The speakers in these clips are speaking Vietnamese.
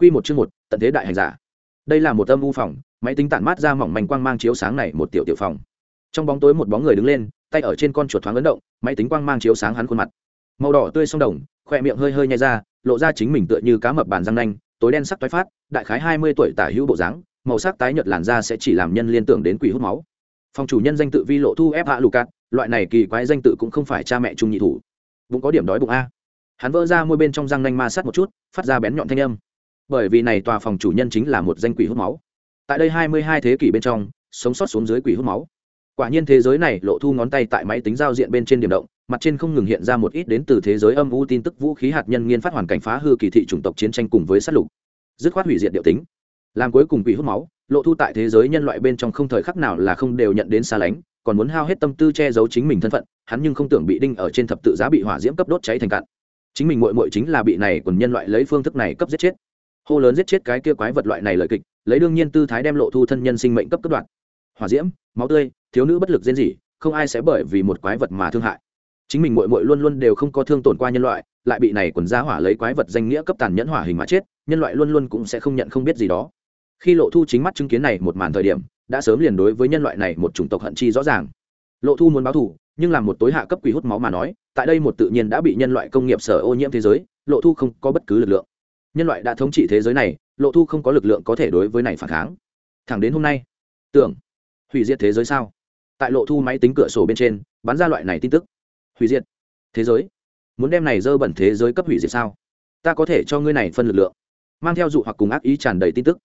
Quy một chương một, tận thế đại hành giả. Đây là một âm u phòng, máy tính tản mát ra mỏng manh quang mang chiếu sáng này một tiểu tiểu phòng. Trong bóng tối một bóng người đứng lên, tay ở trên con chuột thoáng ấn động, máy tính quang mang chiếu sáng hắn khuôn mặt. Màu đỏ tươi sông đồng, khỏe miệng hơi hơi nhếch ra, lộ ra chính mình tựa như cá mập bàn răng nanh, tối đen sắc toái phát, đại khái hai mươi tuổi tả hữu bộ dáng, màu sắc tái nhợt làn da sẽ chỉ làm nhân liên tưởng đến quỷ hút máu. Phòng chủ nhân danh tự Vi Lộ Thu ép hạ Lucat, loại này kỳ quái danh tự cũng không phải cha mẹ trung nhị thủ. Bụng có điểm đói bụng a. Hắn vỡ ra môi bên trong răng nanh ma sát một chút, phát ra bén nhọn thanh âm bởi vì này tòa phòng chủ nhân chính là một danh quỷ hút máu. Tại đây hai mươi hai thế kỷ bên trong, sống sót xuống dưới quỷ hút máu. Quả nhiên thế giới này lộ thu ngón tay tại máy tính giao diện bên trên điểm động, mặt trên không ngừng hiện ra một ít đến từ thế giới âm u tin tức vũ khí hạt nhân nghiên phát hoàn cảnh phá hư kỳ thị chủng tộc chiến tranh cùng với sát lục. Dứt khoát hủy diệt điệu tính. Làm cuối cùng quỷ hút máu, lộ thu tại thế giới nhân loại bên trong không thời khắc nào là không đều nhận đến xa lánh, còn muốn hao hết tâm tư che giấu chính mình thân phận, hắn nhưng không tưởng bị đinh ở trên thập tự giá bị hỏa diễm cấp đốt cháy thành cạn. Chính mình mội mội chính là bị này còn nhân loại lấy phương thức này cấp giết chết hô lớn giết chết cái kia quái vật loại này lợi kịch, lấy đương nhiên tư thái đem lộ thu thân nhân sinh mệnh cấp cấp đoạn hòa diễm, máu tươi, thiếu nữ bất lực diễn gì không ai sẽ bởi vì một quái vật mà thương hại. Chính mình mội mội luôn luôn đều không có thương tổn qua nhân loại, lại bị này quần gia hỏa lấy quái vật danh nghĩa cấp tàn nhẫn hỏa hình mà chết, nhân loại luôn luôn cũng sẽ không nhận không biết gì đó. Khi lộ thu chính mắt chứng kiến này một màn thời điểm, đã sớm liền đối với nhân loại này một chủng tộc hận chi rõ ràng. Lộ thu muốn báo thù, nhưng làm một tối hạ cấp quỷ hút máu mà nói, tại đây một tự nhiên đã bị nhân loại công nghiệp sở ô nhiễm thế giới, lộ thu không có bất cứ lực lượng nhân loại đã thống trị thế giới này, lộ thu không có lực lượng có thể đối với này phản kháng. Thẳng đến hôm nay, tưởng, hủy diệt thế giới sao? Tại lộ thu máy tính cửa sổ bên trên, bắn ra loại này tin tức. Hủy diệt thế giới? Muốn đem này dơ bẩn thế giới cấp hủy diệt sao? Ta có thể cho ngươi này phân lực lượng. Mang theo dụ hoặc cùng ác ý tràn đầy tin tức.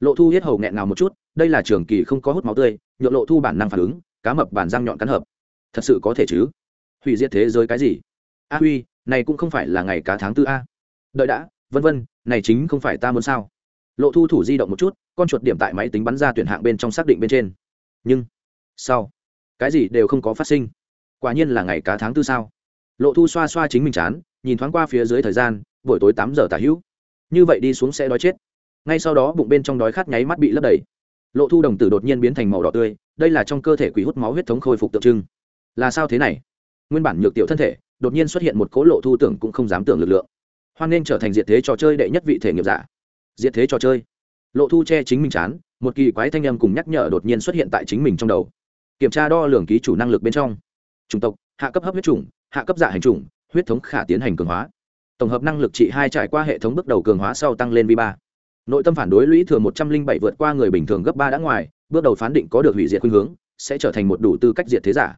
Lộ thu hết hầu nghẹn ngào một chút, đây là trường kỳ không có hút máu tươi nhuộm lộ thu bản năng phản ứng, cá mập bản răng nhọn cắn hợp. Thật sự có thể chứ? Hủy diệt thế giới cái gì? A huy, này cũng không phải là ngày cá tháng tư a. Đợi đã, vân vân này chính không phải ta muốn sao? Lộ thu thủ di động một chút, con chuột điểm tại máy tính bắn ra tuyển hạng bên trong xác định bên trên. Nhưng sau cái gì đều không có phát sinh. Quả nhiên là ngày cá tháng tư sao? Lộ thu xoa xoa chính mình chán, nhìn thoáng qua phía dưới thời gian, buổi tối tám giờ tả hữu. Như vậy đi xuống sẽ đói chết. Ngay sau đó bụng bên trong đói khát nháy mắt bị lấp đầy. Lộ thu đồng tử đột nhiên biến thành màu đỏ tươi, đây là trong cơ thể quỷ hút máu huyết thống khôi phục tượng trưng. Là sao thế này? Nguyên bản nhược tiểu thân thể, đột nhiên xuất hiện một cố lộ thu tưởng cũng không dám tưởng lực lượng hoan nên trở thành diệt thế trò chơi đệ nhất vị thể nghiệp giả. Diệt thế trò chơi. Lộ thu che chính mình chán, một kỳ quái thanh âm cùng nhắc nhở đột nhiên xuất hiện tại chính mình trong đầu. Kiểm tra đo lường ký chủ năng lực bên trong. Chủng tộc, hạ cấp hấp huyết chủng, hạ cấp dạ hành chủng, huyết thống khả tiến hành cường hóa. Tổng hợp năng lực trị hai trải qua hệ thống bước đầu cường hóa sau tăng lên v ba. Nội tâm phản đối lũy thừa một trăm linh bảy vượt qua người bình thường gấp ba đã ngoài, bước đầu phán định có được hủy diệt khuynh hướng, sẽ trở thành một đủ tư cách diệt thế giả.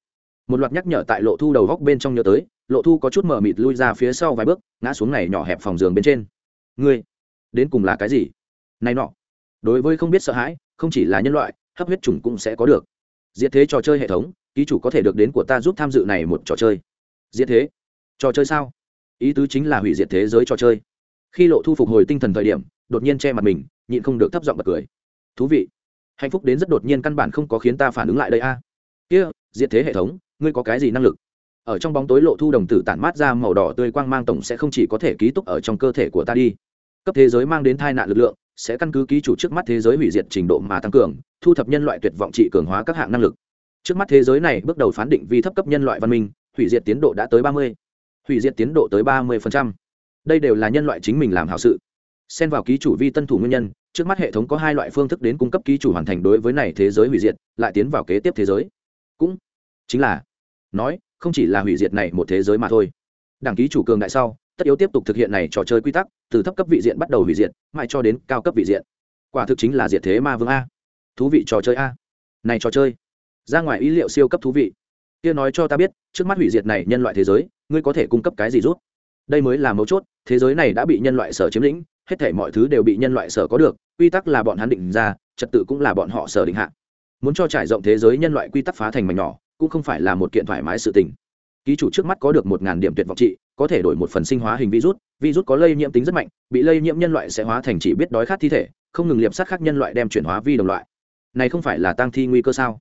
Một loạt nhắc nhở tại lộ thu đầu góc bên trong nhớ tới lộ thu có chút mờ mịt lui ra phía sau vài bước, ngã xuống này nhỏ hẹp phòng giường bên trên. Ngươi, đến cùng là cái gì? Này nọ. Đối với không biết sợ hãi, không chỉ là nhân loại, hấp huyết chủng cũng sẽ có được. Diệt thế trò chơi hệ thống, ký chủ có thể được đến của ta giúp tham dự này một trò chơi. Diệt thế? Trò chơi sao? Ý tứ chính là hủy diệt thế giới trò chơi. Khi lộ thu phục hồi tinh thần thời điểm, đột nhiên che mặt mình, nhịn không được thấp giọng bật cười. Thú vị. Hạnh phúc đến rất đột nhiên căn bản không có khiến ta phản ứng lại đây a. Kia, diệt thế hệ thống, ngươi có cái gì năng lực? Ở trong bóng tối lộ thu đồng tử tản mát ra màu đỏ tươi quang mang tổng sẽ không chỉ có thể ký túc ở trong cơ thể của ta đi. Cấp thế giới mang đến tai nạn lực lượng, sẽ căn cứ ký chủ trước mắt thế giới hủy diệt trình độ mà tăng cường, thu thập nhân loại tuyệt vọng trị cường hóa các hạng năng lực. Trước mắt thế giới này, bước đầu phán định vì thấp cấp nhân loại văn minh, hủy diệt tiến độ đã tới ba mươi. Hủy diệt tiến độ tới ba mươi đây đều là nhân loại chính mình làm hảo sự. Xen vào ký chủ vi tân thủ nguyên nhân, trước mắt hệ thống có hai loại phương thức đến cung cấp ký chủ hoàn thành đối với này thế giới hủy diệt, lại tiến vào kế tiếp thế giới. Cũng chính là, nói không chỉ là hủy diệt này một thế giới mà thôi. Đảng ký chủ cường đại sau, tất yếu tiếp tục thực hiện này trò chơi quy tắc, từ thấp cấp vị diện bắt đầu hủy diệt, mãi cho đến cao cấp vị diện. Quả thực chính là diệt thế ma vương a. Thú vị trò chơi a. Này trò chơi, ra ngoài ý liệu siêu cấp thú vị. Kia nói cho ta biết, trước mắt hủy diệt này nhân loại thế giới, ngươi có thể cung cấp cái gì rút đây mới là mấu chốt, thế giới này đã bị nhân loại sở chiếm lĩnh, hết thể mọi thứ đều bị nhân loại sở có được, quy tắc là bọn hắn định ra, trật tự cũng là bọn họ sở định hạ. Muốn cho trải rộng thế giới nhân loại quy tắc phá thành mảnh nhỏ cũng không phải là một kiện thoải mái sự tình. Ký chủ trước mắt có được một ngàn điểm tuyệt vọng trị, có thể đổi một phần sinh hóa hình virus virus có lây nhiễm tính rất mạnh, bị lây nhiễm nhân loại sẽ hóa thành chỉ biết đói khát thi thể, không ngừng liệp sát khác nhân loại đem chuyển hóa vi đồng loại. Này không phải là tăng thi nguy cơ sao?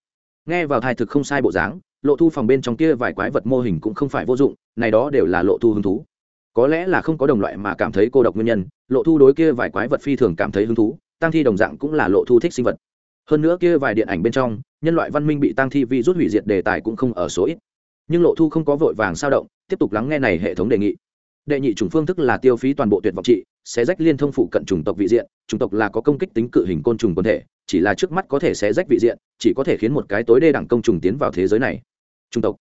Nghe vào thai thực không sai bộ dáng, lộ thu phòng bên trong kia vài quái vật mô hình cũng không phải vô dụng, này đó đều là lộ thu hứng thú. Có lẽ là không có đồng loại mà cảm thấy cô độc nguyên nhân, lộ thu đối kia vài quái vật phi thường cảm thấy hứng thú tăng thi đồng dạng cũng là lộ thu thích sinh vật. Hơn nữa kia vài điện ảnh bên trong nhân loại văn minh bị tăng thi vi rút hủy diệt đề tài cũng không ở số ít. Nhưng lộ thu không có vội vàng sao động, tiếp tục lắng nghe này hệ thống đề nghị. Đệ nhị chủng phương thức là tiêu phí toàn bộ tuyệt vọng trị, xé rách liên thông phụ cận chủng tộc vị diện, chủng tộc là có công kích tính cự hình côn trùng quân thể, chỉ là trước mắt có thể xé rách vị diện, chỉ có thể khiến một cái tối đê đẳng công trùng tiến vào thế giới này. Chủng tộc.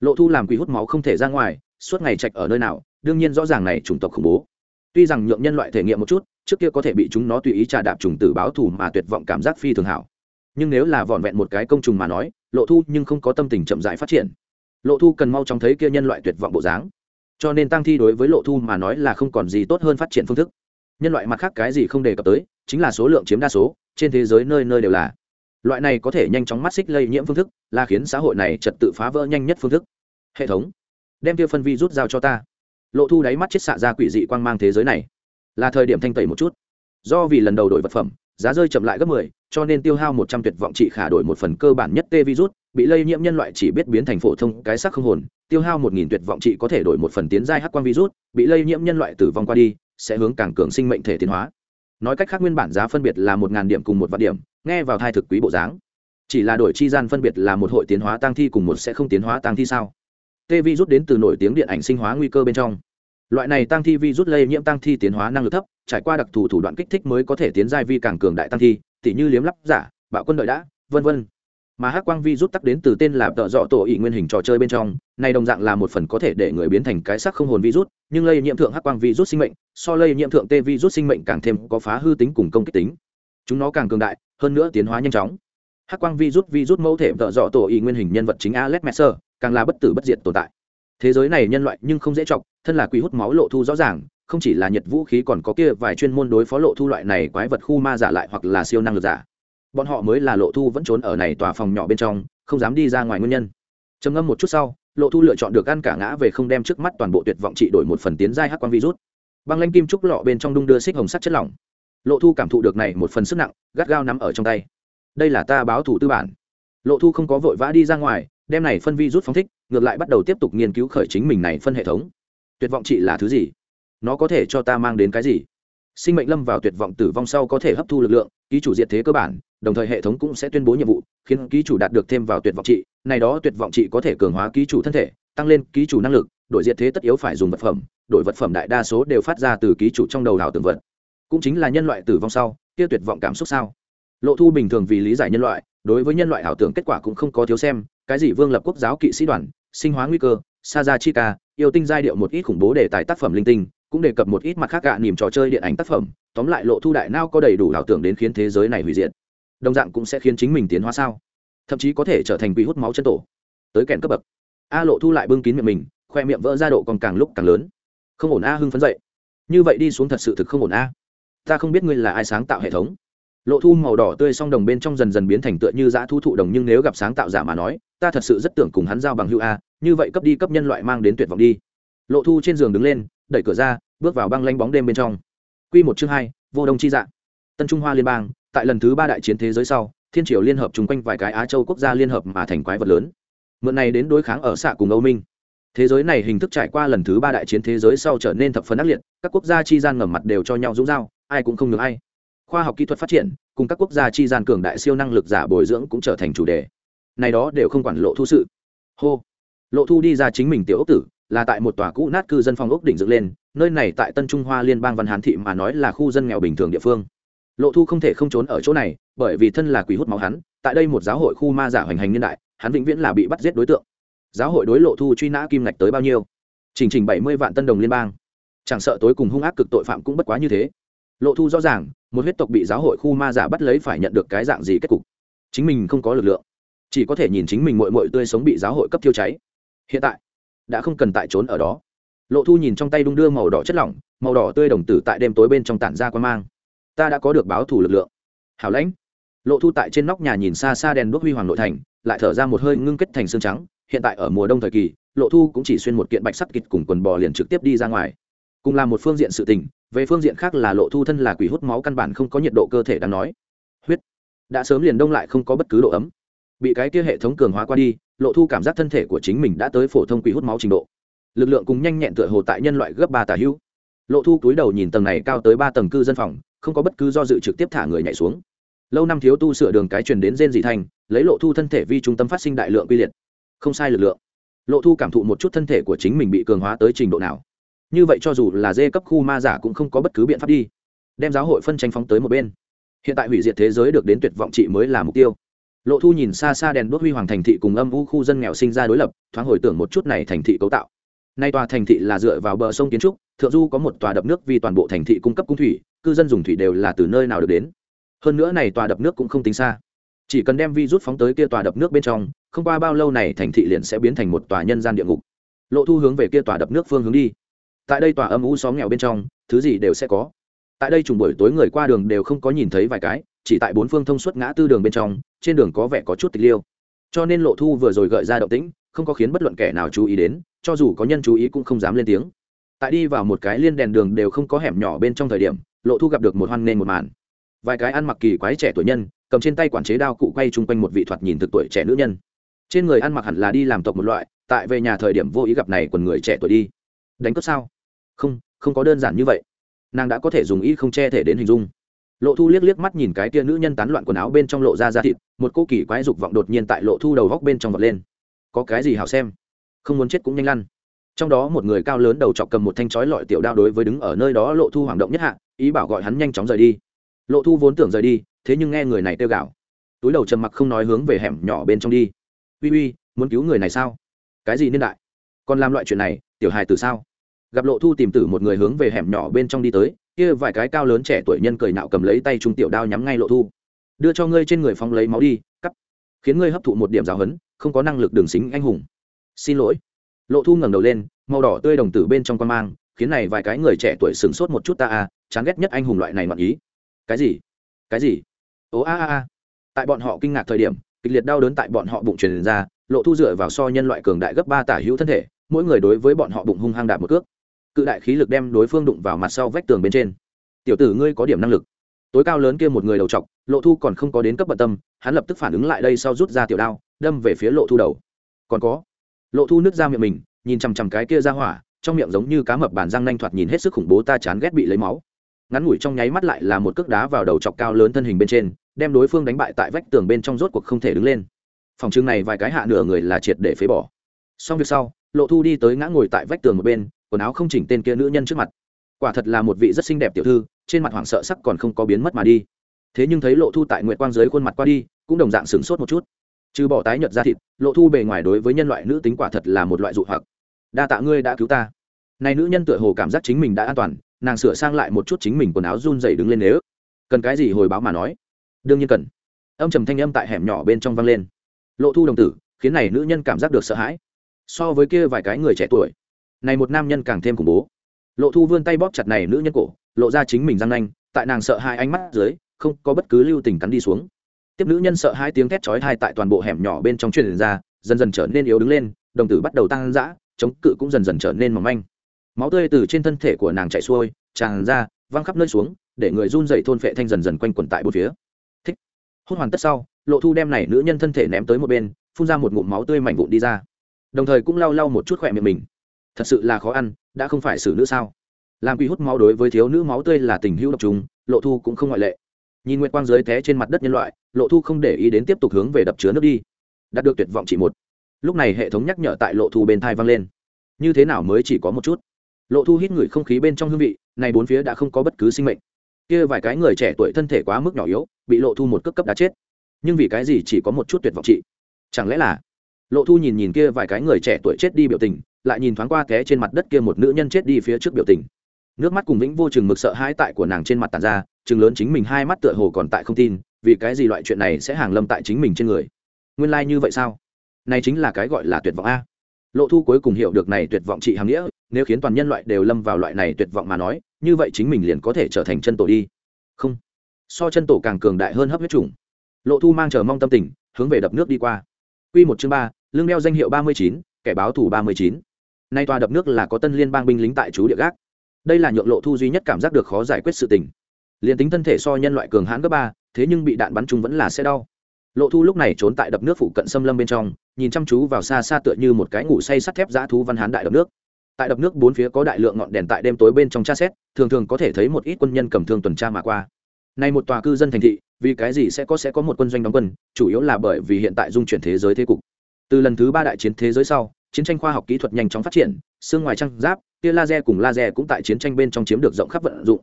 Lộ thu làm quỷ hút máu không thể ra ngoài, suốt ngày trạch ở nơi nào, đương nhiên rõ ràng này chủng tộc khủng bố. Tuy rằng nhượng nhân loại thể nghiệm một chút, trước kia có thể bị chúng nó tùy ý trà đạp trùng tử báo thù mà tuyệt vọng cảm giác phi thường hảo nhưng nếu là vỏn vẹn một cái công trùng mà nói, lộ thu nhưng không có tâm tình chậm rãi phát triển. Lộ thu cần mau chóng thấy kia nhân loại tuyệt vọng bộ dáng. Cho nên tăng thi đối với lộ thu mà nói là không còn gì tốt hơn phát triển phương thức. Nhân loại mặt khác cái gì không đề cập tới, chính là số lượng chiếm đa số, trên thế giới nơi nơi đều là. Loại này có thể nhanh chóng mắt xích lây nhiễm phương thức, là khiến xã hội này trật tự phá vỡ nhanh nhất phương thức. Hệ thống, đem tiêu phân vi rút giao cho ta. Lộ thu đáy mắt chết xạ ra quỷ dị quang mang thế giới này. Là thời điểm thanh tẩy một chút. Do vì lần đầu đổi vật phẩm giá rơi chậm lại gấp 10, cho nên tiêu hao 100 tuyệt vọng trị khả đổi một phần cơ bản nhất tê virus, bị lây nhiễm nhân loại chỉ biết biến thành phổ thông cái xác không hồn, tiêu hao 1000 tuyệt vọng trị có thể đổi một phần tiến giai hắc quang virus, bị lây nhiễm nhân loại tử vong qua đi, sẽ hướng càng cường sinh mệnh thể tiến hóa. Nói cách khác nguyên bản giá phân biệt là 1000 điểm cùng một vạn điểm, nghe vào thai thực quý bộ dáng. Chỉ là đổi chi gian phân biệt là một hội tiến hóa tăng thi cùng một sẽ không tiến hóa tăng thi sao? Tê virus đến từ nổi tiếng điện ảnh sinh hóa nguy cơ bên trong loại này tăng thi virus lây nhiễm tăng thi tiến hóa năng lực thấp trải qua đặc thù thủ đoạn kích thích mới có thể tiến giai vi càng cường đại tăng thi, tỉ như liếm lắp giả, bạo quân đội đã, vân vân. Mà hắc quang vi rút tắc đến từ tên là tợ dọ tổ ỵ nguyên hình trò chơi bên trong, này đồng dạng là một phần có thể để người biến thành cái sắc không hồn virus, nhưng lây nhiễm thượng hắc quang vi rút sinh mệnh, so lây nhiễm thượng tê vi rút sinh mệnh càng thêm có phá hư tính cùng công kích tính. Chúng nó càng cường đại, hơn nữa tiến hóa nhanh chóng. Hắc quang vi rút vi rút mẫu thể tợ dọ tổ ỵ nguyên hình nhân vật chính alex messer, càng là bất tử bất diệt tồn tại. Thế giới này nhân loại nhưng không dễ chọc, thân là quy hút máu lộ thu rõ ràng không chỉ là nhiệt vũ khí còn có kia vài chuyên môn đối phó lộ thu loại này quái vật khu ma giả lại hoặc là siêu năng lực giả. Bọn họ mới là lộ thu vẫn trốn ở này tòa phòng nhỏ bên trong, không dám đi ra ngoài nguyên nhân. Trầm ngâm một chút sau, lộ thu lựa chọn được ăn cả ngã về không đem trước mắt toàn bộ tuyệt vọng trị đổi một phần tiến giai hắc quang virus. Băng lanh kim trúc lọ bên trong đung đưa xích hồng sắt chất lỏng. Lộ thu cảm thụ được này một phần sức nặng, gắt gao nắm ở trong tay. Đây là ta báo thủ tư bản. Lộ thu không có vội vã đi ra ngoài, đem này phân vi rút phóng thích, ngược lại bắt đầu tiếp tục nghiên cứu khởi chính mình này phân hệ thống. Tuyệt vọng trị là thứ gì? Nó có thể cho ta mang đến cái gì? Sinh mệnh lâm vào tuyệt vọng tử vong sau có thể hấp thu lực lượng, ký chủ diệt thế cơ bản, đồng thời hệ thống cũng sẽ tuyên bố nhiệm vụ, khiến ký chủ đạt được thêm vào tuyệt vọng trị. Này đó tuyệt vọng trị có thể cường hóa ký chủ thân thể, tăng lên ký chủ năng lực, đổi diệt thế tất yếu phải dùng vật phẩm, đổi vật phẩm đại đa số đều phát ra từ ký chủ trong đầu đảo tưởng vật. Cũng chính là nhân loại tử vong sau, kia tuyệt vọng cảm xúc sao? Lộ thu bình thường vì lý giải nhân loại, đối với nhân loại ảo tưởng kết quả cũng không có thiếu xem, cái gì vương lập quốc giáo kỵ sĩ đoàn, sinh hóa nguy cơ sa ra chi ca yêu tinh giai điệu một ít khủng bố đề tài tác phẩm linh tinh cũng đề cập một ít mặt khác gạ niềm trò chơi điện ảnh tác phẩm, tóm lại lộ thu đại nao có đầy đủ ảo tưởng đến khiến thế giới này hủy diệt. Đồng dạng cũng sẽ khiến chính mình tiến hóa sao? Thậm chí có thể trở thành quỷ hút máu chân tổ. Tới kèn cấp bậc. A lộ thu lại bưng kín miệng mình, khoe miệng vỡ ra độ còn càng lúc càng lớn. Không ổn a hưng phấn dậy. Như vậy đi xuống thật sự thực không ổn a. Ta không biết ngươi là ai sáng tạo hệ thống. Lộ thu màu đỏ tươi song đồng bên trong dần dần biến thành tựa như dã thu thụ đồng, nhưng nếu gặp sáng tạo giả mà nói, ta thật sự rất tưởng cùng hắn giao bằng hữu a. Như vậy cấp đi cấp nhân loại mang đến tuyệt vọng đi. Lộ thu trên giường đứng lên đẩy cửa ra, bước vào băng lanh bóng đêm bên trong. Q một chương hai, vô đông chi dạng tân trung hoa liên bang, tại lần thứ ba đại chiến thế giới sau, thiên triều liên hợp chung quanh vài cái á châu quốc gia liên hợp mà thành quái vật lớn. Mượn này đến đối kháng ở xạ cùng âu minh. Thế giới này hình thức trải qua lần thứ ba đại chiến thế giới sau trở nên thập phần ác liệt, các quốc gia chi gian ngầm mặt đều cho nhau dũng dao ai cũng không ngừng ai. Khoa học kỹ thuật phát triển, cùng các quốc gia chi gian cường đại siêu năng lực giả bồi dưỡng cũng trở thành chủ đề. Này đó đều không quản lộ thu sự. Hô. Lộ thu đi ra chính mình tiểu ốc tử là tại một tòa cũ nát cư dân phong ốc đỉnh dựng lên, nơi này tại tân trung hoa liên bang văn hán thị mà nói là khu dân nghèo bình thường địa phương. Lộ thu không thể không trốn ở chỗ này, bởi vì thân là quỷ hút máu hắn, tại đây một giáo hội khu ma giả hoành hành niên đại, hắn vĩnh viễn là bị bắt giết đối tượng. Giáo hội đối lộ thu truy nã kim ngạch tới bao nhiêu? Chỉnh trình bảy mươi vạn tân đồng liên bang. Chẳng sợ tối cùng hung ác cực tội phạm cũng bất quá như thế. Lộ thu rõ ràng, một huyết tộc bị giáo hội khu ma giả bắt lấy phải nhận được cái dạng gì kết cục? Chính mình không có lực lượng. Chỉ có thể nhìn chính mình mội mội tươi sống bị giáo hội cấp thiêu cháy. Hiện tại đã không cần tại trốn ở đó. Lộ thu nhìn trong tay đung đưa màu đỏ chất lỏng, màu đỏ tươi đồng tử tại đêm tối bên trong tản ra quan mang. Ta đã có được báo thủ lực lượng. Hảo lãnh. Lộ thu tại trên nóc nhà nhìn xa xa đèn đuốc huy hoàng nội thành, lại thở ra một hơi ngưng kết thành xương trắng. Hiện tại ở mùa đông thời kỳ, lộ thu cũng chỉ xuyên một kiện bạch sắt kịch cùng quần bò liền trực tiếp đi ra ngoài. Cùng là một phương diện sự tình, về phương diện khác là lộ thu thân là quỷ hút máu căn bản không có nhiệt độ cơ thể đáng nói. Huyết. Đã sớm liền đông lại không có bất cứ độ ấm bị cái kia hệ thống cường hóa qua đi, lộ thu cảm giác thân thể của chính mình đã tới phổ thông quỷ hút máu trình độ. Lực lượng cùng nhanh nhẹn tựa hồ tại nhân loại gấp ba tà hữu. Lộ thu cúi đầu nhìn tầng này cao tới ba tầng cư dân phòng, không có bất cứ do dự trực tiếp thả người nhảy xuống. Lâu năm thiếu tu sửa đường cái truyền đến rên dị thành, lấy lộ thu thân thể vi trung tâm phát sinh đại lượng quy liệt. Không sai lực lượng. Lộ thu cảm thụ một chút thân thể của chính mình bị cường hóa tới trình độ nào. Như vậy cho dù là dê cấp khu ma giả cũng không có bất cứ biện pháp đi. Đem giáo hội phân tranh phóng tới một bên. Hiện tại hủy diệt thế giới được đến tuyệt vọng trị mới là mục tiêu lộ thu nhìn xa xa đèn đốt huy hoàng thành thị cùng âm u khu dân nghèo sinh ra đối lập, thoáng hồi tưởng một chút này thành thị cấu tạo. Nay tòa thành thị là dựa vào bờ sông kiến trúc, thượng du có một tòa đập nước vì toàn bộ thành thị cung cấp cung thủy, cư dân dùng thủy đều là từ nơi nào được đến. Hơn nữa này tòa đập nước cũng không tính xa. Chỉ cần đem vi rút phóng tới kia tòa đập nước bên trong, không qua bao lâu này thành thị liền sẽ biến thành một tòa nhân gian địa ngục. Lộ thu hướng về kia tòa đập nước phương hướng đi. Tại đây tòa âm u xóm nghèo bên trong, thứ gì đều sẽ có. Tại đây trùng buổi tối người qua đường đều không có nhìn thấy vài cái, chỉ tại bốn phương thông suốt ngã tư đường bên trong trên đường có vẻ có chút tịch liêu. Cho nên lộ thu vừa rồi gợi ra động tĩnh, không có khiến bất luận kẻ nào chú ý đến, cho dù có nhân chú ý cũng không dám lên tiếng. Tại đi vào một cái liên đèn đường đều không có hẻm nhỏ bên trong thời điểm, lộ thu gặp được một hoan nghênh một màn. Vài cái ăn mặc kỳ quái trẻ tuổi nhân, cầm trên tay quản chế đao cụ quay chung quanh một vị thoạt nhìn thực tuổi trẻ nữ nhân. Trên người ăn mặc hẳn là đi làm tộc một loại, tại về nhà thời điểm vô ý gặp này quần người trẻ tuổi đi. Đánh cướp sao? Không không có đơn giản như vậy. Nàng đã có thể dùng ý không che thể đến hình dung lộ thu liếc liếc mắt nhìn cái tia nữ nhân tán loạn quần áo bên trong lộ ra ra thịt, một cô kỳ quái dục vọng đột nhiên tại lộ thu đầu góc bên trong vật lên. Có cái gì hảo xem? Không muốn chết cũng nhanh lăn. Trong đó một người cao lớn đầu chọc cầm một thanh chói lọi tiểu đao đối với đứng ở nơi đó lộ thu hoảng động nhất hạ, ý bảo gọi hắn nhanh chóng rời đi. Lộ thu vốn tưởng rời đi, thế nhưng nghe người này kêu gào. Túi đầu trầm mặc không nói hướng về hẻm nhỏ bên trong đi. Uy uy, muốn cứu người này sao? Cái gì niên đại? Còn làm loại chuyện này, tiểu hài từ sao? Gặp lộ thu tìm tử một người hướng về hẻm nhỏ bên trong đi tới, kia vài cái cao lớn trẻ tuổi nhân cười nạo cầm lấy tay trung tiểu đao nhắm ngay lộ thu. Đưa cho ngươi trên người phóng lấy máu đi, cắp. Khiến ngươi hấp thụ một điểm giáo hấn không có năng lực đường xính anh hùng. Xin lỗi. Lộ thu ngẩng đầu lên, màu đỏ tươi đồng tử bên trong quan mang, khiến này vài cái người trẻ tuổi sửng sốt một chút ta à chán ghét nhất anh hùng loại này mặn ý. Cái gì? Cái gì? Ố a a a. Tại bọn họ kinh ngạc thời điểm, kịch liệt đau đớn tại bọn họ bụng truyền ra, lộ thu dựa vào so nhân loại cường đại gấp ba tả hữu thân thể, mỗi người đối với bọn họ bụng hung hăng đạp một cước cự đại khí lực đem đối phương đụng vào mặt sau vách tường bên trên. Tiểu tử ngươi có điểm năng lực. Tối cao lớn kia một người đầu t lộ thu còn không có đến cấp bận tâm, hắn lập tức phản ứng lại đây sau rút ra tiểu đao, đâm về phía lộ thu đầu. Còn có? Lộ thu nước ra miệng mình, nhìn chằm chằm cái kia ra hỏa, trong miệng giống như cá mập bàn răng nanh thoạt nhìn hết sức khủng bố ta chán ghét bị lấy máu. Ngắn ngủi trong nháy mắt lại là một cước đá vào đầu chọc cao lớn thân hình bên trên, đem đối phương đánh bại tại vách tường bên trong rốt cuộc không thể đứng lên. Phòng trưng này vài cái hạ nửa người là triệt để phế bỏ. Xong việc sau, lộ thu đi tới ngã ngồi tại vách tường một bên quần áo không chỉnh tên kia nữ nhân trước mặt. Quả thật là một vị rất xinh đẹp tiểu thư, trên mặt hoảng sợ sắc còn không có biến mất mà đi. Thế nhưng thấy lộ thu tại nguyện quang dưới khuôn mặt qua đi, cũng đồng dạng sửng sốt một chút. Trừ bỏ tái nhợt ra thịt, lộ thu bề ngoài đối với nhân loại nữ tính quả thật là một loại dụ hoặc. Đa tạ ngươi đã cứu ta. Này nữ nhân tựa hồ cảm giác chính mình đã an toàn, nàng sửa sang lại một chút chính mình quần áo run dày đứng lên nếu cần cái gì hồi báo mà nói. Đương nhiên cần. Âm trầm thanh âm tại hẻm nhỏ bên trong vang lên. Lộ thu đồng tử, khiến này nữ nhân cảm giác được sợ hãi. So với kia vài cái người trẻ tuổi này một nam nhân càng thêm khủng bố. Lộ thu vươn tay bóp chặt này nữ nhân cổ, lộ ra chính mình răng nanh, tại nàng sợ hai ánh mắt dưới, không có bất cứ lưu tình cắn đi xuống. Tiếp nữ nhân sợ hai tiếng thét chói tai tại toàn bộ hẻm nhỏ bên trong truyền ra, dần dần trở nên yếu đứng lên, đồng tử bắt đầu tăng dã, chống cự cũng dần dần trở nên mỏng manh. Máu tươi từ trên thân thể của nàng chảy xuôi, tràn ra, văng khắp nơi xuống, để người run dậy thôn phệ thanh dần dần quanh quẩn tại bốn phía. Thích. Hốt hoàn tất sau, lộ thu đem này nữ nhân thân thể ném tới một bên, phun ra một ngụm máu tươi mảnh vụn đi ra. Đồng thời cũng lau lau một chút khỏe miệng mình thật sự là khó ăn, đã không phải xử nữ sao? Làm quỷ hút máu đối với thiếu nữ máu tươi là tình hữu độc trùng, lộ thu cũng không ngoại lệ. Nhìn nguyệt quang dưới té trên mặt đất nhân loại, lộ thu không để ý đến tiếp tục hướng về đập chứa nước đi. Đạt được tuyệt vọng chỉ một. Lúc này hệ thống nhắc nhở tại lộ thu bên thai vang lên. Như thế nào mới chỉ có một chút? Lộ thu hít ngửi không khí bên trong hương vị, này bốn phía đã không có bất cứ sinh mệnh. Kia vài cái người trẻ tuổi thân thể quá mức nhỏ yếu, bị lộ thu một cước cấp đã chết. Nhưng vì cái gì chỉ có một chút tuyệt vọng chị? Chẳng lẽ là lộ thu nhìn nhìn kia vài cái người trẻ tuổi chết đi biểu tình, lại nhìn thoáng qua té trên mặt đất kia một nữ nhân chết đi phía trước biểu tình. Nước mắt cùng vĩnh vô chừng mực sợ hãi tại của nàng trên mặt tàn ra, chừng lớn chính mình hai mắt tựa hồ còn tại không tin, vì cái gì loại chuyện này sẽ hàng lâm tại chính mình trên người? Nguyên lai、like、như vậy sao? Này chính là cái gọi là tuyệt vọng a. Lộ thu cuối cùng hiểu được này tuyệt vọng trị hàm nghĩa, nếu khiến toàn nhân loại đều lâm vào loại này tuyệt vọng mà nói, như vậy chính mình liền có thể trở thành chân tổ đi. Không. So chân tổ càng cường đại hơn hấp huyết trùng lộ thu mang chờ mong tâm tình, hướng về đập nước đi qua. Q một chương ba lương đeo danh hiệu ba mươi chín, kẻ báo thủ ba mươi chín. Nay tòa đập nước là có tân liên bang binh lính tại chú địa gác. Đây là nhượng lộ thu duy nhất cảm giác được khó giải quyết sự tình. Liền tính thân thể so nhân loại cường hãn cấp ba, thế nhưng bị đạn bắn trúng vẫn là sẽ đau. Lộ thu lúc này trốn tại đập nước phụ cận xâm lâm bên trong, nhìn chăm chú vào xa xa tựa như một cái ngủ say sắt thép giã thú văn hán đại đập nước. Tại đập nước bốn phía có đại lượng ngọn đèn tại đêm tối bên trong tra xét, thường thường có thể thấy một ít quân nhân cầm thương tuần tra mà qua. Nay một tòa cư dân thành thị, vì cái gì sẽ có sẽ có một quân doanh đóng quân, chủ yếu là bởi vì hiện tại dung chuyển thế giới thế cục từ lần thứ ba đại chiến thế giới sau, chiến tranh khoa học kỹ thuật nhanh chóng phát triển, xương ngoài trang giáp, tia laser cùng laser cũng tại chiến tranh bên trong chiếm được rộng khắp vận dụng.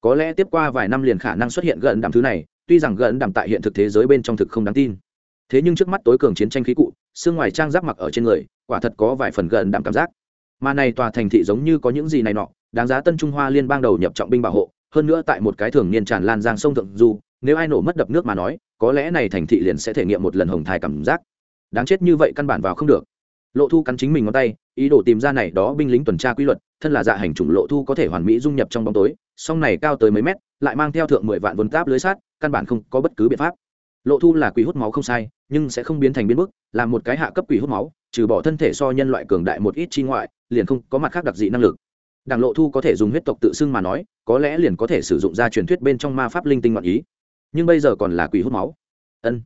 Có lẽ tiếp qua vài năm liền khả năng xuất hiện gần đàm thứ này, tuy rằng gần đàm tại hiện thực thế giới bên trong thực không đáng tin. Thế nhưng trước mắt tối cường chiến tranh khí cụ, xương ngoài trang giáp mặc ở trên người, quả thật có vài phần gần đàm cảm giác. Mà này tòa thành thị giống như có những gì này nọ, đáng giá tân trung hoa liên bang đầu nhập trọng binh bảo hộ, hơn nữa tại một cái thường niên tràn lan giang sông thượng du, nếu ai nổ mất đập nước mà nói, có lẽ này thành thị liền sẽ thể nghiệm một lần hồng thai cảm giác đáng chết như vậy căn bản vào không được. Lộ thu cắn chính mình ngón tay, ý đồ tìm ra này đó binh lính tuần tra quy luật, thân là dạ hành chủng lộ thu có thể hoàn mỹ dung nhập trong bóng tối, song này cao tới mấy mét, lại mang theo thượng mười vạn vốn táp lưới sát căn bản không có bất cứ biện pháp. Lộ thu là quỷ hút máu không sai, nhưng sẽ không biến thành biến mức là một cái hạ cấp quỷ hút máu, trừ bỏ thân thể so nhân loại cường đại một ít chi ngoại, liền không có mặt khác đặc dị năng lực. Đảng lộ thu có thể dùng huyết tộc tự xưng mà nói, có lẽ liền có thể sử dụng ra truyền thuyết bên trong ma pháp linh tinh ngọn ý. Nhưng bây giờ còn là quỷ hút máu. Ân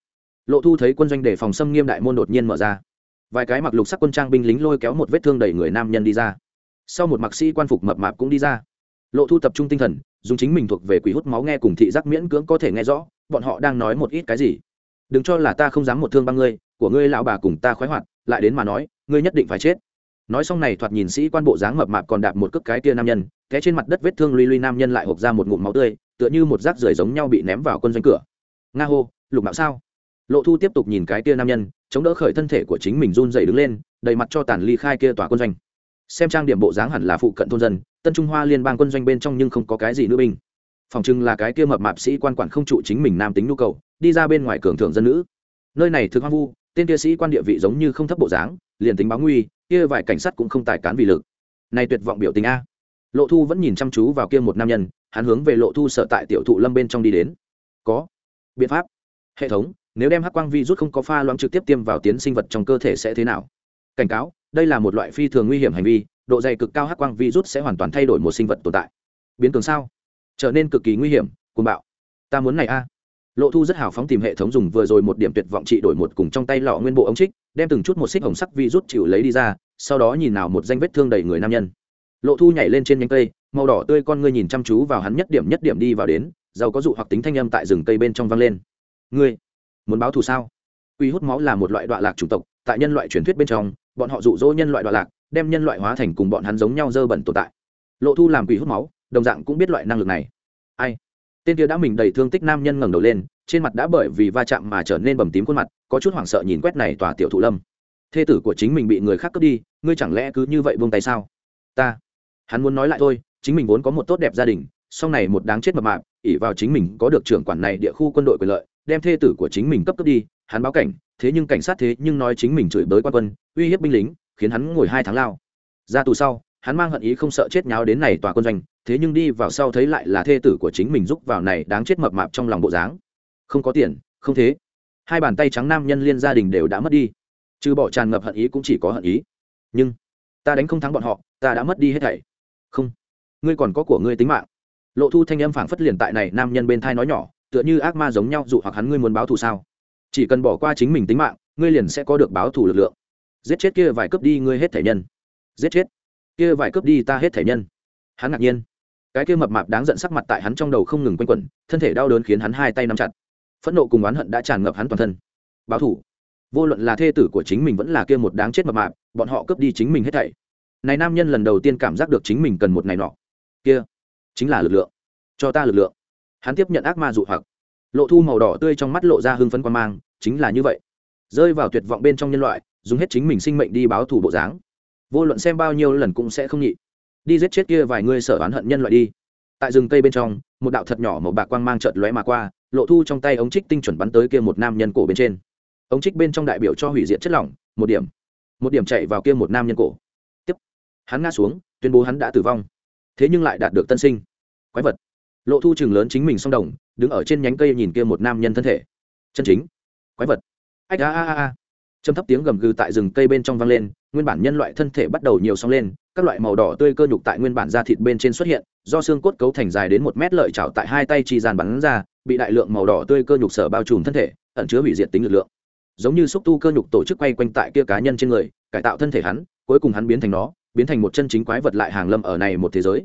lộ thu thấy quân doanh đề phòng xâm nghiêm đại môn đột nhiên mở ra. Vài cái mặc lục sắc quân trang binh lính lôi kéo một vết thương đầy người nam nhân đi ra. Sau một mặc sĩ quan phục mập mạp cũng đi ra. Lộ thu tập trung tinh thần, dùng chính mình thuộc về quỷ hút máu nghe cùng thị giác miễn cưỡng có thể nghe rõ, bọn họ đang nói một ít cái gì. Đừng cho là ta không dám một thương băng ngươi, của ngươi lão bà cùng ta khoái hoạt, lại đến mà nói, ngươi nhất định phải chết. Nói xong này thoạt nhìn sĩ quan bộ dáng mập mạp còn đạp một cước cái tia nam nhân, té trên mặt đất vết thương luy luy nam nhân lại hộp ra một ngụm máu tươi, tựa như một rác rưởi giống nhau bị ném vào quân doanh cửa. Nga hô, lục mạo sao? Lộ thu tiếp tục nhìn cái tia nam nhân, chống đỡ khởi thân thể của chính mình run dày đứng lên đầy mặt cho tàn ly khai kia tòa quân doanh. Xem trang điểm bộ dáng hẳn là phụ cận thôn dân, tân trung hoa liên bang quân doanh bên trong nhưng không có cái gì nữ binh. Phòng chừng là cái kia mập mạp sĩ quan quản không trụ chính mình nam tính nhu cầu, đi ra bên ngoài cường thượng dân nữ. Nơi này thực hoang vu, tên kia sĩ quan địa vị giống như không thấp bộ dáng, liền tính báo nguy, kia vài cảnh sát cũng không tài cán vì lực. Này tuyệt vọng biểu tình a. Lộ thu vẫn nhìn chăm chú vào kia một nam nhân, hắn hướng về lộ thu sợ tại tiểu thụ lâm bên trong đi đến. Có biện pháp. Hệ thống nếu đem hắc quang vi rút không có pha loãng trực tiếp tiêm vào tiến sinh vật trong cơ thể sẽ thế nào? Cảnh cáo, đây là một loại phi thường nguy hiểm hành vi, độ dày cực cao hắc quang vi rút sẽ hoàn toàn thay đổi một sinh vật tồn tại. Biến cường sao? Trở nên cực kỳ nguy hiểm, cuồng bạo. Ta muốn này a. Lộ thu rất hào phóng tìm hệ thống dùng vừa rồi một điểm tuyệt vọng trị đổi một cùng trong tay lọ nguyên bộ ống trích, đem từng chút một xích hồng sắc vi rút chịu lấy đi ra, sau đó nhìn nào một danh vết thương đầy người nam nhân. Lộ thu nhảy lên trên nhánh cây, màu đỏ tươi con ngươi nhìn chăm chú vào hắn nhất điểm nhất điểm đi vào đến, giàu có dụ hoặc tính thanh âm tại rừng cây bên trong vang lên. Ngươi muốn báo thù sao? Quy hút máu là một loại đoạn lạc chủng tộc, tại nhân loại truyền thuyết bên trong, bọn họ dụ dỗ nhân loại đoạn lạc, đem nhân loại hóa thành cùng bọn hắn giống nhau dơ bẩn tồn tại. Lộ thu làm quỷ hút máu, đồng dạng cũng biết loại năng lực này. Ai? Tên kia đã mình đầy thương tích nam nhân ngẩng đầu lên, trên mặt đã bởi vì va chạm mà trở nên bầm tím khuôn mặt, có chút hoảng sợ nhìn quét này tòa tiểu thụ lâm. Thê tử của chính mình bị người khác cướp đi, ngươi chẳng lẽ cứ như vậy buông tay sao? Ta. Hắn muốn nói lại thôi, chính mình vốn có một tốt đẹp gia đình, sau này một đáng chết mập mạp ỉ vào chính mình có được trưởng quản này địa khu quân đội quyền lợi đem thê tử của chính mình cấp cấp đi, hắn báo cảnh, thế nhưng cảnh sát thế nhưng nói chính mình chửi bới quan quân, uy hiếp binh lính, khiến hắn ngồi hai tháng lao. Ra tù sau, hắn mang hận ý không sợ chết nháo đến này tòa quân doanh, thế nhưng đi vào sau thấy lại là thê tử của chính mình giúp vào này đáng chết mập mạp trong lòng bộ dáng. Không có tiền, không thế. Hai bàn tay trắng nam nhân liên gia đình đều đã mất đi. Trừ bỏ tràn ngập hận ý cũng chỉ có hận ý. Nhưng, ta đánh không thắng bọn họ, ta đã mất đi hết thảy. Không, ngươi còn có của ngươi tính mạng. Lộ thu thanh âm phảng phất liền tại này nam nhân bên thai nói nhỏ tựa như ác ma giống nhau, dụ hoặc hắn ngươi muốn báo thù sao? Chỉ cần bỏ qua chính mình tính mạng, ngươi liền sẽ có được báo thù lực lượng. Giết chết kia vài cướp đi ngươi hết thể nhân. Giết chết. Kia vài cướp đi ta hết thể nhân. Hắn ngạc nhiên. Cái kia mập mạp đáng giận sắc mặt tại hắn trong đầu không ngừng quanh quẩn, thân thể đau đớn khiến hắn hai tay nắm chặt. Phẫn nộ cùng oán hận đã tràn ngập hắn toàn thân. Báo thủ vô luận là thê tử của chính mình vẫn là kia một đáng chết mập mạp, bọn họ cướp đi chính mình hết thảy. Này nam nhân lần đầu tiên cảm giác được chính mình cần một ngày nọ. Kia chính là lực lượng. Cho ta lực lượng hắn tiếp nhận ác ma dụ hoặc. Lộ thu màu đỏ tươi trong mắt lộ ra hưng phấn quan mang, chính là như vậy. Rơi vào tuyệt vọng bên trong nhân loại, dùng hết chính mình sinh mệnh đi báo thù bộ dáng. Vô luận xem bao nhiêu lần cũng sẽ không nhị. Đi giết chết kia vài người sở oán hận nhân loại đi. Tại rừng cây bên trong, một đạo thật nhỏ màu bạc quang mang chợt lóe mà qua, lộ thu trong tay ống trích tinh chuẩn bắn tới kia một nam nhân cổ bên trên. Ống trích bên trong đại biểu cho hủy diệt chất lỏng, một điểm. Một điểm chạy vào kia một nam nhân cổ. Tiếp. Hắn ngã xuống, tuyên bố hắn đã tử vong. Thế nhưng lại đạt được tân sinh. Quái vật lộ thu chừng lớn chính mình song đồng, đứng ở trên nhánh cây nhìn kia một nam nhân thân thể. Chân chính. Quái vật. Ách a a a a. Châm thấp tiếng gầm gừ tại rừng cây bên trong vang lên, nguyên bản nhân loại thân thể bắt đầu nhiều song lên, các loại màu đỏ tươi cơ nhục tại nguyên bản da thịt bên trên xuất hiện, do xương cốt cấu thành dài đến một mét lợi chảo tại hai tay chi dàn bắn ra, bị đại lượng màu đỏ tươi cơ nhục sở bao trùm thân thể, ẩn chứa hủy diệt tính lực lượng. Giống như xúc tu cơ nhục tổ chức quay quanh tại kia cá nhân trên người, cải tạo thân thể hắn, cuối cùng hắn biến thành nó, biến thành một chân chính quái vật lại hàng lâm ở này một thế giới.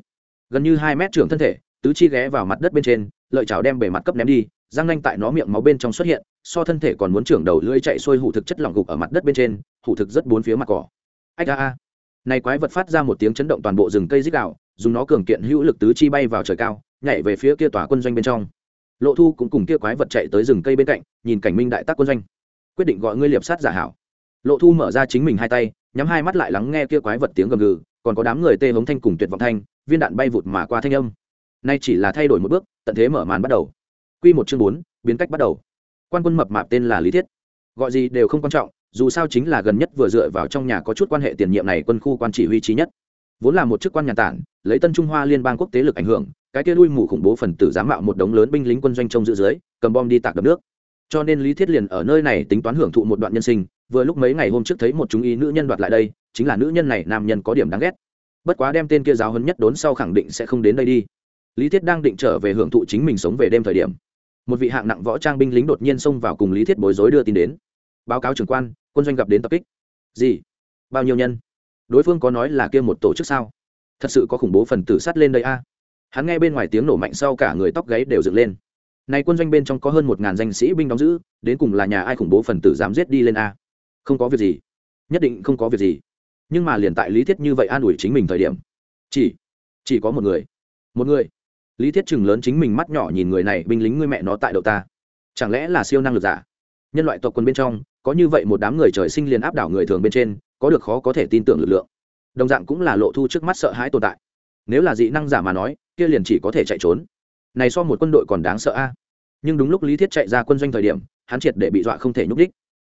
Gần như hai mét trưởng thân thể tứ chi ghé vào mặt đất bên trên, lợi chảo đem bề mặt cấp ném đi, răng nanh tại nó miệng máu bên trong xuất hiện, so thân thể còn muốn trưởng đầu lưỡi chạy xuôi hủ thực chất lỏng gục ở mặt đất bên trên, hủ thực rất bốn phía mặt cỏ. Ách a a. Này quái vật phát ra một tiếng chấn động toàn bộ rừng cây dích đạo dùng nó cường kiện hữu lực tứ chi bay vào trời cao, nhảy về phía kia tòa quân doanh bên trong. Lộ thu cũng cùng kia quái vật chạy tới rừng cây bên cạnh, nhìn cảnh minh đại tác quân doanh. Quyết định gọi ngươi liệp sát giả hảo. Lộ thu mở ra chính mình hai tay, nhắm hai mắt lại lắng nghe kia quái vật tiếng gầm gừ, còn có đám người tê hống thanh cùng tuyệt vọng thanh, viên đạn bay vụt mà qua thanh âm nay chỉ là thay đổi một bước, tận thế mở màn bắt đầu. Quy một chương bốn, biến cách bắt đầu. Quan quân mập mạp tên là lý thiết. Gọi gì đều không quan trọng, dù sao chính là gần nhất vừa dựa vào trong nhà có chút quan hệ tiền nhiệm này quân khu quan chỉ huy trí nhất. Vốn là một chức quan nhà tản, lấy tân trung hoa liên bang quốc tế lực ảnh hưởng, cái kia lui mù khủng bố phần tử giám mạo một đống lớn binh lính quân doanh trông giữ dưới, cầm bom đi tạc đập nước. Cho nên lý thiết liền ở nơi này tính toán hưởng thụ một đoạn nhân sinh, vừa lúc mấy ngày hôm trước thấy một chúng ý nữ nhân đoạt lại đây, chính là nữ nhân này nam nhân có điểm đáng ghét. Bất quá đem tên kia giáo hấn nhất đốn sau khẳng định sẽ không đến đây đi lý thiết đang định trở về hưởng thụ chính mình sống về đêm thời điểm, một vị hạng nặng võ trang binh lính đột nhiên xông vào cùng lý thiết bối rối đưa tin đến. Báo cáo trưởng quan, quân doanh gặp đến tập kích. Gì? Bao nhiêu nhân? Đối phương có nói là kia một tổ chức sao? Thật sự có khủng bố phần tử sát lên đây a. Hắn nghe bên ngoài tiếng nổ mạnh sau cả người tóc gáy đều dựng lên. Nay quân doanh bên trong có hơn một ngàn danh sĩ binh đóng giữ, đến cùng là nhà ai khủng bố phần tử dám giết đi lên a? Không có việc gì. Nhất định không có việc gì. Nhưng mà liền tại lý thiết như vậy an ủi chính mình thời điểm, chỉ chỉ có một người. Một người? Lý thiết chừng lớn chính mình mắt nhỏ nhìn người này, binh lính người mẹ nó tại đầu ta. Chẳng lẽ là siêu năng lực giả? Nhân loại tộc quân bên trong, có như vậy một đám người trời sinh liền áp đảo người thường bên trên, có được khó có thể tin tưởng lực lượng. Đồng dạng cũng là lộ thu trước mắt sợ hãi tồn tại. Nếu là dị năng giả mà nói, kia liền chỉ có thể chạy trốn. Này so một quân đội còn đáng sợ a. Nhưng đúng lúc lý thiết chạy ra quân doanh thời điểm, hắn triệt để bị dọa không thể nhúc đích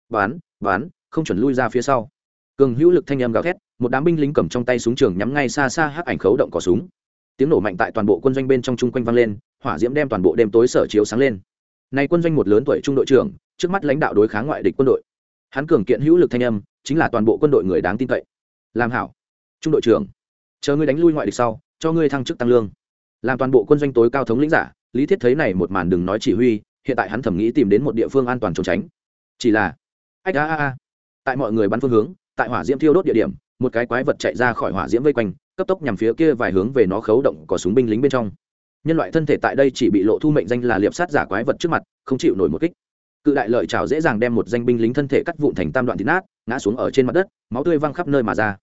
bán bán không chuẩn lui ra phía sau. Cường hữu lực thanh âm gào thét, một đám binh lính cầm trong tay súng trường nhắm ngay xa xa hắc ảnh khấu động cỏ súng tiếng nổ mạnh tại toàn bộ quân doanh bên trong chung quanh vang lên, hỏa diễm đem toàn bộ đêm tối sở chiếu sáng lên. Nay quân doanh một lớn tuổi trung đội trưởng, trước mắt lãnh đạo đối kháng ngoại địch quân đội. Hắn cường kiện hữu lực thanh âm, chính là toàn bộ quân đội người đáng tin cậy. Làm hảo. Trung đội trưởng, chờ ngươi đánh lui ngoại địch sau, cho ngươi thăng chức tăng lương. Làm toàn bộ quân doanh tối cao thống lĩnh giả, lý thiết thấy này một màn đừng nói chỉ huy, hiện tại hắn thẩm nghĩ tìm đến một địa phương an toàn trốn tránh. Chỉ là, ách, a a a. Tại mọi người bắn phương hướng, tại hỏa diễm thiêu đốt địa điểm, một cái quái vật chạy ra khỏi hỏa diễm vây quanh cấp tốc nhằm phía kia vài hướng về nó khấu động có súng binh lính bên trong. Nhân loại thân thể tại đây chỉ bị lộ thu mệnh danh là liệp sát giả quái vật trước mặt, không chịu nổi một kích. Cự đại lợi trào dễ dàng đem một danh binh lính thân thể cắt vụn thành tam đoạn thịt nát, ngã xuống ở trên mặt đất, máu tươi văng khắp nơi mà ra.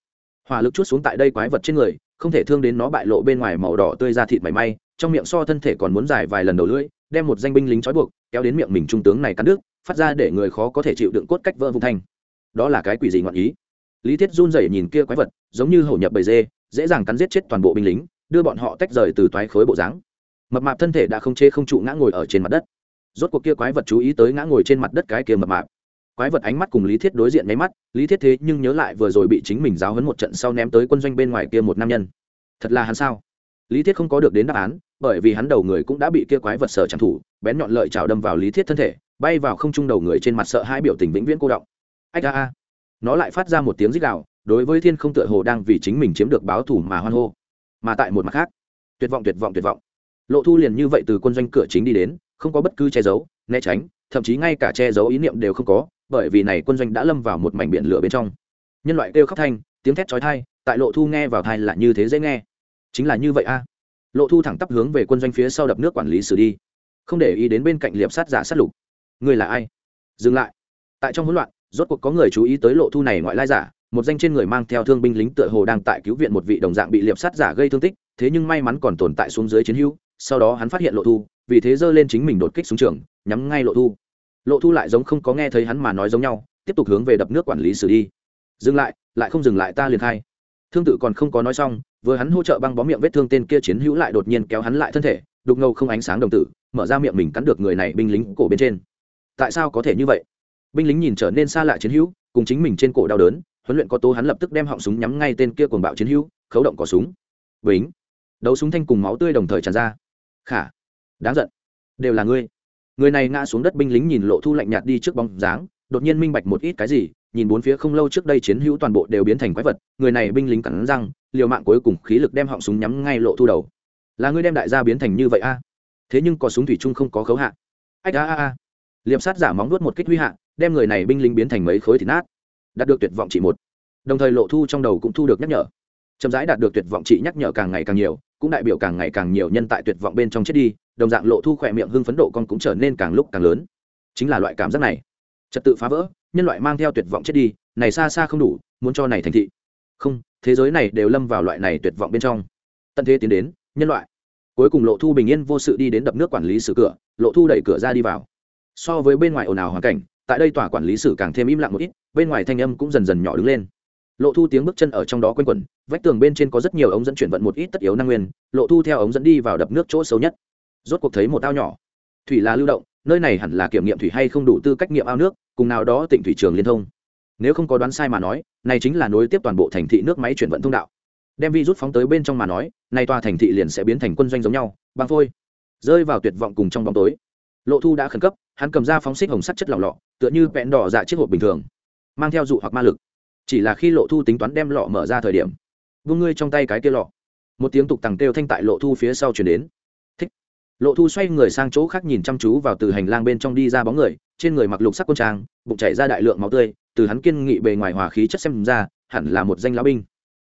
Hỏa lực chút xuống tại đây quái vật trên người, không thể thương đến nó bại lộ bên ngoài màu đỏ tươi ra thịt mảy may, trong miệng so thân thể còn muốn dài vài lần đầu lưỡi, đem một danh binh lính trói buộc, kéo đến miệng mình trung tướng này cắn đứt, phát ra để người khó có thể chịu đựng cốt cách vỡ vùng thanh. Đó là cái quỷ gì ngọn ý? Lý thiết run rẩy nhìn kia quái vật, giống như hổ nhập bầy dê dễ dàng cắn giết chết toàn bộ binh lính, đưa bọn họ tách rời từ toái khối bộ dáng. Mập mạp thân thể đã không chê không trụ ngã ngồi ở trên mặt đất. Rốt cuộc kia quái vật chú ý tới ngã ngồi trên mặt đất cái kia mập mạp. Quái vật ánh mắt cùng lý thiết đối diện nháy mắt, lý thiết thế nhưng nhớ lại vừa rồi bị chính mình giáo hấn một trận sau ném tới quân doanh bên ngoài kia một nam nhân. Thật là hắn sao? Lý thiết không có được đến đáp án, bởi vì hắn đầu người cũng đã bị kia quái vật sở trang thủ, bén nhọn lợi chảo đâm vào lý thiết thân thể, bay vào không trung đầu người trên mặt sợ hai biểu tình vĩnh viễn cô động. Ách a a. Nó lại phát ra một tiếng rít gào đối với thiên không tựa hồ đang vì chính mình chiếm được báo thủ mà hoan hô. Mà tại một mặt khác, tuyệt vọng tuyệt vọng tuyệt vọng. Lộ thu liền như vậy từ quân doanh cửa chính đi đến, không có bất cứ che giấu, né tránh, thậm chí ngay cả che giấu ý niệm đều không có, bởi vì này quân doanh đã lâm vào một mảnh biển lửa bên trong. Nhân loại kêu khóc thanh, tiếng thét chói tai, tại lộ thu nghe vào thai là như thế dễ nghe. Chính là như vậy a. Lộ thu thẳng tắp hướng về quân doanh phía sau đập nước quản lý xử đi. Không để ý đến bên cạnh liệp sát giả sát lục. Người là ai? Dừng lại. Tại trong hỗn loạn, rốt cuộc có người chú ý tới lộ thu này ngoại lai giả một danh trên người mang theo thương binh lính tựa hồ đang tại cứu viện một vị đồng dạng bị liệp sát giả gây thương tích, thế nhưng may mắn còn tồn tại xuống dưới chiến hữu, sau đó hắn phát hiện lộ thu, vì thế giơ lên chính mình đột kích xuống trường, nhắm ngay lộ thu. Lộ thu lại giống không có nghe thấy hắn mà nói giống nhau, tiếp tục hướng về đập nước quản lý xử đi. Dừng lại lại không dừng lại ta liền khai. Thương tự còn không có nói xong, vừa hắn hỗ trợ băng bó miệng vết thương tên kia chiến hữu lại đột nhiên kéo hắn lại thân thể, đục ngầu không ánh sáng đồng tử, mở ra miệng mình cắn được người này binh lính cổ bên trên. Tại sao có thể như vậy? Binh lính nhìn trở nên xa lạ chiến hữu, cùng chính mình trên cổ đau đớn huấn luyện có tố hắn lập tức đem họng súng nhắm ngay tên kia cuồng bạo chiến hữu, khấu động cỏ súng. Bính. Đấu súng thanh cùng máu tươi đồng thời tràn ra. Khả. Đáng giận. Đều là ngươi. Người này ngã xuống đất binh lính nhìn lộ thu lạnh nhạt đi trước bóng dáng, đột nhiên minh bạch một ít cái gì, nhìn bốn phía không lâu trước đây chiến hữu toàn bộ đều biến thành quái vật, người này binh lính cắn răng, liều mạng cuối cùng khí lực đem họng súng nhắm ngay lộ thu đầu. Là ngươi đem đại gia biến thành như vậy a? À? Thế nhưng có súng thủy chung không có khấu hạ. Ách a a a. Liệp sát giả móng nuốt một kích huy hạ, đem người này binh lính biến thành mấy khối thịt nát đạt được tuyệt vọng trị một. Đồng thời lộ thu trong đầu cũng thu được nhắc nhở. Chậm rãi đạt được tuyệt vọng trị nhắc nhở càng ngày càng nhiều, cũng đại biểu càng ngày càng nhiều nhân tại tuyệt vọng bên trong chết đi, đồng dạng lộ thu khỏe miệng hưng phấn độ con cũng trở nên càng lúc càng lớn. Chính là loại cảm giác này. Trật tự phá vỡ, nhân loại mang theo tuyệt vọng chết đi, này xa xa không đủ, muốn cho này thành thị. Không, thế giới này đều lâm vào loại này tuyệt vọng bên trong. Tận thế tiến đến, nhân loại. Cuối cùng lộ thu bình yên vô sự đi đến đập nước quản lý sử cửa, lộ thu đẩy cửa ra đi vào. So với bên ngoài ồn ào hoàn cảnh tại đây tòa quản lý sử càng thêm im lặng một ít, bên ngoài thanh âm cũng dần dần nhỏ đứng lên. Lộ thu tiếng bước chân ở trong đó quanh quẩn, vách tường bên trên có rất nhiều ống dẫn chuyển vận một ít tất yếu năng nguyên, lộ thu theo ống dẫn đi vào đập nước chỗ xấu nhất. Rốt cuộc thấy một ao nhỏ. Thủy là lưu động, nơi này hẳn là kiểm nghiệm thủy hay không đủ tư cách nghiệm ao nước, cùng nào đó tỉnh thủy trường liên thông. Nếu không có đoán sai mà nói, này chính là nối tiếp toàn bộ thành thị nước máy chuyển vận thông đạo. Đem vi rút phóng tới bên trong mà nói nay tòa thành thị liền sẽ biến thành quân doanh giống nhau, băng phôi, rơi vào tuyệt vọng cùng trong bóng tối lộ thu đã khẩn cấp, hắn cầm ra phóng xích hồng sắt chất lỏng lọ, tựa như vẹn đỏ dạ chiếc hộp bình thường, mang theo dụ hoặc ma lực. Chỉ là khi lộ thu tính toán đem lọ mở ra thời điểm, vung ngươi trong tay cái kia lọ. Một tiếng tục tằng kêu thanh tại lộ thu phía sau chuyển đến. Thích. Lộ thu xoay người sang chỗ khác nhìn chăm chú vào từ hành lang bên trong đi ra bóng người, trên người mặc lục sắc quân trang, bụng chảy ra đại lượng máu tươi, từ hắn kiên nghị bề ngoài hòa khí chất xem ra, hẳn là một danh lão binh.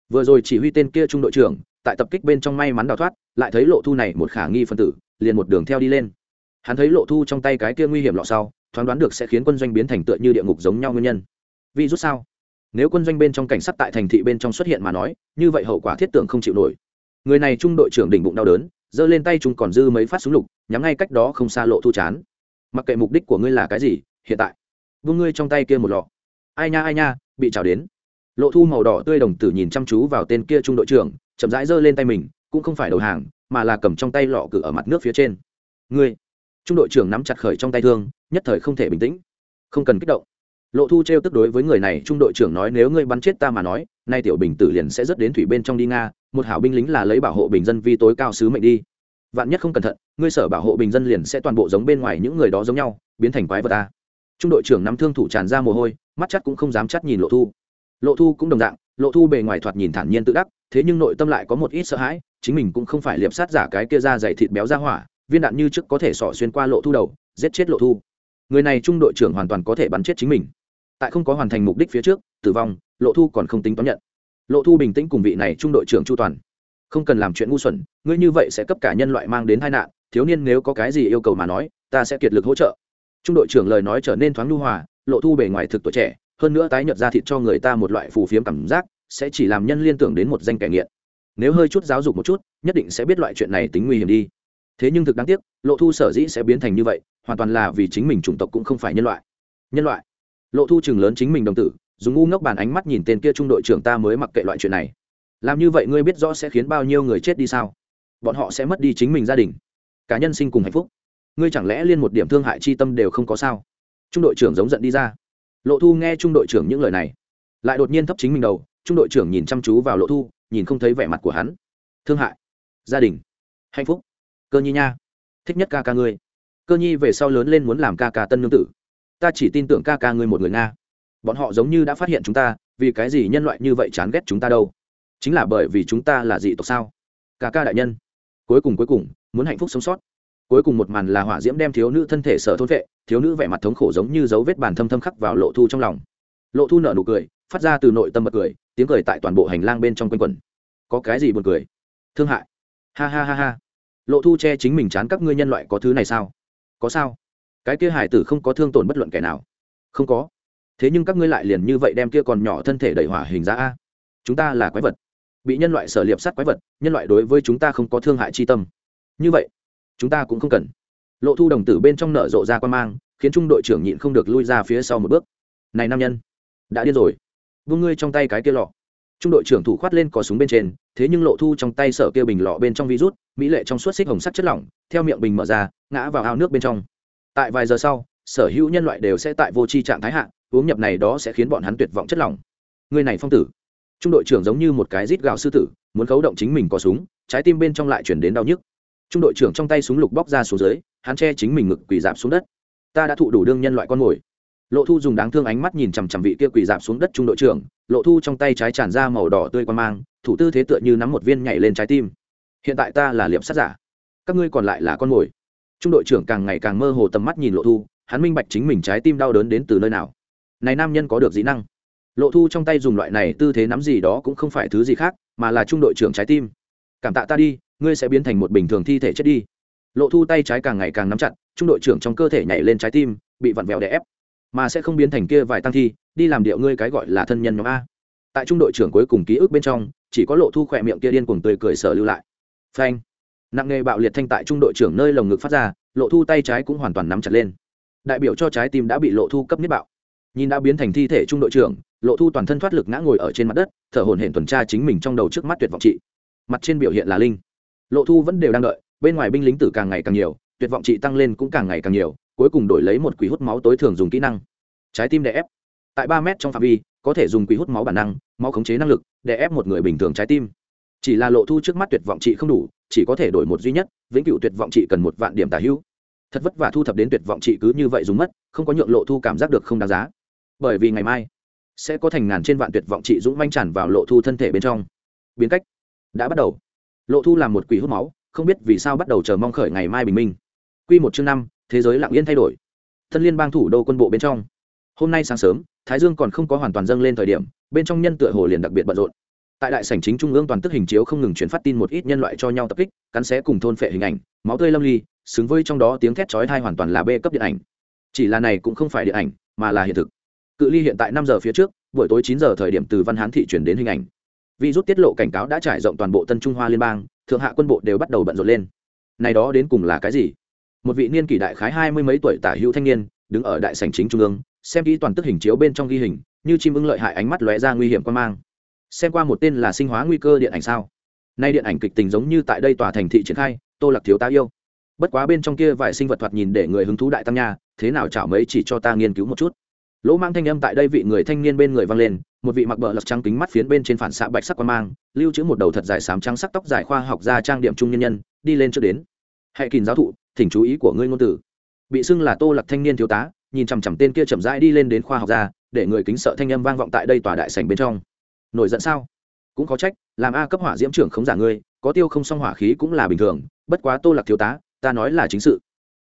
Vừa rồi chỉ huy tên kia trung đội trưởng, tại tập kích bên trong may mắn đào thoát, lại thấy lộ thu này một khả nghi phân tử, liền một đường theo đi lên hắn thấy lộ thu trong tay cái kia nguy hiểm lọ sau, thoáng đoán được sẽ khiến quân doanh biến thành tựa như địa ngục giống nhau nguyên nhân. Vì rút sao? Nếu quân doanh bên trong cảnh sát tại thành thị bên trong xuất hiện mà nói, như vậy hậu quả thiết tưởng không chịu nổi. Người này trung đội trưởng đỉnh bụng đau đớn, giơ lên tay chúng còn dư mấy phát súng lục, nhắm ngay cách đó không xa lộ thu chán. Mặc kệ mục đích của ngươi là cái gì, hiện tại, vung ngươi trong tay kia một lọ. Ai nha ai nha, bị trào đến. Lộ thu màu đỏ tươi đồng tử nhìn chăm chú vào tên kia trung đội trưởng, chậm rãi giơ lên tay mình, cũng không phải đầu hàng, mà là cầm trong tay lọ cử ở mặt nước phía trên. Ngươi trung đội trưởng nắm chặt khởi trong tay thương, nhất thời không thể bình tĩnh. Không cần kích động. Lộ thu t r e o tức đối với người này, trung đội trưởng nói, nếu ngươi bắn chết ta mà nói, nay tiểu bình tử liền sẽ rất đến thủy bên trong đi nga, một hảo binh lính là lấy bảo hộ bình dân vi tối cao sứ mệnh đi. Vạn nhất không cẩn thận, ngươi sở bảo hộ bình dân liền sẽ toàn bộ giống bên ngoài những người đó giống nhau, biến thành quái vật ta. Trung đội trưởng nắm thương thủ tràn ra mồ hôi, mắt chắc cũng không dám chắc nhìn lộ thu. Lộ thu cũng đồng dạng, lộ thu bề ngoài thoạt nhìn thản nhiên tự đắc, thế nhưng nội tâm lại có một ít sợ hãi, chính mình cũng không phải liệp sát giả cái kia ra dày thịt béo ra hỏa viên đạn như trước có thể xỏ xuyên qua lộ thu đầu, giết chết lộ thu. Người này trung đội trưởng hoàn toàn có thể bắn chết chính mình. Tại không có hoàn thành mục đích phía trước, tử vong, lộ thu còn không tính toán nhận. Lộ thu bình tĩnh cùng vị này trung đội trưởng chu toàn. Không cần làm chuyện ngu xuẩn, ngươi như vậy sẽ cấp cả nhân loại mang đến tai nạn, thiếu niên nếu có cái gì yêu cầu mà nói, ta sẽ kiệt lực hỗ trợ. Trung đội trưởng lời nói trở nên thoáng lưu hòa, lộ thu bề ngoài thực tuổi trẻ, hơn nữa tái nhợt ra thịt cho người ta một loại phù phiếm cảm giác, sẽ chỉ làm nhân liên tưởng đến một danh kẻ nghiện. Nếu hơi chút giáo dục một chút, nhất định sẽ biết loại chuyện này tính nguy hiểm đi thế nhưng thực đáng tiếc, lộ thu sở dĩ sẽ biến thành như vậy, hoàn toàn là vì chính mình chủng tộc cũng không phải nhân loại. Nhân loại? Lộ thu chừng lớn chính mình đồng tử, dùng ngu ngốc bàn ánh mắt nhìn tên kia trung đội trưởng ta mới mặc kệ loại chuyện này. Làm như vậy ngươi biết rõ sẽ khiến bao nhiêu người chết đi sao? Bọn họ sẽ mất đi chính mình gia đình. Cá nhân sinh cùng hạnh phúc. Ngươi chẳng lẽ liên một điểm thương hại chi tâm đều không có sao? Trung đội trưởng giống giận đi ra. Lộ thu nghe trung đội trưởng những lời này, lại đột nhiên thấp chính mình đầu, trung đội trưởng nhìn chăm chú vào lộ thu, nhìn không thấy vẻ mặt của hắn. Thương hại, gia đình, hạnh phúc cơ nhi nha. Thích nhất ca ca ngươi. Cơ nhi về sau lớn lên muốn làm ca ca tân nương tử. Ta chỉ tin tưởng ca ca ngươi một người nga. Bọn họ giống như đã phát hiện chúng ta, vì cái gì nhân loại như vậy chán ghét chúng ta đâu? Chính là bởi vì chúng ta là dị tộc sao? Ca ca đại nhân. Cuối cùng cuối cùng, muốn hạnh phúc sống sót. Cuối cùng một màn là hỏa diễm đem thiếu nữ thân thể sở thôn vệ, thiếu nữ vẻ mặt thống khổ giống như dấu vết bàn thâm thâm khắc vào lộ thu trong lòng. Lộ thu nở nụ cười, phát ra từ nội tâm bật cười, tiếng cười tại toàn bộ hành lang bên trong quanh quần có cái gì buồn cười? Thương hại. Ha ha ha ha lộ thu che chính mình chán các ngươi nhân loại có thứ này sao? Có sao? Cái kia hải tử không có thương tổn bất luận kẻ nào. Không có. Thế nhưng các ngươi lại liền như vậy đem kia còn nhỏ thân thể đẩy hỏa hình ra a. Chúng ta là quái vật. Bị nhân loại sở liệp sát quái vật, nhân loại đối với chúng ta không có thương hại chi tâm. Như vậy, chúng ta cũng không cần. Lộ thu đồng tử bên trong nở rộ ra quan mang, khiến trung đội trưởng nhịn không được lui ra phía sau một bước. Này nam nhân, đã điên rồi. Vương ngươi trong tay cái kia lọ trung đội trưởng thủ khoát lên có súng bên trên, thế nhưng lộ thu trong tay sở kia bình lọ bên trong virus, mỹ lệ trong suốt xích hồng sắt chất lỏng, theo miệng bình mở ra, ngã vào ao nước bên trong. Tại vài giờ sau, sở hữu nhân loại đều sẽ tại vô tri trạng thái hạ, uống nhập này đó sẽ khiến bọn hắn tuyệt vọng chất lỏng. Người này phong tử. Trung đội trưởng giống như một cái rít gạo sư tử, muốn khấu động chính mình có súng, trái tim bên trong lại chuyển đến đau nhức. Trung đội trưởng trong tay súng lục bóc ra xuống dưới, hắn che chính mình ngực quỳ dạp xuống đất. Ta đã thụ đủ đương nhân loại con mồi. Lộ thu dùng đáng thương ánh mắt nhìn chằm chằm vị kia quỳ dạp xuống đất trung đội trưởng lộ thu trong tay trái tràn ra màu đỏ tươi quan mang, thủ tư thế tựa như nắm một viên nhảy lên trái tim. Hiện tại ta là liệm sát giả. Các ngươi còn lại là con mồi. Trung đội trưởng càng ngày càng mơ hồ tầm mắt nhìn lộ thu, hắn minh bạch chính mình trái tim đau đớn đến từ nơi nào. Này nam nhân có được dĩ năng. Lộ thu trong tay dùng loại này tư thế nắm gì đó cũng không phải thứ gì khác, mà là trung đội trưởng trái tim. Cảm tạ ta đi, ngươi sẽ biến thành một bình thường thi thể chết đi. Lộ thu tay trái càng ngày càng nắm chặt, trung đội trưởng trong cơ thể nhảy lên trái tim, bị vặn vẹo đè ép mà sẽ không biến thành kia vài tăng thi, đi làm điệu ngươi cái gọi là thân nhân nhóm a. Tại trung đội trưởng cuối cùng ký ức bên trong, chỉ có lộ thu khỏe miệng kia điên cuồng tươi cười sở lưu lại. Phanh. Nặng nghề bạo liệt thanh tại trung đội trưởng nơi lồng ngực phát ra, lộ thu tay trái cũng hoàn toàn nắm chặt lên. Đại biểu cho trái tim đã bị lộ thu cấp niết bạo. Nhìn đã biến thành thi thể trung đội trưởng, lộ thu toàn thân thoát lực ngã ngồi ở trên mặt đất, thở hổn hển tuần tra chính mình trong đầu trước mắt tuyệt vọng chị mặt trên biểu hiện là linh. Lộ thu vẫn đều đang đợi, bên ngoài binh lính tử càng ngày càng nhiều, tuyệt vọng chị tăng lên cũng càng ngày càng nhiều cuối cùng đổi lấy một quỷ hút máu tối thường dùng kỹ năng. Trái tim đè ép. Tại ba mét trong phạm vi, có thể dùng quỷ hút máu bản năng, máu khống chế năng lực để ép một người bình thường trái tim. Chỉ là lộ thu trước mắt tuyệt vọng trị không đủ, chỉ có thể đổi một duy nhất, vĩnh cửu tuyệt vọng trị cần một vạn điểm tả hữu. Thật vất vả thu thập đến tuyệt vọng trị cứ như vậy dùng mất, không có nhượng lộ thu cảm giác được không đáng giá. Bởi vì ngày mai sẽ có thành ngàn trên vạn tuyệt vọng trị dũng manh tràn vào lộ thu thân thể bên trong. Biến cách đã bắt đầu. Lộ thu làm một quỷ hút máu, không biết vì sao bắt đầu chờ mong khởi ngày mai bình minh. Q một chương năm thế giới lặng yên thay đổi. Thân liên bang thủ đô quân bộ bên trong. Hôm nay sáng sớm, thái dương còn không có hoàn toàn dâng lên thời điểm, bên trong nhân tựa hồ liền đặc biệt bận rộn. Tại đại sảnh chính trung ương toàn tức hình chiếu không ngừng chuyển phát tin một ít nhân loại cho nhau tập kích, cắn xé cùng thôn phệ hình ảnh, máu tươi lâm ly, xứng với trong đó tiếng thét chói thai hoàn toàn là b cấp điện ảnh. Chỉ là này cũng không phải điện ảnh, mà là hiện thực. Cự ly hiện tại năm giờ phía trước, buổi tối chín giờ thời điểm từ văn hán thị chuyển đến hình ảnh. Vị rút tiết lộ cảnh cáo đã trải rộng toàn bộ tân trung hoa liên bang, thượng hạ quân bộ đều bắt đầu bận rộn lên. Này đó đến cùng là cái gì? Một vị niên kỷ đại khái hai mươi mấy tuổi tả hữu thanh niên, đứng ở đại sảnh chính trung ương, xem kỹ toàn tức hình chiếu bên trong ghi hình, như chim ưng lợi hại ánh mắt lóe ra nguy hiểm quan mang. Xem qua một tên là sinh hóa nguy cơ điện ảnh sao? Nay điện ảnh kịch tình giống như tại đây tòa thành thị triển khai, tô lạc thiếu ta yêu. Bất quá bên trong kia vài sinh vật thoạt nhìn để người hứng thú đại tăng nha, thế nào chảo mấy chỉ cho ta nghiên cứu một chút. Lỗ mang thanh âm tại đây vị người thanh niên bên người vang lên, một vị mặc bờ lật trắng kính mắt phiến bên trên phản xạ bạch sắc quan mang, lưu trữ một đầu thật dài sám trắng sắc tóc dài khoa học ra trang điểm trung nhân nhân, đi lên trước đến. Hệ kìm giáo thụ thỉnh chú ý của ngươi ngôn tử bị xưng là tô lạc thanh niên thiếu tá, nhìn chằm chằm tên kia chậm rãi đi lên đến khoa học gia, để người kính sợ thanh âm vang vọng tại đây tòa đại sảnh bên trong. Nổi giận sao? Cũng có trách, làm a cấp hỏa diễm trưởng không giả ngươi, có tiêu không xong hỏa khí cũng là bình thường, bất quá tô lạc thiếu tá, ta nói là chính sự.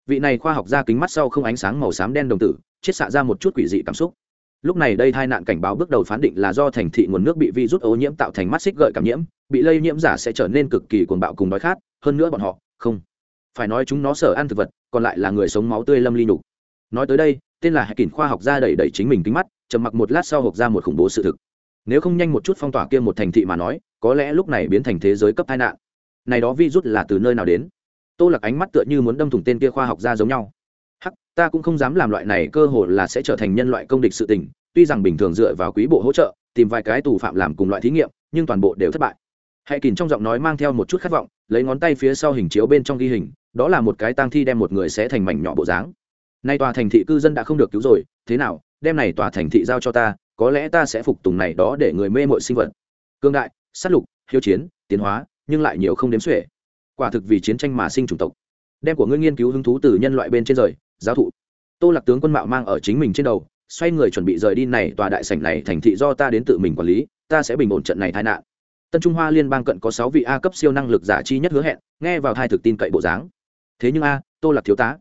Vị này khoa học gia kính mắt sau không ánh sáng màu xám đen đồng tử chiết xạ ra một chút quỷ dị cảm xúc. Lúc này đây tai nạn cảnh báo bước đầu phán định là do thành thị nguồn nước bị vi rút ô nhiễm tạo thành mắt xích gợi cảm nhiễm, bị lây nhiễm giả sẽ trở nên cực kỳ cuồng bạo cùng đói khát, hơn nữa bọn họ, không phải nói chúng nó sở ăn thực vật, còn lại là người sống máu tươi lâm ly nhục. Nói tới đây, tên là hãy kỳn khoa học gia đẩy đẩy chính mình kính mắt, trầm mặc một lát sau hộp ra một khủng bố sự thực. Nếu không nhanh một chút phong tỏa kia một thành thị mà nói, có lẽ lúc này biến thành thế giới cấp tai nạn. Này đó virus là từ nơi nào đến? Tô lạc ánh mắt tựa như muốn đâm thủng tên kia khoa học gia giống nhau. Hắc, ta cũng không dám làm loại này, cơ hội là sẽ trở thành nhân loại công địch sự tình, tuy rằng bình thường dựa vào quý bộ hỗ trợ, tìm vài cái tù phạm làm cùng loại thí nghiệm, nhưng toàn bộ đều thất bại hãy kìm trong giọng nói mang theo một chút khát vọng, lấy ngón tay phía sau hình chiếu bên trong ghi hình, đó là một cái tang thi đem một người sẽ thành mảnh nhỏ bộ dáng. Nay tòa thành thị cư dân đã không được cứu rồi, thế nào, đem này tòa thành thị giao cho ta, có lẽ ta sẽ phục tùng này đó để người mê mội sinh vật. Cương đại, sát lục, hiếu chiến, tiến hóa, nhưng lại nhiều không đếm xuể. Quả thực vì chiến tranh mà sinh chủng tộc. Đem của ngươi nghiên cứu hứng thú từ nhân loại bên trên rời, giáo thụ. Tô lạc tướng quân mạo mang ở chính mình trên đầu, xoay người chuẩn bị rời đi này tòa đại sảnh này thành thị do ta đến tự mình quản lý, ta sẽ bình ổn trận này tai nạn tân trung hoa liên bang cận có sáu vị a cấp siêu năng lực giả chi nhất hứa hẹn, nghe vào hai thực tin cậy bộ dáng. Thế nhưng a, tô lạc thiếu tá,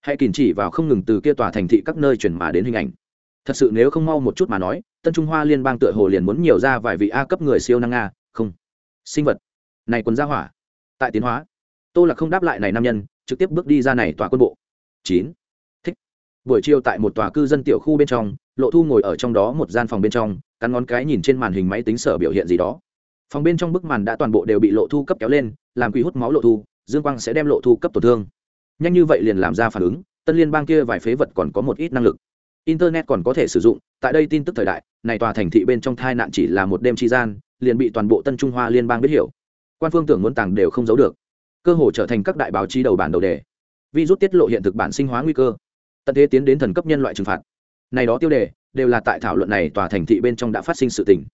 hãy kìm chỉ vào không ngừng từ kia tòa thành thị các nơi chuyển mà đến hình ảnh. Thật sự nếu không mau một chút mà nói, tân trung hoa liên bang tựa hồ liền muốn nhiều ra vài vị a cấp người siêu năng a, không. Sinh vật. Này quân gia hỏa. Tại tiến hóa. Tô lạc không đáp lại này nam nhân, trực tiếp bước đi ra này tòa quân bộ. Chín. Thích. Buổi chiều tại một tòa cư dân tiểu khu bên trong, lộ thu ngồi ở trong đó một gian phòng bên trong, cắn ngón cái nhìn trên màn hình máy tính sở biểu hiện gì đó phòng bên trong bức màn đã toàn bộ đều bị lộ thu cấp kéo lên, làm quỷ hút máu lộ thu, dương quang sẽ đem lộ thu cấp tổn thương. Nhanh như vậy liền làm ra phản ứng, tân liên bang kia vài phế vật còn có một ít năng lực. Internet còn có thể sử dụng, tại đây tin tức thời đại, này tòa thành thị bên trong thai nạn chỉ là một đêm tri gian, liền bị toàn bộ tân trung hoa liên bang biết hiểu. Quan phương tưởng muốn tàng đều không giấu được. Cơ hồ trở thành các đại báo chí đầu bản đầu đề. Vi rút tiết lộ hiện thực bản sinh hóa nguy cơ. Tận thế tiến đến thần cấp nhân loại trừng phạt. Này đó tiêu đề, đều là tại thảo luận này tòa thành thị bên trong đã phát sinh sự tình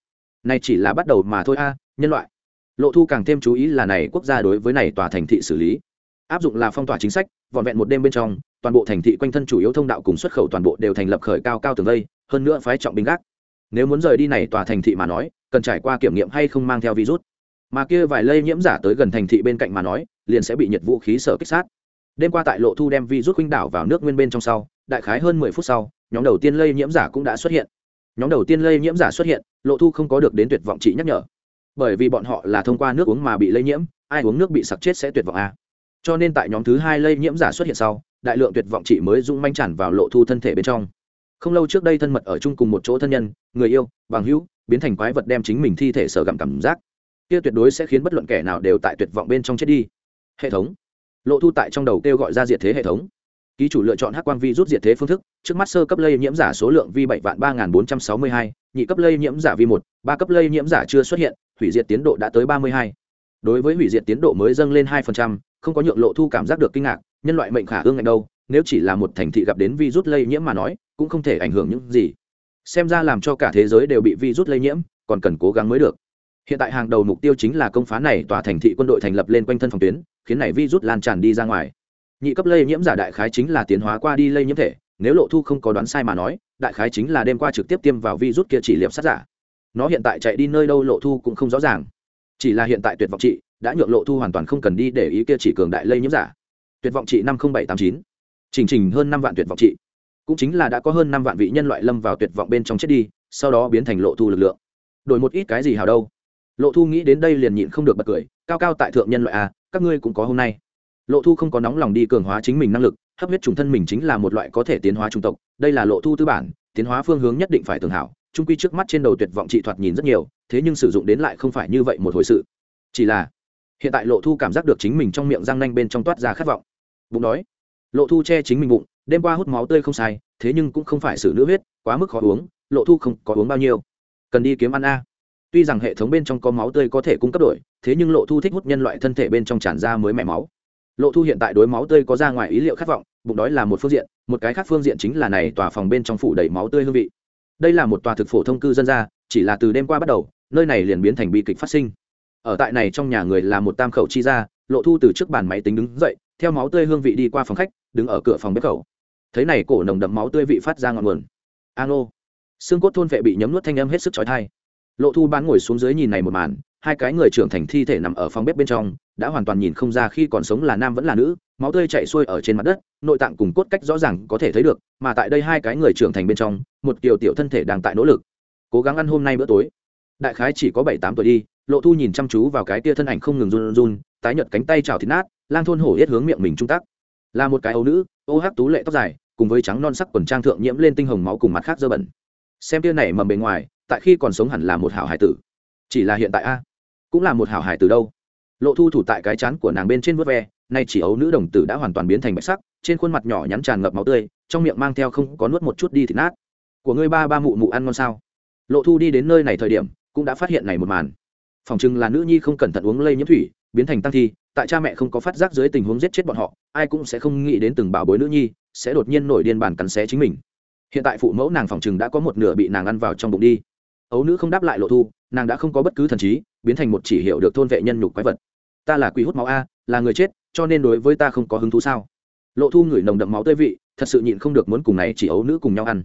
này chỉ là bắt đầu mà thôi a, nhân loại. Lộ thu càng thêm chú ý là này quốc gia đối với này tòa thành thị xử lý. Áp dụng là phong tỏa chính sách vọn vẹn một đêm bên trong, toàn bộ thành thị quanh thân chủ yếu thông đạo cùng xuất khẩu toàn bộ đều thành lập khởi cao cao tường vây, hơn nữa phái trọng binh gác. Nếu muốn rời đi này tòa thành thị mà nói, cần trải qua kiểm nghiệm hay không mang theo virus. Mà kia vài lây nhiễm giả tới gần thành thị bên cạnh mà nói, liền sẽ bị nhiệt vũ khí sở kích sát. Đêm qua tại lộ thu đem virus khuynh đảo vào nước nguyên bên trong sau, đại khái hơn mười phút sau, nhóm đầu tiên lây nhiễm giả cũng đã xuất hiện nhóm đầu tiên lây nhiễm giả xuất hiện, lộ thu không có được đến tuyệt vọng chị nhắc nhở. Bởi vì bọn họ là thông qua nước uống mà bị lây nhiễm, ai uống nước bị sặc chết sẽ tuyệt vọng a cho nên tại nhóm thứ hai lây nhiễm giả xuất hiện sau, đại lượng tuyệt vọng chị mới rung manh tràn vào lộ thu thân thể bên trong. Không lâu trước đây thân mật ở chung cùng một chỗ thân nhân, người yêu, bằng hữu, biến thành quái vật đem chính mình thi thể sở gặm cảm giác. Kia tuyệt đối sẽ khiến bất luận kẻ nào đều tại tuyệt vọng bên trong chết đi. Hệ thống. Lộ thu tại trong đầu kêu gọi ra diệt thế hệ thống ký chủ lựa chọn hắc quang vi rút diệt thế phương thức, trước mắt sơ cấp lây nhiễm giả số lượng vi bảy vạn ba nghìn bốn trăm sáu mươi hai, nhị cấp lây nhiễm giả vi một, ba cấp lây nhiễm giả chưa xuất hiện, hủy diệt tiến độ đã tới ba mươi hai. Đối với hủy diệt tiến độ mới dâng lên hai phần trăm, không có nhượng lộ thu cảm giác được kinh ngạc, nhân loại mệnh khả ương ngạnh đâu, nếu chỉ là một thành thị gặp đến virus lây nhiễm mà nói, cũng không thể ảnh hưởng những gì. Xem ra làm cho cả thế giới đều bị virus lây nhiễm, còn cần cố gắng mới được. Hiện tại hàng đầu mục tiêu chính là công phá này tòa thành thị quân đội thành lập lên quanh thân phòng tuyến, khiến này virus lan tràn đi ra ngoài nhị cấp lây nhiễm giả đại khái chính là tiến hóa qua đi lây nhiễm thể nếu lộ thu không có đoán sai mà nói đại khái chính là đêm qua trực tiếp tiêm vào virus kia chỉ liệp sát giả. Nó hiện tại chạy đi nơi đâu lộ thu cũng không rõ ràng. Chỉ là hiện tại tuyệt vọng chị đã nhượng lộ thu hoàn toàn không cần đi để ý kia chỉ cường đại lây nhiễm giả. Tuyệt vọng trị năm nghìn bảy t chín. Trình trình hơn năm vạn tuyệt vọng trị. Cũng chính là đã có hơn năm vạn vị nhân loại lâm vào tuyệt vọng bên trong chết đi sau đó biến thành lộ thu lực lượng. Đổi một ít cái gì hào đâu? Lộ thu nghĩ đến đây liền nhịn không được bật cười cao cao tại thượng nhân loại a à, các ngươi cũng có hôm nay lộ thu không có nóng lòng đi cường hóa chính mình năng lực, hấp huyết trùng thân mình chính là một loại có thể tiến hóa trung tộc. Đây là lộ thu tư bản, tiến hóa phương hướng nhất định phải tường hảo, trung quy trước mắt trên đầu tuyệt vọng trị thoạt nhìn rất nhiều, thế nhưng sử dụng đến lại không phải như vậy một hồi sự. Chỉ là, hiện tại lộ thu cảm giác được chính mình trong miệng răng nanh bên trong toát ra khát vọng. Bụng đói. Lộ thu che chính mình bụng, đêm qua hút máu tươi không sai, thế nhưng cũng không phải xử nữ huyết, quá mức khó uống, lộ thu không có uống bao nhiêu. Cần đi kiếm ăn a. Tuy rằng hệ thống bên trong có máu tươi có thể cung cấp đổi, thế nhưng lộ thu thích hút nhân loại thân thể bên trong tràn ra mới mẻ máu lộ thu hiện tại đối máu tươi có ra ngoài ý liệu khát vọng, bụng đói là một phương diện, một cái khác phương diện chính là này tòa phòng bên trong phủ đầy máu tươi hương vị. Đây là một tòa thực phổ thông cư dân gia chỉ là từ đêm qua bắt đầu, nơi này liền biến thành bi kịch phát sinh. Ở tại này trong nhà người là một tam khẩu chi ra lộ thu từ trước bàn máy tính đứng dậy, theo máu tươi hương vị đi qua phòng khách, đứng ở cửa phòng bếp khẩu. Thấy này cổ nồng đậm máu tươi vị phát ra ngọn nguồn. A ngô xương cốt thôn vệ bị nhấm nuốt thanh âm hết sức trói thai lộ thu bán ngồi xuống dưới nhìn này một màn, hai cái người trưởng thành thi thể nằm ở phòng bếp bên trong đã hoàn toàn nhìn không ra khi còn sống là nam vẫn là nữ, máu tươi chạy xuôi ở trên mặt đất, nội tạng cùng cốt cách rõ ràng có thể thấy được, mà tại đây hai cái người trưởng thành bên trong, một kiều tiểu thân thể đang tại nỗ lực, cố gắng ăn hôm nay bữa tối. Đại khái chỉ có bảy tám tuổi đi, lộ thu nhìn chăm chú vào cái tia thân ảnh không ngừng run run, tái nhợt cánh tay trào thịt nát, lang thôn hổ hết hướng miệng mình trung tác là một cái ấu nữ, ô hát tú lệ tóc dài, cùng với trắng non sắc quần trang thượng nhiễm lên tinh hồng máu cùng mặt khác dơ bẩn. Xem tia này mầm bề ngoài, tại khi còn sống hẳn là một hảo hải tử. Chỉ là hiện tại a, cũng là một hảo hải tử đâu lộ thu thủ tại cái chán của nàng bên trên vớt ve, nay chỉ ấu nữ đồng tử đã hoàn toàn biến thành bạch sắc, trên khuôn mặt nhỏ nhắn tràn ngập máu tươi, trong miệng mang theo không có nuốt một chút đi thịt nát. Của ngươi ba ba mụ mụ ăn ngon sao? Lộ thu đi đến nơi này thời điểm, cũng đã phát hiện này một màn. Phòng chừng là nữ nhi không cẩn thận uống lây nhiễm thủy, biến thành tăng thi, tại cha mẹ không có phát giác dưới tình huống giết chết bọn họ, ai cũng sẽ không nghĩ đến từng bảo bối nữ nhi sẽ đột nhiên nổi điên bàn cắn xé chính mình. Hiện tại phụ mẫu nàng phòng chừng đã có một nửa bị nàng ăn vào trong bụng đi. Ấu nữ không đáp lại lộ thu, nàng đã không có bất cứ thần trí, biến thành một chỉ hiệu được thôn vệ nhân nhục quái vật ta là quỷ hút máu a, là người chết, cho nên đối với ta không có hứng thú sao? Lộ thu ngửi nồng đậm máu tươi vị, thật sự nhịn không được muốn cùng này chỉ ấu nữ cùng nhau ăn.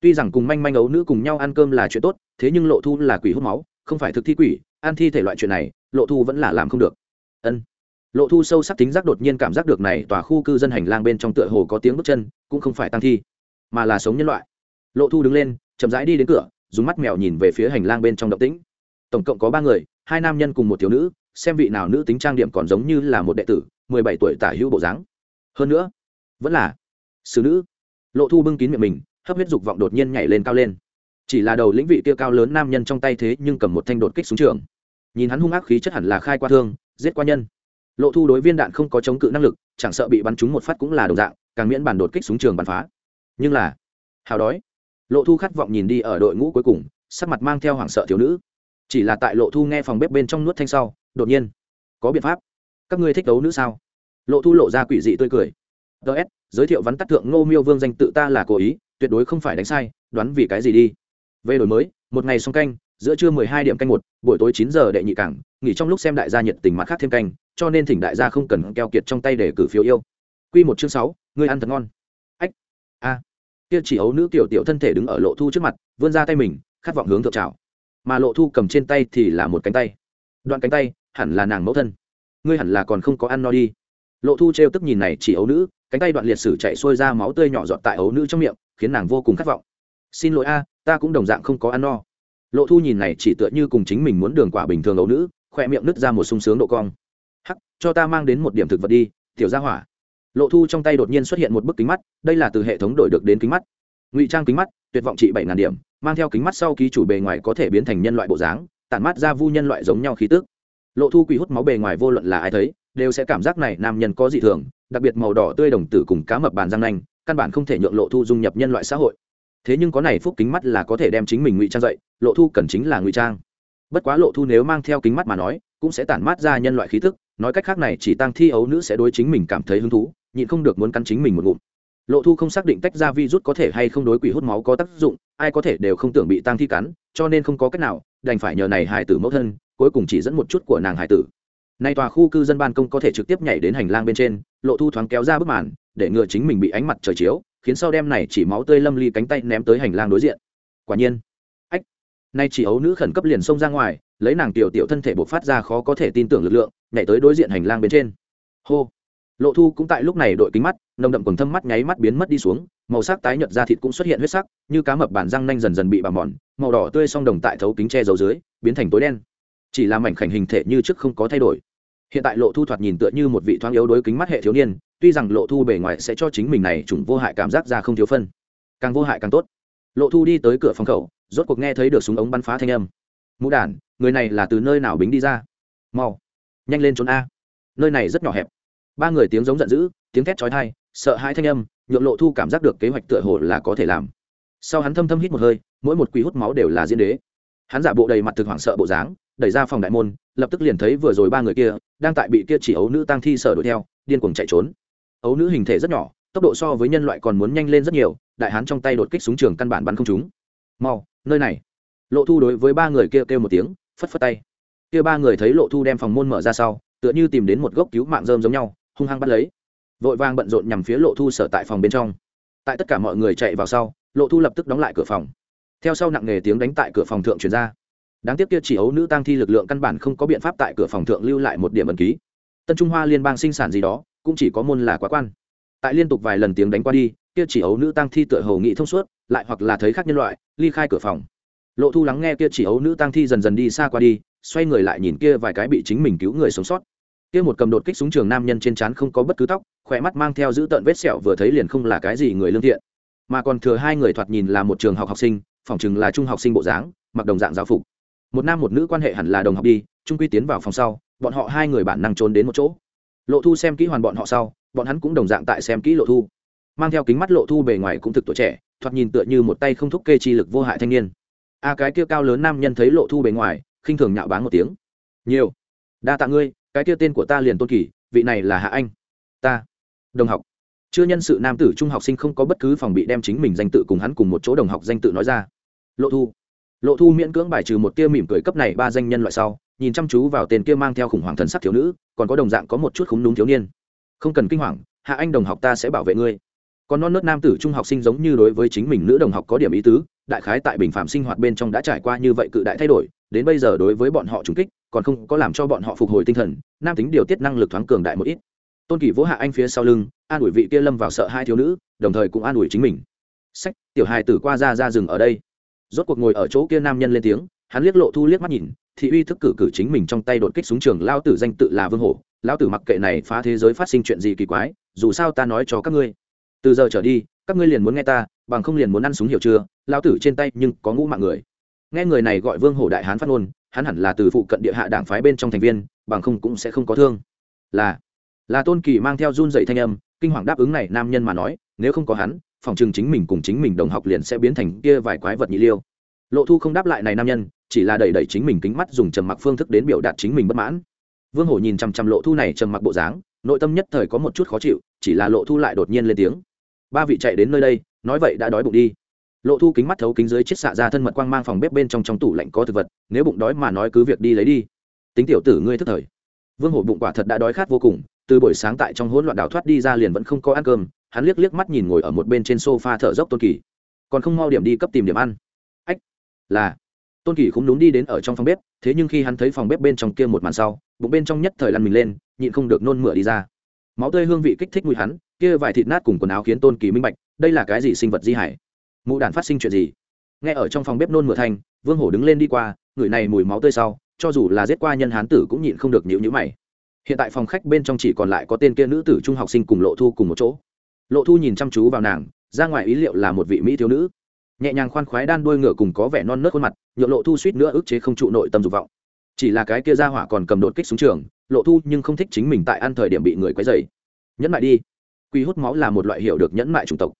Tuy rằng cùng manh manh ấu nữ cùng nhau ăn cơm là chuyện tốt, thế nhưng lộ thu là quỷ hút máu, không phải thực thi quỷ, ăn thi thể loại chuyện này, lộ thu vẫn là làm không được. Ân. Lộ thu sâu sắc tính giác đột nhiên cảm giác được này tòa khu cư dân hành lang bên trong tựa hồ có tiếng bước chân, cũng không phải tăng thi, mà là sống nhân loại. Lộ thu đứng lên, chậm rãi đi đến cửa, dùng mắt mèo nhìn về phía hành lang bên trong động tĩnh. Tổng cộng có ba người, hai nam nhân cùng một thiếu nữ xem vị nào nữ tính trang điểm còn giống như là một đệ tử, mười bảy tuổi tả hữu bộ dáng. Hơn nữa, vẫn là xử nữ. Lộ thu bưng kín miệng mình, hấp huyết dục vọng đột nhiên nhảy lên cao lên. Chỉ là đầu lĩnh vị kia cao lớn nam nhân trong tay thế nhưng cầm một thanh đột kích xuống trường. Nhìn hắn hung ác khí chất hẳn là khai qua thương, giết qua nhân. Lộ thu đối viên đạn không có chống cự năng lực, chẳng sợ bị bắn trúng một phát cũng là đồng dạng, càng miễn bản đột kích xuống trường bắn phá. Nhưng là, hào đói. Lộ thu khát vọng nhìn đi ở đội ngũ cuối cùng, sắc mặt mang theo hoảng sợ thiếu nữ. Chỉ là tại lộ thu nghe phòng bếp bên trong nuốt thanh sau đột nhiên. Có biện pháp. Các ngươi thích đấu nữ sao? Lộ thu lộ ra quỷ dị tươi cười. Ts giới thiệu vắn tắt thượng ngô miêu vương danh tự ta là cố ý, tuyệt đối không phải đánh sai, đoán vì cái gì đi? Về đổi mới, một ngày xong canh, giữa trưa mười hai điểm canh một, buổi tối chín giờ đệ nhị cảng, nghỉ trong lúc xem đại gia nhiệt tình mặt khác thêm canh, cho nên thỉnh đại gia không cần keo kiệt trong tay để cử phiếu yêu. Q một chương sáu, ngươi ăn thật ngon. Ách, a. Kia chỉ ấu nữ tiểu tiểu thân thể đứng ở lộ thu trước mặt, vươn ra tay mình, khát vọng hướng thượng trào mà lộ thu cầm trên tay thì là một cánh tay. Đoạn cánh tay hẳn là nàng mẫu thân. Ngươi hẳn là còn không có ăn no đi. Lộ thu trêu tức nhìn này chỉ ấu nữ, cánh tay đoạn liệt sử chạy xuôi ra máu tươi nhỏ giọt tại ấu nữ trong miệng, khiến nàng vô cùng khát vọng. Xin lỗi a, ta cũng đồng dạng không có ăn no. Lộ thu nhìn này chỉ tựa như cùng chính mình muốn đường quả bình thường ấu nữ khoe miệng nứt ra một sung sướng độ cong. Hắc, cho ta mang đến một điểm thực vật đi, tiểu gia hỏa. Lộ thu trong tay đột nhiên xuất hiện một bức kính mắt, đây là từ hệ thống đổi được đến kính mắt. Ngụy trang kính mắt, tuyệt vọng trị bảy ngàn điểm, mang theo kính mắt sau ký chủ bề ngoài có thể biến thành nhân loại bộ dáng, tản mát ra vu nhân loại giống nhau khí tức lộ thu quỷ hút máu bề ngoài vô luận là ai thấy, đều sẽ cảm giác này nam nhân có dị thường, đặc biệt màu đỏ tươi đồng tử cùng cá mập bàn răng nanh, căn bản không thể nhượng lộ thu dung nhập nhân loại xã hội. Thế nhưng có này phúc kính mắt là có thể đem chính mình ngụy trang dậy, lộ thu cần chính là ngụy trang. Bất quá lộ thu nếu mang theo kính mắt mà nói, cũng sẽ tản mát ra nhân loại khí thức nói cách khác này chỉ tăng thi ấu nữ sẽ đối chính mình cảm thấy hứng thú, nhịn không được muốn cắn chính mình một ngụm. Lộ thu không xác định tách ra virus có thể hay không đối quỷ hút máu có tác dụng, ai có thể đều không tưởng bị tăng thi cắn, cho nên không có cách nào đành phải nhờ này Hải tử mẫu thân, cuối cùng chỉ dẫn một chút của nàng Hải tử. Nay tòa khu cư dân ban công có thể trực tiếp nhảy đến hành lang bên trên, lộ thu thoáng kéo ra bức màn, để ngừa chính mình bị ánh mặt trời chiếu, khiến sau đem này chỉ máu tươi lâm ly cánh tay ném tới hành lang đối diện. Quả nhiên. Ách. Nay chỉ ấu nữ khẩn cấp liền xông ra ngoài, lấy nàng tiểu tiểu thân thể bộc phát ra khó có thể tin tưởng lực lượng, nhảy tới đối diện hành lang bên trên. Hô. Lộ thu cũng tại lúc này đội kính mắt, nồng đậm quần thâm mắt nháy mắt biến mất đi xuống màu sắc tái nhợt da thịt cũng xuất hiện huyết sắc, như cá mập bản răng nanh dần dần bị bào mòn, màu đỏ tươi song đồng tại thấu kính che dấu dưới, biến thành tối đen. Chỉ là mảnh khảnh hình thể như trước không có thay đổi. Hiện tại lộ thu thoạt nhìn tựa như một vị thoáng yếu đối kính mắt hệ thiếu niên, tuy rằng lộ thu bề ngoài sẽ cho chính mình này chủng vô hại cảm giác ra không thiếu phân, càng vô hại càng tốt. Lộ thu đi tới cửa phòng khẩu, rốt cuộc nghe thấy được súng ống bắn phá thanh âm. Mũ đản người này là từ nơi nào bính đi ra? Mau, nhanh lên trốn a. Nơi này rất nhỏ hẹp. Ba người tiếng giống giận dữ, tiếng thét chói tai sợ hãi thanh âm, nhượng lộ thu cảm giác được kế hoạch tựa hồ là có thể làm. Sau hắn thâm thâm hít một hơi, mỗi một quý hút máu đều là diễn đế. Hắn giả bộ đầy mặt thực hoảng sợ bộ dáng, đẩy ra phòng đại môn, lập tức liền thấy vừa rồi ba người kia, đang tại bị kia chỉ ấu nữ tăng thi sở đuổi theo, điên cuồng chạy trốn. Ấu nữ hình thể rất nhỏ, tốc độ so với nhân loại còn muốn nhanh lên rất nhiều, đại hán trong tay đột kích súng trường căn bản bắn không trúng. Mau, nơi này. Lộ thu đối với ba người kia kêu một tiếng, phất phất tay. Kia ba người thấy lộ thu đem phòng môn mở ra sau, tựa như tìm đến một gốc cứu mạng rơm giống nhau, hung hăng bắt lấy vội vàng bận rộn nhằm phía lộ thu sở tại phòng bên trong. Tại tất cả mọi người chạy vào sau, lộ thu lập tức đóng lại cửa phòng. Theo sau nặng nghề tiếng đánh tại cửa phòng thượng chuyển ra. Đáng tiếc kia chỉ ấu nữ tăng thi lực lượng căn bản không có biện pháp tại cửa phòng thượng lưu lại một điểm ẩn ký. Tân trung hoa liên bang sinh sản gì đó, cũng chỉ có môn là quá quan. Tại liên tục vài lần tiếng đánh qua đi, kia chỉ ấu nữ tăng thi tựa hầu nghị thông suốt, lại hoặc là thấy khác nhân loại, ly khai cửa phòng. Lộ thu lắng nghe kia chỉ ấu nữ tăng thi dần dần đi xa qua đi, xoay người lại nhìn kia vài cái bị chính mình cứu người sống sót kia một cầm đột kích súng trường nam nhân trên trán không có bất cứ tóc khỏe mắt mang theo giữ tợn vết sẹo vừa thấy liền không là cái gì người lương thiện. Mà còn thừa hai người thoạt nhìn là một trường học học sinh, phỏng chừng là trung học sinh bộ dáng, mặc đồng dạng giáo phục. Một nam một nữ quan hệ hẳn là đồng học đi trung quy tiến vào phòng sau, bọn họ hai người bản năng trốn đến một chỗ. Lộ thu xem kỹ hoàn bọn họ sau, bọn hắn cũng đồng dạng tại xem kỹ lộ thu. Mang theo kính mắt lộ thu bề ngoài cũng thực tuổi trẻ, thoạt nhìn tựa như một tay không thúc kê chi lực vô hại thanh niên. A cái kia cao lớn nam nhân thấy lộ thu bề ngoài, khinh thường nhạo báng một tiếng. Nhiều, đa tạ ngươi cái kia tên của ta liền tôn kỳ, vị này là hạ anh. Ta, đồng học. Chưa nhân sự nam tử trung học sinh không có bất cứ phòng bị đem chính mình danh tự cùng hắn cùng một chỗ đồng học danh tự nói ra. Lộ thu. Lộ thu miễn cưỡng bài trừ một tia mỉm cười cấp này ba danh nhân loại sau, nhìn chăm chú vào tên kia mang theo khủng hoảng thần sắc thiếu nữ, còn có đồng dạng có một chút khúng đúng thiếu niên. Không cần kinh hoàng, hạ anh đồng học ta sẽ bảo vệ ngươi còn non nớt nam tử trung học sinh giống như đối với chính mình nữ đồng học có điểm ý tứ, đại khái tại bình phạm sinh hoạt bên trong đã trải qua như vậy cự đại thay đổi, đến bây giờ đối với bọn họ trùng kích, còn không có làm cho bọn họ phục hồi tinh thần, nam tính điều tiết năng lực thoáng cường đại một ít. Tôn Kỷ vỗ hạ anh phía sau lưng, an ủi vị kia lâm vào sợ hai thiếu nữ, đồng thời cũng an ủi chính mình. Sách, tiểu hài tử qua ra ra rừng ở đây. Rốt cuộc ngồi ở chỗ kia nam nhân lên tiếng, hắn liếc lộ thu liếc mắt nhìn, thị uy thức cử cử chính mình trong tay đột kích súng trường lao tử danh tự là vương hổ. Lao tử mặc kệ này phá thế giới phát sinh chuyện gì kỳ quái, dù sao ta nói cho các ngươi từ giờ trở đi, các ngươi liền muốn nghe ta, bằng không liền muốn ăn súng hiểu chưa? Lao tử trên tay nhưng có ngũ mạng người. Nghe người này gọi vương hổ đại hán phát ngôn, hắn hẳn là từ phụ cận địa hạ đảng phái bên trong thành viên, bằng không cũng sẽ không có thương. Là là tôn kỳ mang theo run dậy thanh âm, kinh hoàng đáp ứng này nam nhân mà nói, nếu không có hắn, phòng trường chính mình cùng chính mình đồng học liền sẽ biến thành kia vài quái vật nhị liêu. Lộ thu không đáp lại này nam nhân, chỉ là đẩy đẩy chính mình kính mắt dùng trầm mặc phương thức đến biểu đạt chính mình bất mãn. Vương hổ nhìn chằm chằm lộ thu này trầm mặc bộ dáng nội tâm nhất thời có một chút khó chịu, chỉ là lộ thu lại đột nhiên lên tiếng. Ba vị chạy đến nơi đây, nói vậy đã đói bụng đi. Lộ thu kính mắt thấu kính dưới chiết xạ ra thân mật quang mang phòng bếp bên trong trong tủ lạnh có thực vật, nếu bụng đói mà nói cứ việc đi lấy đi. Tính tiểu tử ngươi thức thời. Vương hổ bụng quả thật đã đói khát vô cùng, từ buổi sáng tại trong hỗn loạn đào thoát đi ra liền vẫn không có ăn cơm, hắn liếc liếc mắt nhìn ngồi ở một bên trên sofa thở dốc tôn kỳ. Còn không mau điểm đi cấp tìm điểm ăn. Ách, là. Tôn kỳ cũng đúng đi đến ở trong phòng bếp, thế nhưng khi hắn thấy phòng bếp bên trong kia một màn sau, bụng bên trong nhất thời lăn mình lên nhịn không được nôn mửa đi ra. Máu tươi hương vị kích thích mùi hắn, kia vài thịt nát cùng quần áo khiến tôn kỳ minh bạch, đây là cái gì sinh vật di hải? Mụ đàn phát sinh chuyện gì? Nghe ở trong phòng bếp nôn mửa thành vương hổ đứng lên đi qua, người này mùi máu tươi sau, cho dù là giết qua nhân hán tử cũng nhịn không được nhịu nhữ mày. Hiện tại phòng khách bên trong chỉ còn lại có tên kia nữ tử trung học sinh cùng lộ thu cùng một chỗ. Lộ thu nhìn chăm chú vào nàng, ra ngoài ý liệu là một vị mỹ thiếu nữ. Nhẹ nhàng khoan khoái đan đuôi ngựa cùng có vẻ non nớt khuôn mặt nhựa lộ thu suýt nữa ức chế không trụ nội tâm dục vọng chỉ là cái kia ra hỏa còn cầm đột kích xuống trường, lộ thu nhưng không thích chính mình tại ăn thời điểm bị người quấy dày nhẫn lại đi. Quy hút máu là một loại hiểu được nhẫn mại chủng tộc.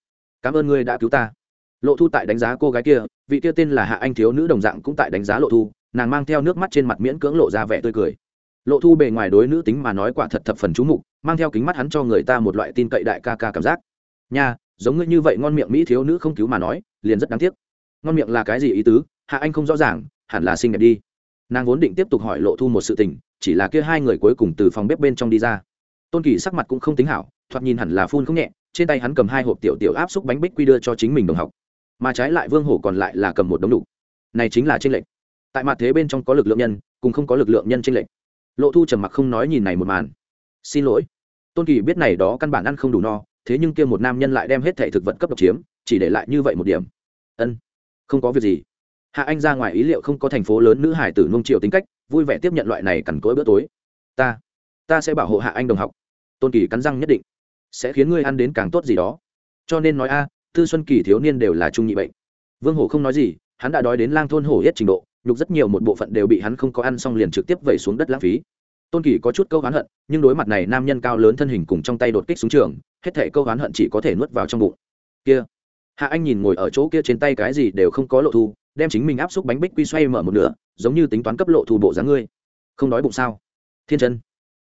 Cảm ơn ngươi đã cứu ta. Lộ thu tại đánh giá cô gái kia, vị kia tên là hạ anh thiếu nữ đồng dạng cũng tại đánh giá lộ thu, nàng mang theo nước mắt trên mặt miễn cưỡng lộ ra vẻ tươi cười. Lộ thu bề ngoài đối nữ tính mà nói quả thật thập phần chú mục, mang theo kính mắt hắn cho người ta một loại tin cậy đại ca ca cảm giác. Nha, giống ngươi như vậy ngon miệng mỹ thiếu nữ không cứu mà nói, liền rất đáng tiếc. Ngon miệng là cái gì ý tứ? Hạ anh không rõ ràng, hẳn là xinh đẹp đi nàng vốn định tiếp tục hỏi lộ thu một sự tình, chỉ là kia hai người cuối cùng từ phòng bếp bên trong đi ra. Tôn kỳ sắc mặt cũng không tính hảo, thoạt nhìn hẳn là phun không nhẹ, trên tay hắn cầm hai hộp tiểu tiểu áp xúc bánh bích quy đưa cho chính mình đồng học. Mà trái lại vương hổ còn lại là cầm một đống đủ. Này chính là tranh lệch. Tại mặt thế bên trong có lực lượng nhân, cùng không có lực lượng nhân tranh lệch. Lộ thu trầm mặc không nói nhìn này một màn. Xin lỗi. Tôn kỳ biết này đó căn bản ăn không đủ no, thế nhưng kia một nam nhân lại đem hết thể thực vật cấp độc chiếm, chỉ để lại như vậy một điểm. Ân, không có việc gì hạ anh ra ngoài ý liệu không có thành phố lớn nữ hải tử nung triệu tính cách, vui vẻ tiếp nhận loại này cằn cỗi bữa tối. Ta ta sẽ bảo hộ hạ anh đồng học. Tôn kỳ cắn răng nhất định. Sẽ khiến ngươi ăn đến càng tốt gì đó. Cho nên nói a tư xuân kỳ thiếu niên đều là trung nhị bệnh. Vương hổ không nói gì, hắn đã đói đến lang thôn hổ hết trình độ, nhục rất nhiều một bộ phận đều bị hắn không có ăn xong liền trực tiếp vẩy xuống đất lãng phí. Tôn kỳ có chút câu oán hận, nhưng đối mặt này nam nhân cao lớn thân hình cùng trong tay đột kích xuống trường, hết thể câu oán hận chỉ có thể nuốt vào trong bụng. Kia, hạ anh nhìn ngồi ở chỗ kia trên tay cái gì đều không có lộ thu đem chính mình áp xúc bánh bích quy xoay mở một nửa, giống như tính toán cấp lộ thu bộ dáng ngươi. Không đói bụng sao? Thiên chân.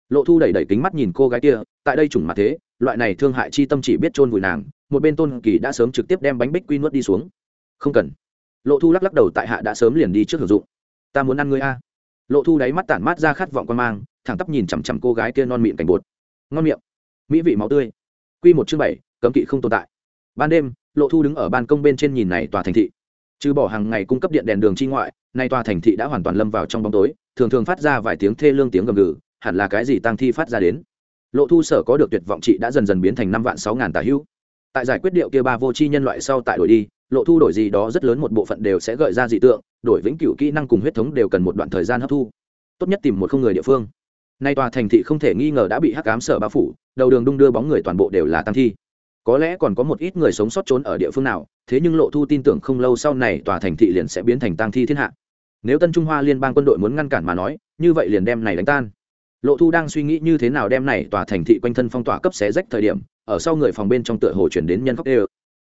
Lộ thu đẩy đẩy kính mắt nhìn cô gái kia, tại đây chủng mặt thế, loại này thương hại chi tâm chỉ biết chôn vùi nàng, một bên tôn kỳ đã sớm trực tiếp đem bánh bích quy nuốt đi xuống. Không cần. Lộ thu lắc lắc đầu tại hạ đã sớm liền đi trước hưởng dụng. Ta muốn ăn ngươi a. Lộ thu đáy mắt tản mát ra khát vọng quan mang, thẳng tắp nhìn chằm chằm cô gái kia non miệng cảnh bột. Ngon miệng. Mỹ vị máu tươi. Q một chương bảy, cấm kỵ không tồn tại. Ban đêm, lộ thu đứng ở ban công bên trên nhìn này tòa thành thị trừ bỏ hàng ngày cung cấp điện đèn đường chi ngoại, nay tòa thành thị đã hoàn toàn lâm vào trong bóng tối, thường thường phát ra vài tiếng thê lương tiếng gầm gừ, hẳn là cái gì tăng thi phát ra đến. Lộ thu sở có được tuyệt vọng chị đã dần dần biến thành năm vạn sáu ngàn tà hữu. Tại giải quyết điệu kia ba vô chi nhân loại sau tại đổi đi, lộ thu đổi gì đó rất lớn một bộ phận đều sẽ gợi ra dị tượng, đổi vĩnh cửu kỹ năng cùng huyết thống đều cần một đoạn thời gian hấp thu. Tốt nhất tìm một không người địa phương. Nay tòa thành thị không thể nghi ngờ đã bị hắc ám sở bao phủ, đầu đường đung đưa bóng người toàn bộ đều là tăng thi có lẽ còn có một ít người sống sót trốn ở địa phương nào, thế nhưng lộ thu tin tưởng không lâu sau này tòa thành thị liền sẽ biến thành tăng thi thiên hạ. Nếu tân trung hoa liên bang quân đội muốn ngăn cản mà nói, như vậy liền đem này đánh tan. Lộ thu đang suy nghĩ như thế nào đem này tòa thành thị quanh thân phong tỏa cấp xé rách thời điểm, ở sau người phòng bên trong tựa hồ chuyển đến nhân khóc đê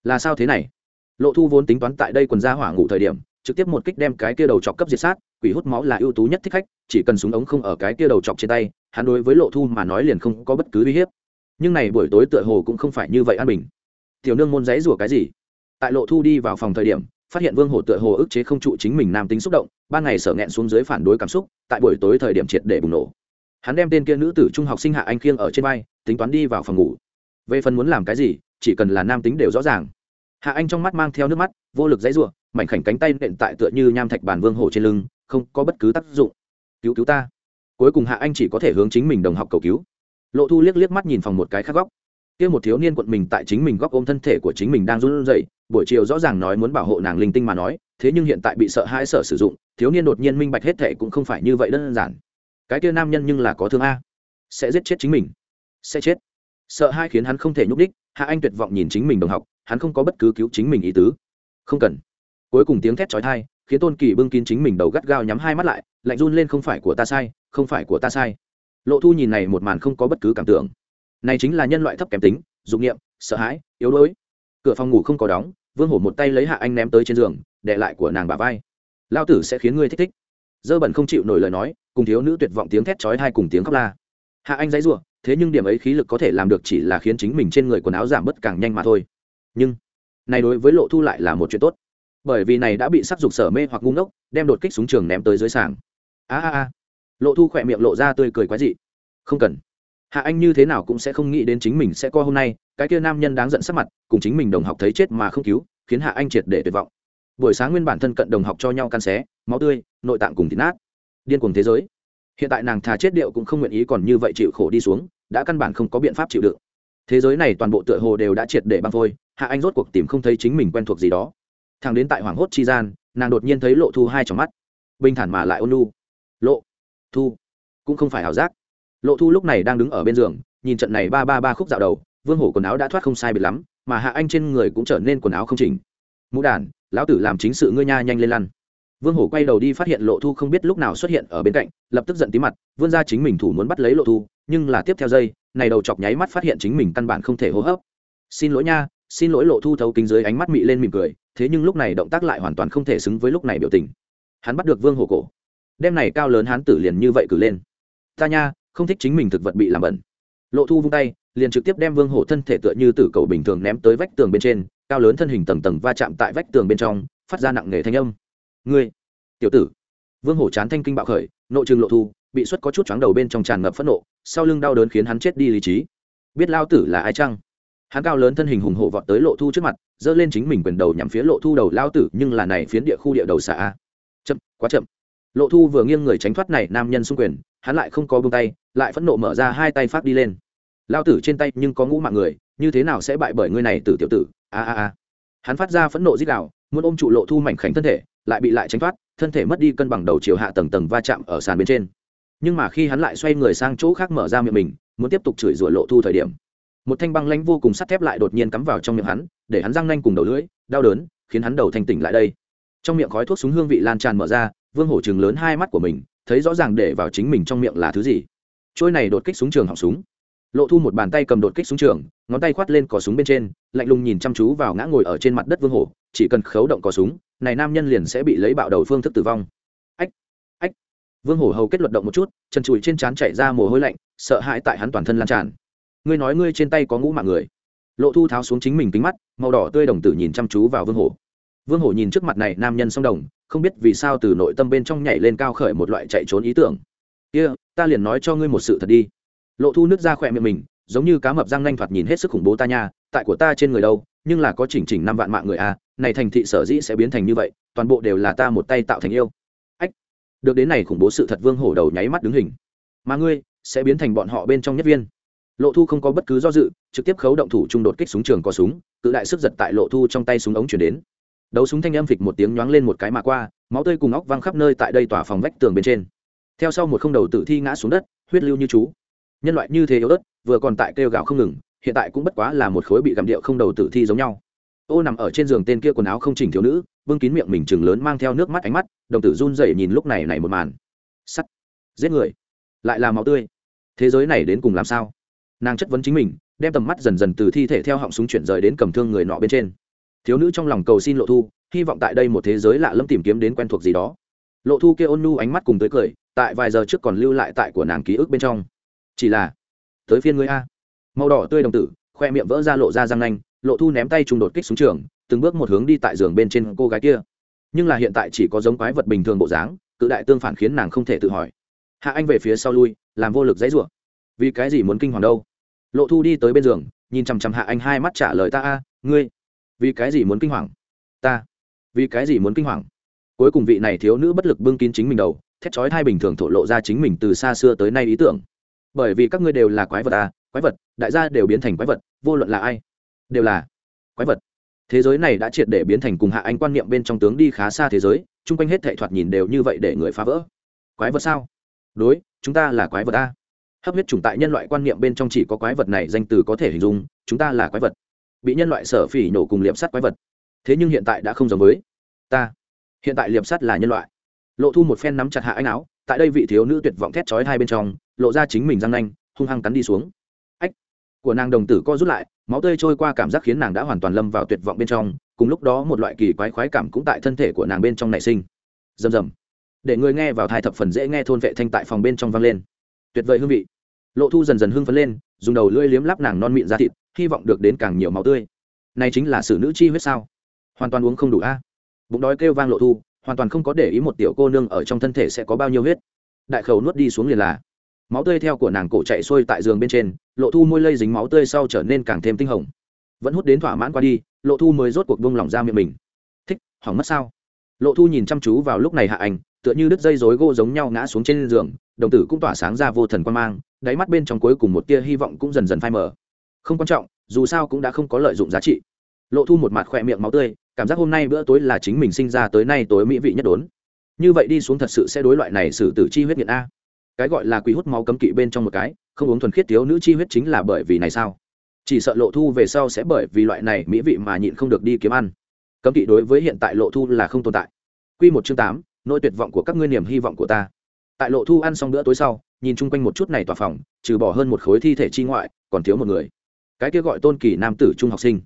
là sao thế này? Lộ thu vốn tính toán tại đây quần ra hỏa ngủ thời điểm, trực tiếp một kích đem cái kia đầu chọc cấp diệt sát, quỷ hút máu là ưu tú nhất thích khách, chỉ cần súng ống không ở cái kia đầu chọc trên tay, hắn đối với lộ thu mà nói liền không có bất cứ uy hiếp nhưng này buổi tối tựa hồ cũng không phải như vậy an bình. Tiểu nương môn giấy rủa cái gì? Tại lộ thu đi vào phòng thời điểm, phát hiện vương hồ tựa hồ ức chế không trụ chính mình nam tính xúc động, ban ngày sở nghẹn xuống dưới phản đối cảm xúc, tại buổi tối thời điểm triệt để bùng nổ. Hắn đem tên kia nữ tử trung học sinh hạ anh khiêng ở trên vai, tính toán đi vào phòng ngủ. Về phần muốn làm cái gì, chỉ cần là nam tính đều rõ ràng. Hạ anh trong mắt mang theo nước mắt, vô lực dãy r u ộ mảnh khảnh cánh tay nện tại tựa như nham thạch bàn vương hổ trên lưng, không có bất cứ tác dụng. Cứu cứu ta. Cuối cùng hạ anh chỉ có thể hướng chính mình đồng học cầu cứu lộ thu liếc liếc mắt nhìn phòng một cái khác góc. Kia một thiếu niên quận mình tại chính mình góc ôm thân thể của chính mình đang run rẩy, buổi chiều rõ ràng nói muốn bảo hộ nàng linh tinh mà nói, thế nhưng hiện tại bị sợ hãi sợ sử dụng, thiếu niên đột nhiên minh bạch hết thể cũng không phải như vậy đơn giản. Cái kia nam nhân nhưng là có thương a. Sẽ giết chết chính mình. Sẽ chết. Sợ hai khiến hắn không thể nhúc đích hạ anh tuyệt vọng nhìn chính mình đồng học, hắn không có bất cứ cứu chính mình ý tứ. Không cần. Cuối cùng tiếng thét trói thai khiến tôn kỳ bưng kín chính mình đầu gắt gao nhắm hai mắt lại, lạnh run lên không phải của ta sai, không phải của ta sai lộ thu nhìn này một màn không có bất cứ cảm tưởng. Này chính là nhân loại thấp kém tính dụng nghiệm sợ hãi, yếu đuối. Cửa phòng ngủ không có đóng, vương hổ một tay lấy hạ anh ném tới trên giường đệ lại của nàng bà vai. Lao tử sẽ khiến ngươi thích thích. Dơ bẩn không chịu nổi lời nói, cùng thiếu nữ tuyệt vọng tiếng thét chói hai cùng tiếng khóc la. Hạ anh dãy r thế nhưng điểm ấy khí lực có thể làm được chỉ là khiến chính mình trên người quần áo giảm bớt càng nhanh mà thôi. Nhưng, này đối với lộ thu lại là một chuyện tốt. Bởi vì này đã bị sắc dục sở mê hoặc ngu ngốc, đem đột kích súng trường ném tới dưới sàng. A a a lộ thu khỏe miệng lộ ra tươi cười quái dị. Không cần. Hạ anh như thế nào cũng sẽ không nghĩ đến chính mình sẽ co hôm nay, cái kia nam nhân đáng giận sắc mặt, cùng chính mình đồng học thấy chết mà không cứu, khiến hạ anh triệt để tuyệt vọng. Buổi sáng nguyên bản thân cận đồng học cho nhau căn xé, máu tươi, nội tạng cùng thịt nát. Điên cuồng thế giới. Hiện tại nàng thà chết điệu cũng không nguyện ý còn như vậy chịu khổ đi xuống, đã căn bản không có biện pháp chịu đựng. Thế giới này toàn bộ tựa hồ đều đã triệt để băng phôi hạ anh rốt cuộc tìm không thấy chính mình quen thuộc gì đó. Thằng đến tại hoảng hốt chi gian, nàng đột nhiên thấy lộ thu hai trong mắt. Bình thản mà lại ôn lu lộ thu. Cũng không phải ảo giác. Lộ thu lúc này đang đứng ở bên giường, nhìn trận này ba ba ba khúc dạo đầu, vương hổ quần áo đã thoát không sai biệt lắm, mà hạ anh trên người cũng trở nên quần áo không chỉnh. Mũ đàn, lão tử làm chính sự ngươi nha nhanh lên lăn. Vương hổ quay đầu đi phát hiện lộ thu không biết lúc nào xuất hiện ở bên cạnh, lập tức giận tí mặt, vươn ra chính mình thủ muốn bắt lấy lộ thu, nhưng là tiếp theo giây, này đầu chọc nháy mắt phát hiện chính mình căn bản không thể hô hấp. Xin lỗi nha, xin lỗi lộ thu thấu kính dưới ánh mắt mị lên mỉm cười, thế nhưng lúc này động tác lại hoàn toàn không thể xứng với lúc này biểu tình. Hắn bắt được vương hổ cổ đem này cao lớn hán tử liền như vậy cử lên. Ta nha, không thích chính mình thực vật bị làm bẩn. Lộ thu vung tay, liền trực tiếp đem vương hổ thân thể tựa như tử cầu bình thường ném tới vách tường bên trên, cao lớn thân hình tầng tầng va chạm tại vách tường bên trong, phát ra nặng nề thanh âm. Ngươi, tiểu tử. Vương hổ chán thanh kinh bạo khởi nội trừng lộ thu, bị suất có chút chóng đầu bên trong tràn ngập phẫn nộ, sau lưng đau đớn khiến hắn chết đi lý trí. Biết lao tử là ai chăng? Hắn cao lớn thân hình hùng hộ vọt tới lộ thu trước mặt, giơ lên chính mình quyền đầu nhằm phía lộ thu đầu, lao tử, nhưng là này phiến địa khu địa đầu xạ chậm, quá chậm lộ thu vừa nghiêng người tránh thoát này, nam nhân xung quyền, hắn lại không có bông tay, lại phẫn nộ mở ra hai tay phát đi lên. Lao tử trên tay nhưng có ngũ mạng người, như thế nào sẽ bại bởi ngươi này tử tiểu tử? A a a. Hắn phát ra phẫn nộ dích đạo muốn ôm trụ lộ thu mảnh khảnh thân thể, lại bị lại tránh thoát, thân thể mất đi cân bằng đầu chiều hạ tầng tầng va chạm ở sàn bên trên. Nhưng mà khi hắn lại xoay người sang chỗ khác mở ra miệng mình, muốn tiếp tục chửi rủa lộ thu thời điểm, một thanh băng lãnh vô cùng sắt thép lại đột nhiên cắm vào trong miệng hắn, để hắn răng nanh cùng đầu lưỡi, đau đớn, khiến hắn đầu thanh tỉnh lại đây. Trong miệng khói thuốc súng hương vị lan tràn mở ra vương hổ chừng lớn hai mắt của mình, thấy rõ ràng để vào chính mình trong miệng là thứ gì. Trôi này đột kích súng trường họng súng. Lộ thu một bàn tay cầm đột kích súng trường, ngón tay khoát lên cò súng bên trên, lạnh lùng nhìn chăm chú vào ngã ngồi ở trên mặt đất vương hổ, chỉ cần khấu động cò súng, này nam nhân liền sẽ bị lấy bạo đầu phương thức tử vong. Ách ách. Vương hổ hầu kết luận động một chút, chân chùi trên trán chạy ra mồ hôi lạnh, sợ hãi tại hắn toàn thân lan tràn. Ngươi nói ngươi trên tay có ngũ mạng người. Lộ thu tháo xuống chính mình kính mắt, màu đỏ tươi đồng tử nhìn chăm chú vào vương hổ. Vương hổ nhìn trước mặt này nam nhân song đồng không biết vì sao từ nội tâm bên trong nhảy lên cao khởi một loại chạy trốn ý tưởng. Kia、yeah, ta liền nói cho ngươi một sự thật đi. Lộ thu nước ra khỏe miệng mình giống như cá mập răng nanh thoạt nhìn hết sức khủng bố ta nha tại của ta trên người đâu nhưng là có chỉnh chỉnh năm vạn mạng người à, này thành thị sở dĩ sẽ biến thành như vậy toàn bộ đều là ta một tay tạo thành yêu. Ách được đến này khủng bố sự thật vương hổ đầu nháy mắt đứng hình. Mà ngươi sẽ biến thành bọn họ bên trong nhất viên. Lộ thu không có bất cứ do dự trực tiếp khấu động thủ trung đột kích súng trường có súng cự đại sức giật tại lộ thu trong tay súng ống chuyển đến đấu súng thanh âm phịch một tiếng nhoáng lên một cái mà qua, máu tươi cùng óc văng khắp nơi tại đây tỏa phòng vách tường bên trên. Theo sau một không đầu tử thi ngã xuống đất, huyết lưu như chú. Nhân loại như thế yếu ớt, vừa còn tại kêu gào không ngừng, hiện tại cũng bất quá là một khối bị gặm điệu không đầu tử thi giống nhau. Ô nằm ở trên giường tên kia quần áo không chỉnh thiếu nữ vương kín miệng mình chừng lớn mang theo nước mắt ánh mắt, đồng tử run rẩy nhìn lúc này này một màn. Sắt. Giết người. Lại là máu tươi. Thế giới này đến cùng làm sao? Nàng chất vấn chính mình, đem tầm mắt dần dần từ thi thể theo họng súng chuyển rời đến cầm thương người nọ bên trên thiếu nữ trong lòng cầu xin lộ thu, hy vọng tại đây một thế giới lạ lẫm tìm kiếm đến quen thuộc gì đó. Lộ thu kia ôn nu ánh mắt cùng tới cười, tại vài giờ trước còn lưu lại tại của nàng ký ức bên trong. Chỉ là, tới phiên ngươi a. Màu đỏ tươi đồng tử, khoe miệng vỡ ra lộ ra răng nanh, lộ thu ném tay trùng đột kích xuống trường, từng bước một hướng đi tại giường bên trên cô gái kia. Nhưng là hiện tại chỉ có giống quái vật bình thường bộ dáng, cự đại tương phản khiến nàng không thể tự hỏi. Hạ anh về phía sau lui, làm vô lực dãy rủa. Vì cái gì muốn kinh hoàng đâu? Lộ thu đi tới bên giường, nhìn chằm chằm hạ anh hai mắt trả lời ta a, ngươi vì cái gì muốn kinh hoàng? Ta, vì cái gì muốn kinh hoàng? Cuối cùng vị này thiếu nữ bất lực bưng kín chính mình đầu, thét chói hai bình thường thổ lộ ra chính mình từ xa xưa tới nay ý tưởng. Bởi vì các ngươi đều là quái vật à quái vật, đại gia đều biến thành quái vật, vô luận là ai? Đều là quái vật. Thế giới này đã triệt để biến thành cùng hạ anh quan niệm bên trong tướng đi khá xa thế giới, chung quanh hết thệ thoạt nhìn đều như vậy để người phá vỡ. Quái vật sao? Đối, chúng ta là quái vật a. Hấp huyết chủng tại nhân loại quan niệm bên trong chỉ có quái vật này danh từ có thể hình dung, chúng ta là quái vật bị nhân loại sở phỉ nổ cùng liệp sắt quái vật. Thế nhưng hiện tại đã không giống với ta. Hiện tại liệp sắt là nhân loại. Lộ thu một phen nắm chặt hạ anh áo, tại đây vị thiếu nữ tuyệt vọng thét chói hai bên trong, lộ ra chính mình răng nanh, hung hăng cắn đi xuống. Ách, của nàng đồng tử co rút lại, máu tươi trôi qua cảm giác khiến nàng đã hoàn toàn lâm vào tuyệt vọng bên trong, cùng lúc đó một loại kỳ quái khoái cảm cũng tại thân thể của nàng bên trong nảy sinh. Rầm rầm. Để người nghe vào thai thập phần dễ nghe thôn vệ thanh tại phòng bên trong vang lên. Tuyệt vời hương vị. Lộ thu dần dần hưng phấn lên, dùng đầu lưỡi liếm lắp nàng non mịn ra thịt hy vọng được đến càng nhiều máu tươi. Này chính là sự nữ chi huyết sao? Hoàn toàn uống không đủ a. Bụng đói kêu vang lộ thu hoàn toàn không có để ý một tiểu cô nương ở trong thân thể sẽ có bao nhiêu huyết. Đại khẩu nuốt đi xuống liền là. Máu tươi theo của nàng cổ chạy xuôi tại giường bên trên lộ thu môi lây dính máu tươi sau trở nên càng thêm tinh hồng. Vẫn hút đến thỏa mãn qua đi lộ thu mới rốt cuộc bông lỏng ra miệng mình. Thích hỏng mất sao? Lộ thu nhìn chăm chú vào lúc này hạ ảnh, tựa như đứt dây rối gỗ giống nhau ngã xuống trên giường đồng tử cũng tỏa sáng ra vô thần quan mang đáy mắt bên trong cuối cùng một tia hy vọng cũng dần dần phai mờ không quan trọng, dù sao cũng đã không có lợi dụng giá trị. Lộ thu một mặt khỏe miệng máu tươi, cảm giác hôm nay bữa tối là chính mình sinh ra tới nay tối mỹ vị nhất đốn. Như vậy đi xuống thật sự sẽ đối loại này xử tử chi huyết nghiện a. Cái gọi là quý hút máu cấm kỵ bên trong một cái, không uống thuần khiết thiếu nữ chi huyết chính là bởi vì này sao? Chỉ sợ lộ thu về sau sẽ bởi vì loại này mỹ vị mà nhịn không được đi kiếm ăn. Cấm kỵ đối với hiện tại lộ thu là không tồn tại. Q một chương tám, nỗi tuyệt vọng của các ngươi niềm hy vọng của ta. Tại lộ thu ăn xong bữa tối sau, nhìn chung quanh một chút này tòa phòng, trừ bỏ hơn một khối thi thể chi ngoại, còn thiếu một người cái kia gọi tôn kỳ nam tử trung học sinh.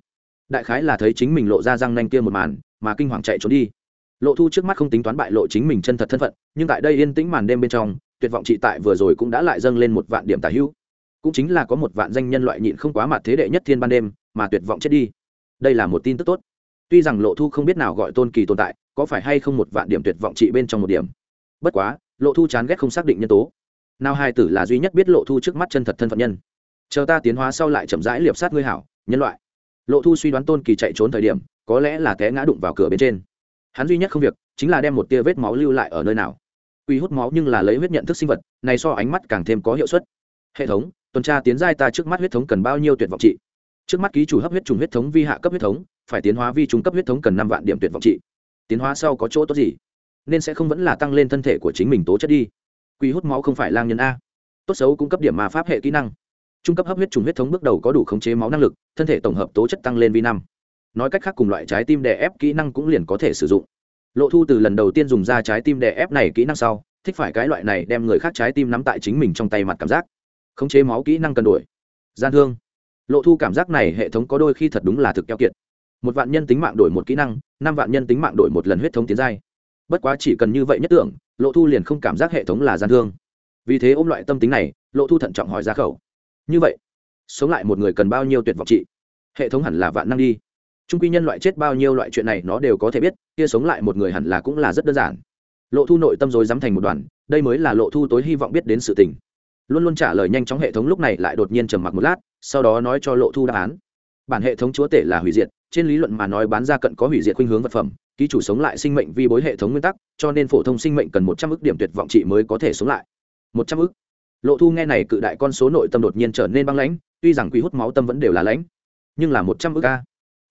Đại khái là thấy chính mình lộ ra răng nanh kia một màn, mà kinh hoàng chạy trốn đi. Lộ thu trước mắt không tính toán bại lộ chính mình chân thật thân phận, nhưng tại đây yên tĩnh màn đêm bên trong, tuyệt vọng trị tại vừa rồi cũng đã lại dâng lên một vạn điểm tả hữu. Cũng chính là có một vạn danh nhân loại nhịn không quá mặt thế đệ nhất thiên ban đêm, mà tuyệt vọng chết đi. Đây là một tin tức tốt. Tuy rằng lộ thu không biết nào gọi tôn kỳ tồn tại, có phải hay không một vạn điểm tuyệt vọng trị bên trong một điểm. Bất quá, lộ thu chán ghét không xác định nhân tố. Nào hai tử là duy nhất biết lộ thu trước mắt chân thật thân phận nhân chờ ta tiến hóa sau lại chậm rãi liệp sát ngươi hảo, nhân loại. Lộ thu suy đoán tôn kỳ chạy trốn thời điểm, có lẽ là té ngã đụng vào cửa bên trên. Hắn duy nhất không việc, chính là đem một tia vết máu lưu lại ở nơi nào. Quy hút máu nhưng là lấy huyết nhận thức sinh vật, này so ánh mắt càng thêm có hiệu suất. Hệ thống, tuần tra tiến giai ta trước mắt huyết thống cần bao nhiêu tuyệt vọng trị? Trước mắt ký chủ hấp huyết trùng huyết thống vi hạ cấp huyết thống, phải tiến hóa vi trung cấp huyết thống cần năm vạn điểm tuyệt vọng trị. Tiến hóa sau có chỗ tốt gì? Nên sẽ không vẫn là tăng lên thân thể của chính mình tố chất đi. Quy hút máu không phải lang nhân a. Tốt xấu cung cấp điểm mà pháp hệ kỹ năng trung cấp hấp huyết trùng huyết thống bước đầu có đủ khống chế máu năng lực, thân thể tổng hợp tố chất tăng lên vi năm. Nói cách khác cùng loại trái tim đè ép kỹ năng cũng liền có thể sử dụng. Lộ thu từ lần đầu tiên dùng ra trái tim đè ép này kỹ năng sau, thích phải cái loại này đem người khác trái tim nắm tại chính mình trong tay mặt cảm giác. Khống chế máu kỹ năng cần đổi. Gian thương. Lộ thu cảm giác này hệ thống có đôi khi thật đúng là thực keo kiệt. Một vạn nhân tính mạng đổi một kỹ năng, năm vạn nhân tính mạng đổi một lần huyết thống tiến giai. Bất quá chỉ cần như vậy nhất tưởng, lộ thu liền không cảm giác hệ thống là gian thương. Vì thế ôm loại tâm tính này, lộ thu thận trọng hỏi ra khẩu như vậy, sống lại một người cần bao nhiêu tuyệt vọng trị hệ thống hẳn là vạn năng đi. Trung quy nhân loại chết bao nhiêu loại chuyện này nó đều có thể biết, kia sống lại một người hẳn là cũng là rất đơn giản. Lộ thu nội tâm rồi dám thành một đoàn, đây mới là lộ thu tối hy vọng biết đến sự tình. Luôn luôn trả lời nhanh chóng hệ thống lúc này lại đột nhiên trầm mặc một lát, sau đó nói cho lộ thu đáp án. Bản hệ thống chúa tể là hủy diệt, trên lý luận mà nói bán ra cận có hủy diệt khuynh hướng vật phẩm, ký chủ sống lại sinh mệnh vi bối hệ thống nguyên tắc, cho nên phổ thông sinh mệnh cần một trăm ước điểm tuyệt vọng trị mới có thể sống lại. Một trăm ước? Lộ thu nghe này cự đại con số nội tâm đột nhiên trở nên băng lãnh, tuy rằng quý hút máu tâm vẫn đều là lãnh, nhưng là một trăm ước ca.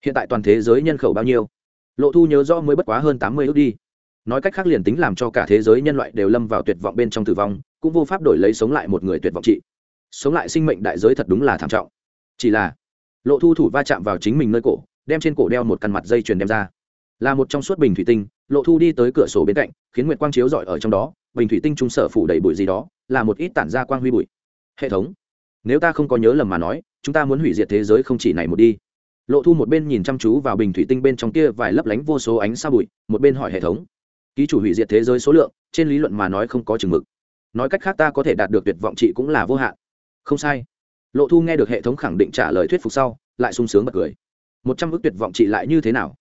hiện tại toàn thế giới nhân khẩu bao nhiêu? Lộ thu nhớ rõ mới bất quá hơn tám mươi ước đi. Nói cách khác liền tính làm cho cả thế giới nhân loại đều lâm vào tuyệt vọng bên trong tử vong, cũng vô pháp đổi lấy sống lại một người tuyệt vọng trị. Sống lại sinh mệnh đại giới thật đúng là thảm trọng. Chỉ là, lộ thu thủ va chạm vào chính mình nơi cổ, đem trên cổ đeo một căn mặt dây chuyền đem ra. Là một trong suốt bình thủy tinh, lộ thu đi tới cửa sổ bên cạnh, khiến nguyệt quang chiếu rọi ở trong đó, bình thủy tinh trung sở phủ đầy bụi gì đó là một ít tản ra quang huy bụi. Hệ thống, nếu ta không có nhớ lầm mà nói, chúng ta muốn hủy diệt thế giới không chỉ này một đi. Lộ thu một bên nhìn chăm chú vào bình thủy tinh bên trong kia vài lấp lánh vô số ánh sao bụi, một bên hỏi hệ thống. Ký chủ hủy diệt thế giới số lượng, trên lý luận mà nói không có chừng mực. Nói cách khác ta có thể đạt được tuyệt vọng trị cũng là vô hạn. Không sai. Lộ thu nghe được hệ thống khẳng định trả lời thuyết phục sau, lại sung sướng bật cười. Một trăm ước tuyệt vọng trị lại như thế nào?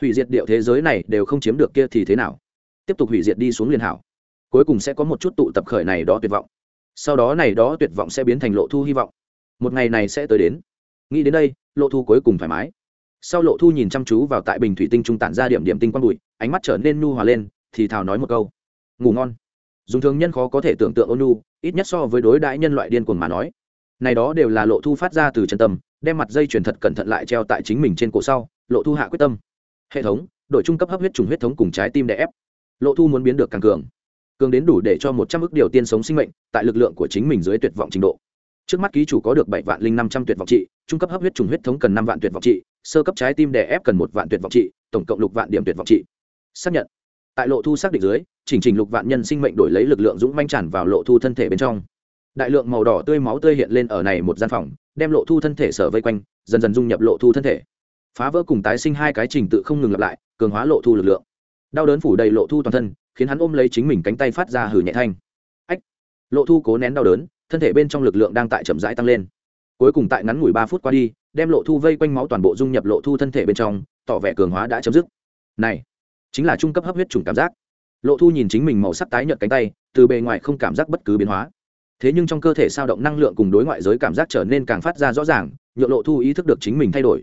Hủy diệt điệu thế giới này đều không chiếm được kia thì thế nào? Tiếp tục hủy diệt đi xuống liên hảo cuối cùng sẽ có một chút tụ tập khởi này đó tuyệt vọng. Sau đó này đó tuyệt vọng sẽ biến thành lộ thu hy vọng. Một ngày này sẽ tới đến. Nghĩ đến đây, lộ thu cuối cùng thoải mái. Sau lộ thu nhìn chăm chú vào tại bình thủy tinh trung tản ra điểm điểm tinh quang bụi, ánh mắt trở nên nu hòa lên, thì thào nói một câu. Ngủ ngon. Dùng thường nhân khó có thể tưởng tượng ôn nu ít nhất so với đối đãi nhân loại điên cuồng mà nói. Này đó đều là lộ thu phát ra từ chân tâm, đem mặt dây chuyền thật cẩn thận lại treo tại chính mình trên cổ sau, lộ thu hạ quyết tâm. Hệ thống, đội trung cấp hấp huyết trùng huyết thống cùng trái tim đè ép. Lộ thu muốn biến được càng cường cường đến đủ để cho một trăm ước điều tiên sống sinh mệnh tại lực lượng của chính mình dưới tuyệt vọng trình độ. Trước mắt ký chủ có được bảy vạn linh năm trăm tuyệt vọng trị, trung cấp hấp huyết trùng huyết thống cần năm vạn tuyệt vọng trị, sơ cấp trái tim đè ép cần một vạn tuyệt vọng trị, tổng cộng lục vạn điểm tuyệt vọng trị. Xác nhận. Tại lộ thu xác định dưới, chỉnh trình lục vạn nhân sinh mệnh đổi lấy lực lượng dũng manh tràn vào lộ thu thân thể bên trong. Đại lượng màu đỏ tươi máu tươi hiện lên ở này một gian phòng, đem lộ thu thân thể sở vây quanh, dần dần dung nhập lộ thu thân thể. Phá vỡ cùng tái sinh hai cái trình tự không ngừng lặp lại, cường hóa lộ thu lực lượng. Đau đớn phủ đầy lộ thu toàn thân khiến hắn ôm lấy chính mình cánh tay phát ra hử nhẹ thanh. Ách! Lộ thu cố nén đau đớn, thân thể bên trong lực lượng đang tại chậm rãi tăng lên. Cuối cùng tại ngắn ngủi ba phút qua đi, đem lộ thu vây quanh máu toàn bộ dung nhập lộ thu thân thể bên trong, tỏ vẻ cường hóa đã chấm dứt. Này, chính là trung cấp hấp huyết trùng cảm giác. Lộ thu nhìn chính mình màu sắc tái nhợt cánh tay, từ bề ngoài không cảm giác bất cứ biến hóa. Thế nhưng trong cơ thể sao động năng lượng cùng đối ngoại giới cảm giác trở nên càng phát ra rõ ràng nhựa lộ thu ý thức được chính mình thay đổi.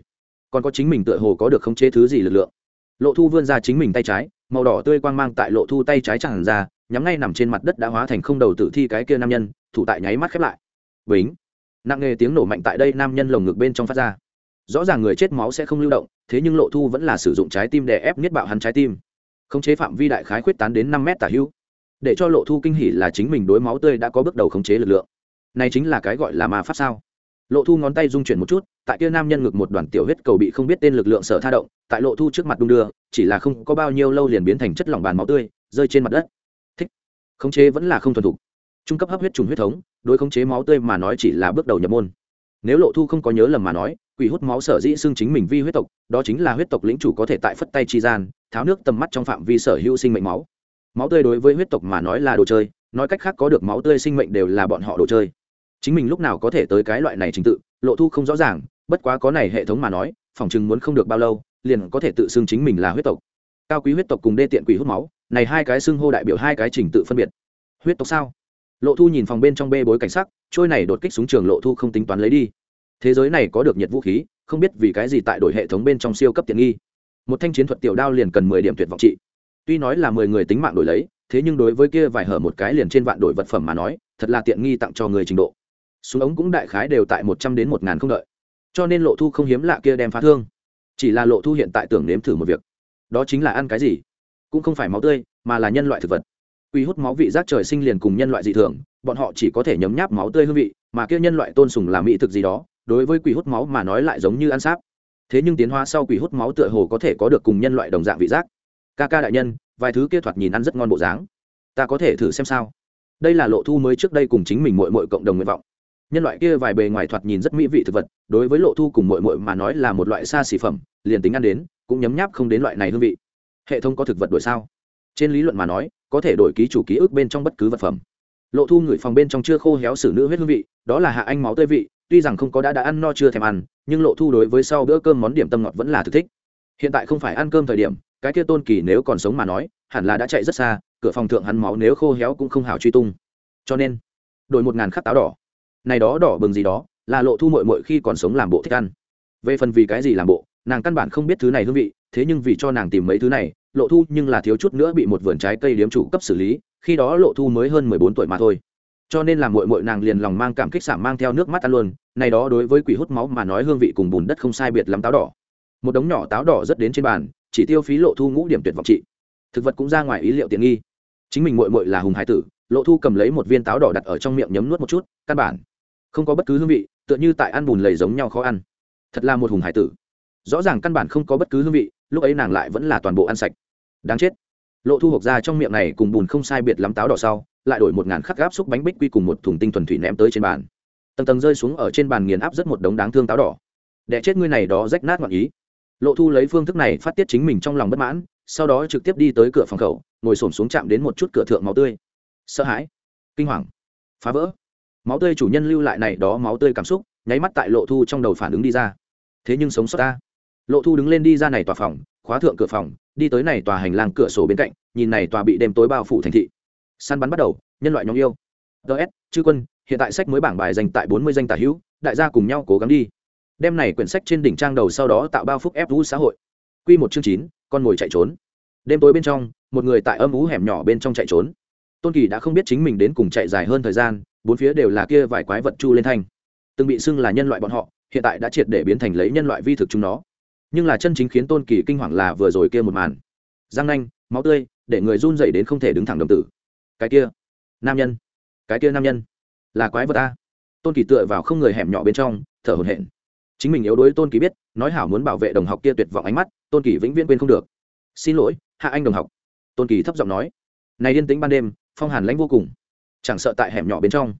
Còn có chính mình tựa hồ có được khống chế thứ gì lực lượng. Lộ thu vươn ra chính mình tay trái màu đỏ tươi quang mang tại lộ thu tay trái chẳng ra, nhắm ngay nằm trên mặt đất đã hóa thành không đầu tử thi cái kia nam nhân, thủ tại nháy mắt khép lại. Bính! Nặng nghề tiếng nổ mạnh tại đây nam nhân lồng ngực bên trong phát ra. Rõ ràng người chết máu sẽ không lưu động, thế nhưng lộ thu vẫn là sử dụng trái tim để ép niết bạo hắn trái tim. Khống chế phạm vi đại khái khuyết tán đến năm mét tả hữu. Để cho lộ thu kinh hỉ là chính mình đối máu tươi đã có bước đầu khống chế lực lượng. Này chính là cái gọi là ma pháp sao? Lộ thu ngón tay rung chuyển một chút, tại kia nam nhân ngực một đoàn tiểu huyết cầu bị không biết tên lực lượng sở tha động, tại lộ thu trước mặt đung đưa, chỉ là không có bao nhiêu lâu liền biến thành chất lỏng bàn máu tươi, rơi trên mặt đất. Thích. Khống chế vẫn là không thuần thục. Trung cấp hấp huyết trùng huyết thống, đối khống chế máu tươi mà nói chỉ là bước đầu nhập môn. Nếu lộ thu không có nhớ lầm mà nói, quỷ hút máu sở dĩ xưng chính mình vi huyết tộc, đó chính là huyết tộc lĩnh chủ có thể tại phất tay chi gian, tháo nước tầm mắt trong phạm vi sở hữu sinh mệnh máu. Máu tươi đối với huyết tộc mà nói là đồ chơi, nói cách khác có được máu tươi sinh mệnh đều là bọn họ đồ chơi chính mình lúc nào có thể tới cái loại này trình tự, lộ thu không rõ ràng, bất quá có này hệ thống mà nói, phòng chừng muốn không được bao lâu, liền có thể tự xưng chính mình là huyết tộc. Cao quý huyết tộc cùng đê tiện quỷ hút máu, này hai cái xưng hô đại biểu hai cái trình tự phân biệt. Huyết tộc sao? Lộ thu nhìn phòng bên trong bê bối cảnh sắc, trôi này đột kích súng trường lộ thu không tính toán lấy đi. Thế giới này có được nhiệt vũ khí, không biết vì cái gì tại đổi hệ thống bên trong siêu cấp tiện nghi. Một thanh chiến thuật tiểu đao liền cần mười điểm tuyệt vọng trị. Tuy nói là mười người tính mạng đổi lấy, thế nhưng đối với kia vài hở một cái liền trên vạn đổi vật phẩm mà nói, thật là tiện nghi tặng cho người trình độ súng ống cũng đại khái đều tại một trăm đến một ngàn không đợi. Cho nên lộ thu không hiếm lạ kia đem phá thương. Chỉ là lộ thu hiện tại tưởng nếm thử một việc. Đó chính là ăn cái gì? Cũng không phải máu tươi, mà là nhân loại thực vật. Uy hút máu vị giác trời sinh liền cùng nhân loại dị thường, bọn họ chỉ có thể nhấm nháp máu tươi hương vị, mà kia nhân loại tôn sùng là mỹ thực gì đó, đối với quỷ hút máu mà nói lại giống như ăn sáp. Thế nhưng tiến hóa sau quỷ hút máu tựa hồ có thể có được cùng nhân loại đồng dạng vị giác. Ca ca đại nhân, vài thứ kia thoạt nhìn ăn rất ngon bộ dáng. Ta có thể thử xem sao. Đây là lộ thu mới trước đây cùng chính mình mội mội cộng đồng nguyện vọng nhân loại kia vài bề ngoài thoạt nhìn rất mỹ vị thực vật, đối với lộ thu cùng mội mội mà nói là một loại xa xỉ phẩm, liền tính ăn đến, cũng nhấm nháp không đến loại này hương vị. Hệ thống có thực vật đổi sao? Trên lý luận mà nói, có thể đổi ký chủ ký ức bên trong bất cứ vật phẩm. Lộ thu ngửi phòng bên trong chưa khô héo xử nữ huyết hương vị, đó là hạ anh máu tươi vị, tuy rằng không có đã đã ăn no chưa thèm ăn, nhưng lộ thu đối với sau bữa cơm món điểm tâm ngọt vẫn là thực thích. Hiện tại không phải ăn cơm thời điểm, cái kia tôn kỳ nếu còn sống mà nói, hẳn là đã chạy rất xa, cửa phòng thượng hắn máu nếu khô héo cũng không hào truy tung. Cho nên, đổi một ngàn khắc táo đỏ này đó đỏ bừng gì đó, là lộ thu mội mội khi còn sống làm bộ thích ăn. Về phần vì cái gì làm bộ, nàng căn bản không biết thứ này hương vị, thế nhưng vì cho nàng tìm mấy thứ này, lộ thu nhưng là thiếu chút nữa bị một vườn trái cây điếm chủ cấp xử lý, khi đó lộ thu mới hơn mười bốn tuổi mà thôi. Cho nên làm mội mội nàng liền lòng mang cảm kích sảng mang theo nước mắt ăn luôn, này đó đối với quỷ hút máu mà nói hương vị cùng bùn đất không sai biệt lắm táo đỏ. Một đống nhỏ táo đỏ rất đến trên bàn, chỉ tiêu phí lộ thu ngũ điểm tuyệt vọng trị thực vật cũng ra ngoài ý liệu tiện nghi. Chính mình mội mội là hùng hải tử lộ thu cầm lấy một viên táo đỏ đặt ở trong miệng nhấm nuốt một chút, căn bản không có bất cứ hương vị, tựa như tại ăn bùn lầy giống nhau khó ăn. Thật là một hùng hải tử. Rõ ràng căn bản không có bất cứ hương vị, lúc ấy nàng lại vẫn là toàn bộ ăn sạch. Đáng chết. Lộ thu hộp ra trong miệng này cùng bùn không sai biệt lắm táo đỏ sau, lại đổi một ngàn khắc gáp xúc bánh bích quy cùng một thùng tinh thuần thủy ném tới trên bàn. Tầng tầng rơi xuống ở trên bàn nghiền áp rất một đống đáng thương táo đỏ. Đẻ chết ngươi này đó rách nát ngoạn ý. Lộ thu lấy phương thức này phát tiết chính mình trong lòng bất mãn, sau đó trực tiếp đi tới cửa phòng khẩu, ngồi s ổ m xuống chạm đến một chút cửa thượng máu tươi sợ hãi, kinh hoàng, phá vỡ. Máu tươi chủ nhân lưu lại này đó máu tươi cảm xúc, nháy mắt tại lộ thu trong đầu phản ứng đi ra. Thế nhưng sống sót ta. Lộ thu đứng lên đi ra này tòa phòng, khóa thượng cửa phòng, đi tới này tòa hành lang cửa sổ bên cạnh, nhìn này tòa bị đêm tối bao phủ thành thị. Săn bắn bắt đầu, nhân loại nhóm yêu. Ts chư quân, hiện tại sách mới bảng bài dành tại bốn mươi danh tả hữu, đại gia cùng nhau cố gắng đi. Đem này quyển sách trên đỉnh trang đầu sau đó tạo bao phúc ép vũ xã hội. Quy một chương chín, con ngồi chạy trốn. Đêm tối bên trong, một người tại âm ú hẻm nhỏ bên trong chạy trốn tôn kỳ đã không biết chính mình đến cùng chạy dài hơn thời gian, bốn phía đều là kia vài quái vật chu lên thanh. Từng bị xưng là nhân loại bọn họ, hiện tại đã triệt để biến thành lấy nhân loại vi thực chúng nó. Nhưng là chân chính khiến tôn kỳ kinh hoàng là vừa rồi kia một màn. Giang nanh, máu tươi, để người run dậy đến không thể đứng thẳng đồng tử. Cái kia, nam nhân, cái kia nam nhân, là quái vật ta. Tôn kỳ tựa vào không người hẻm nhỏ bên trong, thở hổn hển. Chính mình yếu đuối tôn kỳ biết, nói hảo muốn bảo vệ đồng học kia tuyệt vọng ánh mắt, tôn kỳ vĩnh viễn quên không được. Xin lỗi, hạ anh đồng học. Tôn kỳ thấp giọng nói. Này yên tĩnh ban đêm phong hàn lãnh vô cùng. Chẳng sợ tại hẻm nhỏ bên trong,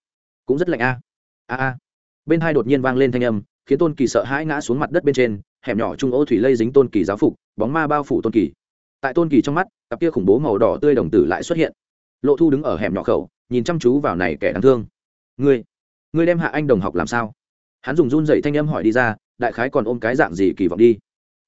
cũng rất lạnh a. A a. Bên hai đột nhiên vang lên thanh âm, khiến tôn kỳ sợ hãi ngã xuống mặt đất bên trên, hẻm nhỏ trung ô thủy lây dính tôn kỳ giáo phục, bóng ma bao phủ tôn kỳ. Tại tôn kỳ trong mắt, cặp kia khủng bố màu đỏ tươi đồng tử lại xuất hiện. Lộ thu đứng ở hẻm nhỏ khẩu, nhìn chăm chú vào này kẻ đáng thương. Ngươi ngươi đem hạ anh đồng học làm sao? Hắn dùng run dậy thanh âm hỏi đi ra, đại khái còn ôm cái dạng gì kỳ vọng đi?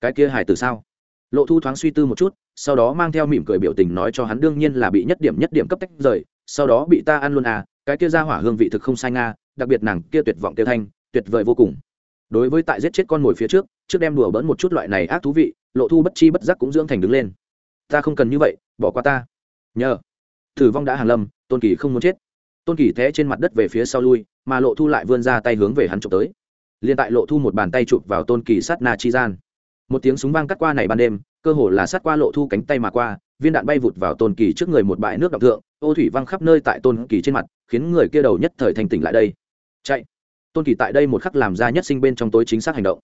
Cái kia hài từ sao? Lộ thu thoáng suy tư một chút, sau đó mang theo mỉm cười biểu tình nói cho hắn đương nhiên là bị nhất điểm nhất điểm cấp tách rời, sau đó bị ta ăn luôn à cái kia ra hỏa hương vị thực không sai nga, đặc biệt nàng kia tuyệt vọng tiêu thanh, tuyệt vời vô cùng. Đối với tại giết chết con mồi phía trước trước đem đùa bỡn một chút loại này ác thú vị, lộ thu bất chi bất giác cũng dưỡng thành đứng lên. Ta không cần như vậy, bỏ qua ta. Nhờ. Thử vong đã hàn lâm, tôn kỳ không muốn chết. Tôn kỳ thế trên mặt đất về phía sau lui, mà lộ thu lại vươn ra tay hướng về hắn trộm tới. Liền tại lộ thu một bàn tay chụp vào tôn kỳ sát na chi gian một tiếng súng vang cắt qua này ban đêm, cơ hồ là sát qua lộ thu cánh tay mà qua, viên đạn bay vụt vào tôn kỳ trước người một bãi nước đọc thượng, ô thủy văng khắp nơi tại tôn kỳ trên mặt, khiến người kia đầu nhất thời thành tỉnh lại đây. Chạy! Tôn kỳ tại đây một khắc làm ra nhất sinh bên trong tối chính xác hành động.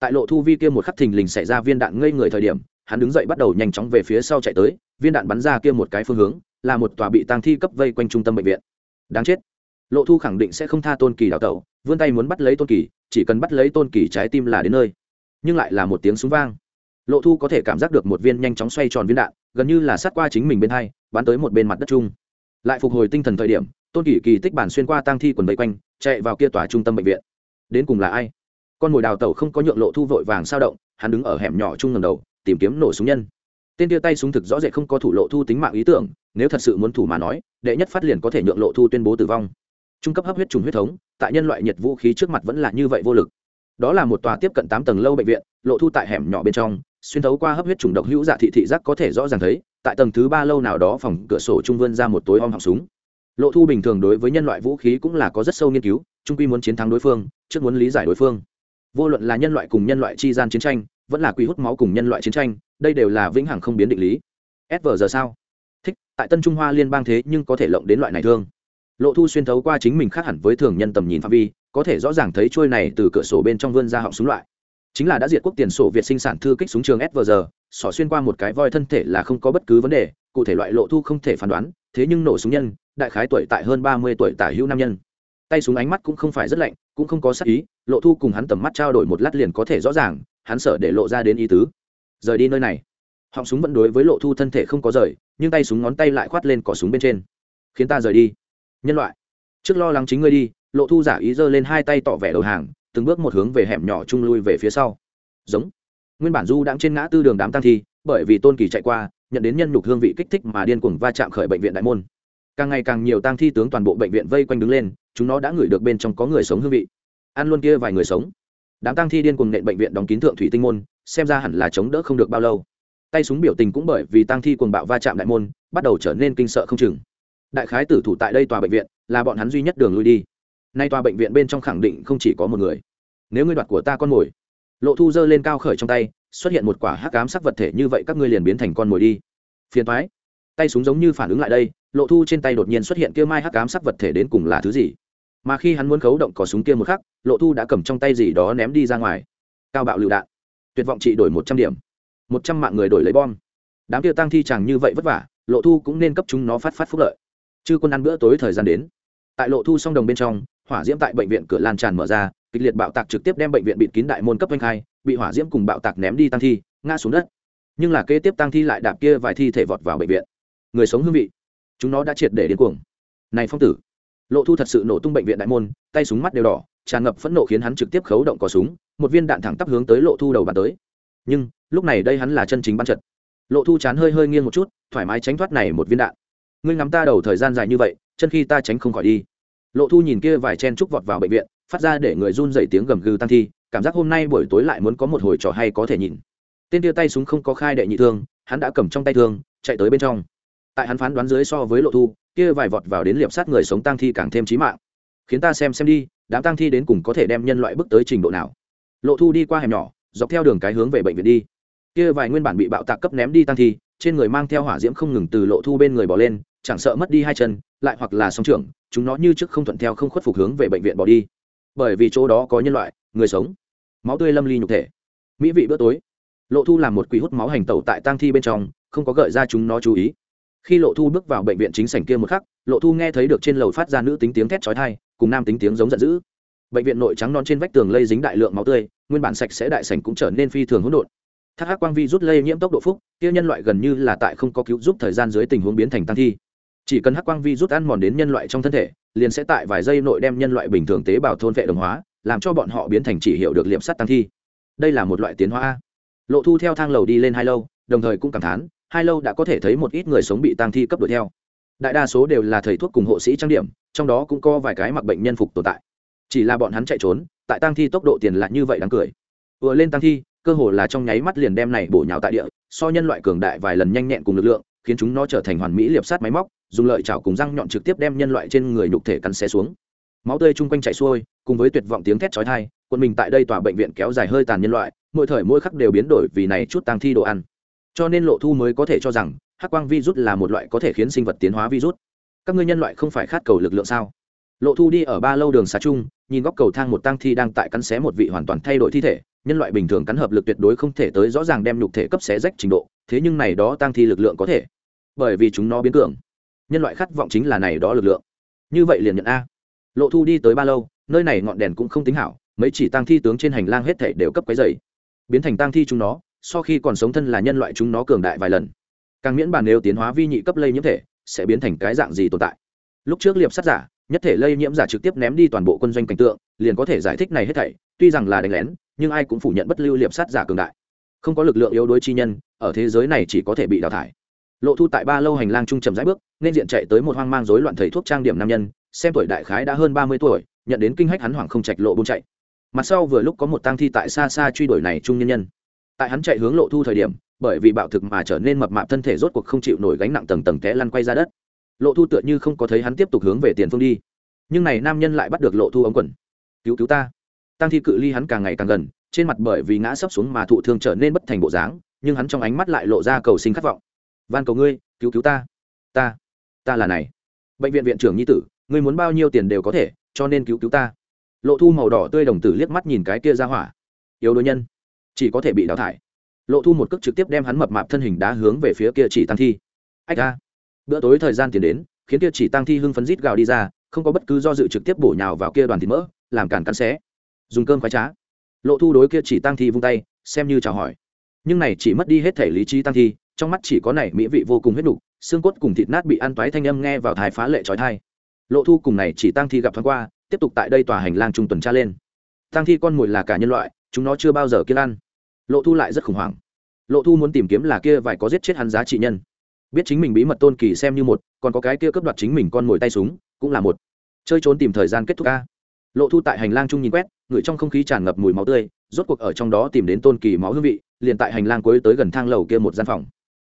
Tại lộ thu vi kia một khắc thình lình xảy ra viên đạn ngây người thời điểm, hắn đứng dậy bắt đầu nhanh chóng về phía sau chạy tới, viên đạn bắn ra kia một cái phương hướng, là một tòa bị tang thi cấp vây quanh trung tâm bệnh viện. Đáng chết! Lộ thu khẳng định sẽ không tha tôn kỳ đào tẩu, vươn tay muốn bắt lấy tôn kỳ, chỉ cần bắt lấy tôn kỳ trái tim là đến nơi nhưng lại là một tiếng súng vang. Lộ thu có thể cảm giác được một viên nhanh chóng xoay tròn viên đạn, gần như là sát qua chính mình bên hai, bắn tới một bên mặt đất chung. Lại phục hồi tinh thần thời điểm, tôn kỳ kỳ tích bản xuyên qua tang thi quần vây quanh, chạy vào kia tòa trung tâm bệnh viện. Đến cùng là ai? Con mồi đào tẩu không có nhượng lộ thu vội vàng sao động, hắn đứng ở hẻm nhỏ chung ngầm đầu, tìm kiếm nổ súng nhân. Tên tia tay súng thực rõ rệt không có thủ lộ thu tính mạng ý tưởng, nếu thật sự muốn thủ mà nói, đệ nhất phát liền có thể nhượng lộ thu tuyên bố tử vong. Trung cấp hấp huyết trùng huyết thống, tại nhân loại nhiệt vũ khí trước mặt vẫn là như vậy vô lực đó là một tòa tiếp cận tám tầng lâu bệnh viện, lộ thu tại hẻm nhỏ bên trong, xuyên thấu qua hấp huyết trùng độc hữu dạ thị thị giác có thể rõ ràng thấy, tại tầng thứ ba lâu nào đó phòng cửa sổ trung vươn ra một tối om họng súng. Lộ thu bình thường đối với nhân loại vũ khí cũng là có rất sâu nghiên cứu trung quy muốn chiến thắng đối phương, trước muốn lý giải đối phương. Vô luận là nhân loại cùng nhân loại chi gian chiến tranh, vẫn là quy hút máu cùng nhân loại chiến tranh, đây đều là vĩnh hằng không biến định lý. S vờ giờ sao? Thích, tại tân trung hoa liên bang thế nhưng có thể lộng đến loại này thương. Lộ thu xuyên thấu qua chính mình khác hẳn với thường nhân tầm nhìn phạm vi có thể rõ ràng thấy trôi này từ cửa sổ bên trong vươn ra họng súng loại. Chính là đã diệt quốc tiền sổ việt sinh sản thư kích súng trường s vờ giờ sỏ xuyên qua một cái voi thân thể là không có bất cứ vấn đề, cụ thể loại lộ thu không thể phán đoán, thế nhưng nổ súng nhân, đại khái tuổi tại hơn ba mươi tuổi tả hữu nam nhân. Tay súng ánh mắt cũng không phải rất lạnh, cũng không có sắc ý, lộ thu cùng hắn tầm mắt trao đổi một lát liền có thể rõ ràng, hắn sợ để lộ ra đến ý tứ. Rời đi nơi này. Họng súng vẫn đối với lộ thu thân thể không có rời, nhưng tay súng ngón tay lại khoát lên cỏ súng bên trên. Khiến ta rời đi. Nhân loại, trước lo lắng chính ngươi đi lộ thu giả ý giơ lên hai tay tỏ vẻ đầu hàng, từng bước một hướng về hẻm nhỏ chung lui về phía sau. Giống. Nguyên bản du đang trên ngã tư đường đám tăng thi, bởi vì tôn kỳ chạy qua, nhận đến nhân nhục hương vị kích thích mà điên cuồng va chạm khởi bệnh viện đại môn. Càng ngày càng nhiều tang thi tướng toàn bộ bệnh viện vây quanh đứng lên, chúng nó đã ngửi được bên trong có người sống hương vị. Ăn luôn kia vài người sống. Đám tang thi điên cuồng nện bệnh viện đóng kín thượng thủy tinh môn, xem ra hẳn là chống đỡ không được bao lâu. Tay súng biểu tình cũng bởi vì tang thi cuồng bạo va chạm đại môn, bắt đầu trở nên kinh sợ không chừng. Đại khái tử thủ tại đây tòa bệnh viện, là bọn hắn duy nhất đường lui đi nay tòa bệnh viện bên trong khẳng định không chỉ có một người. Nếu ngươi đoạt của ta con mồi. Lộ thu dơ lên cao khởi trong tay, xuất hiện một quả hắc ám sắc vật thể như vậy các ngươi liền biến thành con mồi đi. Phiền thoái tay súng giống như phản ứng lại đây, lộ thu trên tay đột nhiên xuất hiện kia mai hắc ám sắc vật thể đến cùng là thứ gì? Mà khi hắn muốn khấu động cỏ súng kia một khắc, lộ thu đã cầm trong tay gì đó ném đi ra ngoài. Cao bạo lựu đạn. Tuyệt vọng trị đổi một trăm điểm. Một trăm mạng người đổi lấy bom. Đám kia tăng thi chẳng như vậy vất vả, lộ thu cũng nên cấp chúng nó phát phát phúc lợi. Chư quân ăn bữa tối thời gian đến. Tại lộ thu song đồng bên trong hỏa diễm tại bệnh viện cửa lan tràn mở ra, kịch liệt bạo tạc trực tiếp đem bệnh viện bịt kín đại môn cấp anh khai, bị hỏa diễm cùng bạo tạc ném đi tăng thi, ngã xuống đất. Nhưng là kế tiếp tăng thi lại đạp kia vài thi thể vọt vào bệnh viện. Người sống hương vị, chúng nó đã triệt để điên cuồng. Này phong tử, lộ thu thật sự nổ tung bệnh viện đại môn, tay súng mắt đều đỏ, tràn ngập phẫn nộ khiến hắn trực tiếp khấu động cò súng, một viên đạn thẳng tắp hướng tới lộ thu đầu bàn tới. Nhưng, lúc này đây hắn là chân chính bắn trận lộ thu chán hơi hơi nghiêng một chút, thoải mái tránh thoát này một viên đạn. Ngươi ngắm ta đầu thời gian dài như vậy, chân khi ta tránh không khỏi đi lộ thu nhìn kia vài chen trúc vọt vào bệnh viện, phát ra để người run dậy tiếng gầm gừ tăng thi, cảm giác hôm nay buổi tối lại muốn có một hồi trò hay có thể nhìn. Tên tia tay súng không có khai đệ nhị thương, hắn đã cầm trong tay thương, chạy tới bên trong. Tại hắn phán đoán dưới so với lộ thu, kia vài vọt vào đến liệp sát người sống tăng thi càng thêm trí mạng. Khiến ta xem xem đi, đám tăng thi đến cùng có thể đem nhân loại bước tới trình độ nào. Lộ thu đi qua hẻm nhỏ, dọc theo đường cái hướng về bệnh viện đi. Kia vài nguyên bản bị bạo tạc cấp ném đi tăng thi, trên người mang theo hỏa diễm không ngừng từ lộ thu bên người bỏ lên, chẳng sợ mất đi hai chân lại hoặc là song trưởng, chúng nó như trước không thuận theo không khuất phục hướng về bệnh viện bỏ đi. Bởi vì chỗ đó có nhân loại, người sống. Máu tươi lâm ly nhục thể. Mỹ vị bữa tối. Lộ thu làm một quỷ hút máu hành tẩu tại tang thi bên trong, không có gợi ra chúng nó chú ý. Khi lộ thu bước vào bệnh viện chính sảnh kia một khắc, lộ thu nghe thấy được trên lầu phát ra nữ tính tiếng thét chói thai cùng nam tính tiếng giống giận dữ. Bệnh viện nội trắng non trên vách tường lây dính đại lượng máu tươi, nguyên bản sạch sẽ đại sảnh cũng trở nên phi thường hỗn độn. Thác hắc quang vi rút lây nhiễm tốc độ phúc, kia nhân loại gần như là tại không có cứu giúp thời gian dưới tình huống biến thành tăng thi chỉ cần hắc quang vi rút ăn mòn đến nhân loại trong thân thể, liền sẽ tại vài giây nội đem nhân loại bình thường tế bào thôn vệ đồng hóa, làm cho bọn họ biến thành chỉ hiệu được liệm sắt tăng thi. Đây là một loại tiến hóa lộ thu theo thang lầu đi lên hai lâu, đồng thời cũng cảm thán, hai lâu đã có thể thấy một ít người sống bị tăng thi cấp đuổi theo. Đại đa số đều là thầy thuốc cùng hộ sĩ trang điểm, trong đó cũng có vài cái mặc bệnh nhân phục tồn tại. Chỉ là bọn hắn chạy trốn, tại tăng thi tốc độ tiền lại như vậy đáng cười. Vừa lên tăng thi, cơ hồ là trong nháy mắt liền đem này bổ nhào tại địa, so nhân loại cường đại vài lần nhanh nhẹn cùng lực lượng, khiến chúng nó trở thành hoàn mỹ liệp sát máy móc dùng lợi chảo cùng răng nhọn trực tiếp đem nhân loại trên người nhục thể cắn xé xuống. Máu tươi chung quanh chảy xuôi, cùng với tuyệt vọng tiếng thét chói tai quân mình tại đây tòa bệnh viện kéo dài hơi tàn nhân loại, mỗi thời mỗi khắc đều biến đổi vì này chút tăng thi đồ ăn. Cho nên lộ thu mới có thể cho rằng, hắc quang virus là một loại có thể khiến sinh vật tiến hóa virus. Các ngươi nhân loại không phải khát cầu lực lượng sao? Lộ thu đi ở ba lâu đường xá chung, nhìn góc cầu thang một tăng thi đang tại cắn xé một vị hoàn toàn thay đổi thi thể, nhân loại bình thường cắn hợp lực tuyệt đối không thể tới rõ ràng đem nhục thể cấp xé rách trình độ, thế nhưng này đó tăng thi lực lượng có thể. Bởi vì chúng nó biến cường nhân loại khát vọng chính là này đó lực lượng. Như vậy liền nhận a. Lộ thu đi tới ba lâu, nơi này ngọn đèn cũng không tính hảo, mấy chỉ tang thi tướng trên hành lang hết thể đều cấp cái dày biến thành tang thi chúng nó, sau khi còn sống thân là nhân loại chúng nó cường đại vài lần. Càng miễn bàn nếu tiến hóa vi nhị cấp lây nhiễm thể, sẽ biến thành cái dạng gì tồn tại? Lúc trước liệp sát giả, nhất thể lây nhiễm giả trực tiếp ném đi toàn bộ quân doanh cảnh tượng, liền có thể giải thích này hết thảy, tuy rằng là đánh lén, nhưng ai cũng phủ nhận bất lưu liệp sát giả cường đại. Không có lực lượng yếu đuối chi nhân, ở thế giới này chỉ có thể bị đào thải lộ thu tại ba lâu hành lang trung trầm rãi bước, nên diện chạy tới một hoang mang rối loạn thầy thuốc trang điểm nam nhân, xem tuổi đại khái đã hơn ba mươi tuổi, nhận đến kinh hách hắn hoảng không chạch lộ buôn chạy. Mặt sau vừa lúc có một tang thi tại xa xa truy đuổi này trung nhân nhân. Tại hắn chạy hướng lộ thu thời điểm, bởi vì bạo thực mà trở nên mập mạp thân thể rốt cuộc không chịu nổi gánh nặng tầng tầng té lăn quay ra đất. Lộ thu tựa như không có thấy hắn tiếp tục hướng về tiền phương đi. Nhưng này nam nhân lại bắt được lộ thu ống quần. Cứu cứu ta. Tăng thi cự ly hắn càng ngày càng gần, trên mặt bởi vì ngã sấp xuống mà thụ thương trở nên bất thành bộ dáng, nhưng hắn trong ánh mắt lại lộ ra cầu sinh khát vọng van cầu ngươi, cứu cứu ta. Ta ta là này. Bệnh viện viện trưởng nhi tử, ngươi muốn bao nhiêu tiền đều có thể, cho nên cứu cứu ta. Lộ thu màu đỏ tươi đồng tử liếc mắt nhìn cái kia ra hỏa. Yếu đối nhân. Chỉ có thể bị đào thải. Lộ thu một cước trực tiếp đem hắn mập mạp thân hình đá hướng về phía kia chỉ tăng thi. Ách ra bữa tối thời gian tiền đến, khiến kia chỉ tăng thi hưng phấn rít gào đi ra, không có bất cứ do dự trực tiếp bổ nhào vào kia đoàn thịt mỡ, làm cản cắn xé. Dùng cơm khoái trá. Lộ thu đối kia chỉ tăng thi vung tay, xem như chào hỏi. Nhưng này chỉ mất đi hết thể lý trí tăng thi trong mắt chỉ có này mỹ vị vô cùng huyết đủ xương cốt cùng thịt nát bị ăn toái thanh âm nghe vào thái phá lệ trói thai. Lộ thu cùng này chỉ tăng thi gặp thoáng qua, tiếp tục tại đây tòa hành lang trung tuần tra lên. Tăng thi con mồi là cả nhân loại, chúng nó chưa bao giờ kiên ăn. Lộ thu lại rất khủng hoảng. Lộ thu muốn tìm kiếm là kia vài có giết chết hắn giá trị nhân. Biết chính mình bí mật tôn kỳ xem như một, còn có cái kia cướp đoạt chính mình con mồi tay súng, cũng là một. Chơi trốn tìm thời gian kết thúc ca lộ thu tại hành lang chung nhìn quét ngửi trong không khí tràn ngập mùi máu tươi, rốt cuộc ở trong đó tìm đến tôn kỳ máu hương vị, liền tại hành lang cuối tới gần thang lầu kia một gian phòng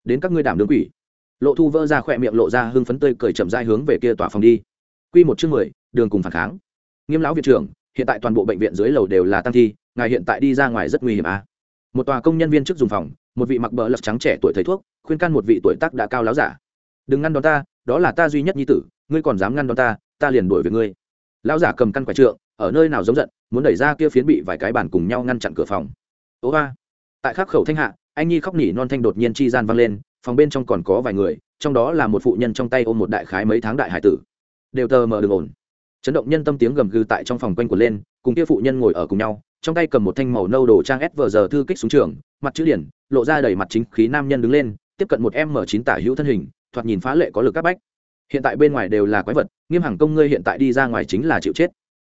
đến các ngươi đảm đương quỷ. Lộ thu vỡ ra khỏe miệng lộ ra hưng phấn tươi cởi chậm dai hướng về kia tòa phòng đi. Q một chương mười, đường cùng phản kháng. Nghiêm lão viện trưởng, hiện tại toàn bộ bệnh viện dưới lầu đều là tăng thi, ngài hiện tại đi ra ngoài rất nguy hiểm à. một tòa công nhân viên trước dùng phòng, một vị mặc bờ lật trắng trẻ tuổi thầy thuốc, khuyên can một vị tuổi tác đã cao láo giả. Đừng ngăn đón ta, đó là ta duy nhất nhi tử, ngươi còn dám ngăn đón ta ta liền đuổi về ngươi. Lão giả cầm căn quả trượng, ở nơi nào giống giận, muốn đẩy ra kia phiến bị vài cái bàn cùng nhau ngăn chặn cửa phòng. Ố ba. Tại khắc khẩu thanh hạ anh nhi khóc nỉ non thanh đột nhiên chi gian vang lên, phòng bên trong còn có vài người, trong đó là một phụ nhân trong tay ôm một đại khái mấy tháng đại hải tử. Đều tờ mờ đường ổn. Chấn động nhân tâm tiếng gầm gừ tại trong phòng quanh của lên, cùng kia phụ nhân ngồi ở cùng nhau, trong tay cầm một thanh màu nâu đồ trang s vờ giờ thư kích xuống trường, mặt chữ điển, lộ ra đầy mặt chính khí nam nhân đứng lên, tiếp cận một m chín tả hữu thân hình, thoạt nhìn phá lệ có lực các bách. Hiện tại bên ngoài đều là quái vật, nghiêm hàng công ngươi hiện tại đi ra ngoài chính là chịu chết.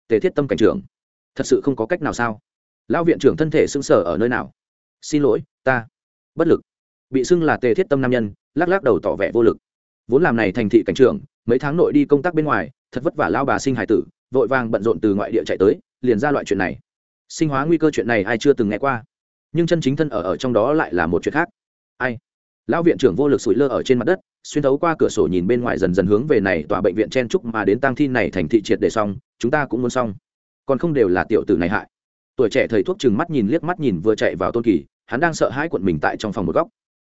Tề thiết tâm cảnh trưởng, thật sự không có cách nào sao? Lão viện trưởng thân thể xưng sở ở nơi nào? Xin lỗi, ta bất lực. Bị xưng là tề thiết tâm nam nhân, lắc lắc đầu tỏ vẻ vô lực. Vốn làm này thành thị cảnh trưởng, mấy tháng nội đi công tác bên ngoài, thật vất vả lao bà sinh hải tử, vội vàng bận rộn từ ngoại địa chạy tới, liền ra loại chuyện này. Sinh hóa nguy cơ chuyện này ai chưa từng nghe qua. Nhưng chân chính thân ở ở trong đó lại là một chuyện khác. Ai? Lão viện trưởng vô lực sủi lơ ở trên mặt đất, xuyên thấu qua cửa sổ nhìn bên ngoài dần dần hướng về này tòa bệnh viện chen trúc mà đến tang thi này thành thị triệt để xong, chúng ta cũng muốn xong. Còn không đều là tiểu tử này hại. Tuổi trẻ thầy thuốc chừng mắt nhìn liếc mắt nhìn vừa chạy vào tôn kỳ hắn đang sợ hãi quận mình tại trong phòng một góc.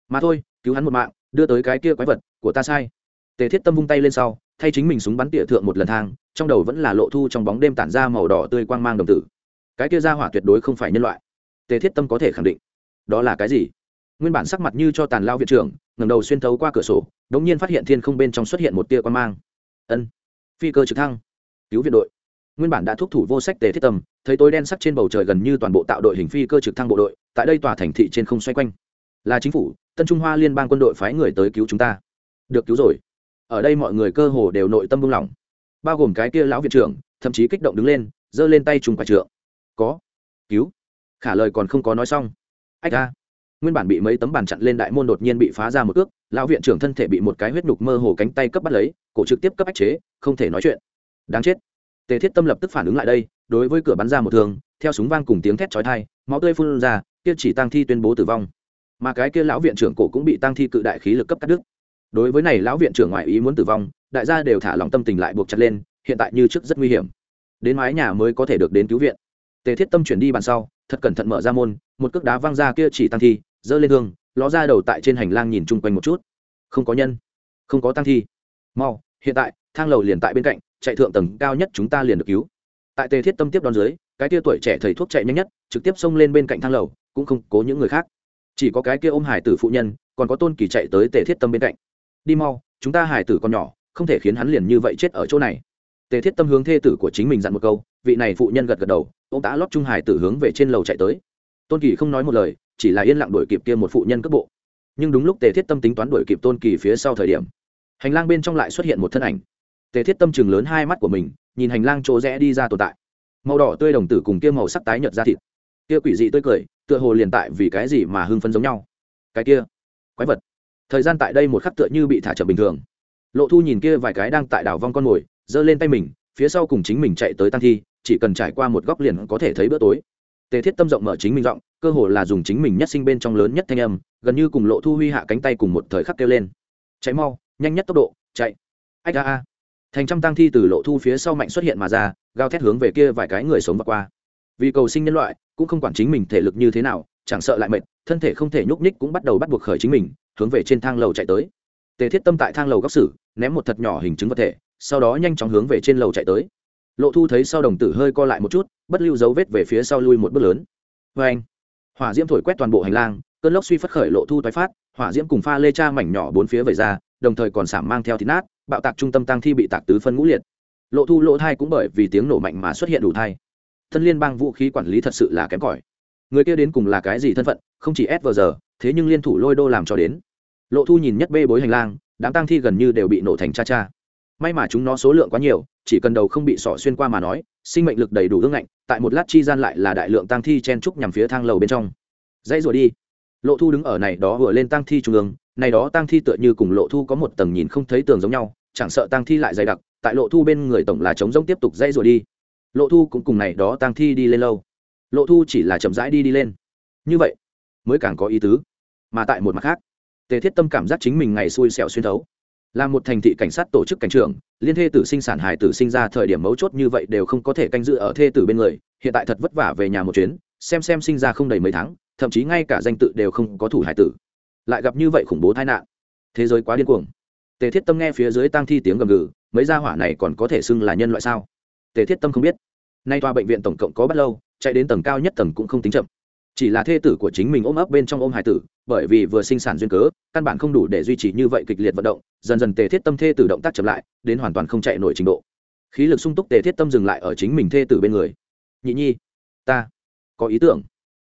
Mà thôi, cứu hắn một mạng, đưa tới cái kia quái vật, của ta sai. Tề thiết tâm vung tay lên sau, thay chính mình súng bắn tỉa thượng một lần thang, trong đầu vẫn là lộ thu trong bóng đêm tản ra màu đỏ tươi quang mang đồng tử. Cái kia ra hỏa tuyệt đối không phải nhân loại. Tề thiết tâm có thể khẳng định. Đó là cái gì? Nguyên bản sắc mặt như cho tàn lao viện trưởng ngầm đầu xuyên thấu qua cửa sổ đ ỗ n g nhiên phát hiện thiên không bên trong xuất hiện một tia quan mang. Ân, phi cơ trực thăng. Cứu viện đội nguyên bản đã thúc thủ vô sách tề thiết tâm, thấy tối đen sắc trên bầu trời gần như toàn bộ tạo đội hình phi cơ trực thăng bộ đội, tại đây tòa thành thị trên không xoay quanh. Là chính phủ, tân trung hoa liên bang quân đội phái người tới cứu chúng ta. Được cứu rồi. Ở đây mọi người cơ hồ đều nội tâm buông lỏng. Bao gồm cái kia lão viện trưởng, thậm chí kích động đứng lên, giơ lên tay trùng quả trượng. Có. Cứu. Khả lời còn không có nói xong. Ách ra nguyên bản bị mấy tấm bàn chặn lên đại môn đột nhiên bị phá ra một cước lão viện trưởng thân thể bị một cái huyết nhục mơ hồ cánh tay cấp bắt lấy, cổ trực tiếp cấp ách chế, không thể nói chuyện. Đáng chết tề thiết tâm lập tức phản ứng lại đây, đối với cửa bắn ra một thường theo súng vang cùng tiếng thét chói thai máu tươi phun ra, kia chỉ tăng thi tuyên bố tử vong. Mà cái kia lão viện trưởng cổ cũng bị tăng thi cự đại khí lực cấp cắt đứt. Đối với này lão viện trưởng ngoại ý muốn tử vong, đại gia đều thả lòng tâm tình lại buộc chặt lên, hiện tại như trước rất nguy hiểm. Đến mái nhà mới có thể được đến cứu viện. Tề thiết tâm chuyển đi bàn sau, thật cẩn thận mở ra môn, một cước đá văng ra kia chỉ tăng thi, giơ lên hương ló ra đầu tại trên hành lang nhìn chung quanh một chút. Không có nhân, không có tăng thi. Mau, hiện tại, thang lầu liền tại bên cạnh chạy thượng tầng cao nhất chúng ta liền được cứu. Tại tề thiết tâm tiếp đón dưới, cái kia tuổi trẻ thầy thuốc chạy nhanh nhất, trực tiếp xông lên bên cạnh thang lầu, cũng không cố những người khác. Chỉ có cái kia ôm hải tử phụ nhân, còn có tôn kỳ chạy tới tề thiết tâm bên cạnh. Đi mau, chúng ta hải tử còn nhỏ, không thể khiến hắn liền như vậy chết ở chỗ này. Tề thiết tâm hướng thê tử của chính mình dặn một câu, vị này phụ nhân gật gật đầu ông đã lót trung hải tử hướng về trên lầu chạy tới. Tôn kỳ không nói một lời, chỉ là yên lặng đuổi kịp kia một phụ nhân cấp bộ. Nhưng đúng lúc tề thiết tâm tính toán đuổi kịp tôn kỳ phía sau thời điểm, hành lang bên trong lại xuất hiện một thân ảnh tề thiết tâm chừng lớn hai mắt của mình nhìn hành lang chỗ rẽ đi ra tồn tại. Màu đỏ tươi đồng tử cùng kia màu sắc tái nhợt ra thịt. Kia quỷ dị tươi cười tựa hồ liền tại vì cái gì mà hưng phấn giống nhau. Cái kia quái vật. Thời gian tại đây một khắc tựa như bị thả chậm bình thường. Lộ thu nhìn kia vài cái đang tại đảo vong con mồi giơ lên tay mình phía sau cùng chính mình chạy tới tăng thi chỉ cần trải qua một góc liền có thể thấy bữa tối. Tề thiết tâm rộng mở chính mình rộng, cơ hồ là dùng chính mình nhất sinh bên trong lớn nhất thanh âm gần như cùng lộ thu huy hạ cánh tay cùng một thời khắc kêu lên. Cháy mau nhanh nhất tốc độ chạy. Ách a a thành trăm tăng thi từ lộ thu phía sau mạnh xuất hiện mà ra gao thét hướng về kia vài cái người sống và qua. Vì cầu sinh nhân loại, cũng không quản chính mình thể lực như thế nào, chẳng sợ lại mệt, thân thể không thể nhúc nhích cũng bắt đầu bắt buộc khởi chính mình, hướng về trên thang lầu chạy tới. Tề thiết tâm tại thang lầu góc sử ném một thật nhỏ hình chứng vật thể, sau đó nhanh chóng hướng về trên lầu chạy tới. Lộ thu thấy sau đồng tử hơi co lại một chút, bất lưu dấu vết về phía sau lui một bước lớn. Vê anh, hỏa diễm thổi quét toàn bộ hành lang, cơn lốc suy phất khởi lộ thu thoái phát, hỏa diễm cùng pha lê cha mảnh nhỏ bốn phía vẩy ra, đồng thời còn sảm mang theo thịt nát bạo tạc trung tâm tăng thi bị tạc tứ phân ngũ liệt. Lộ thu lỗ thai cũng bởi vì tiếng nổ mạnh mà xuất hiện đủ thai. Thân liên bang vũ khí quản lý thật sự là kém cỏi. Người kia đến cùng là cái gì thân phận, không chỉ s vờ giờ, thế nhưng liên thủ lôi đô làm cho đến. Lộ thu nhìn nhất bê bối hành lang, đám tăng thi gần như đều bị nổ thành cha cha. May mà chúng nó số lượng quá nhiều, chỉ cần đầu không bị sỏ xuyên qua mà nói, sinh mệnh lực đầy đủ ương ngạnh, tại một lát chi gian lại là đại lượng tăng thi chen trúc nhằm phía thang lầu bên trong. Dãy rồi đi. Lộ thu đứng ở này đó vừa lên tăng thi trung ương, này đó tăng thi tựa như cùng lộ thu có một tầng nhìn không thấy tường giống nhau chẳng sợ tăng thi lại dày đặc, tại lộ thu bên người tổng là chống rỗng tiếp tục dây rồi đi. Lộ thu cũng cùng này đó tăng thi đi lên lâu. Lộ thu chỉ là chậm rãi đi đi lên. Như vậy, mới càng có ý tứ. Mà tại một mặt khác, tề thiết tâm cảm giác chính mình ngày xui xẻo xuyên thấu. Là một thành thị cảnh sát tổ chức cảnh trưởng, liên thê tử sinh sản hài tử sinh ra thời điểm mấu chốt như vậy đều không có thể canh giữ ở thê tử bên người, hiện tại thật vất vả về nhà một chuyến, xem xem sinh ra không đầy mấy tháng, thậm chí ngay cả danh tự đều không có thủ hài tử. Lại gặp như vậy khủng bố tai nạn. Thế giới quá điên cuồng tề thiết tâm nghe phía dưới tang thi tiếng gầm gừ, mấy gia hỏa này còn có thể xưng là nhân loại sao? Tề thiết tâm không biết. Nay toa bệnh viện tổng cộng có bắt lâu, chạy đến tầng cao nhất tầng cũng không tính chậm. Chỉ là thê tử của chính mình ôm ấp bên trong ôm hải tử, bởi vì vừa sinh sản duyên cớ, căn bản không đủ để duy trì như vậy kịch liệt vận động, dần dần tề thiết tâm thê tử động tác chậm lại, đến hoàn toàn không chạy nổi trình độ. Khí lực sung túc tề thiết tâm dừng lại ở chính mình thê tử bên người. Nhị nhi, ta có ý tưởng,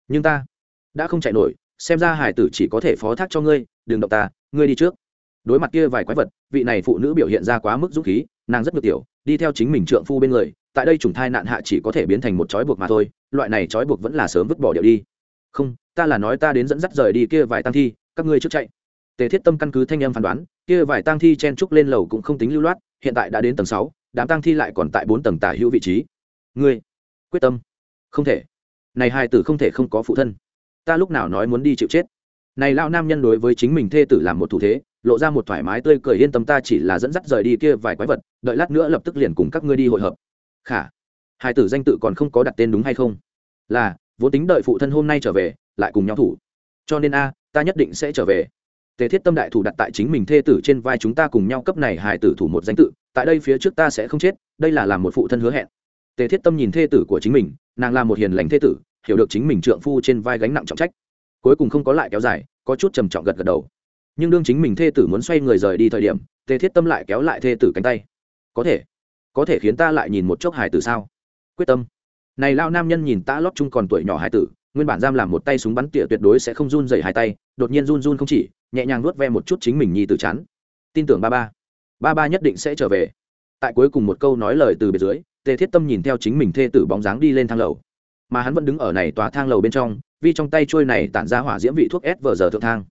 nhưng ta đã không chạy nổi, xem ra hải tử chỉ có thể phó thác cho ngươi, đừng động ta, ngươi đi trước đối mặt kia vài quái vật, vị này phụ nữ biểu hiện ra quá mức dũng khí, nàng rất ngược tiểu, đi theo chính mình trượng phu bên người, tại đây chủng thai nạn hạ chỉ có thể biến thành một trói buộc mà thôi, loại này trói buộc vẫn là sớm vứt bỏ điệu đi. Không, ta là nói ta đến dẫn dắt rời đi kia vài tăng thi, các ngươi trước chạy. Tề thiết tâm căn cứ thanh em phán đoán, kia vài tăng thi chen trúc lên lầu cũng không tính lưu loát, hiện tại đã đến tầng sáu, đám tăng thi lại còn tại bốn tầng tả hữu vị trí. Ngươi, quyết tâm. Không thể. Này hai tử không thể không có phụ thân. Ta lúc nào nói muốn đi chịu chết. Này lao nam nhân đối với chính mình thê tử làm một thủ thế lộ ra một thoải mái tươi cười, yên tâm ta chỉ là dẫn dắt rời đi kia vài quái vật, đợi lát nữa lập tức liền cùng các ngươi đi hội hợp. Khả, hai tử danh tự còn không có đặt tên đúng hay không? Là, vốn tính đợi phụ thân hôm nay trở về, lại cùng nhau thủ. Cho nên a, ta nhất định sẽ trở về. Tề thiết tâm đại thủ đặt tại chính mình thê tử trên vai chúng ta cùng nhau cấp này hài tử thủ một danh tự, tại đây phía trước ta sẽ không chết, đây là làm một phụ thân hứa hẹn. Tề thiết tâm nhìn thê tử của chính mình, nàng là một hiền lành thê tử, hiểu được chính mình trượng phu trên vai gánh nặng trọng trách. Cuối cùng không có lại kéo dài, có chút trầm trọng gật gật đầu nhưng đương chính mình thê tử muốn xoay người rời đi thời điểm, tề thiết tâm lại kéo lại thê tử cánh tay. Có thể có thể khiến ta lại nhìn một chốc hài tử sao? Quyết tâm. Này lao nam nhân nhìn ta lót chung còn tuổi nhỏ hài tử, nguyên bản giam làm một tay súng bắn tỉa tuyệt đối sẽ không run dày hai tay, đột nhiên run run không chỉ, nhẹ nhàng nuốt ve một chút chính mình nhi tử chán. Tin tưởng ba ba. Ba ba nhất định sẽ trở về. Tại cuối cùng một câu nói lời từ bên dưới, tề thiết tâm nhìn theo chính mình thê tử bóng dáng đi lên thang lầu. Mà hắn vẫn đứng ở này tòa thang lầu bên trong, vì trong tay trôi này tản ra hỏa diễm vị thuốc s vờ giờ thượng thang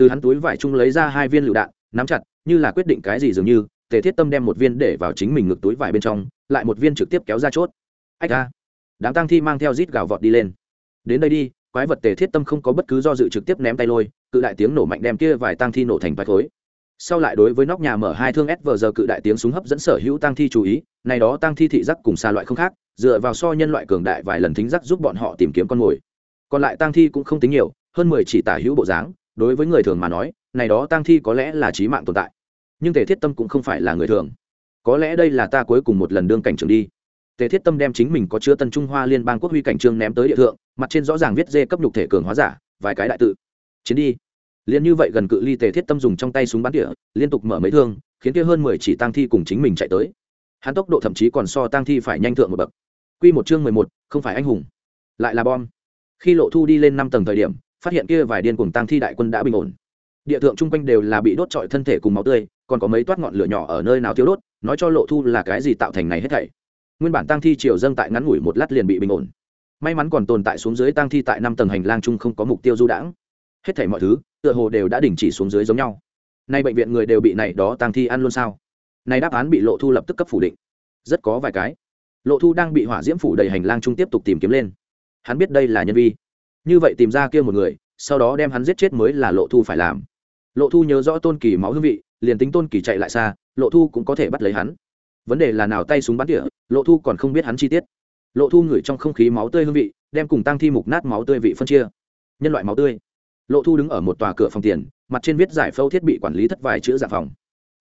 từ hắn túi vải chung lấy ra hai viên lựu đạn, nắm chặt, như là quyết định cái gì dường như, tề thiết tâm đem một viên để vào chính mình ngực túi vải bên trong, lại một viên trực tiếp kéo ra chốt. Ách ra đám tăng thi mang theo rít gào vọt đi lên. Đến đây đi, quái vật tề thiết tâm không có bất cứ do dự trực tiếp ném tay lôi, cự đại tiếng nổ mạnh đem kia vài tăng thi nổ thành vài khối. Sau lại đối với nóc nhà mở hai thương s vờ giờ cự đại tiếng súng hấp dẫn sở hữu tăng thi chú ý, này đó tăng thi thị giác cùng xa loại không khác, dựa vào so nhân loại cường đại vài lần thính giác giúp bọn họ tìm kiếm con mồi. Còn lại tăng thi cũng không tính nhiều, hơn mười chỉ tả hữu bộ dáng đối với người thường mà nói, này đó tang thi có lẽ là trí mạng tồn tại. Nhưng Tề thiết tâm cũng không phải là người thường. Có lẽ đây là ta cuối cùng một lần đương cảnh trường đi. Tề thiết tâm đem chính mình có chứa tân trung hoa liên bang quốc huy cảnh trương ném tới địa thượng, mặt trên rõ ràng viết dê cấp nhục thể cường hóa giả, vài cái đại tự. Chiến đi. Liền như vậy gần cự ly tề thiết tâm dùng trong tay súng bắn địa liên tục mở mấy thương, khiến kia hơn mười chỉ tang thi cùng chính mình chạy tới. Hắn tốc độ thậm chí còn so tang thi phải nhanh thượng một bậc. Q một chương mười một, không phải anh hùng. Lại là bom. Khi lộ thu đi lên năm tầng thời điểm phát hiện kia vài điên cùng tăng thi đại quân đã bình ổn. Địa thượng chung quanh đều là bị đốt trọi thân thể cùng máu tươi, còn có mấy toát ngọn lửa nhỏ ở nơi nào thiếu đốt, nói cho lộ thu là cái gì tạo thành này hết thảy. Nguyên bản tăng thi triều dâng tại ngắn ngủi một lát liền bị bình ổn. May mắn còn tồn tại xuống dưới tăng thi tại năm tầng hành lang chung không có mục tiêu du đãng. Hết thảy mọi thứ, tựa hồ đều đã đình chỉ xuống dưới giống nhau. Nay bệnh viện người đều bị này đó tăng thi ăn luôn sao? Nay đáp án bị lộ thu lập tức cấp phủ định. Rất có vài cái. Lộ thu đang bị hỏa diễm phủ đầy hành lang chung tiếp tục tìm kiếm lên. Hắn biết đây là nhân vi như vậy tìm ra kia một người, sau đó đem hắn giết chết mới là lộ thu phải làm. Lộ thu nhớ rõ tôn kỳ máu hương vị, liền tính tôn kỳ chạy lại xa, lộ thu cũng có thể bắt lấy hắn. Vấn đề là nào tay súng bắn tỉa, lộ thu còn không biết hắn chi tiết. Lộ thu ngửi trong không khí máu tươi hương vị, đem cùng tăng thi mục nát máu tươi vị phân chia. Nhân loại máu tươi. Lộ thu đứng ở một tòa cửa phòng tiền, mặt trên viết giải phẫu thiết bị quản lý thất vài chữ dạng phòng.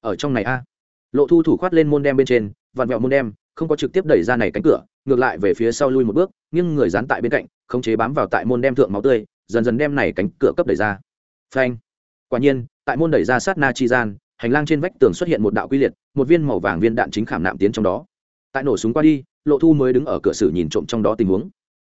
Ở trong này a. Lộ thu thủ khoát lên môn đem bên trên, vặn vẹo môn đem, không có trực tiếp đẩy ra này cánh cửa, ngược lại về phía sau lui một bước nhưng người dán tại bên cạnh khống chế bám vào tại môn đem thượng máu tươi, dần dần đem này cánh cửa cấp đẩy ra. Phanh. Quả nhiên, tại môn đẩy ra sát na chi gian, hành lang trên vách tường xuất hiện một đạo quy liệt, một viên màu vàng viên đạn chính khảm nạm tiến trong đó. Tại nổ súng qua đi, lộ thu mới đứng ở cửa sử nhìn trộm trong đó tình huống.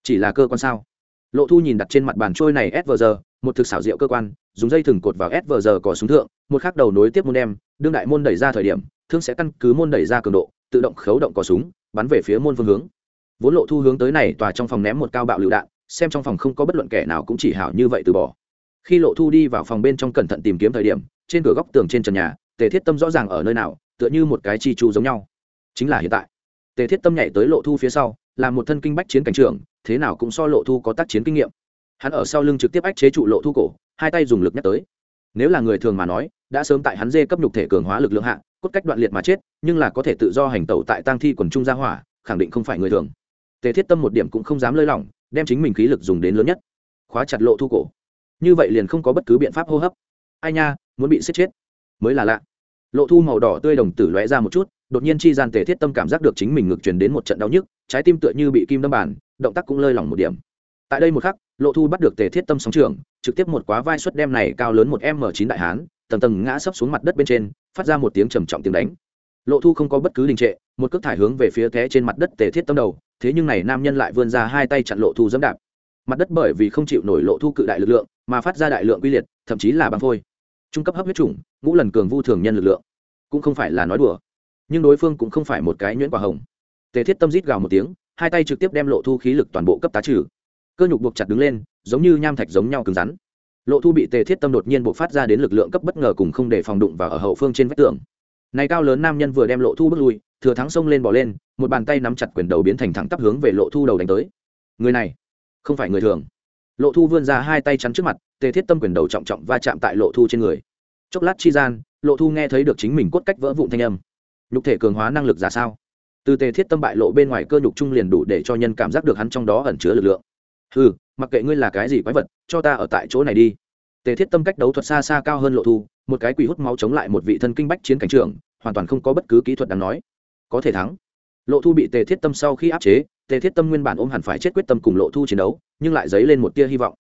Chỉ là cơ quan sao? Lộ thu nhìn đặt trên mặt bàn trôi này svg một thực xảo diệu cơ quan, dùng dây thừng cột vào svg cò súng thượng, một khắc đầu nối tiếp môn đem, đương đại môn đẩy ra thời điểm, thương sẽ căn cứ môn đẩy ra cường độ, tự động khấu động cò súng, bắn về phía môn phương hướng vốn lộ thu hướng tới này tòa trong phòng ném một cao bạo lựu đạn, xem trong phòng không có bất luận kẻ nào cũng chỉ hảo như vậy từ bỏ. Khi lộ thu đi vào phòng bên trong cẩn thận tìm kiếm thời điểm, trên cửa góc tường trên trần nhà, tề thiết tâm rõ ràng ở nơi nào, tựa như một cái chi chu giống nhau. Chính là hiện tại. Tề thiết tâm nhảy tới lộ thu phía sau, là một thân kinh bách chiến cảnh trưởng, thế nào cũng so lộ thu có tác chiến kinh nghiệm. Hắn ở sau lưng trực tiếp ách chế trụ lộ thu cổ, hai tay dùng lực nhắc tới. Nếu là người thường mà nói, đã sớm tại hắn dê cấp nhục thể cường hóa lực lượng hạ, cốt cách đoạn liệt mà chết, nhưng là có thể tự do hành tẩu tại tang thi quần trung gia hỏa, khẳng định không phải người thường tề thiết tâm một điểm cũng không dám lơi lỏng, đem chính mình khí lực dùng đến lớn nhất. Khóa chặt lộ thu cổ. Như vậy liền không có bất cứ biện pháp hô hấp. Ai nha, muốn bị xếp chết. Mới là lạ. Lộ thu màu đỏ tươi đồng tử lóe ra một chút, đột nhiên chi gian tề thiết tâm cảm giác được chính mình ngược truyền đến một trận đau nhức, trái tim tựa như bị kim đâm bàn, động tác cũng lơi lỏng một điểm. Tại đây một khắc, lộ thu bắt được tề thiết tâm sóng trường, trực tiếp một quá vai suất đem này cao lớn một m chín đại hán, tầng tầng ngã sấp xuống mặt đất bên trên, phát ra một tiếng trầm trọng tiếng đánh. Lộ thu không có bất cứ đình trệ, một cước thải hướng về phía té trên mặt đất tề thiết tâm đầu thế nhưng này nam nhân lại vươn ra hai tay chặn lộ thu dẫm đạp. Mặt đất bởi vì không chịu nổi lộ thu cự đại lực lượng mà phát ra đại lượng quy liệt, thậm chí là băng phôi. Trung cấp hấp huyết chủng, ngũ lần cường vu thường nhân lực lượng. Cũng không phải là nói đùa, nhưng đối phương cũng không phải một cái nhuyễn quả hồng. Tề thiết tâm rít gào một tiếng, hai tay trực tiếp đem lộ thu khí lực toàn bộ cấp tá trừ. Cơ nhục buộc chặt đứng lên, giống như nham thạch giống nhau cứng rắn. Lộ thu bị tề thiết tâm đột nhiên buộc phát ra đến lực lượng cấp bất ngờ cùng không để phòng đụng vào ở hậu phương trên vách tường. Này cao lớn nam nhân vừa đem lộ thu bước lui thừa thắng xông lên bỏ lên, một bàn tay nắm chặt quyền đầu biến thành thẳng tắp hướng về lộ thu đầu đánh tới. Người này, không phải người thường. Lộ thu vươn ra hai tay chắn trước mặt, tề thiết tâm quyền đầu trọng trọng va chạm tại lộ thu trên người. Chốc lát chi gian, lộ thu nghe thấy được chính mình cốt cách vỡ vụn thanh âm. Nhục thể cường hóa năng lực ra sao? Từ tề thiết tâm bại lộ bên ngoài cơ nhục trung liền đủ để cho nhân cảm giác được hắn trong đó ẩn chứa lực lượng. Ừ mặc kệ ngươi là cái gì quái vật, cho ta ở tại chỗ này đi. Tề thiết tâm cách đấu thuật xa xa cao hơn lộ thu, một cái quỷ hút máu chống lại một vị thân kinh bách chiến cảnh trưởng, hoàn toàn không có bất cứ kỹ thuật đáng nói có thể thắng. Lộ thu bị tề thiết tâm sau khi áp chế, tề thiết tâm nguyên bản ôm hẳn phải chết quyết tâm cùng lộ thu chiến đấu, nhưng lại dấy lên một tia hy vọng.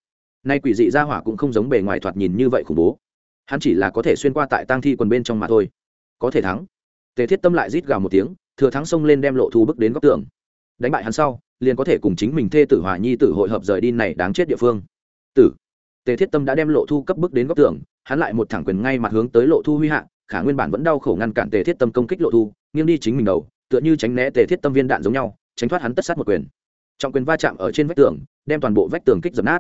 Nay quỷ dị ra hỏa cũng không giống bề ngoài thoạt nhìn như vậy khủng bố. Hắn chỉ là có thể xuyên qua tại tang thi quần bên trong mà thôi. Có thể thắng. Tề thiết tâm lại rít gào một tiếng, thừa thắng xông lên đem lộ thu bước đến góc tường. Đánh bại hắn sau, liền có thể cùng chính mình thê tử hòa nhi tử hội hợp rời đi này đáng chết địa phương. Tử. Tề thiết tâm đã đem lộ thu cấp bước đến góc tường, hắn lại một thẳng quyền ngay mặt hướng tới lộ thu huy hạ khả nguyên bản vẫn đau khổ ngăn cản tề thiết tâm công kích lộ thu, nghiêng đi chính mình đầu, tựa như tránh né tề thiết tâm viên đạn giống nhau, tránh thoát hắn tất sát một quyền. Trọng quyền va chạm ở trên vách tường, đem toàn bộ vách tường kích dập nát.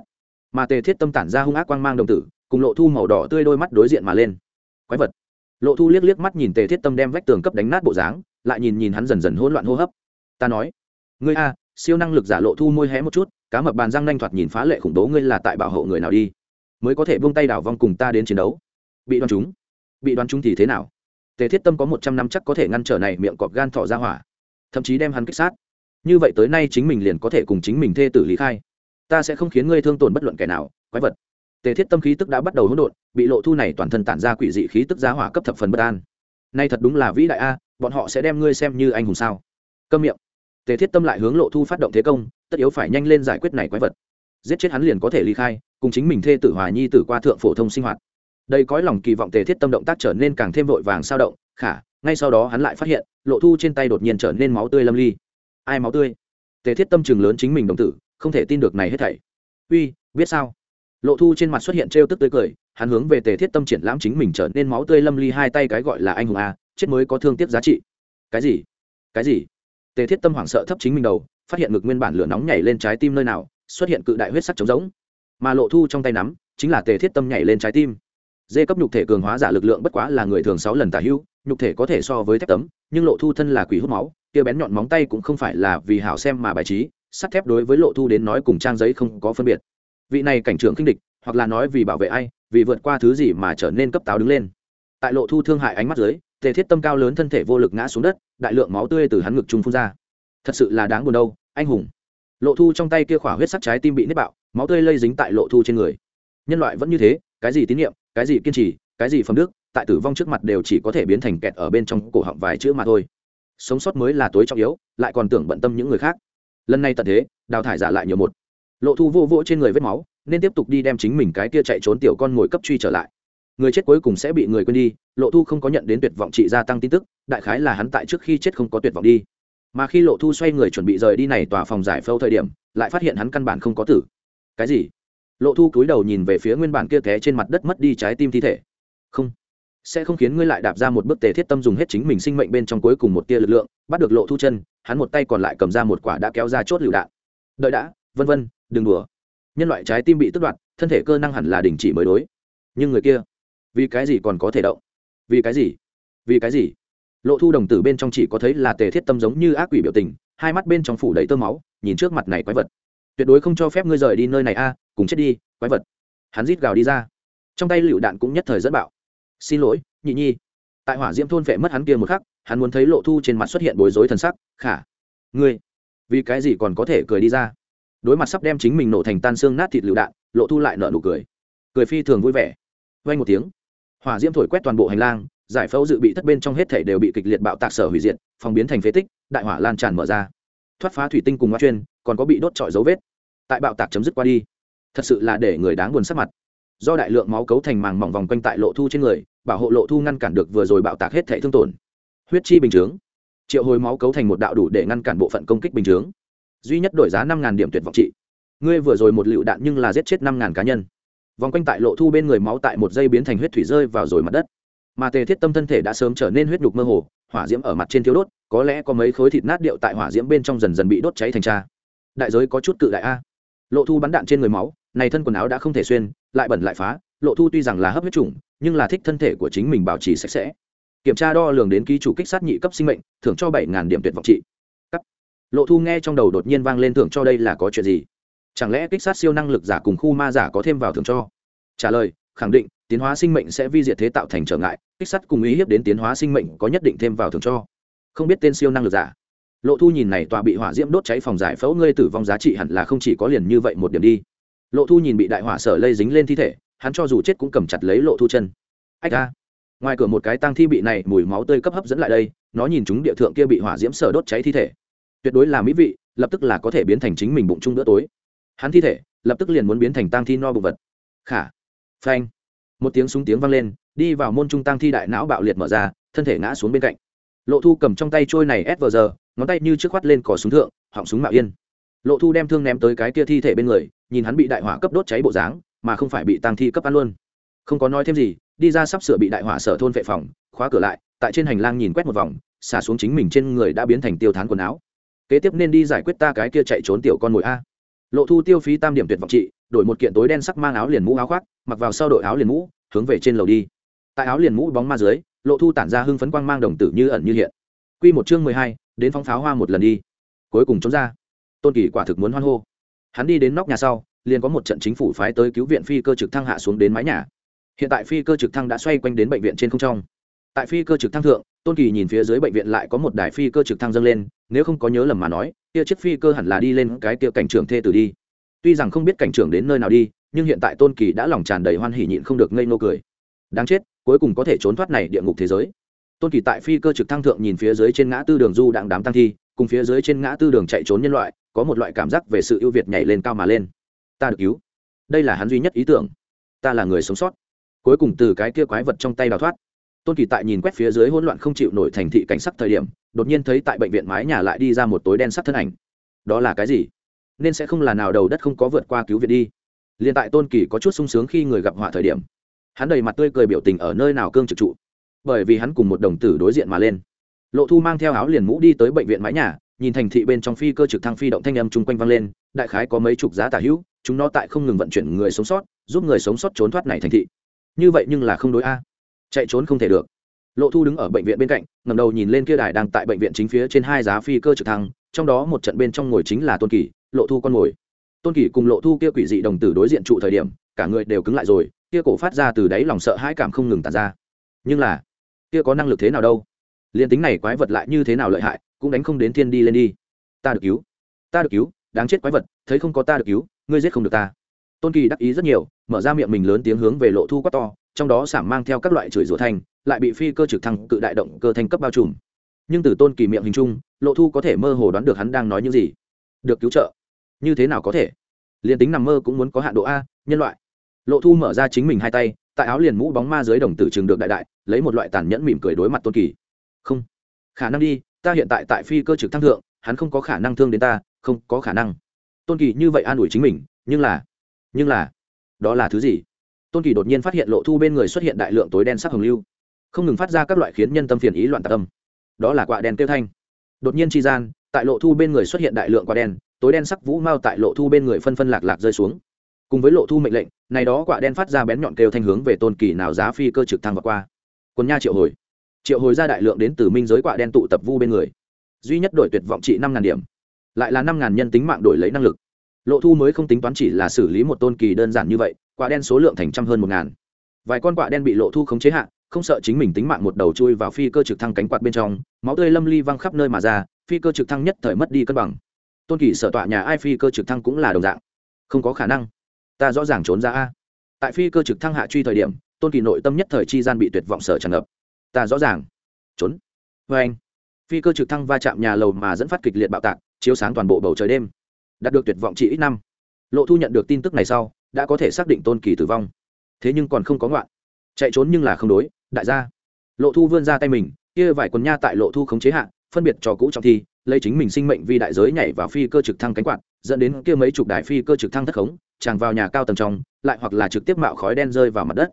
Mà tề thiết tâm tản ra hung ác quang mang đồng tử, cùng lộ thu màu đỏ tươi đôi mắt đối diện mà lên. Quái vật. Lộ thu liếc liếc mắt nhìn tề thiết tâm đem vách tường cấp đánh nát bộ dáng, lại nhìn nhìn hắn dần dần hỗn loạn hô hấp. Ta nói, ngươi a, siêu năng lực giả lộ thu môi hé một chút, cá mập bàn răng nanh thoạt nhìn phá lệ khủng bố, ngươi là tại bảo hộ người nào đi? Mới có thể buông tay đảo vong cùng ta đến chiến đấu. Bị đoan chúng bị đoán chúng thì thế nào? Tề thiết tâm có một trăm năm chắc có thể ngăn trở này miệng cọp gan thọ ra hỏa, thậm chí đem hắn kích sát. Như vậy tới nay chính mình liền có thể cùng chính mình thê tử lý khai. Ta sẽ không khiến ngươi thương tổn bất luận kẻ nào, quái vật. Tề thiết tâm khí tức đã bắt đầu hỗn độn, bị lộ thu này toàn thân tản ra quỷ dị khí tức giá hỏa cấp thập phần bất an. Nay thật đúng là vĩ đại a, bọn họ sẽ đem ngươi xem như anh hùng sao? Câm miệng. Tề thiết tâm lại hướng lộ thu phát động thế công, tất yếu phải nhanh lên giải quyết này quái vật. Giết chết hắn liền có thể ly khai, cùng chính mình thê tử hòa nhi tử qua thượng phổ thông sinh hoạt đây cõi lòng kỳ vọng tề thiết tâm động tác trở nên càng thêm vội vàng sao động, khả, ngay sau đó hắn lại phát hiện, lộ thu trên tay đột nhiên trở nên máu tươi lâm ly. Ai máu tươi? Tề thiết tâm chừng lớn chính mình đồng tử, không thể tin được này hết thảy. Uy, biết sao? Lộ thu trên mặt xuất hiện trêu tức tươi cười, hắn hướng về tề thiết tâm triển lãm chính mình trở nên máu tươi lâm ly hai tay cái gọi là anh hùng a, chết mới có thương tiếc giá trị. Cái gì? Cái gì? Tề thiết tâm hoảng sợ thấp chính mình đầu, phát hiện ngực nguyên bản lửa nóng nhảy lên trái tim nơi nào, xuất hiện cự đại huyết sắc trống rỗng. Mà lộ thu trong tay nắm, chính là tề thiết tâm nhảy lên trái tim dê cấp nhục thể cường hóa giả lực lượng bất quá là người thường sáu lần tả hữu, nhục thể có thể so với thép tấm, nhưng lộ thu thân là quỷ hút máu, kia bén nhọn móng tay cũng không phải là vì hảo xem mà bài trí, sắt thép đối với lộ thu đến nói cùng trang giấy không có phân biệt. Vị này cảnh trưởng kinh địch, hoặc là nói vì bảo vệ ai, vì vượt qua thứ gì mà trở nên cấp táo đứng lên. Tại lộ thu thương hại ánh mắt dưới, tề thiết tâm cao lớn thân thể vô lực ngã xuống đất, đại lượng máu tươi từ hắn ngực trung phun ra. Thật sự là đáng buồn đâu, anh hùng. Lộ thu trong tay kia khỏa huyết sắc trái tim bị nếp bạo, máu tươi lây dính tại lộ thu trên người. Nhân loại vẫn như thế, cái gì tín nhiệm cái gì kiên trì, cái gì phẩm đức, tại tử vong trước mặt đều chỉ có thể biến thành kẹt ở bên trong cổ họng vài chữ mà thôi. Sống sót mới là tối trọng yếu, lại còn tưởng bận tâm những người khác. Lần này tận thế, đào thải giả lại nhiều một. Lộ thu vô vỗ trên người vết máu, nên tiếp tục đi đem chính mình cái kia chạy trốn tiểu con ngồi cấp truy trở lại. Người chết cuối cùng sẽ bị người quên đi, lộ thu không có nhận đến tuyệt vọng trị gia tăng tin tức, đại khái là hắn tại trước khi chết không có tuyệt vọng đi. Mà khi lộ thu xoay người chuẩn bị rời đi này tòa phòng giải phẫu thời điểm, lại phát hiện hắn căn bản không có tử. Cái gì? Lộ thu cúi đầu nhìn về phía nguyên bản kia té trên mặt đất mất đi trái tim thi thể. Không, sẽ không khiến ngươi lại đạp ra một bước tề thiết tâm dùng hết chính mình sinh mệnh bên trong cuối cùng một tia lực lượng, bắt được lộ thu chân, hắn một tay còn lại cầm ra một quả đã kéo ra chốt lựu đạn. Đợi đã, vân vân, đừng đùa. Nhân loại trái tim bị tước đoạt, thân thể cơ năng hẳn là đình chỉ mới đối. Nhưng người kia, vì cái gì còn có thể động? Vì cái gì? Vì cái gì? Lộ thu đồng tử bên trong chỉ có thấy là tề thiết tâm giống như ác quỷ biểu tình, hai mắt bên trong phủ đầy tơ máu, nhìn trước mặt này quái vật. Tuyệt đối không cho phép ngươi rời đi nơi này a cùng chết đi, quái vật. Hắn rít gào đi ra. Trong tay lựu đạn cũng nhất thời dẫn bạo. Xin lỗi, nhị nhi. Tại hỏa diễm thôn vệ mất hắn kia một khắc, hắn muốn thấy lộ thu trên mặt xuất hiện bối rối thần sắc, khả, ngươi, vì cái gì còn có thể cười đi ra? Đối mặt sắp đem chính mình nổ thành tan xương nát thịt lựu đạn, lộ thu lại nở nụ cười. Cười phi thường vui vẻ. Vay một tiếng, hỏa diễm thổi quét toàn bộ hành lang, giải phẫu dự bị thất bên trong hết thể đều bị kịch liệt bạo tạc sở hủy diệt, phòng biến thành phế tích, đại hỏa lan tràn mở ra. Thoát phá thủy tinh cùng hoa chuyên, còn có bị đốt trọi dấu vết. Tại bạo tạc chấm dứt qua đi thật sự là để người đáng buồn sắc mặt. Do đại lượng máu cấu thành màng mỏng vòng quanh tại lộ thu trên người, bảo hộ lộ thu ngăn cản được vừa rồi bạo tạc hết thể thương tổn. Huyết chi bình chướng. Triệu hồi máu cấu thành một đạo đủ để ngăn cản bộ phận công kích bình chướng. Duy nhất đổi giá năm điểm tuyệt vọng trị. Ngươi vừa rồi một lựu đạn nhưng là giết chết năm cá nhân. Vòng quanh tại lộ thu bên người máu tại một giây biến thành huyết thủy rơi vào rồi mặt đất. Mà tề thiết tâm thân thể đã sớm trở nên huyết nhục mơ hồ, hỏa diễm ở mặt trên thiếu đốt, có lẽ có mấy khối thịt nát điệu tại hỏa diễm bên trong dần dần bị đốt cháy thành cha. Đại giới có chút cự đại a lộ thu bắn đạn trên người máu, này thân quần áo đã không thể xuyên, lại bẩn lại phá. Lộ thu tuy rằng là hấp huyết chủng, nhưng là thích thân thể của chính mình bảo trì sạch sẽ. Kiểm tra đo lường đến ký chủ kích sát nhị cấp sinh mệnh, thưởng cho bảy điểm tuyệt vọng trị. Cắt. lộ thu nghe trong đầu đột nhiên vang lên thưởng cho đây là có chuyện gì? Chẳng lẽ kích sát siêu năng lực giả cùng khu ma giả có thêm vào thưởng cho? Trả lời, khẳng định, tiến hóa sinh mệnh sẽ vi diệt thế tạo thành trở ngại, kích sát cùng ý hiếp đến tiến hóa sinh mệnh có nhất định thêm vào thưởng cho. Không biết tên siêu năng lực giả lộ thu nhìn này tòa bị hỏa diễm đốt cháy phòng giải phẫu ngươi tử vong giá trị hẳn là không chỉ có liền như vậy một điểm đi. Lộ thu nhìn bị đại hỏa sở lây dính lên thi thể, hắn cho dù chết cũng cầm chặt lấy lộ thu chân. Ách ra ngoài cửa một cái tang thi bị này mùi máu tươi cấp hấp dẫn lại đây, nó nhìn chúng địa thượng kia bị hỏa diễm sở đốt cháy thi thể. Tuyệt đối là mỹ vị, lập tức là có thể biến thành chính mình bụng chung bữa tối. Hắn thi thể, lập tức liền muốn biến thành tang thi no bụng vật. Khả. Phanh. Một tiếng súng tiếng vang lên, đi vào môn trung tăng thi đại não bạo liệt mở ra, thân thể ngã xuống bên cạnh. Lộ thu cầm trong tay trôi này ép vờ giờ ngón tay như trước khoát lên cỏ súng thượng, họng súng mạo yên. Lộ thu đem thương ném tới cái kia thi thể bên người, nhìn hắn bị đại hỏa cấp đốt cháy bộ dáng, mà không phải bị tăng thi cấp ăn luôn. Không có nói thêm gì, đi ra sắp sửa bị đại hỏa sở thôn vệ phòng, khóa cửa lại, tại trên hành lang nhìn quét một vòng, xả xuống chính mình trên người đã biến thành tiêu thán quần áo. Kế tiếp nên đi giải quyết ta cái kia chạy trốn tiểu con mồi a. Lộ thu tiêu phí tam điểm tuyệt vọng trị đổi một kiện tối đen sắc mang áo liền mũ áo khoác, mặc vào sau đội áo liền mũ, hướng về trên lầu đi. Tại áo liền mũ bóng ma dưới, lộ thu tản ra hưng phấn quang mang đồng tử như ẩn như hiện. Quy một chương mười hai đến phóng pháo hoa một lần đi. Cuối cùng trốn ra. Tôn kỳ quả thực muốn hoan hô. Hắn đi đến nóc nhà sau, liền có một trận chính phủ phái tới cứu viện phi cơ trực thăng hạ xuống đến mái nhà. Hiện tại phi cơ trực thăng đã xoay quanh đến bệnh viện trên không trong. Tại phi cơ trực thăng thượng, tôn kỳ nhìn phía dưới bệnh viện lại có một đài phi cơ trực thăng dâng lên, nếu không có nhớ lầm mà nói, kia chiếc phi cơ hẳn là đi lên cái kia cảnh trưởng thê tử đi. Tuy rằng không biết cảnh trưởng đến nơi nào đi, nhưng hiện tại tôn kỳ đã lòng tràn đầy hoan hỉ nhịn không được ngây nô cười. Đáng chết, cuối cùng có thể trốn thoát này địa ngục thế giới tôn kỳ tại phi cơ trực thăng thượng nhìn phía dưới trên ngã tư đường du đặng đám tăng thi, cùng phía dưới trên ngã tư đường chạy trốn nhân loại, có một loại cảm giác về sự ưu việt nhảy lên cao mà lên. Ta được cứu. Đây là hắn duy nhất ý tưởng. Ta là người sống sót. Cuối cùng từ cái kia quái vật trong tay đào thoát. Tôn kỳ tại nhìn quét phía dưới hỗn loạn không chịu nổi thành thị cảnh sắc thời điểm, đột nhiên thấy tại bệnh viện mái nhà lại đi ra một tối đen sắc thân ảnh. Đó là cái gì? Nên sẽ không là nào đầu đất không có vượt qua cứu viện đi. Liền tại tôn kỳ có chút sung sướng khi người gặp họa thời điểm. Hắn đầy mặt tươi cười biểu tình ở nơi nào cương trực trụ bởi vì hắn cùng một đồng tử đối diện mà lên. Lộ thu mang theo áo liền mũ đi tới bệnh viện mái nhà, nhìn thành thị bên trong phi cơ trực thăng phi động thanh âm chung quanh vang lên, đại khái có mấy chục giá tả hữu, chúng nó tại không ngừng vận chuyển người sống sót, giúp người sống sót trốn thoát này thành thị. Như vậy nhưng là không đối a. Chạy trốn không thể được. Lộ thu đứng ở bệnh viện bên cạnh ngầm đầu nhìn lên kia đài đang tại bệnh viện chính phía trên hai giá phi cơ trực thăng, trong đó một trận bên trong ngồi chính là tôn kỳ, lộ thu con ngồi. Tôn kỳ cùng lộ thu kia quỷ dị đồng tử đối diện trụ thời điểm, cả người đều cứng lại rồi, kia cổ phát ra từ đáy lòng sợ hãi cảm không ngừng tàn ra. Nhưng là kia có năng lực thế nào đâu? Liền tính này quái vật lại như thế nào lợi hại, cũng đánh không đến thiên đi lên đi. Ta được cứu. Ta được cứu, đáng chết quái vật, thấy không có ta được cứu, ngươi giết không được ta. Tôn kỳ đắc ý rất nhiều, mở ra miệng mình lớn tiếng hướng về lộ thu quát to, trong đó sảm mang theo các loại chửi rủa thanh lại bị phi cơ trực thăng cự đại động cơ thanh cấp bao trùm. Nhưng từ tôn kỳ miệng hình chung, lộ thu có thể mơ hồ đoán được hắn đang nói những gì. Được cứu trợ. Như thế nào có thể? Liền tính nằm mơ cũng muốn có hạn độ a, nhân loại. Lộ thu mở ra chính mình hai tay, tại áo liền mũ bóng ma dưới đồng tử trường được đại đại lấy một loại tàn nhẫn mỉm cười đối mặt tôn kỳ. Không. Khả năng đi, ta hiện tại tại phi cơ trực thăng thượng, hắn không có khả năng thương đến ta, không có khả năng. Tôn kỳ như vậy an ủi chính mình, nhưng là nhưng là, đó là thứ gì? Tôn kỳ đột nhiên phát hiện lộ thu bên người xuất hiện đại lượng tối đen sắc hồng lưu. Không ngừng phát ra các loại khiến nhân tâm phiền ý loạn tạc tâm đó là quả đen kêu thanh. Đột nhiên tri gian, tại lộ thu bên người xuất hiện đại lượng quả đen tối đen sắc vũ mau tại lộ thu bên người phân phân lạc lạc rơi xuống. Cùng với lộ thu mệnh lệnh, này đó quả đen phát ra bén nhọn kêu thanh hướng về tôn kỳ nào giá phi cơ trực thăng và qua quân nha triệu hồi. Triệu hồi ra đại lượng đến từ minh giới quả đen tụ tập vu bên người. Duy nhất đổi tuyệt vọng trị năm điểm. Lại là năm nhân tính mạng đổi lấy năng lực. Lộ thu mới không tính toán chỉ là xử lý một tôn kỳ đơn giản như vậy quả đen số lượng thành trăm hơn một ngàn. Vài con quả đen bị lộ thu khống chế hạn không sợ chính mình tính mạng một đầu chui vào phi cơ trực thăng cánh quạt bên trong, máu tươi lâm ly văng khắp nơi mà ra, phi cơ trực thăng nhất thời mất đi cân bằng. Tôn kỳ sở tọa nhà ai phi cơ trực thăng cũng là đồng dạng. Không có khả năng. Ta rõ ràng trốn ra a. Tại phi cơ trực thăng hạ truy thời điểm tôn kỳ nội tâm nhất thời chi gian bị tuyệt vọng sở tràn ngập. Ta rõ ràng. Trốn. Vê anh. Phi cơ trực thăng va chạm nhà lầu mà dẫn phát kịch liệt bạo tạc, chiếu sáng toàn bộ bầu trời đêm. Đạt được tuyệt vọng chỉ ít năm. Lộ thu nhận được tin tức này sau, đã có thể xác định tôn kỳ tử vong. Thế nhưng còn không có ngoạn. Chạy trốn nhưng là không đối, đại gia. Lộ thu vươn ra tay mình, kia vài quần nha tại lộ thu khống chế hạn phân biệt cho cũ trong thi, lấy chính mình sinh mệnh vì đại giới nhảy vào phi cơ trực thăng cánh quạt, dẫn đến kia mấy chục đài phi cơ trực thăng thất khống, tràn vào nhà cao tầng trong, lại hoặc là trực tiếp mạo khói đen rơi vào mặt đất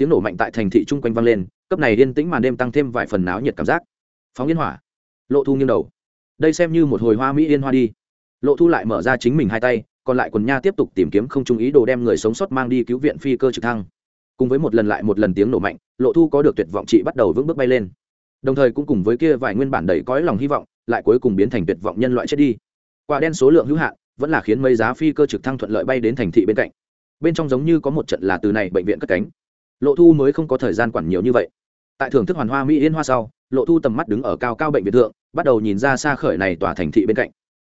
tiếng nổ mạnh tại thành thị chung quanh vang lên, cấp này yên tĩnh màn đêm tăng thêm vài phần náo nhiệt cảm giác. Phóng yên hỏa. Lộ thu nghiêng đầu. Đây xem như một hồi hoa mỹ yên hoa đi. Lộ thu lại mở ra chính mình hai tay, còn lại quần nha tiếp tục tìm kiếm không trung ý đồ đem người sống sót mang đi cứu viện phi cơ trực thăng. Cùng với một lần lại một lần tiếng nổ mạnh, lộ thu có được tuyệt vọng chị bắt đầu vững bước bay lên. Đồng thời cũng cùng với kia vài nguyên bản đầy cõi lòng hy vọng, lại cuối cùng biến thành tuyệt vọng nhân loại chết đi. Quả đen số lượng hữu hạn, vẫn là khiến mấy giá phi cơ trực thăng thuận lợi bay đến thành thị bên cạnh. Bên trong giống như có một trận là từ này bệnh viện cất cánh lộ thu mới không có thời gian quản nhiều như vậy. Tại thưởng thức hoàn hoa mỹ yên hoa sau, lộ thu tầm mắt đứng ở cao cao bệnh viện thượng, bắt đầu nhìn ra xa khởi này tòa thành thị bên cạnh.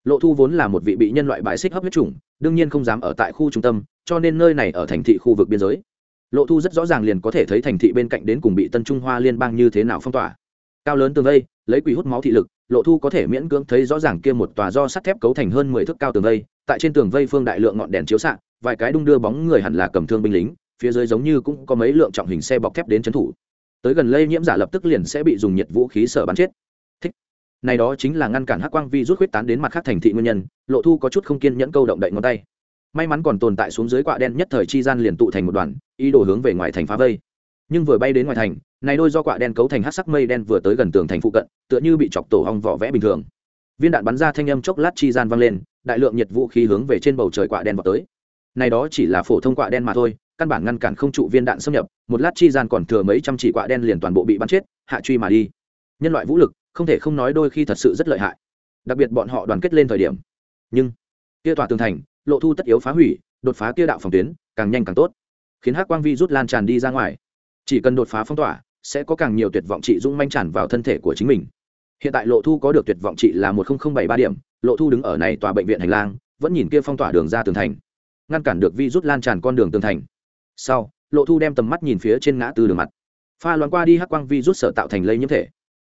Lộ thu vốn là một vị bị nhân loại bãi xích hấp huyết chủng, đương nhiên không dám ở tại khu trung tâm, cho nên nơi này ở thành thị khu vực biên giới. Lộ thu rất rõ ràng liền có thể thấy thành thị bên cạnh đến cùng bị tân trung hoa liên bang như thế nào phong tỏa. Cao lớn tường vây, lấy quỷ hút máu thị lực, lộ thu có thể miễn cưỡng thấy rõ ràng kia một tòa do sắt thép cấu thành hơn mười thước cao tường vây, tại trên tường vây phương đại lượng ngọn đèn chiếu xạ, vài cái đung đưa bóng người hẳn là cầm thương binh lính phía dưới giống như cũng có mấy lượng trọng hình xe bọc thép đến trấn thủ. Tới gần lây nhiễm giả lập tức liền sẽ bị dùng nhiệt vũ khí sở bắn chết. Thích. Này đó chính là ngăn cản hắc quang vi rút huyết tán đến mặt khác thành thị nguyên nhân, lộ thu có chút không kiên nhẫn câu động đậy ngón tay. May mắn còn tồn tại xuống dưới quạ đen nhất thời chi gian liền tụ thành một đoàn, ý đồ hướng về ngoài thành phá vây. Nhưng vừa bay đến ngoài thành, này đôi do quạ đen cấu thành hát sắc mây đen vừa tới gần tường thành phụ cận, tựa như bị chọc tổ hong vỏ vẽ bình thường. Viên đạn bắn ra thanh âm chốc lát chi gian vang lên, đại lượng nhiệt vũ khí hướng về trên bầu trời quạ đen vào tới. Này đó chỉ là phổ thông quạ đen mà thôi căn bản ngăn cản không trụ viên đạn xâm nhập, một lát chi gian còn thừa mấy trăm chỉ quạ đen liền toàn bộ bị bắn chết, hạ truy mà đi. Nhân loại vũ lực, không thể không nói đôi khi thật sự rất lợi hại. Đặc biệt bọn họ đoàn kết lên thời điểm. Nhưng, kia tòa tường thành, lộ thu tất yếu phá hủy, đột phá kia đạo phòng tuyến, càng nhanh càng tốt. Khiến hắc quang vi rút lan tràn đi ra ngoài. Chỉ cần đột phá phong tỏa, sẽ có càng nhiều tuyệt vọng trị dung manh tràn vào thân thể của chính mình. Hiện tại lộ thu có được tuyệt vọng trị là một bảy ba điểm, lộ thu đứng ở này tòa bệnh viện hành lang, vẫn nhìn kia phong tỏa đường ra tường thành. Ngăn cản được vi rút lan tràn con đường tường thành sau, lộ thu đem tầm mắt nhìn phía trên ngã tư đường mặt. Pha loạn qua đi hắc quang vi rút sở tạo thành lây nhiễm thể.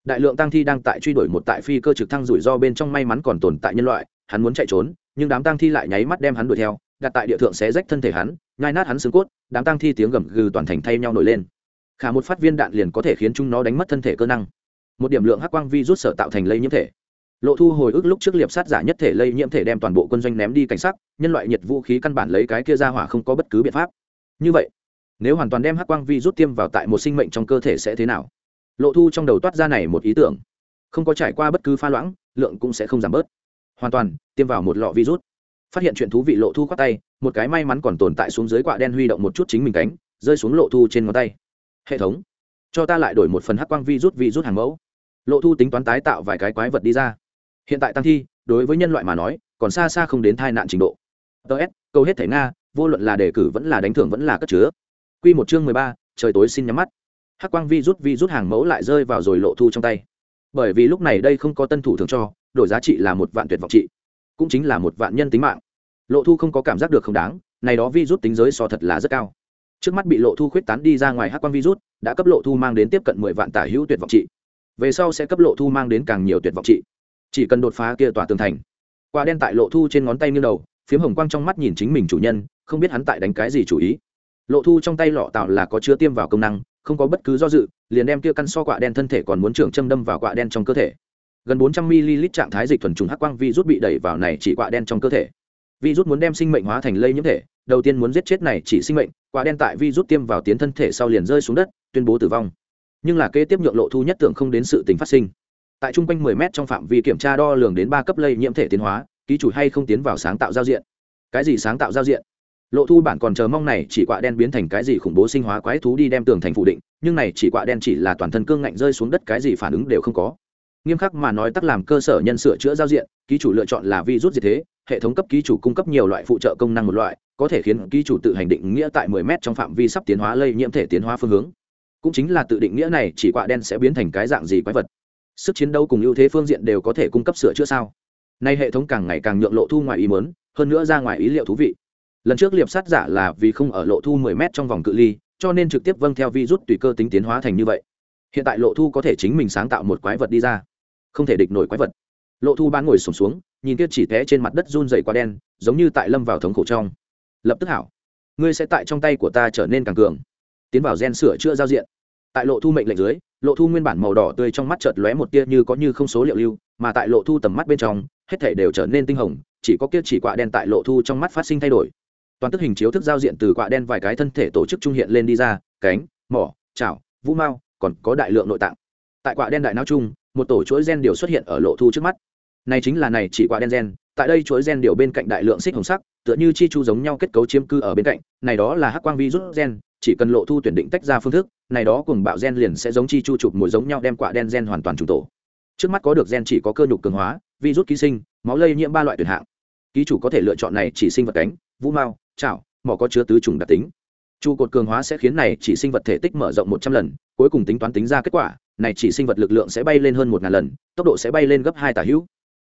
Đại lượng tăng thi đang tại truy đuổi một tại phi cơ trực thăng rủi ro bên trong may mắn còn tồn tại nhân loại, hắn muốn chạy trốn, nhưng đám tăng thi lại nháy mắt đem hắn đuổi theo, đặt tại địa thượng xé rách thân thể hắn, nhai nát hắn xương cốt, đám tăng thi tiếng gầm gừ toàn thành thay nhau nổi lên. Khả một phát viên đạn liền có thể khiến chúng nó đánh mất thân thể cơ năng. Một điểm lượng hắc quang vi rút sở tạo thành lây nhiễm thể. Lộ thu hồi ức lúc trước liệp sát giả nhất thể lây nhiễm thể đem toàn bộ quân doanh ném đi cảnh sắc, nhân loại nhiệt vũ khí căn bản lấy cái kia ra hỏa không có bất cứ biện pháp như vậy, nếu hoàn toàn đem hắc quang vi rút tiêm vào tại một sinh mệnh trong cơ thể sẽ thế nào? Lộ thu trong đầu toát ra này một ý tưởng. Không có trải qua bất cứ pha loãng, lượng cũng sẽ không giảm bớt. Hoàn toàn, tiêm vào một lọ virus. Phát hiện chuyện thú vị lộ thu khoác tay, một cái may mắn còn tồn tại xuống dưới quạ đen huy động một chút chính mình cánh, rơi xuống lộ thu trên ngón tay. Hệ thống, cho ta lại đổi một phần hắc quang virus virus hàng mẫu. Lộ thu tính toán tái tạo vài cái quái vật đi ra. Hiện tại tăng thi, đối với nhân loại mà nói, còn xa xa không đến tai nạn trình độ. Ts câu hết thể nga vô luận là đề cử vẫn là đánh thưởng vẫn là cất chứa. Q một chương mười ba, trời tối xin nhắm mắt. Hắc quang vi rút vi rút hàng mẫu lại rơi vào rồi lộ thu trong tay. Bởi vì lúc này đây không có tân thủ thường cho, đổi giá trị là một vạn tuyệt vọng trị, cũng chính là một vạn nhân tính mạng. Lộ thu không có cảm giác được không đáng, này đó vi rút tính giới so thật là rất cao. Trước mắt bị lộ thu khuyết tán đi ra ngoài hắc quang Vi rút, đã cấp lộ thu mang đến tiếp cận mười vạn tả hữu tuyệt vọng trị. Về sau sẽ cấp lộ thu mang đến càng nhiều tuyệt vọng trị. Chỉ cần đột phá kia tòa tường thành. Quả đen tại lộ thu trên ngón tay như đầu, phiếm hồng quang trong mắt nhìn chính mình chủ nhân không biết hắn tại đánh cái gì chủ ý. Lộ thu trong tay lọ tạo là có chứa tiêm vào công năng, không có bất cứ do dự, liền đem kia căn so quạ đen thân thể còn muốn trưởng châm đâm vào quạ đen trong cơ thể. Gần bốn trăm ml trạng thái dịch thuần trùng hắc quang vi rút bị đẩy vào này chỉ quạ đen trong cơ thể. Vi rút muốn đem sinh mệnh hóa thành lây nhiễm thể, đầu tiên muốn giết chết này chỉ sinh mệnh, quạ đen tại vi rút tiêm vào tiến thân thể sau liền rơi xuống đất, tuyên bố tử vong. Nhưng là kế tiếp nhượng lộ thu nhất tưởng không đến sự tình phát sinh. Tại trung quanh 10 mét trong phạm vi kiểm tra đo lường đến ba cấp lây nhiễm thể tiến hóa, ký chủ hay không tiến vào sáng tạo giao diện. Cái gì sáng tạo giao diện? Lộ thu bản còn chờ mong này chỉ quạ đen biến thành cái gì khủng bố sinh hóa quái thú đi đem tường thành phủ định nhưng này chỉ quạ đen chỉ là toàn thân cương ngạnh rơi xuống đất cái gì phản ứng đều không có. Nghiêm khắc mà nói tắc làm cơ sở nhân sửa chữa giao diện ký chủ lựa chọn là vi rút gì thế hệ thống cấp ký chủ cung cấp nhiều loại phụ trợ công năng một loại có thể khiến ký chủ tự hành định nghĩa tại 10 m trong phạm vi sắp tiến hóa lây nhiễm thể tiến hóa phương hướng. Cũng chính là tự định nghĩa này chỉ quạ đen sẽ biến thành cái dạng gì quái vật. Sức chiến đấu cùng ưu thế phương diện đều có thể cung cấp sửa chữa sao? Nay hệ thống càng ngày càng nhượng lộ thu ngoài ý muốn, hơn nữa ra ngoài ý liệu thú vị lần trước liệp sát giả là vì không ở lộ thu 10 m trong vòng cự ly cho nên trực tiếp vâng theo virus tùy cơ tính tiến hóa thành như vậy. Hiện tại lộ thu có thể chính mình sáng tạo một quái vật đi ra. Không thể địch nổi quái vật. Lộ thu bán ngồi sùng xuống, xuống nhìn kia chỉ té trên mặt đất run dày quá đen giống như tại lâm vào thống khổ trong. Lập tức hảo. Ngươi sẽ tại trong tay của ta trở nên càng cường. Tiến vào gen sửa chữa giao diện. Tại lộ thu mệnh lệnh dưới lộ thu nguyên bản màu đỏ tươi trong mắt chợt lóe một tia như có như không số liệu lưu mà tại lộ thu tầm mắt bên trong hết thể đều trở nên tinh hồng chỉ có kia chỉ quạ đen tại lộ thu trong mắt phát sinh thay đổi toàn tức hình chiếu thức giao diện từ quạ đen vài cái thân thể tổ chức trung hiện lên đi ra, cánh, mỏ, chảo, vũ mao, còn có đại lượng nội tạng. Tại quạ đen đại não chung, một tổ chuỗi gen điều xuất hiện ở lộ thu trước mắt. Này chính là này chỉ quạ đen gen, tại đây chuỗi gen điều bên cạnh đại lượng xích hồng sắc, tựa như chi chu giống nhau kết cấu chiếm cư ở bên cạnh, này đó là hắc quang virus gen, chỉ cần lộ thu tuyển định tách ra phương thức, này đó cùng bạo gen liền sẽ giống chi chu chụp mùi giống nhau đem quả đen gen hoàn toàn trùng tổ. Trước mắt có được gen chỉ có cơ nhục cường hóa virus ký sinh, máu lây nhiễm ba loại tuyển hạng. Ký chủ có thể lựa chọn này chỉ sinh vật cánh, vũ mao chảo, mỏ có chứa tứ trùng đặc tính. Trụ cột cường hóa sẽ khiến này chỉ sinh vật thể tích mở rộng một trăm lần, cuối cùng tính toán tính ra kết quả, này chỉ sinh vật lực lượng sẽ bay lên hơn một ngàn lần, tốc độ sẽ bay lên gấp hai tả hữu.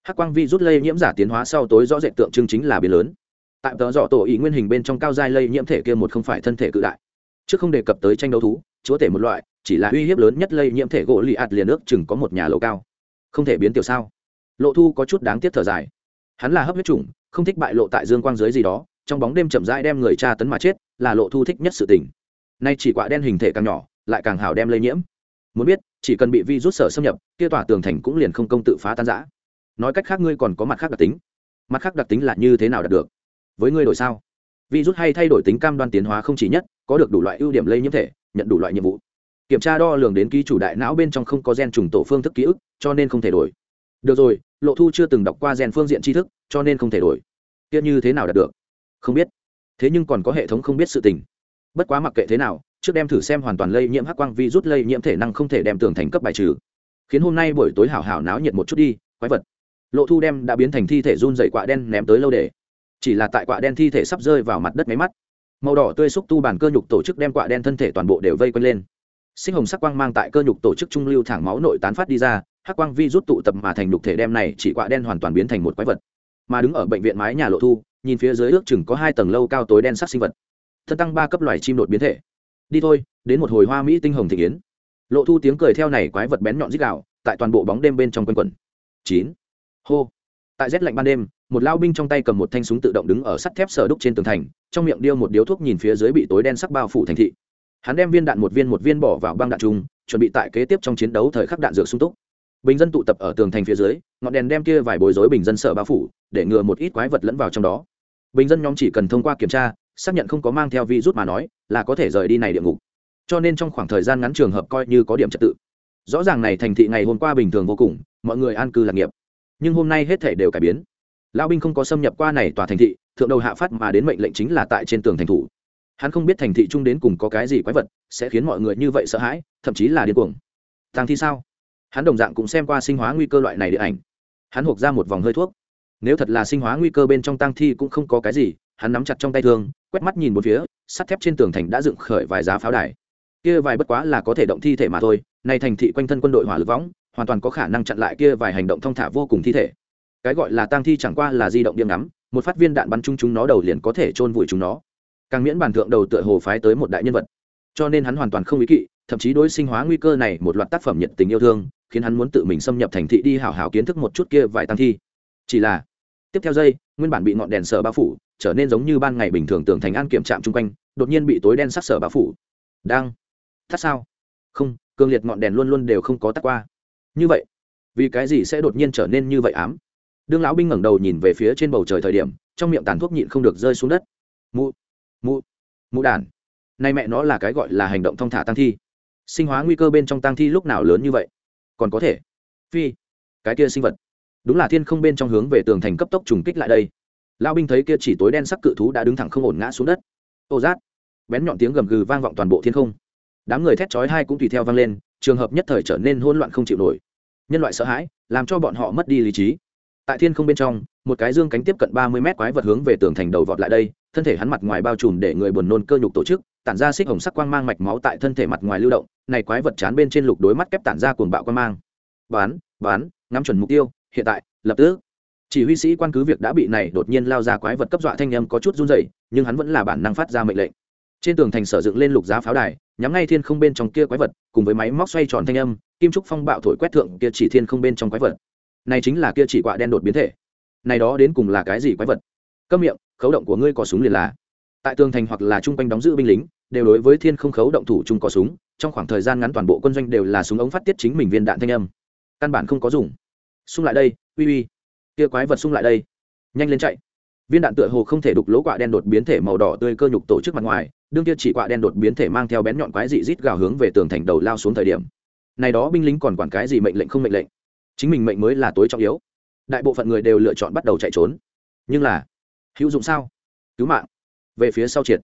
Hắc quang vi rút lây nhiễm giả tiến hóa sau tối rõ rệt tượng trưng chính là biến lớn. Tại tờ dọ tổ ý nguyên hình bên trong cao giai lây nhiễm thể kia một không phải thân thể cự đại. Trước không đề cập tới tranh đấu thú, chúa tể một loại, chỉ là uy hiếp lớn nhất lây nhiễm thể gỗ lì ạt liền ước chừng có một nhà lầu cao. Không thể biến tiểu sao. Lộ thu có chút đáng tiếc thở dài. Hắn là hấp huyết chủng, không thích bại lộ tại dương quang dưới gì đó trong bóng đêm chậm rãi đem người cha tấn mà chết, là lộ thu thích nhất sự tình. Nay chỉ quả đen hình thể càng nhỏ, lại càng hào đem lây nhiễm. Muốn biết, chỉ cần bị vi rút sở xâm nhập, kia tỏa tường thành cũng liền không công tự phá tan giã nói cách khác ngươi còn có mặt khác đặc tính. Mặt khác đặc tính là như thế nào đạt được? Với ngươi đổi sao? Vi rút hay thay đổi tính cam đoan tiến hóa không chỉ nhất, có được đủ loại ưu điểm lây nhiễm thể, nhận đủ loại nhiệm vụ. Kiểm tra đo lường đến ký chủ đại não bên trong không có gen trùng tổ phương thức ký ức, cho nên không thể đổi. Được rồi, lộ thu chưa từng đọc qua gen phương diện tri thức, cho nên không thể đổi. Kia như thế nào đạt được? Không biết. Thế nhưng còn có hệ thống không biết sự tình. Bất quá mặc kệ thế nào, trước đem thử xem hoàn toàn lây nhiễm hắc quang vi rút lây nhiễm thể năng không thể đem tường thành cấp bài trừ. Khiến hôm nay buổi tối hảo hảo náo nhiệt một chút đi, quái vật. Lộ thu đem đã biến thành thi thể run dày quạ đen ném tới lâu để. Chỉ là tại quạ đen thi thể sắp rơi vào mặt đất máy mắt. Màu đỏ tươi xúc tu bản cơ nhục tổ chức đem quạ đen thân thể toàn bộ đều vây quanh lên. Sinh hồng sắc quang mang tại cơ nhục tổ chức trung lưu thẳng máu nội tán phát đi ra, hắc quang vi rút tụ tập mà thành nhục thể đem này chỉ quạ đen hoàn toàn biến thành một quái vật. Mà đứng ở bệnh viện mái nhà lộ thu nhìn phía dưới ước chừng có hai tầng lâu cao tối đen sắc sinh vật. Thân tăng ba cấp loài chim đột biến thể. Đi thôi, đến một hồi hoa mỹ tinh hồng thị yến lộ thu tiếng cười theo này quái vật bén nhọn dít đạo tại toàn bộ bóng đêm bên trong quanh quẩn. Chín. Hô. Tại rét lạnh ban đêm, một lao binh trong tay cầm một thanh súng tự động đứng ở sắt thép sở đúc trên tường thành, trong miệng điêu một điếu thuốc nhìn phía dưới bị tối đen sắc bao phủ thành thị. Hắn đem viên đạn một viên một viên bỏ vào băng đạn chung, chuẩn bị tại kế tiếp trong chiến đấu thời khắc đạn dược sung túc. Bình dân tụ tập ở tường thành phía dưới, ngọn đèn đem kia vài bối rối bình dân sở bao phủ, để ngừa một ít quái vật lẫn vào trong đó bình dân nhóm chỉ cần thông qua kiểm tra, xác nhận không có mang theo virus mà nói, là có thể rời đi này địa ngục. Cho nên trong khoảng thời gian ngắn trường hợp coi như có điểm trật tự. Rõ ràng này thành thị ngày hôm qua bình thường vô cùng, mọi người an cư lạc nghiệp. Nhưng hôm nay hết thể đều cải biến. Lão binh không có xâm nhập qua này tòa thành thị, thượng đầu hạ phát mà đến mệnh lệnh chính là tại trên tường thành thủ. Hắn không biết thành thị chung đến cùng có cái gì quái vật, sẽ khiến mọi người như vậy sợ hãi, thậm chí là điên cuồng. Tàng thi sao? Hắn đồng dạng cũng xem qua sinh hóa nguy cơ loại này điện ảnh. Hắn hộp ra một vòng hơi thuốc nếu thật là sinh hóa nguy cơ bên trong tang thi cũng không có cái gì, hắn nắm chặt trong tay thương, quét mắt nhìn một phía, sắt thép trên tường thành đã dựng khởi vài giá pháo đài. Kia vài bất quá là có thể động thi thể mà thôi, nay thành thị quanh thân quân đội hỏa lực võng, hoàn toàn có khả năng chặn lại kia vài hành động thong thả vô cùng thi thể. Cái gọi là tang thi chẳng qua là di động điểm ngắm, một phát viên đạn bắn chung chúng nó đầu liền có thể chôn vùi chúng nó. Càng miễn bản thượng đầu tựa hồ phái tới một đại nhân vật. Cho nên hắn hoàn toàn không ý kỵ, thậm chí đối sinh hóa nguy cơ này một loạt tác phẩm nhiệt tình yêu thương, khiến hắn muốn tự mình xâm nhập thành thị đi hảo hảo kiến thức một chút kia vài tăng thi chỉ là, tiếp theo dây nguyên bản bị ngọn đèn sở bao phủ, trở nên giống như ban ngày bình thường tưởng thành an kiểm trạm chung quanh, đột nhiên bị tối đen sắc sở bao phủ. Đang, thắt sao? Không cương liệt ngọn đèn luôn luôn đều không có tắt qua. Như vậy, vì cái gì sẽ đột nhiên trở nên như vậy ám? Đương lão binh ngẩng đầu nhìn về phía trên bầu trời thời điểm, trong miệng tàn thuốc nhịn không được rơi xuống đất. Mụ mụ mụ đàn. Nay mẹ nó là cái gọi là hành động thong thả tăng thi. Sinh hóa nguy cơ bên trong tăng thi lúc nào lớn như vậy? Còn có thể. Phi, cái kia sinh vật đúng là thiên không bên trong hướng về tường thành cấp tốc trùng kích lại đây. Lao binh thấy kia chỉ tối đen sắc cự thú đã đứng thẳng không ổn ngã xuống đất. Ô giác bén nhọn tiếng gầm gừ vang vọng toàn bộ thiên không. Đám người thét chói hai cũng tùy theo vang lên, trường hợp nhất thời trở nên hỗn loạn không chịu nổi. Nhân loại sợ hãi, làm cho bọn họ mất đi lý trí. Tại thiên không bên trong, một cái dương cánh tiếp cận ba mươi mét quái vật hướng về tường thành đầu vọt lại đây, thân thể hắn mặt ngoài bao trùm để người buồn nôn cơ nhục tổ chức, tản ra xích hồng sắc quang mang mạch máu tại thân thể mặt ngoài lưu động, này quái vật chán bên trên lục đối mắt kép tản ra cuồng bạo quang mang. Bán bán, ngắm chuẩn mục tiêu hiện tại, lập tức. Chỉ huy sĩ quan cứ việc đã bị này đột nhiên lao ra quái vật cấp dọa thanh âm có chút run rẩy, nhưng hắn vẫn là bản năng phát ra mệnh lệnh. Trên tường thành sở dựng lên lục giá pháo đài, nhắm ngay thiên không bên trong kia quái vật, cùng với máy móc xoay tròn thanh âm, kim trúc phong bạo thổi quét thượng kia chỉ thiên không bên trong quái vật. Này chính là kia chỉ quạ đen đột biến thể. Này đó đến cùng là cái gì quái vật? Câm miệng, khấu động của ngươi có súng liền là. Tại tường thành hoặc là chung quanh đóng giữ binh lính, đều đối với thiên không khấu động thủ chung có súng, trong khoảng thời gian ngắn toàn bộ quân doanh đều là súng ống phát tiết chính mình viên đạn thanh âm. Căn bản không có dùng xung lại đây, uy uy. Kia quái vật xung lại đây. Nhanh lên chạy. Viên đạn tựa hồ không thể đục lỗ quạ đen đột biến thể màu đỏ tươi cơ nhục tổ chức mặt ngoài, đương kia chỉ quạ đen đột biến thể mang theo bén nhọn quái dị rít gào hướng về tường thành đầu lao xuống thời điểm. Này đó binh lính còn quản cái gì mệnh lệnh không mệnh lệnh? Chính mình mệnh mới là tối trọng yếu. Đại bộ phận người đều lựa chọn bắt đầu chạy trốn. Nhưng là, hữu dụng sao? Cứu mạng. Về phía sau triệt.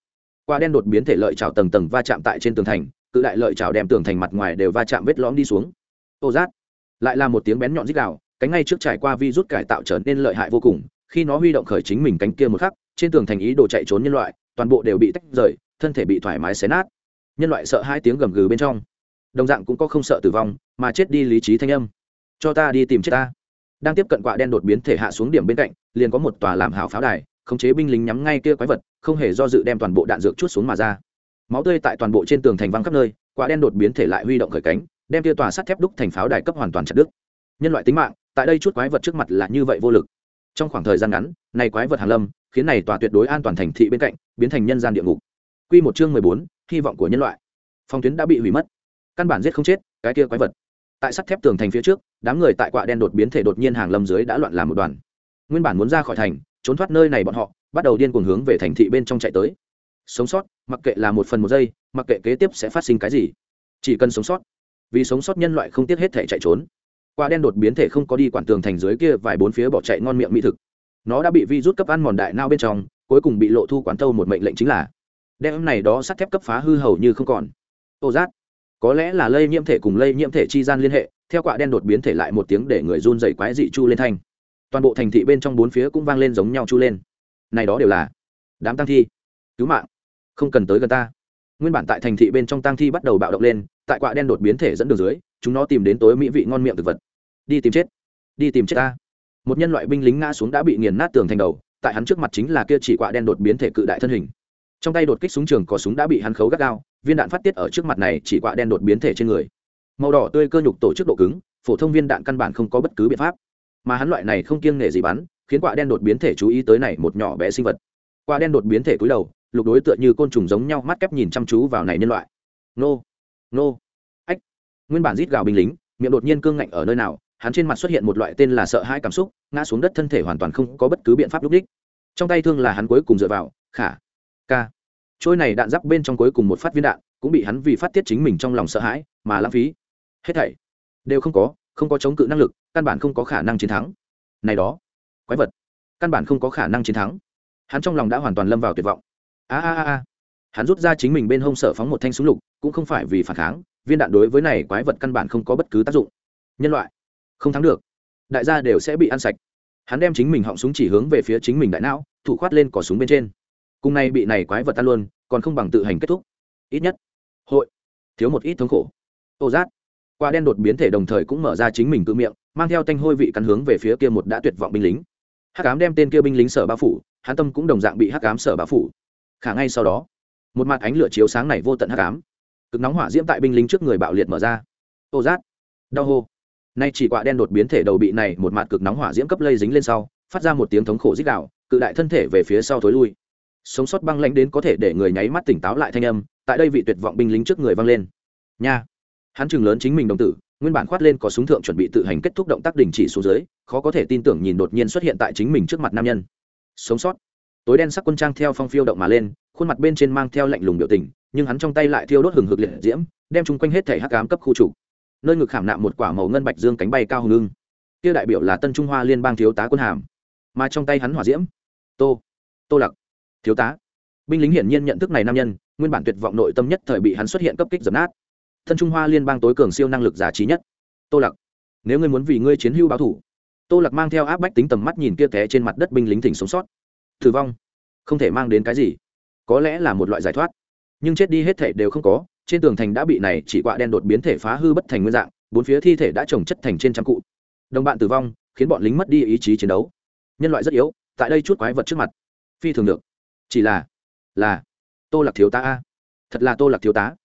Quạ đen đột biến thể lợi trào tầng tầng va chạm tại trên tường thành, cự đại lợi trào đem tường thành mặt ngoài đều va chạm vết lõm đi xuống. Ô giác lại là một tiếng bén nhọn rít gào cánh ngay trước trải qua vi rút cải tạo trở nên lợi hại vô cùng, khi nó huy động khởi chính mình cánh kia một khắc, trên tường thành ý đồ chạy trốn nhân loại, toàn bộ đều bị tách rời, thân thể bị thoải mái xé nát. Nhân loại sợ hai tiếng gầm gừ bên trong. Đồng dạng cũng có không sợ tử vong, mà chết đi lý trí thanh âm. Cho ta đi tìm chết ta. Đang tiếp cận quạ đen đột biến thể hạ xuống điểm bên cạnh, liền có một tòa làm hảo pháo đài, khống chế binh lính nhắm ngay kia quái vật, không hề do dự đem toàn bộ đạn dược chút xuống mà ra. Máu tươi tại toàn bộ trên tường thành văng khắp nơi, quạ đen đột biến thể lại huy động khởi cánh, đem kia tòa sắt thép đúc thành pháo đài cấp hoàn toàn chặt đứt. Nhân loại tính mạng tại đây chút quái vật trước mặt là như vậy vô lực. Trong khoảng thời gian ngắn, này quái vật hàn lâm, khiến này tòa tuyệt đối an toàn thành thị bên cạnh, biến thành nhân gian địa ngục. Quy một chương mười bốn, hy vọng của nhân loại. Phong tuyến đã bị hủy mất. Căn bản giết không chết cái kia quái vật. Tại sắt thép tường thành phía trước, đám người tại quạ đen đột biến thể đột nhiên hàng lâm dưới đã loạn làm một đoàn. Nguyên bản muốn ra khỏi thành, trốn thoát nơi này bọn họ, bắt đầu điên cuồng hướng về thành thị bên trong chạy tới. Sống sót, mặc kệ là một phần một giây, mặc kệ kế tiếp sẽ phát sinh cái gì. Chỉ cần sống sót. Vì sống sót nhân loại không tiếc hết thể chạy trốn quả đen đột biến thể không có đi quản tường thành dưới kia vài bốn phía bỏ chạy ngon miệng mỹ thực. Nó đã bị vi rút cấp ăn mòn đại nao bên trong, cuối cùng bị lộ thu quán thâu một mệnh lệnh chính là đem này đó sắt thép cấp phá hư hầu như không còn. Ô giác có lẽ là lây nhiễm thể cùng lây nhiễm thể chi gian liên hệ, theo quạ đen đột biến thể lại một tiếng để người run dày quái dị chu lên thanh. Toàn bộ thành thị bên trong bốn phía cũng vang lên giống nhau chu lên. Này đó đều là đám tăng thi. Cứu mạng, không cần tới gần ta. Nguyên bản tại thành thị bên trong tăng thi bắt đầu bạo động lên tại quạ đen đột biến thể dẫn đường dưới, chúng nó tìm đến tối mỹ vị ngon miệng thực vật. Đi tìm chết. Đi tìm chết ta. Một nhân loại binh lính ngã xuống đã bị nghiền nát tường thành đầu, tại hắn trước mặt chính là kia chỉ quạ đen đột biến thể cự đại thân hình. Trong tay đột kích súng trường có súng đã bị hắn khấu gắt gao, viên đạn phát tiết ở trước mặt này chỉ quạ đen đột biến thể trên người. Màu đỏ tươi cơ nhục tổ chức độ cứng, phổ thông viên đạn căn bản không có bất cứ biện pháp. Mà hắn loại này không kiêng nể gì bắn, khiến quạ đen đột biến thể chú ý tới này một nhỏ bé sinh vật. Quạ đen đột biến thể cúi đầu, lục đối tựa như côn trùng giống nhau mắt kép nhìn chăm chú vào này nhân loại. Nô nô. Ách. Nguyên bản rít gào binh lính, miệng đột nhiên cương ngạnh ở nơi nào, hắn trên mặt xuất hiện một loại tên là sợ hãi cảm xúc, ngã xuống đất thân thể hoàn toàn không có bất cứ biện pháp lúc đích. Trong tay thương là hắn cuối cùng dựa vào, khả, ca. Trôi này đạn giáp bên trong cuối cùng một phát viên đạn, cũng bị hắn vì phát tiết chính mình trong lòng sợ hãi, mà lãng phí. Hết thảy, đều không có không có chống cự năng lực, căn bản không có khả năng chiến thắng. Này đó, quái vật, căn bản không có khả năng chiến thắng. Hắn trong lòng đã hoàn toàn lâm vào tuyệt vọng. A a a a hắn rút ra chính mình bên hông sở phóng một thanh súng lục, cũng không phải vì phản kháng, viên đạn đối với này quái vật căn bản không có bất cứ tác dụng. Nhân loại, không thắng được. Đại gia đều sẽ bị ăn sạch. Hắn đem chính mình họng súng chỉ hướng về phía chính mình đại não, thủ khoát lên cỏ súng bên trên. Cùng nay bị này quái vật tan luôn, còn không bằng tự hành kết thúc. Ít nhất, hội, thiếu một ít thống khổ. Ô giác qua đen đột biến thể đồng thời cũng mở ra chính mình cự miệng, mang theo tanh hôi vị cắn hướng về phía kia một đã tuyệt vọng binh lính. Hắc ám đem tên kia binh lính sở bao phủ, hắn tâm cũng đồng dạng bị hắc ám sở bao phủ. Khả ngay sau đó một mặt ánh lửa chiếu sáng này vô tận hắc ám. Cực nóng hỏa diễm tại binh lính trước người bạo liệt mở ra. Ô giác đau hô. Nay chỉ quạ đen đột biến thể đầu bị này một mặt cực nóng hỏa diễm cấp lây dính lên sau, phát ra một tiếng thống khổ dích đạo cự đại thân thể về phía sau thối lui. Sống sót băng lãnh đến có thể để người nháy mắt tỉnh táo lại thanh âm, tại đây vị tuyệt vọng binh lính trước người vang lên. Nha. Hắn chừng lớn chính mình đồng tử, nguyên bản khoát lên có súng thượng chuẩn bị tự hành kết thúc động tác đình chỉ xuống dưới, khó có thể tin tưởng nhìn đột nhiên xuất hiện tại chính mình trước mặt nam nhân. Sống sót. Tối đen sắc quân trang theo phong phiêu động mà lên khuôn mặt bên trên mang theo lạnh lùng biểu tình, nhưng hắn trong tay lại thiêu đốt hừng hực liệt diễm, đem chung quanh hết thể hắc ám cấp khu chủ nơi ngực khảm nạm một quả màu ngân bạch dương cánh bay cao hùng lưng kia đại biểu là tân trung hoa liên bang thiếu tá quân hàm. Mà trong tay hắn hỏa diễm. Tô. Tô lặc. Thiếu tá. Binh lính hiển nhiên nhận thức này nam nhân, nguyên bản tuyệt vọng nội tâm nhất thời bị hắn xuất hiện cấp kích dập nát. Thân trung hoa liên bang tối cường siêu năng lực giả trí nhất. Tô lặc. Nếu ngươi muốn vì ngươi chiến hưu báo thủ. Tô lặc mang theo áp bách tính tầm mắt nhìn kia té trên mặt đất binh lính thỉnh sống sót. Thử vong. Không thể mang đến cái gì có lẽ là một loại giải thoát. Nhưng chết đi hết thể đều không có, trên tường thành đã bị này chỉ quạ đen đột biến thể phá hư bất thành nguyên dạng, bốn phía thi thể đã trồng chất thành trên trăm cụ. Đồng bạn tử vong, khiến bọn lính mất đi ý chí chiến đấu. Nhân loại rất yếu, tại đây chút quái vật trước mặt. Phi thường được. Chỉ là là, tô lạc thiếu tá a. Thật là tô lạc thiếu tá.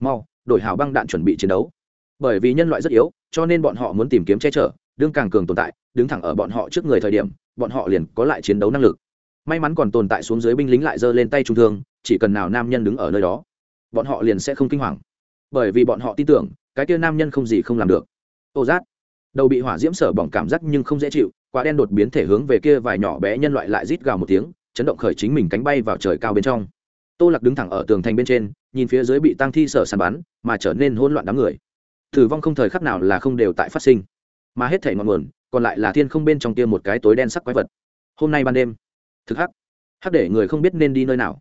Mau, đổi hảo băng đạn chuẩn bị chiến đấu. Bởi vì nhân loại rất yếu, cho nên bọn họ muốn tìm kiếm che chở, đương càng cường tồn tại, đứng thẳng ở bọn họ trước người thời điểm, bọn họ liền có lại chiến đấu năng lực may mắn còn tồn tại xuống dưới binh lính lại giơ lên tay trung thương, chỉ cần nào nam nhân đứng ở nơi đó, bọn họ liền sẽ không kinh hoàng. Bởi vì bọn họ tin tưởng, cái kia nam nhân không gì không làm được. Ô giác đầu bị hỏa diễm sở bỏng cảm giác nhưng không dễ chịu quá đen đột biến thể hướng về kia vài nhỏ bé nhân loại lại rít gào một tiếng, chấn động khởi chính mình cánh bay vào trời cao bên trong. Tô lạc đứng thẳng ở tường thành bên trên, nhìn phía dưới bị tăng thi sở sàn bắn, mà trở nên hỗn loạn đám người. Thử vong không thời khắc nào là không đều tại phát sinh, mà hết thể ngọn nguồn, còn lại là thiên không bên trong kia một cái tối đen sắc quái vật. Hôm nay ban đêm thực hắc. Hắc để người không biết nên đi nơi nào.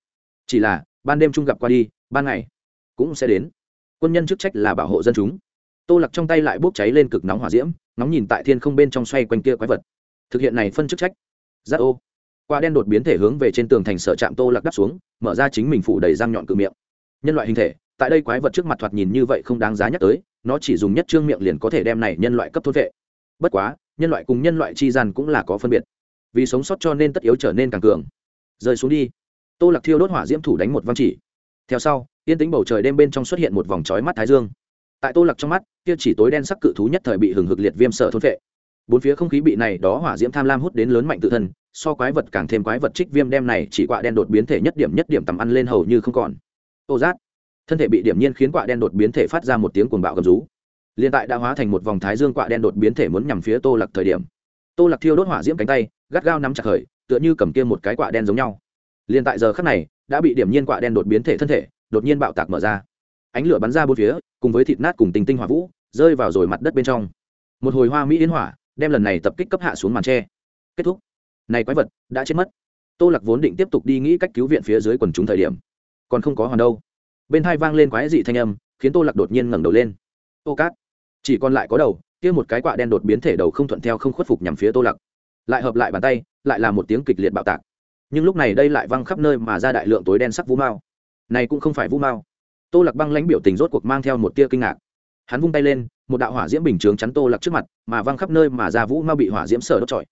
Chỉ là, ban đêm chung gặp qua đi, ban ngày cũng sẽ đến. Quân nhân chức trách là bảo hộ dân chúng. Tô lặc trong tay lại bốc cháy lên cực nóng hỏa diễm, nóng nhìn tại thiên không bên trong xoay quanh kia quái vật. Thực hiện này phân chức trách. Giác ô. Qua đen đột biến thể hướng về trên tường thành sở trạm tô lặc đắp xuống, mở ra chính mình phủ đầy răng nhọn cự miệng. Nhân loại hình thể, tại đây quái vật trước mặt thoạt nhìn như vậy không đáng giá nhắc tới, nó chỉ dùng nhất trương miệng liền có thể đem này nhân loại cấp thốt vệ. Bất quá, nhân loại cùng nhân loại chi gian cũng là có phân biệt vì sống sót cho nên tất yếu trở nên càng cường. Rơi xuống đi. Tô lạc thiêu đốt hỏa diễm thủ đánh một văn chỉ. Theo sau, yên tính bầu trời đêm bên trong xuất hiện một vòng trói mắt thái dương. Tại tô lạc trong mắt, kia chỉ tối đen sắc cự thú nhất thời bị hừng hực liệt viêm sở thôn vệ bốn phía không khí bị này đó hỏa diễm tham lam hút đến lớn mạnh tự thân, so quái vật càng thêm quái vật trích viêm đem này chỉ quạ đen đột biến thể nhất điểm nhất điểm tầm ăn lên hầu như không còn. Ô giác. Thân thể bị điểm nhiên khiến quạ đen đột biến thể phát ra một tiếng cuồng bạo gầm rú. Liên tại đã hóa thành một vòng thái dương quạ đen đột biến thể muốn nhằm phía tô lạc thời điểm tô lạc thiêu đốt hỏa diễm cánh tay, gắt gao nắm chặt khởi tựa như cầm kia một cái quạ đen giống nhau. Liền tại giờ khắc này, đã bị điểm nhiên quạ đen đột biến thể thân thể, đột nhiên bạo tạc mở ra. Ánh lửa bắn ra bốn phía, cùng với thịt nát cùng tình tinh hỏa vũ, rơi vào rồi mặt đất bên trong. Một hồi hoa mỹ yến hỏa, đem lần này tập kích cấp hạ xuống màn tre. Kết thúc. Này quái vật, đã chết mất. Tô lạc vốn định tiếp tục đi nghĩ cách cứu viện phía dưới quần chúng thời điểm. Còn không có hoàn đâu. Bên hai vang lên quái dị thanh âm, khiến tô lạc đột nhiên ngẩng đầu lên. Ô cát chỉ còn lại có đầu kia một cái quạ đen đột biến thể đầu không thuận theo không khuất phục nhằm phía tô lặc, lại hợp lại bàn tay lại là một tiếng kịch liệt bạo tạc. Nhưng lúc này đây lại văng khắp nơi mà ra đại lượng tối đen sắc vũ mao. Này cũng không phải vũ mao. Tô lặc băng lãnh biểu tình rốt cuộc mang theo một tia kinh ngạc. Hắn vung tay lên một đạo hỏa diễm bình chướng chắn tô lặc trước mặt mà văng khắp nơi mà ra vũ mao bị hỏa diễm sở đốt trọi.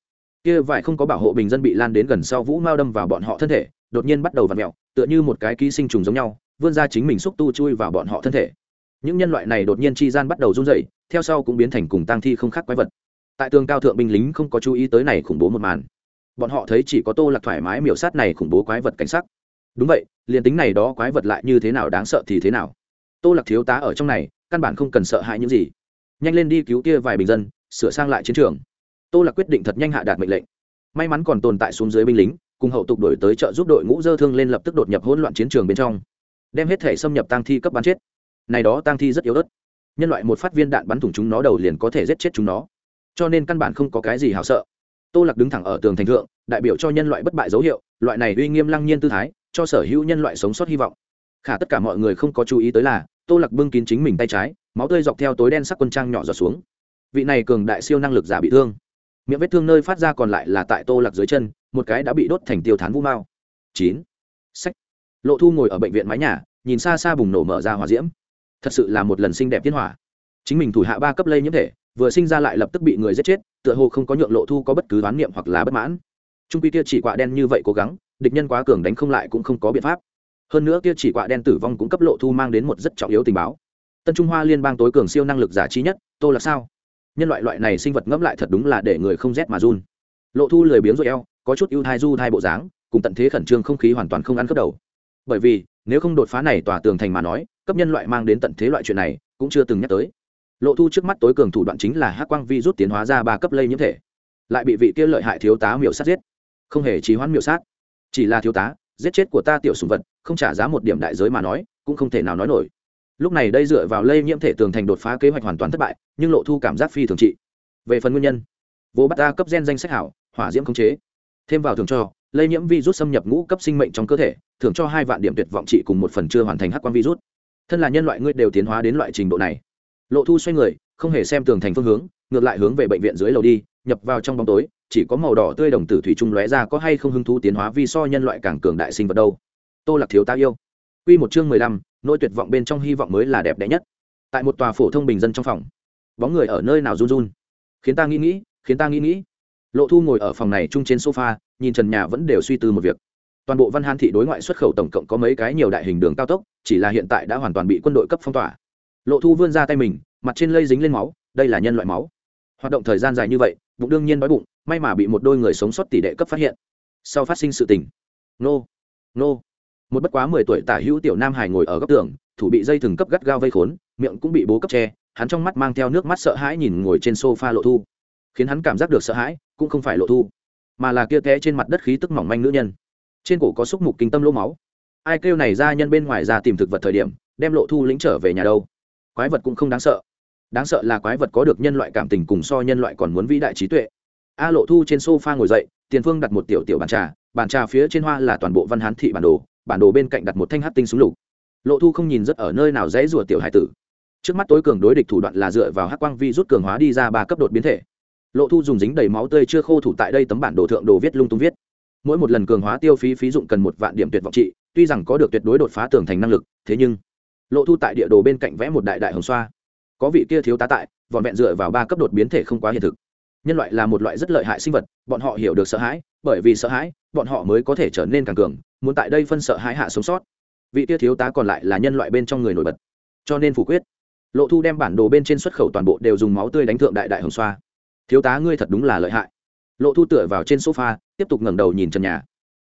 Kia vải không có bảo hộ bình dân bị lan đến gần sau vũ mao đâm vào bọn họ thân thể đột nhiên bắt đầu v ặ mẹo tựa như một cái ký sinh trùng giống nhau vươn ra chính mình xúc tu chui vào bọn họ thân thể. Những nhân loại này đột nhiên chi gian bắt đầu run rẩy theo sau cũng biến thành cùng tang thi không khác quái vật. Tại tường cao thượng binh lính không có chú ý tới này khủng bố một màn. Bọn họ thấy chỉ có tô lạc thoải mái miểu sát này khủng bố quái vật cảnh sắc. Đúng vậy, liền tính này đó quái vật lại như thế nào đáng sợ thì thế nào. Tô lạc thiếu tá ở trong này, căn bản không cần sợ hãi những gì. Nhanh lên đi cứu kia vài bình dân, sửa sang lại chiến trường. Tô lạc quyết định thật nhanh hạ đạt mệnh lệnh. May mắn còn tồn tại xuống dưới binh lính, cùng hậu tục đổi tới trợ giúp đội ngũ dơ thương lên lập tức đột nhập hỗn loạn chiến trường bên trong, đem hết thể xâm nhập tăng thi cấp bán chết. Này đó tăng thi rất yếu ớt nhân loại một phát viên đạn bắn thủng chúng nó đầu liền có thể giết chết chúng nó. Cho nên căn bản không có cái gì hào sợ. Tô lạc đứng thẳng ở tường thành thượng, đại biểu cho nhân loại bất bại dấu hiệu, loại này uy nghiêm lăng nhiên tư thái, cho sở hữu nhân loại sống sót hy vọng. Khả tất cả mọi người không có chú ý tới là, tô lạc bưng kín chính mình tay trái, máu tươi dọc theo tối đen sắc quân trang nhỏ giọt xuống. Vị này cường đại siêu năng lực giả bị thương. Miệng vết thương nơi phát ra còn lại là tại tô lạc dưới chân, một cái đã bị đốt thành tiêu thán vũ mao chín. Sách. Lộ thu ngồi ở bệnh viện mái nhà, nhìn xa xa bùng nổ mở ra hỏa diễm thật sự là một lần xinh đẹp tiến hỏa. Chính mình thủ hạ ba cấp lây nhiễm thể, vừa sinh ra lại lập tức bị người giết chết, tựa hồ không có nhượng lộ thu có bất cứ đoán niệm hoặc là bất mãn. Trung quy tia chỉ quạ đen như vậy cố gắng, địch nhân quá cường đánh không lại cũng không có biện pháp. Hơn nữa tia chỉ quạ đen tử vong cũng cấp lộ thu mang đến một rất trọng yếu tình báo. Tân trung hoa liên bang tối cường siêu năng lực giả trí nhất, tô là sao? Nhân loại loại này sinh vật ngẫm lại thật đúng là để người không rét mà run. Lộ thu lười biếng rồi eo, có chút ưu thai du thai bộ dáng, cùng tận thế khẩn trương không khí hoàn toàn không ăn cất đầu. Bởi vì, nếu không đột phá này tòa tường thành mà nói cấp nhân loại mang đến tận thế loại chuyện này, cũng chưa từng nhắc tới. Lộ thu trước mắt tối cường thủ đoạn chính là hắc quang vi rút tiến hóa ra ba cấp lây nhiễm thể, lại bị vị kia lợi hại thiếu tá miểu sát giết. Không hề trí hoãn miểu sát, chỉ là thiếu tá, giết chết của ta tiểu sùng vật, không trả giá một điểm đại giới mà nói, cũng không thể nào nói nổi. Lúc này đây dựa vào lây nhiễm thể tường thành đột phá kế hoạch hoàn toàn thất bại, nhưng lộ thu cảm giác phi thường trị. Về phần nguyên nhân, vô bắt ta cấp gen danh sách hảo, hỏa diễm khống chế. Thêm vào thường cho, lây nhiễm virus xâm nhập ngũ cấp sinh mệnh trong cơ thể thường cho hai vạn điểm tuyệt vọng trị cùng một phần chưa hoàn thành hắc quan virus thân là nhân loại ngươi đều tiến hóa đến loại trình độ này lộ thu xoay người không hề xem tường thành phương hướng ngược lại hướng về bệnh viện dưới lầu đi nhập vào trong bóng tối chỉ có màu đỏ tươi đồng tử thủy trung lóe ra có hay không hứng thú tiến hóa vì so nhân loại càng cường đại sinh vật đâu tô lạc thiếu ta yêu Quy một chương mười lăm, nỗi tuyệt vọng bên trong hy vọng mới là đẹp đẽ nhất. Tại một tòa phổ thông bình dân trong phòng, bóng người ở nơi nào run run, khiến ta nghĩ nghĩ, khiến ta nghĩ nghĩ. Lộ Thu ngồi ở phòng này chung trên sofa, nhìn trần nhà vẫn đều suy tư một việc. Toàn bộ Văn Hán thị đối ngoại xuất khẩu tổng cộng có mấy cái nhiều đại hình đường cao tốc, chỉ là hiện tại đã hoàn toàn bị quân đội cấp phong tỏa. Lộ Thu vươn ra tay mình, mặt trên lây dính lên máu, đây là nhân loại máu. Hoạt động thời gian dài như vậy, bụng đương nhiên đói bụng, may mà bị một đôi người sống sót tỷ đệ cấp phát hiện. Sau phát sinh sự tình, nô, nô, một bất quá mười tuổi tả hữu tiểu nam hải ngồi ở góc tường thủ bị dây thừng cấp gắt gao vây khốn miệng cũng bị bố cấp che hắn trong mắt mang theo nước mắt sợ hãi nhìn ngồi trên sofa lộ thu khiến hắn cảm giác được sợ hãi cũng không phải lộ thu mà là kia té trên mặt đất khí tức mỏng manh nữ nhân trên cổ có xúc mục kinh tâm lỗ máu. Ai kêu này ra nhân bên ngoài ra tìm thực vật thời điểm, đem lộ thu lĩnh trở về nhà đâu? Quái vật cũng không đáng sợ. Đáng sợ là quái vật có được nhân loại cảm tình cùng so nhân loại còn muốn vĩ đại trí tuệ. A lộ thu trên sofa ngồi dậy, tiền phương đặt một tiểu tiểu bàn trà bàn trà phía trên hoa là toàn bộ văn hán thị bản đồ bản đồ bên cạnh đặt một thanh hát tinh súng lục. Lộ thu không nhìn rất ở nơi nào dễ rùa tiểu hải tử. Trước mắt tối cường đối địch thủ đoạn là dựa vào hát quang vi rút cường hóa đi ra ba cấp đột biến thể. Lộ thu dùng dính đầy máu tươi chưa khô thủ tại đây tấm bản đồ thượng đồ viết lung tung viết mỗi một lần cường hóa tiêu phí phí dụng cần một vạn điểm tuyệt vọng trị, tuy rằng có được tuyệt đối đột phá tường thành năng lực, thế nhưng, lộ thu tại địa đồ bên cạnh vẽ một đại đại hồng xoa. Có vị kia thiếu tá tại vòn vẹn dựa vào ba cấp đột biến thể không quá hiện thực. Nhân loại là một loại rất lợi hại sinh vật, bọn họ hiểu được sợ hãi, bởi vì sợ hãi, bọn họ mới có thể trở nên càng cường, muốn tại đây phân sợ hãi hạ sống sót. Vị kia thiếu tá còn lại là nhân loại bên trong người nổi bật. Cho nên phủ quyết, lộ thu đem bản đồ bên trên xuất khẩu toàn bộ đều dùng máu tươi đánh thượng đại đại hồng xoa. Thiếu tá ngươi thật đúng là lợi hại lộ thu tựa vào trên sofa, tiếp tục ngẩng đầu nhìn trần nhà.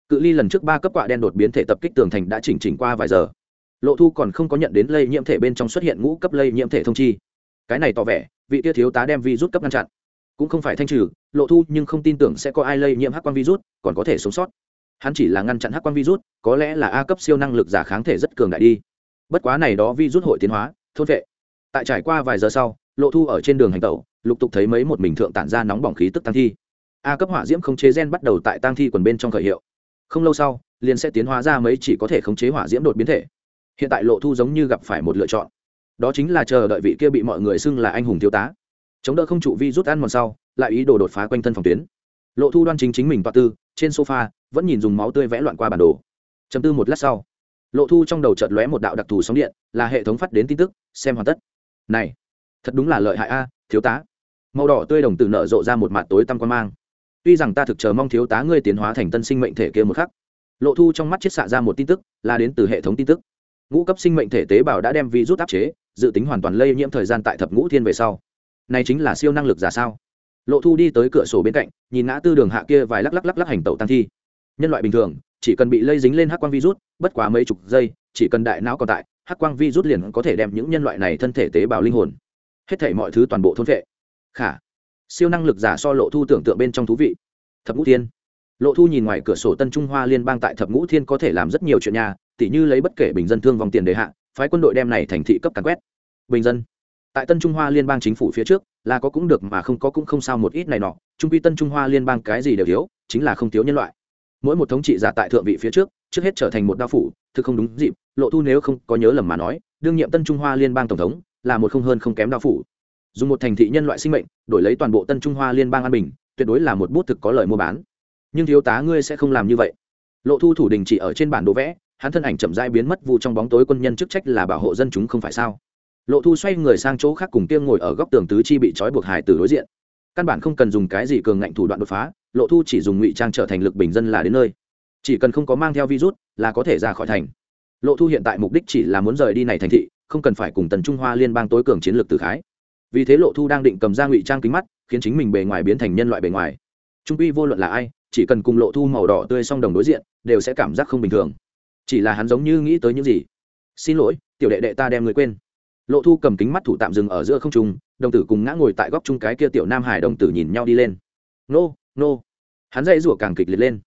Cự ly lần trước ba cấp quạ đen đột biến thể tập kích tường thành đã chỉnh chỉnh qua vài giờ. Lộ thu còn không có nhận đến lây nhiễm thể bên trong xuất hiện ngũ cấp lây nhiễm thể thông chi. Cái này tỏ vẻ, vị tia thiếu tá đem vi rút cấp ngăn chặn. Cũng không phải thanh trừ, lộ thu nhưng không tin tưởng sẽ có ai lây nhiễm hắc quan virus, còn có thể sống sót. Hắn chỉ là ngăn chặn hắc quan virus, có lẽ là a cấp siêu năng lực giả kháng thể rất cường đại đi. Bất quá này đó virus hội tiến hóa, thôn vệ. Tại trải qua vài giờ sau, lộ thu ở trên đường hành tẩu, lục tục thấy mấy một mình thượng tản ra nóng bỏng khí tức tăng thi a cấp hỏa diễm không chế gen bắt đầu tại tang thi quần bên trong khởi hiệu. Không lâu sau, liền sẽ tiến hóa ra mấy chỉ có thể khống chế hỏa diễm đột biến thể. Hiện tại lộ thu giống như gặp phải một lựa chọn. Đó chính là chờ đợi vị kia bị mọi người xưng là anh hùng thiếu tá. Chống đỡ không trụ vi rút ăn mòn sau, lại ý đồ đột phá quanh thân phòng tuyến. Lộ thu đoan chính chính mình toa tư, trên sofa, vẫn nhìn dùng máu tươi vẽ loạn qua bản đồ. Chấm tư một lát sau, lộ thu trong đầu chợt lóe một đạo đặc thù sóng điện, là hệ thống phát đến tin tức, xem hoàn tất. Này, thật đúng là lợi hại a, thiếu tá. Màu đỏ tươi đồng từ nở rộ ra một mặt tối tăm quan mang tuy rằng ta thực chờ mong thiếu tá ngươi tiến hóa thành tân sinh mệnh thể kia một khắc. Lộ thu trong mắt chiết xạ ra một tin tức, là đến từ hệ thống tin tức. Ngũ cấp sinh mệnh thể tế bào đã đem virus áp chế, dự tính hoàn toàn lây nhiễm thời gian tại thập ngũ thiên về sau. Này chính là siêu năng lực giả sao? Lộ thu đi tới cửa sổ bên cạnh, nhìn ngã tư đường hạ kia vài lắc lắc lắc lắc hành tẩu tăng thi. Nhân loại bình thường, chỉ cần bị lây dính lên hắc quang virus, bất quá mấy chục giây, chỉ cần đại não còn tại, hắc quang virus liền có thể đem những nhân loại này thân thể tế bào linh hồn. Hết thể mọi thứ toàn bộ thôn vệ. Khả siêu năng lực giả so lộ thu tưởng tượng bên trong thú vị. Thập ngũ thiên. Lộ thu nhìn ngoài cửa sổ tân trung hoa liên bang tại thập ngũ thiên có thể làm rất nhiều chuyện nhà, tỉ như lấy bất kể bình dân thương vòng tiền đề hạ, phái quân đội đem này thành thị cấp càn quét. Bình dân. Tại tân trung hoa liên bang chính phủ phía trước, là có cũng được mà không có cũng không sao một ít này nọ trung quy tân trung hoa liên bang cái gì đều thiếu, chính là không thiếu nhân loại. Mỗi một thống trị giả tại thượng vị phía trước trước hết trở thành một đao phủ, thực không đúng dịp, lộ thu nếu không có nhớ lầm mà nói, đương nhiệm tân trung hoa liên bang tổng thống, là một không hơn không kém đao phủ dùng một thành thị nhân loại sinh mệnh, đổi lấy toàn bộ tân trung hoa liên bang an bình, tuyệt đối là một bút thực có lời mua bán. Nhưng thiếu tá ngươi sẽ không làm như vậy. Lộ thu thủ đình chỉ ở trên bản đồ vẽ, hắn thân ảnh chậm rãi biến mất vụ trong bóng tối quân nhân chức trách là bảo hộ dân chúng không phải sao? Lộ thu xoay người sang chỗ khác cùng tiêm ngồi ở góc tường tứ chi bị trói buộc hải từ đối diện. Căn bản không cần dùng cái gì cường ngạnh thủ đoạn đột phá, lộ thu chỉ dùng ngụy trang trở thành lực bình dân là đến nơi. Chỉ cần không có mang theo virus là có thể ra khỏi thành. Lộ thu hiện tại mục đích chỉ là muốn rời đi này thành thị, không cần phải cùng tần trung hoa liên bang tối cường chiến lược từ khái vì thế lộ thu đang định cầm ra ngụy trang kính mắt, khiến chính mình bề ngoài biến thành nhân loại bề ngoài. Trung quy vô luận là ai, chỉ cần cùng lộ thu màu đỏ tươi song đồng đối diện, đều sẽ cảm giác không bình thường. Chỉ là hắn giống như nghĩ tới những gì. Xin lỗi, tiểu đệ đệ ta đem người quên. Lộ thu cầm kính mắt thủ tạm dừng ở giữa không trung, đồng tử cùng ngã ngồi tại góc chung cái kia tiểu nam hải đồng tử nhìn nhau đi lên. Nô nô. Hắn dây rủa càng kịch liệt lên.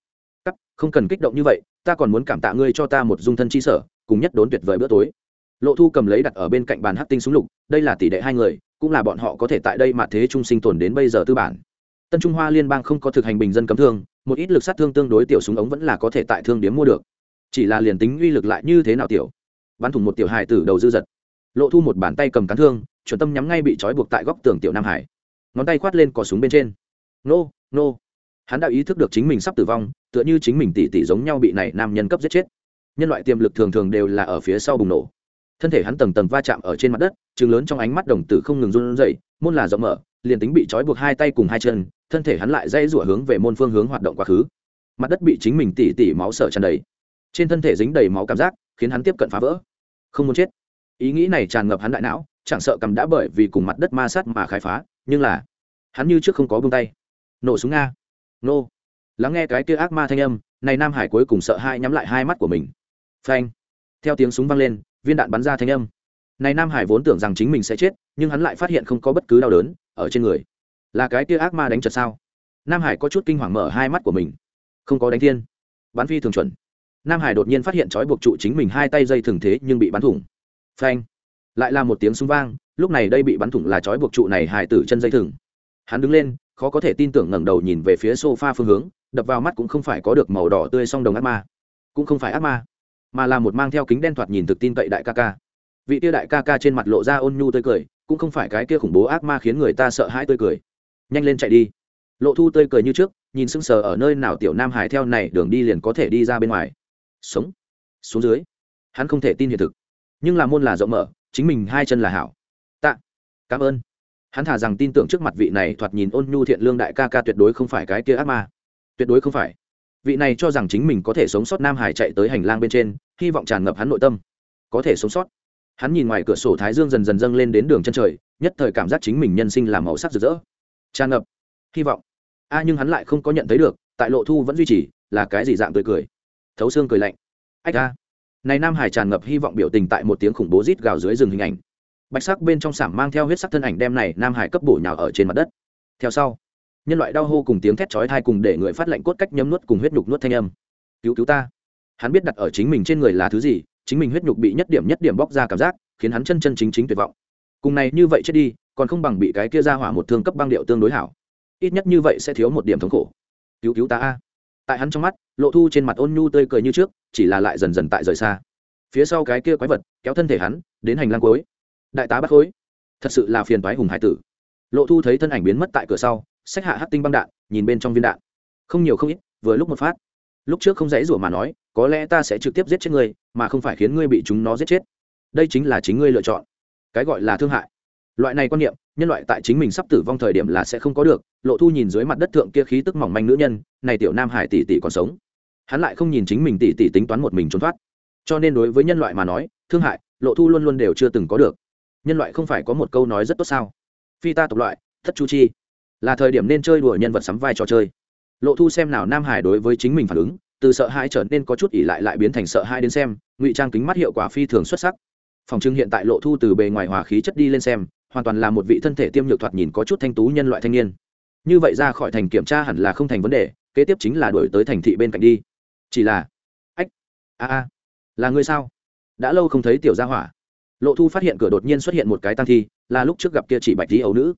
Cắt, không cần kích động như vậy, ta còn muốn cảm tạ ngươi cho ta một dung thân chi sở, cùng nhất đốn tuyệt vời bữa tối. Lộ thu cầm lấy đặt ở bên cạnh bàn hát tinh súng lục, đây là tỷ đệ hai người cũng là bọn họ có thể tại đây mà thế trung sinh tồn đến bây giờ tư bản. Tân trung hoa liên bang không có thực hành bình dân cấm thương, một ít lực sát thương tương đối tiểu súng ống vẫn là có thể tại thương điếm mua được. Chỉ là liền tính uy lực lại như thế nào tiểu? Bắn thủng một tiểu hài từ đầu dư giật lộ thu một bàn tay cầm cán thương, chuẩn tâm nhắm ngay bị trói buộc tại góc tường tiểu nam hải. Ngón tay khoát lên cò súng bên trên. Nô nô. Hắn đã ý thức được chính mình sắp tử vong, tựa như chính mình tỉ tỉ giống nhau bị này nam nhân cấp giết chết. Nhân loại tiềm lực thường thường đều là ở phía sau bùng nổ thân thể hắn tầng tầng va chạm ở trên mặt đất chừng lớn trong ánh mắt đồng tử không ngừng run rẩy, môn là rộng mở, liền tính bị trói buộc hai tay cùng hai chân, thân thể hắn lại dây rủa hướng về môn phương hướng hoạt động quá khứ. Mặt đất bị chính mình tỉ tỉ máu sợ tràn đầy. Trên thân thể dính đầy máu cảm giác, khiến hắn tiếp cận phá vỡ. Không muốn chết. Ý nghĩ này tràn ngập hắn đại não, chẳng sợ cầm đã bởi vì cùng mặt đất ma sát mà khai phá, nhưng là, hắn như trước không có bông tay. Nổ súng nga. Nô. Lắng nghe cái kia ác ma thanh âm, này nam hải cuối cùng sợ hai nhắm lại hai mắt của mình. Phanh. Theo tiếng súng vang lên viên đạn bắn ra thanh âm. Này nam hải vốn tưởng rằng chính mình sẽ chết, nhưng hắn lại phát hiện không có bất cứ đau đớn ở trên người. Là cái kia ác ma đánh chật sao? Nam hải có chút kinh hoàng mở hai mắt của mình. Không có đánh thiên. Bắn phi thường chuẩn. Nam hải đột nhiên phát hiện trói buộc trụ chính mình hai tay dây thường thế nhưng bị bắn thủng. Phanh. Lại là một tiếng súng vang, lúc này đây bị bắn thủng là trói buộc trụ này hải tử chân dây thừng. Hắn đứng lên, khó có thể tin tưởng ngẩng đầu nhìn về phía sofa phương hướng, đập vào mắt cũng không phải có được màu đỏ tươi song đồng ác ma. Cũng không phải ác ma mà là một mang theo kính đen thoạt nhìn thực tin cậy đại ca ca. Vị tia đại ca ca trên mặt lộ ra ôn nhu tươi cười, cũng không phải cái kia khủng bố ác ma khiến người ta sợ hãi tươi cười. Nhanh lên chạy đi. Lộ thu tươi cười như trước, nhìn sững sờ ở nơi nào tiểu nam hải theo này đường đi liền có thể đi ra bên ngoài. Sống. Xuống dưới. Hắn không thể tin hiện thực. Nhưng là môn là rộng mở, chính mình hai chân là hảo. Tạ. Cảm ơn. Hắn thả rằng tin tưởng trước mặt vị này thoạt nhìn ôn nhu thiện lương đại ca ca tuyệt đối không phải cái kia ác ma. Tuyệt đối không phải vị này cho rằng chính mình có thể sống sót nam hải chạy tới hành lang bên trên, hy vọng tràn ngập hắn nội tâm. Có thể sống sót. Hắn nhìn ngoài cửa sổ thái dương dần dần dâng lên đến đường chân trời, nhất thời cảm giác chính mình nhân sinh làm màu sắc rực rỡ. Tràn ngập. Hy vọng. A, nhưng hắn lại không có nhận thấy được, tại lộ thu vẫn duy trì, là cái gì dạng tươi cười. Thấu xương cười lạnh. Ách a. Này nam hải tràn ngập hy vọng biểu tình tại một tiếng khủng bố rít gào dưới rừng hình ảnh. Bạch sắc bên trong sảm mang theo huyết sắc thân ảnh đem này nam hải cấp bổ nhào ở trên mặt đất. Theo sau nhân loại đau hô cùng tiếng thét chói thai cùng để người phát lệnh cốt cách nhấm nuốt cùng huyết nhục nuốt thanh âm. Cứu cứu ta. Hắn biết đặt ở chính mình trên người là thứ gì, chính mình huyết nhục bị nhất điểm nhất điểm bóc ra cảm giác, khiến hắn chân chân chính chính tuyệt vọng. Cùng này như vậy chết đi, còn không bằng bị cái kia ra hỏa một thương cấp băng điệu tương đối hảo. Ít nhất như vậy sẽ thiếu một điểm thống khổ. Cứu cứu ta a. Tại hắn trong mắt, lộ thu trên mặt ôn nhu tươi cười như trước, chỉ là lại dần dần tại rời xa. Phía sau cái kia quái vật, kéo thân thể hắn, đến hành lang cuối. Đại tá bắt khối. Thật sự là phiền toái hùng hải tử. Lộ thu thấy thân ảnh biến mất tại cửa sau xách hạ hát tinh băng đạn, nhìn bên trong viên đạn. Không nhiều không ít, vừa lúc một phát. Lúc trước không dãy rủa mà nói, có lẽ ta sẽ trực tiếp giết chết ngươi, mà không phải khiến ngươi bị chúng nó giết chết. Đây chính là chính ngươi lựa chọn. Cái gọi là thương hại. Loại này quan niệm, nhân loại tại chính mình sắp tử vong thời điểm là sẽ không có được. Lộ thu nhìn dưới mặt đất thượng kia khí tức mỏng manh nữ nhân, này tiểu nam hải tỷ tỷ còn sống. Hắn lại không nhìn chính mình tỷ tỷ tính toán một mình trốn thoát. Cho nên đối với nhân loại mà nói, thương hại, lộ thu luôn luôn đều chưa từng có được. Nhân loại không phải có một câu nói rất tốt sao? Phi ta tộc loại, thất chu chi là thời điểm nên chơi đùa nhân vật sắm vai trò chơi. Lộ thu xem nào nam hải đối với chính mình phản ứng, từ sợ hãi trở nên có chút ỉ lại lại biến thành sợ hãi đến xem, ngụy trang kính mắt hiệu quả phi thường xuất sắc. Phòng trưng hiện tại lộ thu từ bề ngoài hòa khí chất đi lên xem, hoàn toàn là một vị thân thể tiêm nhược thoạt nhìn có chút thanh tú nhân loại thanh niên. Như vậy ra khỏi thành kiểm tra hẳn là không thành vấn đề, kế tiếp chính là đổi tới thành thị bên cạnh đi. Chỉ là, ách, a a, là ngươi sao? Đã lâu không thấy tiểu gia hỏa. Lộ thu phát hiện cửa đột nhiên xuất hiện một cái tăng thi, là lúc trước gặp kia chỉ bạch tí ấu nữ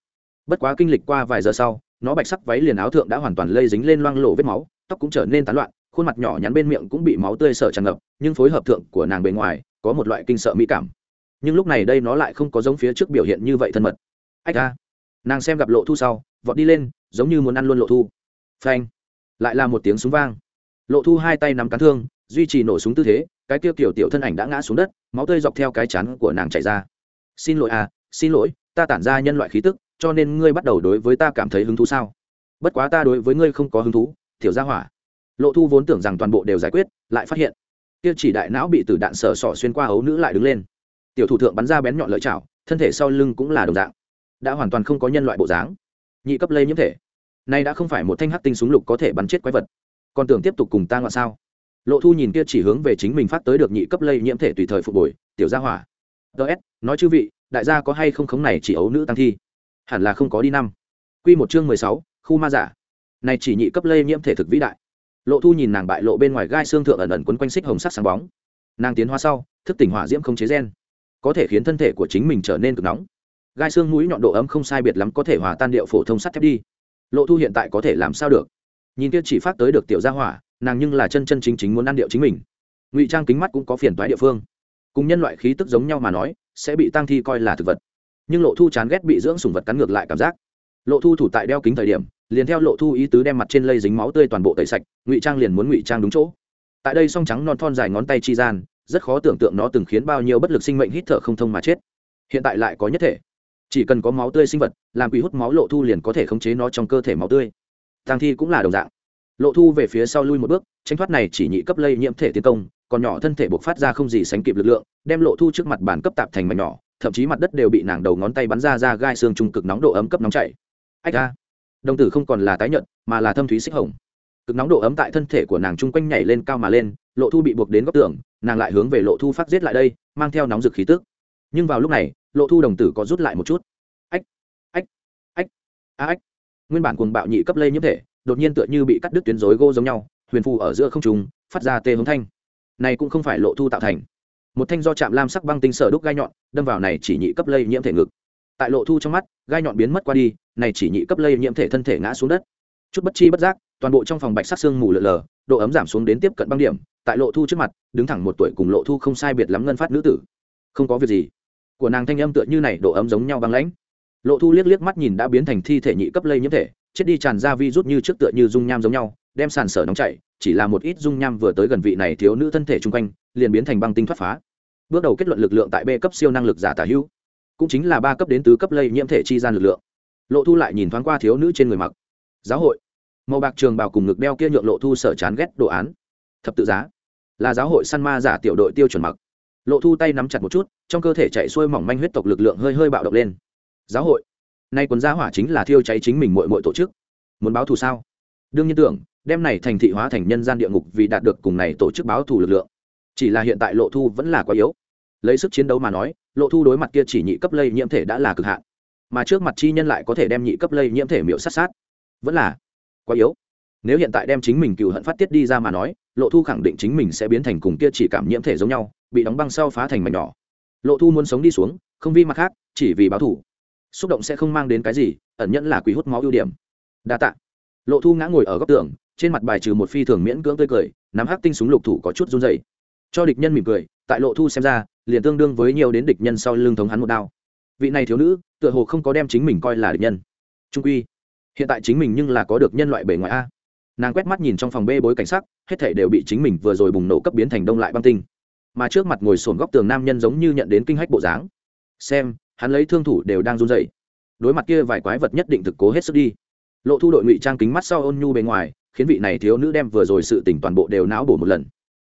bất quá kinh lịch qua vài giờ sau, nó bạch sắc váy liền áo thượng đã hoàn toàn lây dính lên loang lổ vết máu, tóc cũng trở nên tán loạn, khuôn mặt nhỏ nhắn bên miệng cũng bị máu tươi sợ tràn ngập, nhưng phối hợp thượng của nàng bề ngoài, có một loại kinh sợ mỹ cảm. Nhưng lúc này đây nó lại không có giống phía trước biểu hiện như vậy thân mật. Ách ra nàng xem gặp lộ thu sau, vọt đi lên, giống như muốn ăn luôn lộ thu. Phanh. Lại là một tiếng súng vang. Lộ thu hai tay nắm cán thương, duy trì nổ súng tư thế, cái kia tiểu tiểu thân ảnh đã ngã xuống đất, máu tươi dọc theo cái chắn của nàng chảy ra. Xin lỗi à xin lỗi, ta tản ra nhân loại khí tức cho nên ngươi bắt đầu đối với ta cảm thấy hứng thú sao? Bất quá ta đối với ngươi không có hứng thú, tiểu gia hỏa. Lộ thu vốn tưởng rằng toàn bộ đều giải quyết, lại phát hiện, kia chỉ đại não bị từ đạn sở sỏ xuyên qua ấu nữ lại đứng lên. Tiểu thủ thượng bắn ra bén nhọn lợi chảo, thân thể sau lưng cũng là đồng dạng, đã hoàn toàn không có nhân loại bộ dáng. Nhị cấp lây nhiễm thể, nay đã không phải một thanh hắc tinh súng lục có thể bắn chết quái vật. Còn tưởng tiếp tục cùng ta ngoại sao? Lộ thu nhìn kia chỉ hướng về chính mình phát tới được nhị cấp lây nhiễm thể tùy thời phục hồi, tiểu gia hỏa ts nói chư vị, đại gia có hay không khống này chỉ ấu nữ tăng thi? Hẳn là không có đi năm. Q một chương mười sáu, khu ma giả. Này chỉ nhị cấp lây nhiễm thể thực vĩ đại. Lộ thu nhìn nàng bại lộ bên ngoài gai xương thượng ẩn ẩn quấn quanh xích hồng sắc sáng bóng. Nàng tiến hóa sau, thức tỉnh hỏa diễm không chế gen. Có thể khiến thân thể của chính mình trở nên cực nóng. Gai xương mũi nhọn độ ấm không sai biệt lắm có thể hòa tan điệu phổ thông sắt thép đi. Lộ thu hiện tại có thể làm sao được? Nhìn kia chỉ phát tới được tiểu gia hỏa, nàng nhưng là chân chân chính chính muốn ăn điệu chính mình. Ngụy trang kính mắt cũng có phiền toái địa phương. Cùng nhân loại khí tức giống nhau mà nói, sẽ bị tăng thi coi là thực vật nhưng lộ thu chán ghét bị dưỡng sùng vật cắn ngược lại cảm giác. Lộ thu thủ tại đeo kính thời điểm, liền theo lộ thu ý tứ đem mặt trên lây dính máu tươi toàn bộ tẩy sạch, ngụy trang liền muốn ngụy trang đúng chỗ. Tại đây song trắng non thon dài ngón tay chi gian, rất khó tưởng tượng nó từng khiến bao nhiêu bất lực sinh mệnh hít thở không thông mà chết. Hiện tại lại có nhất thể. Chỉ cần có máu tươi sinh vật, làm quỷ hút máu lộ thu liền có thể khống chế nó trong cơ thể máu tươi. Tăng thi cũng là đồng dạng. Lộ thu về phía sau lui một bước tranh thoát này chỉ nhị cấp lây nhiễm thể tiến công, còn nhỏ thân thể buộc phát ra không gì sánh kịp lực lượng, đem lộ thu trước mặt bàn cấp tạp thành mảnh nhỏ thậm chí mặt đất đều bị nàng đầu ngón tay bắn ra ra gai xương trung cực nóng độ ấm cấp nóng chảy. Ách ra, đồng tử không còn là tái nhợt, mà là thâm thúy xích hồng. Cực nóng độ ấm tại thân thể của nàng chung quanh nhảy lên cao mà lên, lộ thu bị buộc đến góc tường, nàng lại hướng về lộ thu phát giết lại đây, mang theo nóng rực khí tức. Nhưng vào lúc này, lộ thu đồng tử có rút lại một chút. Ách ách ách, a ách. Nguyên bản cuồng bạo nhị cấp lây nhiễm thể, đột nhiên tựa như bị cắt đứt tuyến rối gô giống nhau, huyền phù ở giữa không trùng phát ra tê hướng thanh. Này cũng không phải lộ thu tạo thành một thanh do chạm lam sắc băng tinh sở đúc gai nhọn, đâm vào này chỉ nhị cấp lây nhiễm thể ngực. Tại lộ thu trong mắt, gai nhọn biến mất qua đi, này chỉ nhị cấp lây nhiễm thể thân thể ngã xuống đất. Chút bất chi bất giác, toàn bộ trong phòng bạch sắc xương mù lờ lờ, độ ấm giảm xuống đến tiếp cận băng điểm. Tại lộ thu trước mặt, đứng thẳng một tuổi cùng lộ thu không sai biệt lắm ngân phát nữ tử. Không có việc gì. Của nàng thanh âm tựa như này, độ ấm giống nhau băng lãnh. Lộ thu liếc liếc mắt nhìn đã biến thành thi thể nhị cấp lây nhiễm thể, chết đi tràn ra vi rút như trước tựa như dung nham giống nhau đem sàn sở nóng chảy, chỉ là một ít dung nham vừa tới gần vị này thiếu nữ thân thể chung quanh, liền biến thành băng tinh thoát phá. Bước đầu kết luận lực lượng tại b cấp siêu năng lực giả tả hữu, cũng chính là ba cấp đến tứ cấp lây nhiễm thể chi gian lực lượng. Lộ thu lại nhìn thoáng qua thiếu nữ trên người mặc. Giáo hội. Màu bạc trường bào cùng ngực đeo kia nhượng lộ thu sở chán ghét đồ án. Thập tự giá. Là giáo hội săn ma giả tiểu đội tiêu chuẩn mặc. Lộ thu tay nắm chặt một chút, trong cơ thể chạy xuôi mỏng manh huyết tộc lực lượng hơi hơi bạo động lên. Giáo hội. Nay quần gia hỏa chính là thiêu cháy chính mình mội mội tổ chức. Muốn báo thù sao? Đương nhiên tưởng đem này thành thị hóa thành nhân gian địa ngục vì đạt được cùng này tổ chức báo thù lực lượng. Chỉ là hiện tại lộ thu vẫn là quá yếu. Lấy sức chiến đấu mà nói, lộ thu đối mặt kia chỉ nhị cấp lây nhiễm thể đã là cực hạn. Mà trước mặt chi nhân lại có thể đem nhị cấp lây nhiễm thể miễu sát sát. Vẫn là quá yếu. Nếu hiện tại đem chính mình cựu hận phát tiết đi ra mà nói, lộ thu khẳng định chính mình sẽ biến thành cùng kia chỉ cảm nhiễm thể giống nhau, bị đóng băng sau phá thành mảnh nhỏ. Lộ thu muốn sống đi xuống, không vì mặt khác, chỉ vì báo thủ xúc động sẽ không mang đến cái gì, ẩn nhẫn là quý hút máu ưu điểm. Đa tạ. Lộ thu ngã ngồi ở góc tường trên mặt bài trừ một phi thường miễn cưỡng tươi cười, nắm hắc tinh súng lục thủ có chút run dày cho địch nhân mỉm cười, tại lộ thu xem ra, liền tương đương với nhiều đến địch nhân sau lưng thống hắn một đao. Vị này thiếu nữ, tựa hồ không có đem chính mình coi là địch nhân. Trung quy, hiện tại chính mình nhưng là có được nhân loại bề ngoài a. Nàng quét mắt nhìn trong phòng bê bối cảnh sắc, hết thể đều bị chính mình vừa rồi bùng nổ cấp biến thành đông lại băng tinh. Mà trước mặt ngồi sồn góc tường nam nhân giống như nhận đến kinh hách bộ dáng. Xem, hắn lấy thương thủ đều đang run dậy đối mặt kia vài quái vật nhất định thực cố hết sức đi. Lộ thu đội ngụy trang kính mắt sau ôn nhu bề ngoài khiến vị này thiếu nữ đem vừa rồi sự tình toàn bộ đều não bổ một lần.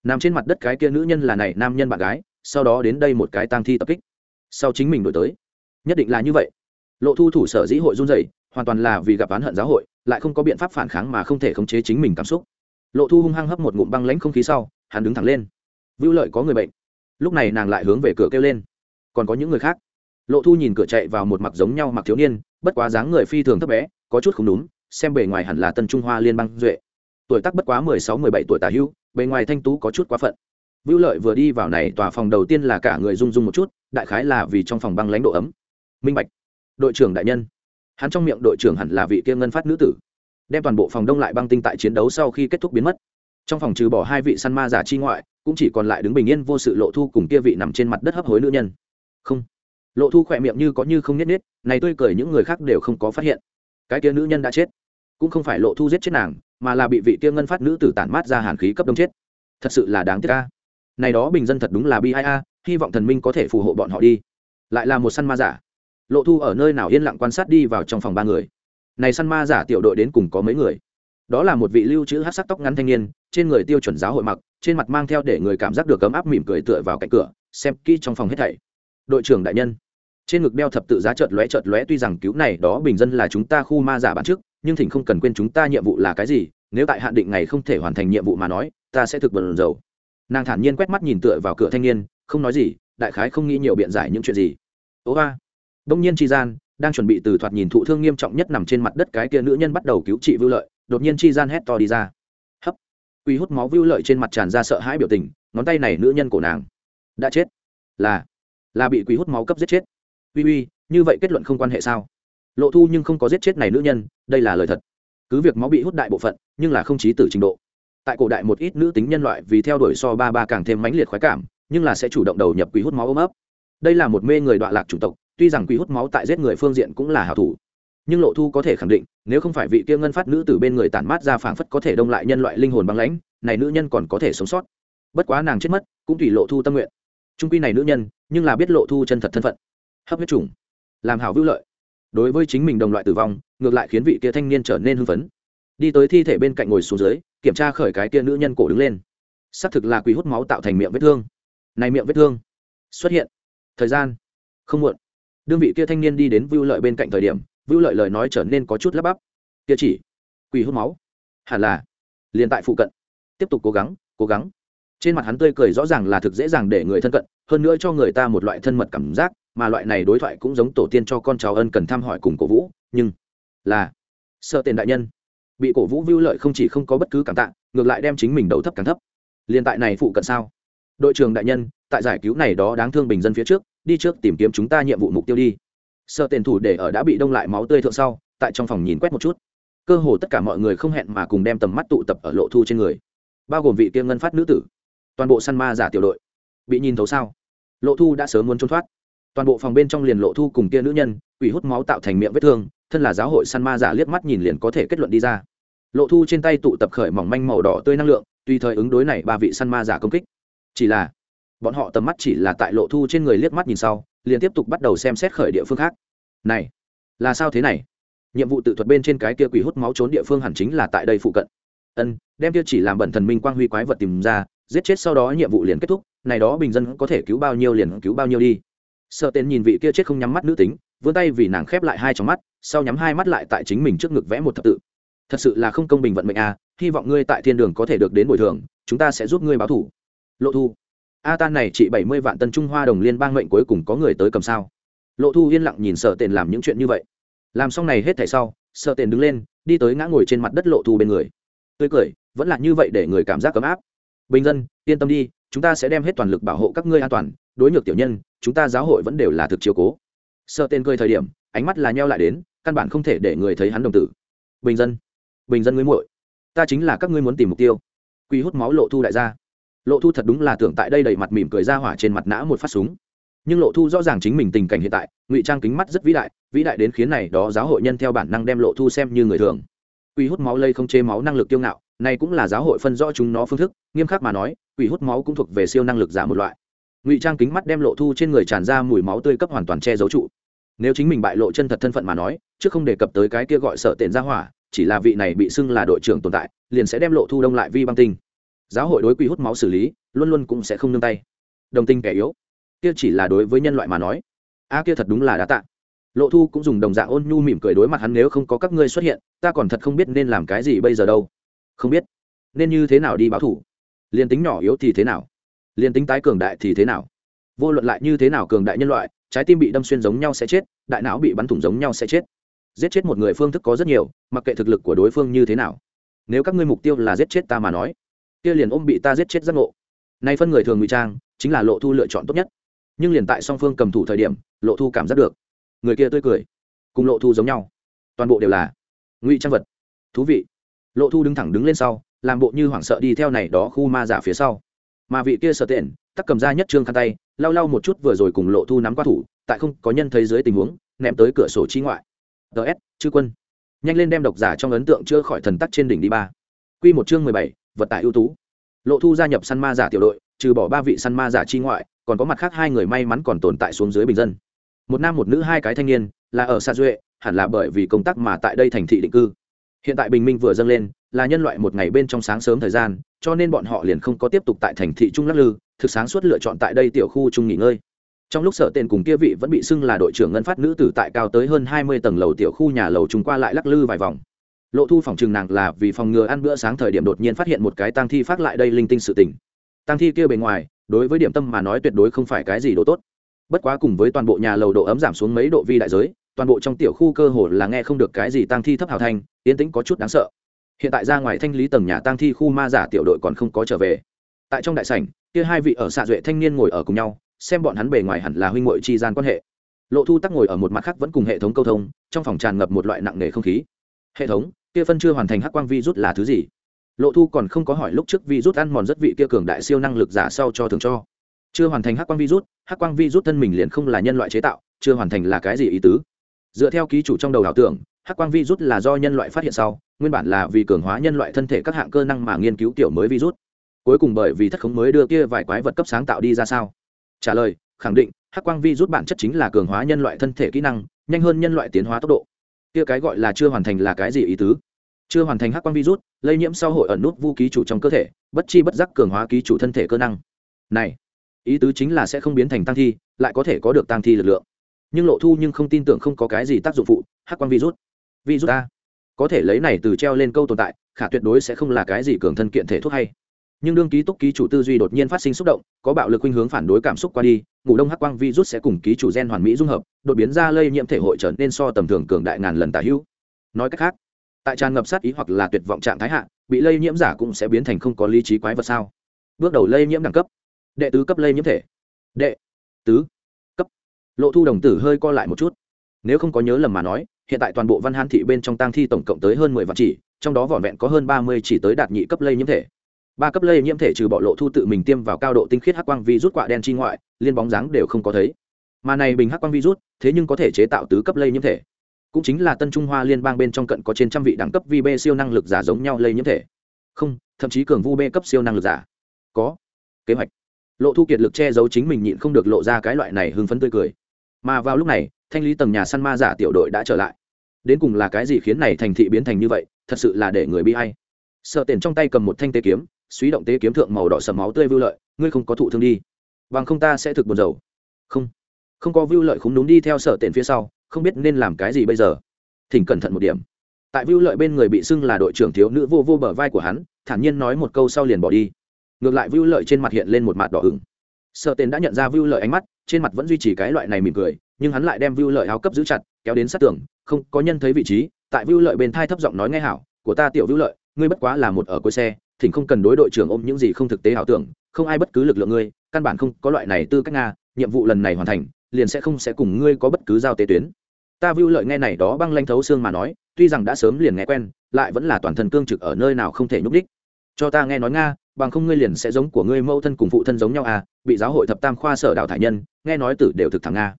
Nằm trên mặt đất cái kia nữ nhân là này nam nhân bạn gái, sau đó đến đây một cái tang thi tập kích. Sau chính mình đổi tới. Nhất định là như vậy. Lộ thu thủ sở dĩ hội run dày hoàn toàn là vì gặp oán hận giáo hội, lại không có biện pháp phản kháng mà không thể khống chế chính mình cảm xúc. Lộ thu hung hăng hấp một ngụm băng lãnh không khí sau, hắn đứng thẳng lên. Vưu lợi có người bệnh. Lúc này nàng lại hướng về cửa kêu lên. Còn có những người khác. Lộ thu nhìn cửa chạy vào một mặc giống nhau mặc thiếu niên, bất quá dáng người phi thường thấp bé, có chút không đúng xem bề ngoài hẳn là tân trung hoa liên bang duệ. Tuổi tác bất quá mười sáu, mười bảy tuổi tả hưu bề ngoài thanh tú có chút quá phận. Vưu lợi vừa đi vào này, tòa phòng đầu tiên là cả người rung rung một chút, đại khái là vì trong phòng băng lãnh độ ấm. Minh bạch, đội trưởng đại nhân. Hắn trong miệng đội trưởng hẳn là vị kia ngân phát nữ tử. Đem toàn bộ phòng đông lại băng tinh tại chiến đấu sau khi kết thúc biến mất. Trong phòng trừ bỏ hai vị săn ma giả chi ngoại, cũng chỉ còn lại đứng bình yên vô sự lộ thu cùng kia vị nằm trên mặt đất hấp hối nữ nhân. Không. Lộ thu khỏe miệng như có như không nhất nết này tươi cười những người khác đều không có phát hiện. Cái kia nữ nhân đã chết cũng không phải lộ thu giết chết nàng, mà là bị vị kia ngân phát nữ tử tản mát ra hàn khí cấp đông chết. Thật sự là đáng tiếc ca này đó bình dân thật đúng là bi ai a, hy vọng thần minh có thể phù hộ bọn họ đi. Lại là một săn ma giả. Lộ thu ở nơi nào yên lặng quan sát đi vào trong phòng ba người. Này săn ma giả tiểu đội đến cùng có mấy người? Đó là một vị lưu trữ hát sắc tóc ngắn thanh niên, trên người tiêu chuẩn giáo hội mặc, trên mặt mang theo để người cảm giác được ấm áp mỉm cười tựa vào cạnh cửa, xem kỹ trong phòng hết thảy. Đội trưởng đại nhân, trên ngực đeo thập tự giá chợt lóe chợt lóe, tuy rằng cứu này đó bình dân là chúng ta khu ma giả bản trước nhưng thỉnh không cần quên chúng ta nhiệm vụ là cái gì, nếu tại hạn định ngày không thể hoàn thành nhiệm vụ mà nói, ta sẽ thực bần dầu nàng thản nhiên quét mắt nhìn tựa vào cửa thanh niên, không nói gì, đại khái không nghĩ nhiều biện giải những chuyện gì. Ố ba. Đông nhiên tri gian đang chuẩn bị từ thoạt nhìn thụ thương nghiêm trọng nhất nằm trên mặt đất cái kia nữ nhân bắt đầu cứu trị vưu lợi, đột nhiên chi gian hét to đi ra. Hấp. Quy hút máu vưu lợi trên mặt tràn ra sợ hãi biểu tình, ngón tay này nữ nhân của nàng đã chết. Là là bị quỷ hút máu cấp giết chết. Uy uy, như vậy kết luận không quan hệ sao? Lộ thu nhưng không có giết chết này nữ nhân, đây là lời thật. Cứ việc máu bị hút đại bộ phận, nhưng là không chí tử trình độ. Tại cổ đại một ít nữ tính nhân loại vì theo đuổi so ba ba càng thêm mãnh liệt khoái cảm, nhưng là sẽ chủ động đầu nhập quý hút máu ôm ấp. Đây là một mê người đoạn lạc chủng tộc, tuy rằng quý hút máu tại giết người phương diện cũng là hảo thủ. Nhưng lộ thu có thể khẳng định, nếu không phải vị kia ngân phát nữ từ bên người tản mát ra phảng phất có thể đông lại nhân loại linh hồn băng lãnh, này nữ nhân còn có thể sống sót. Bất quá nàng chết mất, cũng tùy lộ thu tâm nguyện. Trung quy này nữ nhân, nhưng là biết lộ thu chân thật thân phận. Hấp huyết trùng. Làm hảo vưu lợi đối với chính mình đồng loại tử vong, ngược lại khiến vị kia thanh niên trở nên hưng phấn. Đi tới thi thể bên cạnh ngồi xuống dưới, kiểm tra khởi cái kia nữ nhân cổ đứng lên. Xác thực là quý hút máu tạo thành miệng vết thương. Này miệng vết thương xuất hiện. Thời gian không muộn. Đương vị kia thanh niên đi đến vưu lợi bên cạnh thời điểm, vưu lợi lời nói trở nên có chút lắp bắp. Kia chỉ quỳ hút máu. Hẳn là liền tại phụ cận. Tiếp tục cố gắng cố gắng. Trên mặt hắn tươi cười rõ ràng là thực dễ dàng để người thân cận, hơn nữa cho người ta một loại thân mật cảm giác mà loại này đối thoại cũng giống tổ tiên cho con cháu ân cần thăm hỏi cùng cổ vũ, nhưng là sợ tiền đại nhân. Bị cổ vũ vưu lợi không chỉ không có bất cứ cảm tạ, ngược lại đem chính mình đấu thấp càng thấp. Liên tại này phụ cận sao? Đội trưởng đại nhân, tại giải cứu này đó đáng thương bình dân phía trước, đi trước tìm kiếm chúng ta nhiệm vụ mục tiêu đi. Sợ tiền thủ để ở đã bị đông lại máu tươi thượng sau, tại trong phòng nhìn quét một chút. Cơ hồ tất cả mọi người không hẹn mà cùng đem tầm mắt tụ tập ở lộ thu trên người. Bao gồm vị kia ngân phát nữ tử. Toàn bộ săn ma giả tiểu đội. Bị nhìn thấu sao? Lộ thu đã sớm muốn trốn thoát toàn bộ phòng bên trong liền lộ thu cùng kia nữ nhân, quỷ hút máu tạo thành miệng vết thương, thân là giáo hội săn ma giả liếc mắt nhìn liền có thể kết luận đi ra. Lộ thu trên tay tụ tập khởi mỏng manh màu đỏ tươi năng lượng, tùy thời ứng đối này ba vị săn ma giả công kích. Chỉ là, bọn họ tầm mắt chỉ là tại lộ thu trên người liếc mắt nhìn sau, liền tiếp tục bắt đầu xem xét khởi địa phương khác. Này, là sao thế này? Nhiệm vụ tự thuật bên trên cái kia quỷ hút máu trốn địa phương hẳn chính là tại đây phụ cận. Ân, đem kia chỉ làm bẩn thần minh quang huy quái vật tìm ra, giết chết sau đó nhiệm vụ liền kết thúc, này đó bình dân có thể cứu bao nhiêu liền cứu bao nhiêu đi sợ tên nhìn vị kia chết không nhắm mắt nữ tính, vươn tay vì nàng khép lại hai trong mắt, sau nhắm hai mắt lại tại chính mình trước ngực vẽ một thập tự. Thật sự là không công bình vận mệnh à hy vọng ngươi tại thiên đường có thể được đến bồi thường, chúng ta sẽ giúp ngươi báo thủ lộ thu. A tan này chỉ bảy mươi vạn tân trung hoa đồng liên bang mệnh cuối cùng có người tới cầm sao? Lộ thu yên lặng nhìn sợ tên làm những chuyện như vậy. Làm xong này hết thảy sau, sợ tên đứng lên, đi tới ngã ngồi trên mặt đất lộ thu bên người. Tươi cười, vẫn là như vậy để người cảm giác ấm áp. Bình dân, yên tâm đi, chúng ta sẽ đem hết toàn lực bảo hộ các ngươi an toàn, đối nhược tiểu nhân chúng ta giáo hội vẫn đều là thực chiếu cố. Sợ tên cười thời điểm, ánh mắt là nheo lại đến, căn bản không thể để người thấy hắn đồng tử. Bình dân bình dân ngươi muội, ta chính là các ngươi muốn tìm mục tiêu. Quy hút máu lộ thu đại gia. Lộ thu thật đúng là tưởng tại đây đầy mặt mỉm cười ra hỏa trên mặt nã một phát súng. Nhưng lộ thu rõ ràng chính mình tình cảnh hiện tại, ngụy trang kính mắt rất vĩ đại vĩ đại đến khiến này đó giáo hội nhân theo bản năng đem lộ thu xem như người thường. Quy hút máu lây không chế máu năng lực kiêu ngạo, này cũng là giáo hội phân rõ chúng nó phương thức, nghiêm khắc mà nói quỷ hút máu cũng thuộc về siêu năng lực giả một loại ngụy trang kính mắt đem lộ thu trên người tràn ra mùi máu tươi cấp hoàn toàn che giấu trụ. Nếu chính mình bại lộ chân thật thân phận mà nói chứ không đề cập tới cái kia gọi sợ tện ra hỏa, chỉ là vị này bị xưng là đội trưởng tồn tại, liền sẽ đem lộ thu đông lại vi băng tinh. Giáo hội đối quy hút máu xử lý, luôn luôn cũng sẽ không nương tay. Đồng tình kẻ yếu, kia chỉ là đối với nhân loại mà nói. A kia thật đúng là đã tạ. Lộ thu cũng dùng đồng dạng ôn nhu mỉm cười đối mặt hắn, nếu không có các ngươi xuất hiện, ta còn thật không biết nên làm cái gì bây giờ đâu. Không biết. Nên như thế nào đi báo thủ? Liền tính nhỏ yếu thì thế nào? Liền tính tái cường đại thì thế nào? Vô luận lại như thế nào cường đại nhân loại, trái tim bị đâm xuyên giống nhau sẽ chết, đại não bị bắn thủng giống nhau sẽ chết. Giết chết một người phương thức có rất nhiều, mặc kệ thực lực của đối phương như thế nào. Nếu các ngươi mục tiêu là giết chết ta mà nói, kia liền ôm bị ta giết chết giác ngộ. Nay phân người thường ngụy trang, chính là lộ thu lựa chọn tốt nhất. Nhưng liền tại song phương cầm thủ thời điểm, lộ thu cảm giác được, người kia tươi cười, cùng lộ thu giống nhau. Toàn bộ đều là ngụy trang vật. Thú vị. Lộ thu đứng thẳng đứng lên sau, làm bộ như hoảng sợ đi theo này đó khu ma giả phía sau mà vị kia sợ tiện, tắc cầm ra nhất trương khăn tay, lau lau một chút vừa rồi cùng lộ thu nắm qua thủ, tại không có nhân thấy dưới tình huống, ném tới cửa sổ chi ngoại. Ts chư quân. Nhanh lên đem độc giả trong ấn tượng chưa khỏi thần tắc trên đỉnh đi ba. Q một chương mười bảy, vật tải ưu tú. Lộ thu gia nhập săn ma giả tiểu đội, trừ bỏ ba vị săn ma giả chi ngoại, còn có mặt khác hai người may mắn còn tồn tại xuống dưới bình dân. Một nam một nữ hai cái thanh niên, là ở xa duệ, hẳn là bởi vì công tác mà tại đây thành thị định cư. Hiện tại bình minh vừa dâng lên là nhân loại một ngày bên trong sáng sớm thời gian, cho nên bọn họ liền không có tiếp tục tại thành thị trung lắc lư, thực sáng suốt lựa chọn tại đây tiểu khu trung nghỉ ngơi. Trong lúc sở tên cùng kia vị vẫn bị xưng là đội trưởng ngân phát nữ tử tại cao tới hơn hai mươi tầng lầu tiểu khu nhà lầu chúng qua lại lắc lư vài vòng. Lộ thu phòng trừng nàng là vì phòng ngừa ăn bữa sáng thời điểm đột nhiên phát hiện một cái tang thi phát lại đây linh tinh sự tình. Tang thi kia bề ngoài, đối với điểm tâm mà nói tuyệt đối không phải cái gì đồ tốt. Bất quá cùng với toàn bộ nhà lầu độ ấm giảm xuống mấy độ vi đại giới, toàn bộ trong tiểu khu cơ hồ là nghe không được cái gì tang thi thấp hào thanh, yên tĩnh có chút đáng sợ hiện tại ra ngoài thanh lý tầng nhà tang thi khu ma giả tiểu đội còn không có trở về. Tại trong đại sảnh, kia hai vị ở xạ duệ thanh niên ngồi ở cùng nhau, xem bọn hắn bề ngoài hẳn là huynh muội chi gian quan hệ. Lộ thu tắc ngồi ở một mặt khác vẫn cùng hệ thống câu thông, trong phòng tràn ngập một loại nặng nề không khí. Hệ thống, kia phân chưa hoàn thành hắc quang virus là thứ gì? Lộ thu còn không có hỏi lúc trước virus ăn mòn rất vị kia cường đại siêu năng lực giả sau cho thường cho. Chưa hoàn thành hắc quang virus hắc quang virus thân mình liền không là nhân loại chế tạo, chưa hoàn thành là cái gì ý tứ? Dựa theo ký chủ trong đầu ảo tưởng hắc quang virus là do nhân loại phát hiện sau, nguyên bản là vì cường hóa nhân loại thân thể các hạng cơ năng mà nghiên cứu tiểu mới virus cuối cùng bởi vì thất khống mới đưa kia vài quái vật cấp sáng tạo đi ra sao? Trả lời, khẳng định, hắc quang virus bản chất chính là cường hóa nhân loại thân thể kỹ năng, nhanh hơn nhân loại tiến hóa tốc độ. Kia cái gọi là chưa hoàn thành là cái gì ý tứ? Chưa hoàn thành hắc quang virus lây nhiễm sau hội ẩn nút vũ ký chủ trong cơ thể, bất chi bất giác cường hóa ký chủ thân thể cơ năng. Này, ý tứ chính là sẽ không biến thành tăng thi, lại có thể có được tăng thi lực lượng. Nhưng lộ thu nhưng không tin tưởng không có cái gì tác dụng phụ, hắc quang virus virus a có thể lấy này từ treo lên câu tồn tại, khả tuyệt đối sẽ không là cái gì cường thân kiện thể thuốc hay. Nhưng đương ký túc ký chủ tư duy đột nhiên phát sinh xúc động, có bạo lực khuynh hướng phản đối cảm xúc qua đi, ngủ đông hắc quang virus sẽ cùng ký chủ gen hoàn mỹ dung hợp, đột biến ra lây nhiễm thể hội trở nên so tầm thường cường đại ngàn lần tả hữu. Nói cách khác, tại tràn ngập sát ý hoặc là tuyệt vọng trạng thái hạ, bị lây nhiễm giả cũng sẽ biến thành không có lý trí quái vật sao? Bước đầu lây nhiễm đẳng cấp, đệ tứ cấp lây nhiễm thể. Đệ tứ cấp. Lộ thu đồng tử hơi co lại một chút. Nếu không có nhớ lầm mà nói hiện tại toàn bộ văn hán thị bên trong tang thi tổng cộng tới hơn mười vạn chỉ, trong đó vỏn vẹn có hơn ba mươi chỉ tới đạt nhị cấp lây nhiễm thể. Ba cấp lây nhiễm thể trừ bọ lộ thu tự mình tiêm vào cao độ tinh khiết hắc quang vi rút quạ đen chi ngoại, liên bóng dáng đều không có thấy. Mà này bình hắc quang virus, thế nhưng có thể chế tạo tứ cấp lây nhiễm thể. Cũng chính là tân trung hoa liên bang bên trong cận có trên trăm vị đẳng cấp vi b siêu năng lực giả giống nhau lây nhiễm thể. Không, thậm chí cường vu b cấp siêu năng lực giả. Có. Kế hoạch. Lộ thu kiệt lực che giấu chính mình nhịn không được lộ ra cái loại này hưng phấn tươi cười. Mà vào lúc này, thanh lý tầng nhà săn ma giả tiểu đội đã trở lại đến cùng là cái gì khiến này thành thị biến thành như vậy, thật sự là để người bi hay sợ tiền trong tay cầm một thanh tế kiếm, suy động tế kiếm thượng màu đỏ sầm máu tươi vưu lợi, ngươi không có thụ thương đi. Bằng không ta sẽ thực buồn dầu không. Không có vưu lợi không đúng đi theo sợ tiền phía sau, không biết nên làm cái gì bây giờ. Thỉnh cẩn thận một điểm. Tại vưu lợi bên người bị xưng là đội trưởng thiếu nữ vô vô bờ vai của hắn, thản nhiên nói một câu sau liền bỏ đi. Ngược lại vưu lợi trên mặt hiện lên một mặt đỏ ửng. Sợ tên đã nhận ra vưu lợi ánh mắt, trên mặt vẫn duy trì cái loại này mỉm cười nhưng hắn lại đem vưu lợi áo cấp giữ chặt, kéo đến sát tường, không có nhân thấy vị trí, tại vưu lợi bên thai thấp giọng nói nghe hảo, của ta tiểu vưu lợi, ngươi bất quá là một ở cuối xe, thỉnh không cần đối đội trưởng ôm những gì không thực tế ảo tưởng, không ai bất cứ lực lượng ngươi, căn bản không có loại này tư cách nga, nhiệm vụ lần này hoàn thành, liền sẽ không sẽ cùng ngươi có bất cứ giao tế tuyến. Ta vưu lợi nghe này đó băng lanh thấu xương mà nói, tuy rằng đã sớm liền nghe quen, lại vẫn là toàn thân cương trực ở nơi nào không thể nhúc đích cho ta nghe nói nga, bằng không ngươi liền sẽ giống của ngươi mẫu thân cùng phụ thân giống nhau à bị giáo hội thập tam khoa sở đào thải nhân, nghe nói tử đều thực thẳng nga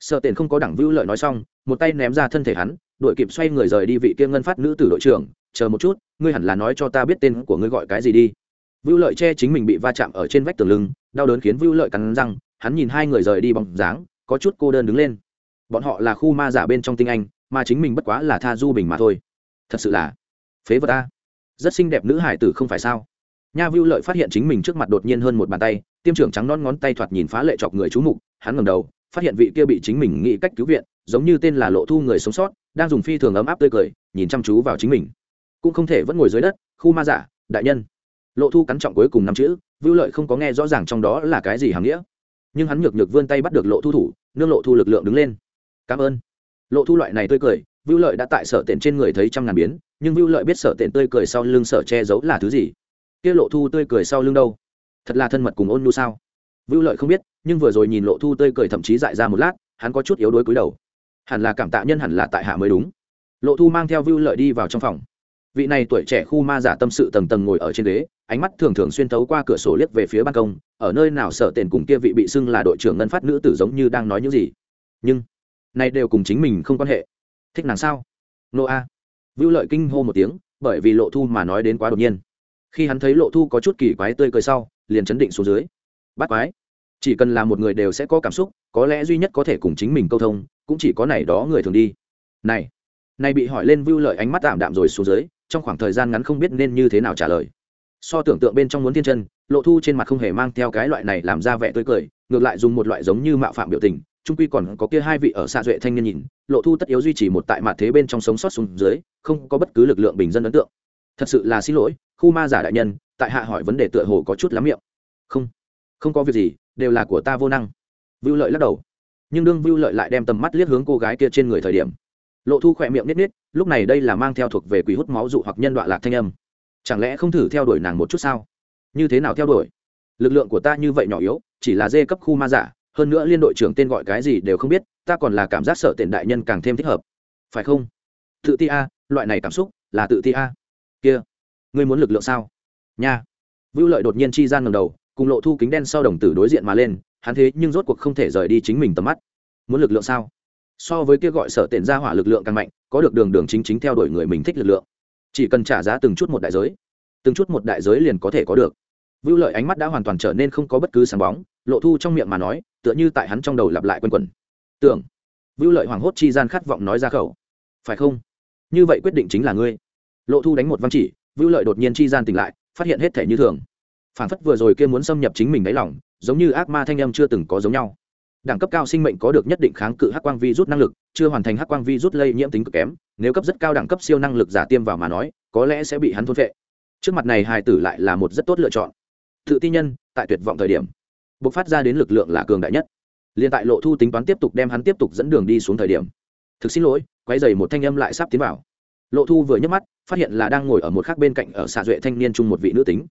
sợ tiền không có đẳng vưu lợi nói xong, một tay ném ra thân thể hắn đội kịp xoay người rời đi vị kia ngân phát nữ tử đội trưởng, chờ một chút, ngươi hẳn là nói cho ta biết tên của ngươi gọi cái gì đi. Vưu lợi che chính mình bị va chạm ở trên vách tường lưng, đau đớn khiến vưu lợi cắn răng, hắn nhìn hai người rời đi bằng dáng, có chút cô đơn đứng lên. Bọn họ là khu ma giả bên trong tinh anh, mà chính mình bất quá là tha du bình mà thôi. Thật sự là phế vật ta. Rất xinh đẹp nữ hải tử không phải sao? Nha vưu lợi phát hiện chính mình trước mặt đột nhiên hơn một bàn tay, tiêm trưởng trắng non ngón tay thoạt nhìn phá lệ chọc người chú mục, hắn ngầm đầu phát hiện vị kia bị chính mình nghĩ cách cứu viện, giống như tên là lộ thu người sống sót, đang dùng phi thường ấm áp tươi cười, nhìn chăm chú vào chính mình. Cũng không thể vẫn ngồi dưới đất, khu ma giả, đại nhân. Lộ thu cắn trọng cuối cùng năm chữ, vưu lợi không có nghe rõ ràng trong đó là cái gì hàm nghĩa. Nhưng hắn nhược nhược vươn tay bắt được lộ thu thủ, nương lộ thu lực lượng đứng lên. Cảm ơn. Lộ thu loại này tươi cười, vưu lợi đã tại sở tiện trên người thấy trăm ngàn biến, nhưng vưu lợi biết sở tiện tươi cười sau lưng sở che giấu là thứ gì? Kia lộ thu tươi cười sau lưng đâu? Thật là thân mật cùng ôn nhu sao? Vưu lợi không biết, nhưng vừa rồi nhìn lộ thu tươi cười thậm chí dại ra một lát, hắn có chút yếu đuối cúi đầu. Hẳn là cảm tạ nhân hẳn là tại hạ mới đúng. Lộ thu mang theo vưu lợi đi vào trong phòng. Vị này tuổi trẻ khu ma giả tâm sự tầng tầng ngồi ở trên ghế, ánh mắt thường thường xuyên tấu qua cửa sổ liếc về phía ban công, ở nơi nào sợ tiền cùng kia vị bị xưng là đội trưởng ngân phát nữ tử giống như đang nói những gì. Nhưng, này đều cùng chính mình không quan hệ. Thích nàng sao? Nô a. Vưu lợi kinh hô một tiếng, bởi vì lộ thu mà nói đến quá đột nhiên. Khi hắn thấy lộ thu có chút kỳ quái tươi cười sau, liền chấn định xuống dưới bắt quái. Chỉ cần là một người đều sẽ có cảm xúc, có lẽ duy nhất có thể cùng chính mình câu thông, cũng chỉ có này đó người thường đi. Này này bị hỏi lên vưu lợi ánh mắt tạm đạm rồi xuống dưới, trong khoảng thời gian ngắn không biết nên như thế nào trả lời. So tưởng tượng bên trong muốn thiên chân, lộ thu trên mặt không hề mang theo cái loại này làm ra vẻ tươi cười, ngược lại dùng một loại giống như mạo phạm biểu tình trung quy còn có kia hai vị ở xa duệ thanh niên nhìn, lộ thu tất yếu duy trì một tại mặt thế bên trong sống sót xuống dưới, không có bất cứ lực lượng bình dân ấn tượng. Thật sự là xin lỗi, khu ma giả đại nhân, tại hạ hỏi vấn đề tựa hồ có chút lắm miệng. Không không có việc gì, đều là của ta vô năng. Vưu lợi lắc đầu. Nhưng đương vưu lợi lại đem tầm mắt liếc hướng cô gái kia trên người thời điểm, lộ thu khỏe miệng nít nít lúc này đây là mang theo thuộc về quỷ hút máu dụ hoặc nhân đoạn lạc thanh âm. Chẳng lẽ không thử theo đuổi nàng một chút sao? Như thế nào theo đuổi? Lực lượng của ta như vậy nhỏ yếu, chỉ là dê cấp khu ma giả, hơn nữa liên đội trưởng tên gọi cái gì đều không biết, ta còn là cảm giác sợ tiền đại nhân càng thêm thích hợp. Phải không? Tự ti a, loại này cảm xúc là tự ti a. Kia, ngươi muốn lực lượng sao? Nha. Vưu lợi đột nhiên chi gian ngầm đầu cùng lộ thu kính đen sau đồng tử đối diện mà lên, hắn thế nhưng rốt cuộc không thể rời đi chính mình tầm mắt. Muốn lực lượng sao? So với kia gọi sở tiện ra hỏa lực lượng càng mạnh, có được đường đường chính chính theo đuổi người mình thích lực lượng. Chỉ cần trả giá từng chút một đại giới, từng chút một đại giới liền có thể có được. Vưu lợi ánh mắt đã hoàn toàn trở nên không có bất cứ sáng bóng, lộ thu trong miệng mà nói, tựa như tại hắn trong đầu lặp lại quanh quẩn. Tưởng, vưu lợi hoảng hốt chi gian khát vọng nói ra khẩu. Phải không? Như vậy quyết định chính là ngươi. Lộ thu đánh một văn chỉ, vưu lợi đột nhiên chi gian tỉnh lại, phát hiện hết thể như thường phản phất vừa rồi kia muốn xâm nhập chính mình đáy lòng, giống như ác ma thanh âm chưa từng có giống nhau. Đẳng cấp cao sinh mệnh có được nhất định kháng cự hắc quang vi rút năng lực, chưa hoàn thành hắc quang vi rút lây nhiễm tính cực kém, nếu cấp rất cao đẳng cấp siêu năng lực giả tiêm vào mà nói, có lẽ sẽ bị hắn thôn vệ trước mặt này hài tử lại là một rất tốt lựa chọn. Tự ti nhân, tại tuyệt vọng thời điểm, bộc phát ra đến lực lượng là cường đại nhất. Liền tại lộ thu tính toán tiếp tục đem hắn tiếp tục dẫn đường đi xuống thời điểm, thực xin lỗi quay dày một thanh âm lại sắp tiến vào. Lộ thu vừa nhấc mắt, phát hiện là đang ngồi ở một khác bên cạnh ở xạ duệ thanh niên chung một vị nữ tính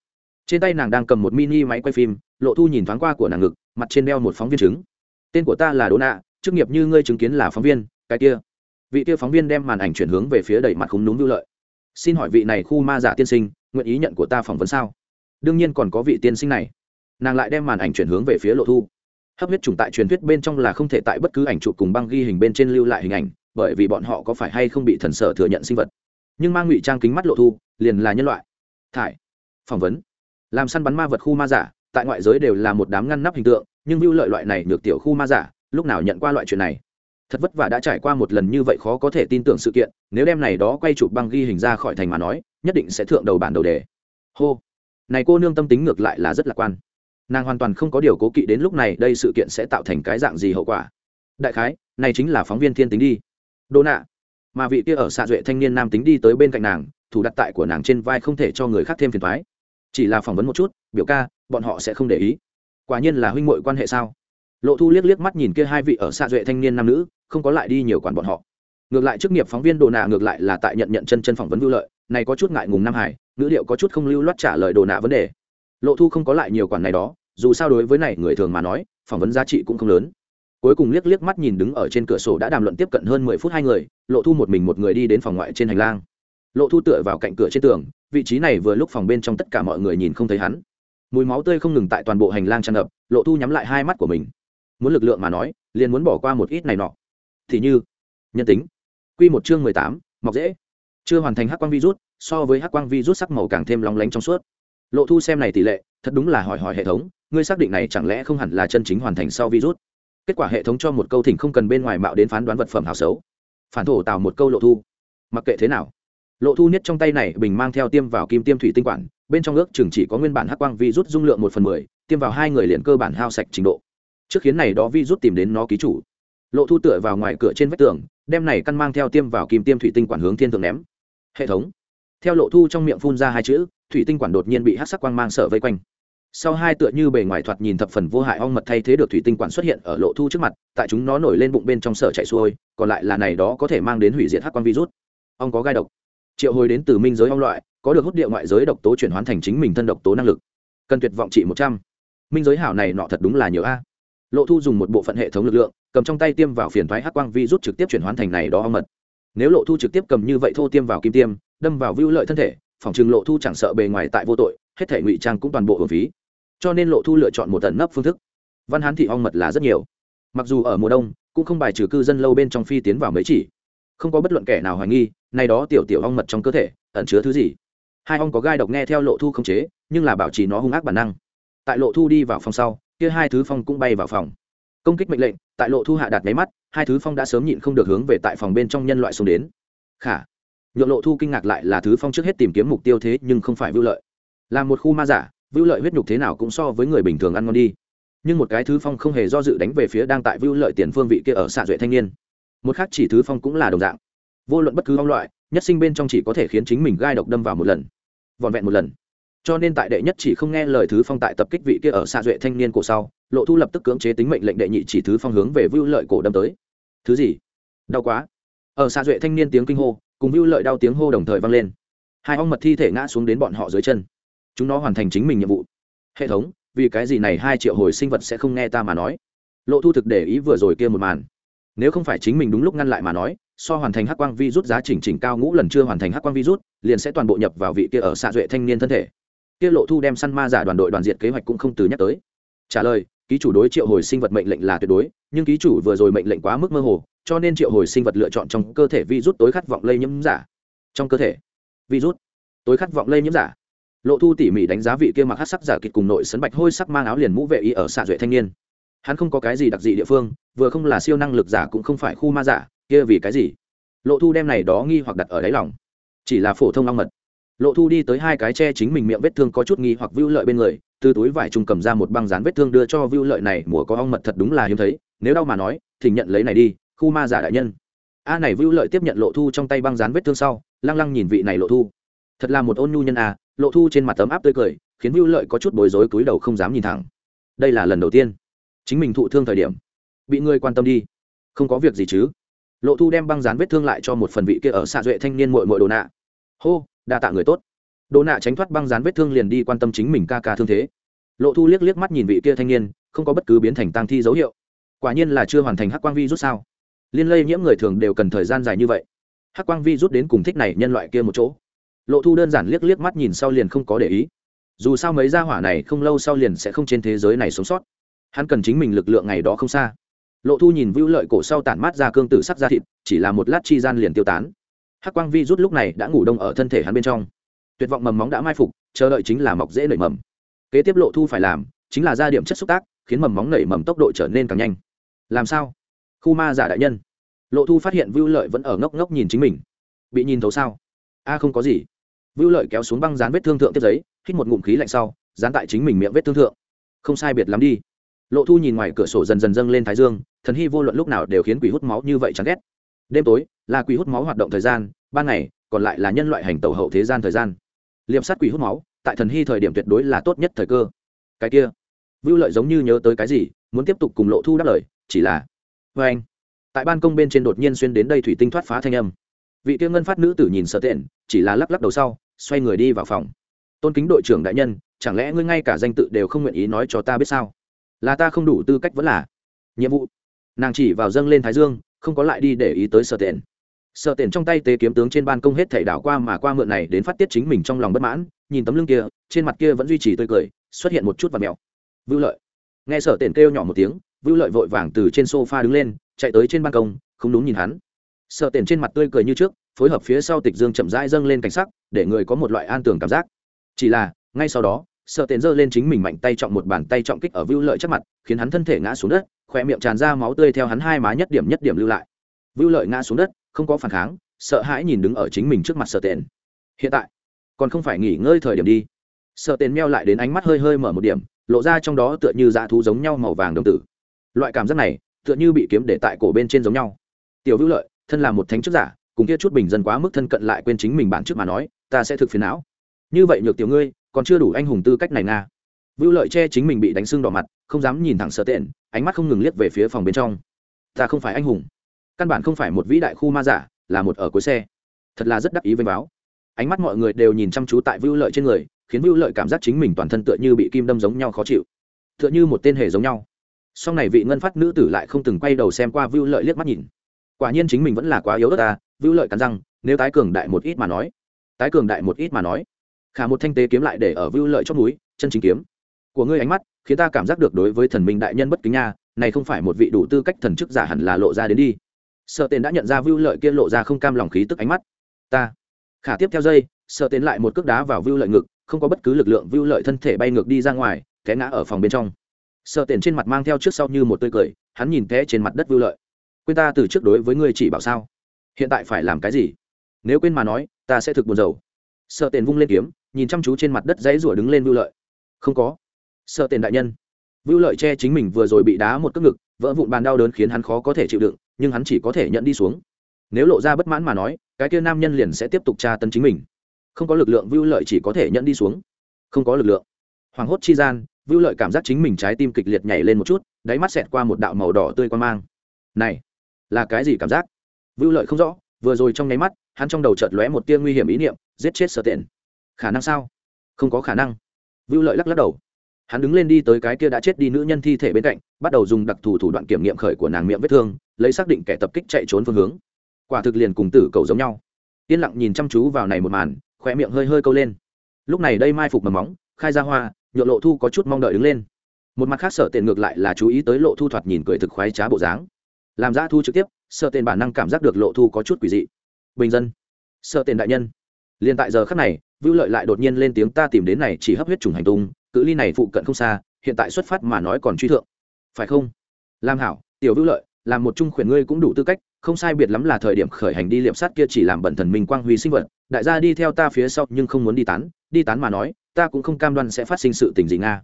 trên tay nàng đang cầm một mini máy quay phim, lộ thu nhìn thoáng qua của nàng ngực, mặt trên đeo một phóng viên chứng tên của ta là đỗ nạ, chức nghiệp như ngươi chứng kiến là phóng viên, cái kia. Vị kia phóng viên đem màn ảnh chuyển hướng về phía đầy mặt khúng núm vưu lợi. Xin hỏi vị này khu ma giả tiên sinh, nguyện ý nhận của ta phỏng vấn sao? Đương nhiên còn có vị tiên sinh này. Nàng lại đem màn ảnh chuyển hướng về phía lộ thu. Hấp huyết chủng tại truyền thuyết bên trong là không thể tại bất cứ ảnh chụp cùng băng ghi hình bên trên lưu lại hình ảnh, bởi vì bọn họ có phải hay không bị thần sở thừa nhận sinh vật. Nhưng mang ngụy trang kính mắt lộ thu, liền là nhân loại. Thải, phỏng vấn làm săn bắn ma vật khu ma giả, tại ngoại giới đều là một đám ngăn nắp hình tượng, nhưng mưu lợi loại này được tiểu khu ma giả, lúc nào nhận qua loại chuyện này? Thật vất vả đã trải qua một lần như vậy khó có thể tin tưởng sự kiện, nếu đem này đó quay chụp băng ghi hình ra khỏi thành mà nói, nhất định sẽ thượng đầu bản đầu đề. Hô! Này cô nương tâm tính ngược lại là rất lạc quan. Nàng hoàn toàn không có điều cố kỵ đến lúc này đây sự kiện sẽ tạo thành cái dạng gì hậu quả. Đại khái, này chính là phóng viên thiên tính đi. Đô nạ! Mà vị kia ở xạ duệ thanh niên nam tính đi tới bên cạnh nàng, thủ đặt tại của nàng trên vai không thể cho người khác thêm phiền thoái chỉ là phỏng vấn một chút, biểu ca, bọn họ sẽ không để ý. Quả nhiên là huynh mội quan hệ sao? Lộ thu liếc liếc mắt nhìn kia hai vị ở xạ duệ thanh niên nam nữ, không có lại đi nhiều quản bọn họ. Ngược lại chức nghiệp phóng viên đồ nạ ngược lại là tại nhận nhận chân chân phỏng vấn vưu lợi, này có chút ngại ngùng nam hải, ngữ liệu có chút không lưu loát trả lời đồ nạ vấn đề. Lộ thu không có lại nhiều quản này đó, dù sao đối với này người thường mà nói, phỏng vấn giá trị cũng không lớn. Cuối cùng liếc liếc mắt nhìn đứng ở trên cửa sổ đã đàm luận tiếp cận hơn mười phút hai người, lộ thu một mình một người đi đến phòng ngoại trên hành lang. Lộ thu tựa vào cạnh cửa trên tường vị trí này vừa lúc phòng bên trong tất cả mọi người nhìn không thấy hắn. Mùi máu tươi không ngừng tại toàn bộ hành lang tràn ngập, lộ thu nhắm lại hai mắt của mình. Muốn lực lượng mà nói, liền muốn bỏ qua một ít này nọ. Thì như, nhân tính. Q một chương mười tám, mọc dễ. Chưa hoàn thành hắc quang virus, so với hắc quang virus sắc màu càng thêm lóng lánh trong suốt. Lộ thu xem này tỷ lệ, thật đúng là hỏi hỏi hệ thống, ngươi xác định này chẳng lẽ không hẳn là chân chính hoàn thành sau virus? Kết quả hệ thống cho một câu thỉnh không cần bên ngoài mạo đến phán đoán vật phẩm hào xấu. Phản thổ tạo một câu lộ thu. Mặc kệ thế nào lộ thu nhất trong tay này bình mang theo tiêm vào kim tiêm thủy tinh quản, bên trong ước chừng chỉ có nguyên bản hắc quang vi rút dung lượng một phần mười, tiêm vào hai người liền cơ bản hao sạch trình độ. Trước khiến này đó vi rút tìm đến nó ký chủ. Lộ thu tựa vào ngoài cửa trên vách tường, đem này căn mang theo tiêm vào kim tiêm thủy tinh quản hướng thiên thượng ném. Hệ thống. Theo lộ thu trong miệng phun ra hai chữ, thủy tinh quản đột nhiên bị hắc sắc quang mang sợ vây quanh. Sau hai tựa như bề ngoài thoạt nhìn thập phần vô hại ong mật thay thế được thủy tinh quản xuất hiện ở lộ thu trước mặt, tại chúng nó nổi lên bụng bên trong sở chạy xuôi, còn lại là này đó có thể mang đến hủy diệt hắc quang virus ong có gai độc triệu hồi đến từ minh giới ông loại, có được hút địa ngoại giới độc tố chuyển hóa thành chính mình thân độc tố năng lực. Cần tuyệt vọng trị một trăm. Minh giới hảo này nọ thật đúng là nhiều a. Lộ thu dùng một bộ phận hệ thống lực lượng, cầm trong tay tiêm vào phiền thoái hắc quang vi rút trực tiếp chuyển hóa thành này đó ong mật. Nếu lộ thu trực tiếp cầm như vậy thô tiêm vào kim tiêm, đâm vào vưu lợi thân thể, phòng trừng lộ thu chẳng sợ bề ngoài tại vô tội, hết thể ngụy trang cũng toàn bộ hồn phí. Cho nên lộ thu lựa chọn một tận nấp phương thức. Văn hán thị ong mật là rất nhiều. Mặc dù ở mùa đông, cũng không bài trừ cư dân lâu bên trong phi tiến vào mấy chỉ không có bất luận kẻ nào hoài nghi, nay đó tiểu tiểu ong mật trong cơ thể, ẩn chứa thứ gì? Hai ong có gai độc nghe theo lộ thu không chế, nhưng là bảo trì nó hung ác bản năng. Tại lộ thu đi vào phòng sau, kia hai thứ phong cũng bay vào phòng. Công kích mệnh lệnh, tại lộ thu hạ đạt máy mắt, hai thứ phong đã sớm nhịn không được hướng về tại phòng bên trong nhân loại xuống đến. Khả, nhượng lộ thu kinh ngạc lại là thứ phong trước hết tìm kiếm mục tiêu thế nhưng không phải vưu lợi. Là một khu ma giả, vưu lợi huyết nhục thế nào cũng so với người bình thường ăn ngon đi. Nhưng một cái thứ phong không hề do dự đánh về phía đang tại vưu lợi tiền phương vị kia ở xạ duệ thanh niên một khác chỉ thứ phong cũng là đồng dạng. Vô luận bất cứ phong loại, nhất sinh bên trong chỉ có thể khiến chính mình gai độc đâm vào một lần. Vòn vẹn một lần. Cho nên tại đệ nhất chỉ không nghe lời thứ phong tại tập kích vị kia ở xa duệ thanh niên cổ sau, lộ thu lập tức cưỡng chế tính mệnh lệnh đệ nhị chỉ thứ phong hướng về vưu lợi cổ đâm tới. Thứ gì? Đau quá. Ở xa duệ thanh niên tiếng kinh hô, cùng vưu lợi đau tiếng hô đồng thời vang lên. Hai ong mật thi thể ngã xuống đến bọn họ dưới chân. Chúng nó hoàn thành chính mình nhiệm vụ. Hệ thống, vì cái gì này hai triệu hồi sinh vật sẽ không nghe ta mà nói? Lộ thu thực để ý vừa rồi kia một màn nếu không phải chính mình đúng lúc ngăn lại mà nói, so hoàn thành hắc quang vi rút giá chỉnh chỉnh cao ngũ lần chưa hoàn thành hắc quang vi rút, liền sẽ toàn bộ nhập vào vị kia ở xạ duệ thanh niên thân thể. Kia lộ thu đem săn ma giả đoàn đội đoàn diệt kế hoạch cũng không từ nhắc tới. Trả lời, ký chủ đối triệu hồi sinh vật mệnh lệnh là tuyệt đối, nhưng ký chủ vừa rồi mệnh lệnh quá mức mơ hồ, cho nên triệu hồi sinh vật lựa chọn trong cơ thể vi rút tối khát vọng lây nhiễm giả. Trong cơ thể vi rút tối khát vọng lây nhiễm giả. Lộ thu tỉ mỉ đánh giá vị kia mặc hát sắc giả kịch cùng nội sấn bạch hôi sắc mang áo liền mũ vệ y ở xạ duệ thanh niên. Hắn không có cái gì đặc dị địa phương vừa không là siêu năng lực giả cũng không phải khu ma giả, kia vì cái gì? Lộ thu đem này đó nghi hoặc đặt ở đáy lòng. Chỉ là phổ thông long mật. Lộ thu đi tới hai cái che chính mình miệng vết thương có chút nghi hoặc vưu lợi bên người, từ túi vải trùng cầm ra một băng dán vết thương đưa cho vưu lợi này, mùa có ong mật thật đúng là hiếm thấy, nếu đau mà nói, thì nhận lấy này đi, khu ma giả đại nhân. A này vưu lợi tiếp nhận lộ thu trong tay băng dán vết thương sau, lăng lăng nhìn vị này lộ thu. Thật là một ôn nhu nhân a lộ thu trên mặt tấm áp tươi cười, khiến vưu lợi có chút bối rối cúi đầu không dám nhìn thẳng. Đây là lần đầu tiên. Chính mình thụ thương thời điểm bị ngươi quan tâm đi. Không có việc gì chứ? Lộ thu đem băng dán vết thương lại cho một phần vị kia ở xạ duệ thanh niên mội mội đồ nạ. Hô, đa tạ người tốt. Đồ nạ tránh thoát băng dán vết thương liền đi quan tâm chính mình ca ca thương thế. Lộ thu liếc liếc mắt nhìn vị kia thanh niên, không có bất cứ biến thành tăng thi dấu hiệu. Quả nhiên là chưa hoàn thành hắc quang vi rút sao? Liên lây nhiễm người thường đều cần thời gian dài như vậy. Hắc quang vi rút đến cùng thích này nhân loại kia một chỗ. Lộ thu đơn giản liếc liếc mắt nhìn sau liền không có để ý. Dù sao mấy gia hỏa này không lâu sau liền sẽ không trên thế giới này sống sót. Hắn cần chính mình lực lượng ngày đó không xa lộ thu nhìn vưu lợi cổ sau tản mát ra cương tử sắc ra thịt, chỉ là một lát chi gian liền tiêu tán. Hắc quang vi rút lúc này đã ngủ đông ở thân thể hắn bên trong. Tuyệt vọng mầm móng đã mai phục, chờ đợi chính là mọc dễ nảy mầm. Kế tiếp lộ thu phải làm, chính là ra điểm chất xúc tác, khiến mầm móng nảy mầm tốc độ trở nên càng nhanh. Làm sao? Khu ma giả đại nhân. Lộ thu phát hiện vưu lợi vẫn ở ngốc ngốc nhìn chính mình. Bị nhìn thấu sao? A, không có gì. Vưu lợi kéo xuống băng dán vết thương thượng tiếp giấy, hít một ngụm khí lạnh sau, dán tại chính mình miệng vết thương thượng. Không sai biệt lắm đi lộ thu nhìn ngoài cửa sổ dần dần dâng lên thái dương, thần hy vô luận lúc nào đều khiến quỷ hút máu như vậy chán ghét. Đêm tối, là quỷ hút máu hoạt động thời gian, ban ngày, còn lại là nhân loại hành tẩu hậu thế gian thời gian. Liệp sát quỷ hút máu, tại thần hy thời điểm tuyệt đối là tốt nhất thời cơ. Cái kia, vưu lợi giống như nhớ tới cái gì, muốn tiếp tục cùng lộ thu đáp lời, chỉ là vê anh. Tại ban công bên trên đột nhiên xuyên đến đây thủy tinh thoát phá thanh âm. Vị tiêu ngân phát nữ tử nhìn sợ tiện, chỉ là lắc lắc đầu sau, xoay người đi vào phòng. Tôn kính đội trưởng đại nhân, chẳng lẽ ngươi ngay cả danh tự đều không nguyện ý nói cho ta biết sao? Là ta không đủ tư cách vẫn là. Nhiệm vụ. Nàng chỉ vào dâng lên thái dương, không có lại đi để ý tới sợ tiền sợ tiền trong tay tế kiếm tướng trên ban công hết thảy đảo qua mà qua mượn này đến phát tiết chính mình trong lòng bất mãn, nhìn tấm lưng kia, trên mặt kia vẫn duy trì tươi cười, xuất hiện một chút và mèo. Vưu lợi. Nghe sợ tiền kêu nhỏ một tiếng, vưu lợi vội vàng từ trên sofa đứng lên, chạy tới trên ban công, không đúng nhìn hắn. Sợ tiền trên mặt tươi cười như trước, phối hợp phía sau tịch dương chậm rãi dâng lên cảnh sắc, để người có một loại an tường cảm giác. Chỉ là, ngay sau đó sợ tên giơ lên chính mình mạnh tay trọng một bàn tay trọng kích ở vưu lợi trước mặt, khiến hắn thân thể ngã xuống đất khoe miệng tràn ra máu tươi theo hắn hai má nhất điểm nhất điểm lưu lại. Vưu lợi ngã xuống đất, không có phản kháng, sợ hãi nhìn đứng ở chính mình trước mặt sợ tên hiện tại, còn không phải nghỉ ngơi thời điểm đi. Sợ tên meo lại đến ánh mắt hơi hơi mở một điểm, lộ ra trong đó tựa như dạ thú giống nhau màu vàng đồng tử. Loại cảm giác này, tựa như bị kiếm để tại cổ bên trên giống nhau. Tiểu vưu lợi, thân là một thánh chức giả, cùng kia chút bình dân quá mức thân cận lại quên chính mình bản trước mà nói, ta sẽ thực phiền não. Như vậy nhược tiểu ngươi còn chưa đủ anh hùng tư cách này nga. Vưu lợi che chính mình bị đánh sưng đỏ mặt, không dám nhìn thẳng sợ tện ánh mắt không ngừng liếc về phía phòng bên trong. Ta không phải anh hùng. Căn bản không phải một vĩ đại khu ma giả, là một ở cuối xe. Thật là rất đắc ý vênh báo. Ánh mắt mọi người đều nhìn chăm chú tại vưu lợi trên người, khiến vưu lợi cảm giác chính mình toàn thân tựa như bị kim đâm giống nhau khó chịu. Tựa như một tên hề giống nhau. Sau này vị ngân phát nữ tử lại không từng quay đầu xem qua vưu lợi liếc mắt nhìn. Quả nhiên chính mình vẫn là quá yếu đất ta, vưu lợi cắn răng, nếu tái cường đại một ít mà nói. Tái cường đại một ít mà nói khả một thanh tế kiếm lại để ở vưu lợi trong núi, chân chính kiếm. Của ngươi ánh mắt, khiến ta cảm giác được đối với thần minh đại nhân bất kính nha, này không phải một vị đủ tư cách thần chức giả hẳn là lộ ra đến đi. Sợ tên đã nhận ra vưu lợi kia lộ ra không cam lòng khí tức ánh mắt. Ta. Khả tiếp theo dây sợ tên lại một cước đá vào vưu lợi ngực, không có bất cứ lực lượng vưu lợi thân thể bay ngược đi ra ngoài, té ngã ở phòng bên trong. Sợ tên trên mặt mang theo trước sau như một tươi cười, hắn nhìn té trên mặt đất vưu lợi. Quên ta từ trước đối với ngươi chỉ bảo sao? Hiện tại phải làm cái gì? Nếu quên mà nói, ta sẽ thực buồn rầu. Sợ tên vung lên kiếm nhìn chăm chú trên mặt đất dãy rủa đứng lên vưu lợi. Không có. Sợ tên đại nhân. Vưu lợi che chính mình vừa rồi bị đá một cước ngực, vỡ vụn bàn đau đớn khiến hắn khó có thể chịu đựng, nhưng hắn chỉ có thể nhận đi xuống. Nếu lộ ra bất mãn mà nói, cái kia nam nhân liền sẽ tiếp tục tra tấn chính mình. Không có lực lượng vưu lợi chỉ có thể nhận đi xuống. Không có lực lượng. Hoàng hốt chi gian, vưu lợi cảm giác chính mình trái tim kịch liệt nhảy lên một chút, đáy mắt xẹt qua một đạo màu đỏ tươi quan mang. Này, là cái gì cảm giác? Vưu lợi không rõ, vừa rồi trong nháy mắt, hắn trong đầu chợt lóe một tia nguy hiểm ý niệm, giết chết sợ tiện khả năng sao? Không có khả năng. Vưu lợi lắc lắc đầu. Hắn đứng lên đi tới cái kia đã chết đi nữ nhân thi thể bên cạnh, bắt đầu dùng đặc thù thủ đoạn kiểm nghiệm khởi của nàng miệng vết thương, lấy xác định kẻ tập kích chạy trốn phương hướng. Quả thực liền cùng tử cầu giống nhau. Yên lặng nhìn chăm chú vào này một màn khoe miệng hơi hơi câu lên. Lúc này đây mai phục mầm móng, khai ra hoa nhựa lộ thu có chút mong đợi đứng lên. Một mặt khác sợ tiền ngược lại là chú ý tới lộ thu thoạt nhìn cười thực khoái trá bộ dáng. Làm ra thu trực tiếp, sợ tiền bản năng cảm giác được lộ thu có chút quỷ dị. Bình dân. Sợ tiền đại nhân. Liền tại giờ khắc này vưu lợi lại đột nhiên lên tiếng, ta tìm đến này chỉ hấp huyết trùng hành tung, cự ly này phụ cận không xa, hiện tại xuất phát mà nói còn truy thượng. Phải không? Lam hảo, tiểu vưu lợi, làm một trung khuyển ngươi cũng đủ tư cách, không sai biệt lắm là thời điểm khởi hành đi liệm sát kia chỉ làm bẩn thần minh quang huy sinh vật, đại gia đi theo ta phía sau, nhưng không muốn đi tán đi tán mà nói, ta cũng không cam đoan sẽ phát sinh sự tình gì nga.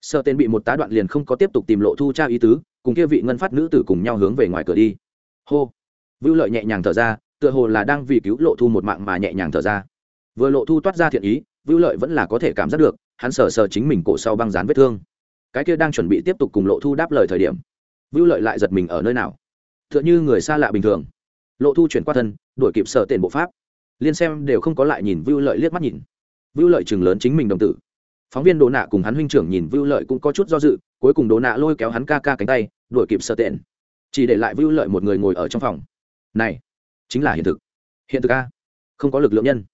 Sợ tên bị một tá đoạn liền không có tiếp tục tìm lộ thu tra ý tứ, cùng kia vị ngân phát nữ tử cùng nhau hướng về ngoài cửa đi. Hô. Vưu lợi nhẹ nhàng thở ra, tựa hồ là đang vì cứu lộ thu một mạng mà nhẹ nhàng thở ra vừa lộ thu toát ra thiện ý, vưu lợi vẫn là có thể cảm giác được, hắn sờ sờ chính mình cổ sau băng dán vết thương. Cái kia đang chuẩn bị tiếp tục cùng lộ thu đáp lời thời điểm, vưu lợi lại giật mình ở nơi nào? T h ư ợ n h ư người xa lạ bình thường. Lộ thu chuyển qua thân, đuổi kịp sở tên bộ pháp. Liên xem đều không có lại nhìn vưu lợi liếc mắt nhìn. Vưu lợi chừng lớn chính mình đồng tử. Phóng viên đồ nạ cùng hắn huynh trưởng nhìn vưu lợi cũng có chút do dự, cuối cùng đồ nạ lôi kéo hắn ca ca cánh tay, đuổi kịp sở tên. Chỉ để lại vưu lợi một người ngồi ở trong phòng. Này, chính là hiện thực. Hiện thực a. Không có lực lượng nhân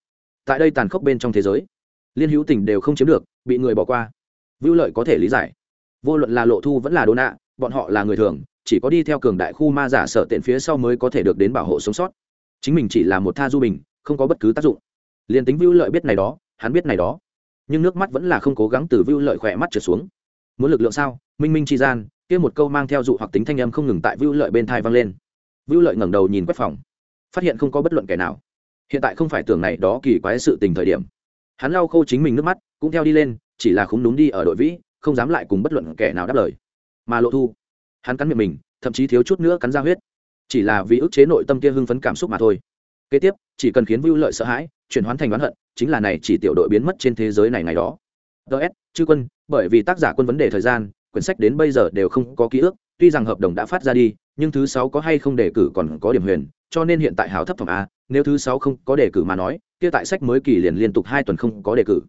tại đây tàn khốc bên trong thế giới, liên hữu tình đều không chiếm được, bị người bỏ qua. Vưu lợi có thể lý giải. Vô luận là lộ thu vẫn là đô nạ, bọn họ là người thường, chỉ có đi theo cường đại khu ma giả sợ tiện phía sau mới có thể được đến bảo hộ sống sót. Chính mình chỉ là một tha du bình, không có bất cứ tác dụng. Liền tính vưu lợi biết này đó, hắn biết này đó. Nhưng nước mắt vẫn là không cố gắng từ vưu lợi khỏe mắt trở xuống. Muốn lực lượng sao? Minh minh chi gian, kia một câu mang theo dụ hoặc tính thanh âm không ngừng tại vưu lợi bên thai vang lên. Vưu lợi ngẩng đầu nhìn quét phòng, phát hiện không có bất luận kẻ nào hiện tại không phải tưởng này đó kỳ quái sự tình thời điểm. Hắn lau khô chính mình nước mắt, cũng theo đi lên, chỉ là không đúng đi ở đội vĩ, không dám lại cùng bất luận kẻ nào đáp lời. Mà lộ thu, hắn cắn miệng mình, thậm chí thiếu chút nữa cắn ra huyết. Chỉ là vì ức chế nội tâm kia hưng phấn cảm xúc mà thôi. Kế tiếp, chỉ cần khiến vưu lợi sợ hãi, chuyển hoán thành oán hận, chính là này chỉ tiểu đội biến mất trên thế giới này ngày đó. Ts chư quân, bởi vì tác giả quân vấn đề thời gian, quyển sách đến bây giờ đều không có ký ức, tuy rằng hợp đồng đã phát ra đi, nhưng thứ sáu có hay không đề cử còn có điểm huyền, cho nên hiện tại hào thấp phẩm a nếu thứ sáu không có đề cử mà nói, kia tại sách mới kỳ liền liên tục hai tuần không có đề cử.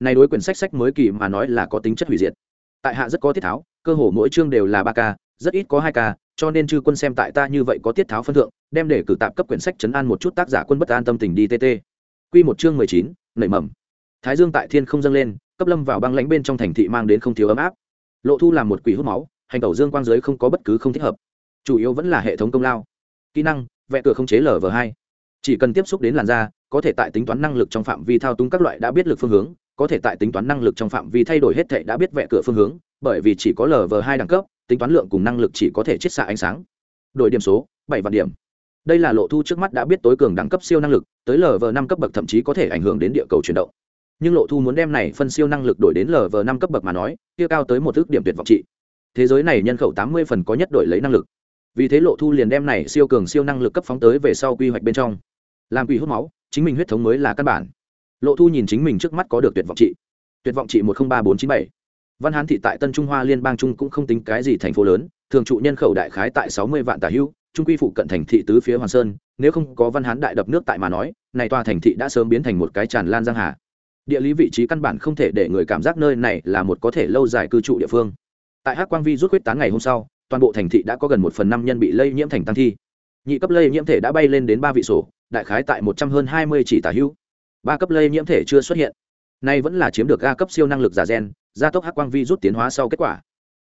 Này đối quyển sách sách mới kỳ mà nói là có tính chất hủy diệt. Tại hạ rất có tiết tháo, cơ hồ mỗi chương đều là ba k, rất ít có hai k, cho nên chư quân xem tại ta như vậy có tiết tháo phân thượng, đem để cử tạp cấp quyển sách chấn an một chút tác giả quân bất an tâm tình đi tt q một chương mười chín, nảy mầm. Thái dương tại thiên không dâng lên, cấp lâm vào băng lãnh bên trong thành thị mang đến không thiếu ấm áp. Lộ thu làm một quỷ hút máu, hành tẩu dương quang giới không có bất cứ không thích hợp. Chủ yếu vẫn là hệ thống công lao. Kỹ năng, vẽ cửa không chế lv hai chỉ cần tiếp xúc đến làn da, có thể tại tính toán năng lực trong phạm vi thao túng các loại đã biết lực phương hướng, có thể tại tính toán năng lực trong phạm vi thay đổi hết thể đã biết vẽ cửa phương hướng, bởi vì chỉ có lv hai đẳng cấp, tính toán lượng cùng năng lực chỉ có thể chiết xạ ánh sáng. Đổi điểm số, bảy vạn điểm. Đây là lộ thu trước mắt đã biết tối cường đẳng cấp siêu năng lực, tới lv năm cấp bậc thậm chí có thể ảnh hưởng đến địa cầu chuyển động. Nhưng lộ thu muốn đem này phân siêu năng lực đổi đến lv năm cấp bậc mà nói, kia cao tới một ước điểm tuyệt vọng trị. Thế giới này nhân khẩu tám mươi phần có nhất đổi lấy năng lực. Vì thế lộ thu liền đem này siêu cường siêu năng lực cấp phóng tới về sau quy hoạch bên trong làm quỷ hút máu, chính mình huyết thống mới là căn bản. Lộ thu nhìn chính mình trước mắt có được tuyệt vọng trị. Tuyệt vọng trị một trăm ba bốn chín bảy. Văn hán thị tại tân trung hoa liên bang trung cũng không tính cái gì thành phố lớn, thường trụ nhân khẩu đại khái tại sáu mươi vạn tà hữu trung quy phụ cận thành thị tứ phía Hoàng sơn, nếu không có văn hán đại đập nước tại mà nói, này tòa thành thị đã sớm biến thành một cái tràn lan giang hà. Địa lý vị trí căn bản không thể để người cảm giác nơi này là một có thể lâu dài cư trụ địa phương. Tại hắc quang vi rút huyết tán ngày hôm sau, toàn bộ thành thị đã có gần một phần năm nhân bị lây nhiễm thành tăng thi. Nhị cấp lây nhiễm thể đã bay lên đến ba vị sổ đại khái tại một trăm hơn hai mươi chỉ tả hữu. Ba cấp lây nhiễm thể chưa xuất hiện. Nay vẫn là chiếm được ga cấp siêu năng lực giả gen, gia tốc hắc quang vi rút tiến hóa sau kết quả.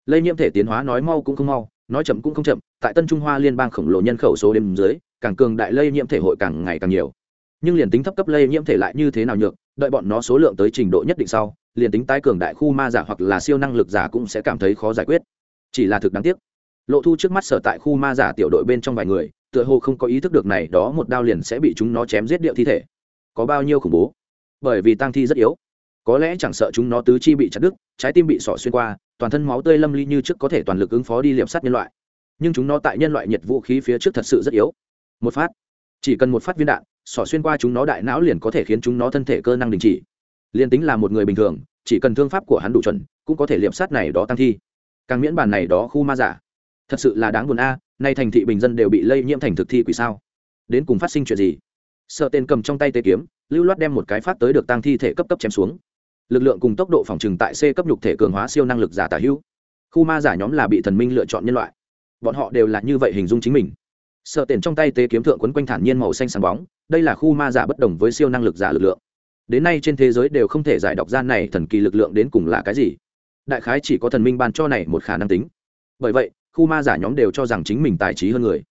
Lây nhiễm thể tiến hóa nói mau cũng không mau, nói chậm cũng không chậm, tại tân trung hoa liên bang khổng lồ nhân khẩu số đêm dưới, càng cường đại lây nhiễm thể hội càng ngày càng nhiều. Nhưng liền tính thấp cấp lây nhiễm thể lại như thế nào nhược, đợi bọn nó số lượng tới trình độ nhất định sau, liền tính tái cường đại khu ma giả hoặc là siêu năng lực giả cũng sẽ cảm thấy khó giải quyết. Chỉ là thực đáng tiếc. Lộ thu trước mắt sở tại khu ma giả tiểu đội bên trong vài người tựa hồ không có ý thức được này đó một đao liền sẽ bị chúng nó chém giết điệu thi thể. Có bao nhiêu khủng bố? Bởi vì tăng thi rất yếu. Có lẽ chẳng sợ chúng nó tứ chi bị chặt đứt, trái tim bị sỏ xuyên qua, toàn thân máu tươi lâm ly như trước có thể toàn lực ứng phó đi liệm sát nhân loại. Nhưng chúng nó tại nhân loại nhiệt vũ khí phía trước thật sự rất yếu. Một phát. Chỉ cần một phát viên đạn, sỏ xuyên qua chúng nó đại não liền có thể khiến chúng nó thân thể cơ năng đình chỉ. Liền tính là một người bình thường, chỉ cần thương pháp của hắn đủ chuẩn, cũng có thể liệm sát này đó tăng thi. Càng miễn bàn này đó khu ma giả. Thật sự là đáng buồn a nay thành thị bình dân đều bị lây nhiễm thành thực thi quỷ sao? Đến cùng phát sinh chuyện gì? Sợ tên cầm trong tay tê kiếm, lưu loát đem một cái phát tới được tăng thi thể cấp cấp chém xuống. Lực lượng cùng tốc độ phòng trừng tại c cấp nhục thể cường hóa siêu năng lực giả tả hữu. Khu ma giả nhóm là bị thần minh lựa chọn nhân loại. Bọn họ đều là như vậy hình dung chính mình. Sợ tiền trong tay tế kiếm thượng quấn quanh thản nhiên màu xanh sáng bóng, đây là khu ma giả bất đồng với siêu năng lực giả lực lượng. Đến nay trên thế giới đều không thể giải đọc gian này thần kỳ lực lượng đến cùng là cái gì. Đại khái chỉ có thần minh ban cho này một khả năng tính. Bởi vậy khu ma giả nhóm đều cho rằng chính mình tài trí hơn người.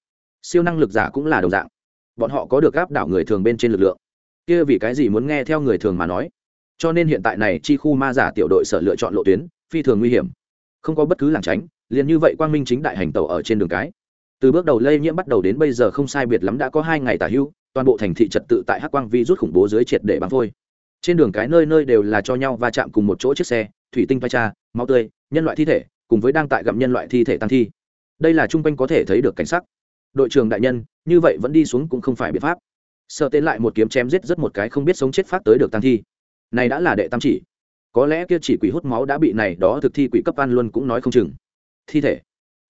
Siêu năng lực giả cũng là đồng dạng. Bọn họ có được gáp đảo người thường bên trên lực lượng. Kia vì cái gì muốn nghe theo người thường mà nói? Cho nên hiện tại này chi khu ma giả tiểu đội sở lựa chọn lộ tuyến, phi thường nguy hiểm. Không có bất cứ làng tránh, liền như vậy quang minh chính đại hành tàu ở trên đường cái. Từ bước đầu lây nhiễm bắt đầu đến bây giờ không sai biệt lắm đã có hai ngày tả hưu, toàn bộ thành thị trật tự tại hắc quang vi rút khủng bố dưới triệt để bắn phôi. Trên đường cái nơi nơi đều là cho nhau va chạm cùng một chỗ chiếc xe, thủy tinh vai cha máu tươi, nhân loại thi thể cùng với đang tại gặm nhân loại thi thể tăng thi. Đây là chung quanh có thể thấy được cảnh sắc. Đội trưởng đại nhân, như vậy vẫn đi xuống cũng không phải biện pháp. Sợ tên lại một kiếm chém giết rất một cái không biết sống chết phát tới được tăng thi. Này đã là đệ tam chỉ. Có lẽ kia chỉ quỷ hút máu đã bị này đó thực thi quỷ cấp ăn luôn cũng nói không chừng. Thi thể.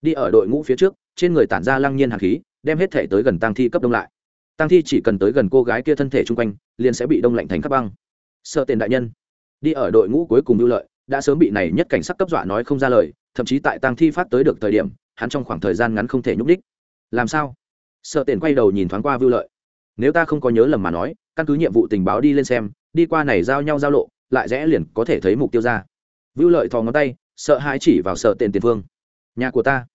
Đi ở đội ngũ phía trước, trên người tản ra lăng nhiên hạt khí, đem hết thể tới gần tăng thi cấp đông lại. Tăng thi chỉ cần tới gần cô gái kia thân thể chung quanh, liền sẽ bị đông lạnh thành các băng. Sợ tiền đại nhân, đi ở đội ngũ cuối cùng lưu lợi, đã sớm bị này nhất cảnh sắc cấp dọa nói không ra lời thậm chí tại tang thi phát tới được thời điểm, hắn trong khoảng thời gian ngắn không thể nhúc đích làm sao? Sợ tiền quay đầu nhìn thoáng qua vưu lợi. Nếu ta không có nhớ lầm mà nói, căn cứ nhiệm vụ tình báo đi lên xem, đi qua này giao nhau giao lộ, lại rẽ liền có thể thấy mục tiêu ra. Vưu lợi thò ngón tay, sợ hãi chỉ vào sợ tiền tiền phương. Nhà của ta.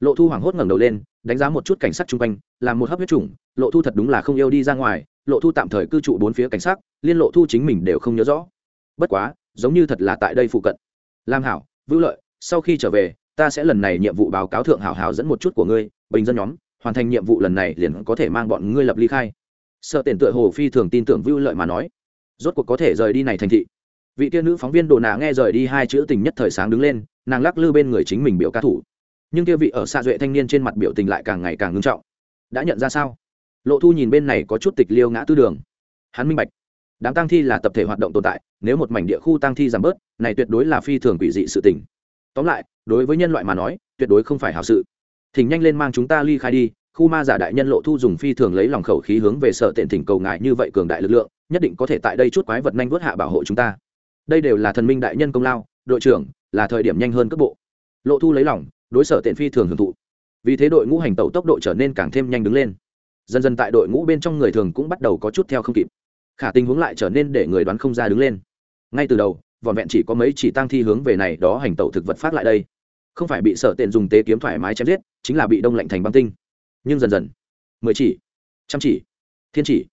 Lộ thu hoảng hốt ngẩng đầu lên, đánh giá một chút cảnh sát chung quanh, làm một hấp huyết chủng, lộ thu thật đúng là không yêu đi ra ngoài, lộ thu tạm thời cư trụ bốn phía cảnh sát, liên lộ thu chính mình đều không nhớ rõ. Bất quá, giống như thật là tại đây phụ cận. Lam hảo, vưu lợi sau khi trở về, ta sẽ lần này nhiệm vụ báo cáo thượng hảo hảo dẫn một chút của ngươi, bình dân nhóm, hoàn thành nhiệm vụ lần này liền có thể mang bọn ngươi lập ly khai. Sợ tiền tựa hồ phi thường tin tưởng vưu lợi mà nói. Rốt cuộc có thể rời đi này thành thị. Vị tiên nữ phóng viên đồ nà nghe rời đi hai chữ tình nhất thời sáng đứng lên, nàng lắc lư bên người chính mình biểu ca thủ. Nhưng kia vị ở xa duệ thanh niên trên mặt biểu tình lại càng ngày càng ngưng trọng. Đã nhận ra sao? Lộ thu nhìn bên này có chút tịch liêu ngã tư đường. Hắn minh bạch. Đám tăng thi là tập thể hoạt động tồn tại, nếu một mảnh địa khu tăng thi giảm bớt, này tuyệt đối là phi thường quỷ dị sự tình tóm lại, đối với nhân loại mà nói, tuyệt đối không phải hảo sự. Thỉnh nhanh lên mang chúng ta ly khai đi, khu ma giả đại nhân lộ thu dùng phi thường lấy lòng khẩu khí hướng về sợ tiện thỉnh cầu ngại như vậy cường đại lực lượng, nhất định có thể tại đây chút quái vật nhanh vớt hạ bảo hộ chúng ta. Đây đều là thần minh đại nhân công lao, đội trưởng, là thời điểm nhanh hơn cấp bộ. Lộ thu lấy lòng, đối sở tiện phi thường hưởng thụ. Vì thế đội ngũ hành tẩu tốc độ trở nên càng thêm nhanh đứng lên. Dần dần tại đội ngũ bên trong người thường cũng bắt đầu có chút theo không kịp. Khả tình huống lại trở nên để người đoán không ra đứng lên. Ngay từ đầu vỏn vẹn chỉ có mấy chỉ tăng thi hướng về này đó hành tẩu thực vật phát lại đây. Không phải bị sở tiện dùng tế kiếm thoải mái chém giết, chính là bị đông lạnh thành băng tinh. Nhưng dần dần, mười chỉ, trăm chỉ, thiên chỉ,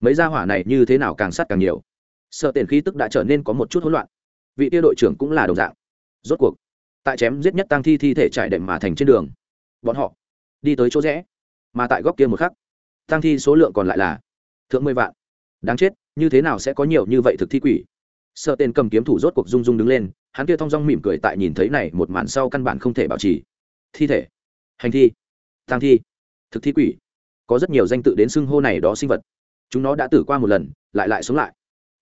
mấy gia hỏa này như thế nào càng sát càng nhiều. Sợ tiền khí tức đã trở nên có một chút hỗn loạn. Vị tiêu đội trưởng cũng là đồng dạng. Rốt cuộc, tại chém giết nhất tăng thi thi thể trải đệm mà thành trên đường, bọn họ đi tới chỗ rẽ, mà tại góc kia một khắc tăng thi số lượng còn lại là thượng mười vạn. Đáng chết, như thế nào sẽ có nhiều như vậy thực thi quỷ? Sợ tên cầm kiếm thủ rốt cuộc rung rung đứng lên, hắn kia thong dong mỉm cười tại nhìn thấy này một màn sau căn bản không thể bảo trì. Thi thể. Hành thi. Tăng thi. Thực thi quỷ. Có rất nhiều danh tự đến xưng hô này đó sinh vật. Chúng nó đã tử qua một lần, lại lại sống lại.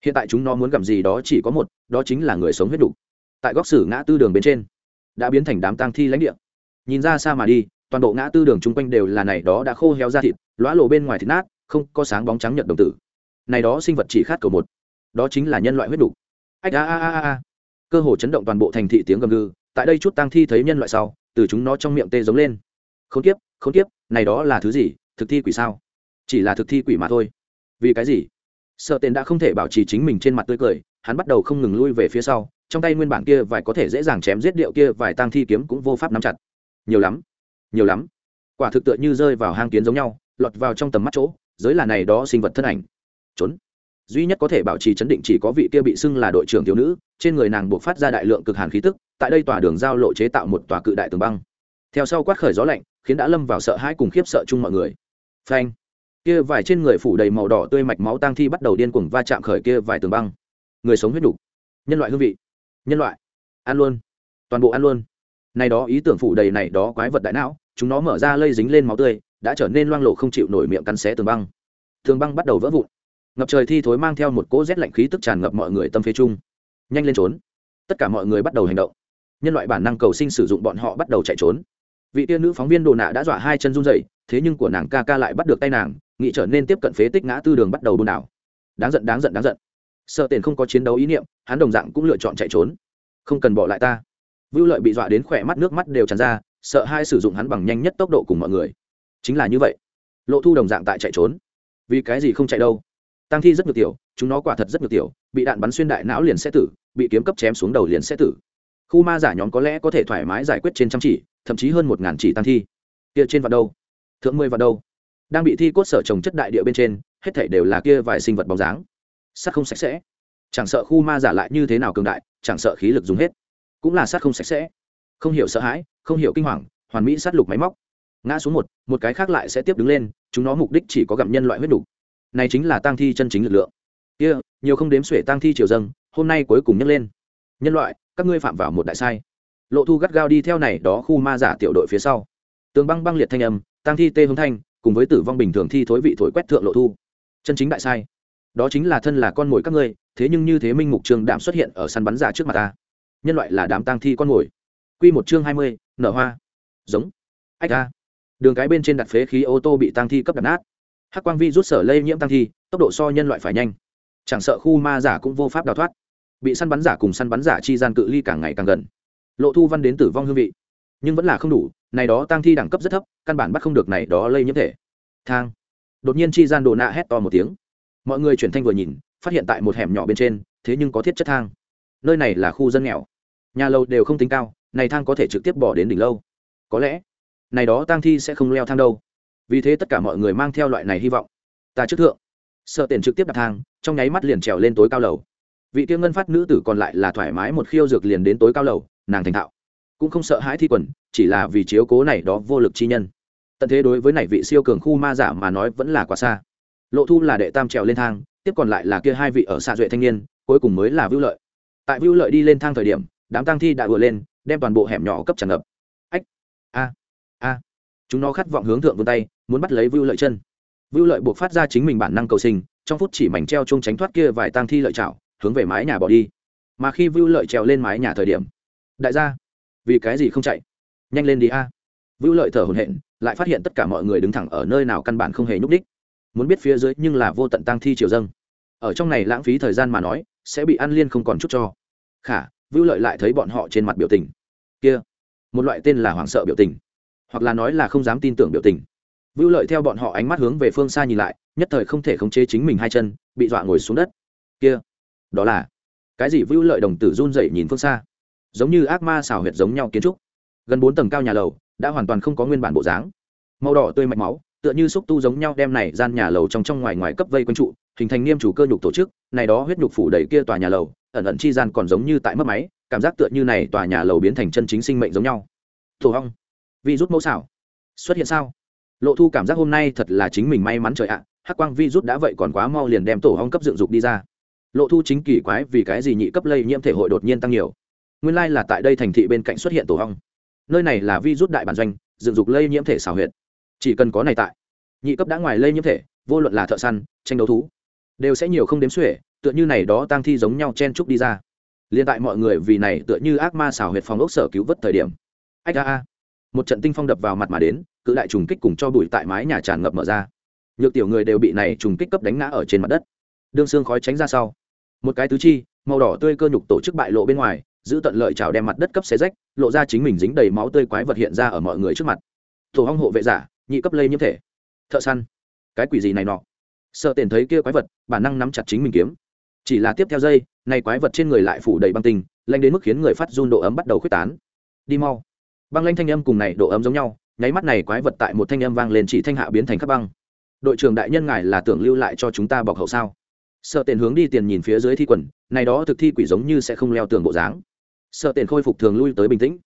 Hiện tại chúng nó muốn gặp gì đó chỉ có một, đó chính là người sống huyết đủ. tại góc sử ngã tư đường bên trên, đã biến thành đám tang thi lãnh địa. Nhìn ra xa mà đi, toàn bộ ngã tư đường chung quanh đều là này đó đã khô héo ra thịt, lõa lộ bên ngoài thịt nát, không có sáng bóng trắng nhật đồng tử. Này đó sinh vật chỉ khát cầu một. Đó chính là nhân loại huyết đủ ách, a a a a cơ hồ chấn động toàn bộ thành thị tiếng gầm gừ, tại đây chút tang thi thấy nhân loại sau, từ chúng nó trong miệng tê giống lên. Không tiếp không tiếp này đó là thứ gì, thực thi quỷ sao? Chỉ là thực thi quỷ mà thôi. Vì cái gì? Sợ tên đã không thể bảo trì chính mình trên mặt tươi cười, hắn bắt đầu không ngừng lui về phía sau, trong tay nguyên bản kia vài có thể dễ dàng chém giết điệu kia vài tang thi kiếm cũng vô pháp nắm chặt. Nhiều lắm nhiều lắm. Quả thực tựa như rơi vào hang kiến giống nhau, lọt vào trong tầm mắt chỗ, giới là này đó sinh vật thân ảnh. Trốn duy nhất có thể bảo trì chấn định chỉ có vị kia bị xưng là đội trưởng thiếu nữ, trên người nàng buộc phát ra đại lượng cực hàn khí tức, tại đây tòa đường giao lộ chế tạo một tòa cự đại tường băng. Theo sau quát khởi gió lạnh, khiến đã lâm vào sợ hãi cùng khiếp sợ chung mọi người. Phanh! Kia vài trên người phủ đầy màu đỏ tươi mạch máu tang thi bắt đầu điên cuồng va chạm khởi kia vài tường băng. Người sống huyết đủ. Nhân loại hương vị. Nhân loại. Ăn luôn. Toàn bộ ăn luôn. Này đó ý tưởng phủ đầy này đó quái vật đại não, chúng nó mở ra lây dính lên máu tươi, đã trở nên loang lộ không chịu nổi miệng cắn xé tường băng. Tường băng bắt đầu vỡ vụn ngập trời thi thối mang theo một cỗ rét lạnh khí tức tràn ngập mọi người tâm phế chung. Nhanh lên trốn. Tất cả mọi người bắt đầu hành động. Nhân loại bản năng cầu sinh sử dụng bọn họ bắt đầu chạy trốn. Vị tiên nữ phóng viên đồ nạ đã dọa hai chân run rẩy, thế nhưng của nàng ca ca lại bắt được tay nàng, nghĩ trở nên tiếp cận phế tích ngã tư đường bắt đầu đồn đảo. Đáng giận đáng giận đáng giận. Sợ tiền không có chiến đấu ý niệm, hắn đồng dạng cũng lựa chọn chạy trốn. Không cần bỏ lại ta. Vưu lợi bị dọa đến khỏe mắt nước mắt đều tràn ra, sợ hai sử dụng hắn bằng nhanh nhất tốc độ cùng mọi người. Chính là như vậy. Lộ thu đồng dạng tại chạy trốn. Vì cái gì không chạy đâu? Tăng thi rất ngược tiểu, chúng nó quả thật rất ngược tiểu, bị đạn bắn xuyên đại não liền sẽ tử, bị kiếm cấp chém xuống đầu liền sẽ tử. Khu ma giả nhóm có lẽ có thể thoải mái giải quyết trên trăm chỉ, thậm chí hơn một ngàn chỉ tăng thi. Kia trên vạn đâu? Thượng mười vạn đâu? Đang bị thi cốt sở trồng chất đại địa bên trên, hết thể đều là kia vài sinh vật bóng dáng. Sát không sạch sẽ. Chẳng sợ khu ma giả lại như thế nào cường đại, chẳng sợ khí lực dùng hết, cũng là sát không sạch sẽ. Không hiểu sợ hãi, không hiểu kinh hoàng, hoàn mỹ sát lục máy móc. Ngã xuống một một cái khác lại sẽ tiếp đứng lên, chúng nó mục đích chỉ có gặm nhân loại huyết đủ này chính là tang thi chân chính lực lượng. Kia、yeah, nhiều không đếm xuể tang thi triều dâng hôm nay cuối cùng nhấc lên. Nhân loại các ngươi phạm vào một đại sai. Lộ thu gắt gao đi theo này đó khu ma giả tiểu đội phía sau. Tường băng băng liệt thanh âm tang thi tê hướng thanh cùng với tử vong bình thường thi thối vị thổi quét thượng lộ thu. Chân chính đại sai. Đó chính là thân là con mồi các ngươi thế nhưng như thế minh mục trường đạm xuất hiện ở săn bắn giả trước mặt ta. Nhân loại là đám tang thi con mồi. Q một chương hai mươi nở hoa. Giống. Ách a. Đường cái bên trên đặt phế khí ô tô bị tang thi cấp đặt nát hắc quang vi rút sở lây nhiễm tăng thi, tốc độ so nhân loại phải nhanh. Chẳng sợ khu ma giả cũng vô pháp đào thoát. Bị săn bắn giả cùng săn bắn giả chi gian cự ly càng ngày càng gần. Lộ thu văn đến tử vong hương vị. Nhưng vẫn là không đủ, này đó tăng thi đẳng cấp rất thấp, căn bản bắt không được này đó lây nhiễm thể. Thang. Đột nhiên chi gian đồ nạ hét to một tiếng. Mọi người chuyển thanh vừa nhìn, phát hiện tại một hẻm nhỏ bên trên, thế nhưng có thiết chất thang. Nơi này là khu dân nghèo. Nhà lâu đều không tính cao, này thang có thể trực tiếp bỏ đến đỉnh lâu. Có lẽ, này đó tăng thi sẽ không leo thang đâu vì thế tất cả mọi người mang theo loại này hy vọng. Ta trước thượng. Sợ tiền trực tiếp đặt thang trong nháy mắt liền trèo lên tối cao lầu. Vị kia ngân phát nữ tử còn lại là thoải mái một khiêu dược liền đến tối cao lầu, nàng thành thạo. Cũng không sợ hãi thi quần, chỉ là vì chiếu cố này đó vô lực chi nhân. Tận thế đối với này vị siêu cường khu ma giả mà nói vẫn là quá xa. Lộ thu là đệ tam trèo lên thang, tiếp còn lại là kia hai vị ở xạ duệ thanh niên, cuối cùng mới là vưu lợi. Tại vưu lợi đi lên thang thời điểm, đám tăng thi đã vừa lên, đem toàn bộ hẻm nhỏ cấp tràn ngập. Ách, a a. Chúng nó khát vọng hướng thượng vươn tay muốn bắt lấy vưu lợi chân. Vưu lợi buộc phát ra chính mình bản năng cầu sinh, trong phút chỉ mảnh treo chung tránh thoát kia vài tang thi lợi chảo, hướng về mái nhà bỏ đi. Mà khi vưu lợi trèo lên mái nhà thời điểm, đại gia, vì cái gì không chạy? Nhanh lên đi a. Vưu lợi thở hổn hển, lại phát hiện tất cả mọi người đứng thẳng ở nơi nào căn bản không hề nhúc đích muốn biết phía dưới nhưng là vô tận tang thi triều dâng. Ở trong này lãng phí thời gian mà nói, sẽ bị ăn liên không còn chút cho. Khả, vưu lợi lại thấy bọn họ trên mặt biểu tình. Kia, một loại tên là hoảng sợ biểu tình. Hoặc là nói là không dám tin tưởng biểu tình vưu lợi theo bọn họ ánh mắt hướng về phương xa nhìn lại nhất thời không thể khống chế chính mình hai chân bị dọa ngồi xuống đất. Kia đó là cái gì? Vưu lợi đồng tử run rẩy nhìn phương xa. Giống như ác ma xảo huyệt giống nhau kiến trúc. Gần bốn tầng cao nhà lầu đã hoàn toàn không có nguyên bản bộ dáng. Màu đỏ tươi mạch máu tựa như xúc tu giống nhau đem này gian nhà lầu trong trong ngoài ngoài cấp vây quanh trụ hình thành nghiêm chủ cơ nhục tổ chức này đó huyết nhục phủ đầy kia tòa nhà lầu ẩn ẩn chi gian còn giống như tại mất máy cảm giác tựa như này tòa nhà lầu biến thành chân chính sinh mệnh giống nhau. Tổ ong, vi rút mẫu xảo xuất hiện sao? Lộ thu cảm giác hôm nay thật là chính mình may mắn trời ạ, hắc quang vi rút đã vậy còn quá mau liền đem tổ hong cấp dựng dục đi ra. Lộ thu chính kỳ quái vì cái gì nhị cấp lây nhiễm thể hội đột nhiên tăng nhiều. Nguyên lai là tại đây thành thị bên cạnh xuất hiện tổ hong. Nơi này là vi rút đại bản doanh, dựng dục lây nhiễm thể xào huyệt. Chỉ cần có này tại, nhị cấp đã ngoài lây nhiễm thể, vô luận là thợ săn, tranh đấu thú, đều sẽ nhiều không đếm xuể, tựa như này đó tăng thi giống nhau chen trúc đi ra. Liên tại mọi người vì này tựa như ác ma xào huyệt phòng ốc sở cứu vớt thời điểm. Ách a a. Một trận tinh phong đập vào mặt mà đến cự đại trùng kích cùng cho bụi tại mái nhà tràn ngập mở ra. Nhược tiểu người đều bị này trùng kích cấp đánh ngã ở trên mặt đất. Đương xương khói tránh ra sau, một cái tứ chi, màu đỏ tươi cơ nhục tổ chức bại lộ bên ngoài, giữ tận lợi chảo đem mặt đất cấp xé rách, lộ ra chính mình dính đầy máu tươi quái vật hiện ra ở mọi người trước mặt. Tổ hong hộ vệ giả, nhị cấp lây nhiễm thể. Thợ săn, cái quỷ gì này nọ? Sợ tiền thấy kia quái vật, bản năng nắm chặt chính mình kiếm. Chỉ là tiếp theo dây này quái vật trên người lại phủ đầy băng tinh lanh đến mức khiến người phát run độ ấm bắt đầu khuếch tán. Đi mau. Băng lanh thanh âm cùng này độ ấm giống nhau nháy mắt này quái vật tại một thanh âm vang lên chỉ thanh hạ biến thành khắp băng. Đội trưởng đại nhân ngài là tưởng lưu lại cho chúng ta bọc hậu sao? Sợ tiền hướng đi tiền nhìn phía dưới thi quần, này đó thực thi quỷ giống như sẽ không leo tường bộ dáng. Sợ tiền khôi phục thường lui tới bình tĩnh.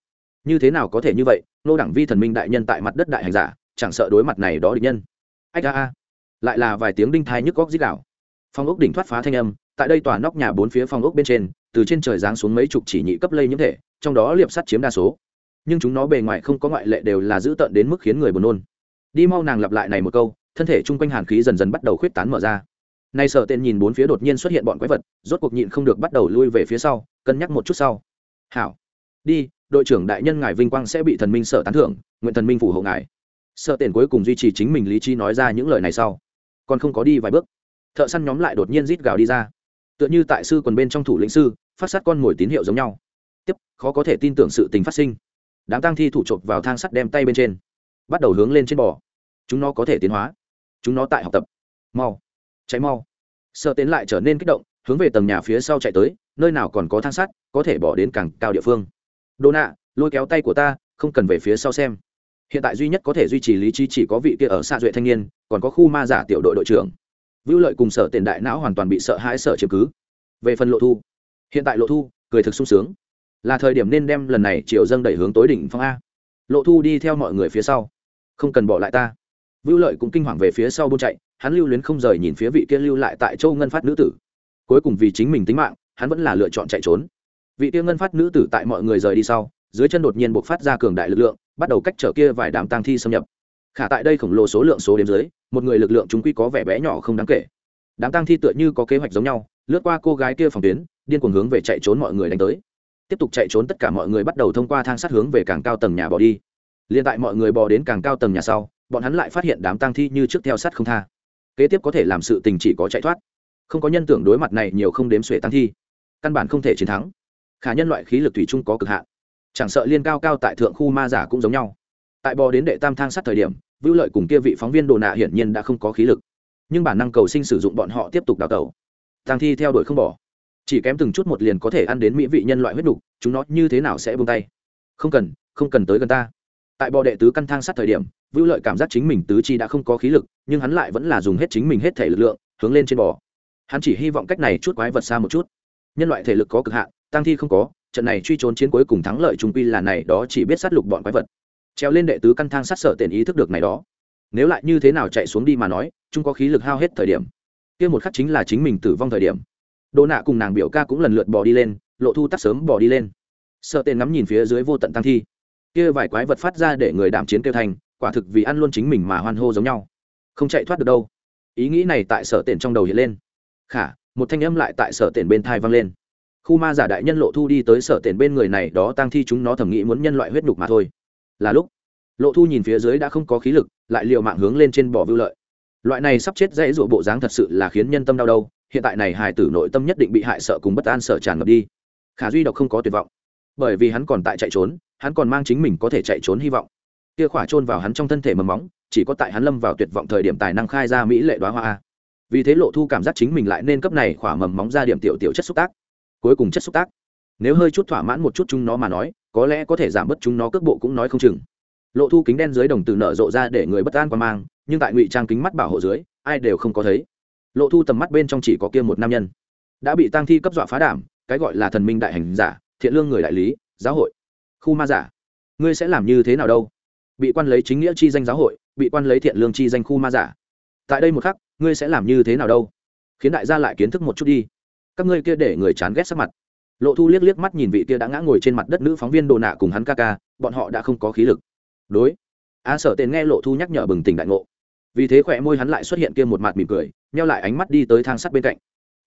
Như thế nào có thể như vậy? Nô đẳng vi thần minh đại nhân tại mặt đất đại hành giả, chẳng sợ đối mặt này đó địch nhân. Ách a a. Lại là vài tiếng đinh thai nhức góc dít đảo phong ốc đỉnh thoát phá thanh âm, tại đây tòa nóc nhà bốn phía phong ốc bên trên, từ trên trời giáng xuống mấy chục chỉ nhị cấp lây nhiễm thể, trong đó liệp sắt chiếm đa số nhưng chúng nó bề ngoài không có ngoại lệ đều là dữ tợn đến mức khiến người buồn nôn. Đi mau nàng lặp lại này một câu, thân thể chung quanh hàn khí dần dần bắt đầu khuyết tán mở ra. Nay sợ tên nhìn bốn phía đột nhiên xuất hiện bọn quái vật, rốt cuộc nhịn không được bắt đầu lui về phía sau, cân nhắc một chút sau. Hảo, đi, đội trưởng đại nhân ngài vinh quang sẽ bị thần minh sợ tán thưởng, nguyện thần minh phù hộ ngài. Sợ tiền cuối cùng duy trì chính mình lý trí nói ra những lời này sau, còn không có đi vài bước, thợ săn nhóm lại đột nhiên rít gào đi ra. Tựa như tại sư quần bên trong thủ lĩnh sư, phát sát con mồi tín hiệu giống nhau. Tiếp, khó có thể tin tưởng sự tình phát sinh đám tăng thi thủ chộp vào thang sắt đem tay bên trên, bắt đầu hướng lên trên bò. Chúng nó có thể tiến hóa. Chúng nó tại học tập. Mau. Cháy mau. Sợ tiến lại trở nên kích động, hướng về tầng nhà phía sau chạy tới, nơi nào còn có thang sắt, có thể bỏ đến càng cao địa phương. Đô nạ, lôi kéo tay của ta, không cần về phía sau xem. Hiện tại duy nhất có thể duy trì lý trí chỉ có vị kia ở xa duệ thanh niên, còn có khu ma giả tiểu đội đội trưởng. Vưu lợi cùng sở tiền đại não hoàn toàn bị sợ hãi sợ chiếm cứ. Về phần lộ thu. Hiện tại lộ thu cười thực sung sướng là thời điểm nên đem lần này triều dâng đẩy hướng tối đỉnh phong a. Lộ thu đi theo mọi người phía sau. Không cần bỏ lại ta. Vưu lợi cũng kinh hoàng về phía sau buôn chạy, hắn lưu luyến không rời nhìn phía vị kia lưu lại tại châu ngân phát nữ tử. Cuối cùng vì chính mình tính mạng, hắn vẫn là lựa chọn chạy trốn. Vị kia ngân phát nữ tử tại mọi người rời đi sau, dưới chân đột nhiên buộc phát ra cường đại lực lượng, bắt đầu cách trở kia vài đám tang thi xâm nhập. Khả tại đây khổng lồ số lượng số đếm dưới, một người lực lượng chúng quy có vẻ bé nhỏ không đáng kể. Đám tang thi tựa như có kế hoạch giống nhau, lướt qua cô gái kia phòng tuyến, điên cuồng hướng về chạy trốn mọi người đánh tới tiếp tục chạy trốn tất cả mọi người bắt đầu thông qua thang sắt hướng về càng cao tầng nhà bỏ đi. Liền tại mọi người bò đến càng cao tầng nhà sau, bọn hắn lại phát hiện đám tang thi như trước theo sát không tha. Kế tiếp có thể làm sự tình chỉ có chạy thoát. Không có nhân tưởng đối mặt này nhiều không đếm xuể tang thi, căn bản không thể chiến thắng. Khả nhân loại khí lực thủy chung có cực hạn. Chẳng sợ liên cao cao tại thượng khu ma giả cũng giống nhau. Tại bò đến đệ tam thang sắt thời điểm, vưu lợi cùng kia vị phóng viên đồ nạ hiển nhiên đã không có khí lực. Nhưng bản năng cầu sinh sử dụng bọn họ tiếp tục đào tẩu. Tăng thi theo đuổi không bỏ chỉ kém từng chút một liền có thể ăn đến mỹ vị nhân loại huyết đục chúng nó như thế nào sẽ buông tay? Không cần không cần tới gần ta. Tại bò đệ tứ căn thang sát thời điểm vưu lợi cảm giác chính mình tứ chi đã không có khí lực, nhưng hắn lại vẫn là dùng hết chính mình hết thể lực lượng, hướng lên trên bò. Hắn chỉ hy vọng cách này chút quái vật xa một chút. Nhân loại thể lực có cực hạn, tăng thi không có, trận này truy trốn chiến cuối cùng thắng lợi trung quy là này, đó chỉ biết sát lục bọn quái vật. Treo lên đệ tứ căn thang sát sở tiền ý thức được này đó. Nếu lại như thế nào chạy xuống đi mà nói, chúng có khí lực hao hết thời điểm. Kia một khắc chính là chính mình tử vong thời điểm đồ nạ cùng nàng biểu ca cũng lần lượt bỏ đi lên, lộ thu tắt sớm bỏ đi lên. Sợ tên ngắm nhìn phía dưới vô tận tăng thi. Kia vài quái vật phát ra để người đảm chiến kêu thành, quả thực vì ăn luôn chính mình mà hoan hô giống nhau. Không chạy thoát được đâu. Ý nghĩ này tại sở tiền trong đầu hiện lên. Khả, một thanh âm lại tại sở tiền bên thai vang lên. Khu ma giả đại nhân lộ thu đi tới sở tiền bên người này, đó tăng thi chúng nó thầm nghĩ muốn nhân loại huyết nhục mà thôi. Là lúc, lộ thu nhìn phía dưới đã không có khí lực, lại liều mạng hướng lên trên bỏ vưu lợi. Loại này sắp chết dãy rụa bộ dáng thật sự là khiến nhân tâm đau đâu hiện tại này hài tử nội tâm nhất định bị hại sợ cùng bất an sợ tràn ngập đi. Khả duy độc không có tuyệt vọng. Bởi vì hắn còn tại chạy trốn, hắn còn mang chính mình có thể chạy trốn hy vọng. Kia khỏa trôn vào hắn trong thân thể mầm móng, chỉ có tại hắn lâm vào tuyệt vọng thời điểm tài năng khai ra mỹ lệ đoá hoa vì thế lộ thu cảm giác chính mình lại nên cấp này khỏa mầm móng ra điểm tiểu tiểu chất xúc tác. Cuối cùng chất xúc tác. Nếu hơi chút thỏa mãn một chút chúng nó mà nói, có lẽ có thể giảm bớt chúng nó cước bộ cũng nói không chừng. Lộ thu kính đen dưới đồng từ nở rộ ra để người bất an qua mang, nhưng tại ngụy trang kính mắt bảo hộ dưới, ai đều không có thấy lộ thu tầm mắt bên trong chỉ có kia một nam nhân. Đã bị tăng thi cấp dọa phá đảm, cái gọi là thần minh đại hành giả, thiện lương người đại lý, giáo hội. Khu ma giả, ngươi sẽ làm như thế nào đâu? Bị quan lấy chính nghĩa chi danh giáo hội, bị quan lấy thiện lương chi danh khu ma giả. Tại đây một khắc, ngươi sẽ làm như thế nào đâu? Khiến đại gia lại kiến thức một chút đi. Các ngươi kia để người chán ghét sắc mặt. Lộ thu liếc liếc mắt nhìn vị kia đã ngã ngồi trên mặt đất nữ phóng viên đồ nạ cùng hắn ca ca, bọn họ đã không có khí lực. Đối. A sở tên nghe lộ thu nhắc nhở bừng tỉnh đại ngộ vì thế khỏe môi hắn lại xuất hiện kia một mặt mỉm cười neo lại ánh mắt đi tới thang sắt bên cạnh.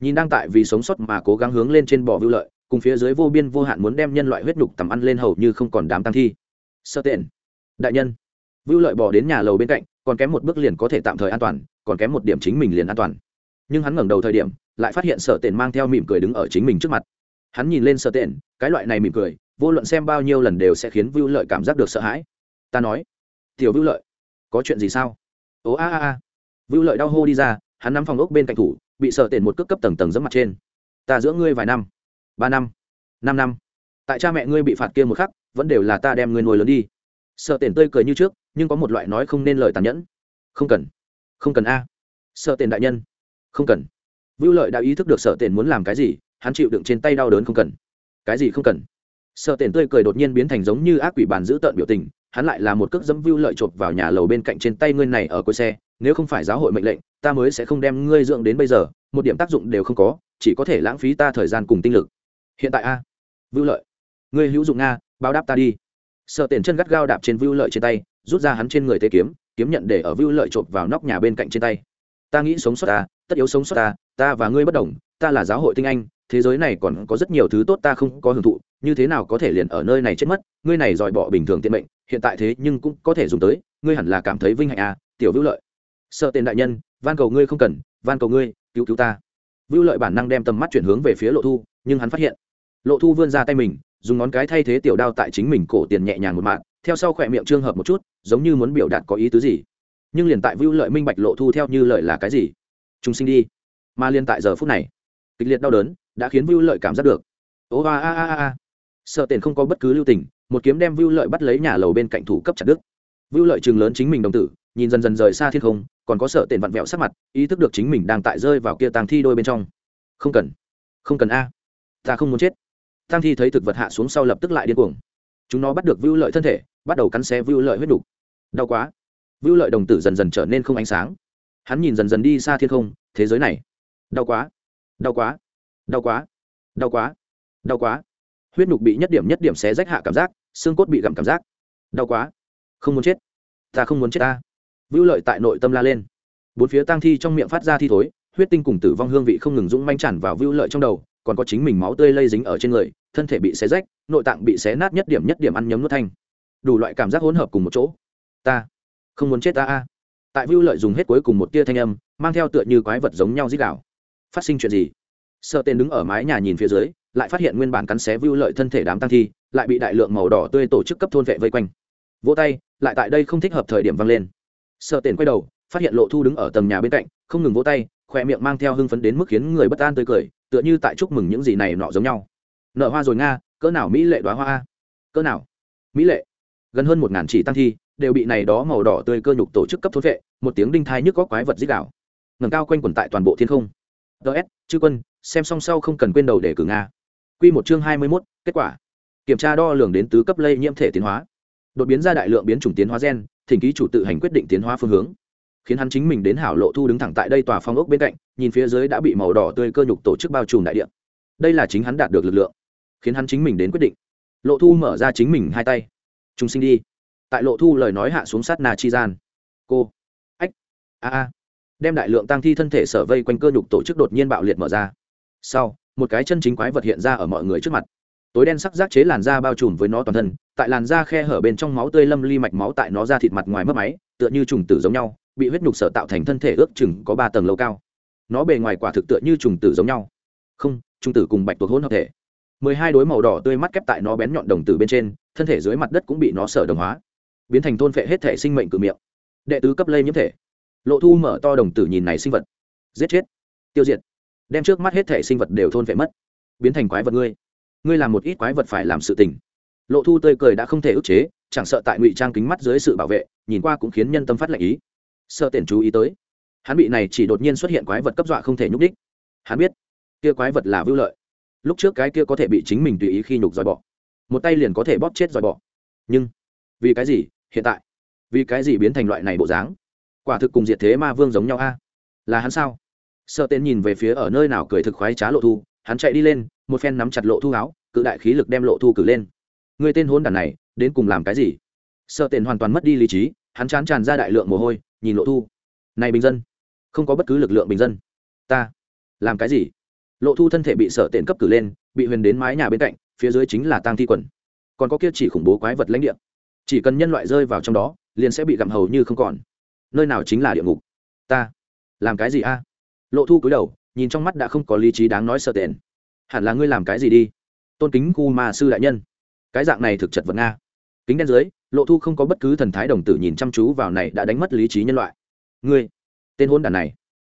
Nhìn đang tại vì sống sót mà cố gắng hướng lên trên bò vưu lợi cùng phía dưới vô biên vô hạn muốn đem nhân loại huyết nhục tầm ăn lên hầu như không còn đám tăng thi. Sơ tiện. Đại nhân. Vưu lợi bò đến nhà lầu bên cạnh còn kém một bước liền có thể tạm thời an toàn còn kém một điểm chính mình liền an toàn. Nhưng hắn ngẩng đầu thời điểm lại phát hiện sở tiện mang theo mỉm cười đứng ở chính mình trước mặt. Hắn nhìn lên sở tiện, cái loại này mỉm cười vô luận xem bao nhiêu lần đều sẽ khiến vưu lợi cảm giác được sợ hãi. Ta nói tiểu vưu lợi có chuyện gì sao? Ố a a a. Vưu lợi đau hô đi ra, hắn nắm phòng ốc bên cạnh thủ, bị sở Tiền một cước cấp tầng tầng dẫm mặt trên. Ta giữa ngươi vài năm. Ba năm. Năm năm. Tại cha mẹ ngươi bị phạt kia một khắc, vẫn đều là ta đem ngươi nuôi lớn đi. Sợ tiền tươi cười như trước, nhưng có một loại nói không nên lời tàn nhẫn. Không cần. Không cần a. Sợ tiền đại nhân. Không cần. Vưu lợi đã ý thức được sợ tiền muốn làm cái gì, hắn chịu đựng trên tay đau đớn không cần. Cái gì không cần? Sợ tiền tươi cười đột nhiên biến thành giống như ác quỷ bàn giữ tợn biểu tình hắn lại là một cước dẫm vưu lợi chộp vào nhà lầu bên cạnh trên tay ngươi này ở cuối xe, nếu không phải giáo hội mệnh lệnh, ta mới sẽ không đem ngươi dưỡng đến bây giờ, một điểm tác dụng đều không có, chỉ có thể lãng phí ta thời gian cùng tinh lực. Hiện tại a vưu lợi. Ngươi hữu dụng nga báo đáp ta đi. Sợ tiền chân gắt gao đạp trên vưu lợi trên tay, rút ra hắn trên người tê kiếm kiếm nhận để ở vưu lợi chộp vào nóc nhà bên cạnh trên tay. Ta nghĩ sống sót ta, tất yếu sống sót ta ta và ngươi bất đồng, ta là giáo hội tinh anh thế giới này còn có rất nhiều thứ tốt ta không có hưởng thụ, như thế nào có thể liền ở nơi này chết mất? Ngươi này dòi bỏ bình thường tiện mệnh, hiện tại thế nhưng cũng có thể dùng tới, ngươi hẳn là cảm thấy vinh hạnh à tiểu vưu lợi. Sợ tiền đại nhân, van cầu ngươi không cần, van cầu ngươi, cứu cứu ta. Vưu lợi bản năng đem tầm mắt chuyển hướng về phía lộ thu, nhưng hắn phát hiện, lộ thu vươn ra tay mình, dùng ngón cái thay thế tiểu đao tại chính mình cổ tiền nhẹ nhàng một mạng, theo sau khỏe miệng trương hợp một chút, giống như muốn biểu đạt có ý tứ gì. Nhưng liền tại vưu lợi minh bạch lộ thu theo như lợi là cái gì? Chúng sinh đi. Mà liền tại giờ phút này, kịch liệt đau đớn đã khiến vưu lợi cảm giác được. Ô, a a a a. Sợ tiền không có bất cứ lưu tình, một kiếm đem vưu lợi bắt lấy nhà lầu bên cạnh thủ cấp chặt đức vưu lợi chừng lớn chính mình đồng tử, nhìn dần dần rời xa thiên không, còn có sợ tiền vặn vẹo sắc mặt, ý thức được chính mình đang tại rơi vào kia tàng thi đôi bên trong. Không cần không cần a. Ta không muốn chết. Tang thi thấy thực vật hạ xuống sau lập tức lại điên cuồng. Chúng nó bắt được vưu lợi thân thể, bắt đầu cắn xé vưu lợi huyết đục đau quá. Vưu lợi đồng tử dần dần trở nên không ánh sáng. Hắn nhìn dần dần đi xa thiên không, thế giới này. Đau quá. Đau quá đau quá đau quá đau quá. Huyết nhục bị nhất điểm nhất điểm xé rách hạ cảm giác, xương cốt bị gặm cảm giác. Đau quá. Không muốn chết. Ta không muốn chết ta. Vưu lợi tại nội tâm la lên. Bốn phía tang thi trong miệng phát ra thi thối, huyết tinh cùng tử vong hương vị không ngừng dũng manh tràn vào vưu lợi trong đầu, còn có chính mình máu tươi lây dính ở trên người, thân thể bị xé rách, nội tạng bị xé nát nhất điểm nhất điểm ăn nhấm nuốt thanh. Đủ loại cảm giác hỗn hợp cùng một chỗ. Ta không muốn chết ta a. Tại vưu lợi dùng hết cuối cùng một tia thanh âm, mang theo tựa như quái vật giống nhau dít đảo phát sinh chuyện gì? Sợ tên đứng ở mái nhà nhìn phía dưới, lại phát hiện nguyên bản cắn xé vưu lợi thân thể đám tăng thi, lại bị đại lượng màu đỏ tươi tổ chức cấp thôn vệ vây quanh. Vỗ tay, lại tại đây không thích hợp thời điểm vang lên. Sợ tên quay đầu, phát hiện lộ thu đứng ở tầng nhà bên cạnh, không ngừng vỗ tay khoe miệng mang theo hưng phấn đến mức khiến người bất an tươi cười, tựa như tại chúc mừng những gì này nọ giống nhau. Nợ hoa rồi nga, cỡ nào mỹ lệ đoá hoa a? Cỡ nào? Mỹ lệ. Gần hơn một ngàn chỉ tăng thi, đều bị này đó màu đỏ tươi cơ nhục tổ chức cấp thôn vệ, một tiếng đinh thai nhức có quái vật dích đảo ngầm cao quanh quẩn tại toàn bộ thiên không ts chư quân, xem xong sau không cần quên đầu để cử nga. Q một chương hai mươi mốt, kết quả. Kiểm tra đo lường đến tứ cấp lây nhiễm thể tiến hóa. Đột biến ra đại lượng biến chủng tiến hóa gen, thỉnh ký chủ tự hành quyết định tiến hóa phương hướng. Khiến hắn chính mình đến hảo lộ thu đứng thẳng tại đây tòa phong ốc bên cạnh, nhìn phía dưới đã bị màu đỏ tươi cơ nhục tổ chức bao trùm đại địa. Đây là chính hắn đạt được lực lượng. Khiến hắn chính mình đến quyết định. Lộ thu mở ra chính mình hai tay. Chúng sinh đi. Tại lộ thu lời nói hạ xuống sát nà chi gian. Cô. Ách. A a đem đại lượng tăng thi thân thể sở vây quanh cơ nhục tổ chức đột nhiên bạo liệt mở ra. Sau, một cái chân chính quái vật hiện ra ở mọi người trước mặt. Tối đen sắc giác chế làn da bao trùm với nó toàn thân, tại làn da khe hở bên trong máu tươi lâm ly mạch máu tại nó ra thịt mặt ngoài mất máy, tựa như trùng tử giống nhau, bị huyết nhục sở tạo thành thân thể ước chừng có ba tầng lâu cao. Nó bề ngoài quả thực tựa như trùng tử giống nhau. Không, trùng tử cùng bạch tuộc hỗn hợp thể. Mười hai đối màu đỏ tươi mắt kép tại nó bén nhọn đồng tử bên trên, thân thể dưới mặt đất cũng bị nó sở đồng hóa, biến thành thôn phệ hết thể sinh mệnh cự miệng. Đệ tứ cấp lây nhiễm thể lộ thu mở to đồng tử nhìn này sinh vật. Giết chết. Tiêu diệt. Đem trước mắt hết thể sinh vật đều thôn vệ mất. Biến thành quái vật ngươi. Ngươi làm một ít quái vật phải làm sự tình. Lộ thu tươi cười đã không thể ức chế, chẳng sợ tại ngụy trang kính mắt dưới sự bảo vệ, nhìn qua cũng khiến nhân tâm phát lệnh ý. Sợ tiền chú ý tới. Hắn bị này chỉ đột nhiên xuất hiện quái vật cấp dọa không thể nhúc đích hắn biết, kia quái vật là vưu lợi. Lúc trước cái kia có thể bị chính mình tùy ý khi nhục dòi bỏ. Một tay liền có thể bóp chết dòi bỏ. Nhưng, vì cái gì, hiện tại? Vì cái gì biến thành loại này bộ dáng? Quả thực cùng diệt thế ma vương giống nhau a. Là hắn sao? Sợ tên nhìn về phía ở nơi nào cười thực khoái trá lộ thu, hắn chạy đi lên, một phen nắm chặt lộ thu áo, cự đại khí lực đem lộ thu cử lên. Người tên hôn đàn này, đến cùng làm cái gì? Sợ tên hoàn toàn mất đi lý trí, hắn chán tràn ra đại lượng mồ hôi, nhìn lộ thu. Này bình dân, không có bất cứ lực lượng bình dân. Ta, làm cái gì? Lộ thu thân thể bị sợ tên cấp cử lên, bị huyền đến mái nhà bên cạnh, phía dưới chính là tang thi quần. Còn có kia chỉ khủng bố quái vật lãnh địa. Chỉ cần nhân loại rơi vào trong đó, liền sẽ bị gặm hầu như không còn nơi nào chính là địa ngục? Ta. Làm cái gì a? Lộ thu cúi đầu, nhìn trong mắt đã không có lý trí đáng nói sợ tiền. hẳn là ngươi làm cái gì đi? Tôn kính khu ma sư đại nhân. Cái dạng này thực chất vật nga. Kính đen dưới, lộ thu không có bất cứ thần thái đồng tử nhìn chăm chú vào này đã đánh mất lý trí nhân loại. Ngươi, tên hôn đàn này.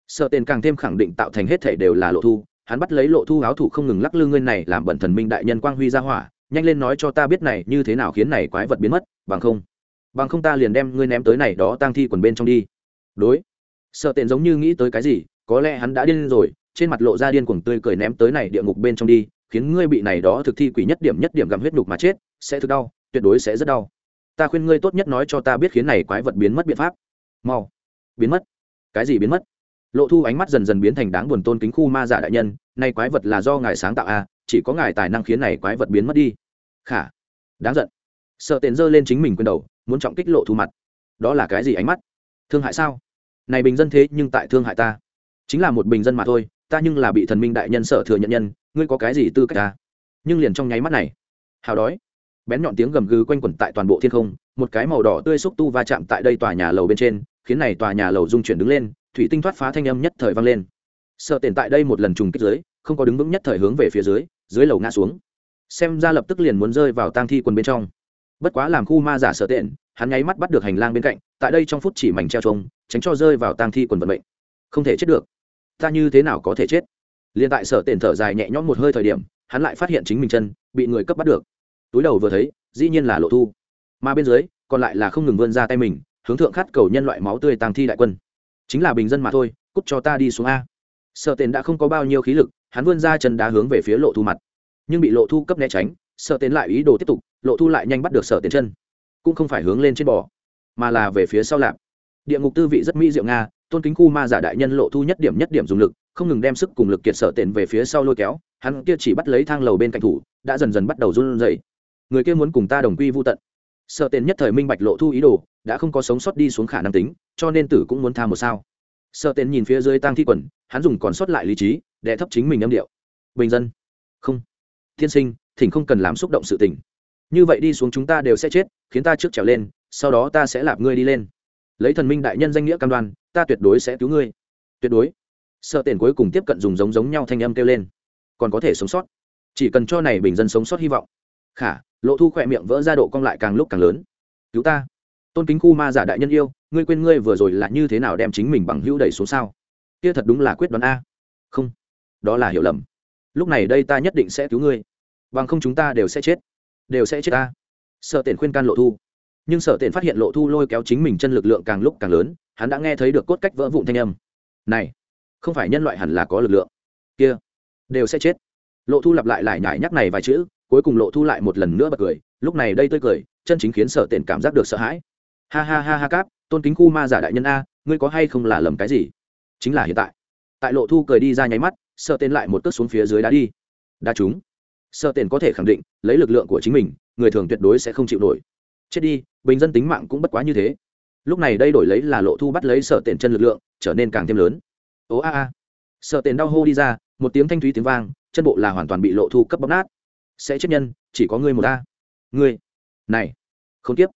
Sợ tên càng thêm khẳng định tạo thành hết thể đều là lộ thu. Hắn bắt lấy lộ thu áo thủ không ngừng lắc lư ngươi này làm bẩn thần minh đại nhân quang huy ra hỏa, nhanh lên nói cho ta biết này như thế nào khiến này quái vật biến mất, bằng không bằng không ta liền đem ngươi ném tới này đó tang thi quần bên trong đi. Đối. Sợ tên giống như nghĩ tới cái gì có lẽ hắn đã điên rồi trên mặt lộ ra điên cuồng tươi cười ném tới này địa ngục bên trong đi khiến ngươi bị này đó thực thi quỷ nhất điểm nhất điểm gặm huyết nhục mà chết sẽ thực đau tuyệt đối sẽ rất đau. Ta khuyên ngươi tốt nhất nói cho ta biết khiến này quái vật biến mất biện pháp. Mau. Biến mất? Cái gì biến mất? Lộ thu ánh mắt dần dần biến thành đáng buồn tôn kính khu ma giả đại nhân nay quái vật là do ngài sáng tạo a à, chỉ có ngài tài năng khiến này quái vật biến mất đi. Khả. Đáng giận sợ tiền giơ lên chính mình quên đầu, muốn trọng kích lộ thu mặt. Đó là cái gì ánh mắt? Thương hại sao? Này bình dân thế nhưng tại thương hại ta. Chính là một bình dân mà thôi, ta nhưng là bị thần minh đại nhân sở thừa nhận nhân, ngươi có cái gì tư cách ta? Nhưng liền trong nháy mắt này, hào đói. Bén nhọn tiếng gầm gừ quanh quẩn tại toàn bộ thiên không, một cái màu đỏ tươi xúc tu va chạm tại đây tòa nhà lầu bên trên, khiến này tòa nhà lầu dung chuyển đứng lên, thủy tinh thoát phá thanh âm nhất thời vang lên. Sợ tiền tại đây một lần trùng kích dưới, không có đứng vững nhất thời hướng về phía dưới dưới lầu ngã xuống. Xem ra lập tức liền muốn rơi vào tang thi quần bên trong bất quá làm khu ma giả sợ tện hắn nháy mắt bắt được hành lang bên cạnh, tại đây trong phút chỉ mảnh treo trông tránh cho rơi vào tang thi quần vận mệnh. Không thể chết được. Ta như thế nào có thể chết? Liền tại sở tiện thở dài nhẹ nhõm một hơi thời điểm, hắn lại phát hiện chính mình chân, bị người cấp bắt được. Túi đầu vừa thấy, dĩ nhiên là lộ thu. Mà bên dưới, còn lại là không ngừng vươn ra tay mình, hướng thượng khát cầu nhân loại máu tươi tàng thi đại quân. Chính là bình dân mà thôi, cút cho ta đi xuống a. Sợ tên đã không có bao nhiêu khí lực, hắn vươn ra chân đá hướng về phía lộ thu mặt. Nhưng bị lộ thu cấp né tránh, sợ tên lại ý đồ tiếp tục lộ thu lại nhanh bắt được sở tên chân, cũng không phải hướng lên trên bò, mà là về phía sau lạp. Địa ngục tư vị rất mỹ diệu nga, tôn kính khu ma giả đại nhân lộ thu nhất điểm nhất điểm dùng lực, không ngừng đem sức cùng lực kiệt sở tiền về phía sau lôi kéo, hắn kia chỉ bắt lấy thang lầu bên cạnh thủ, đã dần dần bắt đầu run rẩy. Người kia muốn cùng ta đồng quy vô tận. Sở tiền nhất thời minh bạch lộ thu ý đồ, đã không có sống sót đi xuống khả năng tính, cho nên tử cũng muốn tha một sao. Sợ tên nhìn phía dưới tang thi quần, hắn dùng còn sót lại lý trí để thấp chính mình âm điệu. Bình dân. Không. Thiên sinh, thỉnh không cần làm xúc động sự tình như vậy đi xuống chúng ta đều sẽ chết, khiến ta trước trèo lên, sau đó ta sẽ lạp ngươi đi lên. Lấy thần minh đại nhân danh nghĩa cam đoan, ta tuyệt đối sẽ cứu ngươi. Tuyệt đối. Sợ tiền cuối cùng tiếp cận dùng giống giống nhau thanh âm kêu lên. Còn có thể sống sót. Chỉ cần cho này bình dân sống sót hy vọng. Khả, lộ thu khỏe miệng vỡ ra độ cong lại càng lúc càng lớn. Cứu ta. Tôn kính khu ma giả đại nhân yêu, ngươi quên ngươi vừa rồi là như thế nào đem chính mình bằng hữu đẩy xuống sao? Kia thật đúng là quyết đoán a. Không. Đó là hiểu lầm. Lúc này đây ta nhất định sẽ cứu ngươi. Bằng không chúng ta đều sẽ chết đều sẽ chết ta. Sợ tiền khuyên can lộ thu. Nhưng sợ tiền phát hiện lộ thu lôi kéo chính mình chân lực lượng càng lúc càng lớn, hắn đã nghe thấy được cốt cách vỡ vụn thanh âm. Này, không phải nhân loại hẳn là có lực lượng. Kia, đều sẽ chết. Lộ thu lặp lại lại nhải nhắc này vài chữ, cuối cùng lộ thu lại một lần nữa bật cười. Lúc này đây tôi cười, chân chính khiến sợ tiền cảm giác được sợ hãi. Ha ha ha ha cáp, tôn kính khu ma giả đại nhân a, ngươi có hay không là lầm cái gì? Chính là hiện tại. Tại lộ thu cười đi ra nháy mắt sợ tên lại một cước xuống phía dưới đá đi. Đá chúng sợ Tiền có thể khẳng định, lấy lực lượng của chính mình, người thường tuyệt đối sẽ không chịu nổi. Chết đi, bình dân tính mạng cũng bất quá như thế. Lúc này đây đổi lấy là lộ thu bắt lấy sợ Tiền chân lực lượng, trở nên càng thêm lớn. Ố a a. Sợ tiền đau hô đi ra, một tiếng thanh thúy tiếng vang, chân bộ là hoàn toàn bị lộ thu cấp bóc nát. Sẽ chết nhân, chỉ có ngươi một a. Ngươi. Này. Không tiếp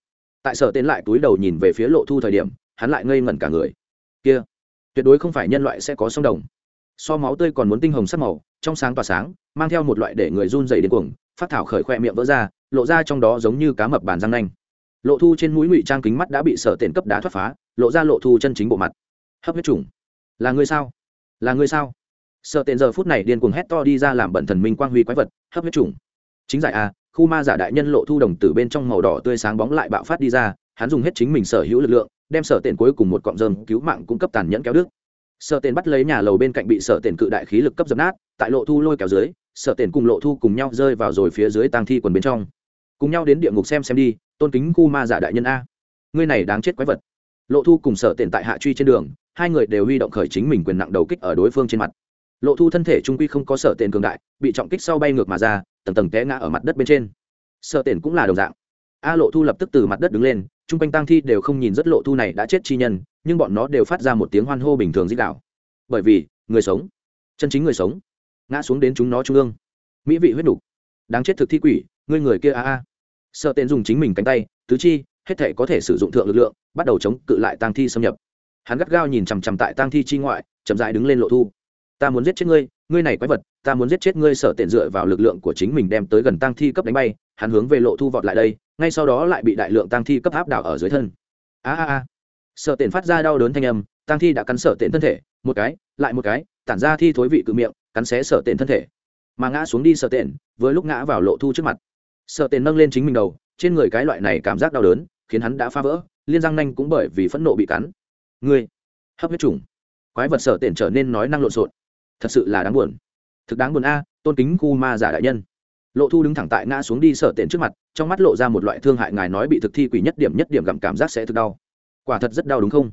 tại sở tên lại túi đầu nhìn về phía lộ thu thời điểm, hắn lại ngây ngẩn cả người. Kia. Tuyệt đối không phải nhân loại sẽ có sông đồng. So máu tươi còn muốn tinh hồng sắc màu, trong sáng tỏa sáng mang theo một loại để người run dày đến cuồng, phát thảo khởi khoe miệng vỡ ra, lộ ra trong đó giống như cá mập bàn răng nanh. Lộ thu trên mũi ngụy trang kính mắt đã bị sở tiện cấp đá thoát phá, lộ ra lộ thu chân chính bộ mặt. Hấp huyết trùng. Là người sao? Là người sao? Sợ tiện giờ phút này điên cuồng hét to đi ra làm bẩn thần minh quang huy quái vật, hấp huyết trùng. Chính giải a, khu ma giả đại nhân lộ thu đồng từ bên trong màu đỏ tươi sáng bóng lại bạo phát đi ra, hắn dùng hết chính mình sở hữu lực lượng, đem sở tiện cuối cùng một cọng rơm cứu mạng cung cấp tàn nhẫn kéo đức sở tiền bắt lấy nhà lầu bên cạnh bị sở tiền cự đại khí lực cấp dập nát, tại lộ thu lôi kéo dưới, sở tiền cùng lộ thu cùng nhau rơi vào rồi phía dưới tang thi quần bên trong. Cùng nhau đến địa ngục xem xem đi, tôn kính khu ma giả đại nhân a. Ngươi này đáng chết quái vật. Lộ thu cùng sở tên tại hạ truy trên đường, hai người đều huy động khởi chính mình quyền nặng đầu kích ở đối phương trên mặt. Lộ thu thân thể trung quy không có sở tên cường đại, bị trọng kích sau bay ngược mà ra, tầng tầng té ngã ở mặt đất bên trên. Sở tên cũng là đồng dạng. A lộ thu lập tức từ mặt đất đứng lên, chung quanh tăng thi đều không nhìn rất lộ thu này đã chết chi nhân nhưng bọn nó đều phát ra một tiếng hoan hô bình thường dích đạo. Bởi vì, người sống, chân chính người sống, ngã xuống đến chúng nó trung ương. Mỹ vị huyết đục. Đáng chết thực thi quỷ, ngươi người kia a a. Sợ tên dùng chính mình cánh tay, tứ chi, hết thể có thể sử dụng thượng lực lượng, bắt đầu chống cự lại tang thi xâm nhập. Hắn gắt gao nhìn chằm chằm tại tang thi chi ngoại, chậm dại đứng lên lộ thu. Ta muốn giết chết ngươi ngươi này quái vật, ta muốn giết chết ngươi sợ tiện dựa vào lực lượng của chính mình đem tới gần tang thi cấp đánh bay, hắn hướng về lộ thu vọt lại đây, ngay sau đó lại bị đại lượng tang thi cấp áp đảo ở dưới thân. A a a sợ tiện phát ra đau đớn thanh âm tăng thi đã cắn sợ tiện thân thể, một cái, lại một cái, tản ra thi thối vị cự miệng, cắn xé sợ tiện thân thể. Mà ngã xuống đi sợ tiện với lúc ngã vào lộ thu trước mặt. Sợ tiện nâng lên chính mình đầu, trên người cái loại này cảm giác đau đớn, khiến hắn đã phá vỡ, liên răng nanh cũng bởi vì phẫn nộ bị cắn. Ngươi, hấp huyết trùng. Quái vật sợ tiện trở nên nói năng lộn xộn. Thật sự là đáng buồn. Thực đáng buồn a, tôn kính khu ma giả đại nhân. Lộ thu đứng thẳng tại ngã xuống đi sợ tiện trước mặt, trong mắt lộ ra một loại thương hại ngài nói bị thực thi quỷ nhất điểm nhất điểm gặm cảm giác sẽ thực đau quả thật rất đau đúng không?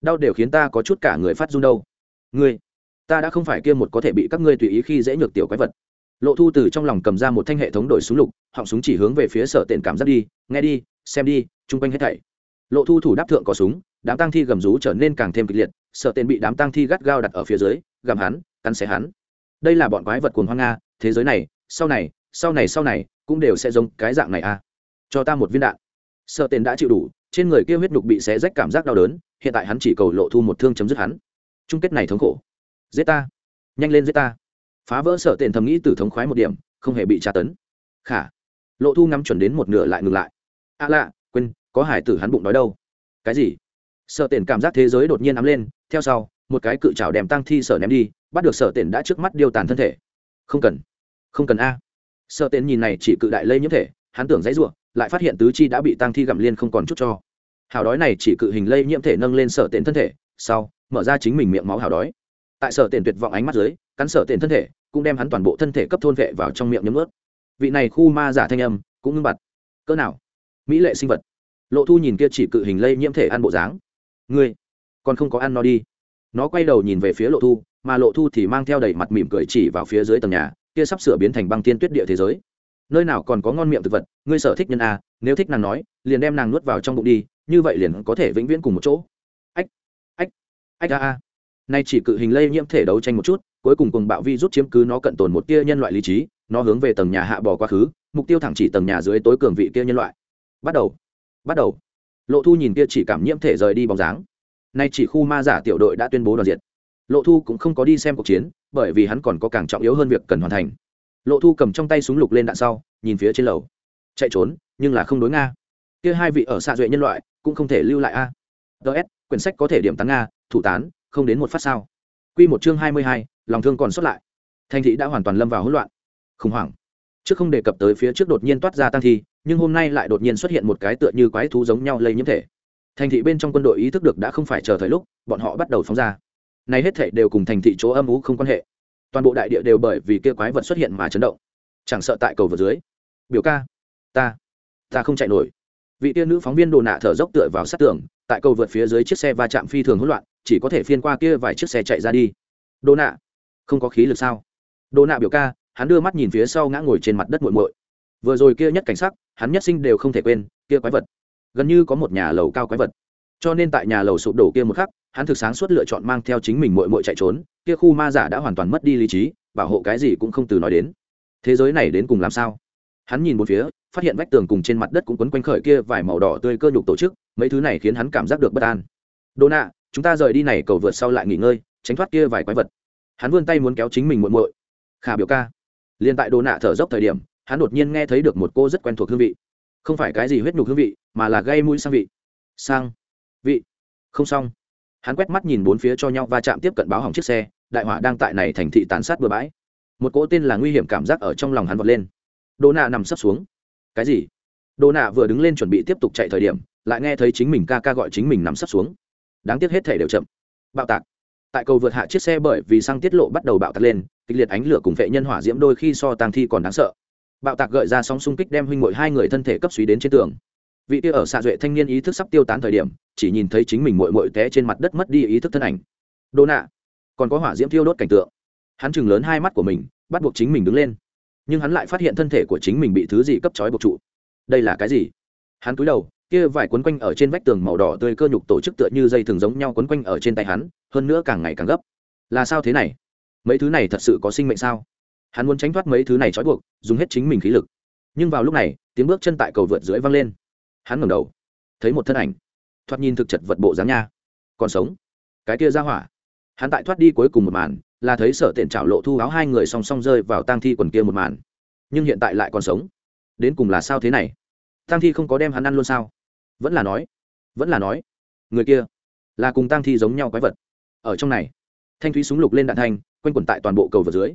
Đau đều khiến ta có chút cả người phát run đâu. Ngươi, ta đã không phải kia một có thể bị các ngươi tùy ý khi dễ nhược tiểu quái vật. Lộ thu từ trong lòng cầm ra một thanh hệ thống đổi súng lục, họng súng chỉ hướng về phía sở tiện cảm giác đi, nghe đi, xem đi, chung quanh hết thảy. Lộ thu thủ đáp thượng có súng, đám tăng thi gầm rú trở nên càng thêm kịch liệt, sở tiện bị đám tăng thi gắt gao đặt ở phía dưới gầm hắn, cắn xé hắn. Đây là bọn quái vật cuồng hoang nga thế giới này, sau này sau này sau này, cũng đều sẽ giống cái dạng này a. À. cho ta một viên đạn. Sợ tên đã chịu đủ trên người kia huyết nhục bị xé rách cảm giác đau đớn, hiện tại hắn chỉ cầu lộ thu một thương chấm dứt hắn. Chung kết này thống khổ. Giết ta. Nhanh lên giết ta. Phá vỡ sợ tiền thầm nghĩ từ thống khoái một điểm, không hề bị tra tấn. Khả. Lộ thu ngắm chuẩn đến một nửa lại ngừng lại. A à lạ, quên, có hải tử hắn bụng đói đâu. Cái gì? Sợ tiền cảm giác thế giới đột nhiên ấm lên, theo sau, một cái cự trào đem tăng thi sở ném đi, bắt được sở tiền đã trước mắt điêu tàn thân thể. Không cần. Không cần a. Sợ tiền nhìn này chỉ cự đại lây nhiễm thể, hắn tưởng dãy ruộng lại phát hiện tứ chi đã bị tăng thi gặm liên không còn chút cho. Hào đói này chỉ cự hình lây nhiễm thể nâng lên sở tiện thân thể, sau, mở ra chính mình miệng máu hào đói. Tại sở tiện tuyệt vọng ánh mắt dưới, cắn sở tiện thân thể, cũng đem hắn toàn bộ thân thể cấp thôn vệ vào trong miệng nhấm ướt vị này khu ma giả thanh âm, cũng ngưng bặt. Cỡ nào? Mỹ lệ sinh vật. Lộ thu nhìn kia chỉ cự hình lây nhiễm thể ăn bộ dáng. Ngươi, còn không có ăn nó đi. Nó quay đầu nhìn về phía lộ thu, mà lộ thu thì mang theo đầy mặt mỉm cười chỉ vào phía dưới tầng nhà, kia sắp sửa biến thành băng tiên tuyết địa thế giới nơi nào còn có ngon miệng thực vật ngươi sở thích nhân a nếu thích nàng nói liền đem nàng nuốt vào trong bụng đi như vậy liền có thể vĩnh viễn cùng một chỗ. Ách ách ách a a. Nay chỉ cự hình lây nhiễm thể đấu tranh một chút cuối cùng cùng bạo vi rút chiếm cứ nó cận tồn một tia nhân loại lý trí nó hướng về tầng nhà hạ bò quá khứ mục tiêu thẳng chỉ tầng nhà dưới tối cường vị kia nhân loại. Bắt đầu bắt đầu. Lộ thu nhìn kia chỉ cảm nhiễm thể rời đi bóng dáng. Nay chỉ khu ma giả tiểu đội đã tuyên bố đoàn diệt, lộ thu cũng không có đi xem cuộc chiến bởi vì hắn còn có càng trọng yếu hơn việc cần hoàn thành lộ thu cầm trong tay súng lục lên đạn sau, nhìn phía trên lầu. Chạy trốn, nhưng là không đối nga. Kia hai vị ở xạ duệ nhân loại, cũng không thể lưu lại a. Ts quyển sách có thể điểm tán nga, thủ tán, không đến một phát sao. Quy một chương hai mươi hai, lòng thương còn sót lại. Thành thị đã hoàn toàn lâm vào hỗn loạn. Khủng hoảng. Trước không đề cập tới phía trước đột nhiên toát ra tăng thi, nhưng hôm nay lại đột nhiên xuất hiện một cái tựa như quái thú giống nhau lây nhiễm thể. Thành thị bên trong quân đội ý thức được đã không phải chờ thời lúc, bọn họ bắt đầu phóng ra. Này hết thể đều cùng thành thị chỗ âm ú không quan hệ toàn bộ đại địa đều bởi vì kia quái vật xuất hiện mà chấn động. Chẳng sợ tại cầu vượt dưới, biểu ca, ta ta không chạy nổi. Vị tiên nữ phóng viên đồ nạ thở dốc tựa vào sát tường, tại cầu vượt phía dưới chiếc xe va chạm phi thường hỗn loạn, chỉ có thể phiên qua kia vài chiếc xe chạy ra đi. Đồ nạ, không có khí lực sao? Đồ nạ biểu ca, hắn đưa mắt nhìn phía sau ngã ngồi trên mặt đất muội muội. Vừa rồi kia nhất cảnh sắc, hắn nhất sinh đều không thể quên, kia quái vật. Gần như có một nhà lầu cao quái vật. Cho nên tại nhà lầu sụp đổ kia một khắc hắn thực sáng suốt lựa chọn mang theo chính mình muội muội chạy trốn, kia khu ma giả đã hoàn toàn mất đi lý trí, bảo hộ cái gì cũng không từ nói đến. Thế giới này đến cùng làm sao? Hắn nhìn một phía, phát hiện vách tường cùng trên mặt đất cũng quấn quanh khởi kia vài màu đỏ tươi cơ nhục tổ chức, mấy thứ này khiến hắn cảm giác được bất an. Đô nạ, chúng ta rời đi này, cầu vượt sau lại nghỉ ngơi, tránh thoát kia vài quái vật. Hắn vươn tay muốn kéo chính mình muộn muội. Khả biểu ca. Liền tại đồ nạ thở dốc thời điểm, hắn đột nhiên nghe thấy được một cô rất quen thuộc hương vị. Không phải cái gì huyết nhục hương vị, mà là gây mũi sang vị. Sang. Vị. Không xong hắn quét mắt nhìn bốn phía cho nhau va chạm tiếp cận báo hỏng chiếc xe, đại hỏa đang tại này thành thị tàn sát bừa bãi. Một cỗ tên là nguy hiểm cảm giác ở trong lòng hắn vọt lên. Đô nạ nằm sấp xuống. Cái gì? Đô nạ vừa đứng lên chuẩn bị tiếp tục chạy thời điểm, lại nghe thấy chính mình ca ca gọi chính mình nằm sấp xuống. Đáng tiếc hết thể đều chậm. Bạo tạc. Tại cầu vượt hạ chiếc xe bởi vì xăng tiết lộ bắt đầu bạo tạc lên, kịch liệt ánh lửa cùng vệ nhân hỏa diễm đôi khi so tàng thi còn đáng sợ. Bạo tạc gợi ra sóng xung kích đem huynh mội hai người thân thể cấp suý đến trên tường vị kia ở xạ duệ thanh niên ý thức sắp tiêu tán thời điểm, chỉ nhìn thấy chính mình mội mội té trên mặt đất mất đi ý thức thân ảnh. Đô nạ, còn có hỏa diễm thiêu đốt cảnh tượng. Hắn chừng lớn hai mắt của mình, bắt buộc chính mình đứng lên. Nhưng hắn lại phát hiện thân thể của chính mình bị thứ gì cấp trói buộc trụ. Đây là cái gì? Hắn cúi đầu, kia vải quấn quanh ở trên vách tường màu đỏ tươi cơ nhục tổ chức tựa như dây thường giống nhau quấn quanh ở trên tay hắn, hơn nữa càng ngày càng gấp. Là sao thế này? Mấy thứ này thật sự có sinh mệnh sao? Hắn muốn tránh thoát mấy thứ này trói buộc, dùng hết chính mình khí lực. Nhưng vào lúc này, tiếng bước chân tại cầu vượt dưới văng lên hắn ngẩng đầu, thấy một thân ảnh, thoạt nhìn thực chật vật bộ dáng nha. Còn sống? Cái kia ra hỏa. Hắn tại thoát đi cuối cùng một màn, là thấy sở tiện trảo lộ thu áo hai người song song rơi vào tang thi quần kia một màn. Nhưng hiện tại lại còn sống. Đến cùng là sao thế này? Tang thi không có đem hắn ăn luôn sao? Vẫn là nói, vẫn là nói, người kia là cùng tang thi giống nhau quái vật. Ở trong này, thanh thúy súng lục lên đạn thanh, quanh quẩn tại toàn bộ cầu vượt dưới.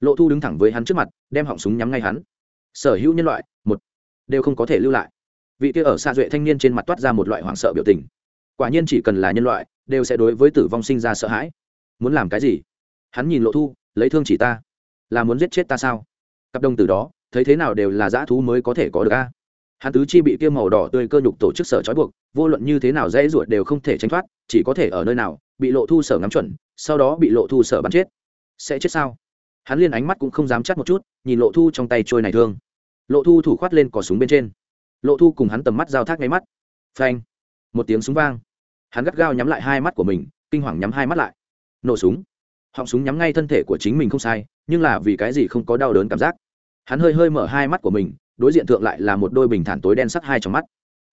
Lộ thu đứng thẳng với hắn trước mặt, đem họng súng nhắm ngay hắn. Sở hữu nhân loại, một, đều không có thể lưu lại vị kia ở xa duệ thanh niên trên mặt toát ra một loại hoảng sợ biểu tình. Quả nhiên chỉ cần là nhân loại, đều sẽ đối với tử vong sinh ra sợ hãi. Muốn làm cái gì? Hắn nhìn lộ thu, lấy thương chỉ ta. Là muốn giết chết ta sao? Cặp đồng từ đó, thấy thế nào đều là dã thú mới có thể có được a. Hắn tứ chi bị kia màu đỏ tươi cơ nhục tổ chức sở trói buộc, vô luận như thế nào dễ ruột đều không thể tránh thoát, chỉ có thể ở nơi nào, bị lộ thu sở ngắm chuẩn, sau đó bị lộ thu sở bắn chết. Sẽ chết sao? Hắn liền ánh mắt cũng không dám chắc một chút, nhìn lộ thu trong tay trôi này thương. Lộ thu thủ khoát lên cỏ súng bên trên lộ thu cùng hắn tầm mắt giao thác ngay mắt. Phanh. Một tiếng súng vang. Hắn gắt gao nhắm lại hai mắt của mình, kinh hoàng nhắm hai mắt lại. Nổ súng. Họng súng nhắm ngay thân thể của chính mình không sai, nhưng là vì cái gì không có đau đớn cảm giác. Hắn hơi hơi mở hai mắt của mình, đối diện thượng lại là một đôi bình thản tối đen sắc hai trong mắt.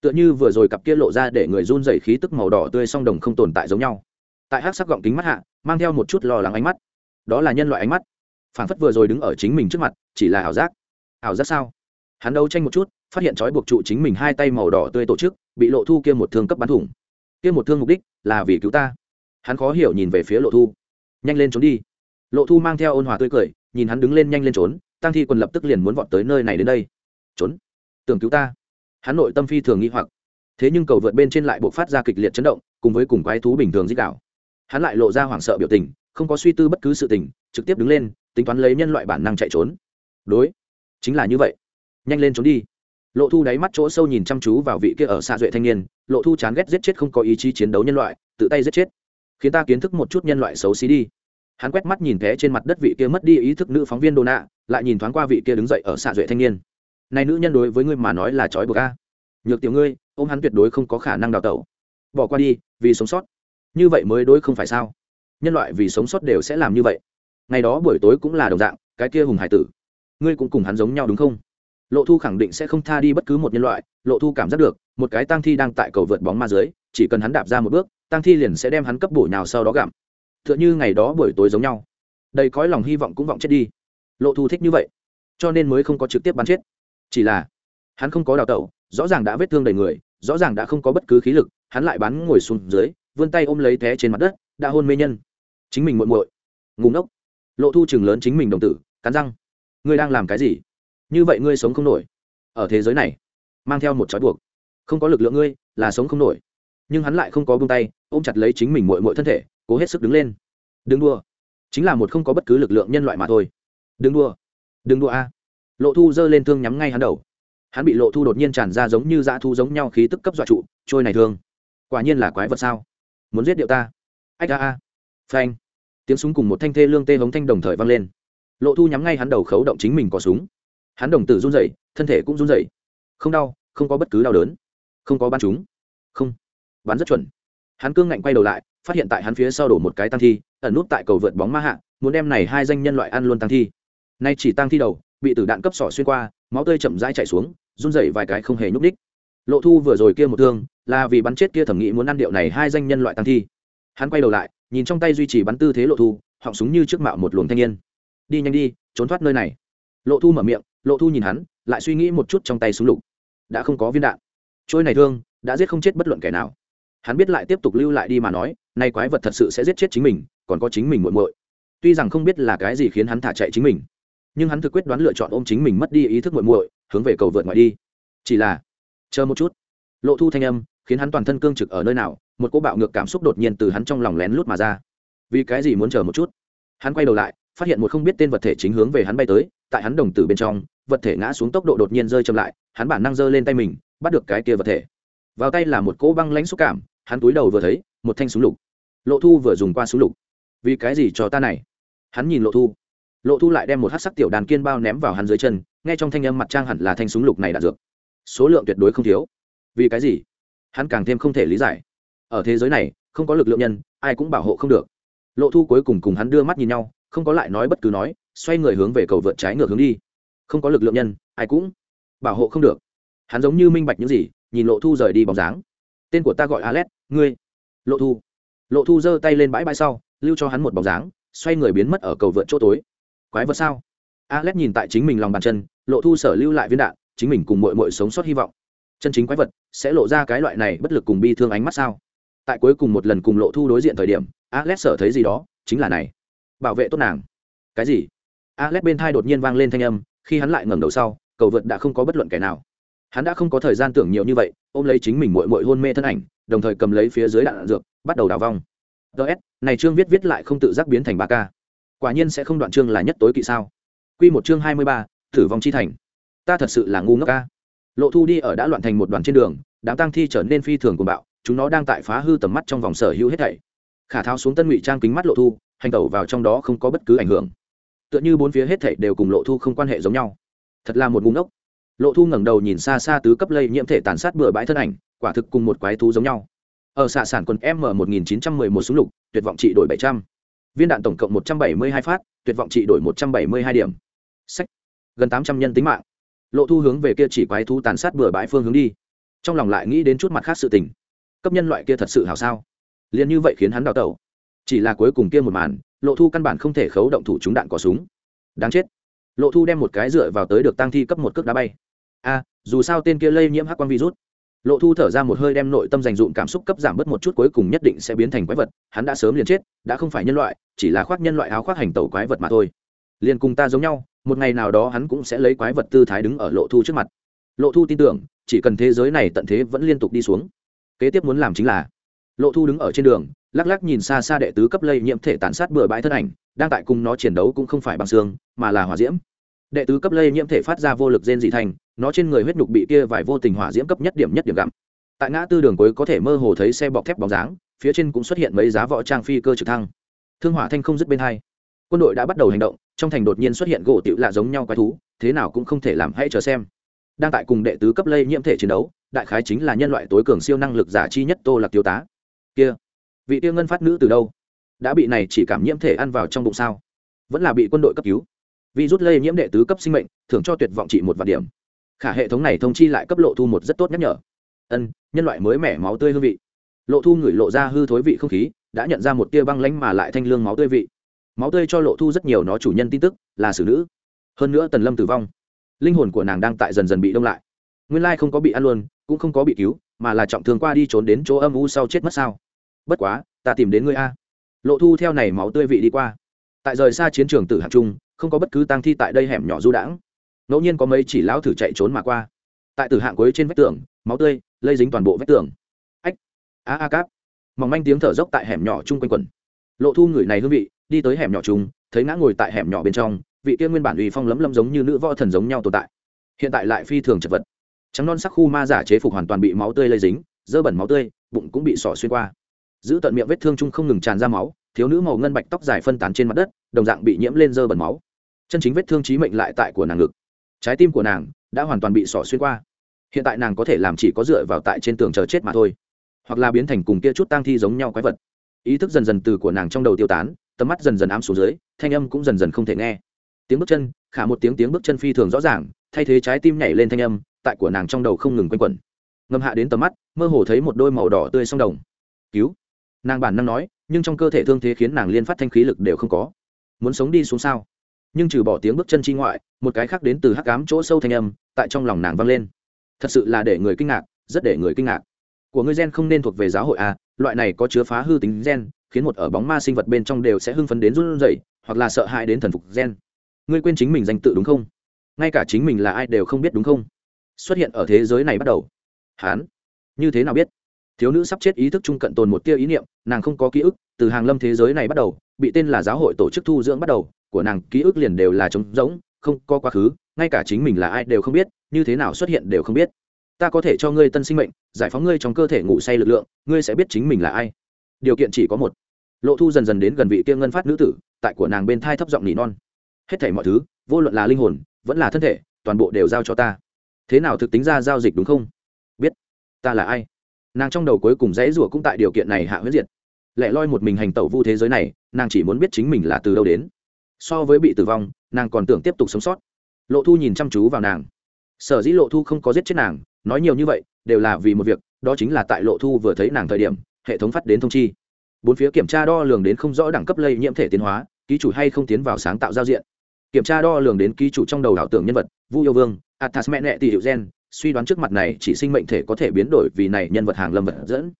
Tựa như vừa rồi cặp kia lộ ra để người run dày khí tức màu đỏ tươi song đồng không tồn tại giống nhau. Tại hát sắc gọng kính mắt hạ, mang theo một chút lo lắng ánh mắt. Đó là nhân loại ánh mắt. Phản phất vừa rồi đứng ở chính mình trước mặt, chỉ là ảo giác. Ảo giác sao? Hắn đấu tranh một chút phát hiện trói buộc trụ chính mình hai tay màu đỏ tươi tổ chức, bị lộ thu kia một thương cấp bắn thủng. Kia một thương mục đích là vì cứu ta. Hắn khó hiểu nhìn về phía lộ thu. Nhanh lên trốn đi. Lộ thu mang theo ôn hòa tươi cười, nhìn hắn đứng lên nhanh lên trốn tăng thi quần lập tức liền muốn vọt tới nơi này đến đây. Trốn. Tưởng cứu ta. Hắn nội tâm phi thường nghi hoặc. Thế nhưng cầu vượt bên trên lại buộc phát ra kịch liệt chấn động, cùng với cùng quái thú bình thường dích đảo hắn lại lộ ra hoảng sợ biểu tình, không có suy tư bất cứ sự tình, trực tiếp đứng lên, tính toán lấy nhân loại bản năng chạy trốn. Đối. Chính là như vậy. Nhanh lên trốn đi lộ thu đáy mắt chỗ sâu nhìn chăm chú vào vị kia ở xa duệ thanh niên, lộ thu chán ghét giết chết không có ý chí chiến đấu nhân loại, tự tay giết chết. Khiến ta kiến thức một chút nhân loại xấu xí đi. Hắn quét mắt nhìn thế trên mặt đất vị kia mất đi ý thức nữ phóng viên đồ nạ, lại nhìn thoáng qua vị kia đứng dậy ở xạ duệ thanh niên. Này nữ nhân đối với ngươi mà nói là trói buộc a. Nhược tiểu ngươi ô m hắn tuyệt đối không có khả năng đào tẩu. Bỏ qua đi, vì sống sót. Như vậy mới đối không phải sao? Nhân loại vì sống sót đều sẽ làm như vậy. Ngày đó buổi tối cũng là đồng dạng, cái kia hùng hải tử. Ngươi cũng cùng hắn giống nhau đúng không? Lộ thu khẳng định sẽ không tha đi bất cứ một nhân loại, lộ thu cảm giác được, một cái tăng thi đang tại cầu vượt bóng ma dưới, chỉ cần hắn đạp ra một bước tăng thi liền sẽ đem hắn cấp bổ nhào sau đó gặm. T h ư ợ n h ư ngày đó buổi tối giống nhau. Đầy cõi lòng hy vọng cũng vọng chết đi. Lộ thu thích như vậy, cho nên mới không có trực tiếp bắn chết. Chỉ là, hắn không có đào tẩu, rõ ràng đã vết thương đầy người, rõ ràng đã không có bất cứ khí lực, hắn lại bắn ngồi xuống dưới, vươn tay ôm lấy té trên mặt đất, đã hôn mê nhân. Chính mình muộn muội. Ngủ ngốc. Lộ thu chừng lớn chính mình đồng tử, cắn răng. Ngươi đang làm cái gì? Như vậy ngươi sống không nổi. Ở thế giới này, mang theo một trói buộc. Không có lực lượng ngươi là sống không nổi. Nhưng hắn lại không có bông tay, ôm chặt lấy chính mình mội mội thân thể, cố hết sức đứng lên. Đừng đua chính là một không có bất cứ lực lượng nhân loại mà thôi. Đừng đua đừng đua a. Lộ thu giơ lên thương nhắm ngay hắn đầu. Hắn bị lộ thu đột nhiên tràn ra giống như dã thu giống nhau khí tức cấp dọa trụ, trôi này thương. Quả nhiên là quái vật sao? Muốn giết điệu ta. Ách a a. Phanh. Tiếng súng cùng một thanh thê lương tê hống thanh đồng thời vang lên. Lộ thu nhắm ngay hắn đầu khấu động chính mình có súng hắn đồng tử run rẩy, thân thể cũng run rẩy. Không đau, không có bất cứ đau đớn. Không có bắn chúng. Không. Bắn rất chuẩn. Hắn cương ngạnh quay đầu lại, phát hiện tại hắn phía sau đổ một cái tăng thi, ẩn nút tại cầu vượt bóng ma hạ, muốn đem này hai danh nhân loại ăn luôn tăng thi. Nay chỉ tăng thi đầu, bị tử đạn cấp sỏ xuyên qua, máu tươi chậm rãi chảy xuống, run rẩy vài cái không hề nhúc nhích. lộ thu vừa rồi kia một thương, là vì bắn chết kia thẩm nghĩ muốn ăn điệu này hai danh nhân loại tăng thi. Hắn quay đầu lại, nhìn trong tay duy trì bắn tư thế lộ thu, họng súng như trước mạo một luồng thanh niên. Đi nhanh đi, trốn thoát nơi này. Lộ thu mở miệng lộ thu nhìn hắn, lại suy nghĩ một chút trong tay súng lục. Đã không có viên đạn. Trôi này thương, đã giết không chết bất luận kẻ nào. Hắn biết lại tiếp tục lưu lại đi mà nói, nay quái vật thật sự sẽ giết chết chính mình, còn có chính mình muộn muội. Tuy rằng không biết là cái gì khiến hắn thả chạy chính mình, nhưng hắn thực quyết đoán lựa chọn ôm chính mình mất đi ý thức muội muội, hướng về cầu vượt ngoài đi. Chỉ là, chờ một chút. Lộ thu thanh âm, khiến hắn toàn thân cương trực ở nơi nào, một cô bạo ngược cảm xúc đột nhiên từ hắn trong lòng lén lút mà ra. Vì cái gì muốn chờ một chút? Hắn quay đầu lại, phát hiện một không biết tên vật thể chính hướng về hắn bay tới tại hắn đồng tử bên trong, vật thể ngã xuống tốc độ đột nhiên rơi chậm lại, hắn bản năng giơ lên tay mình, bắt được cái kia vật thể. Vào tay là một cỗ băng lãnh xúc cảm, hắn túi đầu vừa thấy, một thanh súng lục. Lộ thu vừa dùng qua súng lục. Vì cái gì cho ta này? Hắn nhìn lộ thu. Lộ thu lại đem một hát sắc tiểu đàn kiên bao ném vào hắn dưới chân, nghe trong thanh âm mặt trang hẳn là thanh súng lục này đạn dược. Số lượng tuyệt đối không thiếu. Vì cái gì? Hắn càng thêm không thể lý giải. Ở thế giới này, không có lực lượng nhân, ai cũng bảo hộ không được. Lộ thu cuối cùng cùng hắn đưa mắt nhìn nhau, không có lại nói bất cứ nói xoay người hướng về cầu vượt trái ngược hướng đi. Không có lực lượng nhân, ai cũng bảo hộ không được. Hắn giống như minh bạch những gì, nhìn lộ thu rời đi bóng dáng. Tên của ta gọi alex ngươi. Lộ thu. Lộ thu giơ tay lên bãi bãi sau, lưu cho hắn một bóng dáng, xoay người biến mất ở cầu vượt chỗ tối. Quái vật sao? Alex nhìn tại chính mình lòng bàn chân, lộ thu sở lưu lại viên đạn, chính mình cùng mội mội sống sót hy vọng. Chân chính quái vật sẽ lộ ra cái loại này bất lực cùng bi thương ánh mắt sao? Tại cuối cùng một lần cùng lộ thu đối diện thời điểm alex sở thấy gì đó, chính là này. Bảo vệ tốt nàng. Cái gì? Alex bên tai đột nhiên vang lên thanh âm khi hắn lại ngẩng đầu sau cầu vượt đã không có bất luận kẻ nào. Hắn đã không có thời gian tưởng nhiều như vậy ôm lấy chính mình muội muội hôn mê thân ảnh đồng thời cầm lấy phía dưới đạn dược bắt đầu đào vong. DS, này chương viết viết lại không tự giác biến thành 3K. quả nhiên sẽ không đoạn chương là nhất tối kỵ sao. Quy một chương hai mươi ba thử vong chi thành. Ta thật sự là ngu ngốc a. lộ thu đi ở đã loạn thành một đoàn trên đường đám tăng thi trở nên phi thường cuồng bạo chúng nó đang tại phá hư tầm mắt trong vòng sở hữu hết thảy. Khả tháo xuống tân ngụy trang kính mắt lộ thu hành tẩu vào trong đó không có bất cứ ảnh hưởng tựa như bốn phía hết thảy đều cùng lộ thu không quan hệ giống nhau. Thật là một ngu ngốc. Lộ thu ngẩng đầu nhìn xa xa tứ cấp lây nhiễm thể tàn sát bừa bãi thân ảnh, quả thực cùng một quái thú giống nhau. Ở xạ sản quần m một nghìn chín trăm mười một súng lục, tuyệt vọng trị đổi bảy trăm. Viên đạn tổng cộng một trăm bảy mươi hai phát, tuyệt vọng trị đổi một trăm bảy mươi hai điểm. Sách. Gần tám trăm nhân tính mạng. Lộ thu hướng về kia chỉ quái thú tàn sát bừa bãi phương hướng đi. Trong lòng lại nghĩ đến chút mặt khác sự tình. Cấp nhân loại kia thật sự hào sao? Liền như vậy khiến hắn đào tẩu. Chỉ là cuối cùng kia một màn lộ thu căn bản không thể khấu động thủ chúng đạn có súng. Đáng chết. Lộ thu đem một cái dựa vào tới được tăng thi cấp một cước đá bay. A, dù sao tên kia lây nhiễm hắc quang virus. Lộ thu thở ra một hơi đem nội tâm dành dụm cảm xúc cấp giảm bớt một chút cuối cùng nhất định sẽ biến thành quái vật. Hắn đã sớm liền chết, đã không phải nhân loại, chỉ là khoác nhân loại áo khoác hành tẩu quái vật mà thôi. Liền cùng ta giống nhau, một ngày nào đó hắn cũng sẽ lấy quái vật tư thái đứng ở lộ thu trước mặt. Lộ thu tin tưởng, chỉ cần thế giới này tận thế vẫn liên tục đi xuống. Kế tiếp muốn làm chính là, lộ thu đứng ở trên đường lắc lắc nhìn xa xa đệ tứ cấp lây nhiễm thể tàn sát bừa bãi thân ảnh, đang tại cùng nó chiến đấu cũng không phải bằng xương, mà là hỏa diễm. Đệ tứ cấp lây nhiễm thể phát ra vô lực gen dị thành, nó trên người huyết nhục bị kia vài vô tình hỏa diễm cấp nhất điểm nhất điểm gặm. Tại ngã tư đường cuối có thể mơ hồ thấy xe bọc thép bóng dáng, phía trên cũng xuất hiện mấy giá võ trang phi cơ trực thăng. Thương hỏa thanh không dứt bên hai. Quân đội đã bắt đầu hành động, trong thành đột nhiên xuất hiện gỗ tiểu lạ giống nhau quái thú, thế nào cũng không thể làm hãy chờ xem. Đang tại cùng đệ tứ cấp lây nhiễm thể chiến đấu, đại khái chính là nhân loại tối cường siêu năng lực giả chi nhất tô lạc tiêu tá. Kia vị tiêu ngân phát nữ từ đâu? Đã bị này chỉ cảm nhiễm thể ăn vào trong bụng sao? Vẫn là bị quân đội cấp cứu. Vì rút lây nhiễm đệ tứ cấp sinh mệnh thường cho tuyệt vọng trị một vạn điểm. Khả hệ thống này thông chi lại cấp lộ thu một rất tốt nhắc nhở. Ân, nhân loại mới mẻ máu tươi hương vị. Lộ thu ngửi lộ ra hư thối vị không khí, đã nhận ra một tia băng lánh mà lại thanh lương máu tươi vị. Máu tươi cho lộ thu rất nhiều nó chủ nhân tin tức, là xử nữ. Hơn nữa tần lâm tử vong. Linh hồn của nàng đang tại dần dần bị đông lại. Nguyên lai không có bị ăn luôn, cũng không có bị cứu, mà là trọng thương qua đi trốn đến chỗ âm u sau chết mất sao? Bất quá, ta tìm đến ngươi a. Lộ thu theo này máu tươi vị đi qua. Tại rời xa chiến trường tử hạng trung, không có bất cứ tang thi tại đây hẻm nhỏ du đãng. Ngẫu nhiên có mấy chỉ lão thử chạy trốn mà qua. Tại tử hạng cuối trên vách tường, máu tươi lây dính toàn bộ vách tường. Ách, a a cáp. Mỏng manh tiếng thở dốc tại hẻm nhỏ chung quanh quần. Lộ thu người này hương vị, đi tới hẻm nhỏ chung, thấy ngã ngồi tại hẻm nhỏ bên trong, vị kia nguyên bản uy phong lấm lấm giống như nữ võ thần giống nhau tồn tại. Hiện tại lại phi thường chật vật. Trắng non sắc khu ma giả chế phục hoàn toàn bị máu tươi lây dính, dơ bẩn máu tươi, bụng cũng bị sỏ xuyên qua giữ tận miệng vết thương chung không ngừng tràn ra máu, thiếu nữ màu ngân bạch tóc dài phân tán trên mặt đất, đồng dạng bị nhiễm lên dơ bẩn máu. Chân chính vết thương trí mệnh lại tại của nàng ngực. Trái tim của nàng đã hoàn toàn bị sỏ xuyên qua. Hiện tại nàng có thể làm chỉ có dựa vào tại trên tường chờ chết mà thôi, hoặc là biến thành cùng kia chút tang thi giống nhau quái vật. Ý thức dần dần từ của nàng trong đầu tiêu tán, tầm mắt dần dần ám xuống dưới, thanh âm cũng dần dần không thể nghe. Tiếng bước chân, khả một tiếng tiếng bước chân phi thường rõ ràng, thay thế trái tim nhảy lên thanh âm, tại của nàng trong đầu không ngừng quanh quẩn. Ngâm hạ đến tầm mắt, mơ hồ thấy một đôi màu đỏ tươi song đồng. Cứu! Nàng bản năng nói, nhưng trong cơ thể thương thế khiến nàng liên phát thanh khí lực đều không có. Muốn sống đi xuống sao? Nhưng trừ bỏ tiếng bước chân chi ngoại, một cái khác đến từ hắc cám chỗ sâu thanh âm, tại trong lòng nàng vang lên. Thật sự là để người kinh ngạc, rất để người kinh ngạc. Của ngươi gen không nên thuộc về giáo hội a loại này có chứa phá hư tính gen, khiến một ở bóng ma sinh vật bên trong đều sẽ hưng phấn đến run rẩy, hoặc là sợ hãi đến thần phục gen. Ngươi quên chính mình danh tự đúng không? Ngay cả chính mình là ai đều không biết đúng không? Xuất hiện ở thế giới này bắt đầu. Hán, như thế nào biết? Thiếu nữ sắp chết ý thức trung cận tồn một tia ý niệm, nàng không có ký ức, từ hàng lâm thế giới này bắt đầu, bị tên là giáo hội tổ chức thu dưỡng bắt đầu, của nàng ký ức liền đều là trống rỗng, không có quá khứ, ngay cả chính mình là ai đều không biết, như thế nào xuất hiện đều không biết. Ta có thể cho ngươi tân sinh mệnh, giải phóng ngươi trong cơ thể ngủ say lực lượng, ngươi sẽ biết chính mình là ai. Điều kiện chỉ có một. Lộ thu dần dần đến gần vị kia ngân phát nữ tử, tại của nàng bên thai thấp giọng nỉ non. Hết thảy mọi thứ, vô luận là linh hồn, vẫn là thân thể, toàn bộ đều giao cho ta. Thế nào thực tính ra giao dịch đúng không? Biết. Ta là ai? Nàng trong đầu cuối cùng dãy rủa cũng tại điều kiện này hạ huyết diệt. Lẽ loi một mình hành tẩu vu thế giới này, nàng chỉ muốn biết chính mình là từ đâu đến. So với bị tử vong, nàng còn tưởng tiếp tục sống sót. Lộ thu nhìn chăm chú vào nàng. Sở dĩ lộ thu không có giết chết nàng, nói nhiều như vậy, đều là vì một việc, đó chính là tại lộ thu vừa thấy nàng thời điểm, hệ thống phát đến thông chi. Bốn phía kiểm tra đo lường đến không rõ đẳng cấp lây nhiễm thể tiến hóa, ký chủ hay không tiến vào sáng tạo giao diện. Kiểm tra đo lường đến ký chủ trong đầu ảo tưởng nhân vật, vu yêu vương, athas mẹ nẹ tỷ hiệu gen suy đoán trước mặt này chỉ sinh mệnh thể có thể biến đổi vì này nhân vật hàng lâm vật dẫn.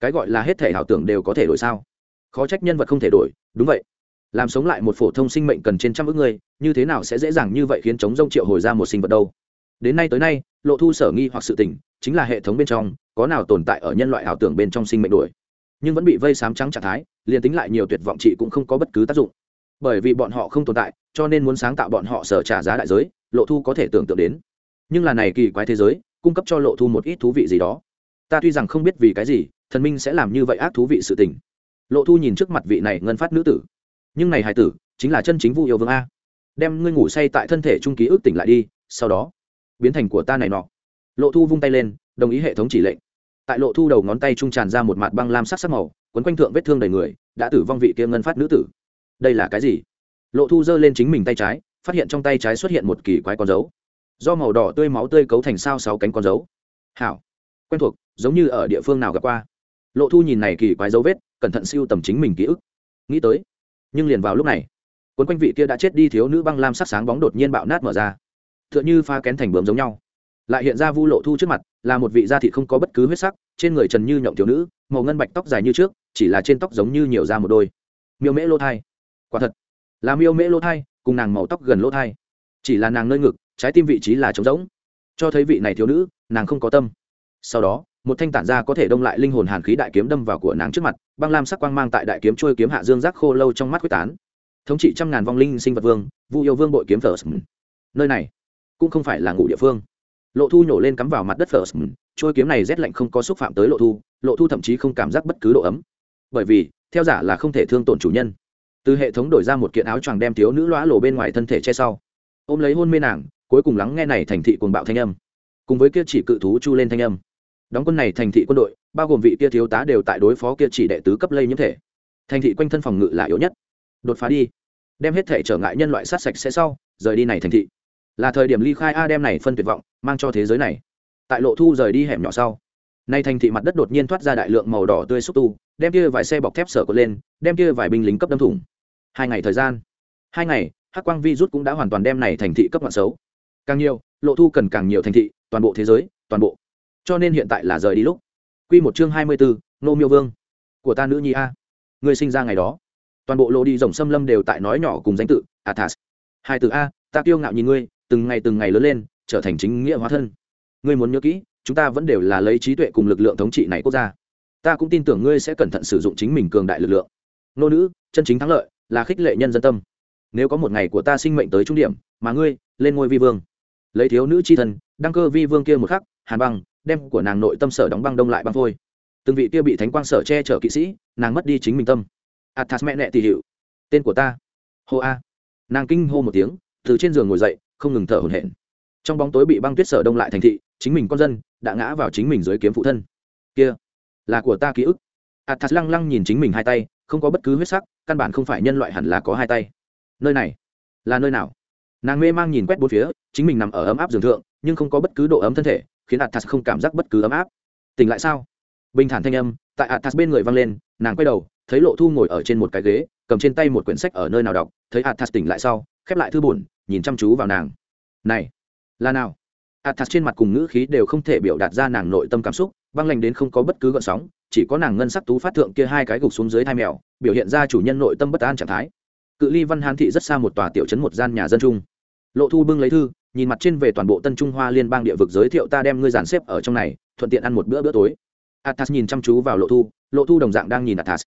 Cái gọi là hết thể ảo tưởng đều có thể đổi sao? Khó trách nhân vật không thể đổi, đúng vậy. Làm sống lại một phổ thông sinh mệnh cần trên trăm ước người, như thế nào sẽ dễ dàng như vậy khiến chống rông triệu hồi ra một sinh vật đâu? Đến nay tới nay, lộ thu sở nghi hoặc sự tỉnh chính là hệ thống bên trong, có nào tồn tại ở nhân loại ảo tưởng bên trong sinh mệnh đổi. Nhưng vẫn bị vây sám trắng trạng thái, liền tính lại nhiều tuyệt vọng trị cũng không có bất cứ tác dụng. Bởi vì bọn họ không tồn tại, cho nên muốn sáng tạo bọn họ sở trả giá đại giới, lộ thu có thể tưởng tượng đến nhưng là này kỳ quái thế giới, cung cấp cho lộ thu một ít thú vị gì đó. Ta tuy rằng không biết vì cái gì, thần minh sẽ làm như vậy ác thú vị sự tình. Lộ thu nhìn trước mặt vị này ngân phát nữ tử. Nhưng này hải tử, chính là chân chính vu yêu vương a. Đem ngươi ngủ say tại thân thể trung ký ức tỉnh lại đi, sau đó, biến thành của ta này nọ. Lộ thu vung tay lên, đồng ý hệ thống chỉ lệnh. Tại lộ thu đầu ngón tay trung tràn ra một mặt băng lam sắc sắc màu, quấn quanh thượng vết thương đầy người, đã tử vong vị kia ngân phát nữ tử. Đây là cái gì? Lộ thu giơ lên chính mình tay trái, phát hiện trong tay trái xuất hiện một kỳ quái con dấu do màu đỏ tươi máu tươi cấu thành sao sáu cánh con dấu. Hảo. Quen thuộc, giống như ở địa phương nào gặp qua. Lộ thu nhìn này kỳ quái dấu vết, cẩn thận siêu tầm chính mình ký ức. Nghĩ tới. Nhưng liền vào lúc này, cuốn quanh vị kia đã chết đi thiếu nữ băng lam sắc sáng bóng đột nhiên bạo nát mở ra. T h ư ợ n h ư pha kén thành bướm giống nhau. Lại hiện ra vu lộ thu trước mặt, là một vị da thị không có bất cứ huyết sắc, trên người trần như nhộng thiếu nữ, màu ngân bạch tóc dài như trước, chỉ là trên tóc giống như nhiều da một đôi. Miêu mễ lô thai. Quả thật, là miêu mễ lô thai, cùng nàng màu tóc gần lỗ thai. Chỉ là nàng nơi ngực trái tim vị trí là trống rỗng. Cho thấy vị này thiếu nữ, nàng không có tâm. Sau đó, một thanh tản ra có thể đông lại linh hồn hàn khí đại kiếm đâm vào của nàng trước mặt, băng lam sắc quang mang tại đại kiếm trôi kiếm hạ dương giác khô lâu trong mắt quyết tán. Thống trị trăm ngàn vong linh sinh vật vương, vu yêu vương bội kiếm thờ nơi này cũng không phải là ngủ địa phương. Lộ thu nhổ lên cắm vào mặt đất thờ trôi kiếm này rét lạnh không có xúc phạm tới lộ thu lộ thu thậm chí không cảm giác bất cứ độ ấm. Bởi vì, theo giả là không thể thương tổn chủ nhân. Từ hệ thống đổi ra một kiện áo choàng đem thiếu nữ lõa lộ bên ngoài thân thể che sau. Ôm lấy hôn mê nàng cuối cùng lắng nghe này thành thị cuồng bạo thanh âm. Cùng với kia chỉ cự thú chu lên thanh âm. Đóng quân này thành thị quân đội, bao gồm vị kia thiếu tá đều tại đối phó kia chỉ đệ tứ cấp lây nhiễm thể. Thành thị quanh thân phòng ngự là yếu nhất. Đột phá đi. Đem hết thể trở ngại nhân loại sát sạch sẽ sau, rời đi này thành thị. Là thời điểm ly khai a đem này phân tuyệt vọng, mang cho thế giới này. Tại lộ thu rời đi hẻm nhỏ sau, nay thành thị mặt đất đột nhiên thoát ra đại lượng màu đỏ tươi xúc tu, đem kia vài xe bọc thép sở cột lên, đem kia vài binh lính cấp đâm thủng. Hai ngày thời gian. Hai ngày, hắc quang vi rút cũng đã hoàn toàn đem này thành thị cấp loạn xấu càng nhiều, lộ thu cần càng nhiều thành thị, toàn bộ thế giới, toàn bộ. Cho nên hiện tại là rời đi lúc. Q một chương hai mươi bốn nô miêu vương. Của ta nữ nhi a. Người sinh ra ngày đó. Toàn bộ lộ đi rồng xâm lâm đều tại nói nhỏ cùng danh tự, athas. Hai từ a, ta kiêu ngạo nhìn ngươi, từng ngày từng ngày lớn lên, trở thành chính nghĩa hóa thân. Ngươi muốn nhớ kỹ, chúng ta vẫn đều là lấy trí tuệ cùng lực lượng thống trị này quốc gia. Ta cũng tin tưởng ngươi sẽ cẩn thận sử dụng chính mình cường đại lực lượng. Nô nữ, chân chính thắng lợi, là khích lệ nhân dân tâm. Nếu có một ngày của ta sinh mệnh tới trung điểm, mà ngươi, lên ngôi vi vương lấy thiếu nữ c h i thân, đăng cơ vi vương kia một khắc, hàn băng, đem của nàng nội tâm sở đóng băng đông lại băng phôi. Từng vị kia bị thánh quang sở che chở kỵ sĩ, nàng mất đi chính mình tâm. Athas mẹ nẹ tỉ hiệu tên của ta. Hô a. Nàng kinh hô một tiếng, từ trên giường ngồi dậy, không ngừng thở hổn hển. Trong bóng tối bị băng tuyết sở đông lại thành thị, chính mình con dân đã ngã vào chính mình dưới kiếm phụ thân. Kia là của ta ký ức. Athas lăng lăng nhìn chính mình hai tay, không có bất cứ huyết sắc, căn bản không phải nhân loại hẳn là có hai tay. Nơi này là nơi nào? Nàng mê mang nhìn quét bốn phía, chính mình nằm ở ấm áp giường thượng, nhưng không có bất cứ độ ấm thân thể, khiến athas không cảm giác bất cứ ấm áp. Tỉnh lại sao? Bình thản thanh âm, tại athas bên người vang lên, nàng quay đầu, thấy lộ thu ngồi ở trên một cái ghế, cầm trên tay một quyển sách ở nơi nào đọc, thấy athas tỉnh lại sau, khép lại thư bổn nhìn chăm chú vào nàng. Này, là nào? Athas trên mặt cùng ngữ khí đều không thể biểu đạt ra nàng nội tâm cảm xúc, băng lành đến không có bất cứ gợn sóng, chỉ có nàng ngân sắc tú phát thượng kia hai cái gục xuống dưới thai mèo, biểu hiện ra chủ nhân nội tâm bất an trạng thái. Cự ly văn hán thị rất xa một tòa tiểu trấn một gian nhà dân chung lộ thu bưng lấy thư, nhìn mặt trên về toàn bộ tân trung hoa liên bang địa vực giới thiệu ta đem ngươi dàn xếp ở trong này, thuận tiện ăn một bữa bữa tối. Athas nhìn chăm chú vào lộ thu lộ thu đồng dạng đang nhìn athas.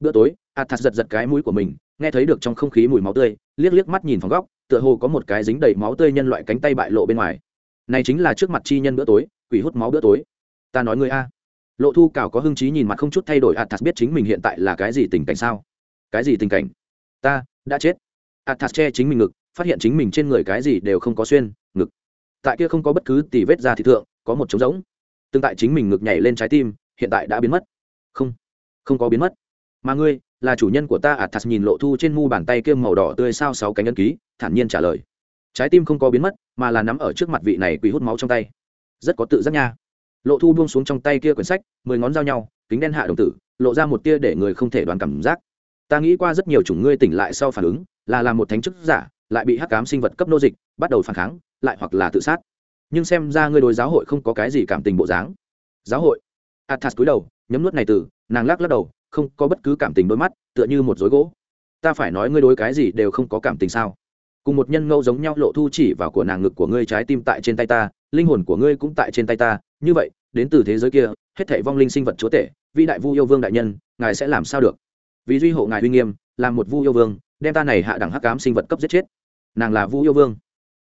Bữa tối, athas giật giật cái mũi của mình, nghe thấy được trong không khí mùi máu tươi, liếc liếc mắt nhìn phòng góc, tựa hồ có một cái dính đầy máu tươi nhân loại cánh tay bại lộ bên ngoài. Này chính là trước mặt chi nhân bữa tối, quỷ hút máu bữa tối. Ta nói ngươi a. Lộ thu cào có hưng trí nhìn mặt không chút thay đổi, athas biết chính mình hiện tại là cái gì tình cảnh sao? Cái gì tình cảnh? Ta, đã chết. Athas che chính mình ngực phát hiện chính mình trên người cái gì đều không có xuyên, ngực. Tại kia không có bất cứ tỷ vết ra thị thượng, có một trống rỗng. Tương tại chính mình ngực nhảy lên trái tim, hiện tại đã biến mất. Không không có biến mất. Mà ngươi, là chủ nhân của ta à, athas nhìn lộ thu trên mu bàn tay kiêm màu đỏ tươi sao sáu cánh ân ký, thản nhiên trả lời. Trái tim không có biến mất, mà là nắm ở trước mặt vị này quỳ hút máu trong tay. Rất có tự giác nha. Lộ thu buông xuống trong tay kia quyển sách, mười ngón dao nhau, kính đen hạ đồng tử, lộ ra một tia để người không thể đoán cảm giác. Ta nghĩ qua rất nhiều chủng ngươi tỉnh lại sau phản ứng, là làm một thánh chức giả lại bị hắc cám sinh vật cấp nô dịch, bắt đầu phản kháng, lại hoặc là tự sát. Nhưng xem ra ngươi đối giáo hội không có cái gì cảm tình bộ dáng. Giáo hội? Athas cúi đầu, nhấm nuốt này từ, nàng lắc lắc đầu, không có bất cứ cảm tình đôi mắt, tựa như một dối gỗ. Ta phải nói ngươi đối cái gì đều không có cảm tình sao? Cùng một nhân ngẫu giống nhau lộ thu chỉ vào của nàng ngực của ngươi trái tim tại trên tay ta, linh hồn của ngươi cũng tại trên tay ta. Như vậy, đến từ thế giới kia, hết thảy vong linh sinh vật chúa tể, vĩ đại vu yêu vương đại nhân, ngài sẽ làm sao được? Vì duy hộ ngài uy nghiêm, làm một vu yêu vương đem ta này hạ đẳng hắc cám sinh vật cấp giết chết. Nàng là vu yêu vương.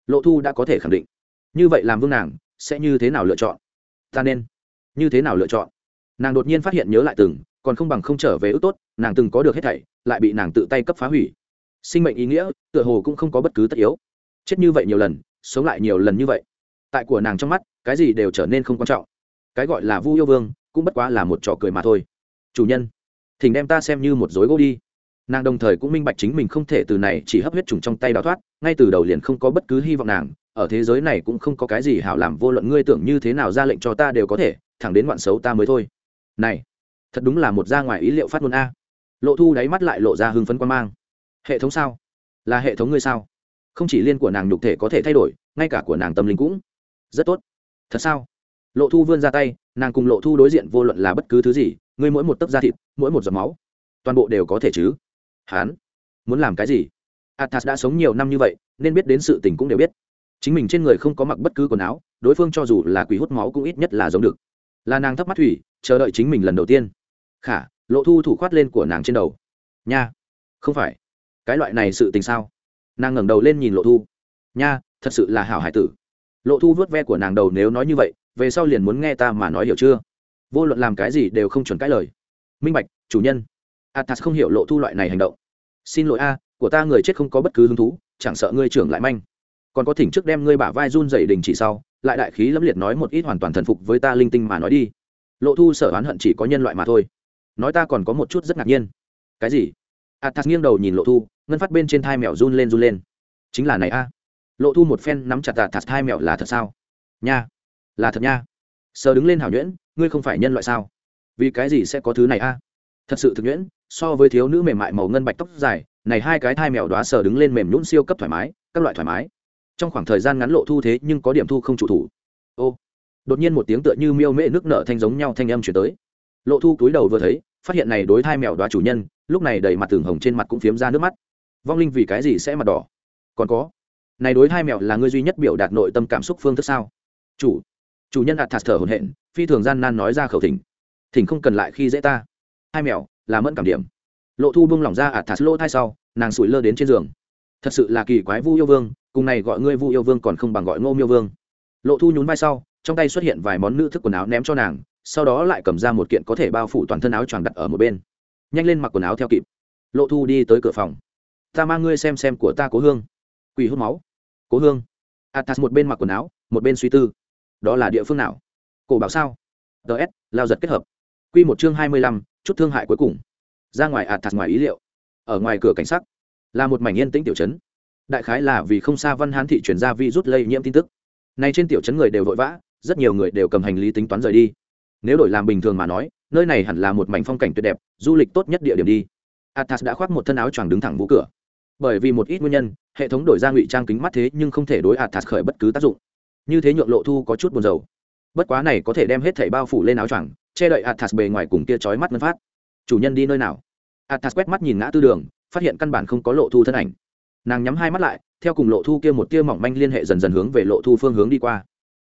Lộ thu đã có thể khẳng định. Như vậy làm vương nàng, sẽ như thế nào lựa chọn? Ta nên. Như thế nào lựa chọn? Nàng đột nhiên phát hiện nhớ lại từng, còn không bằng không trở về ước tốt, nàng từng có được hết thảy, lại bị nàng tự tay cấp phá hủy. Sinh mệnh ý nghĩa, tựa hồ cũng không có bất cứ tất yếu. Chết như vậy nhiều lần, sống lại nhiều lần như vậy. Tại của nàng trong mắt, cái gì đều trở nên không quan trọng. Cái gọi là vu yêu vương, cũng bất quá là một trò cười mà thôi. Chủ nhân, thỉnh đem ta xem như một dối gỗ đi nàng đồng thời cũng minh bạch chính mình không thể từ này chỉ hấp huyết trùng trong tay đào thoát, ngay từ đầu liền không có bất cứ hy vọng nàng, ở thế giới này cũng không có cái gì hảo làm vô luận ngươi tưởng như thế nào ra lệnh cho ta đều có thể, thẳng đến ngoạn xấu ta mới thôi. Này, thật đúng là một ra ngoài ý liệu phát ngôn a. Lộ thu đáy mắt lại lộ ra hưng phấn quan mang. Hệ thống sao? Là hệ thống ngươi sao? Không chỉ liên của nàng nhục thể có thể thay đổi, ngay cả của nàng tâm linh cũng rất tốt. Thật sao? Lộ thu vươn ra tay, nàng cùng lộ thu đối diện vô luận là bất cứ thứ gì, ngươi mỗi một tấc da thịt, mỗi một giọt máu, toàn bộ đều có thể chứ? Hán muốn làm cái gì? Athas đã sống nhiều năm như vậy, nên biết đến sự tình cũng đều biết. Chính mình trên người không có mặc bất cứ quần áo, đối phương cho dù là quỷ hút máu cũng ít nhất là giống được. Là nàng thấp mắt thủy, chờ đợi chính mình lần đầu tiên. Khả, lộ thu thủ khoát lên của nàng trên đầu. Nha, không phải. Cái loại này sự tình sao? Nàng ngẩng đầu lên nhìn lộ thu. Nha, thật sự là hảo hải tử. Lộ thu vớt ve của nàng đầu nếu nói như vậy, về sau liền muốn nghe ta mà nói hiểu chưa? Vô luận làm cái gì đều không chuẩn cãi lời. Minh bạch, chủ nhân athas không hiểu lộ thu loại này hành động. Xin lỗi a, của ta người chết không có bất cứ hứng thú, chẳng sợ ngươi trưởng lại manh. Còn có thỉnh trước đem ngươi bả vai run dày đình chỉ sau, lại đại khí lẫm liệt nói một ít hoàn toàn thần phục với ta linh tinh mà nói đi. Lộ thu sở oán hận chỉ có nhân loại mà thôi. Nói ta còn có một chút rất ngạc nhiên. Cái gì? Athas nghiêng đầu nhìn lộ thu, ngân phát bên trên thai mèo run lên run lên. Chính là này a. Lộ thu một phen nắm chặt athas thai mèo là thật sao? Nha. Là thật nha. Sờ đứng lên hảo nhuyễn, ngươi không phải nhân loại sao? Vì cái gì sẽ có thứ này a? Thật sự thực nhuyễn so với thiếu nữ mềm mại màu ngân bạch tóc dài, này hai cái thai mèo đoá sờ đứng lên mềm nhũn siêu cấp thoải mái, các loại thoải mái. Trong khoảng thời gian ngắn lộ thu thế nhưng có điểm thu không chủ thủ. Ô, đột nhiên một tiếng tựa như miêu mễ nước nợ thanh giống nhau thanh âm chuyển tới. Lộ thu cúi đầu vừa thấy, phát hiện này đối thai mèo đoá chủ nhân, lúc này đầy mặt tường hồng trên mặt cũng phiếm ra nước mắt. Vong linh vì cái gì sẽ mặt đỏ? Còn có, này đối thai mèo là ngươi duy nhất biểu đạt nội tâm cảm xúc phương thức sao? Chủ chủ nhân ạt thạt thở hồn hện phi thường gian nan nói ra khẩu thỉnh. Thỉnh không cần lại khi dễ ta. Hai mèo là mẫn cảm điểm. Lộ thu bung lỏng ra ạt thạt lỗ thai sau, nàng sủi lơ đến trên giường. Thật sự là kỳ quái vu yêu vương, cùng này gọi ngươi vu yêu vương còn không bằng gọi ngô miêu vương. Lộ thu nhún vai sau, trong tay xuất hiện vài món nữ thức quần áo ném cho nàng, sau đó lại cầm ra một kiện có thể bao phủ toàn thân áo choàng đặt ở một bên. Nhanh lên mặc quần áo theo kịp. Lộ thu đi tới cửa phòng. Ta mang ngươi xem xem của ta cố hương. Quỷ hút máu. Cố hương. Athas một bên mặc quần áo, một bên suy tư. Đó là địa phương nào? Cổ bảo sao? Ts lao giật kết hợp. Q một chương hai mươi lăm chút thương hại cuối cùng. Ra ngoài athas ngoài ý liệu. Ở ngoài cửa cảnh sắc, là một mảnh yên tĩnh tiểu chấn đại khái là vì không xa văn hán thị chuyển ra vi rút lây nhiễm tin tức. Nay trên tiểu chấn người đều vội vã, rất nhiều người đều cầm hành lý tính toán rời đi. Nếu đổi làm bình thường mà nói, nơi này hẳn là một mảnh phong cảnh tuyệt đẹp, du lịch tốt nhất địa điểm đi. Athas đã khoác một thân áo choàng đứng thẳng vũ cửa. Bởi vì một ít nguyên nhân, hệ thống đổi ra ngụy trang kính mắt thế nhưng không thể đối athas khởi bất cứ tác dụng. Như thế nhượng lộ thu có chút buồn rầu. Bất quá này có thể đem hết thảy bao phủ lên áo choàng che đậy athas bề ngoài cùng kia chói mắt ngân phát. Chủ nhân đi nơi nào? Athas quét mắt nhìn ngã tư đường, phát hiện căn bản không có lộ thu thân ảnh. Nàng nhắm hai mắt lại, theo cùng lộ thu kia một tia mỏng manh liên hệ dần dần hướng về lộ thu phương hướng đi qua.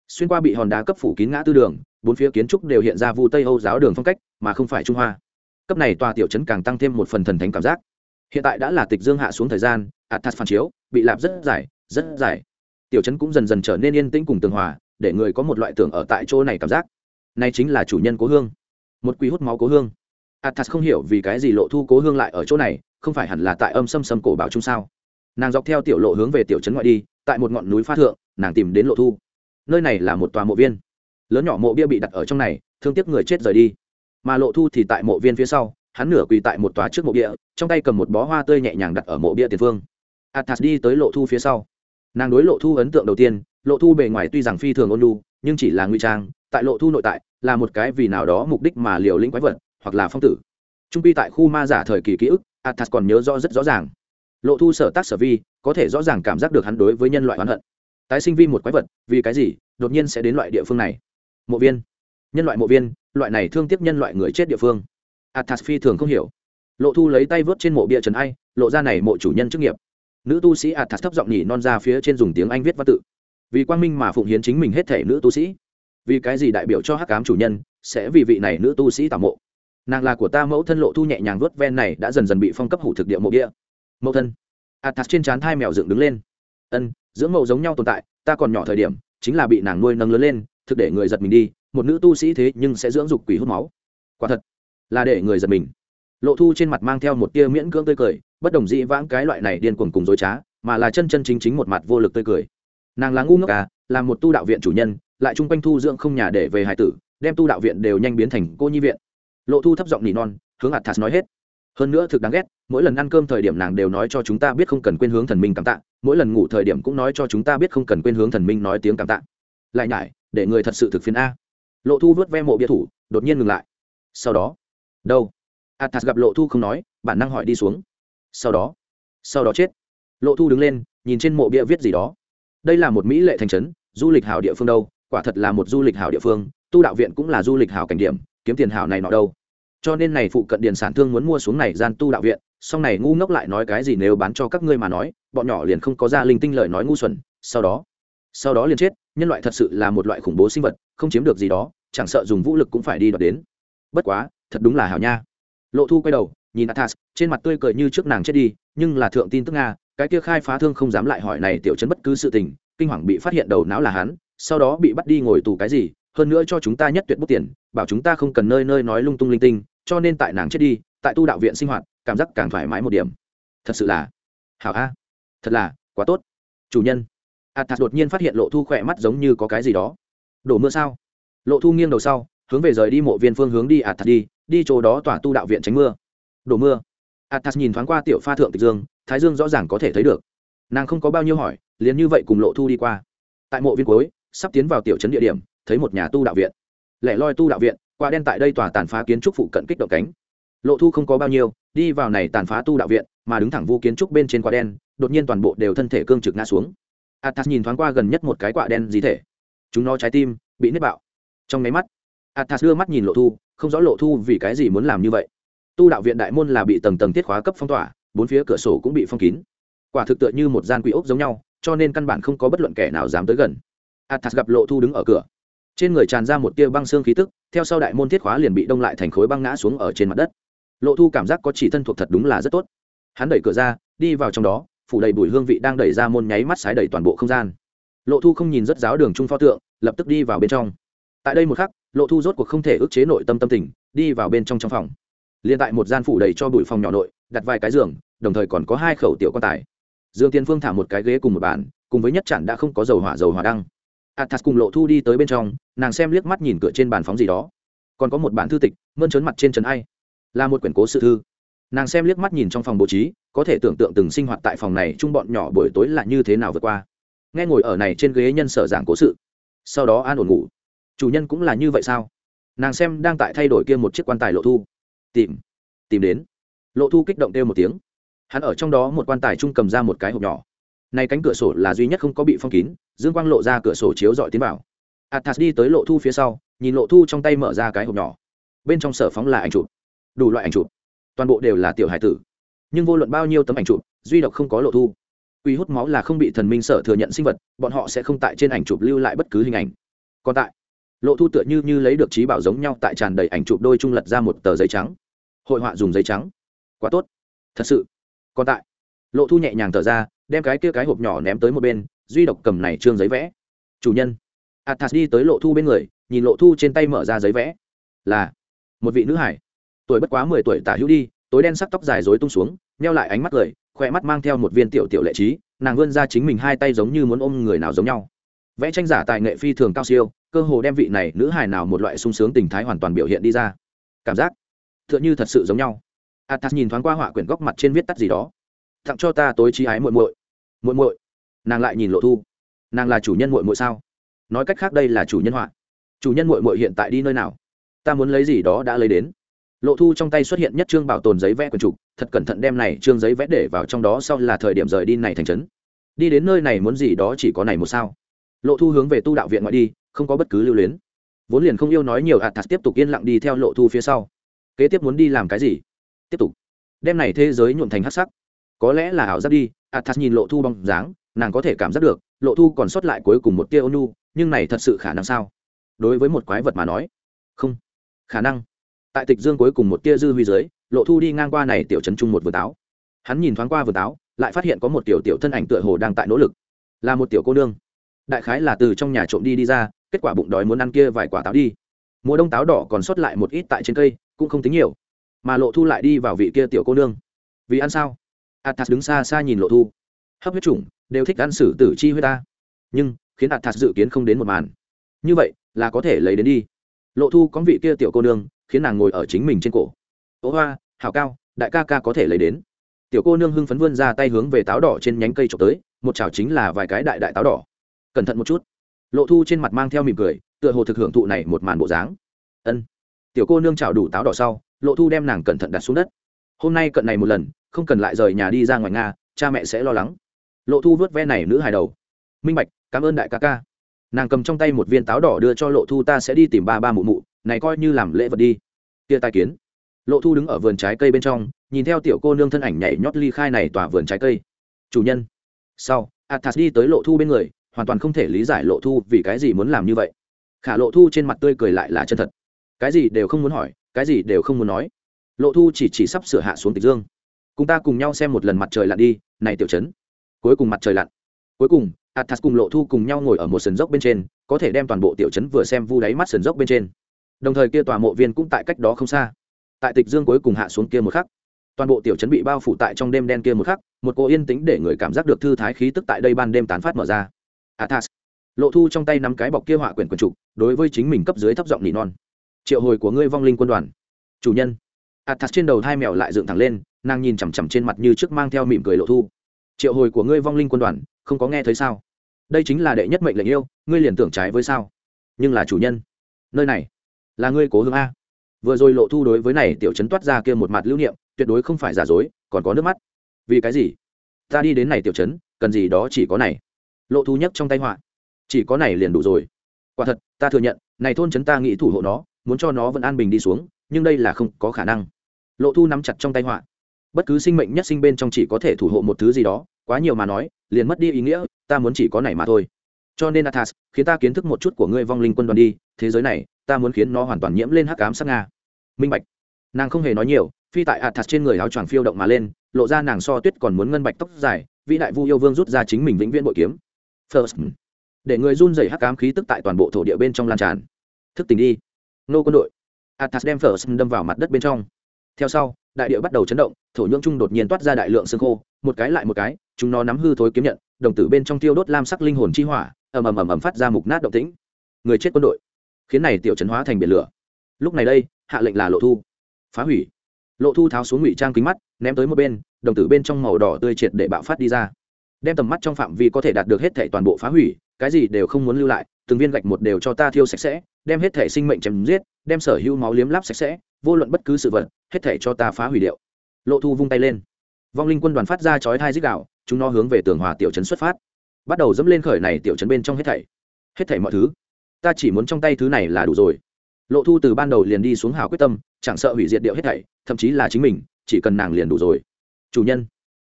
Xuyên qua bị hòn đá cấp phủ kín ngã tư đường, bốn phía kiến trúc đều hiện ra vu tây âu giáo đường phong cách, mà không phải trung hoa. Cấp này tòa tiểu trấn càng tăng thêm một phần thần thánh cảm giác. Hiện tại đã là tịch dương hạ xuống thời gian, athas phản chiếu, bị lạp rất dài rất dài. Tiểu trấn cũng dần dần trở nên yên tĩnh cùng tường hòa, để người có một loại tưởng ở tại chỗ này cảm giác nay chính là chủ nhân cố hương. Một quý hút máu cố hương. Athas không hiểu vì cái gì lộ thu cố hương lại ở chỗ này, không phải hẳn là tại âm xâm xâm cổ bảo chung sao? Nàng dọc theo tiểu lộ hướng về tiểu trấn ngoại đi, tại một ngọn núi pha thượng, nàng tìm đến lộ thu. Nơi này là một tòa mộ viên. Lớn nhỏ mộ bia bị đặt ở trong này, thương tiếc người chết rời đi. Mà lộ thu thì tại mộ viên phía sau, hắn nửa quỳ tại một tòa trước mộ bia, trong tay cầm một bó hoa tươi nhẹ nhàng đặt ở mộ bia tiền phương. Athas đi tới lộ thu phía sau. Nàng đối lộ thu ấn tượng đầu tiên, lộ thu bề ngoài tuy rằng phi thường ôn lu nhưng chỉ là nguy trang, tại lộ thu nội tại, là một cái vì nào đó mục đích mà liều lĩnh quái vật, hoặc là phong tử. Trung pi tại khu ma giả thời kỳ ký ức athas còn nhớ rõ rất rõ ràng. Lộ thu sở tác sở vi, có thể rõ ràng cảm giác được hắn đối với nhân loại oán hận. Tái sinh vi một quái vật, vì cái gì, đột nhiên sẽ đến loại địa phương này? Mộ viên. Nhân loại mộ viên, loại này thương tiếc nhân loại người chết địa phương. Athas phi thường không hiểu. Lộ thu lấy tay vớt trên mộ bia trần ai, lộ ra này mộ chủ nhân chức nghiệp. Nữ tu sĩ athas thấp giọng nhỉ non ra phía trên dùng tiếng anh viết văn tự vì quang minh mà phụng hiến chính mình hết thể nữ tu sĩ. Vì cái gì đại biểu cho hắc cám chủ nhân sẽ vì vị này nữ tu sĩ tảo mộ? Nàng là của ta mẫu thân lộ thu nhẹ nhàng vớt ven này đã dần dần bị phong cấp hủ thực địa mộ địa mẫu thân. Athas trên trán thai mèo dựng đứng lên. Ân, dưỡng mẫu giống nhau tồn tại, ta còn nhỏ thời điểm chính là bị nàng nuôi nâng lớn lên, thực để người giật mình đi, một nữ tu sĩ thế nhưng sẽ dưỡng dục quỷ hút máu. Quả thật, là để người giật mình. Lộ thu trên mặt mang theo một tia miễn cưỡng tươi cười, bất đồng dĩ vãng cái loại này điên cuồng cùng dối trá, mà là chân chân chính chính một mặt vô lực tươi cười nàng là ngu ngốc à là một tu đạo viện chủ nhân, lại chung quanh thu dưỡng không nhà để về hải tử, đem tu đạo viện đều nhanh biến thành cô nhi viện. Lộ thu thấp giọng nỉ non, hướng ạt thạt nói hết. Hơn nữa thực đáng ghét, mỗi lần ăn cơm thời điểm nàng đều nói cho chúng ta biết không cần quên hướng thần minh cảm tạ, mỗi lần ngủ thời điểm cũng nói cho chúng ta biết không cần quên hướng thần minh nói tiếng cảm tạ. Lại nhải, để người thật sự thực phiền a. Lộ thu vớt ve mộ bia thủ, đột nhiên ngừng lại. Sau đó, đâu? Athas gặp lộ thu không nói, bản năng hỏi đi xuống. Sau đó sau đó chết. Lộ thu đứng lên, nhìn trên mộ bia viết gì đó đây là một mỹ lệ thành trấn, du lịch hảo địa phương đâu, quả thật là một du lịch hảo địa phương, tu đạo viện cũng là du lịch hảo cảnh điểm, kiếm tiền hảo này nọ đâu. Cho nên này phụ cận điền sản thương muốn mua xuống này gian tu đạo viện, sau này ngu ngốc lại nói cái gì nếu bán cho các ngươi mà nói, bọn nhỏ liền không có ra linh tinh lời nói ngu xuẩn, sau đó sau đó liền chết, nhân loại thật sự là một loại khủng bố sinh vật, không chiếm được gì đó, chẳng sợ dùng vũ lực cũng phải đi đoạt đến. Bất quá, thật đúng là hảo nha. Lộ thu quay đầu, nhìn athas, trên mặt tươi cười như trước nàng chết đi, nhưng là thượng tin tức nga cái kia khai phá thương không dám lại hỏi này tiểu chấn bất cứ sự tình, kinh hoàng bị phát hiện đầu não là hắn, sau đó bị bắt đi ngồi tù cái gì, hơn nữa cho chúng ta nhất tuyệt bút tiền, bảo chúng ta không cần nơi nơi nói lung tung linh tinh, cho nên tại nàng chết đi, tại tu đạo viện sinh hoạt, cảm giác càng thoải mái một điểm. Thật sự là hảo a, thật là quá tốt. Chủ nhân, athas đột nhiên phát hiện lộ thu khỏe mắt giống như có cái gì đó. Đổ mưa sao? Lộ thu nghiêng đầu sau, hướng về rời đi mộ viên phương hướng đi, athas đi đi chỗ đó tỏa tu đạo viện tránh mưa. Đổ mưa. Athas nhìn thoáng qua tiểu pha thượng tịch dương thái dương rõ ràng có thể thấy được. Nàng không có bao nhiêu hỏi, liền như vậy cùng lộ thu đi qua. Tại mộ viên cuối, sắp tiến vào tiểu trấn địa điểm, thấy một nhà tu đạo viện. Lẻ loi tu đạo viện, quả đen tại đây tòa tàn phá kiến trúc phụ cận kích động cánh. Lộ thu không có bao nhiêu, đi vào này tàn phá tu đạo viện, mà đứng thẳng vu kiến trúc bên trên quả đen, đột nhiên toàn bộ đều thân thể cương trực ngã xuống. Athas nhìn thoáng qua gần nhất một cái quả đen di thể. Chúng nó trái tim, bị nứt bạo. Trong máy mắt, athas đưa mắt nhìn lộ thu, không rõ lộ thu vì cái gì muốn làm như vậy. Tu đạo viện đại môn là bị tầng tầng tiết khóa cấp phong tỏa bốn phía cửa sổ cũng bị phong kín. Quả thực tựa như một gian quỷ ốc giống nhau, cho nên căn bản không có bất luận kẻ nào dám tới gần. Athas gặp lộ thu đứng ở cửa. Trên người tràn ra một tia băng xương khí tức, theo sau đại môn thiết khóa liền bị đông lại thành khối băng ngã xuống ở trên mặt đất. Lộ thu cảm giác có chỉ thân thuộc thật đúng là rất tốt. Hắn đẩy cửa ra, đi vào trong đó, phủ đầy bụi hương vị đang đẩy ra môn nháy mắt sái đầy toàn bộ không gian. Lộ thu không nhìn rất giáo đường trung pho tượng, lập tức đi vào bên trong. Tại đây một khắc, lộ thu rốt cuộc không thể ức chế nội tâm tâm tình, đi vào bên trong trong phòng. Liền tại một gian phủ đầy cho bụi phòng nhỏ nội đặt vài cái giường, đồng thời còn có hai khẩu tiểu quan tài. Dương tiên phương thả một cái ghế cùng một bàn, cùng với nhất chản đã không có dầu hỏa dầu hỏa đăng. Athas cùng lộ thu đi tới bên trong, nàng xem liếc mắt nhìn cửa trên bàn phóng gì đó. Còn có một bản thư tịch, mơn trớn mặt trên trần ai. Là một quyển cố sự thư. Nàng xem liếc mắt nhìn trong phòng bố trí, có thể tưởng tượng từng sinh hoạt tại phòng này chung bọn nhỏ buổi tối là như thế nào vượt qua. Nghe ngồi ở này trên ghế nhân sở giảng cố sự. Sau đó an ổn ngủ. Chủ nhân cũng là như vậy sao? Nàng xem đang tại thay đổi kia một chiếc quan tài lộ thu. Tìm. Tìm đến lộ thu kích động kêu một tiếng. Hắn ở trong đó một quan tài trung cầm ra một cái hộp nhỏ. Này cánh cửa sổ là duy nhất không có bị phong kín, dương quang lộ ra cửa sổ chiếu dọi tiến vào. Athas đi tới lộ thu phía sau, nhìn lộ thu trong tay mở ra cái hộp nhỏ. Bên trong sở phóng là ảnh chụp. Đủ loại ảnh chụp. Toàn bộ đều là tiểu hải tử. Nhưng vô luận bao nhiêu tấm ảnh chụp, duy độc không có lộ thu. Quy hút máu là không bị thần minh sở thừa nhận sinh vật, bọn họ sẽ không tại trên ảnh chụp lưu lại bất cứ hình ảnh. Còn tại, lộ thu tựa như như lấy được trí bảo giống nhau tại tràn đầy ảnh chụp đôi trung lật ra một tờ giấy trắng. Hội họa dùng giấy trắng quá tốt. Thật sự. Còn tại. Lộ thu nhẹ nhàng thở ra, đem cái kia cái hộp nhỏ ném tới một bên, duy độc cầm này trương giấy vẽ. Chủ nhân. Athas đi tới lộ thu bên người, nhìn lộ thu trên tay mở ra giấy vẽ. Là một vị nữ hải. Tuổi bất quá mười tuổi tả hữu đi, tối đen sắc tóc dài dối tung xuống neo lại ánh mắt cười, khoe mắt mang theo một viên tiểu tiểu lệ trí, nàng vươn ra chính mình hai tay giống như muốn ôm người nào giống nhau. Vẽ tranh giả tài nghệ phi thường cao siêu, cơ hồ đem vị này nữ hài nào một loại sung sướng tình thái hoàn toàn biểu hiện đi ra. Cảm giác t h ư ợ n h ư thật sự giống nhau athas nhìn thoáng qua họa quyển góc mặt trên viết tắt gì đó. Tặng cho ta tối trí ái muội muội. Muội muội. Nàng lại nhìn lộ thu. Nàng là chủ nhân muội muội sao? Nói cách khác đây là chủ nhân họa. Chủ nhân muội muội hiện tại đi nơi nào? Ta muốn lấy gì đó đã lấy đến. Lộ thu trong tay xuất hiện nhất trương bảo tồn giấy vẽ quần trục thật cẩn thận đem này trương giấy vẽ để vào trong đó sau là thời điểm rời đi này thành trấn. Đi đến nơi này muốn gì đó chỉ có này một sao. Lộ thu hướng về tu đạo viện ngoại đi, không có bất cứ lưu luyến. Vốn liền không yêu nói nhiều, athas tiếp tục yên lặng đi theo lộ thu phía sau. Kế tiếp muốn đi làm cái gì? Tiếp tục. Đem này thế giới nhuộm thành hắc sắc. Có lẽ là ảo giác đi, athas nhìn lộ thu bóng dáng, nàng có thể cảm giác được, lộ thu còn sót lại cuối cùng một tia ônu, nhưng này thật sự khả năng sao? Đối với một quái vật mà nói, không. Khả năng. Tại tịch dương cuối cùng một tia dư huy dưới, lộ thu đi ngang qua này tiểu trấn chung một vườn táo. Hắn nhìn thoáng qua vườn táo, lại phát hiện có một tiểu tiểu thân ảnh tựa hồ đang tại nỗ lực. Là một tiểu cô nương. Đại khái là từ trong nhà trộm đi đi ra, kết quả bụng đói muốn ăn kia vài quả táo đi. Mùa đông táo đỏ còn sót lại một ít tại trên cây, cũng không tính nhiều mà lộ thu lại đi vào vị kia tiểu cô nương. Vì ăn sao? Athas đứng xa xa nhìn lộ thu. Hấp huyết chủng, đều thích ăn xử tử chi huyết ta. Nhưng, khiến athas dự kiến không đến một màn. Như vậy, là có thể lấy đến đi. Lộ thu có vị kia tiểu cô nương, khiến nàng ngồi ở chính mình trên cổ. Ố hoa hào cao, đại ca ca có thể lấy đến. Tiểu cô nương hưng phấn vươn ra tay hướng về táo đỏ trên nhánh cây trộm tới, một chảo chính là vài cái đại đại táo đỏ. Cẩn thận một chút. Lộ thu trên mặt mang theo mỉm cười, tựa hồ thực hưởng thụ này một màn bộ dáng. Ân. Tiểu cô nương chảo đủ táo đỏ sau lộ thu đem nàng cẩn thận đặt xuống đất. Hôm nay cận này một lần, không cần lại rời nhà đi ra ngoài nga, cha mẹ sẽ lo lắng. Lộ thu vớt ve này nữ hài đầu. Minh bạch, cảm ơn đại ca ca. Nàng cầm trong tay một viên táo đỏ đưa cho lộ thu, ta sẽ đi tìm ba ba mụ mụ, này coi như làm lễ vật đi. Tia tai kiến. Lộ thu đứng ở vườn trái cây bên trong, nhìn theo tiểu cô nương thân ảnh nhảy nhót ly khai này tỏa vườn trái cây. Chủ nhân. Sau, athas đi tới lộ thu bên người, hoàn toàn không thể lý giải lộ thu vì cái gì muốn làm như vậy. Khả lộ thu trên mặt tươi cười lại là chân thật. Cái gì đều không muốn hỏi cái gì đều không muốn nói. Lộ thu chỉ chỉ sắp sửa hạ xuống tịch dương. Cùng ta cùng nhau xem một lần mặt trời lặn đi, này tiểu chấn cuối cùng mặt trời lặn. Cuối cùng, athas cùng lộ thu cùng nhau ngồi ở một sườn dốc bên trên, có thể đem toàn bộ tiểu chấn vừa xem vu đáy mắt sườn dốc bên trên. Đồng thời kia tòa mộ viên cũng tại cách đó không xa. Tại tịch dương cuối cùng hạ xuống kia một khắc, toàn bộ tiểu chấn bị bao phủ tại trong đêm đen kia một khắc, một cô yên tĩnh để người cảm giác được thư thái khí tức tại đây ban đêm tán phát mở ra. Athas. Lộ thu trong tay nắm cái bọc kia họa quyển quần trục, đối với chính mình cấp dưới thấp giọng nỉ non triệu hồi của ngươi vong linh quân đoàn. Chủ nhân. Athas trên đầu hai mèo lại dựng thẳng lên, nàng nhìn chằm chằm trên mặt như trước mang theo mỉm cười lộ thu. Triệu hồi của ngươi vong linh quân đoàn, không có nghe thấy sao? Đây chính là đệ nhất mệnh lệnh yêu, ngươi liền tưởng trái với sao? Nhưng là chủ nhân. Nơi này, là ngươi cố hương a. Vừa rồi lộ thu đối với này tiểu chấn toát ra kia một mặt lưu niệm, tuyệt đối không phải giả dối, còn có nước mắt. Vì cái gì? Ta đi đến này tiểu chấn cần gì đó chỉ có này. Lộ thu nhất trong tay họa. Chỉ có này liền đủ rồi. Quả thật, ta thừa nhận, này thôn trấn ta nghĩ thủ hộ nó muốn cho nó vẫn an bình đi xuống, nhưng đây là không có khả năng. Lộ thu nắm chặt trong tay họa. Bất cứ sinh mệnh nhất sinh bên trong chỉ có thể thủ hộ một thứ gì đó, quá nhiều mà nói, liền mất đi ý nghĩa, ta muốn chỉ có này mà thôi. Cho nên athas, khiến ta kiến thức một chút của ngươi vong linh quân đoàn đi, thế giới này, ta muốn khiến nó hoàn toàn nhiễm lên hắc ám sắc nga. Minh bạch. Nàng không hề nói nhiều, phi tại athas trên người áo choàng phiêu động mà lên, lộ ra nàng so tuyết còn muốn ngân bạch tóc dài, vĩ đại vu yêu vương rút ra chính mình vĩnh viễn bội kiếm. First. Để người run rẩy hắc ám khí tức tại toàn bộ thổ địa bên trong lan tràn. Thức tỉnh đi nô quân đội. Athas đem first đâm vào mặt đất bên trong. Theo sau, đại địa bắt đầu chấn động, thổ nhưỡng trung đột nhiên toát ra đại lượng xương khô, một cái lại một cái, chúng nó nắm hư thối kiếm nhận, đồng tử bên trong tiêu đốt lam sắc linh hồn chi hỏa, ầm ầm ầm ầm phát ra mục nát động tĩnh. Người chết quân đội. Khiến này tiểu chấn hóa thành biển lửa. Lúc này đây, hạ lệnh là lộ thu. Phá hủy. Lộ thu tháo xuống ngụy trang kính mắt, ném tới một bên, đồng tử bên trong màu đỏ tươi triệt để bạo phát đi ra. Đem tầm mắt trong phạm vi có thể đạt được hết thể toàn bộ phá hủy, cái gì đều không muốn lưu lại, từng viên gạch một đều cho ta thiêu sạch sẽ đem hết thể sinh mệnh chém giết, đem sở hữu máu liếm láp sạch sẽ, vô luận bất cứ sự vật, hết thể cho ta phá hủy điệu. Lộ thu vung tay lên. Vong linh quân đoàn phát ra chói thai dích đạo chúng nó hướng về tường hòa tiểu trấn xuất phát. Bắt đầu dẫm lên khởi này tiểu trấn bên trong hết thảy. Hết thảy mọi thứ. Ta chỉ muốn trong tay thứ này là đủ rồi. Lộ thu từ ban đầu liền đi xuống hào quyết tâm, chẳng sợ hủy diệt điệu hết thảy, thậm chí là chính mình, chỉ cần nàng liền đủ rồi. Chủ nhân.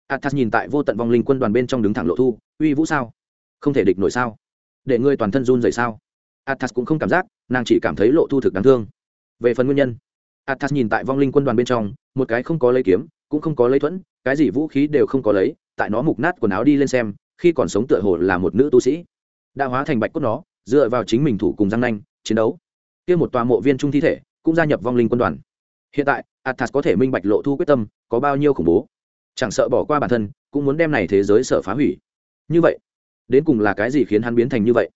Athas nhìn tại vô tận vong linh quân đoàn bên trong đứng thẳng lộ thu, uy vũ sao? Không thể địch nổi sao? Để ngươi toàn thân run rẩy sao? Athas cũng không cảm giác, nàng chỉ cảm thấy lộ thu thực đáng thương. Về phần nguyên nhân, athas nhìn tại vong linh quân đoàn bên trong, một cái không có lấy kiếm, cũng không có lấy thuẫn, cái gì vũ khí đều không có lấy, tại nó mục nát quần áo đi lên xem, khi còn sống tựa hồ là một nữ tu sĩ. Đã hóa thành bạch cốt nó, dựa vào chính mình thủ cùng giang nanh, chiến đấu. Kia một tòa mộ viên trung thi thể, cũng gia nhập vong linh quân đoàn. Hiện tại, athas có thể minh bạch lộ thu quyết tâm, có bao nhiêu khủng bố. Chẳng sợ bỏ qua bản thân, cũng muốn đem này thế giới sợ phá hủy. Như vậy, đến cùng là cái gì khiến hắn biến thành như vậy?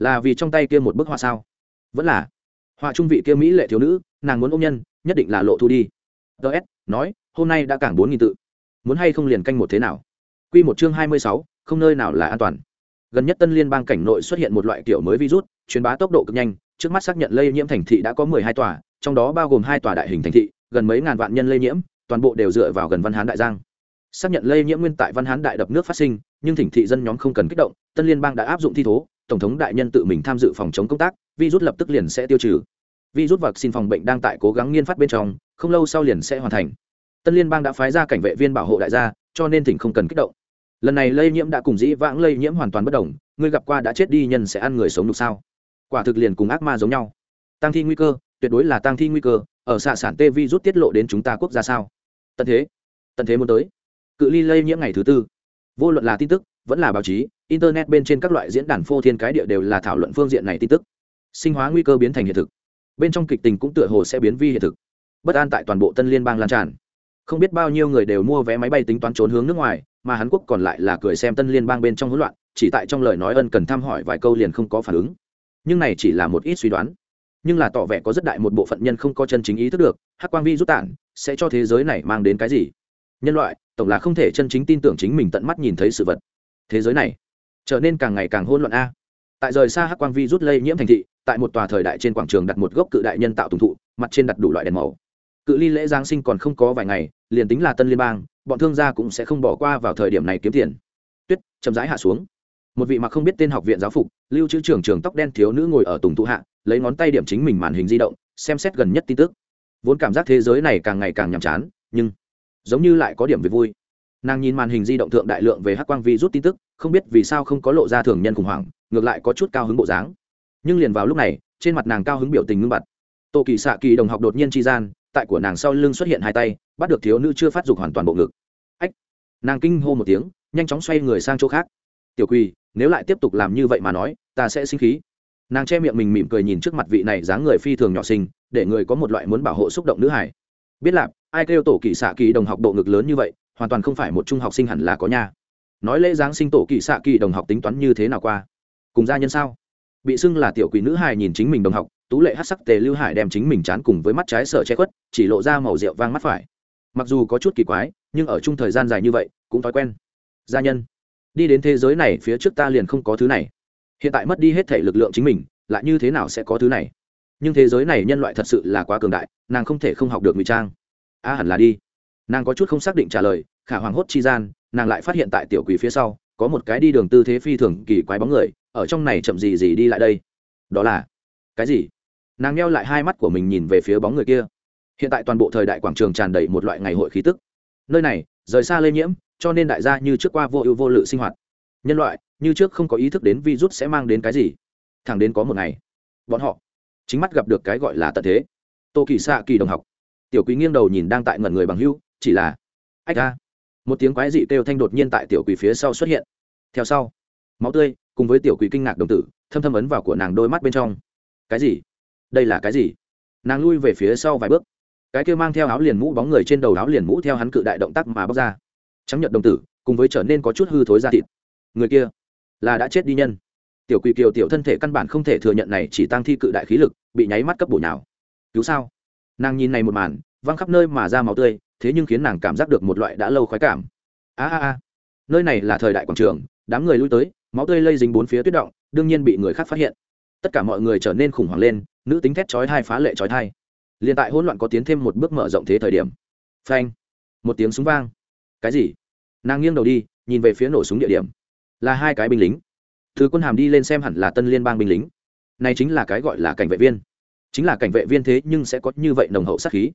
Là vì trong tay kia một bức họa sao? Vẫn là họa trung vị kia mỹ lệ thiếu nữ, nàng muốn ôm nhân, nhất định là lộ thu đi. Ts nói, hôm nay đã cảng bốn nghìn tự. Muốn hay không liền canh một thế nào? Q một chương hai mươi sáu, không nơi nào là an toàn. Gần nhất tân liên bang cảnh nội xuất hiện một loại kiểu mới virus, truyền bá tốc độ cực nhanh, trước mắt xác nhận lây nhiễm thành thị đã có mười hai tòa, trong đó bao gồm hai tòa đại hình thành thị, gần mấy ngàn vạn nhân lây nhiễm, toàn bộ đều dựa vào gần văn hán đại giang. Xác nhận lây nhiễm nguyên tại văn hán đại đập nước phát sinh, nhưng thỉnh thị dân nhóm không cần kích động, tân liên bang đã áp dụng thi thố tổng thống đại nhân tự mình tham dự phòng chống công tác, virus lập tức liền sẽ tiêu trừ. Virus vaccine phòng bệnh đang tại cố gắng nghiên phát bên trong, không lâu sau liền sẽ hoàn thành. Tân liên bang đã phái ra cảnh vệ viên bảo hộ đại gia, cho nên thỉnh không cần kích động. Lần này lây nhiễm đã cùng dĩ vãng lây nhiễm hoàn toàn bất đồng, người gặp qua đã chết đi nhân sẽ ăn người sống được sao? Quả thực liền cùng ác ma giống nhau. Tăng thi nguy cơ, tuyệt đối là tăng thi nguy cơ, ở xạ sản tê vi rút tiết lộ đến chúng ta quốc gia sao? Tận thế tận thế muốn tới. Cự ly lây nhiễm ngày thứ tư. Vô luận là tin tức, vẫn là báo chí internet bên trên các loại diễn đàn phô thiên cái địa đều là thảo luận phương diện này tin tức. Sinh hóa nguy cơ biến thành hiện thực. Bên trong kịch tình cũng tựa hồ sẽ biến vi hiện thực. Bất an tại toàn bộ tân liên bang lan tràn. Không biết bao nhiêu người đều mua vé máy bay tính toán trốn hướng nước ngoài, mà hàn quốc còn lại là cười xem tân liên bang bên trong hỗn loạn, chỉ tại trong lời nói ân cần thăm hỏi vài câu liền không có phản ứng. Nhưng này chỉ là một ít suy đoán. Nhưng là tỏ vẻ có rất đại một bộ phận nhân không có chân chính ý thức được, hắc quang vi rút tản, sẽ cho thế giới này mang đến cái gì? Nhân loại, tổng là không thể chân chính tin tưởng chính mình tận mắt nhìn thấy sự vật. Thế giới này trở nên càng ngày càng hỗn loạn a. Tại rời xa hắc quang vi rút lây nhiễm thành thị, tại một tòa thời đại trên quảng trường đặt một gốc cự đại nhân tạo tùng thụ, mặt trên đặt đủ loại đèn màu. Cự ly lễ giáng sinh còn không có vài ngày, liền tính là tân liên bang, bọn thương gia cũng sẽ không bỏ qua vào thời điểm này kiếm tiền. Tuyết, chậm rãi hạ xuống. Một vị mặc không biết tên học viện giáo phục, lưu trữ trưởng trường tóc đen thiếu nữ ngồi ở tùng thụ hạ, lấy ngón tay điểm chính mình màn hình di động, xem xét gần nhất tin tức. Vốn cảm giác thế giới này càng ngày càng nhàm chán, nhưng giống như lại có điểm về vui. Nàng nhìn màn hình di động thượng đại lượng về hắc quang vi rút tin tức không biết vì sao không có lộ ra thường nhân khủng hoảng, ngược lại có chút cao hứng bộ dáng. Nhưng liền vào lúc này, trên mặt nàng cao hứng biểu tình ngưng bặt. Tổ kỳ xạ kỳ đồng học đột nhiên tri gian, tại của nàng sau lưng xuất hiện hai tay, bắt được thiếu nữ chưa phát dục hoàn toàn bộ ngực. Ách! Nàng kinh hô một tiếng, nhanh chóng xoay người sang chỗ khác. Tiểu quỳ, nếu lại tiếp tục làm như vậy mà nói, ta sẽ sinh khí. Nàng che miệng mình mỉm cười nhìn trước mặt vị này dáng người phi thường nhỏ sinh để người có một loại muốn bảo hộ xúc động nữ hải biết lạp ai kêu tổ kỳ xạ kỳ đồng học độ ngực lớn như vậy, hoàn toàn không phải một trung học sinh hẳn là có nha nói lễ giáng sinh tổ kỳ xạ kỳ đồng học tính toán như thế nào qua? Cùng gia nhân sao? Bị xưng là tiểu quỷ nữ hài nhìn chính mình đồng học, tú lệ hát sắc tề lưu hải đem chính mình chán cùng với mắt trái sợ che khuất, chỉ lộ ra màu rượu vang mắt phải. Mặc dù có chút kỳ quái, nhưng ở chung thời gian dài như vậy, cũng thói quen. Gia nhân, đi đến thế giới này phía trước ta liền không có thứ này. Hiện tại mất đi hết thể lực lượng chính mình, lại như thế nào sẽ có thứ này? Nhưng thế giới này nhân loại thật sự là quá cường đại, nàng không thể không học được ngụy trang. A hẳn là đi nàng có chút không xác định trả lời, khả hoàng hốt chi gian, nàng lại phát hiện tại tiểu quỷ phía sau, có một cái đi đường tư thế phi thường kỳ quái bóng người, ở trong này chậm gì gì đi lại đây. Đó là cái gì? Nàng neo lại hai mắt của mình nhìn về phía bóng người kia. Hiện tại toàn bộ thời đại quảng trường tràn đầy một loại ngày hội khí tức. Nơi này, rời xa lây nhiễm, cho nên đại gia như trước qua vô ưu vô lự sinh hoạt. Nhân loại, như trước không có ý thức đến virus sẽ mang đến cái gì. Thẳng đến có một ngày, bọn họ chính mắt gặp được cái gọi là tận thế. Tô kỳ xạ kỳ đồng học. Tiểu quý nghiêng đầu nhìn đang tại ngẩn người bằng hưu chỉ là, ách ra. Một tiếng quái dị kêu thanh đột nhiên tại tiểu quỷ phía sau xuất hiện. Theo sau, máu tươi cùng với tiểu quỷ kinh ngạc đồng tử, thâm thâm ấn vào của nàng đôi mắt bên trong. Cái gì? Đây là cái gì? Nàng lui về phía sau vài bước. Cái kia mang theo áo liền mũ bóng người trên đầu áo liền mũ theo hắn cự đại động tác mà bóc ra. Trắng nhận đồng tử, cùng với trở nên có chút hư thối ra thịt. Người kia là đã chết đi nhân. Tiểu quỷ kiều tiểu thân thể căn bản không thể thừa nhận này chỉ tăng thi cự đại khí lực, bị nháy mắt cấp bổ nhào. Cứu sao? Nàng nhìn này một màn, văng khắp nơi mà ra máu tươi thế nhưng khiến nàng cảm giác được một loại đã lâu khoái cảm. A a a, nơi này là thời đại quảng trường, đám người lui tới, máu tươi lây dính bốn phía tuyết động, đương nhiên bị người khác phát hiện. Tất cả mọi người trở nên khủng hoảng lên, nữ tính thét chói thai phá lệ chói thai liền tại hỗn loạn có tiến thêm một bước mở rộng thế thời điểm, phanh, một tiếng súng vang. Cái gì? Nàng nghiêng đầu đi, nhìn về phía nổ súng địa điểm. Là hai cái binh lính. Thứ quân hàm đi lên xem hẳn là tân liên bang binh lính. Này chính là cái gọi là cảnh vệ viên. Chính là cảnh vệ viên thế nhưng sẽ có như vậy nồng hậu sát khí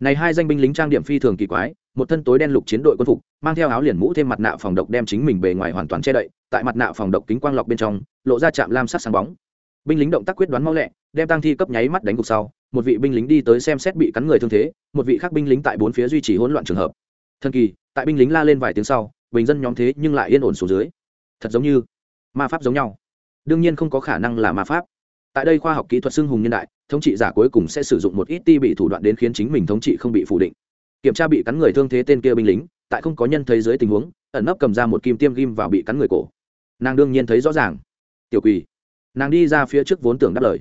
này hai danh binh lính trang điểm phi thường kỳ quái, một thân tối đen lục chiến đội quân phục, mang theo áo liền mũ thêm mặt nạ phòng độc đem chính mình bề ngoài hoàn toàn che đậy, tại mặt nạ phòng độc kính quang lọc bên trong, lộ ra chạm lam sắc sáng bóng. Binh lính động tác quyết đoán mau lẹ, đem tăng thi cấp nháy mắt đánh gục sau, một vị binh lính đi tới xem xét bị cắn người thương thế, một vị khác binh lính tại bốn phía duy trì hỗn loạn trường hợp. Thần kỳ, tại binh lính la lên vài tiếng sau, bình dân nhóm thế nhưng lại yên ổn xuống dưới. Thật giống như ma pháp giống nhau. Đương nhiên không có khả năng là ma pháp tại đây khoa học kỹ thuật xưng hùng nhân đại, thống trị giả cuối cùng sẽ sử dụng một ít ti bị thủ đoạn đến khiến chính mình thống trị không bị phủ định. Kiểm tra bị cắn người thương thế tên kia binh lính, tại không có nhân thấy dưới tình huống, ẩn nấp cầm ra một kim tiêm ghim vào bị cắn người cổ. Nàng đương nhiên thấy rõ ràng. Tiểu quỳ nàng đi ra phía trước vốn tưởng đáp lời.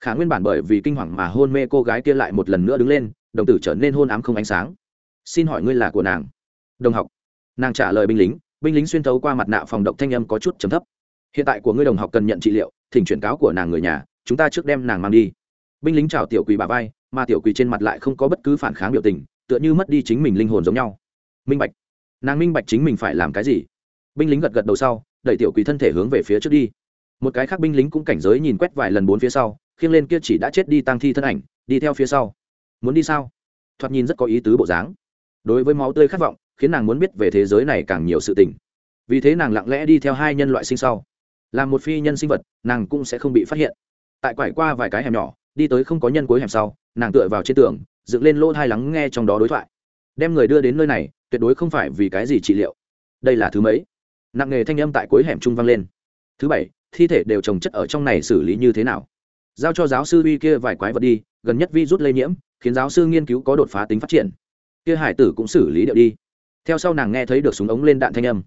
Khả nguyên bản bởi vì kinh hoàng mà hôn mê cô gái kia lại một lần nữa đứng lên, đồng tử trở nên hôn ám không ánh sáng. Xin hỏi ngươi là của nàng? Đồng học. Nàng trả lời binh lính binh lính xuyên thấu qua mặt nạ phòng độc thanh âm có chút trầm thấp hiện tại của ngươi đồng học cần nhận trị liệu, thỉnh chuyển cáo của nàng người nhà, chúng ta trước đem nàng mang đi. Binh lính chào tiểu quỳ bà vai, mà tiểu quỳ trên mặt lại không có bất cứ phản kháng biểu tình, tựa như mất đi chính mình linh hồn giống nhau. Minh bạch. Nàng minh bạch chính mình phải làm cái gì? Binh lính gật gật đầu sau, đẩy tiểu quỳ thân thể hướng về phía trước đi. Một cái khác binh lính cũng cảnh giới nhìn quét vài lần bốn phía sau, khiêng lên kia chỉ đã chết đi tăng thi thân ảnh, đi theo phía sau. Muốn đi sao? Thoạt nhìn rất có ý tứ bộ dáng. Đối với máu tươi khát vọng, khiến nàng muốn biết về thế giới này càng nhiều sự tình. Vì thế nàng lặng lẽ đi theo hai nhân loại sinh sau là một phi nhân sinh vật, nàng cũng sẽ không bị phát hiện. Tại quải qua vài cái hẻm nhỏ, đi tới không có nhân cuối hẻm sau, nàng tựa vào trên tường, dựng lên lỗ thai lắng nghe trong đó đối thoại. Đem người đưa đến nơi này, tuyệt đối không phải vì cái gì trị liệu. Đây là thứ mấy? Nặng nghề thanh âm tại cuối hẻm trung vang lên. Thứ bảy, thi thể đều trồng chất ở trong này xử lý như thế nào? Giao cho giáo sư uy kia vài quái vật đi, gần nhất vi rút lây nhiễm, khiến giáo sư nghiên cứu có đột phá tính phát triển. Kia hải tử cũng xử lý điệu đi. Theo sau nàng nghe thấy được súng ống lên đạn thanh âm.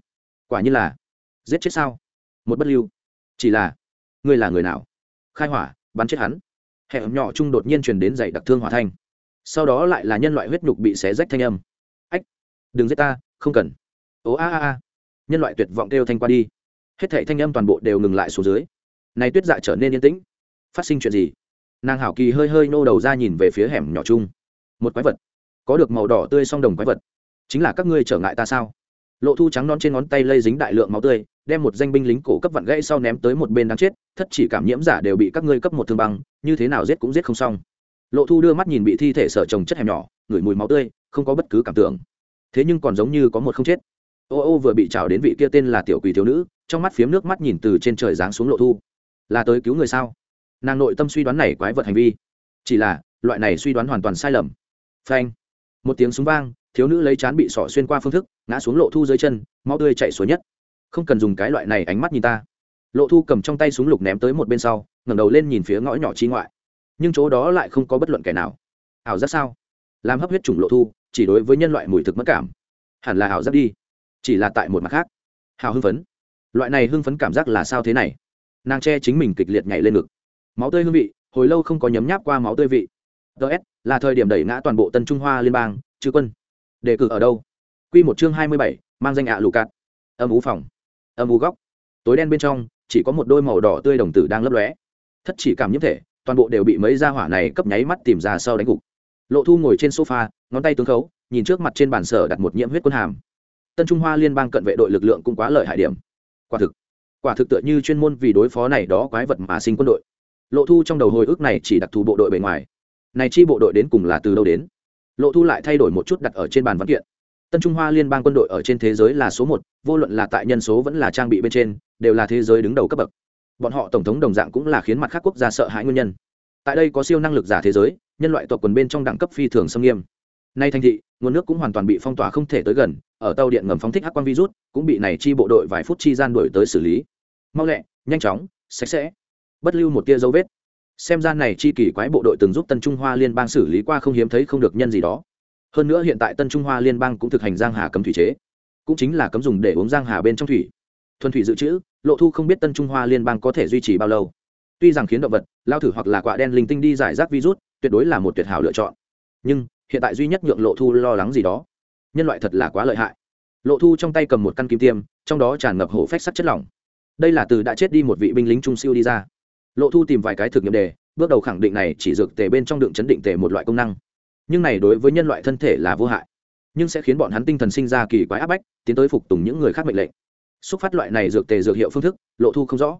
Quả như là giết chết sao? Một bất lưu chỉ là, ngươi là người nào? Khai hỏa, bắn chết hắn. Hẻm nhỏ chung đột nhiên truyền đến dày đặc thương hỏa thanh. Sau đó lại là nhân loại huyết nhục bị xé rách thanh âm. Ách, đừng giết ta, không cần. Ố a a a. Nhân loại tuyệt vọng kêu thanh qua đi. Hết thảy thanh âm toàn bộ đều ngừng lại xuống dưới. Này tuyết dạ trở nên yên tĩnh. Phát sinh chuyện gì? Nàng hảo kỳ hơi hơi nô đầu ra nhìn về phía hẻm nhỏ chung. Một quái vật. Có được màu đỏ tươi song đồng quái vật. Chính là các ngươi trở ngại ta sao? Lộ thu trắng non trên ngón tay lây dính đại lượng máu tươi, đem một danh binh lính cổ cấp vặn gãy sau ném tới một bên đáng chết, thất chỉ cảm nhiễm giả đều bị các ngươi cấp một thương băng, như thế nào giết cũng giết không xong. Lộ thu đưa mắt nhìn bị thi thể sở trồng chất hẻm nhỏ, ngửi mùi máu tươi, không có bất cứ cảm tưởng. Thế nhưng còn giống như có một không chết. Ô ô vừa bị trào đến vị kia tên là tiểu quỳ thiếu nữ, trong mắt phiếm nước mắt nhìn từ trên trời giáng xuống lộ thu. Là tới cứu người sao? Nàng nội tâm suy đoán này quái vật hành vi. Chỉ là, loại này suy đoán hoàn toàn sai lầm. Phanh. Một tiếng súng vang, thiếu nữ lấy chán bị sỏ xuyên qua phương thức ngã xuống lộ thu dưới chân, máu tươi chạy xuống nhất. Không cần dùng cái loại này ánh mắt nhìn ta. Lộ thu cầm trong tay súng lục ném tới một bên sau, ngẩng đầu lên nhìn phía ngõ nhỏ chi ngoại. Nhưng chỗ đó lại không có bất luận kẻ nào. Ảo giác sao? Làm hấp huyết chủng lộ thu, chỉ đối với nhân loại mùi thực mất cảm. Hẳn là ảo giác đi. Chỉ là tại một mặt khác. Hào hưng phấn. Loại này hưng phấn cảm giác là sao thế này? Nàng che chính mình kịch liệt nhảy lên ngực. Máu tươi hương vị, hồi lâu không có nhấm nháp qua máu tươi vị. Ts là thời điểm đẩy ngã toàn bộ tân trung hoa liên bang chứ quân. Đề cử ở đâu? Quy một chương hai mươi bảy, mang danh ạ à lù cạn. Âm u phòng. Âm u góc. Tối đen bên trong, chỉ có một đôi màu đỏ tươi đồng tử đang lấp lóe. Thất chỉ cảm nhiễm thể, toàn bộ đều bị mấy gia hỏa này cấp nháy mắt tìm ra sau đánh gục. Lộ thu ngồi trên sofa, ngón tay tướng khấu, nhìn trước mặt trên bàn sở đặt một nhiễm huyết quân hàm. Tân trung hoa liên bang cận vệ đội lực lượng cũng quá lợi hại điểm. Quả thực quả thực tựa như chuyên môn vì đối phó này đó quái vật mà sinh quân đội. Lộ thu trong đầu hồi ức này chỉ đặc thù bộ đội bề ngoài. Này chi bộ đội đến cùng là từ đâu đến? Lộ thu lại thay đổi một chút đặt ở trên bàn văn kiện tân trung hoa liên bang quân đội ở trên thế giới là số một, vô luận là tại nhân số vẫn là trang bị bên trên, đều là thế giới đứng đầu cấp bậc. Bọn họ tổng thống đồng dạng cũng là khiến mặt khác quốc gia sợ hãi nguyên nhân. Tại đây có siêu năng lực giả thế giới, nhân loại tộc quần bên trong đẳng cấp phi thường xâm nghiêm. Nay thành thị, nguồn nước cũng hoàn toàn bị phong tỏa không thể tới gần, ở tàu điện ngầm phóng thích hắc quang virus, cũng bị này chi bộ đội vài phút chi gian đuổi tới xử lý. Mau lẹ, nhanh chóng, sạch sẽ. Bất lưu một tia dấu vết. Xem ra này chi kỳ quái bộ đội từng giúp tân trung hoa liên bang xử lý qua không hiếm thấy không được nhân gì đó hơn nữa hiện tại tân trung hoa liên bang cũng thực hành giang hà cấm thủy chế, cũng chính là cấm dùng để uống giang hà bên trong thủy. Thuần thủy dự trữ, lộ thu không biết tân trung hoa liên bang có thể duy trì bao lâu. Tuy rằng khiến động vật, lao thử hoặc là quạ đen linh tinh đi giải rác virus, tuyệt đối là một tuyệt hảo lựa chọn. Nhưng, hiện tại duy nhất nhượng lộ thu lo lắng gì đó, nhân loại thật là quá lợi hại. Lộ thu trong tay cầm một căn kim tiêm, trong đó tràn ngập hổ phách sắt chất lỏng. Đây là từ đã chết đi một vị binh lính trung siêu đi ra. Lộ thu tìm vài cái thực nghiệm đề, bước đầu khẳng định này chỉ dược tề bên trong đựng chấn định tề một loại công năng nhưng này đối với nhân loại thân thể là vô hại, nhưng sẽ khiến bọn hắn tinh thần sinh ra kỳ quái áp bách, tiến tới phục tùng những người khác mệnh lệnh. Xúc phát loại này dược tề dược hiệu phương thức, lộ thu không rõ.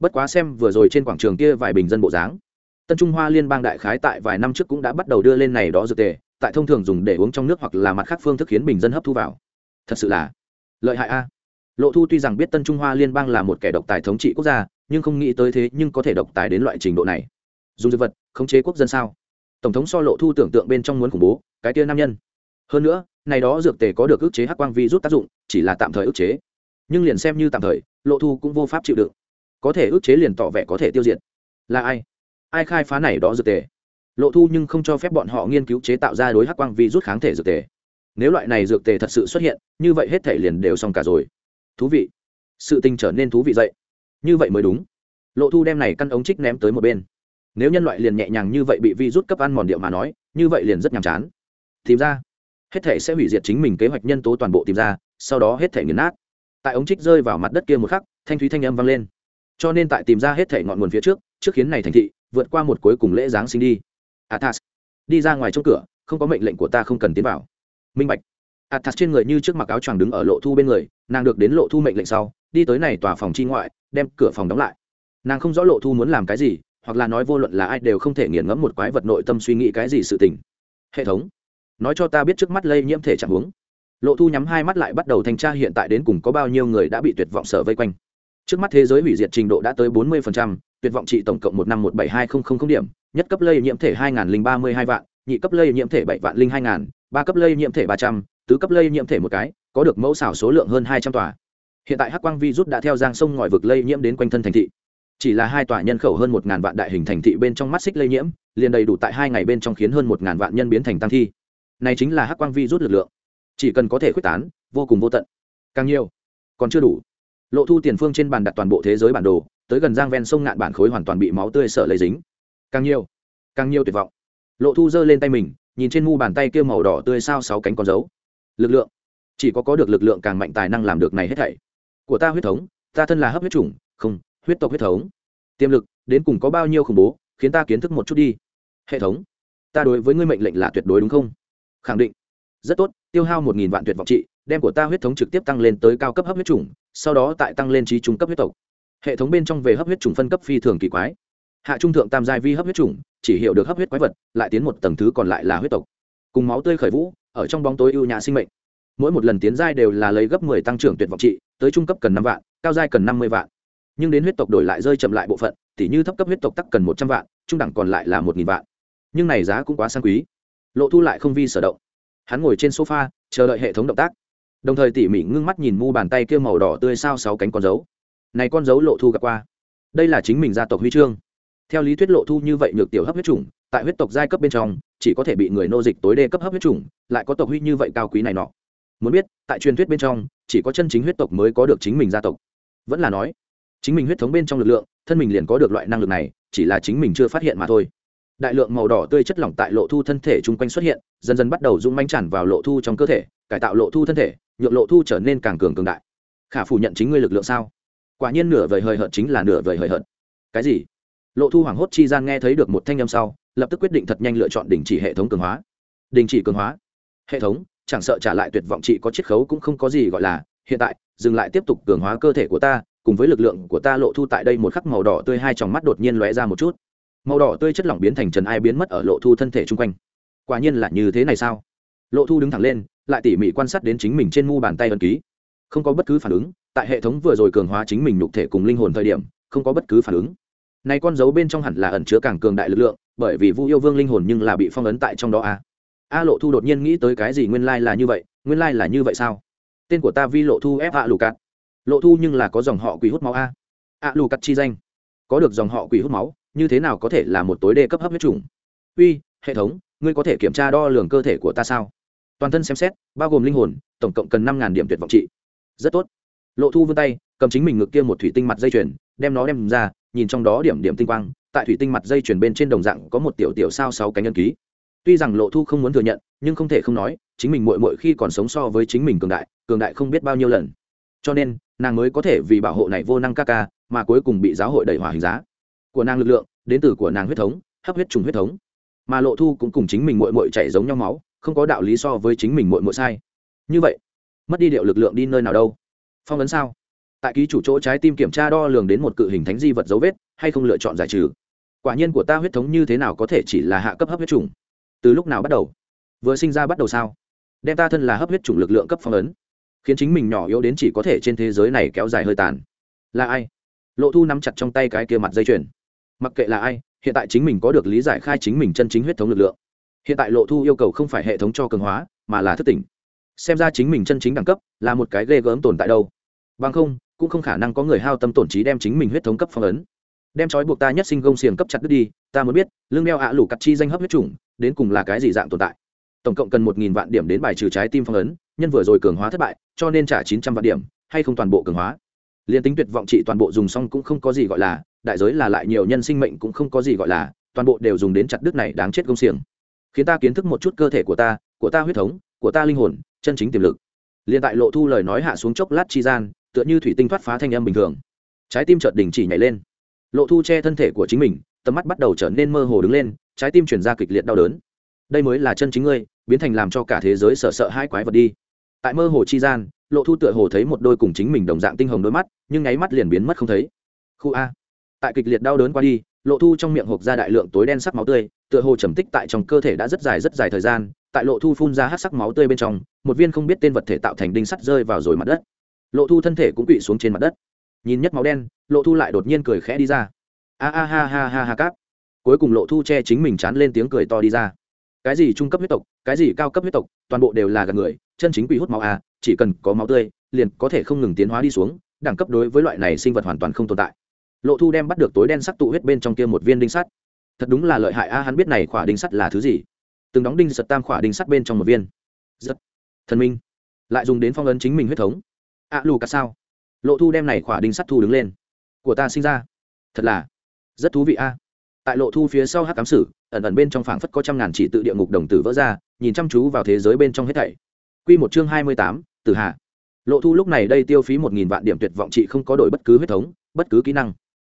Bất quá xem vừa rồi trên quảng trường kia vài bình dân bộ dáng, tân trung hoa liên bang đại khái tại vài năm trước cũng đã bắt đầu đưa lên này đó dược tề, tại thông thường dùng để uống trong nước hoặc là mặt khác phương thức khiến bình dân hấp thu vào. Thật sự là lợi hại a. À. Lộ thu tuy rằng biết tân trung hoa liên bang là một kẻ độc tài thống trị quốc gia, nhưng không nghĩ tới thế nhưng có thể độc tài đến loại trình độ này. Dùng dược vật, khống chế quốc dân sao? Tổng thống so lộ thu tưởng tượng bên trong muốn khủng bố, cái tia nam nhân. Hơn nữa, này đó dược tề có được ức chế hắc quang vi rút tác dụng, chỉ là tạm thời ức chế. Nhưng liền xem như tạm thời, lộ thu cũng vô pháp chịu đựng. Có thể ức chế liền tỏ vẻ có thể tiêu diệt. Là ai? Ai khai phá này đó dược tề? Lộ thu nhưng không cho phép bọn họ nghiên cứu chế tạo ra đối hắc quang vi rút kháng thể dược tề. Nếu loại này dược tề thật sự xuất hiện, như vậy hết thể liền đều xong cả rồi. Thú vị. Sự tình trở nên thú vị dậy. Như vậy mới đúng. Lộ thu đem này căn ống trích ném tới một bên nếu nhân loại liền nhẹ nhàng như vậy bị vi rút cấp ăn mòn điệu mà nói, như vậy liền rất nhàm chán. Tìm ra. Hết thể sẽ hủy diệt chính mình kế hoạch nhân tố toàn bộ tìm ra, sau đó hết thể nghiền nát. Tại ống trích rơi vào mặt đất kia một khắc, thanh thúy thanh âm vang lên. Cho nên tại tìm ra hết thể ngọn nguồn phía trước trước khiến này thành thị, vượt qua một cuối cùng lễ giáng sinh đi. Athas, đi ra ngoài trong cửa, không có mệnh lệnh của ta không cần tiến vào. Minh bạch. Athas trên người như trước mặc áo choàng đứng ở lộ thu bên người, nàng được đến lộ thu mệnh lệnh sau, đi tới này tòa phòng chi ngoại, đem cửa phòng đóng lại. Nàng không rõ lộ thu muốn làm cái gì hoặc là nói vô luận là ai đều không thể nghiền ngẫm một quái vật nội tâm suy nghĩ cái gì sự tình. Hệ thống nói cho ta biết trước mắt lây nhiễm thể trạng huống. Lộ thu nhắm hai mắt lại bắt đầu thanh tra hiện tại đến cùng có bao nhiêu người đã bị tuyệt vọng sở vây quanh. Trước mắt thế giới hủy diệt trình độ đã tới 40%, tuyệt vọng trị tổng cộng một năm một bảy hai không không không điểm nhất cấp lây nhiễm thể hai nghìn ba mươi hai vạn nhị cấp lây nhiễm thể bảy vạn linh hai ngàn ba cấp lây nhiễm thể ba trăm tứ cấp lây nhiễm thể một cái có được mẫu xảo số lượng hơn hai trăm tòa. Hiện tại hắc quang virus đã theo giang sông ngòi vực lây nhiễm đến quanh thân thành thị chỉ là hai tòa nhân khẩu hơn một ngàn vạn đại hình thành thị bên trong mắt xích lây nhiễm, liền đầy đủ tại hai ngày bên trong khiến hơn một ngàn vạn nhân biến thành tăng thi. Này chính là hắc quang vi rút lực lượng. Chỉ cần có thể quyết tán, vô cùng vô tận. Càng nhiều, còn chưa đủ. Lộ thu tiền phương trên bàn đặt toàn bộ thế giới bản đồ, tới gần giang ven sông ngạn bản khối hoàn toàn bị máu tươi sợ lấy dính. Càng nhiều càng nhiều tuyệt vọng. Lộ thu giơ lên tay mình, nhìn trên mu bàn tay kia màu đỏ tươi sao sáu cánh con dấu. Lực lượng, chỉ có có được lực lượng càng mạnh tài năng làm được này hết thảy. Của ta huyết thống, ta thân là hấp huyết chủng, không huyết tộc huyết thống. Tiềm lực, đến cùng có bao nhiêu khủng bố, khiến ta kiến thức một chút đi. Hệ thống, ta đối với ngươi mệnh lệnh là tuyệt đối đúng không? Khẳng định. Rất tốt, tiêu hao một nghìn vạn tuyệt vọng trị, đem của ta huyết thống trực tiếp tăng lên tới cao cấp hấp huyết chủng, sau đó tại tăng lên trí trung cấp huyết tộc. Hệ thống bên trong về hấp huyết chủng phân cấp phi thường kỳ quái. Hạ trung thượng tam giai vi hấp huyết chủng, chỉ hiểu được hấp huyết quái vật, lại tiến một tầng thứ còn lại là huyết tộc. Cùng máu tươi khởi vũ, ở trong bóng tối ưu nhã sinh mệnh. Mỗi một lần tiến giai đều là lấy gấp mười tăng trưởng tuyệt vọng trị, tới trung cấp cần năm vạn, cao giai cần năm mươi vạn nhưng đến huyết tộc đổi lại rơi chậm lại bộ phận, tỉ như thấp cấp huyết tộc tắc cần một trăm vạn, trung đẳng còn lại là một nghìn vạn. Nhưng này giá cũng quá sang quý. Lộ thu lại không vi sở động. Hắn ngồi trên sofa, chờ đợi hệ thống động tác. Đồng thời tỉ mỉ ngưng mắt nhìn mu bàn tay kia màu đỏ tươi sao sáu cánh con dấu. Này con dấu lộ thu gặp qua. Đây là chính mình gia tộc huy chương. Theo lý thuyết lộ thu như vậy nhược tiểu hấp huyết chủng, tại huyết tộc giai cấp bên trong, chỉ có thể bị người nô dịch tối đê cấp hấp huyết chủng, lại có tộc huy như vậy cao quý này nọ. Muốn biết, tại truyền thuyết bên trong, chỉ có chân chính huyết tộc mới có được chính mình gia tộc. Vẫn là nói chính mình huyết thống bên trong lực lượng, thân mình liền có được loại năng lực này, chỉ là chính mình chưa phát hiện mà thôi. Đại lượng màu đỏ tươi chất lỏng tại lộ thu thân thể chung quanh xuất hiện, dần dần bắt đầu rung manh tràn vào lộ thu trong cơ thể, cải tạo lộ thu thân thể nhuộm lộ thu trở nên càng cường cường đại. Khả phủ nhận chính ngươi lực lượng sao? Quả nhiên nửa vời hời hợt chính là nửa vời hời hợt. Cái gì? Lộ thu hoảng hốt chi gian nghe thấy được một thanh âm sau, lập tức quyết định thật nhanh lựa chọn đình chỉ hệ thống cường hóa. Đình chỉ cường hóa? Hệ thống, chẳng sợ trả lại tuyệt vọng chị có chiết khấu cũng không có gì gọi là, hiện tại, dừng lại tiếp tục cường hóa cơ thể của ta cùng với lực lượng của ta lộ thu tại đây một khắc màu đỏ tươi hai tròng mắt đột nhiên lóe ra một chút. Màu đỏ tươi chất lỏng biến thành trần ai biến mất ở lộ thu thân thể chung quanh. Quả nhiên là như thế này sao? Lộ thu đứng thẳng lên, lại tỉ mỉ quan sát đến chính mình trên mu bàn tay ân ký. Không có bất cứ phản ứng, tại hệ thống vừa rồi cường hóa chính mình nhục thể cùng linh hồn thời điểm, không có bất cứ phản ứng. Này con dấu bên trong hẳn là ẩn chứa càng cường đại lực lượng, bởi vì vu yêu vương linh hồn nhưng là bị phong ấn tại trong đó a à. a lộ thu đột nhiên nghĩ tới cái gì nguyên lai là như vậy, nguyên lai là như vậy sao? Tên của ta vi lộ thu ép hạ lù cạn lộ thu nhưng là có dòng họ quỷ hút máu a. A lù cắt chi danh. Có được dòng họ quỷ hút máu, như thế nào có thể là một tối đê cấp hấp huyết trùng uy, hệ thống, ngươi có thể kiểm tra đo lường cơ thể của ta sao? Toàn thân xem xét, bao gồm linh hồn, tổng cộng cần năm điểm tuyệt vọng trị. Rất tốt. Lộ thu vươn tay, cầm chính mình ngực kia một thủy tinh mặt dây chuyền, đem nó đem ra, nhìn trong đó điểm điểm tinh quang, tại thủy tinh mặt dây chuyền bên trên đồng dạng có một tiểu tiểu sao sáu cánh nhân ký. Tuy rằng lộ thu không muốn thừa nhận, nhưng không thể không nói, chính mình mội mội khi còn sống so với chính mình cường đại cường đại không biết bao nhiêu lần cho nên, nàng mới có thể vì bảo hộ này vô năng ca ca mà cuối cùng bị giáo hội đẩy hỏa hình giá. Của nàng lực lượng, đến từ của nàng huyết thống, hấp huyết trùng huyết thống. Mà lộ thu cũng cùng chính mình mội mội chảy giống nhau máu, không có đạo lý so với chính mình mội mội sai. Như vậy, mất đi điệu lực lượng đi nơi nào đâu? Phong ấn sao? Tại ký chủ chỗ trái tim kiểm tra đo lường đến một cự hình thánh di vật dấu vết, hay không lựa chọn giải trừ? Quả nhiên của ta huyết thống như thế nào có thể chỉ là hạ cấp hấp huyết trùng? Từ lúc nào bắt đầu? Vừa sinh ra bắt đầu sao? Đem ta thân là hấp huyết chủng lực lượng cấp phong ấn khiến chính mình nhỏ yếu đến chỉ có thể trên thế giới này kéo dài hơi tàn. Là ai? Lộ thu nắm chặt trong tay cái kia mặt dây chuyền. Mặc kệ là ai, hiện tại chính mình có được lý giải khai chính mình chân chính huyết thống lực lượng. Hiện tại lộ thu yêu cầu không phải hệ thống cho cường hóa, mà là thức tỉnh. Xem ra chính mình chân chính đẳng cấp là một cái ghê gớm tồn tại đâu. Bằng không, cũng không khả năng có người hao tâm tổn trí đem chính mình huyết thống cấp phong ấn. Đem trói buộc ta nhất sinh gông xiềng cấp chặt đứt đi, ta muốn biết lương đeo ạ lủ cặt chi danh hấp huyết chủng, đến cùng là cái gì dạng tồn tại? Tổng cộng cần một nghìn vạn điểm đến bài trừ trái tim phong ấn nhân vừa rồi cường hóa thất bại, cho nên trả chín trăm vạn điểm, hay không toàn bộ cường hóa. Liền tính tuyệt vọng trị toàn bộ dùng xong cũng không có gì gọi là, đại giới là lại nhiều nhân sinh mệnh cũng không có gì gọi là, toàn bộ đều dùng đến chặt đứt này đáng chết công xiềng. Khiến ta kiến thức một chút cơ thể của ta của ta huyết thống, của ta linh hồn, chân chính tiềm lực. Liền tại lộ thu lời nói hạ xuống chốc lát chi gian, tựa như thủy tinh thoát phá thanh âm bình thường. Trái tim chợt đình chỉ nhảy lên. Lộ thu che thân thể của chính mình, tầm mắt bắt đầu trở nên mơ hồ đứng lên, trái tim chuyển ra kịch liệt đau đớn. Đây mới là chân chính ngươi, biến thành làm cho cả thế giới sợ sợ hai quái vật đi tại mơ hồ chi gian, lộ thu tựa hồ thấy một đôi cùng chính mình đồng dạng tinh hồng đôi mắt, nhưng nháy mắt liền biến mất không thấy. Khu a. Tại kịch liệt đau đớn qua đi, lộ thu trong miệng hộp ra đại lượng tối đen sắc máu tươi, tựa hồ trầm tích tại trong cơ thể đã rất dài rất dài thời gian, tại lộ thu phun ra hát sắc máu tươi bên trong, một viên không biết tên vật thể tạo thành đinh sắt rơi vào rồi mặt đất. Lộ thu thân thể cũng quỵ xuống trên mặt đất. Nhìn nhất máu đen, lộ thu lại đột nhiên cười khẽ đi ra. A a ha ha ha ha cáp. Cuối cùng lộ thu che chính mình chán lên tiếng cười to đi ra. Cái gì trung cấp huyết tộc, cái gì cao cấp huyết tộc, toàn bộ đều là gần người chân chính quỷ hút máu a chỉ cần có máu tươi, liền có thể không ngừng tiến hóa đi xuống, đẳng cấp đối với loại này sinh vật hoàn toàn không tồn tại. Lộ thu đem bắt được tối đen sắc tụ huyết bên trong kia một viên đinh sắt. Thật đúng là lợi hại a, hắn biết này khỏa đinh sắt là thứ gì. Từng đóng đinh sật tam khỏa đinh sắt bên trong một viên. Rất thần minh. Lại dùng đến phong ấn chính mình huyết thống. A lù cả sao? Lộ thu đem này khỏa đinh sắt thu đứng lên. Của ta sinh ra. Thật là rất thú vị a. Tại lộ thu phía sau hát cám sử, ẩn ẩn bên trong phảng phất có trăm ngàn chỉ tự địa ngục đồng tử vỡ ra, nhìn chăm chú vào thế giới bên trong hết thảy quy một chương hai mươi tám từ hạ lộ thu lúc này đây tiêu phí một nghìn vạn điểm tuyệt vọng trị không có đổi bất cứ huyết thống, bất cứ kỹ năng.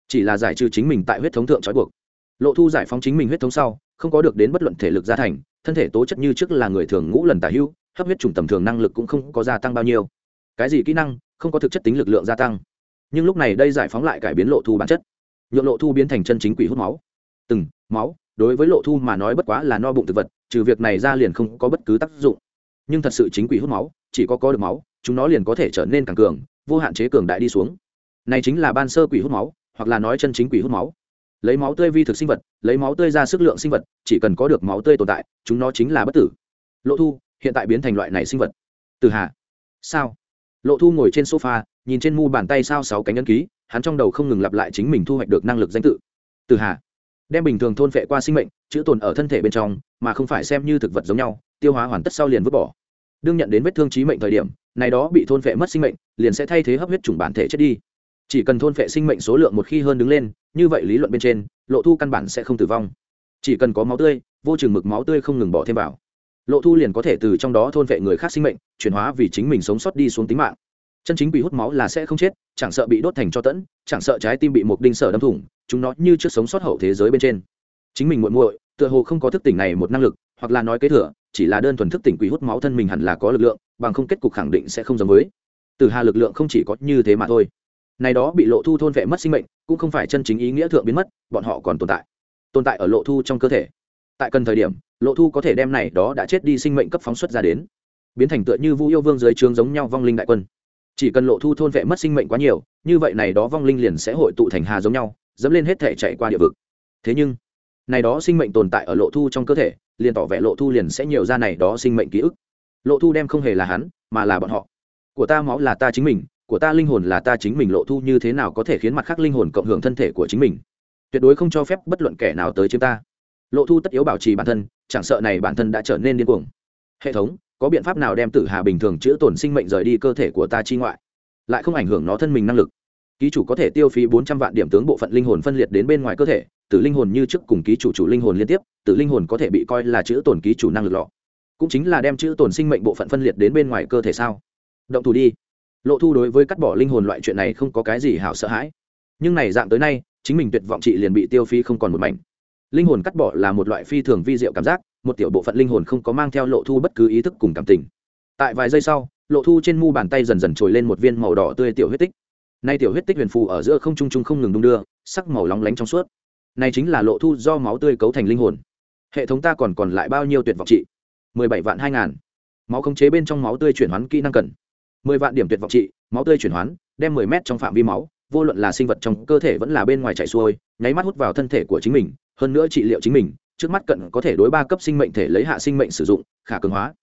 Chỉ là giải trừ chính mình tại huyết thống thượng trói buộc. Lộ thu giải phóng chính mình huyết thống sau, không có được đến bất luận thể lực gia thành, thân thể tố chất như trước là người thường ngũ lần tả hưu hấp huyết trùng tầm thường năng lực cũng không có gia tăng bao nhiêu. Cái gì kỹ năng, không có thực chất tính lực lượng gia tăng. Nhưng lúc này đây giải phóng lại cải biến lộ thu bản chất. Nhượng lộ thu biến thành chân chính quỷ hút máu. Từng, máu, đối với lộ thu mà nói bất quá là no bụng thực vật, trừ việc này ra liền không có bất cứ tác dụng nhưng thật sự chính quỷ hút máu, chỉ có có được máu, chúng nó liền có thể trở nên càng cường, vô hạn chế cường đại đi xuống. Này chính là ban sơ quỷ hút máu, hoặc là nói chân chính quỷ hút máu. Lấy máu tươi vi thực sinh vật, lấy máu tươi ra sức lượng sinh vật, chỉ cần có được máu tươi tồn tại, chúng nó chính là bất tử. Lộ thu, hiện tại biến thành loại này sinh vật. Từ hà. Sao? Lộ thu ngồi trên sofa, nhìn trên mu bàn tay sao sáu cánh ấn ký, hắn trong đầu không ngừng lặp lại chính mình thu hoạch được năng lực danh tự. Từ hà. Đem bình thường thôn vệ qua sinh mệnh, chữ tồn ở thân thể bên trong, mà không phải xem như thực vật giống nhau, tiêu hóa hoàn tất sau liền vứt bỏ đương nhận đến vết thương trí mệnh thời điểm, này đó bị thôn phệ mất sinh mệnh, liền sẽ thay thế hấp huyết chủng bản thể chết đi. Chỉ cần thôn phệ sinh mệnh số lượng một khi hơn đứng lên, như vậy lý luận bên trên, lộ thu căn bản sẽ không tử vong. Chỉ cần có máu tươi, vô chừng mực máu tươi không ngừng bỏ thêm vào. Lộ thu liền có thể từ trong đó thôn vệ người khác sinh mệnh, chuyển hóa vì chính mình sống sót đi xuống tính mạng. Chân chính bị hút máu là sẽ không chết, chẳng sợ bị đốt thành cho tẫn, chẳng sợ trái tim bị một đinh sở đâm thủng, chúng nó như trước sống sót hậu thế giới bên trên. Chính mình muội muội, tựa hồ không có thức tỉnh này một năng lực, hoặc là nói kế thừa chỉ là đơn thuần thức tỉnh quỷ hút máu thân mình hẳn là có lực lượng, bằng không kết cục khẳng định sẽ không giống với. Từ hà lực lượng không chỉ có như thế mà thôi. Này đó bị lộ thu thôn vệ mất sinh mệnh, cũng không phải chân chính ý nghĩa thượng biến mất, bọn họ còn tồn tại. Tồn tại ở lộ thu trong cơ thể. Tại cần thời điểm, lộ thu có thể đem này đó đã chết đi sinh mệnh cấp phóng xuất ra đến. Biến thành tựa như vu yêu vương dưới trướng giống nhau vong linh đại quân. Chỉ cần lộ thu thôn vệ mất sinh mệnh quá nhiều, như vậy này đó vong linh liền sẽ hội tụ thành hà giống nhau, dẫm lên hết thể chạy qua địa vực. Thế nhưng, này đó sinh mệnh tồn tại ở lộ thu trong cơ thể liền tỏ vẻ lộ thu liền sẽ nhiều ra này đó sinh mệnh ký ức. Lộ thu đem không hề là hắn, mà là bọn họ. Của ta máu là ta chính mình, của ta linh hồn là ta chính mình, lộ thu như thế nào có thể khiến mặt khác linh hồn cộng hưởng thân thể của chính mình? Tuyệt đối không cho phép bất luận kẻ nào tới chiếm ta. Lộ thu tất yếu bảo trì bản thân, chẳng sợ này bản thân đã trở nên điên cuồng. Hệ thống, có biện pháp nào đem tử hà bình thường chữa tổn sinh mệnh rời đi cơ thể của ta chi ngoại? Lại không ảnh hưởng nó thân mình năng lực. Ký chủ có thể tiêu phí bốn trăm vạn điểm tướng bộ phận linh hồn phân liệt đến bên ngoài cơ thể tử linh hồn như trước cùng ký chủ chủ linh hồn liên tiếp, tử linh hồn có thể bị coi là chữ tổn ký chủ năng lực lọ. Cũng chính là đem chữ tổn sinh mệnh bộ phận phân liệt đến bên ngoài cơ thể sao? Động thủ đi. Lộ thu đối với cắt bỏ linh hồn loại chuyện này không có cái gì hảo sợ hãi. Nhưng này dạng tới nay, chính mình tuyệt vọng trị liền bị tiêu phí không còn một mảnh. Linh hồn cắt bỏ là một loại phi thường vi diệu cảm giác, một tiểu bộ phận linh hồn không có mang theo lộ thu bất cứ ý thức cùng cảm tình. Tại vài giây sau, lộ thu trên mu bàn tay dần dần trồi lên một viên màu đỏ tươi tiểu huyết tích. Nay tiểu huyết tích huyền phù ở giữa không trung trung không ngừng đung đưa, sắc màu lóng lánh trong suốt này chính là lộ thu do máu tươi cấu thành linh hồn. Hệ thống ta còn còn lại bao nhiêu tuyệt vọng trị mười bảy vạn hai ngàn. Máu khống chế bên trong máu tươi chuyển hoán kỹ năng cần. Mười vạn điểm tuyệt vọng trị máu tươi chuyển hoán, đem mười mét trong phạm vi máu, vô luận là sinh vật trong cơ thể vẫn là bên ngoài chạy xuôi, nháy mắt hút vào thân thể của chính mình, hơn nữa trị liệu chính mình, trước mắt cận có thể đối ba cấp sinh mệnh thể lấy hạ sinh mệnh sử dụng, khả cường hóa.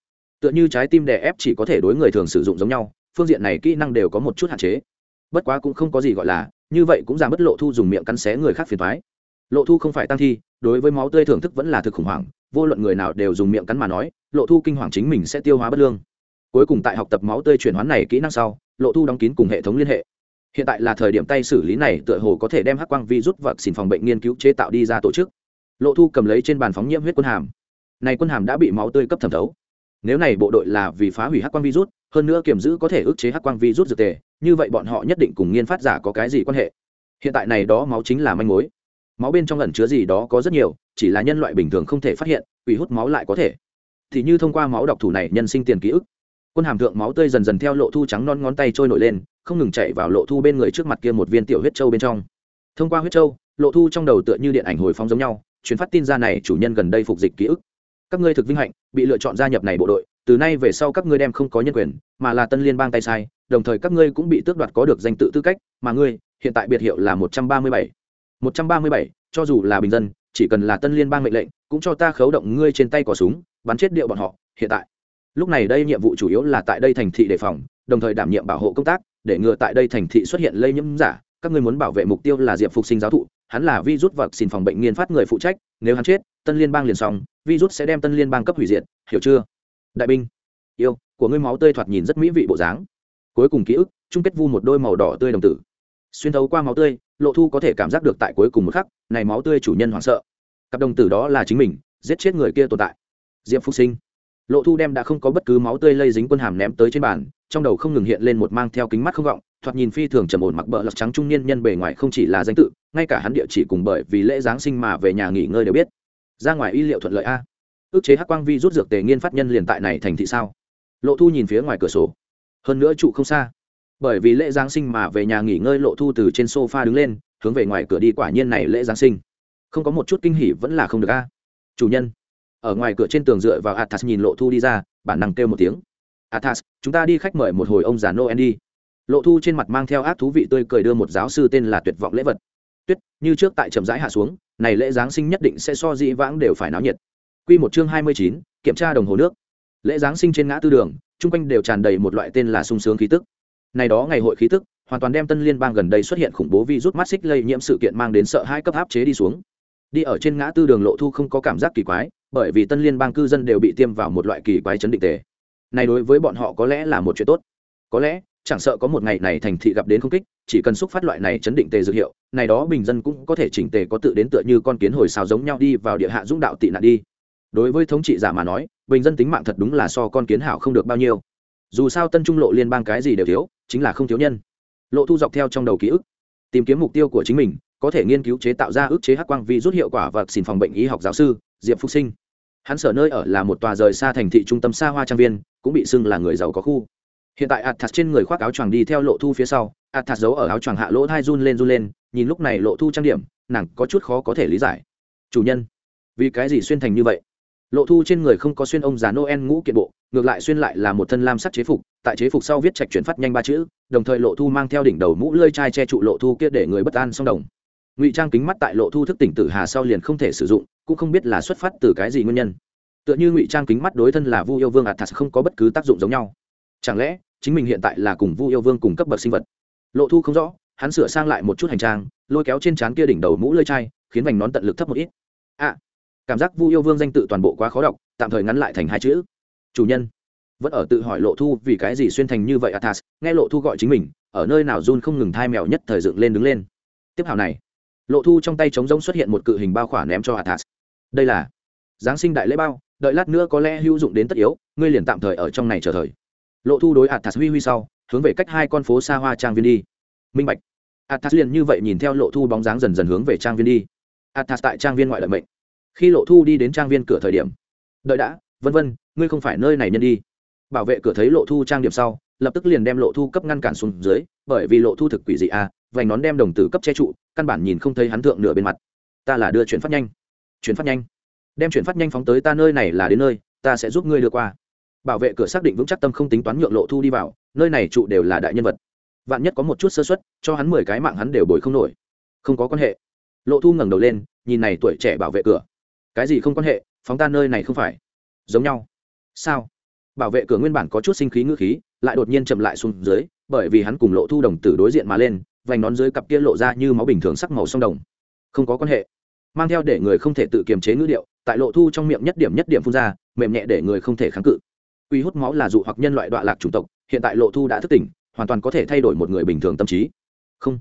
Tựa như trái tim đè ép chỉ có thể đối người thường sử dụng giống nhau, phương diện này kỹ năng đều có một chút hạn chế. Bất quá cũng không có gì gọi là, như vậy cũng giảm bất lộ thu dùng miệng cắn xé người khác phiền thoái lộ thu không phải tăng thi, đối với máu tươi thưởng thức vẫn là thực khủng hoảng, vô luận người nào đều dùng miệng cắn mà nói, lộ thu kinh hoàng chính mình sẽ tiêu hóa bất lương. Cuối cùng tại học tập máu tươi chuyển hoán này kỹ năng sau, lộ thu đóng kín cùng hệ thống liên hệ. Hiện tại là thời điểm tay xử lý này tựa hồ có thể đem hắc quang vi rút vật xin phòng bệnh nghiên cứu chế tạo đi ra tổ chức. Lộ thu cầm lấy trên bàn phóng nhiễm huyết quân hàm. Này quân hàm đã bị máu tươi cấp thẩm thấu. Nếu này bộ đội là vì phá hủy hắc quang virus, hơn nữa kiểm giữ có thể ức chế hắc quang virus dược tề, như vậy bọn họ nhất định cùng nghiên phát giả có cái gì quan hệ? Hiện tại này đó máu chính là manh mối máu bên trong ẩn chứa gì đó có rất nhiều, chỉ là nhân loại bình thường không thể phát hiện, quỷ hút máu lại có thể. Thì như thông qua máu độc thủ này nhân sinh tiền ký ức, quân hàm thượng máu tươi dần dần theo lộ thu trắng non ngón tay trôi nổi lên, không ngừng chạy vào lộ thu bên người trước mặt kia một viên tiểu huyết châu bên trong. Thông qua huyết châu, lộ thu trong đầu tựa như điện ảnh hồi phóng giống nhau chuyến phát tin ra này chủ nhân gần đây phục dịch ký ức. Các ngươi thực vinh hạnh, bị lựa chọn gia nhập này bộ đội, từ nay về sau các ngươi đem không có nhân quyền, mà là tân liên bang tay sai, đồng thời các ngươi cũng bị tước đoạt có được danh tự tư cách, mà ngươi, hiện tại biệt hiệu là một trăm ba mươi bảy một trăm ba mươi bảy, cho dù là bình dân, chỉ cần là tân liên bang mệnh lệnh, cũng cho ta khấu động ngươi trên tay có súng, bắn chết điệu bọn họ, hiện tại. Lúc này đây nhiệm vụ chủ yếu là tại đây thành thị đề phòng, đồng thời đảm nhiệm bảo hộ công tác, để ngừa tại đây thành thị xuất hiện lây nhiễm giả, các ngươi muốn bảo vệ mục tiêu là diệp phục sinh giáo thụ, hắn là vi rút vật xin phòng bệnh nghiên phát người phụ trách, nếu hắn chết, tân liên bang liền xong, virus sẽ đem tân liên bang cấp hủy diệt, hiểu chưa? Đại binh, yêu, của ngươi máu tươi thoạt nhìn rất mỹ vị bộ dáng. Cuối cùng ký ức, chung kết vu một đôi màu đỏ tươi đồng tử xuyên thấu qua máu tươi, lộ thu có thể cảm giác được tại cuối cùng một khắc, này máu tươi chủ nhân hoảng sợ. Cặp đồng tử đó là chính mình, giết chết người kia tồn tại. Diệp Phúc sinh. Lộ thu đem đã không có bất cứ máu tươi lây dính quân hàm ném tới trên bàn, trong đầu không ngừng hiện lên một mang theo kính mắt không vọng, thoạt nhìn phi thường trầm ổn mặc bợ lọc trắng trung niên nhân bề ngoài không chỉ là danh tự, ngay cả hắn địa chỉ cùng bởi vì lễ giáng sinh mà về nhà nghỉ ngơi đều biết. Ra ngoài y liệu thuận lợi a. Ước chế hắc quang vi rút dược tề nghiên phát nhân liền tại này thành thị sao? Lộ thu nhìn phía ngoài cửa sổ. Hơn nữa trụ không xa bởi vì lễ giáng sinh mà về nhà nghỉ ngơi lộ thu từ trên sofa đứng lên hướng về ngoài cửa đi quả nhiên này lễ giáng sinh. Không có một chút kinh hỉ vẫn là không được a. Chủ nhân ở ngoài cửa trên tường dựa vào athas nhìn lộ thu đi ra bản năng kêu một tiếng. Athas chúng ta đi khách mời một hồi ông già noel đi. Lộ thu trên mặt mang theo ác thú vị tươi cười đưa một giáo sư tên là tuyệt vọng lễ vật. Tuyết như trước tại trầm rãi hạ xuống này lễ giáng sinh nhất định sẽ so dĩ vãng đều phải náo nhiệt. Quy một chương hai mươi chín, kiểm tra đồng hồ nước. Lễ giáng sinh trên ngã tư đường chung quanh đều tràn đầy một loại tên là sung sướng khí tức này đó ngày hội khí tức, hoàn toàn đem tân liên bang gần đây xuất hiện khủng bố virus mắt xích lây nhiễm sự kiện mang đến sợ hai cấp áp chế đi xuống. Đi ở trên ngã tư đường lộ thu không có cảm giác kỳ quái, bởi vì tân liên bang cư dân đều bị tiêm vào một loại kỳ quái chấn định tề. Này đối với bọn họ có lẽ là một chuyện tốt. Có lẽ, chẳng sợ có một ngày này thành thị gặp đến không kích, chỉ cần xúc phát loại này chấn định tề dược hiệu, này đó bình dân cũng có thể chỉnh tề có tự đến tựa như con kiến hồi xào giống nhau đi vào địa hạ dũng đạo tị nạn đi. Đối với thống trị giả mà nói, bình dân tính mạng thật đúng là so con kiến hảo không được bao nhiêu. Dù sao tân trung lộ liên bang cái gì đều thiếu chính là không thiếu nhân. Lộ thu dọc theo trong đầu ký ức, tìm kiếm mục tiêu của chính mình, có thể nghiên cứu chế tạo ra ức chế hắc quang vi rút hiệu quả và xin phòng bệnh y học giáo sư, diệp phúc sinh. Hắn sở nơi ở là một tòa rời xa thành thị trung tâm xa hoa trang viên, cũng bị xưng là người giàu có khu. Hiện tại athas trên người khoác áo choàng đi theo lộ thu phía sau, athas giấu ở áo choàng hạ lỗ thai run lên run lên, nhìn lúc này lộ thu trang điểm, nàng có chút khó có thể lý giải. Chủ nhân, vì cái gì xuyên thành như vậy? Lộ thu trên người không có xuyên ông già noel ngũ kiện bộ, ngược lại xuyên lại là một thân lam sắc chế phục, tại chế phục sau viết trạch chuyển phát nhanh ba chữ, đồng thời lộ thu mang theo đỉnh đầu mũ lơi chai che trụ lộ thu kia để người bất an song đồng. Ngụy trang kính mắt tại lộ thu thức tỉnh tử hà sau liền không thể sử dụng, cũng không biết là xuất phát từ cái gì nguyên nhân. Tựa như ngụy trang kính mắt đối thân là vu yêu vương athas không có bất cứ tác dụng giống nhau. Chẳng lẽ, chính mình hiện tại là cùng vu yêu vương cùng cấp bậc sinh vật? Lộ thu không rõ, hắn sửa sang lại một chút hành trang, lôi kéo trên trán kia đỉnh đầu mũ lơi chai, khiến vành nón tận lực thấp một ít. À cảm giác vu yêu vương danh tự toàn bộ quá khó đọc, tạm thời ngắn lại thành hai chữ. Chủ nhân, vẫn ở tự hỏi lộ thu vì cái gì xuyên thành như vậy athas, nghe lộ thu gọi chính mình, ở nơi nào run không ngừng thai mèo nhất thời dựng lên đứng lên. Tiếp hào này, lộ thu trong tay trống rỗng xuất hiện một cự hình bao khỏa ném cho athas. Đây là giáng sinh đại lễ bao, đợi lát nữa có lẽ hữu dụng đến tất yếu, ngươi liền tạm thời ở trong này chờ thời. Lộ thu đối athas huy huy sau, hướng về cách hai con phố xa hoa trang viên đi. Minh bạch. Athas liền như vậy nhìn theo lộ thu bóng dáng dần dần hướng về trang viên đi. Athas tại trang viên ngoại lợi mệnh khi lộ thu đi đến trang viên cửa thời điểm. Đợi đã vân vân ngươi không phải nơi này nhân đi. Bảo vệ cửa thấy lộ thu trang điểm sau lập tức liền đem lộ thu cấp ngăn cản xuống dưới bởi vì lộ thu thực quỷ dị a à, vành nón đem đồng tử cấp che trụ căn bản nhìn không thấy hắn thượng nửa bên mặt. Ta là đưa chuyển phát nhanh. Chuyển phát nhanh? Đem chuyển phát nhanh phóng tới ta nơi này là đến nơi ta sẽ giúp ngươi đưa qua. Bảo vệ cửa xác định vững chắc tâm không tính toán nhượng lộ thu đi vào nơi này trụ đều là đại nhân vật. Vạn nhất có một chút sơ xuất cho hắn mười cái mạng hắn đều bồi không nổi. Không có quan hệ. Lộ thu ngẩng đầu lên nhìn này tuổi trẻ bảo vệ cửa cái gì không quan hệ, phóng ta nơi này không phải. Giống nhau. Sao? Bảo vệ cửa nguyên bản có chút sinh khí ngữ khí, lại đột nhiên chậm lại xuống dưới, bởi vì hắn cùng lộ thu đồng tử đối diện mà lên, vành nón dưới cặp kia lộ ra như máu bình thường sắc màu sông đồng. Không có quan hệ. Mang theo để người không thể tự kiềm chế ngữ điệu, tại lộ thu trong miệng nhất điểm nhất điểm phun ra, mềm nhẹ để người không thể kháng cự. Quy hút máu là dụ hoặc nhân loại đoạn lạc chủng tộc, hiện tại lộ thu đã thức tỉnh, hoàn toàn có thể thay đổi một người bình thường tâm trí. Không.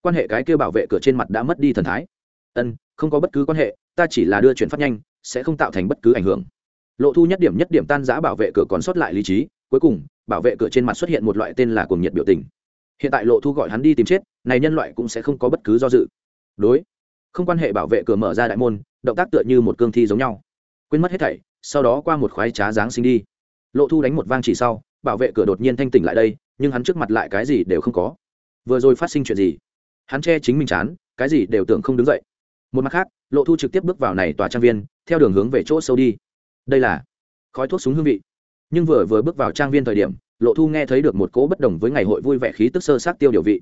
Quan hệ cái kia bảo vệ cửa trên mặt đã mất đi thần thái. Ân, không có bất cứ quan hệ ta chỉ là đưa chuyển phát nhanh, sẽ không tạo thành bất cứ ảnh hưởng. Lộ thu nhất điểm nhất điểm tan giã bảo vệ cửa còn sót lại lý trí, cuối cùng, bảo vệ cửa trên mặt xuất hiện một loại tên là cuồng nhiệt biểu tình. Hiện tại lộ thu gọi hắn đi tìm chết, này nhân loại cũng sẽ không có bất cứ do dự. Đối, không quan hệ bảo vệ cửa mở ra đại môn, động tác tựa như một cương thi giống nhau. Quên mất hết thảy, sau đó qua một khoái trá giáng sinh đi. Lộ thu đánh một vang chỉ sau, bảo vệ cửa đột nhiên thanh tỉnh lại đây, nhưng hắn trước mặt lại cái gì đều không có. Vừa rồi phát sinh chuyện gì? Hắn che chính mình chán, cái gì đều tưởng không đứng dậy một mặt khác, lộ thu trực tiếp bước vào này tòa trang viên, theo đường hướng về chỗ sâu đi. Đây là khói thuốc súng hương vị. Nhưng vừa vừa bước vào trang viên thời điểm, lộ thu nghe thấy được một cỗ bất đồng với ngày hội vui vẻ khí tức sơ sát tiêu điều vị.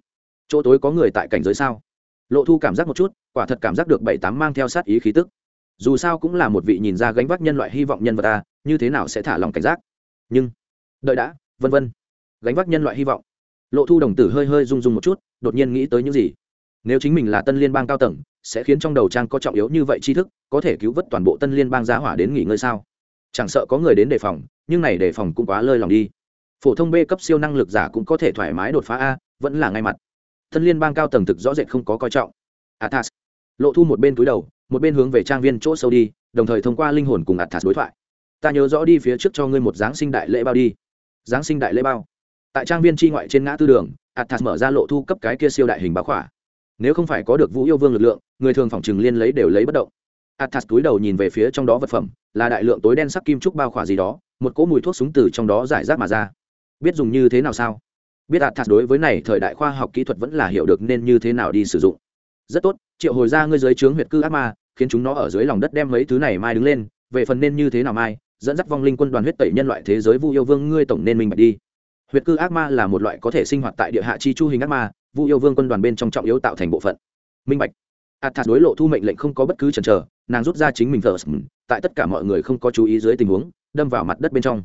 Chỗ tối có người tại cảnh giới sao? Lộ thu cảm giác một chút, quả thật cảm giác được bảy tám mang theo sát ý khí tức. Dù sao cũng là một vị nhìn ra gánh vác nhân loại hy vọng nhân vật ta, như thế nào sẽ thả lòng cảnh giác? Nhưng, đợi đã, vân vân. Gánh vác nhân loại hy vọng. Lộ thu đồng tử hơi hơi rung rung một chút, đột nhiên nghĩ tới những gì? Nếu chính mình là tân liên bang cao tầng sẽ khiến trong đầu trang có trọng yếu như vậy tri thức, có thể cứu vớt toàn bộ tân liên bang giá hỏa đến nghỉ ngơi sao? Chẳng sợ có người đến đề phòng, nhưng này đề phòng cũng quá lơi lòng đi. Phổ thông b cấp siêu năng lực giả cũng có thể thoải mái đột phá a, vẫn là ngay mặt. Tân liên bang cao tầng thực rõ rệt không có coi trọng. Athas. Lộ thu một bên túi đầu, một bên hướng về trang viên chỗ sâu đi, đồng thời thông qua linh hồn cùng athas đối thoại. Ta nhớ rõ đi phía trước cho ngươi một giáng sinh đại lễ bao đi. Giáng sinh đại lễ bao. Tại trang viên tri ngoại trên ngã tư đường, athas mở ra lộ thu cấp cái kia siêu đại hình báo khỏa nếu không phải có được vũ yêu vương lực lượng, người thường phòng trừng liên lấy đều lấy bất động. Athas túi đầu nhìn về phía trong đó vật phẩm, là đại lượng tối đen sắc kim trúc bao khỏa gì đó, một cỗ mùi thuốc súng từ trong đó giải rác mà ra. Biết dùng như thế nào sao? Biết athas đối với này thời đại khoa học kỹ thuật vẫn là hiểu được nên như thế nào đi sử dụng. Rất tốt, triệu hồi ra ngươi dưới trướng huyệt cư ác ma, khiến chúng nó ở dưới lòng đất đem mấy thứ này mai đứng lên, về phần nên như thế nào mai, dẫn dắt vong linh quân đoàn huyết tẩy nhân loại thế giới vu yêu vương ngươi tổng nên minh bạch đi. Huyệt cư ác ma là một loại có thể sinh hoạt tại địa hạ chi chu hình ác ma vu yêu vương quân đoàn bên trong trọng yếu tạo thành bộ phận. Minh bạch. Athas đối lộ thu mệnh lệnh không có bất cứ chần chờ, nàng rút ra chính mình thờ, tại tất cả mọi người không có chú ý dưới tình huống, đâm vào mặt đất bên trong.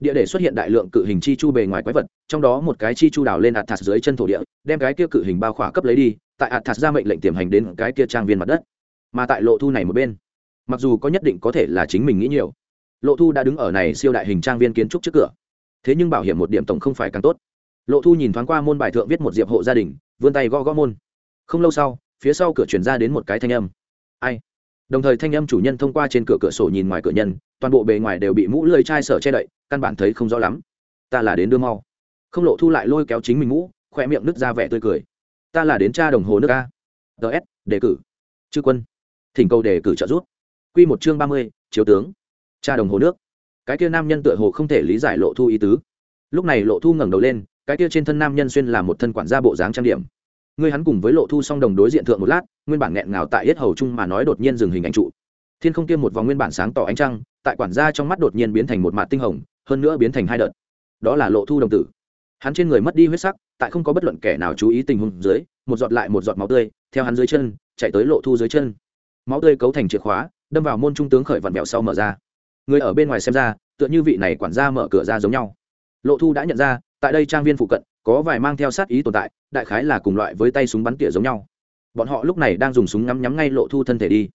Địa để xuất hiện đại lượng cự hình chi chu bề ngoài quái vật, trong đó một cái chi chu đào lên athas dưới chân thổ địa, đem cái kia cự hình bao khỏa cấp lấy đi, tại athas ra mệnh lệnh tiềm hành đến cái kia trang viên mặt đất. Mà tại lộ thu này một bên, mặc dù có nhất định có thể là chính mình nghĩ nhiều, lộ thu đã đứng ở này siêu đại hình trang viên kiến trúc trước cửa. Thế nhưng bảo hiểm một điểm tổng không phải càng tốt lộ thu nhìn thoáng qua môn bài thượng viết một diệp hộ gia đình, vươn tay gõ gõ môn. Không lâu sau, phía sau cửa chuyển ra đến một cái thanh âm. Ai? Đồng thời thanh âm chủ nhân thông qua trên cửa cửa sổ nhìn ngoài cửa nhân, toàn bộ bề ngoài đều bị mũ lơi chai sở che đậy, căn bản thấy không rõ lắm. Ta là đến đưa mau. Không, lộ thu lại lôi kéo chính mình mũ khoe miệng nứt ra vẻ tươi cười. Ta là đến cha đồng hồ nước a. Ts đề cử. Chư quân. Thỉnh cầu đề cử trợ giúp. Q một chương ba mươi, chiếu tướng. Cha đồng hồ nước. Cái kia nam nhân tựa hồ không thể lý giải lộ thu ý tứ. Lúc này lộ thu ngẩng đầu lên cái kia trên thân nam nhân xuyên là một thân quản gia bộ dáng trang điểm. Ngươi hắn cùng với lộ thu song đồng đối diện thượng một lát, nguyên bản nghẹn ngào tại yết hầu chung mà nói đột nhiên dừng hình ảnh trụ. Thiên không kia một vòng nguyên bản sáng tỏ ánh trăng, tại quản gia trong mắt đột nhiên biến thành một mạt tinh hồng, hơn nữa biến thành hai đợt. Đó là lộ thu đồng tử. Hắn trên người mất đi huyết sắc, tại không có bất luận kẻ nào chú ý tình huống dưới, một giọt lại một giọt máu tươi, theo hắn dưới chân, chạy tới lộ thu dưới chân. Máu tươi cấu thành chìa khóa, đâm vào môn trung tướng khởi vặn vẹo sau mở ra. Người ở bên ngoài xem ra, tựa như vị này quản gia mở cửa ra giống nhau. Lộ thu đã nhận ra tại đây trang viên phụ cận, có vài mang theo sát ý tồn tại, đại khái là cùng loại với tay súng bắn tỉa giống nhau. Bọn họ lúc này đang dùng súng ngắm nhắm ngay lộ thu thân thể đi.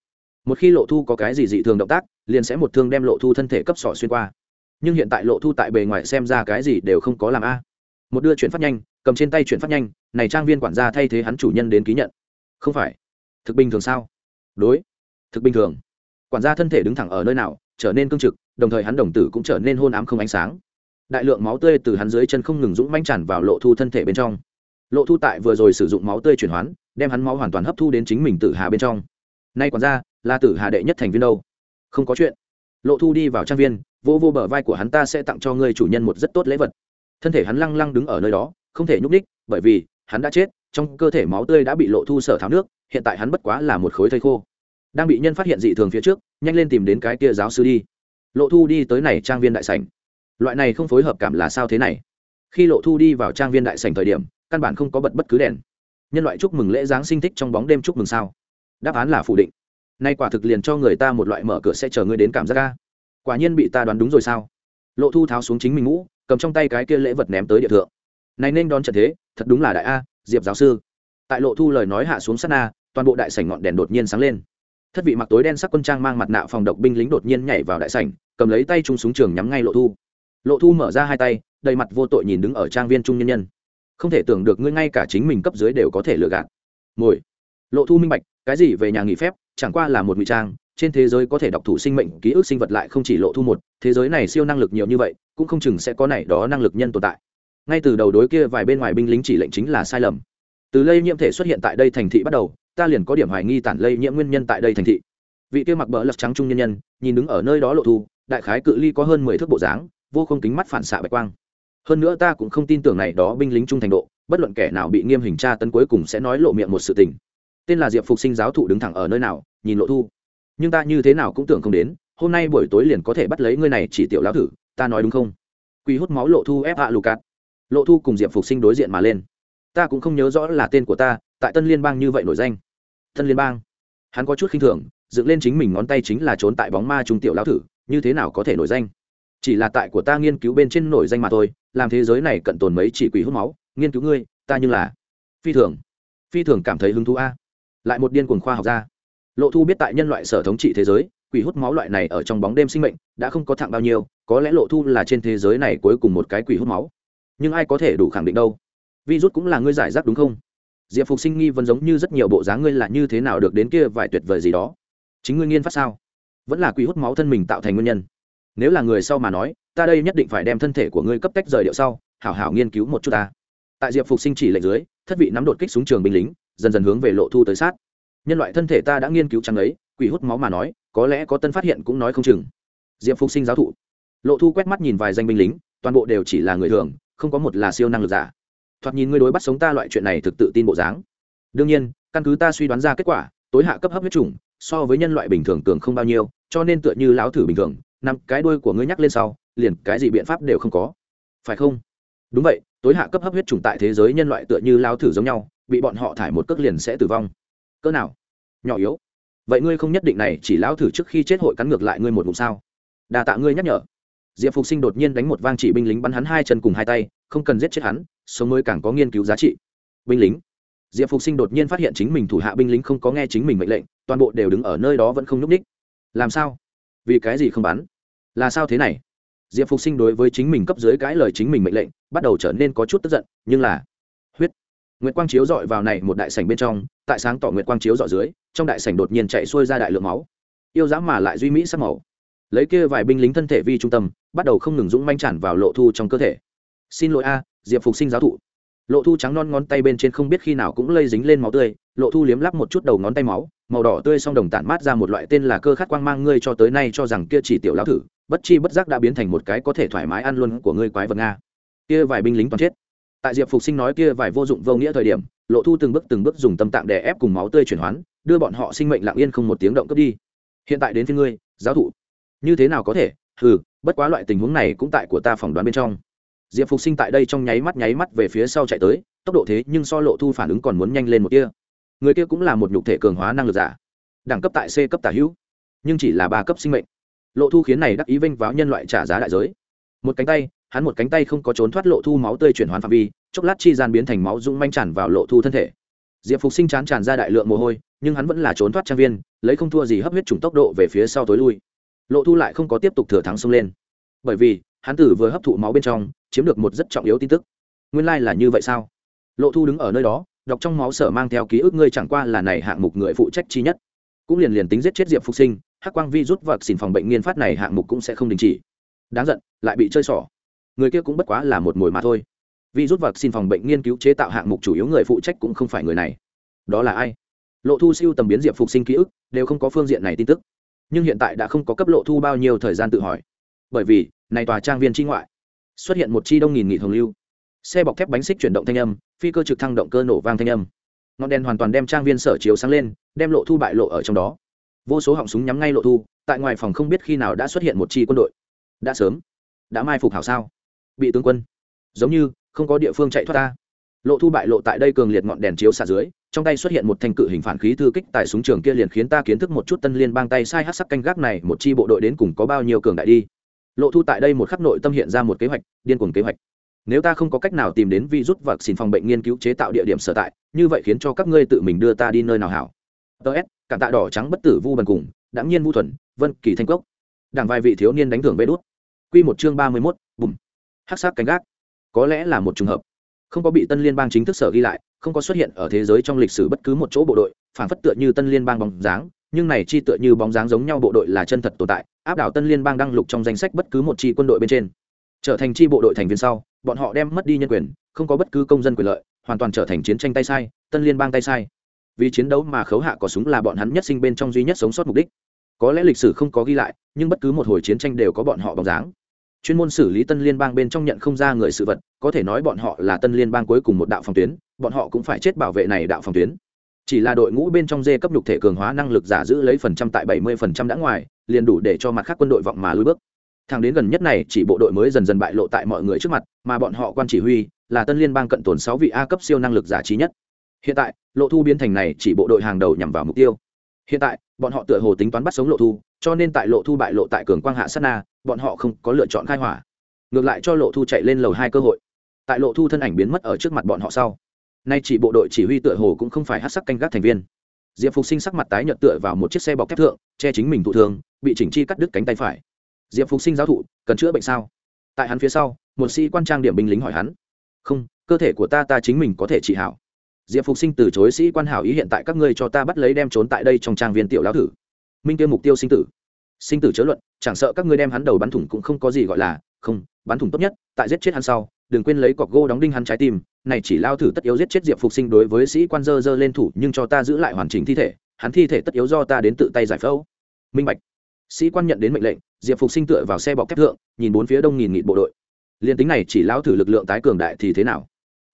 Một khi lộ thu có cái gì dị thường động tác, liền sẽ một thương đem lộ thu thân thể cấp sỏ xuyên qua. Nhưng hiện tại lộ thu tại bề ngoài xem ra cái gì đều không có làm a. Một đưa chuyển phát nhanh, cầm trên tay chuyển phát nhanh, này trang viên quản gia thay thế hắn chủ nhân đến ký nhận. Không phải. Thực bình thường sao? Đối. Thực bình thường. Quản gia thân thể đứng thẳng ở nơi nào, trở nên cương trực, đồng thời hắn đồng tử cũng trở nên hôn ám không ánh sáng đại lượng máu tươi từ hắn dưới chân không ngừng dũng manh tràn vào lộ thu thân thể bên trong. Lộ thu tại vừa rồi sử dụng máu tươi chuyển hoán, đem hắn máu hoàn toàn hấp thu đến chính mình tử hà bên trong. Nay còn ra là tử hà đệ nhất thành viên đâu? Không có chuyện. Lộ thu đi vào trang viên, vô vô bờ vai của hắn ta sẽ tặng cho ngươi chủ nhân một rất tốt lễ vật. Thân thể hắn lăng lăng đứng ở nơi đó, không thể nhúc ních bởi vì, hắn đã chết, trong cơ thể máu tươi đã bị lộ thu sở tháo nước, hiện tại hắn bất quá là một khối thây khô. Đang bị nhân phát hiện dị thường phía trước, nhanh lên tìm đến cái kia giáo sư đi. Lộ thu đi tới này trang viên đại sảnh loại này không phối hợp cảm là sao thế này? Khi lộ thu đi vào trang viên đại sảnh thời điểm, căn bản không có bật bất cứ đèn. Nhân loại chúc mừng lễ giáng sinh thích trong bóng đêm chúc mừng sao? Đáp án là phủ định. Nay quả thực liền cho người ta một loại mở cửa sẽ chờ ngươi đến cảm giác ca quả nhiên bị ta đoán đúng rồi sao? Lộ thu tháo xuống chính mình ngũ cầm trong tay cái kia lễ vật ném tới địa thượng. Này nên đón trận thế, thật đúng là đại a, diệp giáo sư. Tại lộ thu lời nói hạ xuống sát na, toàn bộ đại sảnh ngọn đèn đột nhiên sáng lên. Thất vị mặc tối đen sắc quân trang mang mặt nạ phòng độc binh lính đột nhiên nhảy vào đại sảnh, cầm lấy tay trung súng trường nhắm ngay lộ thu lộ thu mở ra hai tay, đầy mặt vô tội nhìn đứng ở trang viên trung nhân nhân. Không thể tưởng được ngươi ngay cả chính mình cấp dưới đều có thể lừa gạt. Ngồi. Lộ thu minh bạch, cái gì về nhà nghỉ phép, chẳng qua là một ngụy trang, trên thế giới có thể đọc thủ sinh mệnh, ký ức sinh vật lại không chỉ lộ thu một, thế giới này siêu năng lực nhiều như vậy, cũng không chừng sẽ có này đó năng lực nhân tồn tại. Ngay từ đầu đối kia vài bên ngoài binh lính chỉ lệnh chính là sai lầm. Từ lây nhiễm thể xuất hiện tại đây thành thị bắt đầu, ta liền có điểm hoài nghi tản lây nhiễm nguyên nhân tại đây thành thị. Vị kia mặc bờ lật trắng trung nhân nhân, nhìn đứng ở nơi đó lộ thu, đại khái cự ly có hơn mười thước bộ dáng vô không kính mắt phản xạ bạch quang. Hơn nữa ta cũng không tin tưởng này đó binh lính trung thành độ, bất luận kẻ nào bị nghiêm hình tra tấn cuối cùng sẽ nói lộ miệng một sự tình. Tên là diệp phục sinh giáo thụ đứng thẳng ở nơi nào, nhìn lộ thu. Nhưng ta như thế nào cũng tưởng không đến, hôm nay buổi tối liền có thể bắt lấy ngươi này chỉ tiểu lão thử ta nói đúng không? Quy hút máu lộ thu ép hạ lục cát. Lộ thu cùng diệp phục sinh đối diện mà lên. Ta cũng không nhớ rõ là tên của ta, tại tân liên bang như vậy nổi danh. Tân liên bang? Hắn có chút khinh thường, dựng lên chính mình ngón tay chính là trốn tại bóng ma trung tiểu lão thử như thế nào có thể nổi danh? Chỉ là tại của ta nghiên cứu bên trên nổi danh mà thôi, làm thế giới này cận tồn mấy chỉ quỷ hút máu, nghiên cứu ngươi, ta như là phi thường phi thường cảm thấy hứng thú a. Lại một điên cuồng khoa học gia lộ thu biết tại nhân loại sở thống trị thế giới, quỷ hút máu loại này ở trong bóng đêm sinh mệnh đã không có thặng bao nhiêu, có lẽ lộ thu là trên thế giới này cuối cùng một cái quỷ hút máu. Nhưng ai có thể đủ khẳng định đâu? Virus cũng là ngươi giải rác đúng không? Diệp phục sinh nghi vẫn giống như rất nhiều bộ dáng ngươi là như thế nào được đến kia vài tuyệt vời gì đó. Chính ngươi nghiên phát sao? Vẫn là quỷ hút máu thân mình tạo thành nguyên nhân nếu là người sau mà nói, ta đây nhất định phải đem thân thể của ngươi cấp tách rời điệu sau, hảo hảo nghiên cứu một chút ta. Tại diệp phục sinh chỉ lệnh dưới, thất vị nắm đột kích súng trường binh lính, dần dần hướng về lộ thu tới sát. Nhân loại thân thể ta đã nghiên cứu chẳng ấy, quỷ hút máu mà nói, có lẽ có tân phát hiện cũng nói không chừng. Diệp phục sinh giáo thụ. Lộ thu quét mắt nhìn vài danh binh lính, toàn bộ đều chỉ là người thường, không có một là siêu năng lực giả. Thoạt nhìn ngươi đối bắt sống ta loại chuyện này thực tự tin bộ dáng. Đương nhiên, căn cứ ta suy đoán ra kết quả, tối hạ cấp hấp huyết trùng so với nhân loại bình thường cường không bao nhiêu, cho nên tựa như láo thử bình thường năm, cái đuôi của ngươi nhắc lên sau liền cái gì biện pháp đều không có. Phải không? Đúng vậy tối hạ cấp hấp huyết trùng tại thế giới nhân loại tựa như lao thử giống nhau bị bọn họ thải một cước liền sẽ tử vong. Cỡ nào? Nhỏ yếu. Vậy ngươi không nhất định này chỉ lao thử trước khi chết hội cắn ngược lại ngươi một ngụm sao? Đà tạ ngươi nhắc nhở. Diệp phục sinh đột nhiên đánh một vang chỉ binh lính bắn hắn hai chân cùng hai tay không cần giết chết hắn sống mới càng có nghiên cứu giá trị. Binh lính. Diệp phục sinh đột nhiên phát hiện chính mình thủ hạ binh lính không có nghe chính mình mệnh lệnh toàn bộ đều đứng ở nơi đó vẫn không nhúc ních làm sao? Vì cái gì không bắn là sao thế này? Diệp phục sinh đối với chính mình cấp dưới cái lời chính mình mệnh lệnh, bắt đầu trở nên có chút tức giận, nhưng là, huyết, nguyệt quang chiếu dọi vào này một đại sảnh bên trong, tại sáng tỏ nguyệt quang chiếu dọi dưới, trong đại sảnh đột nhiên chạy xuôi ra đại lượng máu. Yêu dã mà lại duy mỹ sắc màu. Lấy kia vài binh lính thân thể vi trung tâm, bắt đầu không ngừng dũng manh tràn vào lộ thu trong cơ thể. Xin lỗi a, diệp phục sinh giáo thụ lộ thu trắng non ngón tay bên trên không biết khi nào cũng lây dính lên máu tươi, lộ thu liếm lắp một chút đầu ngón tay máu, màu đỏ tươi song đồng tản mát ra một loại tên là cơ khát quang mang ngươi cho tới nay cho rằng kia chỉ tiểu lão thử, bất chi bất giác đã biến thành một cái có thể thoải mái ăn luôn của ngươi quái vật nga. Kia vài binh lính toàn chết. Tại diệp phục sinh nói kia vài vô dụng vô nghĩa thời điểm, lộ thu từng bước từng bước dùng tâm tạng đè ép cùng máu tươi chuyển hoán, đưa bọn họ sinh mệnh lặng yên không một tiếng động cướp đi. Hiện tại đến phía ngươi, giáo thụ. Như thế nào có thể? Ừ bất quá loại tình huống này cũng tại của ta phỏng đoán bên trong diệp phục sinh tại đây trong nháy mắt nháy mắt về phía sau chạy tới, tốc độ thế nhưng so lộ thu phản ứng còn muốn nhanh lên một kia người kia cũng là một nhục thể cường hóa năng lực giả, đẳng cấp tại c cấp tả hữu, nhưng chỉ là ba cấp sinh mệnh. Lộ thu khiến này đắc ý vinh vào nhân loại trả giá đại giới. Một cánh tay, hắn một cánh tay không có trốn thoát lộ thu máu tươi chuyển hoàn phạm vi, chốc lát chi gian biến thành máu dũng manh tràn vào lộ thu thân thể. Diệp phục sinh chán tràn ra đại lượng mồ hôi, nhưng hắn vẫn là trốn thoát trang viên, lấy không thua gì hấp huyết trùng tốc độ về phía sau tối lui. Lộ thu lại không có tiếp tục thừa thắng xông lên. Bởi vì, hắn tử vừa hấp thụ máu bên trong chiếm được một rất trọng yếu tin tức. Nguyên lai、like、là như vậy sao? Lộ thu đứng ở nơi đó, đọc trong máu sở mang theo ký ức ngươi chẳng qua là này hạng mục người phụ trách chi nhất. Cũng liền liền tính giết chết diệp phục sinh, hắc quang vi rút vật xin phòng bệnh nghiên phát này hạng mục cũng sẽ không đình chỉ. Đáng giận, lại bị chơi xỏ. Người kia cũng bất quá là một mồi mà thôi. Vi rút vật xin phòng bệnh nghiên cứu chế tạo hạng mục chủ yếu người phụ trách cũng không phải người này. Đó là ai? Lộ thu siêu tầm biến diệp phục sinh ký ức, đều không có phương diện này tin tức. Nhưng hiện tại đã không có cấp lộ thu bao nhiêu thời gian tự hỏi. Bởi vì, này tòa trang viên tri ngoại xuất hiện một chi đông nghìn nghị thường lưu. Xe bọc thép bánh xích chuyển động thanh âm, phi cơ trực thăng động cơ nổ vang thanh âm. Ngọn đèn hoàn toàn đem trang viên sở chiếu sáng lên, đem lộ thu bại lộ ở trong đó. Vô số họng súng nhắm ngay lộ thu, tại ngoài phòng không biết khi nào đã xuất hiện một chi quân đội. Đã sớm. Đã mai phục hảo sao? Bị tướng quân. Giống như, không có địa phương chạy thoát ta. Lộ thu bại lộ tại đây cường liệt ngọn đèn chiếu xả dưới, trong tay xuất hiện một thanh cự hình phản khí thư kích tại súng trường kia liền khiến ta kiến thức một chút tân liên bang tay sai hát sắc canh gác này, một chi bộ đội đến cùng có bao nhiêu cường đại đi lộ thu tại đây một khắc nội tâm hiện ra một kế hoạch, điên cuồng kế hoạch. Nếu ta không có cách nào tìm đến virus và xin phòng bệnh nghiên cứu chế tạo địa điểm sở tại, như vậy khiến cho các ngươi tự mình đưa ta đi nơi nào hảo? Ts cả tạ đỏ trắng bất tử vu bần cùng đáng nhiên vu thuần, vân, kỳ thanh cốc. Đảng vài vị thiếu niên đánh thưởng vê đốt q một chương ba mươi mốt, bùm. Hát sát cánh gác. Có lẽ là một trường hợp. Không có bị tân liên bang chính thức sở ghi lại, không có xuất hiện ở thế giới trong lịch sử bất cứ một chỗ bộ đội phản phất tựa như tân liên bang bóng dáng nhưng này chi tựa như bóng dáng giống nhau bộ đội là chân thật tồn tại, áp đảo tân liên bang đăng lục trong danh sách bất cứ một chi quân đội bên trên. Trở thành chi bộ đội thành viên sau, bọn họ đem mất đi nhân quyền, không có bất cứ công dân quyền lợi, hoàn toàn trở thành chiến tranh tay sai, tân liên bang tay sai. Vì chiến đấu mà khấu hạ có súng là bọn hắn nhất sinh bên trong duy nhất sống sót mục đích. Có lẽ lịch sử không có ghi lại, nhưng bất cứ một hồi chiến tranh đều có bọn họ bóng dáng. Chuyên môn xử lý tân liên bang bên trong nhận không ra người sự vật, có thể nói bọn họ là tân liên bang cuối cùng một đạo phòng tuyến, bọn họ cũng phải chết bảo vệ này đạo phòng tuyến chỉ là đội ngũ bên trong dê cấp nhục thể cường hóa năng lực giả giữ lấy phần trăm tại bảy mươi phần trăm đã ngoài, liền đủ để cho mặt khác quân đội vọng mà lùi bước. Thằng đến gần nhất này, chỉ bộ đội mới dần dần bại lộ tại mọi người trước mặt, mà bọn họ quan chỉ huy là tân liên bang cận tồn sáu vị a cấp siêu năng lực giả trí nhất. Hiện tại, lộ thu biến thành này chỉ bộ đội hàng đầu nhằm vào mục tiêu. Hiện tại, bọn họ tựa hồ tính toán bắt sống lộ thu, cho nên tại lộ thu bại lộ tại cường quang hạ sát na, bọn họ không có lựa chọn khai hỏa. Ngược lại cho lộ thu chạy lên lầu hai cơ hội. Tại lộ thu thân ảnh biến mất ở trước mặt bọn họ sau nay chỉ bộ đội chỉ huy tựa hồ cũng không phải hát sắc canh gác thành viên. Diệp phục sinh sắc mặt tái nhợt tựa vào một chiếc xe bọc thép thượng, che chính mình thụ thương, bị chỉnh chi cắt đứt cánh tay phải. Diệp phục sinh giáo thụ, cần chữa bệnh sao? Tại hắn phía sau, một sĩ quan trang điểm binh lính hỏi hắn. Không, cơ thể của ta ta chính mình có thể trị hảo. Diệp phục sinh từ chối sĩ quan hảo ý hiện tại các ngươi cho ta bắt lấy đem trốn tại đây trong trang viên tiểu lão thử minh tiêu mục tiêu sinh tử. Sinh tử chớ luận, chẳng sợ các ngươi đem hắn đầu bắn thủng cũng không có gì gọi là, không, bắn thủng tốt nhất, tại giết chết hắn sau, đừng quên lấy cọc gô đóng đinh hắn trái tim này chỉ lao thử tất yếu giết chết diệp phục sinh đối với sĩ quan dơ dơ lên thủ, nhưng cho ta giữ lại hoàn chỉnh thi thể, hắn thi thể tất yếu do ta đến tự tay giải phẫu. Minh bạch. Sĩ quan nhận đến mệnh lệnh, diệp phục sinh tựa vào xe bọc thép thượng, nhìn bốn phía đông nghìn nghị bộ đội. Liên tính này chỉ lao thử lực lượng tái cường đại thì thế nào?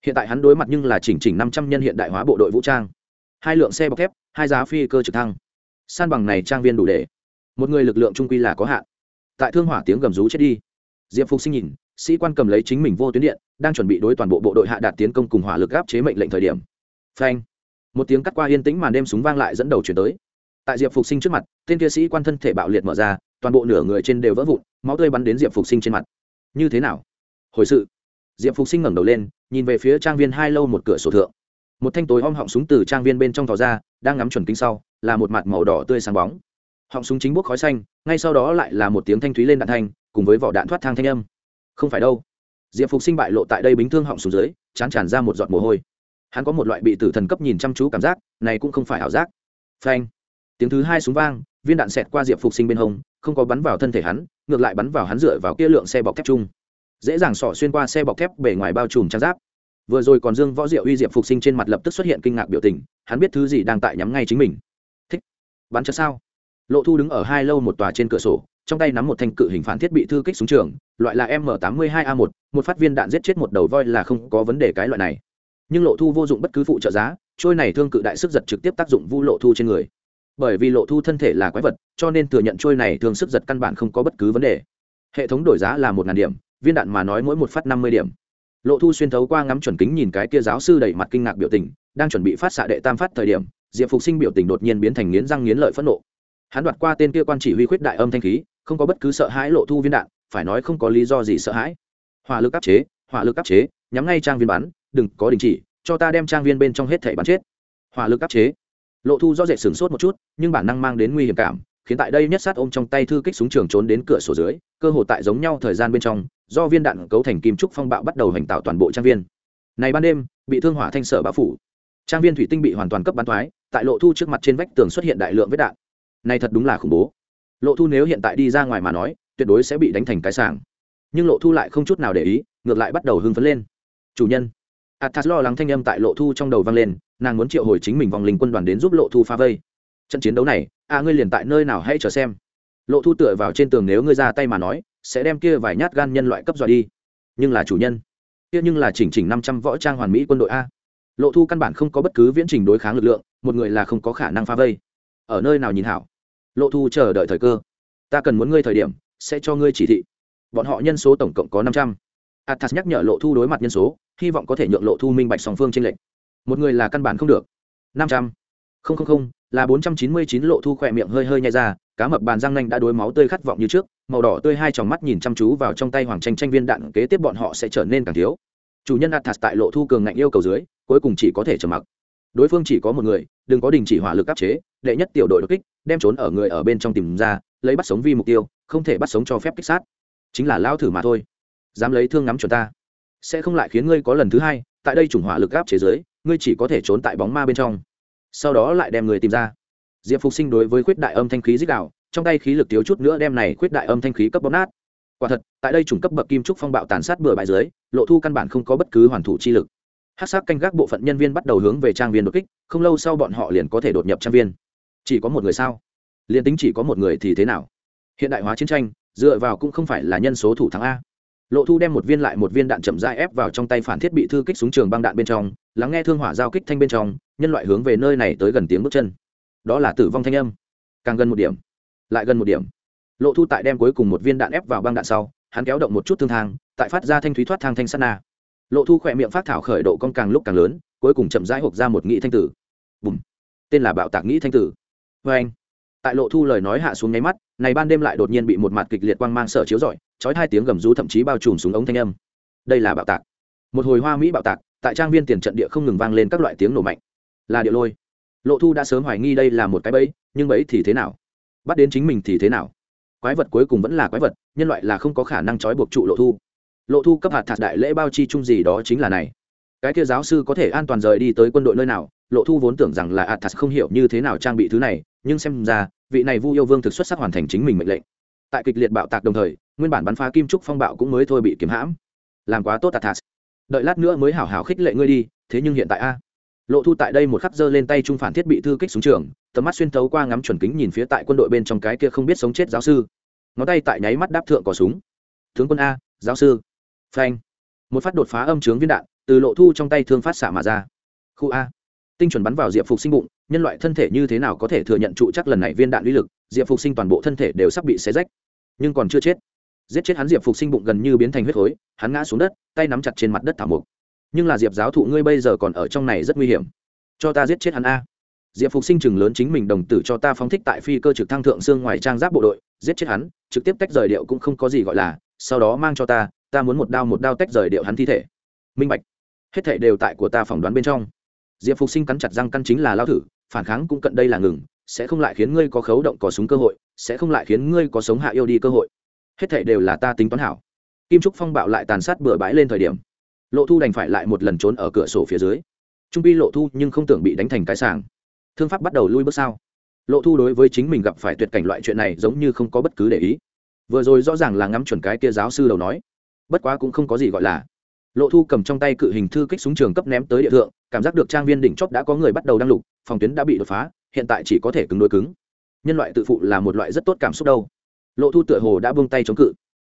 Hiện tại hắn đối mặt nhưng là chỉnh chỉnh năm trăm nhân hiện đại hóa bộ đội vũ trang. Hai lượng xe bọc thép, hai giá phi cơ trực thăng. San bằng này trang viên đủ để. Một người lực lượng trung quy là có hạn. Tại thương hỏa tiếng gầm rú chết đi. Diệp phục sinh nhìn sĩ quan cầm lấy chính mình vô tuyến điện, đang chuẩn bị đối toàn bộ bộ đội hạ đạt tiến công cùng hỏa lực áp chế mệnh lệnh thời điểm. Phanh! Một tiếng cắt qua yên tĩnh màn đêm súng vang lại dẫn đầu chuyển tới. Tại diệp phục sinh trước mặt, tên kia sĩ quan thân thể bạo liệt mở ra, toàn bộ nửa người trên đều vỡ vụn, máu tươi bắn đến diệp phục sinh trên mặt. Như thế nào? Hồi sự. Diệp phục sinh ngẩng đầu lên, nhìn về phía trang viên hai lâu một cửa sổ thượng. Một thanh tối om họng súng từ trang viên bên trong thò ra, đang ngắm chuẩn kính sau, là một mặt màu đỏ tươi sáng bóng. Họng súng chính bốc khói xanh, ngay sau đó lại là một tiếng thanh thúy lên đạn thanh, cùng với vỏ đạn thoát thang thanh âm không phải đâu. Diệp phục sinh bại lộ tại đây bính thương họng xuống dưới, chán tràn ra một giọt mồ hôi. Hắn có một loại bị tử thần cấp nhìn chăm chú cảm giác, này cũng không phải ảo giác. Phanh. Tiếng thứ hai súng vang, viên đạn xẹt qua diệp phục sinh bên hông, không có bắn vào thân thể hắn, ngược lại bắn vào hắn dựa vào kia lượng xe bọc thép chung. Dễ dàng sỏ xuyên qua xe bọc thép bề ngoài bao trùm trang giáp. Vừa rồi còn dương võ diệu uy diệp phục sinh trên mặt lập tức xuất hiện kinh ngạc biểu tình, hắn biết thứ gì đang tại nhắm ngay chính mình. Thích. Bắn chất sao? Lộ thu đứng ở hai lâu một tòa trên cửa sổ trong tay nắm một thanh cự hình phản thiết bị thư kích súng trường, loại là m 82 a 1 một phát viên đạn giết chết một đầu voi là không có vấn đề cái loại này. Nhưng lộ thu vô dụng bất cứ phụ trợ giá, trôi này thương cự đại sức giật trực tiếp tác dụng vu lộ thu trên người. Bởi vì lộ thu thân thể là quái vật, cho nên thừa nhận trôi này thương sức giật căn bản không có bất cứ vấn đề. Hệ thống đổi giá là một ngàn điểm, viên đạn mà nói mỗi một phát năm mươi điểm. Lộ thu xuyên thấu qua ngắm chuẩn kính nhìn cái kia giáo sư đầy mặt kinh ngạc biểu tình, đang chuẩn bị phát xạ đệ tam phát thời điểm, diệp phục sinh biểu tình đột nhiên biến thành nghiến răng nghiến lợi phẫn nộ. Hắn đoạt qua tên kia quan chỉ huy khuyết đại âm thanh khí không có bất cứ sợ hãi lộ thu viên đạn, phải nói không có lý do gì sợ hãi. Hỏa lực áp chế, hỏa lực áp chế, nhắm ngay trang viên bắn, đừng có đình chỉ, cho ta đem trang viên bên trong hết thể bắn chết. Hỏa lực áp chế. Lộ thu do dệt sửng sốt một chút, nhưng bản năng mang đến nguy hiểm cảm, khiến tại đây nhất sát ôm trong tay thư kích súng trường trốn đến cửa sổ dưới, cơ hội tại giống nhau thời gian bên trong, do viên đạn cấu thành kim trúc phong bạo bắt đầu hành tạo toàn bộ trang viên. Này ban đêm, bị thương hỏa thanh sở bão phủ. Trang viên thủy tinh bị hoàn toàn cấp bắn thoái, tại lộ thu trước mặt trên vách tường xuất hiện đại lượng vết đạn. Này thật đúng là khủng bố lộ thu nếu hiện tại đi ra ngoài mà nói, tuyệt đối sẽ bị đánh thành cái sàng nhưng lộ thu lại không chút nào để ý, ngược lại bắt đầu hưng phấn lên. Chủ nhân. Athas lo lắng thanh âm tại lộ thu trong đầu vang lên, nàng muốn triệu hồi chính mình vòng linh quân đoàn đến giúp lộ thu phá vây. Trận chiến đấu này a ngươi liền tại nơi nào hãy chờ xem. Lộ thu tựa vào trên tường nếu ngươi ra tay mà nói, sẽ đem kia vài nhát gan nhân loại cấp dọa đi. Nhưng là chủ nhân, kia nhưng là chỉnh chỉnh năm trăm võ trang hoàn mỹ quân đội a. Lộ thu căn bản không có bất cứ viễn trình đối kháng lực lượng, một người là không có khả năng phá vây. Ở nơi nào nhìn hảo? Lộ thu chờ đợi thời cơ. Ta cần muốn ngươi thời điểm, sẽ cho ngươi chỉ thị. Bọn họ nhân số tổng cộng có năm trăm. Athas nhắc nhở lộ thu đối mặt nhân số, hy vọng có thể nhượng lộ thu minh bạch song phương tranh lệch. Một người là căn bản không được. Năm trăm. Không không không, là bốn trăm chín mươi chín lộ thu khỏe miệng hơi hơi nhai ra, cá mập bàn răng nanh đã đối máu tươi khát vọng như trước, màu đỏ tươi hai tròng mắt nhìn chăm chú vào trong tay hoàng tranh tranh viên đạn, kế tiếp bọn họ sẽ trở nên càng thiếu. Chủ nhân athas tại lộ thu cường ngạnh yêu cầu dưới, cuối cùng chỉ có thể trầm mặc. Đối phương chỉ có một người đừng có đình chỉ hỏa lực áp chế, đệ nhất tiểu đội đột kích, đem trốn ở người ở bên trong tìm ra, lấy bắt sống vi mục tiêu, không thể bắt sống cho phép kích sát. Chính là lao thử mà thôi. Dám lấy thương ngắm chuẩn ta. Sẽ không lại khiến ngươi có lần thứ hai, tại đây chủng hỏa lực áp chế giới ngươi chỉ có thể trốn tại bóng ma bên trong. Sau đó lại đem người tìm ra. Diệp phục sinh đối với khuyết đại âm thanh khí dích đạo, trong tay khí lực thiếu chút nữa đem này khuyết đại âm thanh khí cấp bóp nát. Quả thật, tại đây chủng cấp bậc kim trúc phong bạo tàn sát bừa bãi dưới, lộ thu căn bản không có bất cứ hoàn thủ chi lực hát sắc canh gác bộ phận nhân viên bắt đầu hướng về trang viên đột kích, không lâu sau bọn họ liền có thể đột nhập trang viên. Chỉ có một người sao? Liền tính chỉ có một người thì thế nào? Hiện đại hóa chiến tranh, dựa vào cũng không phải là nhân số thủ thắng a. Lộ thu đem một viên lại một viên đạn chậm dai ép vào trong tay phản thiết bị thư kích súng trường băng đạn bên trong, lắng nghe thương hỏa giao kích thanh bên trong, nhân loại hướng về nơi này tới gần tiếng bước chân. Đó là tử vong thanh âm. Càng gần một điểm, lại gần một điểm. Lộ thu tại đem cuối cùng một viên đạn ép vào băng đạn sau, hắn kéo động một chút thương thang, tại phát ra thanh thúy thoát thang thanh sắt na lộ thu khỏe miệng phát thảo khởi độ con càng lúc càng lớn, cuối cùng chậm rãi hộp ra một nghị thanh tử. Bùm. Tên là bạo tạc nghĩ thanh tử. Vê anh. Tại lộ thu lời nói hạ xuống nháy mắt, này ban đêm lại đột nhiên bị một mặt kịch liệt quang mang sở chiếu rọi trói hai tiếng gầm rú thậm chí bao trùm xuống ống thanh âm. Đây là bạo tạc. Một hồi hoa mỹ bạo tạc, tại trang viên tiền trận địa không ngừng vang lên các loại tiếng nổ mạnh. Là địa lôi. Lộ thu đã sớm hoài nghi đây là một cái bẫy, nhưng bẫy thì thế nào? Bắt đến chính mình thì thế nào? Quái vật cuối cùng vẫn là quái vật, nhân loại là không có khả năng trói buộc trụ lộ thu lộ thu cấp hạt thạt đại lễ bao chi chung gì đó chính là này. Cái kia giáo sư có thể an toàn rời đi tới quân đội nơi nào? Lộ thu vốn tưởng rằng là hạt thạt không hiểu như thế nào trang bị thứ này, nhưng xem ra, vị này vu yêu vương thực xuất sắc hoàn thành chính mình mệnh lệnh. Tại kịch liệt bạo tạc đồng thời, nguyên bản bắn phá kim trúc phong bạo cũng mới thôi bị kiếm hãm. Làm quá tốt, hạt thạt. Đợi lát nữa mới hảo hảo khích lệ ngươi đi, thế nhưng hiện tại a. Lộ thu tại đây một khắc giơ lên tay trung phản thiết bị thư kích súng trường, tầm mắt xuyên thấu qua ngắm chuẩn kính nhìn phía tại quân đội bên trong cái kia không biết sống chết giáo sư. Ngón tay tại nháy mắt đáp thượng cỏ súng. Tướng quân a, giáo sư phanh. Một phát đột phá âm trướng viên đạn, từ lộ thu trong tay thương phát xạ mà ra. Khu a. Tinh chuẩn bắn vào diệp phục sinh bụng, nhân loại thân thể như thế nào có thể thừa nhận trụ chắc lần này viên đạn uy lực, diệp phục sinh toàn bộ thân thể đều sắp bị xé rách. Nhưng còn chưa chết. Giết chết hắn diệp phục sinh bụng gần như biến thành huyết khối, hắn ngã xuống đất, tay nắm chặt trên mặt đất thảo mục nhưng là diệp giáo thụ ngươi bây giờ còn ở trong này rất nguy hiểm. Cho ta giết chết hắn a. Diệp phục sinh chừng lớn chính mình đồng tử cho ta phóng thích tại phi cơ trực thăng thượng xương ngoài trang giáp bộ đội, giết chết hắn, trực tiếp tách rời điệu cũng không có gì gọi là, sau đó mang cho ta ta muốn một đao một đao tách rời điệu hắn thi thể. Minh bạch. Hết thể đều tại của ta phỏng đoán bên trong. Diệp phục sinh cắn chặt răng căn chính là lao thử, phản kháng cũng cận đây là ngừng, sẽ không lại khiến ngươi có khấu động có súng cơ hội, sẽ không lại khiến ngươi có sống hạ yêu đi cơ hội. Hết thể đều là ta tính toán hảo. Kim trúc phong bạo lại tàn sát bừa bãi lên thời điểm. Lộ thu đành phải lại một lần trốn ở cửa sổ phía dưới. Trung bi lộ thu nhưng không tưởng bị đánh thành cái sàng. Thương pháp bắt đầu lui bước sao lộ thu đối với chính mình gặp phải tuyệt cảnh loại chuyện này giống như không có bất cứ để ý. Vừa rồi rõ ràng là ngắm chuẩn cái kia giáo sư đầu nói bất quá cũng không có gì gọi là. Lộ thu cầm trong tay cự hình thư kích súng trường cấp ném tới địa thượng, cảm giác được trang viên đỉnh chóp đã có người bắt đầu đăng lục, phòng tuyến đã bị đột phá, hiện tại chỉ có thể cứng đối cứng. Nhân loại tự phụ là một loại rất tốt cảm xúc đâu. Lộ thu tựa hồ đã buông tay chống cự.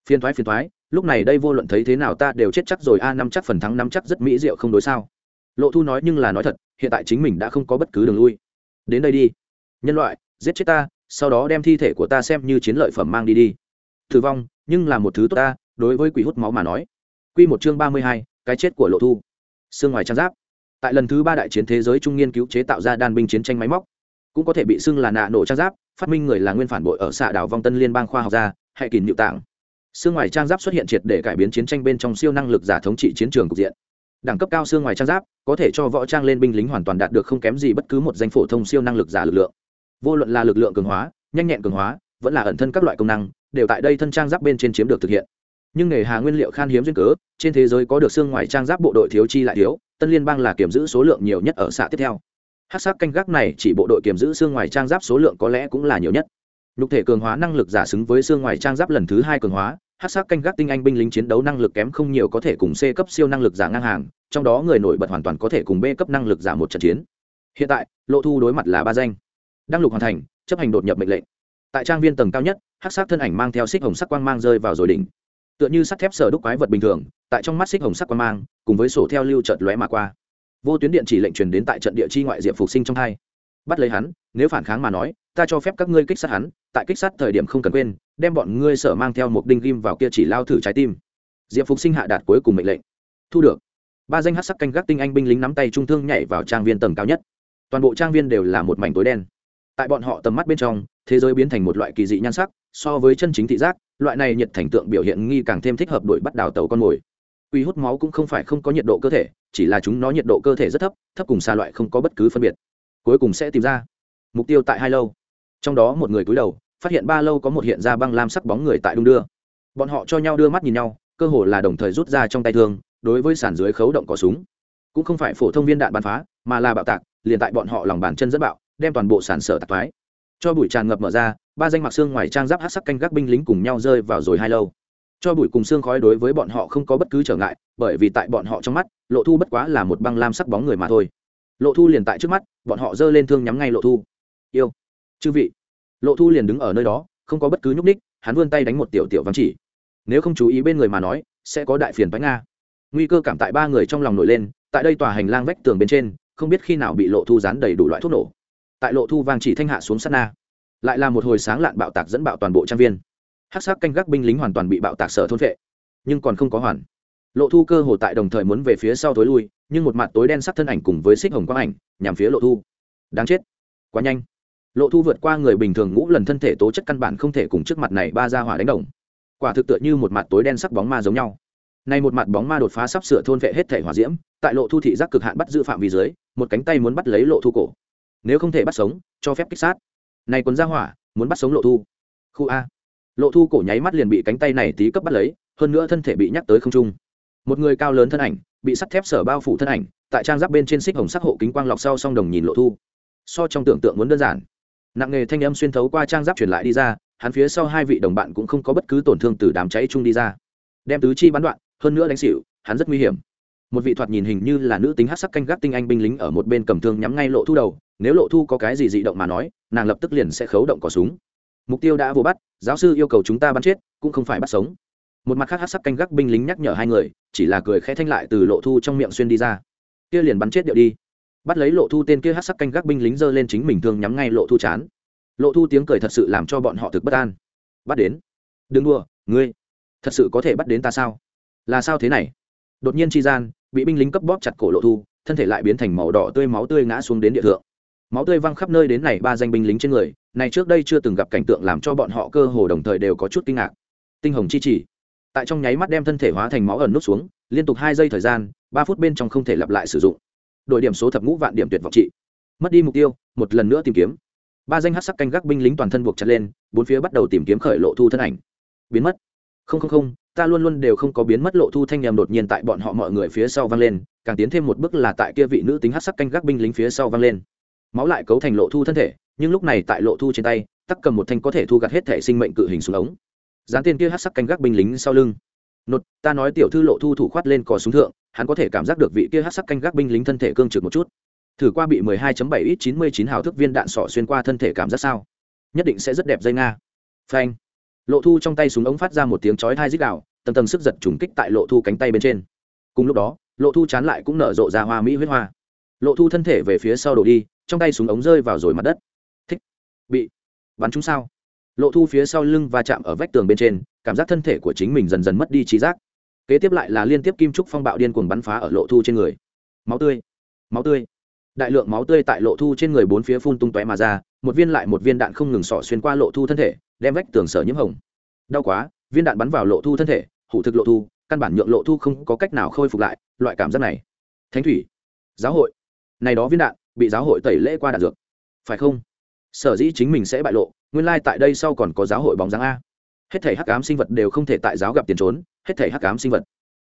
Phiền thoái phiền thoái, lúc này đây vô luận thấy thế nào ta đều chết chắc rồi, a, năm chắc phần thắng, năm chắc rất mỹ diệu, không đối sao. Lộ thu nói nhưng là nói thật, hiện tại chính mình đã không có bất cứ đường lui. Đến đây đi. Nhân loại, giết chết ta, sau đó đem thi thể của ta xem như chiến lợi phẩm mang đi đi. Thử vong, nhưng là một thứ tốt ta đối với quỷ hút máu mà nói. Q một chương ba mươi hai, cái chết của lộ thu. Xương ngoài trang giáp. Tại lần thứ ba đại chiến thế giới trung nghiên cứu chế tạo ra đan binh chiến tranh máy móc, cũng có thể bị xưng là nạ nổ trang giáp, phát minh người là nguyên phản bội ở xạ đảo vong tân liên bang khoa học gia, hệ kỳ nhự tạng. Xương ngoài trang giáp xuất hiện triệt để cải biến chiến tranh bên trong siêu năng lực giả thống trị chiến trường cục diện. Đẳng cấp cao xương ngoài trang giáp, có thể cho võ trang lên binh lính hoàn toàn đạt được không kém gì bất cứ một danh phổ thông siêu năng lực giả lực lượng. Vô luận là lực lượng cường hóa, nhanh nhẹn cường hóa, vẫn là ẩn thân các loại công năng, đều tại đây thân trang giáp bên trên chiếm được thực hiện nhưng nghề hà nguyên liệu khan hiếm duyên cớ, trên thế giới có được xương ngoài trang giáp bộ đội thiếu chi lại thiếu, tân liên bang là kiểm giữ số lượng nhiều nhất ở xã tiếp theo. Hát sắc canh gác này chỉ bộ đội kiểm giữ xương ngoài trang giáp số lượng có lẽ cũng là nhiều nhất. Nhục thể cường hóa năng lực giả xứng với xương ngoài trang giáp lần thứ hai cường hóa, hát sắc canh gác tinh anh binh lính chiến đấu năng lực kém không nhiều có thể cùng c cấp siêu năng lực giả ngang hàng, trong đó người nổi bật hoàn toàn có thể cùng b cấp năng lực giả một trận chiến. Hiện tại, lộ thu đối mặt là ba danh. Đăng lục hoàn thành, chấp hành đột nhập mệnh lệnh. Tại trang viên tầng cao nhất, hát sắc thân ảnh mang theo xích hồng sắc quang mang rơi vào rồi đỉnh tựa như sắt thép sở đúc quái vật bình thường, tại trong mắt xích hồng sắc quang mang, cùng với sổ theo lưu trợt lóe mà qua. Vô tuyến điện chỉ lệnh truyền đến tại trận địa chi ngoại diệp phục sinh trong hai. Bắt lấy hắn, nếu phản kháng mà nói, ta cho phép các ngươi kích sát hắn, tại kích sát thời điểm không cần quên, đem bọn ngươi sở mang theo một đinh ghim vào kia chỉ lao thử trái tim. Diệp phục sinh hạ đạt cuối cùng mệnh lệnh. Thu được. Ba danh hát sắc canh gác tinh anh binh lính nắm tay trung thương nhảy vào trang viên tầng cao nhất. Toàn bộ trang viên đều là một mảnh tối đen tại bọn họ tầm mắt bên trong, thế giới biến thành một loại kỳ dị nhan sắc, so với chân chính thị giác, loại này nhiệt thành tượng biểu hiện nghi càng thêm thích hợp đuổi bắt đào tàu con mồi. Quy hút máu cũng không phải không có nhiệt độ cơ thể, chỉ là chúng nó nhiệt độ cơ thể rất thấp thấp cùng xa loại không có bất cứ phân biệt. Cuối cùng sẽ tìm ra mục tiêu tại hai lâu. Trong đó một người cúi đầu, phát hiện ba lâu có một hiện ra băng lam sắc bóng người tại đung đưa. Bọn họ cho nhau đưa mắt nhìn nhau, cơ hồ là đồng thời rút ra trong tay thương, đối với sản dưới khấu động cỏ súng. Cũng không phải phổ thông viên đạn bắn phá, mà là bạo tạc, liền tại bọn họ lòng bàn chân rất bạo đem toàn bộ sản sở tạc thoái. Cho bụi tràn ngập mở ra, ba danh mặc xương ngoài trang giáp hát sắc canh gác binh lính cùng nhau rơi vào rồi hai lâu. Cho bụi cùng xương khói đối với bọn họ không có bất cứ trở ngại, bởi vì tại bọn họ trong mắt, lộ thu bất quá là một băng lam sắc bóng người mà thôi. Lộ thu liền tại trước mắt, bọn họ giơ lên thương nhắm ngay lộ thu. Yêu, chư vị. Lộ thu liền đứng ở nơi đó, không có bất cứ nhúc ních hắn vươn tay đánh một tiểu tiểu vắng chỉ. Nếu không chú ý bên người mà nói, sẽ có đại phiền bánh nga. Nguy cơ cảm tại ba người trong lòng nổi lên, tại đây tòa hành lang vách tường bên trên, không biết khi nào bị lộ thu dán đầy đủ loại thuốc nổ tại lộ thu vang chỉ thanh hạ xuống sát na. Lại là một hồi sáng lạn bạo tạc dẫn bạo toàn bộ trang viên. Hát sắc canh gác binh lính hoàn toàn bị bạo tạc sở thôn vệ, nhưng còn không có hoàn. Lộ thu cơ hồ tại đồng thời muốn về phía sau thối lui, nhưng một mặt tối đen sắc thân ảnh cùng với xích hồng quang ảnh nhằm phía lộ thu. Đáng chết. Quá nhanh. Lộ thu vượt qua người bình thường ngũ lần thân thể tố chất căn bản không thể cùng trước mặt này ba ra hỏa đánh đồng. Quả thực tựa như một mặt tối đen sắc bóng ma giống nhau. Nay một mặt bóng ma đột phá sắp sửa thôn vệ hết thể hỏa diễm, tại lộ thu thị giác cực hạn bắt giữ phạm vi dưới, một cánh tay muốn bắt lấy lộ thu cổ nếu không thể bắt sống, cho phép kích sát. Này quần ra hỏa, muốn bắt sống lộ thu. Khu a. Lộ thu cổ nháy mắt liền bị cánh tay này tí cấp bắt lấy, hơn nữa thân thể bị nhắc tới không trung. Một người cao lớn thân ảnh, bị sắt thép sở bao phủ thân ảnh, tại trang giáp bên trên xích hồng sắc hộ kính quang lọc sau song đồng nhìn lộ thu. So trong tưởng tượng muốn đơn giản. Nặng nghề thanh âm xuyên thấu qua trang giáp truyền lại đi ra, hắn phía sau hai vị đồng bạn cũng không có bất cứ tổn thương từ đám cháy chung đi ra. Đem tứ chi bắn đoạn, hơn nữa đánh xỉu, hắn rất nguy hiểm. Một vị thoạt nhìn hình như là nữ tính hát sắc canh gác tinh anh binh lính ở một bên cầm thương nhắm ngay lộ thu đầu nếu lộ thu có cái gì dị động mà nói, nàng lập tức liền sẽ khấu động cỏ súng. Mục tiêu đã vô bắt, giáo sư yêu cầu chúng ta bắn chết, cũng không phải bắt sống. Một mặt khác hát sắc canh gác binh lính nhắc nhở hai người, chỉ là cười khẽ thanh lại từ lộ thu trong miệng xuyên đi ra. Kia liền bắn chết điệu đi. Bắt lấy lộ thu tên kia hát sắc canh gác binh lính giơ lên chính mình thường nhắm ngay lộ thu chán. Lộ thu tiếng cười thật sự làm cho bọn họ thực bất an. Bắt đến. Đừng đua ngươi. Thật sự có thể bắt đến ta sao? Là sao thế này? Đột nhiên chi gian, bị binh lính cấp bóp chặt cổ lộ thu, thân thể lại biến thành màu đỏ tươi máu tươi ngã xuống đến địa thượng máu tươi văng khắp nơi đến này ba danh binh lính trên người, này trước đây chưa từng gặp cảnh tượng làm cho bọn họ cơ hồ đồng thời đều có chút kinh ngạc. Tinh hồng chi chỉ. Tại trong nháy mắt đem thân thể hóa thành máu ẩn nút xuống, liên tục hai giây thời gian, ba phút bên trong không thể lặp lại sử dụng. Đội điểm số thập ngũ vạn điểm tuyệt vọng trị. Mất đi mục tiêu, một lần nữa tìm kiếm. Ba danh hát sắc canh gác binh lính toàn thân buộc chặt lên, bốn phía bắt đầu tìm kiếm khởi lộ thu thân ảnh. Biến mất. Không không không, ta luôn luôn đều không có biến mất lộ thu thanh nhầm đột nhiên tại bọn họ mọi người phía sau vang lên, càng tiến thêm một bước là tại kia vị nữ tính hát sắc canh gác binh lính phía sau vang lên máu lại cấu thành lộ thu thân thể, nhưng lúc này tại lộ thu trên tay, tắc cầm một thanh có thể thu gặt hết thể sinh mệnh cự hình xuống ống. Dán tên kia hát sắc canh gác binh lính sau lưng. Nột, ta nói tiểu thư lộ thu thủ khoát lên cò súng thượng, hắn có thể cảm giác được vị kia hát sắc canh gác binh lính thân thể cương trực một chút. Thử qua bị 12.7 ít 99 hào thức viên đạn sọ xuyên qua thân thể cảm giác sao? Nhất định sẽ rất đẹp dây nga. Phanh. Lộ thu trong tay súng ống phát ra một tiếng chói thai dích đạo tầng tầng sức giật trùng kích tại lộ thu cánh tay bên trên. Cùng lúc đó, lộ thu chán lại cũng nở rộ ra hoa mỹ huyết hoa. Lộ thu thân thể về phía sau đổ đi trong tay súng ống rơi vào rồi mặt đất. Thích. Bị. Bắn chúng sao? Lộ thu phía sau lưng và chạm ở vách tường bên trên, cảm giác thân thể của chính mình dần dần mất đi trí giác. Kế tiếp lại là liên tiếp kim trúc phong bạo điên cuồng bắn phá ở lộ thu trên người. Máu tươi. Máu tươi. Đại lượng máu tươi tại lộ thu trên người bốn phía phun tung tóe mà ra, một viên lại một viên đạn không ngừng sỏ xuyên qua lộ thu thân thể, đem vách tường sở nhiễm hồng. Đau quá, viên đạn bắn vào lộ thu thân thể, hủ thực lộ thu, căn bản nhượng lộ thu không có cách nào khôi phục lại, loại cảm giác này. Thánh thủy. Giáo hội. Này đó viên đạn bị giáo hội tẩy lễ qua đạn dược. Phải không? Sở dĩ chính mình sẽ bại lộ, nguyên lai tại đây sau còn có giáo hội bóng dáng a. Hết thể hắc ám sinh vật đều không thể tại giáo gặp tiền trốn, hết thể hắc ám sinh vật,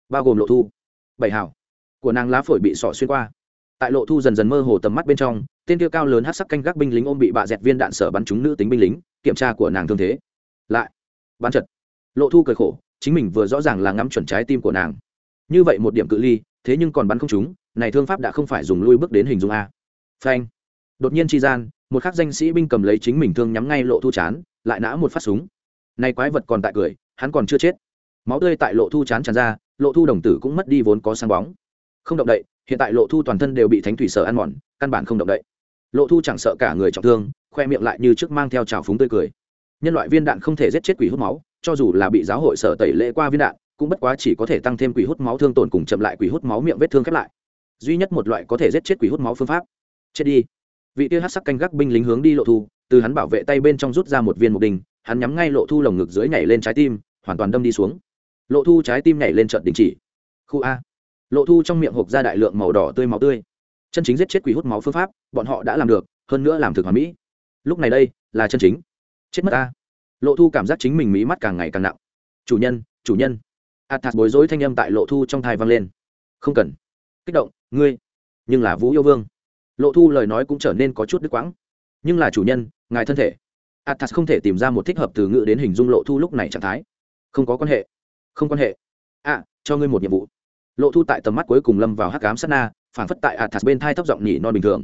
bao gồm lộ thu, bảy hảo, của nàng lá phổi bị sọ xuyên qua. Tại lộ thu dần dần mơ hồ tầm mắt bên trong, tên kia cao lớn hát sắc canh gác binh lính ôm bị bạ dẹt viên đạn sở bắn trúng nữ tính binh lính, kiểm tra của nàng thương thế. Lại, bắn chật. Lộ thu cười khổ, chính mình vừa rõ ràng là ngắm chuẩn trái tim của nàng. Như vậy một điểm cự ly, thế nhưng còn bắn không trúng, này thương pháp đã không phải dùng lui bước đến hình dung a phanh. Đột nhiên chi gian, một khắc danh sĩ binh cầm lấy chính mình thương nhắm ngay lộ thu chán, lại nã một phát súng. Nay quái vật còn tại cười, hắn còn chưa chết. Máu tươi tại lộ thu chán tràn ra, lộ thu đồng tử cũng mất đi vốn có sáng bóng. Không động đậy, hiện tại lộ thu toàn thân đều bị thánh thủy sở ăn mòn, căn bản không động đậy. Lộ thu chẳng sợ cả người trọng thương, khoe miệng lại như trước mang theo trào phúng tươi cười. Nhân loại viên đạn không thể giết chết quỷ hút máu, cho dù là bị giáo hội sở tẩy lễ qua viên đạn, cũng bất quá chỉ có thể tăng thêm quỷ hút máu thương tổn cùng chậm lại quỷ hút máu miệng vết thương khép lại. Duy nhất một loại có thể giết chết quỷ hút máu phương pháp chết đi. Vị kia hát sắc canh gác binh lính hướng đi lộ thu từ hắn bảo vệ tay bên trong rút ra một viên mục đình, hắn nhắm ngay lộ thu lồng ngực dưới nhảy lên trái tim hoàn toàn đâm đi xuống. Lộ thu trái tim nhảy lên trận đình chỉ. Khu a. Lộ thu trong miệng hộp ra đại lượng màu đỏ tươi máu tươi. Chân chính giết chết quỷ hút máu phương pháp bọn họ đã làm được hơn nữa làm thực hòa mỹ. Lúc này đây là chân chính. Chết mất a. Lộ thu cảm giác chính mình mí mắt càng ngày càng nặng. Chủ nhân chủ nhân. Athas bối rối thanh âm tại lộ thu trong thai vang lên. Không cần. Kích động ngươi. Nhưng là vũ yêu vương lộ thu lời nói cũng trở nên có chút đứt quãng. Nhưng là chủ nhân, ngài thân thể. Athas không thể tìm ra một thích hợp từ ngữ đến hình dung lộ thu lúc này trạng thái. Không có quan hệ. Không quan hệ. À cho ngươi một nhiệm vụ. Lộ thu tại tầm mắt cuối cùng lâm vào hắc ám sát na phản phất tại athas bên thai thấp giọng nhỉ non bình thường.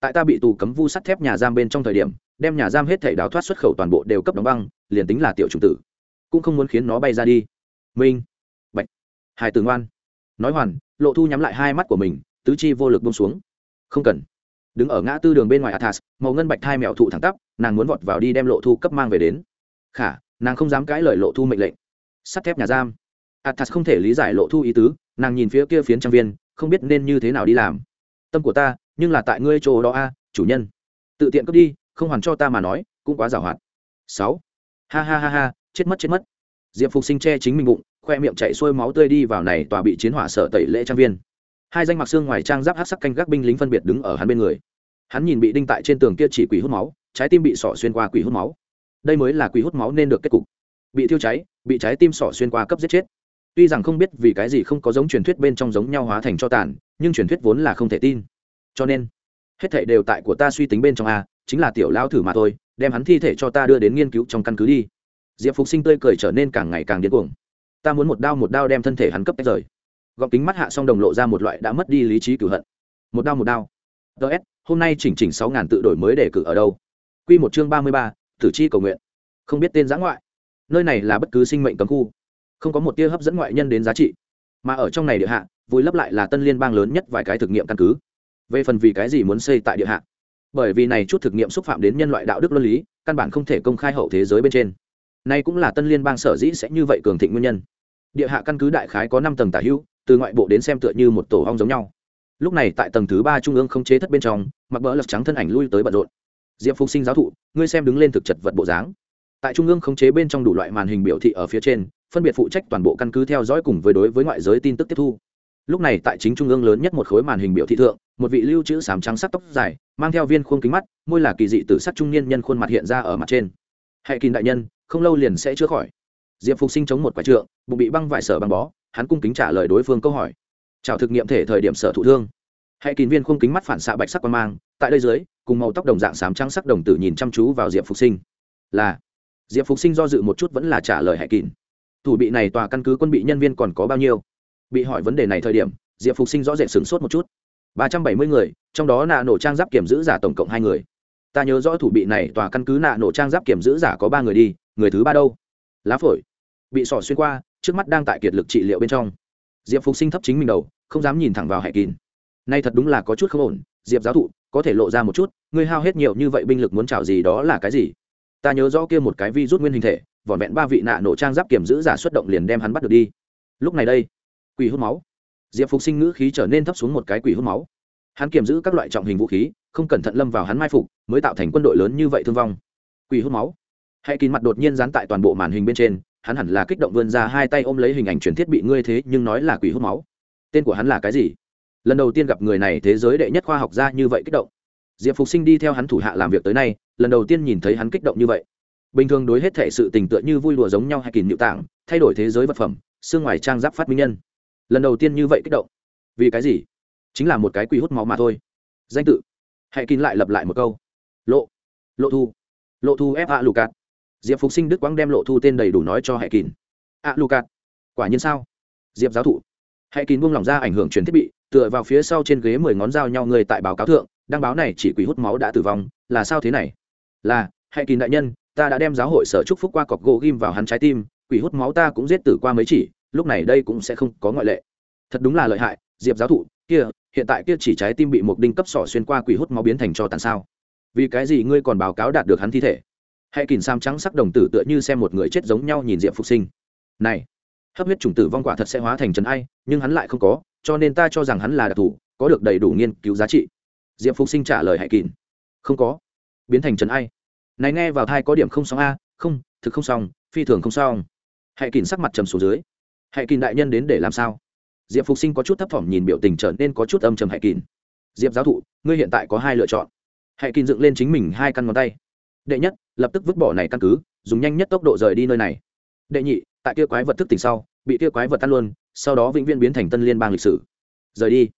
Tại ta bị tù cấm vu sắt thép nhà giam bên trong thời điểm, đem nhà giam hết thể đào thoát xuất khẩu toàn bộ đều cấp đóng băng, liền tính là tiểu trùng tử, cũng không muốn khiến nó bay ra đi. Minh. Bạch. Hải tử ngoan. Nói hoàn, lộ thu nhắm lại hai mắt của mình, tứ chi vô lực bông xuống không cần. Đứng ở ngã tư đường bên ngoài athas, màu ngân bạch thai mèo thụ thẳng tắp, nàng muốn vọt vào đi đem lộ thu cấp mang về đến. Khả, nàng không dám cãi lời lộ thu mệnh lệnh. Sắt thép nhà giam. Athas không thể lý giải lộ thu ý tứ, nàng nhìn phía kia phiến trang viên, không biết nên như thế nào đi làm. Tâm của ta, nhưng là tại ngươi chỗ đó a, chủ nhân. Tự tiện cướp đi, không hoàn cho ta mà nói, cũng quá giảo hoạt. Sáu. Ha ha ha ha, chết mất chết mất. Diệp phục sinh che chính mình bụng, khoe miệng chạy xuôi máu tươi đi vào này tòa bị chiến hỏa sợ tẩy lễ trang viên hai danh mặc xương ngoài trang giáp hát sắc canh gác binh lính phân biệt đứng ở hắn bên người. Hắn nhìn bị đinh tại trên tường kia chỉ quỷ hút máu, trái tim bị sỏ xuyên qua quỷ hút máu. Đây mới là quỷ hút máu nên được kết cục. Bị thiêu cháy, bị trái tim sỏ xuyên qua cấp giết chết. Tuy rằng không biết vì cái gì không có giống truyền thuyết bên trong giống nhau hóa thành cho tàn, nhưng truyền thuyết vốn là không thể tin. Cho nên, hết thảy đều tại của ta suy tính bên trong a, chính là tiểu lao thử mà thôi, đem hắn thi thể cho ta đưa đến nghiên cứu trong căn cứ đi. Diệp phục sinh tươi cười trở nên càng ngày càng điên cuồng. Ta muốn một đao một đao đem thân thể hắn cấp tách rời gọng kính mắt hạ xong đồng lộ ra một loại đã mất đi lý trí cửu hận. Một đao một đao. Ts hôm nay chỉnh chỉnh sáu ngàn tự đổi mới đề cử ở đâu? Q một chương ba mươi ba, tử chi cầu nguyện. Không biết tên giã ngoại. Nơi này là bất cứ sinh mệnh cấm khu. Không có một tia hấp dẫn ngoại nhân đến giá trị. Mà ở trong này địa hạ, vùi lấp lại là tân liên bang lớn nhất vài cái thực nghiệm căn cứ. Về phần vì cái gì muốn xây tại địa hạ? Bởi vì này chút thực nghiệm xúc phạm đến nhân loại đạo đức luân lý, căn bản không thể công khai hậu thế giới bên trên. Nay cũng là tân liên bang sở dĩ sẽ như vậy cường thịnh nguyên nhân địa hạ căn cứ đại khái có năm tầng tả hữu, từ ngoại bộ đến xem tựa như một tổ hong giống nhau. Lúc này tại tầng thứ ba trung ương không chế thất bên trong, mặc bỡ lật trắng thân ảnh lui tới bận rộn. Diệp phục sinh giáo thụ, ngươi xem đứng lên thực chật vật bộ dáng. Tại trung ương không chế bên trong đủ loại màn hình biểu thị ở phía trên, phân biệt phụ trách toàn bộ căn cứ theo dõi cùng với đối với ngoại giới tin tức tiếp thu. Lúc này tại chính trung ương lớn nhất một khối màn hình biểu thị thượng, một vị lưu trữ sám trắng sắc tóc dài, mang theo viên khuôn kính mắt, môi là kỳ dị từ sắc trung niên nhân khuôn mặt hiện ra ở mặt trên. Hệ kỳ đại nhân, không lâu liền sẽ chữa khỏi diệp phục sinh chống một quả trượng, bụng bị băng vải sở băng bó, hắn cung kính trả lời đối phương câu hỏi. Chào thực nghiệm thể thời điểm sở thụ thương. Hãy kín viên khung kính mắt phản xạ bạch sắc quan mang, tại đây dưới, cùng màu tóc đồng dạng sám trắng sắc đồng tử nhìn chăm chú vào diệp phục sinh. Là. Diệp phục sinh do dự một chút vẫn là trả lời hãy kín. Thủ bị này tòa căn cứ quân bị nhân viên còn có bao nhiêu? Bị hỏi vấn đề này thời điểm, diệp phục sinh rõ rệt sửng sốt một chút. Ba trăm bảy mươi người, trong đó nạ nổ trang giáp kiểm giữ giả tổng cộng hai người. Ta nhớ rõ thủ bị này tòa căn cứ nạ nổ trang giáp kiểm giữ giả có ba người đi, người thứ ba đâu? Lá phổi bị sỏ xuyên qua, trước mắt đang tại kiệt lực trị liệu bên trong. Diệp phục sinh thấp chính mình đầu, không dám nhìn thẳng vào hải kín nay thật đúng là có chút không ổn, diệp giáo thụ, có thể lộ ra một chút, ngươi hao hết nhiều như vậy binh lực muốn trào gì đó là cái gì? Ta nhớ rõ kia một cái vi rút nguyên hình thể, vỏn vẹn ba vị nạ nổ trang giáp kiểm giữ giả xuất động liền đem hắn bắt được đi. Lúc này đây, quỷ hút máu. Diệp phục sinh ngữ khí trở nên thấp xuống một cái quỷ hút máu. Hắn kiểm giữ các loại trọng hình vũ khí, không cẩn thận lâm vào hắn mai phục, mới tạo thành quân đội lớn như vậy thương vong. Quỷ hút máu. Hãy kín mặt đột nhiên dán tại toàn bộ màn hình bên trên hắn hẳn là kích động vươn ra hai tay ôm lấy hình ảnh truyền thiết bị ngươi thế nhưng nói là quỷ hút máu. Tên của hắn là cái gì? Lần đầu tiên gặp người này thế giới đệ nhất khoa học gia như vậy kích động. Diệp phục sinh đi theo hắn thủ hạ làm việc tới nay, lần đầu tiên nhìn thấy hắn kích động như vậy. Bình thường đối hết thể sự tình tựa như vui đùa giống nhau hay kỳ nhự tạng, thay đổi thế giới vật phẩm, xương ngoài trang giáp phát minh nhân. Lần đầu tiên như vậy kích động. Vì cái gì? Chính là một cái quỷ hút máu mà thôi. Danh tự. Hãy kín lại lặp lại một câu. Lộ. Lộ thu. Lộ thu f a lù cạt diệp phục sinh đức quang đem lộ thu tên đầy đủ nói cho hệ kín. À, A lù quả nhiên sao? Diệp giáo thụ. Hệ kín buông lỏng ra ảnh hưởng truyền thiết bị, tựa vào phía sau trên ghế mười ngón dao nhau người tại báo cáo thượng, đăng báo này chỉ quỷ hút máu đã tử vong, là sao thế này? Là, hệ kín đại nhân, ta đã đem giáo hội sở trúc phúc qua cọc gỗ ghim vào hắn trái tim, quỷ hút máu ta cũng giết tử qua mấy chỉ, lúc này đây cũng sẽ không có ngoại lệ. Thật đúng là lợi hại, diệp giáo thụ, kia, hiện tại kia chỉ trái tim bị một đinh cấp sỏ xuyên qua quỷ hút máu biến thành cho tàn sao? Vì cái gì ngươi còn báo cáo đạt được hắn thi thể? Hãy kìm sam trắng sắc đồng tử tựa như xem một người chết giống nhau nhìn diệp phục sinh. Này, hấp huyết chủng tử vong quả thật sẽ hóa thành trần ai, nhưng hắn lại không có, cho nên ta cho rằng hắn là đặc thù, có được đầy đủ nghiên cứu giá trị. Diệp phục sinh trả lời hãy kìm. Không có. Biến thành trần ai. Này nghe vào thai có điểm không xong a, không, thực không xong, phi thường không xong. Hãy kìm sắc mặt trầm xuống dưới. Hãy kìm đại nhân đến để làm sao? Diệp phục sinh có chút thấp thỏm nhìn biểu tình trở nên có chút âm trầm hãy kìm. Diệp giáo thụ, ngươi hiện tại có hai lựa chọn. Hãy kìm dựng lên chính mình hai căn ngón tay. Đệ nhất lập tức vứt bỏ này căn cứ, dùng nhanh nhất tốc độ rời đi nơi này. Đệ nhị, tại kia quái vật thức tỉnh sau, bị kia quái vật tan luôn, sau đó vĩnh viễn biến thành tân liên bang lịch sử. Rời đi.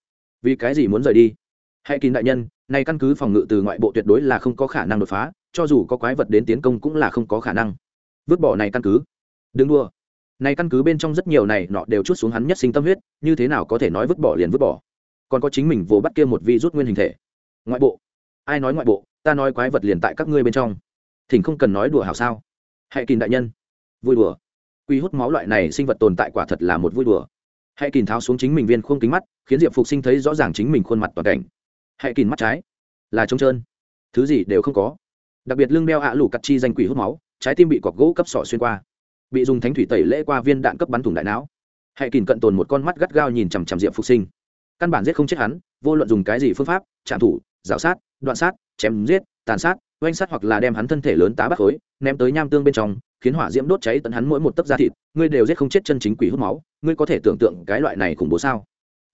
Vì cái gì muốn rời đi? Hãy kín đại nhân, này căn cứ phòng ngự từ ngoại bộ tuyệt đối là không có khả năng đột phá, cho dù có quái vật đến tiến công cũng là không có khả năng. Vứt bỏ này căn cứ. Đừng đua này căn cứ bên trong rất nhiều này nọ đều chút xuống hắn nhất sinh tâm huyết, như thế nào có thể nói vứt bỏ liền vứt bỏ? Còn có chính mình vồ bắt kia một vi rút nguyên hình thể. Ngoại bộ. Ai nói ngoại bộ? Ta nói quái vật liền tại các ngươi bên trong thỉnh không cần nói đùa hảo sao? Hãy kín đại nhân. Vui đùa. Quy hút máu loại này sinh vật tồn tại quả thật là một vui đùa. Hãy kín tháo xuống chính mình viên khuôn kính mắt, khiến diệp phục sinh thấy rõ ràng chính mình khuôn mặt toàn cảnh. Hãy kín mắt trái. Là trống trơn. Thứ gì đều không có. Đặc biệt lưng đeo ạ lủ cắt chi danh quỷ hút máu, trái tim bị cọc gỗ cấp sọ xuyên qua. Bị dùng thánh thủy tẩy lễ qua viên đạn cấp bắn thủng đại não. Hãy kín cận tồn một con mắt gắt gao nhìn chằm chằm diệp phục sinh. Căn bản giết không chết hắn, vô luận dùng cái gì phương pháp chạm thủ, rào sát, đoạn sát, chém giết tàn sát, oanh sát hoặc là đem hắn thân thể lớn tá bắt khối, ném tới nham tương bên trong, khiến hỏa diễm đốt cháy tận hắn mỗi một tấc da thịt, ngươi đều giết không chết chân chính quỷ hút máu, ngươi có thể tưởng tượng cái loại này khủng bố sao?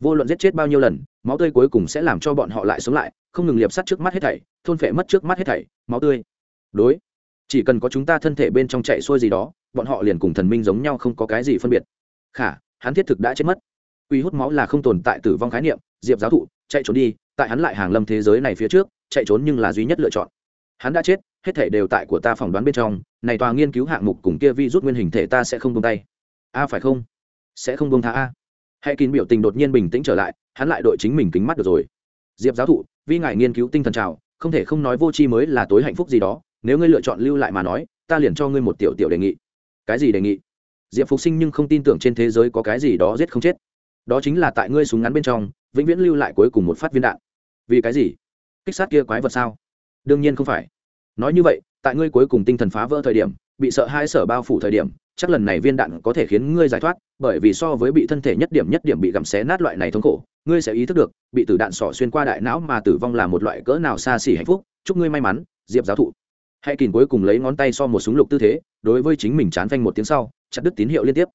Vô luận giết chết bao nhiêu lần, máu tươi cuối cùng sẽ làm cho bọn họ lại sống lại, không ngừng liệp sắt trước mắt hết thảy, thôn phệ mất trước mắt hết thảy, máu tươi. Đối, chỉ cần có chúng ta thân thể bên trong chạy xuôi gì đó, bọn họ liền cùng thần minh giống nhau không có cái gì phân biệt. Khả, hắn thiết thực đã chết mất. Quy hút máu là không tồn tại tử vong khái niệm, diệp giáo thụ, chạy trốn đi, tại hắn lại hàng lâm thế giới này phía trước chạy trốn nhưng là duy nhất lựa chọn. Hắn đã chết, hết thể đều tại của ta phỏng đoán bên trong, này tòa nghiên cứu hạng mục cùng kia vi rút nguyên hình thể ta sẽ không buông tay. A, phải không? Sẽ không buông tha a. Hãy kín biểu tình đột nhiên bình tĩnh trở lại, hắn lại đội chính mình kính mắt được rồi. Diệp giáo thụ, vi ngài nghiên cứu tinh thần trào, không thể không nói vô tri mới là tối hạnh phúc gì đó, nếu ngươi lựa chọn lưu lại mà nói, ta liền cho ngươi một tiểu tiểu đề nghị. Cái gì đề nghị? Diệp phục sinh nhưng không tin tưởng trên thế giới có cái gì đó giết không chết. Đó chính là tại ngươi súng ngắn bên trong, vĩnh viễn lưu lại cuối cùng một phát viên đạn. Vì cái gì? Kích sát kia quái vật sao? Đương nhiên không phải. Nói như vậy, tại ngươi cuối cùng tinh thần phá vỡ thời điểm, bị sợ hai sở bao phủ thời điểm, chắc lần này viên đạn có thể khiến ngươi giải thoát, bởi vì so với bị thân thể nhất điểm nhất điểm bị gặm xé nát loại này thống khổ, ngươi sẽ ý thức được, bị tử đạn sỏ xuyên qua đại não mà tử vong là một loại cỡ nào xa xỉ hạnh phúc, chúc ngươi may mắn, diệp giáo thụ. Hãy kìm cuối cùng lấy ngón tay so một súng lục tư thế, đối với chính mình chán phanh một tiếng sau, chặt đứt tín hiệu liên tiếp.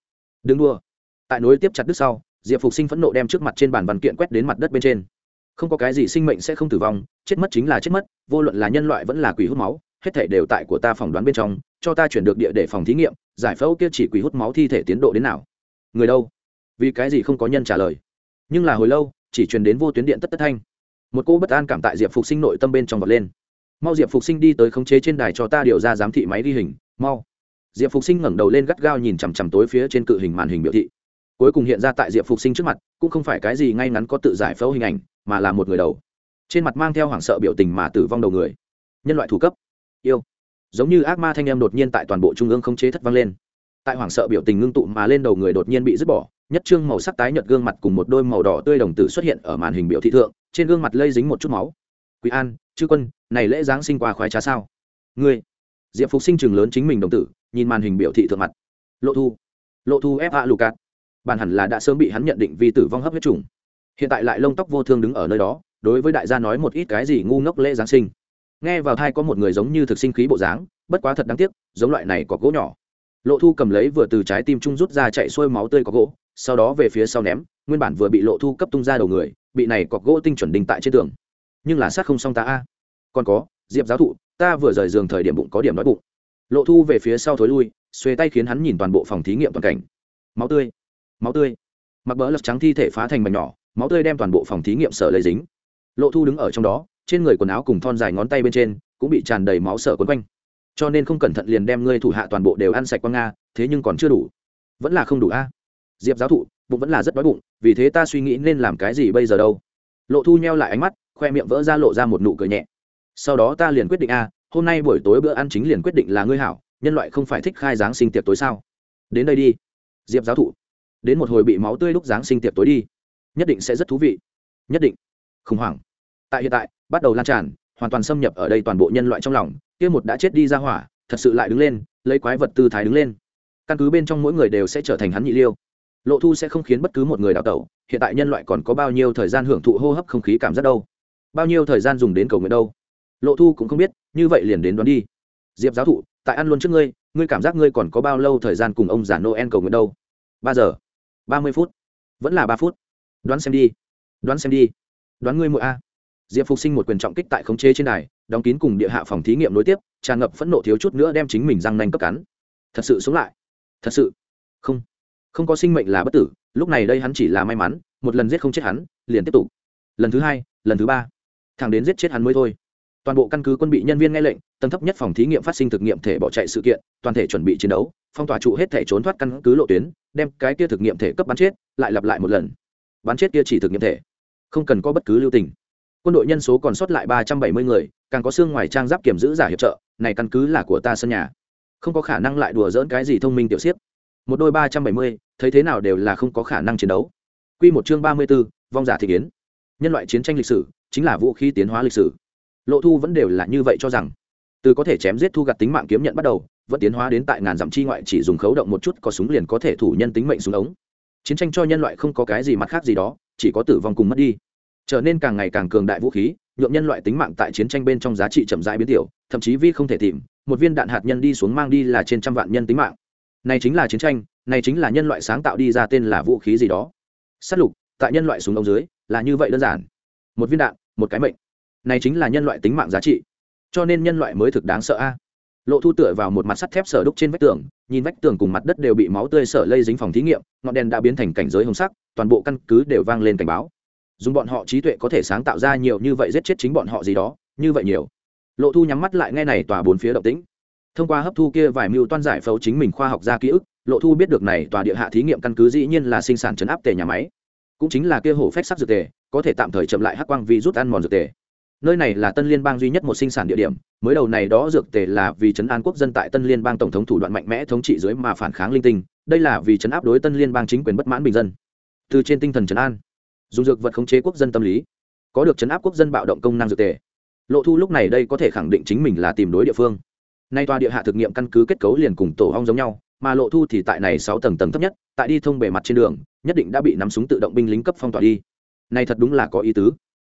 Đừng đua tại nối tiếp chặt đứt sau, diệp phục sinh phẫn nộ đem trước mặt trên bàn văn kiện quét đến mặt đất bên trên không có cái gì sinh mệnh sẽ không tử vong, chết mất chính là chết mất, vô luận là nhân loại vẫn là quỷ hút máu, hết thể đều tại của ta phỏng đoán bên trong, cho ta chuyển được địa để phòng thí nghiệm, giải phẫu kia chỉ quỷ hút máu thi thể tiến độ đến nào. Người đâu? Vì cái gì không có nhân trả lời? Nhưng là hồi lâu, chỉ truyền đến vô tuyến điện tất tất thanh. Một cô bất an cảm tại diệp phục sinh nội tâm bên trong vật lên. Mau diệp phục sinh đi tới khống chế trên đài cho ta điều ra giám thị máy ghi hình, mau. Diệp phục sinh ngẩng đầu lên gắt gao nhìn chằm chằm tối phía trên cự hình màn hình biểu thị cuối cùng hiện ra tại diệp phục sinh trước mặt, cũng không phải cái gì ngay ngắn có tự giải phẫu hình ảnh, mà là một người đầu. Trên mặt mang theo hoảng sợ biểu tình mà tử vong đầu người. Nhân loại thủ cấp. Yêu. Giống như ác ma thanh em đột nhiên tại toàn bộ trung ương không chế thất vang lên. Tại hoảng sợ biểu tình ngưng tụ mà lên đầu người đột nhiên bị dứt bỏ, nhất trương màu sắc tái nhợt gương mặt cùng một đôi màu đỏ tươi đồng tử xuất hiện ở màn hình biểu thị thượng, trên gương mặt lây dính một chút máu. Quý an, chư quân, này lễ giáng sinh qua khoái trá sao? Ngươi. Diệp phục sinh trường lớn chính mình đồng tử, nhìn màn hình biểu thị thượng mặt. Lộ thu. Lộ thu ép hạ lù cạt bản hẳn là đã sớm bị hắn nhận định vì tử vong hấp huyết trùng. Hiện tại lại lông tóc vô thương đứng ở nơi đó, đối với đại gia nói một ít cái gì ngu ngốc lễ giáng sinh. Nghe vào thai có một người giống như thực sinh khí bộ dáng, bất quá thật đáng tiếc, giống loại này có gỗ nhỏ. Lộ thu cầm lấy vừa từ trái tim trung rút ra chạy xuôi máu tươi có gỗ, sau đó về phía sau ném, nguyên bản vừa bị lộ thu cấp tung ra đầu người, bị này cọc gỗ tinh chuẩn đinh tại trên tường. Nhưng là sát không xong ta a. Còn có, diệp giáo thụ, ta vừa rời giường thời điểm bụng có điểm nói bụng. Lộ thu về phía sau thối lui xuê tay khiến hắn nhìn toàn bộ phòng thí nghiệm toàn cảnh. Máu tươi máu tươi. Mặc bỡ lật trắng thi thể phá thành mảnh nhỏ, máu tươi đem toàn bộ phòng thí nghiệm sở lấy dính. Lộ thu đứng ở trong đó, trên người quần áo cùng thon dài ngón tay bên trên cũng bị tràn đầy máu sở quấn quanh. Cho nên không cẩn thận liền đem ngươi thủ hạ toàn bộ đều ăn sạch qua nga, thế nhưng còn chưa đủ. Vẫn là không đủ a. Diệp giáo thụ, bụng vẫn là rất đói bụng, vì thế ta suy nghĩ nên làm cái gì bây giờ đâu. Lộ thu nheo lại ánh mắt, khoe miệng vỡ ra lộ ra một nụ cười nhẹ. Sau đó ta liền quyết định a, hôm nay buổi tối bữa ăn chính liền quyết định là ngươi hảo, nhân loại không phải thích khai giáng sinh tiệc tối sao? Đến đây đi. Diệp giáo thụ đến một hồi bị máu tươi lúc giáng sinh tiệc tối đi. Nhất định sẽ rất thú vị. Nhất định. Khủng hoảng. Tại hiện tại, bắt đầu lan tràn, hoàn toàn xâm nhập ở đây toàn bộ nhân loại trong lòng, kia một đã chết đi ra hỏa, thật sự lại đứng lên, lấy quái vật tư thái đứng lên. Căn cứ bên trong mỗi người đều sẽ trở thành hắn nhị liêu. Lộ thu sẽ không khiến bất cứ một người đào tẩu, hiện tại nhân loại còn có bao nhiêu thời gian hưởng thụ hô hấp không khí cảm giác đâu? Bao nhiêu thời gian dùng đến cầu nguyện đâu? Lộ thu cũng không biết, như vậy liền đến đoán đi. Diệp giáo thụ, tại ăn luôn trước ngươi ngươi cảm giác ngươi còn có bao lâu thời gian cùng ông già noel cầu nguyện đâu? Ba giờ ba mươi phút. Vẫn là ba phút. Đoán xem đi. Đoán xem đi. Đoán ngươi mỗi a. Diệp phục sinh một quyền trọng kích tại khống chế trên đài, đóng kín cùng địa hạ phòng thí nghiệm nối tiếp, tràn ngập phẫn nộ thiếu chút nữa đem chính mình răng nanh cấp cắn. Thật sự sống lại. Thật sự. Không. Không có sinh mệnh là bất tử, lúc này đây hắn chỉ là may mắn, một lần giết không chết hắn, liền tiếp tục. Lần thứ hai, lần thứ ba. Thằng đến giết chết hắn mới thôi toàn bộ căn cứ quân bị nhân viên nghe lệnh, tầng thấp nhất phòng thí nghiệm phát sinh thực nghiệm thể bỏ chạy sự kiện, toàn thể chuẩn bị chiến đấu, phong tỏa trụ hết thể trốn thoát căn cứ lộ tuyến, đem cái kia thực nghiệm thể cấp bắn chết, lại lặp lại một lần. Bắn chết kia chỉ thực nghiệm thể. Không cần có bất cứ lưu tình. Quân đội nhân số còn sót lại ba trăm bảy mươi người, càng có xương ngoài trang giáp kiểm giữ giả hiệp trợ, này căn cứ là của ta sân nhà. Không có khả năng lại đùa dỡn cái gì thông minh tiểu siếp. Một đôi ba trăm bảy mươi, thấy thế nào đều là không có khả năng chiến đấu. Q một chương ba mươi b ố vong giả thị kiến. Nhân loại chiến tranh lịch sử, chính là vũ khí tiến hóa lịch sử lộ thu vẫn đều là như vậy cho rằng. Từ có thể chém giết thu gặt tính mạng kiếm nhận bắt đầu, vẫn tiến hóa đến tại ngàn dặm chi ngoại chỉ dùng khấu động một chút có súng liền có thể thủ nhân tính mệnh súng ống. Chiến tranh cho nhân loại không có cái gì mặt khác gì đó, chỉ có tử vong cùng mất đi. Trở nên càng ngày càng cường đại vũ khí, nhuộm nhân loại tính mạng tại chiến tranh bên trong giá trị chậm rãi biến tiểu, thậm chí vi không thể tìm, một viên đạn hạt nhân đi xuống mang đi là trên trăm vạn nhân tính mạng. Này chính là chiến tranh, này chính là nhân loại sáng tạo đi ra tên là vũ khí gì đó. S á t lục, tại nhân loại súng ống dưới, là như vậy đơn giản. Một viên đạn, một cái mệnh này chính là nhân loại tính mạng giá trị. Cho nên nhân loại mới thực đáng sợ a. Lộ thu tựa vào một mặt sắt thép sở đúc trên vách tường, nhìn vách tường cùng mặt đất đều bị máu tươi sở lây dính phòng thí nghiệm, ngọn đèn đã biến thành cảnh giới hồng sắc, toàn bộ căn cứ đều vang lên cảnh báo. Dùng bọn họ trí tuệ có thể sáng tạo ra nhiều như vậy giết chết chính bọn họ gì đó, như vậy nhiều. Lộ thu nhắm mắt lại nghe này tòa bốn phía động tĩnh. Thông qua hấp thu kia vài mưu toan giải phẫu chính mình khoa học ra ký ức, lộ thu biết được này tòa địa hạ thí nghiệm căn cứ dĩ nhiên là sinh sản chấn áp tề nhà máy. Cũng chính là kia hổ phách sắc dược tề, có thể tạm thời chậm lại hắc quang vì rút ăn mòn dược tề nơi này là tân liên bang duy nhất một sinh sản địa điểm, mới đầu này đó dược tề là vì chấn an quốc dân tại tân liên bang tổng thống thủ đoạn mạnh mẽ thống trị dưới mà phản kháng linh tinh, đây là vì chấn áp đối tân liên bang chính quyền bất mãn bình dân. Từ trên tinh thần chấn an, dùng dược vật khống chế quốc dân tâm lý, có được chấn áp quốc dân bạo động công năng dược tề. Lộ thu lúc này đây có thể khẳng định chính mình là tìm đối địa phương. Nay tòa địa hạ thực nghiệm căn cứ kết cấu liền cùng tổ ong giống nhau, mà lộ thu thì tại này sáu tầng tầng thấp nhất, tại đi thông bề mặt trên đường, nhất định đã bị nắm súng tự động binh lính cấp phong tỏa đi. Này thật đúng là có ý tứ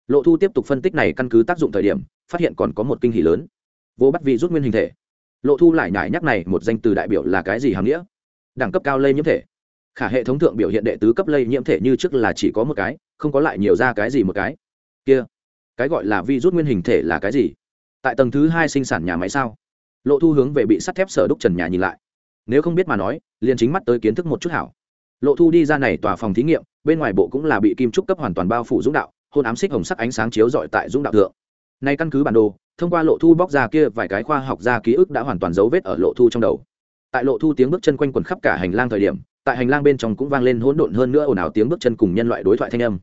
lộ thu tiếp tục phân tích này căn cứ tác dụng thời điểm, phát hiện còn có một kinh hỷ lớn. Vô bắt vị rút nguyên hình thể. Lộ thu lại nhải nhắc này một danh từ đại biểu là cái gì hàm nghĩa? Đẳng cấp cao lây nhiễm thể. Khả hệ thống thượng biểu hiện đệ tứ cấp lây nhiễm thể như trước là chỉ có một cái, không có lại nhiều ra cái gì một cái. Kia, cái gọi là vi rút nguyên hình thể là cái gì? Tại tầng thứ hai sinh sản nhà máy sao? Lộ thu hướng về bị sắt thép sở đúc trần nhà nhìn lại. Nếu không biết mà nói, liền chính mắt tới kiến thức một chút hảo. Lộ thu đi ra này tòa phòng thí nghiệm, bên ngoài bộ cũng là bị kim trúc cấp hoàn toàn bao phủ dũng đạo hôn ám xích hồng sắc ánh sáng chiếu rọi tại dũng đạo thượng. Nay căn cứ bản đồ, thông qua lộ thu bóc ra kia vài cái khoa học ra ký ức đã hoàn toàn dấu vết ở lộ thu trong đầu. Tại lộ thu tiếng bước chân quanh quẩn khắp cả hành lang thời điểm, tại hành lang bên trong cũng vang lên hỗn độn hơn nữa ồn ào tiếng bước chân cùng nhân loại đối thoại thanh âm.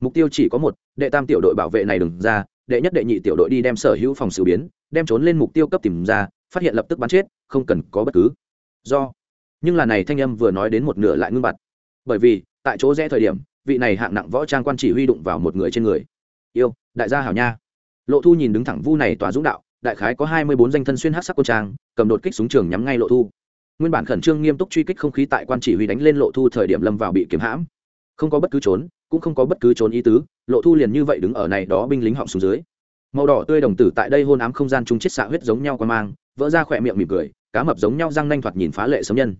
Mục tiêu chỉ có một, đệ tam tiểu đội bảo vệ này đừng ra, đệ nhất đệ nhị tiểu đội đi đem sở hữu phòng xử biến, đem trốn lên mục tiêu cấp tìm ra, phát hiện lập tức bắn chết, không cần có bất cứ. Do. Nhưng là này thanh âm vừa nói đến một nửa lại ngưng bặt. Bởi vì, tại chỗ rẽ thời điểm vị này hạng nặng võ trang quan chỉ huy đụng vào một người trên người. Yêu, đại gia hảo nha. Lộ thu nhìn đứng thẳng vu này tòa dũng đạo, đại khái có hai mươi bốn danh thân xuyên hát sắc quân trang, cầm đột kích súng trường nhắm ngay lộ thu. Nguyên bản khẩn trương nghiêm túc truy kích không khí tại quan chỉ huy đánh lên lộ thu thời điểm lâm vào bị kiếm hãm. Không có bất cứ trốn, cũng không có bất cứ trốn ý tứ, lộ thu liền như vậy đứng ở này đó binh lính họng xuống dưới. Màu đỏ tươi đồng tử tại đây hôn ám không gian chung chết xạ huyết giống nhau qua mang, vỡ ra khỏe miệng mỉm cười, cá mập giống nhau răng nanh thoạt nhìn phá lệ sấm nhân.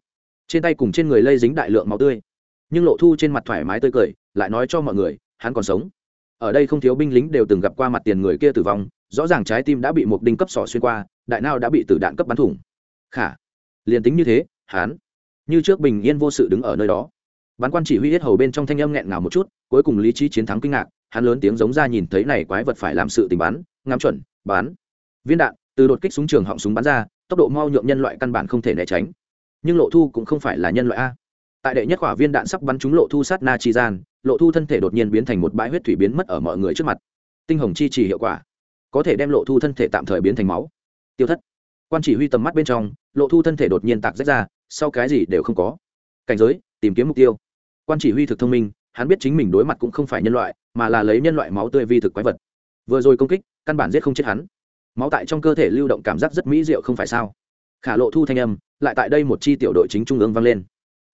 Trên tay cùng trên người lây dính đại lượng máu tươi nhưng lộ thu trên mặt thoải mái tươi cười, lại nói cho mọi người, hắn còn sống. Ở đây không thiếu binh lính đều từng gặp qua mặt tiền người kia tử vong, rõ ràng trái tim đã bị một đinh cấp sỏ xuyên qua, đại nao đã bị tử đạn cấp bắn thủng. Khả, liền tính như thế, hắn, như trước bình yên vô sự đứng ở nơi đó. Bán quan chỉ huy hết hầu bên trong thanh âm nghẹn ngào một chút, cuối cùng lý trí chiến thắng kinh ngạc, hắn lớn tiếng giống ra nhìn thấy này quái vật phải làm sự tình bắn, ngắm chuẩn bán viên đạn, từ đột kích súng trường họng súng bắn ra, tốc độ mau nhuộm nhân loại căn bản không thể né tránh. Nhưng lộ thu cũng không phải là nhân loại a tại đệ nhất quả viên đạn sắp bắn trúng lộ thu sát na chi gian lộ thu thân thể đột nhiên biến thành một bãi huyết thủy biến mất ở mọi người trước mặt. Tinh hồng chi chỉ hiệu quả. Có thể đem lộ thu thân thể tạm thời biến thành máu. Tiêu thất. Quan chỉ huy tầm mắt bên trong, lộ thu thân thể đột nhiên tạc rách ra, sau cái gì đều không có. Cảnh giới, tìm kiếm mục tiêu. Quan chỉ huy thực thông minh, hắn biết chính mình đối mặt cũng không phải nhân loại, mà là lấy nhân loại máu tươi vi thực quái vật. Vừa rồi công kích, căn bản giết không chết hắn. Máu tại trong cơ thể lưu động cảm giác rất mỹ diệu không phải sao? Khả lộ thu thanh âm, lại tại đây một chi tiểu đội chính trung ương vang lên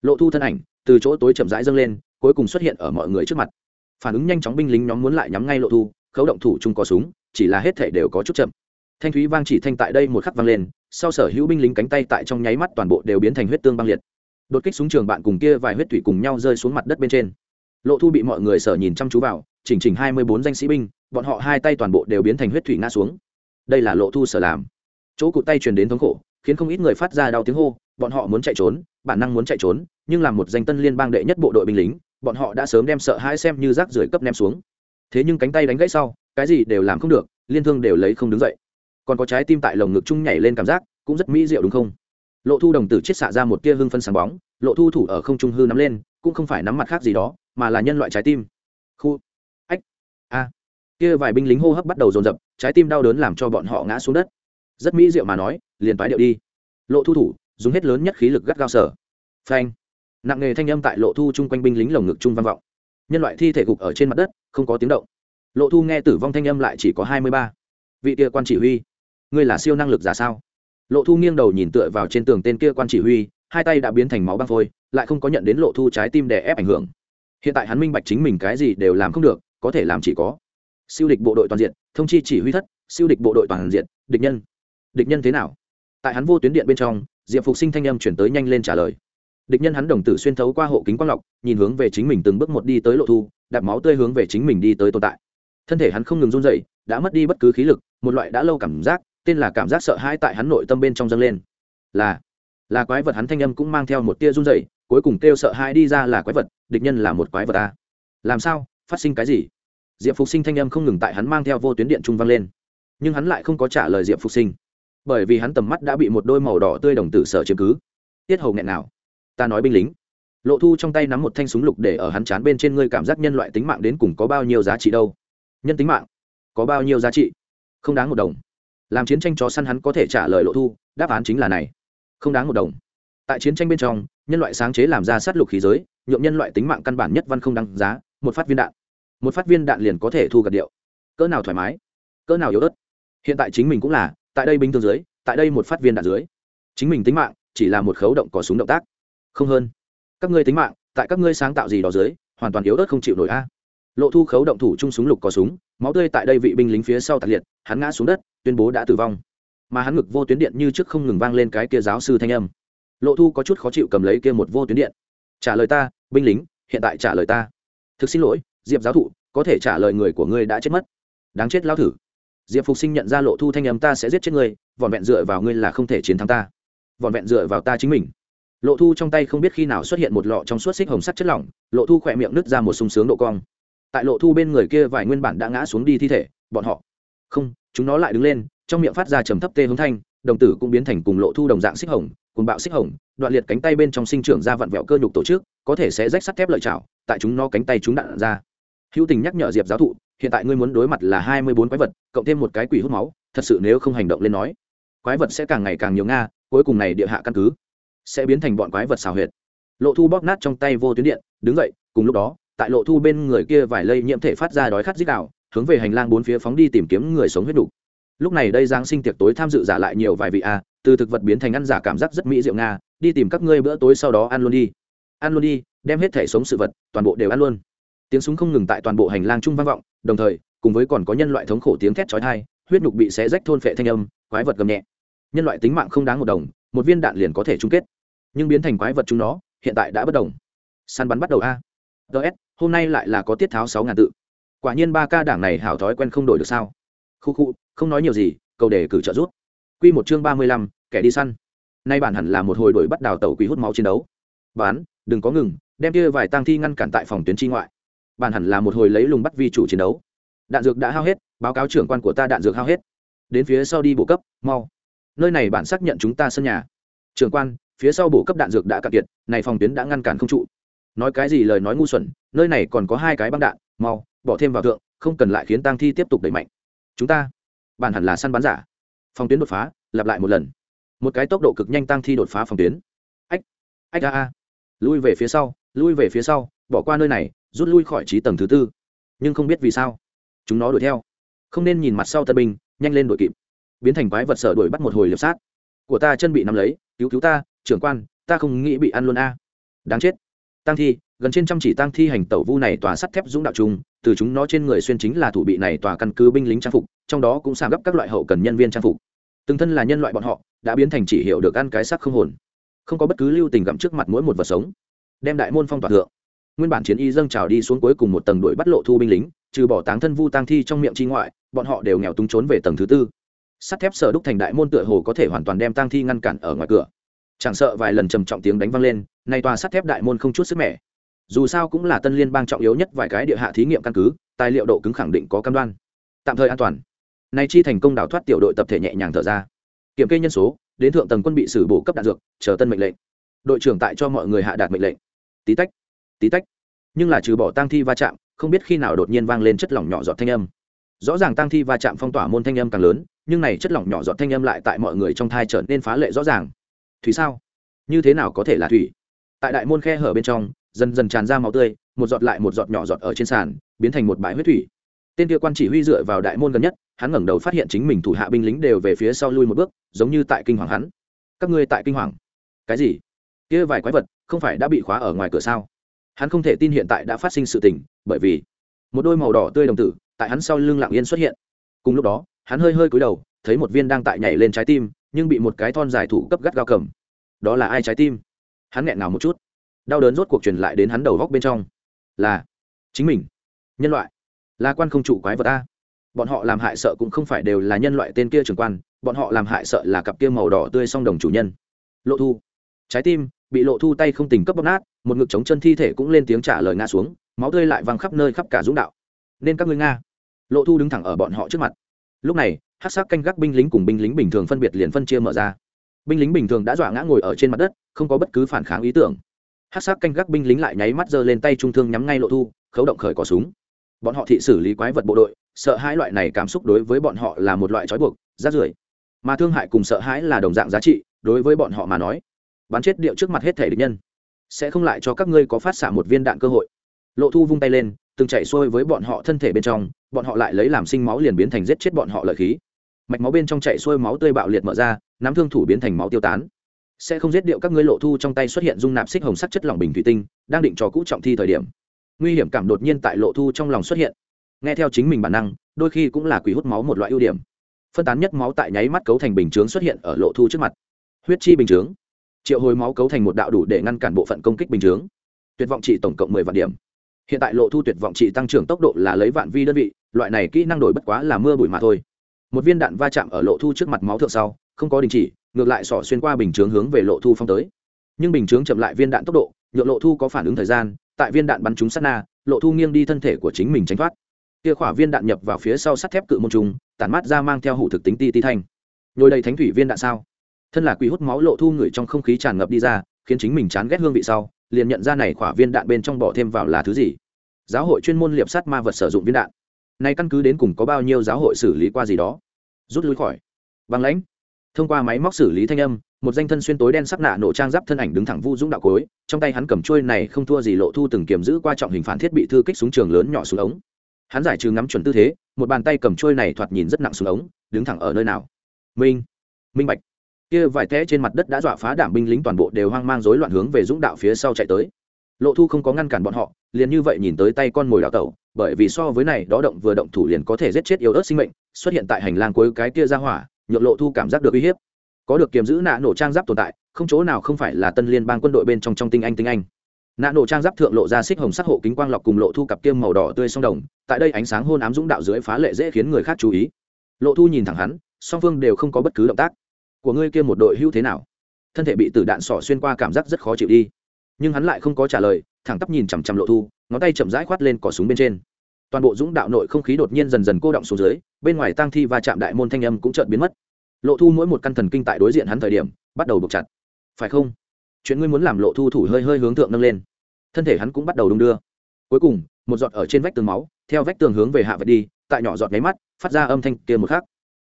lộ thu thân ảnh, từ chỗ tối chậm rãi dâng lên, cuối cùng xuất hiện ở mọi người trước mặt. Phản ứng nhanh chóng binh lính nhóm muốn lại nhắm ngay lộ thu, khấu động thủ chung có súng, chỉ là hết thể đều có chút chậm. Thanh thúy vang chỉ thanh tại đây một khắc vang lên, sau sở hữu binh lính cánh tay tại trong nháy mắt toàn bộ đều biến thành huyết tương băng liệt. Đột kích súng trường bạn cùng kia vài huyết thủy cùng nhau rơi xuống mặt đất bên trên. Lộ thu bị mọi người sở nhìn chăm chú vào, chỉnh chỉnh hai mươi bốn danh sĩ binh, bọn họ hai tay toàn bộ đều biến thành huyết thủy ngã xuống. Đây là lộ thu sở làm. Chỗ cụt tay truyền đến thống khổ, khiến không ít người phát ra đau tiếng hô bọn họ muốn chạy trốn, bản năng muốn chạy trốn, nhưng làm một danh tân liên bang đệ nhất bộ đội binh lính, bọn họ đã sớm đem sợ hãi xem như rác rưởi cấp ném xuống. Thế nhưng cánh tay đánh gãy sau, cái gì đều làm không được, liên thương đều lấy không đứng dậy. Còn có trái tim tại lồng ngực chung nhảy lên cảm giác, cũng rất mỹ diệu đúng không? Lộ thu đồng tử chiết xạ ra một tia hưng phân sáng bóng, lộ thu thủ ở không trung hư nắm lên, cũng không phải nắm mặt khác gì đó, mà là nhân loại trái tim. Khu. Ách. A. Kia vài binh lính hô hấp bắt đầu dồn dập, trái tim đau đớn làm cho bọn họ ngã xuống đất. Rất mỹ diệu mà nói, liền toái điệu đi. Lộ thu thủ dùng hết lớn nhất khí lực gắt gao sở. Phanh. Nặng nghề thanh âm tại lộ thu chung quanh binh lính lồng ngực chung vang vọng. Nhân loại thi thể gục ở trên mặt đất, không có tiếng động. Lộ thu nghe tử vong thanh âm lại chỉ có hai mươi ba. Vị kia quan chỉ huy, ngươi là siêu năng lực giả sao? Lộ thu nghiêng đầu nhìn tựa vào trên tường tên kia quan chỉ huy, hai tay đã biến thành máu băng phôi, lại không có nhận đến lộ thu trái tim đè ép ảnh hưởng. Hiện tại hắn minh bạch chính mình cái gì đều làm không được, có thể làm chỉ có siêu địch bộ đội toàn diện, thông chi chỉ huy thất, siêu địch bộ đội toàn diện, địch nhân. Địch nhân thế nào? Tại hắn vô tuyến điện bên trong diệp phục sinh thanh âm chuyển tới nhanh lên trả lời. Địch nhân hắn đồng tử xuyên thấu qua hộ kính quang lọc, nhìn hướng về chính mình từng bước một đi tới lộ thu, đạp máu tươi hướng về chính mình đi tới tồn tại. Thân thể hắn không ngừng run dậy đã mất đi bất cứ khí lực, một loại đã lâu cảm giác, tên là cảm giác sợ hãi tại hắn nội tâm bên trong dâng lên. Là là quái vật hắn thanh âm cũng mang theo một tia run dậy cuối cùng kêu sợ hãi đi ra là quái vật, địch nhân là một quái vật ta làm sao? Phát sinh cái gì? Diệp phục sinh thanh âm không ngừng tại hắn mang theo vô tuyến điện trung vang lên. Nhưng hắn lại không có trả lời diệp phục sinh bởi vì hắn tầm mắt đã bị một đôi màu đỏ tươi đồng tử sở chiếm cứ. Tiết hầu nghẹn nào? Ta nói binh lính. Lộ thu trong tay nắm một thanh súng lục để ở hắn chán bên trên ngươi cảm giác nhân loại tính mạng đến cùng có bao nhiêu giá trị đâu? Nhân tính mạng? Có bao nhiêu giá trị? Không đáng một đồng. Làm chiến tranh chó săn hắn có thể trả lời lộ thu, đáp án chính là này. Không đáng một đồng. Tại chiến tranh bên trong, nhân loại sáng chế làm ra sát lục khí giới, nhuộm nhân loại tính mạng căn bản nhất văn không đáng giá, một phát viên đạn. Một phát viên đạn liền có thể thu gặt điệu. Cỡ nào thoải mái? Cỡ nào yếu ớt? Hiện tại chính mình cũng là tại đây binh thương dưới, tại đây một phát viên đạn dưới. Chính mình tính mạng chỉ là một khấu động có súng động tác. Không hơn. Các ngươi tính mạng, tại các ngươi sáng tạo gì đó dưới, hoàn toàn yếu ớt không chịu nổi a. Lộ thu khấu động thủ chung súng lục có súng, máu tươi tại đây vị binh lính phía sau tạc liệt, hắn ngã xuống đất, tuyên bố đã tử vong. Mà hắn ngực vô tuyến điện như trước không ngừng vang lên cái kia giáo sư thanh âm. Lộ thu có chút khó chịu cầm lấy kia một vô tuyến điện. Trả lời ta, binh lính, hiện tại trả lời ta. Thực xin lỗi, diệp giáo thụ, có thể trả lời người của ngươi đã chết mất. Đáng chết lao thử diệp phục sinh nhận ra lộ thu thanh âm ta sẽ giết chết ngươi vọn vẹn dựa vào ngươi là không thể chiến thắng ta. Vọn vẹn dựa vào ta chính mình. Lộ thu trong tay không biết khi nào xuất hiện một lọ trong suốt xích hồng sắt chất lỏng, lộ thu khỏe miệng nứt ra một sung sướng độ cong. Tại lộ thu bên người kia vài nguyên bản đã ngã xuống đi thi thể, bọn họ không, chúng nó lại đứng lên, trong miệng phát ra trầm thấp tê hướng thanh, đồng tử cũng biến thành cùng lộ thu đồng dạng xích hồng cùng bạo xích hồng, đoạn liệt cánh tay bên trong sinh trưởng ra vặn vẹo cơ nhục tổ chức, có thể sẽ rách sắt thép lợi chảo, tại chúng nó cánh tay chúng đạn ra hữu tình nhắc nhở diệp giáo thụ, hiện tại ngươi muốn đối mặt là hai mươi bốn quái vật, cộng thêm một cái quỷ hút máu, thật sự nếu không hành động lên nói, quái vật sẽ càng ngày càng nhiều nga, cuối cùng này địa hạ căn cứ sẽ biến thành bọn quái vật xào huyệt. Lộ thu bóp nát trong tay vô tuyến điện, đứng dậy, cùng lúc đó, tại lộ thu bên người kia vài lây nhiễm thể phát ra đói khát dích đạo, hướng về hành lang bốn phía phóng đi tìm kiếm người sống huyết đủ. lúc này đây giáng sinh tiệc tối tham dự giả lại nhiều vài vị a, từ thực vật biến thành ăn giả cảm giác rất mỹ diệu nga, đi tìm các ngươi bữa tối sau đó ăn luôn đi. Ăn luôn đi, đem hết thể sống sự vật, toàn bộ đều ăn luôn tiếng súng không ngừng tại toàn bộ hành lang trung vang vọng, đồng thời, cùng với còn có nhân loại thống khổ tiếng thét chói tai, huyết nhục bị xé rách thôn phệ thanh âm, quái vật gầm nhẹ. Nhân loại tính mạng không đáng một đồng, một viên đạn liền có thể chung kết. Nhưng biến thành quái vật chúng nó, hiện tại đã bất đồng. Săn bắn bắt đầu a. Ts hôm nay lại là có tiết tháo sáu ngàn tự. Quả nhiên ba ca đảng này hảo thói quen không đổi được sao. Khu khu, không nói nhiều gì, cầu đề cử trợ giúp. Q một chương ba mươi lăm, kẻ đi săn. Nay bản hẳn là một hồi đổi bắt đào tàu quý hút máu chiến đấu. Bán, đừng có ngừng, đem kia vài tang thi ngăn cản tại phòng tuyến tri ngoại bản hẳn là một hồi lấy lùng bắt vi chủ chiến đấu. Đạn dược đã hao hết, báo cáo trưởng quan của ta đạn dược hao hết. Đến phía sau đi bổ cấp, mau. Nơi này bản xác nhận chúng ta sân nhà. Trưởng quan, phía sau bổ cấp đạn dược đã cạn kiệt, này phòng tuyến đã ngăn cản không trụ. Nói cái gì lời nói ngu xuẩn, nơi này còn có hai cái băng đạn, mau, bỏ thêm vào thượng, không cần lại khiến tang thi tiếp tục đẩy mạnh. Chúng ta, bản hẳn là săn bắn giả. Phòng tuyến đột phá, lặp lại một lần. Một cái tốc độ cực nhanh tăng thi đột phá phòng tuyến. Ách ách a a. Lui về phía sau, lui về phía sau, bỏ qua nơi này rút lui khỏi trí tầng thứ tư. Nhưng không biết vì sao, chúng nó đuổi theo. Không nên nhìn mặt sau tân binh, nhanh lên đội kịp. Biến thành quái vật sở đuổi bắt một hồi liệp sát. Của ta chân bị nắm lấy, cứu cứu ta, trưởng quan, ta không nghĩ bị ăn luôn a. Đáng chết. Tăng thi, gần trên trăm chỉ tăng thi hành tẩu vu này tòa sắt thép dũng đạo trung từ chúng nó trên người xuyên chính là thủ bị này tòa căn cứ binh lính trang phục, trong đó cũng sàng gấp các loại hậu cần nhân viên trang phục. Từng thân là nhân loại bọn họ, đã biến thành chỉ hiệu được ăn cái sắc không hồn. Không có bất cứ lưu tình gặm trước mặt mỗi một vật sống. Đem đại môn phong tỏa thượng nguyên bản chiến y dâng trào đi xuống cuối cùng một tầng đuổi bắt lộ thu binh lính, trừ bỏ táng thân vu tang thi trong miệng chi ngoại, bọn họ đều nghèo túng trốn về tầng thứ tư. Sắt thép sở đúc thành đại môn tựa hồ có thể hoàn toàn đem tang thi ngăn cản ở ngoài cửa. Chẳng sợ vài lần trầm trọng tiếng đánh vang lên, nay tòa sắt thép đại môn không chút sức mẻ. Dù sao cũng là tân liên bang trọng yếu nhất vài cái địa hạ thí nghiệm căn cứ, tài liệu độ cứng khẳng định có cam đoan. Tạm thời an toàn. Nay chi thành công đào thoát tiểu đội tập thể nhẹ nhàng thở ra. Kiểm kê nhân số, đến thượng tầng quân bị xử bổ cấp đạn dược, chờ tân mệnh lệnh. Đội trưởng tại cho mọi người hạ đạt mệnh lệnh. Tí tách tí tách. Nhưng là trừ bỏ tang thi va chạm, không biết khi nào đột nhiên vang lên chất lỏng nhỏ giọt thanh âm. Rõ ràng tang thi va chạm phong tỏa môn thanh âm càng lớn, nhưng này chất lỏng nhỏ giọt thanh âm lại tại mọi người trong thai trở nên phá lệ rõ ràng. Thủy sao? Như thế nào có thể là thủy? Tại đại môn khe hở bên trong, dần dần tràn ra máu tươi, một giọt lại một giọt nhỏ giọt ở trên sàn, biến thành một bãi huyết thủy. Tên kia quan chỉ huy dựa vào đại môn gần nhất, hắn ngẩng đầu phát hiện chính mình thủ hạ binh lính đều về phía sau lui một bước, giống như tại kinh hoàng hắn. Các ngươi tại kinh hoàng? Cái gì? Kia vài quái vật, không phải đã bị khóa ở ngoài cửa sao? Hắn không thể tin hiện tại đã phát sinh sự tình, bởi vì một đôi màu đỏ tươi đồng tử tại hắn sau lưng lặng yên xuất hiện. Cùng lúc đó, hắn hơi hơi cúi đầu, thấy một viên đang tại nhảy lên trái tim, nhưng bị một cái thon dài thủ cấp gắt gao cầm. Đó là ai trái tim? Hắn nghẹn nào một chút. Đau đớn rốt cuộc truyền lại đến hắn đầu góc bên trong. Là chính mình. Nhân loại. Là quan không chủ quái vật a. Bọn họ làm hại sợ cũng không phải đều là nhân loại tên kia trường quan, bọn họ làm hại sợ là cặp kia màu đỏ tươi song đồng chủ nhân. Lộ thu. Trái tim bị lộ thu tay không tình cấp bóp nát, một ngực chống chân thi thể cũng lên tiếng trả lời ngã xuống, máu tươi lại văng khắp nơi khắp cả dũng đạo. Nên các ngươi nga. Lộ thu đứng thẳng ở bọn họ trước mặt. Lúc này hát sắc canh gác binh lính cùng binh lính bình thường phân biệt liền phân chia mở ra. Binh lính bình thường đã dọa ngã ngồi ở trên mặt đất, không có bất cứ phản kháng ý tưởng. Hát sắc canh gác binh lính lại nháy mắt giơ lên tay trung thương nhắm ngay lộ thu, khấu động khởi cỏ súng. Bọn họ thị xử lý quái vật bộ đội, sợ hãi loại này cảm xúc đối với bọn họ là một loại trói buộc, rát rưởi. Mà thương hại cùng sợ hãi là đồng dạng giá trị, đối với bọn họ mà nói bắn chết điệu trước mặt hết thể địch nhân. Sẽ không lại cho các ngươi có phát xạ một viên đạn cơ hội. Lộ thu vung tay lên, từng chạy xuôi với bọn họ thân thể bên trong, bọn họ lại lấy làm sinh máu liền biến thành giết chết bọn họ lợi khí. Mạch máu bên trong chạy xuôi máu tươi bạo liệt mở ra, nắm thương thủ biến thành máu tiêu tán. Sẽ không giết điệu các ngươi, lộ thu trong tay xuất hiện dung nạp xích hồng sắc chất lỏng bình thủy tinh, đang định cho cũ trọng thi thời điểm. Nguy hiểm cảm đột nhiên tại lộ thu trong lòng xuất hiện. Nghe theo chính mình bản năng, đôi khi cũng là quỷ hút máu một loại ưu điểm. Phân tán nhất máu tại nháy mắt cấu thành bình chướng xuất hiện ở lộ thu trước mặt. Huyết chi bình chướng triệu hồi máu cấu thành một đạo đủ để ngăn cản bộ phận công kích bình chướng. Tuyệt vọng trị tổng cộng mười vạn điểm. Hiện tại lộ thu tuyệt vọng trị tăng trưởng tốc độ là lấy vạn vi đơn vị, loại này kỹ năng đổi bất quá là mưa bụi mà thôi. Một viên đạn va chạm ở lộ thu trước mặt máu thượng sau, không có đình chỉ, ngược lại sỏ xuyên qua bình chướng hướng về lộ thu phong tới. Nhưng bình chướng chậm lại viên đạn tốc độ, nhượng lộ thu có phản ứng thời gian, tại viên đạn bắn trúng sát na, lộ thu nghiêng đi thân thể của chính mình tránh thoát. Kia khỏa viên đạn nhập vào phía sau sắt thép cự môn trùng, tản mát ra mang theo hủ thực tính ti ti thanh. Nhồi đầy thánh thủy viên đạn sao? Thân là quỷ hút máu lộ thu người trong không khí tràn ngập đi ra, khiến chính mình chán ghét hương vị sau, liền nhận ra này khỏa viên đạn bên trong bỏ thêm vào là thứ gì. Giáo hội chuyên môn liệp sát ma vật sử dụng viên đạn. Nay căn cứ đến cùng có bao nhiêu giáo hội xử lý qua gì đó. Rút lui khỏi. Băng lãnh. Thông qua máy móc xử lý thanh âm, một danh thân xuyên tối đen sắc nạ nổ trang giáp thân ảnh đứng thẳng vu dũng đạo cối, trong tay hắn cầm trôi này không thua gì lộ thu từng kiểm giữ qua trọng hình phản thiết bị thư kích súng trường lớn nhỏ xuống ống. Hắn giải trừ ngắm chuẩn tư thế, một bàn tay cầm trôi này thoạt nhìn rất nặng xuống ống, đứng thẳng ở nơi nào? Minh. Minh bạch kia vài té trên mặt đất đã dọa phá đảm binh lính toàn bộ đều hoang mang rối loạn hướng về dũng đạo phía sau chạy tới. Lộ thu không có ngăn cản bọn họ, liền như vậy nhìn tới tay con mồi đào tẩu, bởi vì so với này, đó động vừa động thủ liền có thể giết chết yếu ớt sinh mệnh, xuất hiện tại hành lang cuối cái kia ra hỏa, nhượng lộ thu cảm giác được uy hiếp. Có được kiềm giữ nạ nổ trang giáp tồn tại, không chỗ nào không phải là tân liên bang quân đội bên trong trong tinh anh tinh anh. Nạ nổ trang giáp thượng lộ ra xích hồng sắc hộ kính quang lọc cùng lộ thu cặp kiêm màu đỏ tươi song đồng, tại đây ánh sáng hôn ám dũng đạo dưới phá lệ dễ khiến người khác chú ý. Lộ thu nhìn thẳng hắn, song phương đều không có bất cứ động tác của ngươi kia một đội hữu thế nào? Thân thể bị tử đạn sỏ xuyên qua cảm giác rất khó chịu đi. Nhưng hắn lại không có trả lời, thẳng tắp nhìn chằm chằm lộ thu, ngón tay chậm rãi khoát lên cỏ súng bên trên. Toàn bộ dũng đạo nội không khí đột nhiên dần dần cô động xuống dưới, bên ngoài tăng thi và chạm đại môn thanh âm cũng chợt biến mất. Lộ thu mỗi một căn thần kinh tại đối diện hắn thời điểm, bắt đầu buộc chặt. Phải không? Chuyện ngươi muốn làm lộ thu thủ hơi hơi hướng thượng nâng lên. Thân thể hắn cũng bắt đầu đung đưa. Cuối cùng, một giọt ở trên vách tường máu, theo vách tường hướng về hạ vật đi, tại nhỏ giọt nháy mắt, phát ra âm thanh kia một khác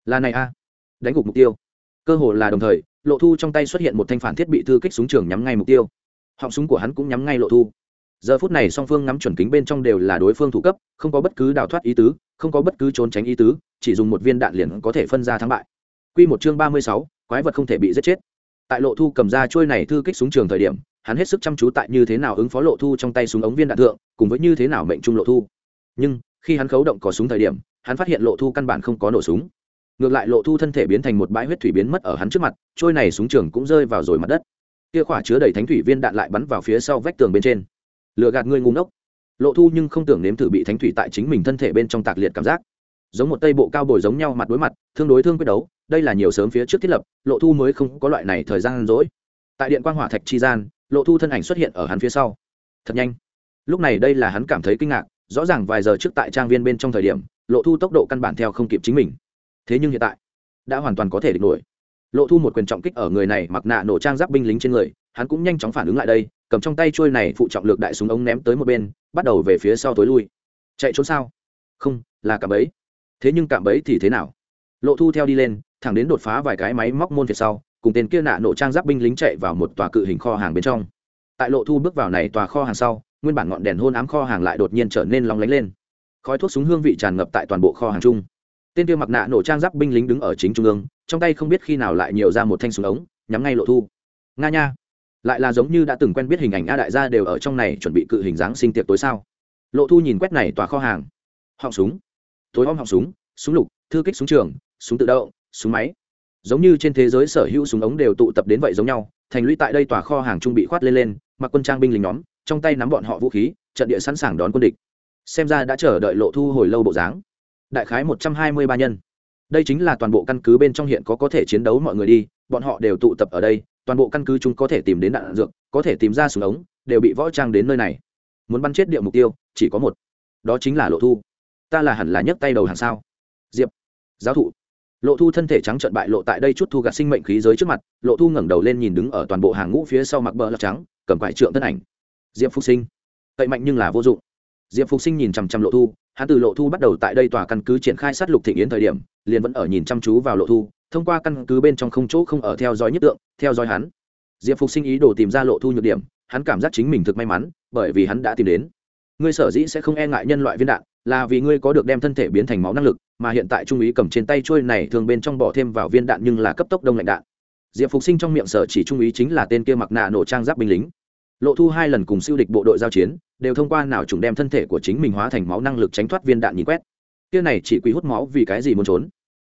là này a. Đánh gục mục tiêu cơ hồ là đồng thời, lộ thu trong tay xuất hiện một thanh phản thiết bị thư kích súng trường nhắm ngay mục tiêu. Họng súng của hắn cũng nhắm ngay lộ thu. Giờ phút này song phương ngắm chuẩn kính bên trong đều là đối phương thủ cấp, không có bất cứ đào thoát ý tứ, không có bất cứ trốn tránh ý tứ, chỉ dùng một viên đạn liền có thể phân ra thắng bại. Q một chương ba mươi sáu, quái vật không thể bị giết chết. Tại lộ thu cầm ra trôi này thư kích súng trường thời điểm, hắn hết sức chăm chú tại như thế nào ứng phó lộ thu trong tay súng ống viên đạn thượng, cùng với như thế nào mệnh trung lộ thu. Nhưng, khi hắn khấu động có súng thời điểm, hắn phát hiện lộ thu căn bản không có nổ súng ngược lại lộ thu thân thể biến thành một bãi huyết thủy biến mất ở hắn trước mặt, trôi này súng trường cũng rơi vào rồi mặt đất. Kia khỏa chứa đầy thánh thủy viên đạn lại bắn vào phía sau vách tường bên trên. Lựa gạt ngươi ngu ngốc. Lộ thu nhưng không tưởng nếm thử bị thánh thủy tại chính mình thân thể bên trong tạc liệt cảm giác. Giống một tây bộ cao bồi giống nhau mặt đối mặt, thương đối thương quyết đấu, đây là nhiều sớm phía trước thiết lập, lộ thu mới không có loại này thời gian rỗi. Tại điện quang hỏa thạch chi gian, lộ thu thân ảnh xuất hiện ở hắn phía sau. Thật nhanh. Lúc này đây là hắn cảm thấy kinh ngạc, rõ ràng vài giờ trước tại trang viên bên trong thời điểm, lộ thu tốc độ căn bản theo không kịp chính mình thế nhưng hiện tại, đã hoàn toàn có thể địch nổi. Lộ thu một quyền trọng kích ở người này mặc nạ nổ trang giáp binh lính trên người, hắn cũng nhanh chóng phản ứng lại đây, cầm trong tay trôi này phụ trọng lược đại súng ống ném tới một bên, bắt đầu về phía sau tối lui. Chạy trốn sao? Không, là cạm bẫy. Thế nhưng cạm bẫy thì thế nào? Lộ thu theo đi lên, thẳng đến đột phá vài cái máy móc môn phía sau, cùng tên kia nạ nổ trang giáp binh lính chạy vào một tòa cự hình kho hàng bên trong. Tại lộ thu bước vào này tòa kho hàng sau, nguyên bản ngọn đèn hôn ám kho hàng lại đột nhiên trở nên long lánh lên. Khói thuốc súng hương vị tràn ngập tại toàn bộ kho hàng chung tên kia mặc nạ nổ trang giáp binh lính đứng ở chính trung ương, trong tay không biết khi nào lại nhiều ra một thanh súng ống, nhắm ngay lộ thu. Nga nha. Lại là giống như đã từng quen biết hình ảnh a đại gia đều ở trong này chuẩn bị cự hình dáng sinh tiệc tối sao. Lộ thu nhìn quét này tòa kho hàng. Họng súng. Tối om họng súng súng lục, thư kích súng trường, súng tự động, súng máy. Giống như trên thế giới sở hữu súng ống đều tụ tập đến vậy giống nhau, thành lũy tại đây tòa kho hàng trung bị khoát lên lên, mặc quân trang binh lính nhóm, trong tay nắm bọn họ vũ khí, trận địa sẵn sàng đón quân địch. Xem ra đã chờ đợi lộ thu hồi lâu bộ dáng đại khái một trăm hai mươi ba nhân. Đây chính là toàn bộ căn cứ bên trong hiện có có thể chiến đấu mọi người đi, bọn họ đều tụ tập ở đây, toàn bộ căn cứ chúng có thể tìm đến đạn dược, có thể tìm ra súng ống, đều bị võ trang đến nơi này. Muốn bắn chết địa mục tiêu, chỉ có một. Đó chính là lộ thu. Ta là hẳn là nhấc tay đầu hàng sao? Diệp. Giáo thụ. Lộ thu thân thể trắng trợn bại lộ tại đây chút thu gạt sinh mệnh khí giới trước mặt, lộ thu ngẩng đầu lên nhìn đứng ở toàn bộ hàng ngũ phía sau mặc bờ lọc trắng, cầm quải trượng thân ảnh. Diệp phục sinh. Cậy mạnh nhưng là vô dụng. Diệp phục sinh nhìn chằm chằm lộ thu hắn từ lộ thu bắt đầu tại đây tòa căn cứ triển khai sát lục thịnh yến thời điểm, liền vẫn ở nhìn chăm chú vào lộ thu, thông qua căn cứ bên trong không chỗ không ở theo dõi nhất tượng, theo dõi hắn. Diệp phục sinh ý đồ tìm ra lộ thu nhược điểm, hắn cảm giác chính mình thực may mắn, bởi vì hắn đã tìm đến. Ngươi sở dĩ sẽ không e ngại nhân loại viên đạn, là vì ngươi có được đem thân thể biến thành máu năng lực, mà hiện tại trung úy cầm trên tay trôi này thường bên trong bỏ thêm vào viên đạn nhưng là cấp tốc đông lạnh đạn. Diệp phục sinh trong miệng sở chỉ trung úy chính là tên kia mặc nạ nổ trang giáp binh lính lộ thu hai lần cùng siêu địch bộ đội giao chiến, đều thông qua nào trùng đem thân thể của chính mình hóa thành máu năng lực tránh thoát viên đạn nhìn quét. Kia này chỉ quý hút máu vì cái gì muốn trốn?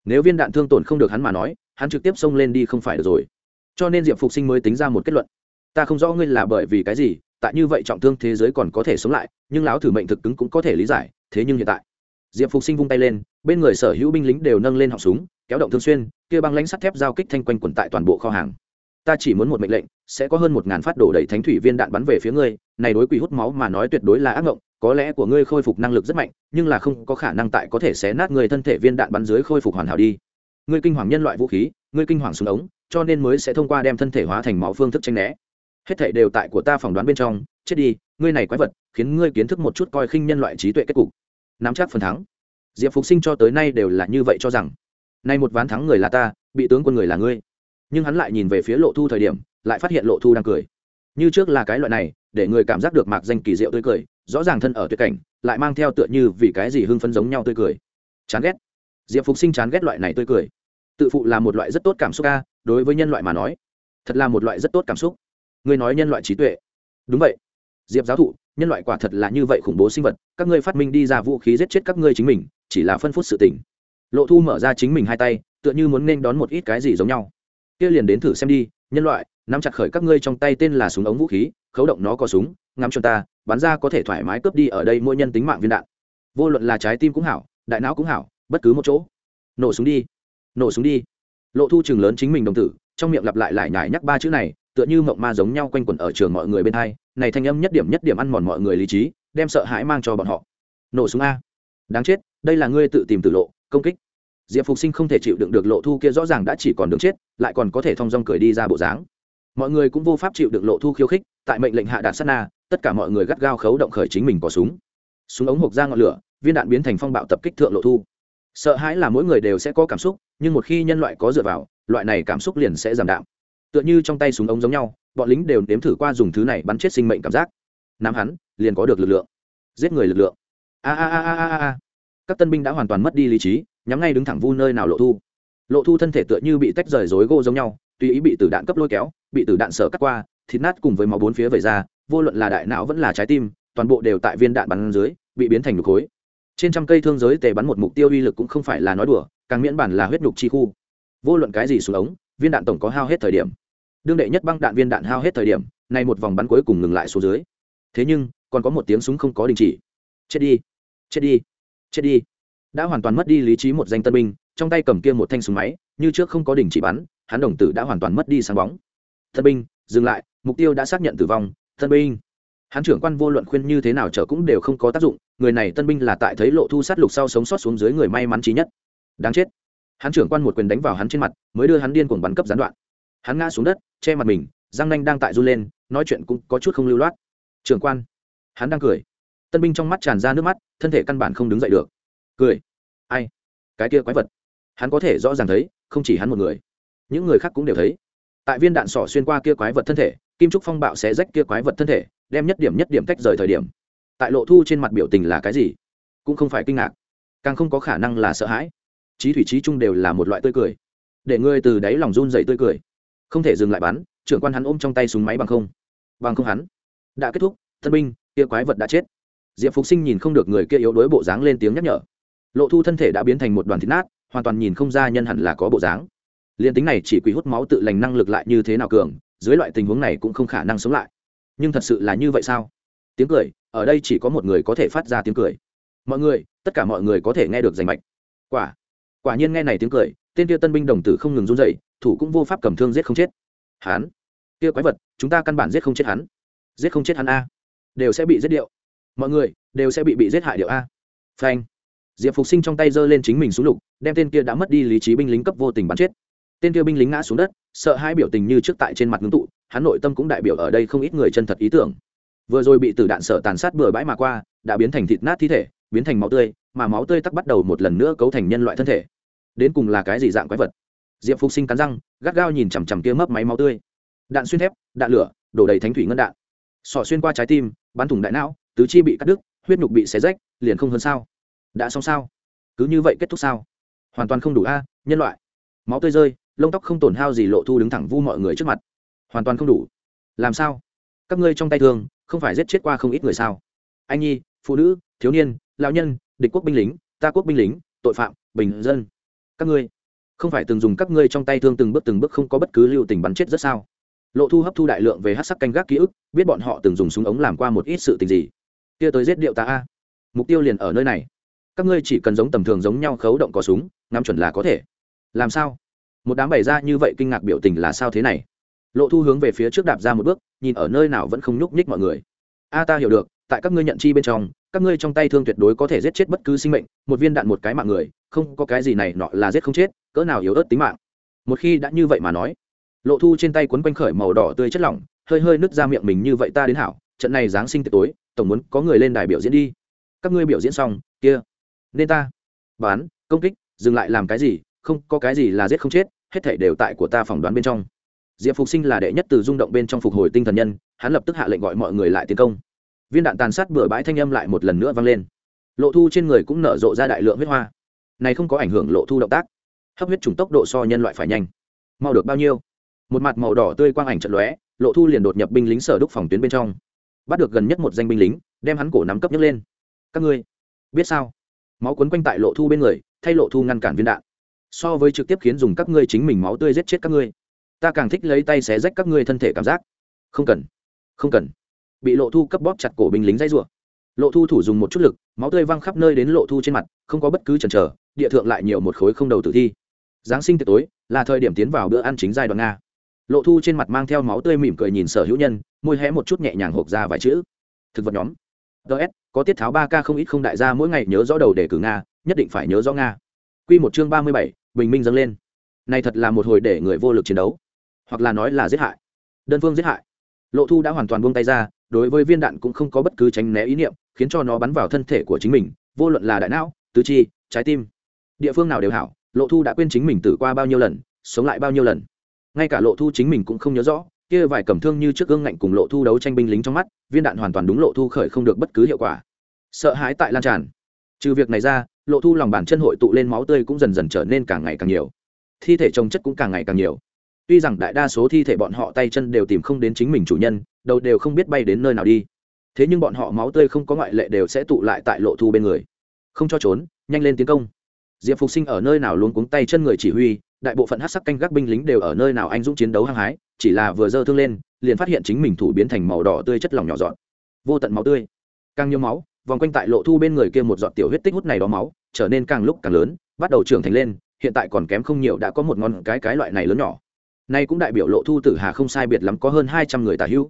Nếu viên đạn thương tổn không được hắn mà nói, hắn trực tiếp xông lên đi không phải được rồi. Cho nên diệp phục sinh mới tính ra một kết luận. Ta không rõ ngươi là bởi vì cái gì, tại như vậy trọng thương thế giới còn có thể sống lại, nhưng lão thử mệnh thực cứng cũng có thể lý giải, thế nhưng hiện tại, diệp phục sinh vung tay lên, bên người sở hữu binh lính đều nâng lên họng súng, kéo động thương xuyên, kia băng lãnh sắt thép giao kích thanh quanh quẩn tại toàn bộ kho hàng ta chỉ muốn một mệnh lệnh sẽ có hơn một ngàn phát đổ đầy thánh thủy viên đạn bắn về phía ngươi này đối quỷ hút máu mà nói tuyệt đối là ác ngộng, có lẽ của ngươi khôi phục năng lực rất mạnh nhưng là không có khả năng tại có thể xé nát người thân thể viên đạn bắn dưới khôi phục hoàn hảo đi. Ngươi kinh hoàng nhân loại vũ khí ngươi kinh hoàng súng ống cho nên mới sẽ thông qua đem thân thể hóa thành máu phương thức tranh né. Hết thảy đều tại của ta phỏng đoán bên trong chết đi ngươi này quái vật khiến ngươi kiến thức một chút coi khinh nhân loại trí tuệ kết cục. Nắm chắc phần thắng. Diệp phục sinh cho tới nay đều là như vậy cho rằng. Nay một ván thắng người là ta bị tướng quân người là ngươi nhưng hắn lại nhìn về phía lộ thu thời điểm, lại phát hiện lộ thu đang cười. Như trước là cái loại này, để người cảm giác được mạc danh kỳ diệu tươi cười, rõ ràng thân ở tuyệt cảnh, lại mang theo tựa như vì cái gì hưng phấn giống nhau tươi cười. Chán ghét. Diệp phục sinh chán ghét loại này tươi cười. Tự phụ là một loại rất tốt cảm xúc ca đối với nhân loại mà nói, thật là một loại rất tốt cảm xúc. Ngươi nói nhân loại trí tuệ. Đúng vậy. Diệp giáo thụ, nhân loại quả thật là như vậy khủng bố sinh vật, các ngươi phát minh đi ra vũ khí giết chết các ngươi chính mình, chỉ là phân phút sự tỉnh lộ thu mở ra chính mình hai tay, tựa như muốn nên đón một ít cái gì giống nhau kia liền đến thử xem đi, nhân loại, nắm chặt khởi các ngươi trong tay tên là súng ống vũ khí, khấu động nó có súng, ngắm cho ta, bắn ra có thể thoải mái cướp đi ở đây mỗi nhân tính mạng viên đạn. Vô luận là trái tim cũng hảo, đại não cũng hảo, bất cứ một chỗ. Nổ súng đi. Nổ súng đi. Lộ thu trường lớn chính mình đồng tử, trong miệng lặp lại lại nhải nhắc ba chữ này, tựa như mộng ma giống nhau quanh quẩn ở trường mọi người bên hai. Này thanh âm nhất điểm nhất điểm ăn mòn mọi người lý trí, đem sợ hãi mang cho bọn họ. Nổ súng a. Đáng chết, đây là ngươi tự tìm tử lộ, công kích diệp phục sinh không thể chịu đựng được lộ thu kia rõ ràng đã chỉ còn đứng chết, lại còn có thể thong dong cười đi ra bộ dáng. Mọi người cũng vô pháp chịu đựng lộ thu khiêu khích, tại mệnh lệnh hạ đạn sát na, tất cả mọi người gắt gao khấu động khởi chính mình có súng. Súng ống hộp ra ngọn lửa, viên đạn biến thành phong bạo tập kích thượng lộ thu. Sợ hãi là mỗi người đều sẽ có cảm xúc, nhưng một khi nhân loại có dựa vào, loại này cảm xúc liền sẽ giảm đạm. Tựa như trong tay súng ống giống nhau, bọn lính đều nếm thử qua dùng thứ này bắn chết sinh mệnh cảm giác. Nắm hắn, liền có được lực lượng. Giết người lực lượng. A a a a a a. Các tân binh đã hoàn toàn mất đi lý trí nhắm ngay đứng thẳng vu nơi nào lộ thu. Lộ thu thân thể tựa như bị tách rời rối gô giống nhau, tùy ý bị tử đạn cấp lôi kéo, bị tử đạn sở cắt qua, thịt nát cùng với máu bốn phía vẩy ra, vô luận là đại não vẫn là trái tim, toàn bộ đều tại viên đạn bắn dưới, bị biến thành đục khối. Trên trăm cây thương giới tề bắn một mục tiêu uy lực cũng không phải là nói đùa, càng miễn bản là huyết nhục chi khu. Vô luận cái gì xuống ống, viên đạn tổng có hao hết thời điểm. Đương đệ nhất băng đạn viên đạn hao hết thời điểm, nay một vòng bắn cuối cùng ngừng lại xuống dưới. Thế nhưng, còn có một tiếng súng không có đình chỉ. Chết đi chết đi chết đi đã hoàn toàn mất đi lý trí một danh tân binh, trong tay cầm kia một thanh súng máy, như trước không có đình chỉ bắn, hắn đồng tử đã hoàn toàn mất đi sáng bóng. Tân binh, dừng lại, mục tiêu đã xác nhận tử vong, tân binh. Hắn trưởng quan vô luận khuyên như thế nào trở cũng đều không có tác dụng, người này tân binh là tại thấy lộ thu sát lục sau sống sót xuống dưới người may mắn trí nhất. Đáng chết. Hắn trưởng quan một quyền đánh vào hắn trên mặt, mới đưa hắn điên cuồng bắn cấp gián đoạn. Hắn ngã xuống đất, che mặt mình, răng nanh đang tại run lên, nói chuyện cũng có chút không lưu loát. Trưởng quan. Hắn đang cười. Tân binh trong mắt tràn ra nước mắt, thân thể căn bản không đứng dậy được cười. Ai? Cái kia quái vật. Hắn có thể rõ ràng thấy, không chỉ hắn một người. Những người khác cũng đều thấy. Tại viên đạn sỏ xuyên qua kia quái vật thân thể, kim trúc phong bạo sẽ rách kia quái vật thân thể, đem nhất điểm nhất điểm tách rời thời điểm. Tại lộ thu trên mặt biểu tình là cái gì? Cũng không phải kinh ngạc. Càng không có khả năng là sợ hãi. Trí thủy trí chung đều là một loại tươi cười. Để ngươi từ đáy lòng run dậy tươi cười. Không thể dừng lại bắn, trưởng quan hắn ôm trong tay súng máy bằng không. Bằng không hắn. Đã kết thúc, thân binh, kia quái vật đã chết. Diệp phục sinh nhìn không được người kia yếu đuối bộ dáng lên tiếng nhắc nhở lộ thu thân thể đã biến thành một đoàn thịt nát, hoàn toàn nhìn không ra nhân hẳn là có bộ dáng. Liền tính này chỉ quỷ hút máu tự lành năng lực lại như thế nào cường, dưới loại tình huống này cũng không khả năng sống lại. Nhưng thật sự là như vậy sao? Tiếng cười, ở đây chỉ có một người có thể phát ra tiếng cười. Mọi người, tất cả mọi người có thể nghe được rành mạch. Quả quả nhiên nghe này tiếng cười, tên kia tân binh đồng tử không ngừng run dậy thủ cũng vô pháp cầm thương giết không chết. Hắn, kia quái vật, chúng ta căn bản giết không chết hắn. Giết không chết hắn a. Đều sẽ bị giết điệu. Mọi người, đều sẽ bị bị giết hại điệu a. Phanh diệp phục sinh trong tay giơ lên chính mình xuống lục, đem tên kia đã mất đi lý trí binh lính cấp vô tình bắn chết. Tên kia binh lính ngã xuống đất, sợ hai biểu tình như trước tại trên mặt ngưng tụ, hắn nội tâm cũng đại biểu ở đây không ít người chân thật ý tưởng. Vừa rồi bị tử đạn sợ tàn sát bừa bãi mà qua, đã biến thành thịt nát thi thể, biến thành máu tươi, mà máu tươi tắc bắt đầu một lần nữa cấu thành nhân loại thân thể. Đến cùng là cái gì dạng quái vật? Diệp phục sinh cắn răng, gắt gao nhìn chằm chằm kia mấp máy máu tươi. Đạn xuyên thép, đạn lửa, đổ đầy thánh thủy ngân đạn. Sọ xuyên qua trái tim, bắn thủng đại não, tứ chi bị cắt đứt, huyết nhục bị xé rách, liền không hơn sao đã xong sao? Cứ như vậy kết thúc sao? Hoàn toàn không đủ a, nhân loại. Máu tươi rơi, lông tóc không tổn hao gì lộ thu đứng thẳng vu mọi người trước mặt. Hoàn toàn không đủ. Làm sao? Các ngươi trong tay thương, không phải giết chết qua không ít người sao? Anh nhi, phụ nữ, thiếu niên, lão nhân, địch quốc binh lính, ta quốc binh lính, tội phạm, bình dân. Các ngươi, không phải từng dùng các ngươi trong tay thương từng bước từng bước không có bất cứ lưu tình bắn chết rất sao? Lộ thu hấp thu đại lượng về hát sắc canh gác ký ức, biết bọn họ từng dùng súng ống làm qua một ít sự tình gì. Kia tới giết điệu ta a. Mục tiêu liền ở nơi này các ngươi chỉ cần giống tầm thường giống nhau khấu động có súng, ngắm chuẩn là có thể. Làm sao? Một đám bày ra như vậy kinh ngạc biểu tình là sao thế này? Lộ thu hướng về phía trước đạp ra một bước, nhìn ở nơi nào vẫn không nhúc nhích mọi người. A, ta hiểu được, tại các ngươi nhận chi bên trong, các ngươi trong tay thương tuyệt đối có thể giết chết bất cứ sinh mệnh, một viên đạn một cái mạng người, không có cái gì này nọ là giết không chết, cỡ nào yếu ớt tính mạng. Một khi đã như vậy mà nói, lộ thu trên tay quấn quanh khởi màu đỏ tươi chất lỏng, hơi hơi nứt ra miệng mình như vậy ta đến hảo, trận này giáng sinh tối, tổng muốn có người lên đài biểu diễn đi. Các ngươi biểu diễn xong, kia nên ta bán, công kích, dừng lại làm cái gì, không, có cái gì là giết không chết, hết thể đều tại của ta phỏng đoán bên trong. Diệp phục sinh là đệ nhất từ rung động bên trong phục hồi tinh thần nhân, hắn lập tức hạ lệnh gọi mọi người lại tiến công. Viên đạn tàn sát bừa bãi thanh âm lại một lần nữa vang lên. Lộ thu trên người cũng nở rộ ra đại lượng huyết hoa. Này không có ảnh hưởng lộ thu động tác. Hấp huyết trùng tốc độ so nhân loại phải nhanh. Mau được bao nhiêu? Một mặt màu đỏ tươi quang ảnh trận lóe, lộ thu liền đột nhập binh lính sở đúc phòng tuyến bên trong. Bắt được gần nhất một danh binh lính, đem hắn cổ nắm cấp nhấc lên. Các ngươi biết sao? Máu quấn quanh tại lộ thu bên người, thay lộ thu ngăn cản viên đạn. So với trực tiếp khiến dùng các ngươi chính mình máu tươi giết chết các ngươi, ta càng thích lấy tay xé rách các ngươi thân thể cảm giác. Không cần không cần. Bị lộ thu cấp bóp chặt cổ binh lính dây rủa. Lộ thu thủ dùng một chút lực, máu tươi văng khắp nơi đến lộ thu trên mặt, không có bất cứ chần chờ, địa thượng lại nhiều một khối không đầu tử thi. Giáng sinh tiệc tối, là thời điểm tiến vào bữa ăn chính giai đoạn nga lộ thu trên mặt mang theo máu tươi mỉm cười nhìn sở hữu nhân, môi hé một chút nhẹ nhàng hộp ra vài chữ. Thực vật nhóm ts có tiết tháo ba k không ít không đại gia mỗi ngày nhớ rõ đầu để cử nga, nhất định phải nhớ rõ nga. Q một chương ba mươi bảy, bình minh dâng lên. Này thật là một hồi để người vô lực chiến đấu. Hoặc là nói là giết hại. Đơn phương giết hại. Lộ thu đã hoàn toàn buông tay ra, đối với viên đạn cũng không có bất cứ tránh né ý niệm, khiến cho nó bắn vào thân thể của chính mình, vô luận là đại não, tứ chi, trái tim. Địa phương nào đều hảo, lộ thu đã quên chính mình tử qua bao nhiêu lần, sống lại bao nhiêu lần. Ngay cả lộ thu chính mình cũng không nhớ rõ kia vài cầm thương như trước gương ngạnh cùng lộ thu đấu tranh binh lính trong mắt, viên đạn hoàn toàn đúng lộ thu khởi không được bất cứ hiệu quả. Sợ hãi tại lan tràn. Trừ việc này ra, lộ thu lòng bàn chân hội tụ lên máu tươi cũng dần dần trở nên càng ngày càng nhiều. Thi thể trồng chất cũng càng ngày càng nhiều. Tuy rằng đại đa số thi thể bọn họ tay chân đều tìm không đến chính mình chủ nhân, đầu đều không biết bay đến nơi nào đi. Thế nhưng bọn họ máu tươi không có ngoại lệ đều sẽ tụ lại tại lộ thu bên người. Không cho trốn, nhanh lên tiến công. Diệp phục sinh ở nơi nào luôn cuống tay chân người chỉ huy, đại bộ phận hát sắc canh gác binh lính đều ở nơi nào anh dũng chiến đấu hăng hái chỉ là vừa dơ thương lên, liền phát hiện chính mình thủ biến thành màu đỏ tươi chất lỏng nhỏ giọt. Vô tận máu tươi. Càng nhiều máu, vòng quanh tại lộ thu bên người kia một giọt tiểu huyết tích hút này đó máu, trở nên càng lúc càng lớn, bắt đầu trưởng thành lên, hiện tại còn kém không nhiều đã có một ngón cái cái loại này lớn nhỏ. Nay cũng đại biểu lộ thu tử hà không sai biệt lắm có hơn hai trăm người tà hữu.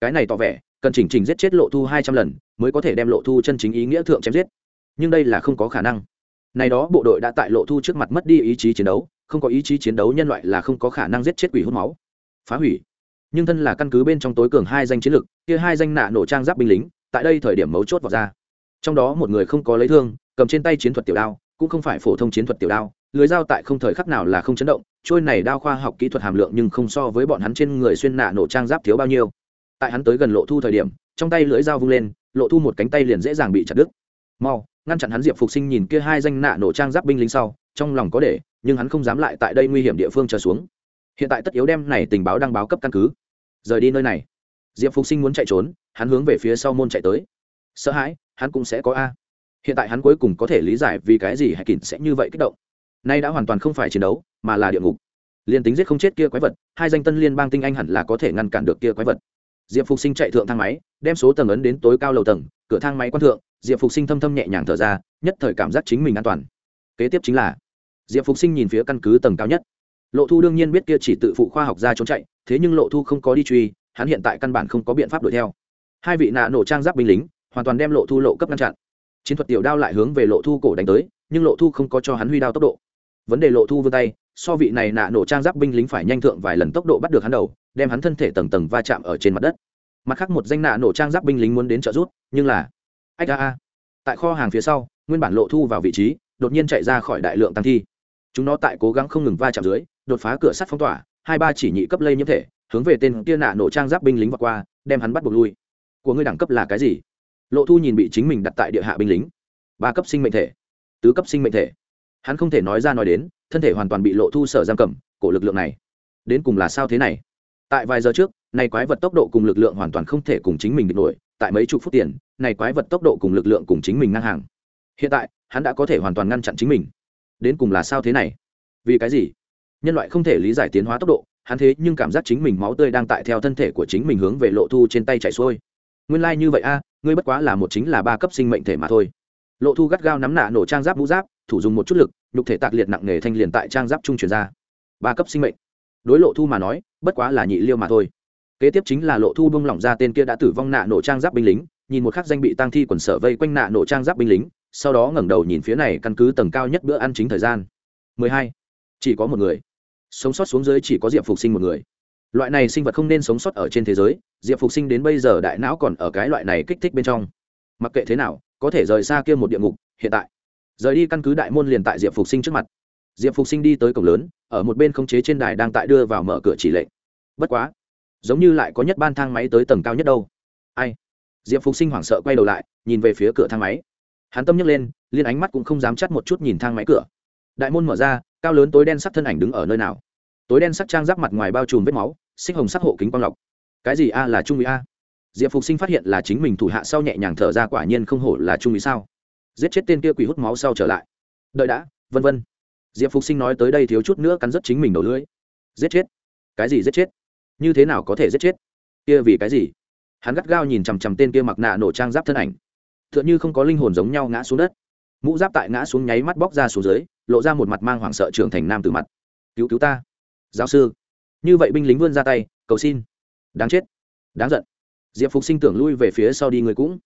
Cái này tỏ vẻ, cần chỉnh trình giết chết lộ thu hai trăm lần, mới có thể đem lộ thu chân chính ý nghĩa thượng chém giết. Nhưng đây là không có khả năng. Này đó, bộ đội đã tại lộ thu trước mặt mất đi ý chí chiến đấu, không có ý chí chiến đấu nhân loại là không có khả năng giết chết quỷ hút máu phá hủy. Nhưng thân là căn cứ bên trong tối cường hai danh chiến lực kia hai danh nạ nổ trang giáp binh lính, tại đây thời điểm mấu chốt vào ra. Trong đó một người không có lấy thương, cầm trên tay chiến thuật tiểu đao, cũng không phải phổ thông chiến thuật tiểu đao, lưới dao tại không thời khắc nào là không chấn động, trôi này đao khoa học kỹ thuật hàm lượng nhưng không so với bọn hắn trên người xuyên nạ nổ trang giáp thiếu bao nhiêu. Tại hắn tới gần lộ thu thời điểm, trong tay lưỡi dao vung lên, lộ thu một cánh tay liền dễ dàng bị chặt đứt. Mau, ngăn chặn hắn diệp phục sinh nhìn kia hai danh nạ nổ trang giáp binh lính sau, trong lòng có để, nhưng hắn không dám lại tại đây nguy hiểm địa phương trở xuống hiện tại tất yếu đem này tình báo đăng báo cấp căn cứ. Rời đi nơi này. Diệp phục sinh muốn chạy trốn, hắn hướng về phía sau môn chạy tới. Sợ hãi, hắn cũng sẽ có a. Hiện tại hắn cuối cùng có thể lý giải vì cái gì hay kín sẽ như vậy kích động. Nay đã hoàn toàn không phải chiến đấu, mà là địa ngục. Liền tính giết không chết kia quái vật, hai danh tân liên bang tinh anh hẳn là có thể ngăn cản được kia quái vật. Diệp phục sinh chạy thượng thang máy, đem số tầng ấn đến tối cao lầu tầng, cửa thang máy quan thượng, diệp phục sinh thâm thâm nhẹ nhàng thở ra, nhất thời cảm giác chính mình an toàn. Kế tiếp chính là, diệp phục sinh nhìn phía căn cứ tầng cao nhất lộ thu đương nhiên biết kia chỉ tự phụ khoa học ra trốn chạy, thế nhưng lộ thu không có đi truy, hắn hiện tại căn bản không có biện pháp đuổi theo. Hai vị nạ nổ trang giáp binh lính, hoàn toàn đem lộ thu lộ cấp ngăn chặn. Chiến thuật tiểu đao lại hướng về lộ thu cổ đánh tới, nhưng lộ thu không có cho hắn huy đao tốc độ. Vấn đề lộ thu vươn tay, so vị này nạ nổ trang giáp binh lính phải nhanh thượng vài lần tốc độ bắt được hắn đầu, đem hắn thân thể tầng tầng va chạm ở trên mặt đất. Mặt khác một danh nạ nổ trang giáp binh lính muốn đến trợ rút nhưng là, ách a a, tại kho hàng phía sau, nguyên bản lộ thu vào vị trí, đột nhiên chạy ra khỏi đại lượng tăng thi. Chúng nó tại cố gắng không ngừng va chạm dưới đột phá cửa sắt phong tỏa, hai ba chỉ nhị cấp lây nhiễm thể, hướng về tên kia nạ nổ trang giáp binh lính vượt qua, đem hắn bắt buộc lui. Của ngươi đẳng cấp là cái gì? Lộ thu nhìn bị chính mình đặt tại địa hạ binh lính. Ba cấp sinh mệnh thể. Tứ cấp sinh mệnh thể. Hắn không thể nói ra nói đến, thân thể hoàn toàn bị lộ thu sở giam cầm, cổ lực lượng này, đến cùng là sao thế này? Tại vài giờ trước, này quái vật tốc độ cùng lực lượng hoàn toàn không thể cùng chính mình địch nổi, tại mấy chục phút tiền, này quái vật tốc độ cùng lực lượng cùng chính mình ngang hàng. Hiện tại, hắn đã có thể hoàn toàn ngăn chặn chính mình. Đến cùng là sao thế này? Vì cái gì? Nhân loại không thể lý giải tiến hóa tốc độ, hắn thế nhưng cảm giác chính mình máu tươi đang tại theo thân thể của chính mình hướng về lộ thu trên tay chạy xuôi. Nguyên lai、like、như vậy a à, ngươi bất quá là một chính là ba cấp sinh mệnh thể mà thôi. Lộ thu gắt gao nắm nạ nổ trang giáp vũ giáp, thủ dùng một chút lực, nhục thể tạc liệt nặng nề thanh liền tại trang giáp trung chuyển ra. Ba cấp sinh mệnh. Đối lộ thu mà nói, bất quá là nhị liêu mà thôi. Kế tiếp chính là lộ thu bông lỏng ra tên kia đã tử vong nạ nổ trang giáp binh lính, nhìn một khắc danh bị tăng thi quần sở vây quanh nạ nổ trang giáp binh lính, sau đó ngẩng đầu nhìn phía này căn cứ tầng cao nhất bữa ăn chính thời gian. Mười hai. Chỉ có một người sống sót xuống dưới chỉ có diệp phục sinh một người. Loại này sinh vật không nên sống sót ở trên thế giới, diệp phục sinh đến bây giờ đại não còn ở cái loại này kích thích bên trong. Mặc kệ thế nào, có thể rời xa kia một địa ngục, hiện tại. Rời đi căn cứ đại môn liền tại diệp phục sinh trước mặt. Diệp phục sinh đi tới cổng lớn, ở một bên khống chế trên đài đang tại đưa vào mở cửa chỉ lệnh. Bất quá, giống như lại có nhất ban thang máy tới tầng cao nhất đâu. Ai? Diệp phục sinh hoảng sợ quay đầu lại, nhìn về phía cửa thang máy. Hắn tâm nhấc lên liên ánh mắt cũng không dám chắt một chút nhìn thang máy cửa. Đại môn mở ra cao lớn tối đen sắc thân ảnh đứng ở nơi nào? Tối đen sắc trang giáp mặt ngoài bao trùm vết máu, xích hồng sắc hộ kính quang lọc. Cái gì a? Là trung úy a? Diệp phục sinh phát hiện là chính mình thủ hạ sau nhẹ nhàng thở ra quả nhiên không hổ là trung úy sao? Giết chết tên kia quỷ hút máu sau trở lại. Đợi đã, vân vân. Diệp phục sinh nói tới đây thiếu chút nữa cắn rất chính mình đầu lưỡi. Giết chết? Cái gì giết chết? Như thế nào có thể giết chết? Kia vì cái gì? Hắn gắt gao nhìn chằm chằm tên kia mặc nạ nổ trang giáp thân ảnh. T h ư ợ n h ư không có linh hồn giống nhau ngã xuống đất mũ giáp tại ngã xuống nháy mắt bóc ra xuống dưới, lộ ra một mặt mang hoảng sợ trưởng thành nam từ mặt. Cứu cứu ta. Giáo sư. Như vậy binh lính vươn ra tay, cầu xin. Đáng chết. Đáng giận. Diệp phục sinh tưởng lui về phía sau đi người cũng.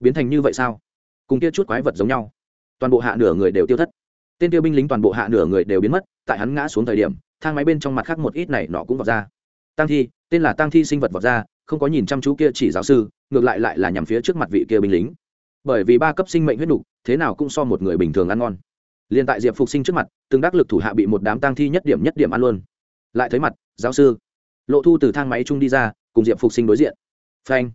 Biến thành như vậy sao? Cùng kia chút quái vật giống nhau. Toàn bộ hạ nửa người đều tiêu thất. Tên tiêu binh lính toàn bộ hạ nửa người đều biến mất, tại hắn ngã xuống thời điểm, thang máy bên trong mặt khác một ít này nọ cũng vọt ra. Tăng thi, tên là tăng thi sinh vật vọt ra, không có nhìn chăm chú kia chỉ giáo sư, ngược lại lại là nhằm phía trước mặt vị kia binh lính bởi vì ba cấp sinh mệnh huyết đủ thế nào cũng so một người bình thường ăn ngon. Liền tại diệp phục sinh trước mặt, từng đắc lực thủ hạ bị một đám tang thi nhất điểm nhất điểm ăn luôn. Lại thấy mặt, giáo sư, lộ thu từ thang máy chung đi ra, cùng diệp phục sinh đối diện. Phanh,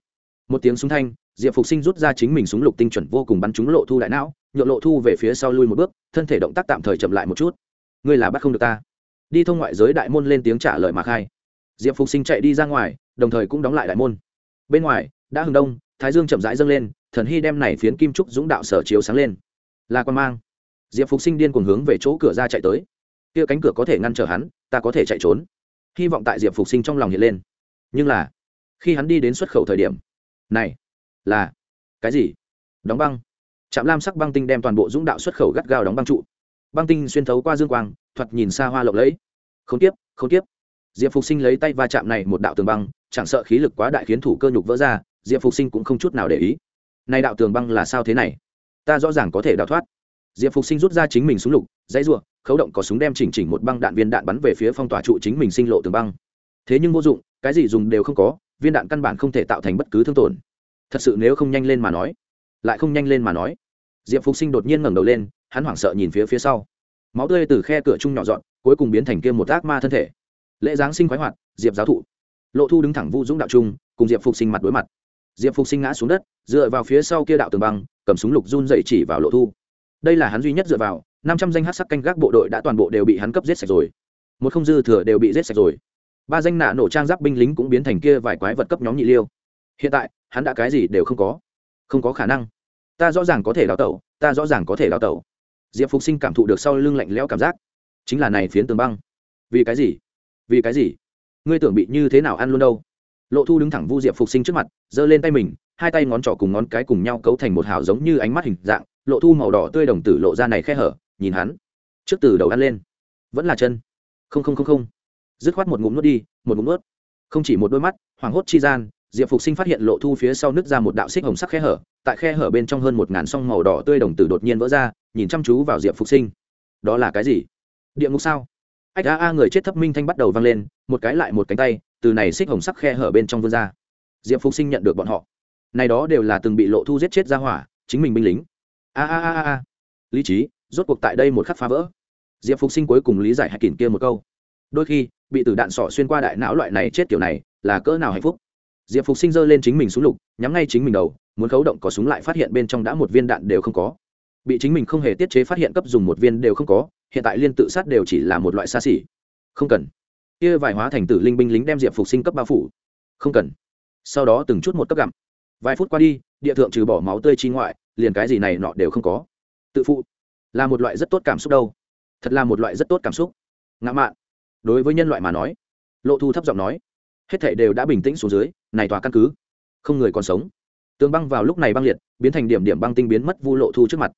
một tiếng súng thanh, diệp phục sinh rút ra chính mình súng lục tinh chuẩn vô cùng bắn trúng lộ thu đại não nhựa lộ thu về phía sau lui một bước, thân thể động tác tạm thời chậm lại một chút. Ngươi là bắt không được ta. Đi thông ngoại giới đại môn lên tiếng trả lời mà khai. Diệp phục sinh chạy đi ra ngoài, đồng thời cũng đóng lại đại môn. Bên ngoài, đã hừng đông, thái dương chậm rãi dâng lên thần hy đem này phiến kim trúc dũng đạo sở chiếu sáng lên. Là quan mang. Diệp phục sinh điên cuồng hướng về chỗ cửa ra chạy tới. Kia cánh cửa có thể ngăn trở hắn, ta có thể chạy trốn. Hy vọng tại diệp phục sinh trong lòng hiện lên. Nhưng là, khi hắn đi đến xuất khẩu thời điểm, này, là, cái gì? Đóng băng. Trạm lam sắc băng tinh đem toàn bộ dũng đạo xuất khẩu gắt gao đóng băng trụ. Băng tinh xuyên thấu qua dương quang, thoạt nhìn xa hoa lộng lẫy. Không tiếp không tiếp. Diệp phục sinh lấy tay va chạm này một đạo tường băng, chẳng sợ khí lực quá đại khiến thủ cơ nhục vỡ ra, diệp phục sinh cũng không chút nào để ý này đạo tường băng là sao thế này? Ta rõ ràng có thể đào thoát. Diệp phục sinh rút ra chính mình súng lục, dãy r u ộ khấu động có súng đem chỉnh chỉnh một băng đạn viên đạn bắn về phía phong tỏa trụ chính mình sinh lộ tường băng. Thế nhưng vô dụng, cái gì dùng đều không có, viên đạn căn bản không thể tạo thành bất cứ thương tổn. Thật sự nếu không nhanh lên mà nói, lại không nhanh lên mà nói. Diệp phục sinh đột nhiên ngẩng đầu lên, hắn hoảng sợ nhìn phía phía sau. Máu tươi từ khe cửa chung nhỏ dọn, cuối cùng biến thành kia một ác ma thân thể. Lễ giáng sinh khoái hoạt, diệp giáo thụ. Lộ thu đứng thẳng vu dũng đạo trung, cùng diệp phục sinh mặt đối mặt diệp phục sinh ngã xuống đất, dựa vào phía sau kia đạo tường băng, cầm súng lục run dậy chỉ vào lộ thu. Đây là hắn duy nhất dựa vào, năm trăm danh hát sắc canh gác bộ đội đã toàn bộ đều bị hắn cấp giết sạch rồi. Một không dư thừa đều bị giết sạch rồi. Ba danh nạ nổ trang giáp binh lính cũng biến thành kia vài quái vật cấp nhóm nhị liêu. Hiện tại, hắn đã cái gì đều không có. Không có khả năng. Ta rõ ràng có thể đào tẩu, ta rõ ràng có thể đào tẩu. Diệp phục sinh cảm thụ được sau lưng lạnh lẽo cảm giác. Chính là này phiến tường băng. Vì cái gì? Vì cái gì? Ngươi tưởng bị như thế nào ăn luôn đâu? Lộ thu đứng thẳng vu diệp phục sinh trước mặt, giơ lên tay mình, hai tay ngón trỏ cùng ngón cái cùng nhau cấu thành một hào giống như ánh mắt hình dạng. Lộ thu màu đỏ tươi đồng tử lộ ra này khe hở, nhìn hắn. Trước từ đầu ăn lên. Vẫn là chân. Không không không không. Dứt khoát một ngụm nuốt đi, một ngụm nuốt. Không chỉ một đôi mắt, hoảng hốt chi gian, diệp phục sinh phát hiện lộ thu phía sau nứt ra một đạo xích hồng sắc khe hở. Tại khe hở bên trong hơn một ngàn song màu đỏ tươi đồng tử đột nhiên vỡ ra, nhìn chăm chú vào diệp phục sinh. Đó là cái gì? Địa ngục sao? Ách a a, người chết thấp minh thanh bắt đầu vang lên, một cái lại một cánh tay từ này xích hồng sắc khe hở bên trong vươn ra. Diệp phục sinh nhận được bọn họ. Này đó đều là từng bị lộ thu giết chết ra hỏa, chính mình binh lính. A a a a lý trí, rốt cuộc tại đây một khắc phá vỡ. Diệp phục sinh cuối cùng lý giải hạch kỷ kia một câu. Đôi khi, bị tử đạn sọ xuyên qua đại não loại này chết kiểu này, là cỡ nào hạnh phúc. Diệp phục sinh giơ lên chính mình súng lục, nhắm ngay chính mình đầu, muốn khấu động có súng lại phát hiện bên trong đã một viên đạn đều không có. Bị chính mình không hề tiết chế phát hiện cấp dùng một viên đều không có, hiện tại liên tự sát đều chỉ là một loại xa xỉ. Không cần kia vài hóa thành tử linh binh lính đem diệp phục sinh cấp bao phủ. Không cần. Sau đó từng chút một cấp gặm. Vài phút qua đi, địa thượng trừ bỏ máu tươi chi ngoại, liền cái gì này nọ đều không có. Tự phụ. Là một loại rất tốt cảm xúc đâu. Thật là một loại rất tốt cảm xúc. Ngã mạn. Đối với nhân loại mà nói, lộ thu thấp giọng nói, hết thảy đều đã bình tĩnh xuống dưới, này tòa căn cứ, không người còn sống. Tường băng vào lúc này băng liệt, biến thành điểm điểm băng tinh biến mất vu lộ thu trước mặt.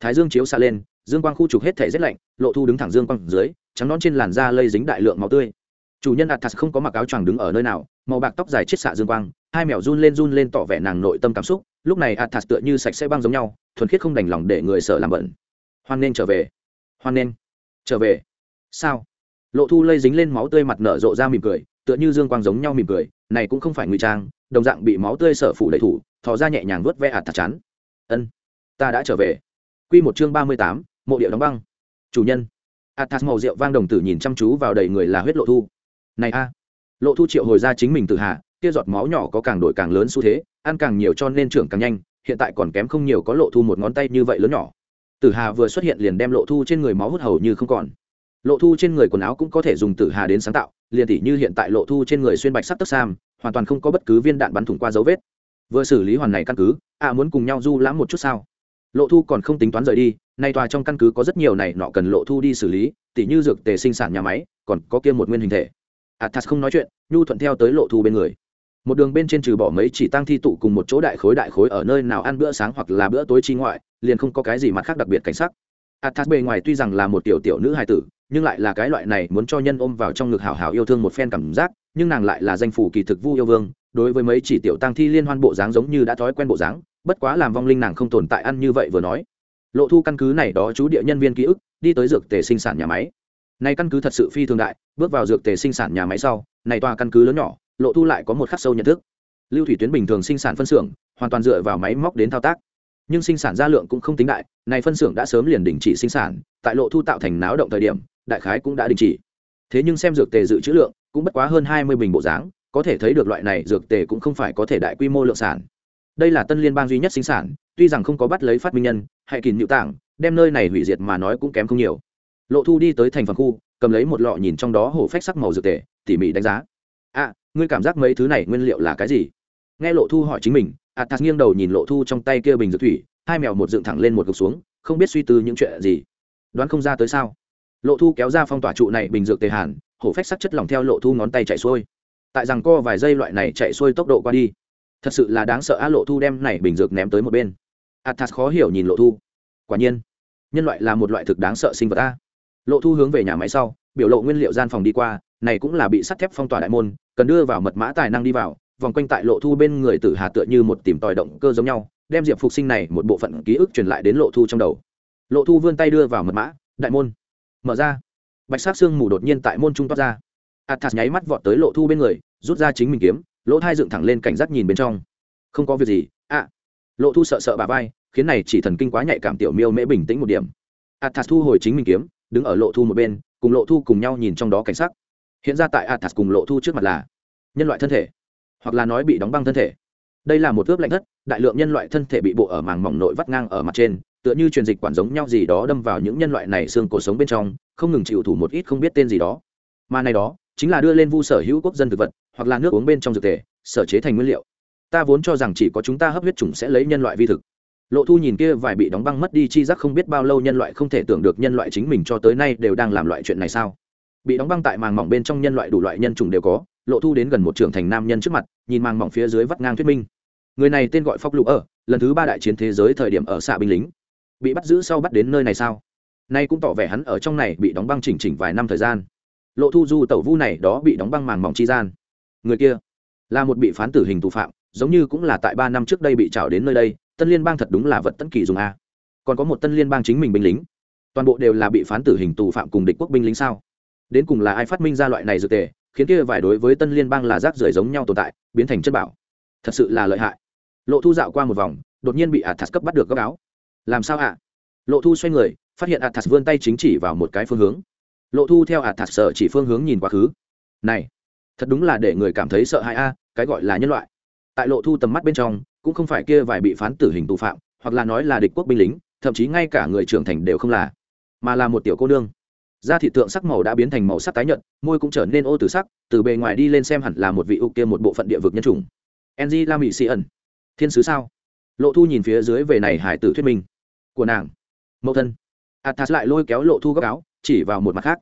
Thái dương chiếu xa lên, dương quang khu trục hết thể rét lạnh, lộ thu đứng thẳng dương quang dưới, trắng nón trên làn da lây dính đại lượng máu tươi chủ nhân athas không có mặc áo choàng đứng ở nơi nào, màu bạc tóc dài chiết xạ dương quang, hai mèo run lên run lên tỏ vẻ nàng nội tâm cảm xúc. Lúc này athas tựa như sạch sẽ băng giống nhau, thuần khiết không đành lòng để người sợ làm bẩn. Hoan nên trở về. Hoan nên trở về. Sao? Lộ thu lây dính lên máu tươi mặt nở rộ ra mỉm cười, tựa như dương quang giống nhau mỉm cười, này cũng không phải ngụy trang, đồng dạng bị máu tươi sở phủ đầy thủ, thò ra nhẹ nhàng vớt ve ạt thật chán. Ân, ta đã trở về. Q một chương ba mươi tám, mộ địa đóng băng. Chủ nhân. Athas màu rượu vang đồng tử nhìn chăm chú vào đầy người là huyết lộ thu này a. Lộ thu triệu hồi ra chính mình tự hạ, kia giọt máu nhỏ có càng đổi càng lớn xu thế, ăn càng nhiều cho nên trưởng càng nhanh, hiện tại còn kém không nhiều có lộ thu một ngón tay như vậy lớn nhỏ. Tử hà vừa xuất hiện liền đem lộ thu trên người máu hút hầu như không còn. Lộ thu trên người quần áo cũng có thể dùng tử hà đến sáng tạo, liền tỷ như hiện tại lộ thu trên người xuyên bạch sắc tức sam, hoàn toàn không có bất cứ viên đạn bắn thủng qua dấu vết. Vừa xử lý hoàn này căn cứ ạ à muốn cùng nhau du lãm một chút sao? Lộ thu còn không tính toán rời đi, nay tòa trong căn cứ có rất nhiều này nọ cần lộ thu đi xử lý, tỉ như dược tề sinh sản nhà máy, còn có kia một nguyên hình thể athas không nói chuyện, nhu thuận theo tới lộ thu bên người. Một đường bên trên trừ bỏ mấy chỉ tăng thi tụ cùng một chỗ đại khối đại khối ở nơi nào ăn bữa sáng hoặc là bữa tối chi ngoại, liền không có cái gì mặt khác đặc biệt cảnh sắc. Athas bề ngoài tuy rằng là một tiểu tiểu nữ hài tử, nhưng lại là cái loại này muốn cho nhân ôm vào trong ngực hào hào yêu thương một phen cảm giác, nhưng nàng lại là danh phủ kỳ thực vu yêu vương, đối với mấy chỉ tiểu tăng thi liên hoan bộ dáng giống như đã thói quen bộ dáng, bất quá làm vong linh nàng không tồn tại ăn như vậy vừa nói. Lộ thu căn cứ này đó chú địa nhân viên ký ức, đi tới dược tề sinh sản nhà máy này căn cứ thật sự phi thường đại, bước vào dược tề sinh sản nhà máy sau, này tòa căn cứ lớn nhỏ, lộ thu lại có một khắc sâu nhận thức. Lưu thủy tuyến bình thường sinh sản phân xưởng, hoàn toàn dựa vào máy móc đến thao tác. Nhưng sinh sản ra lượng cũng không tính đại, này phân xưởng đã sớm liền đình chỉ sinh sản, tại lộ thu tạo thành náo động thời điểm, đại khái cũng đã đình chỉ. Thế nhưng xem dược tề dự trữ lượng, cũng bất quá hơn hai mươi bình bộ dáng, có thể thấy được loại này dược tề cũng không phải có thể đại quy mô lượng sản. Đây là tân liên bang duy nhất sinh sản, tuy rằng không có bắt lấy phát minh nhân, hay kìm nhũ tảng, đem nơi này hủy diệt mà nói cũng kém không nhiều lộ thu đi tới thành phần khu, cầm lấy một lọ nhìn trong đó hổ phách sắc màu dược tề, tỉ mỉ đánh giá. À ngươi cảm giác mấy thứ này nguyên liệu là cái gì? Nghe lộ thu hỏi chính mình, athas nghiêng đầu nhìn lộ thu trong tay kia bình dược thủy, hai mèo một dựng thẳng lên một gục xuống, không biết suy tư những chuyện gì. Đoán không ra tới sao? Lộ thu kéo ra phong tỏa trụ này bình dược tề hàn, hổ phách sắc chất lỏng theo lộ thu ngón tay chạy xuôi. Tại rằng co vài giây loại này chạy xuôi tốc độ qua đi, thật sự là đáng sợ a lộ thu đem này bình dược ném tới một bên. Athas khó hiểu nhìn lộ thu. Quả nhiên, nhân loại là một loại thực đáng sợ sinh vật a lộ thu hướng về nhà máy sau, biểu lộ nguyên liệu gian phòng đi qua, này cũng là bị sắt thép phong tỏa đại môn, cần đưa vào mật mã tài năng đi vào, vòng quanh tại lộ thu bên người tử hà tựa như một tìm tòi động cơ giống nhau, đem diệp phục sinh này một bộ phận ký ức truyền lại đến lộ thu trong đầu. Lộ thu vươn tay đưa vào mật mã, đại môn. Mở ra. Bạch sát xương mù đột nhiên tại môn trung toát ra. Athas nháy mắt vọt tới lộ thu bên người, rút ra chính mình kiếm, lỗ thai dựng thẳng lên cảnh giác nhìn bên trong. Không có việc gì à lộ thu sợ sợ bà vai, khiến này chỉ thần kinh quá nhạy cảm tiểu miêu mễ bình tĩnh một điểm. Athas thu hồi chính mình kiếm đứng ở lộ thu một bên, cùng lộ thu cùng nhau nhìn trong đó cảnh sắc. Hiện ra tại athas cùng lộ thu trước mặt là nhân loại thân thể, hoặc là nói bị đóng băng thân thể. Đây là một ướp lạnh thất, đại lượng nhân loại thân thể bị bộ ở màng mỏng nội vắt ngang ở mặt trên, tựa như truyền dịch quản giống nhau gì đó đâm vào những nhân loại này xương cổ sống bên trong, không ngừng chịu thủ một ít không biết tên gì đó. Mà này đó, chính là đưa lên vu sở hữu quốc dân thực vật, hoặc là nước uống bên trong dược thể, sở chế thành nguyên liệu. Ta vốn cho rằng chỉ có chúng ta hấp huyết chủng sẽ lấy nhân loại vi thực lộ thu nhìn kia vài bị đóng băng mất đi chi giác không biết bao lâu nhân loại không thể tưởng được nhân loại chính mình cho tới nay đều đang làm loại chuyện này sao? Bị đóng băng tại màng mỏng bên trong nhân loại đủ loại nhân chủng đều có, lộ thu đến gần một trưởng thành nam nhân trước mặt, nhìn màng mỏng phía dưới vắt ngang thuyết minh. Người này tên gọi phóc lũ ở, lần thứ ba đại chiến thế giới thời điểm ở xạ binh lính. Bị bắt giữ sau bắt đến nơi này sao? Nay cũng tỏ vẻ hắn ở trong này bị đóng băng chỉnh chỉnh vài năm thời gian. Lộ thu du tẩu vu này đó bị đóng băng màng mỏng chi gian. Người kia là một bị phán tử hình tù phạm, giống như cũng là tại ba năm trước đây bị trào đến nơi đây tân liên bang thật đúng là vật tân kỳ dùng a. Còn có một tân liên bang chính mình binh lính. Toàn bộ đều là bị phán tử hình tù phạm cùng địch quốc binh lính sao? Đến cùng là ai phát minh ra loại này dược tề, khiến kia vài đối với tân liên bang là rác rưởi giống nhau tồn tại, biến thành chất bảo. Thật sự là lợi hại. Lộ thu dạo qua một vòng, đột nhiên bị athas cấp bắt được góc áo. Làm sao ạ? Lộ thu xoay người, phát hiện athas vươn tay chính chỉ vào một cái phương hướng. Lộ thu theo athas sợ chỉ phương hướng nhìn quá khứ. Này, thật đúng là để người cảm thấy sợ hãi a, cái gọi là nhân loại. Tại lộ thu tầm mắt bên trong cũng không phải kia vài bị phán tử hình tù phạm, hoặc là nói là địch quốc binh lính, thậm chí ngay cả người trưởng thành đều không là, mà là một tiểu cô nương. Da thị tượng sắc màu đã biến thành màu sắc tái nhợt, môi cũng trở nên ô tử sắc, từ bề ngoài đi lên xem hẳn là một vị ưu kia một bộ phận địa vực nhân chủng. Enzy la mỹ sĩ ẩn thiên sứ sao? Lộ thu nhìn phía dưới về này hải tử thuyết minh. Của nàng. Mẫu thân. Athas lại lôi kéo lộ thu gấp áo, chỉ vào một mặt khác.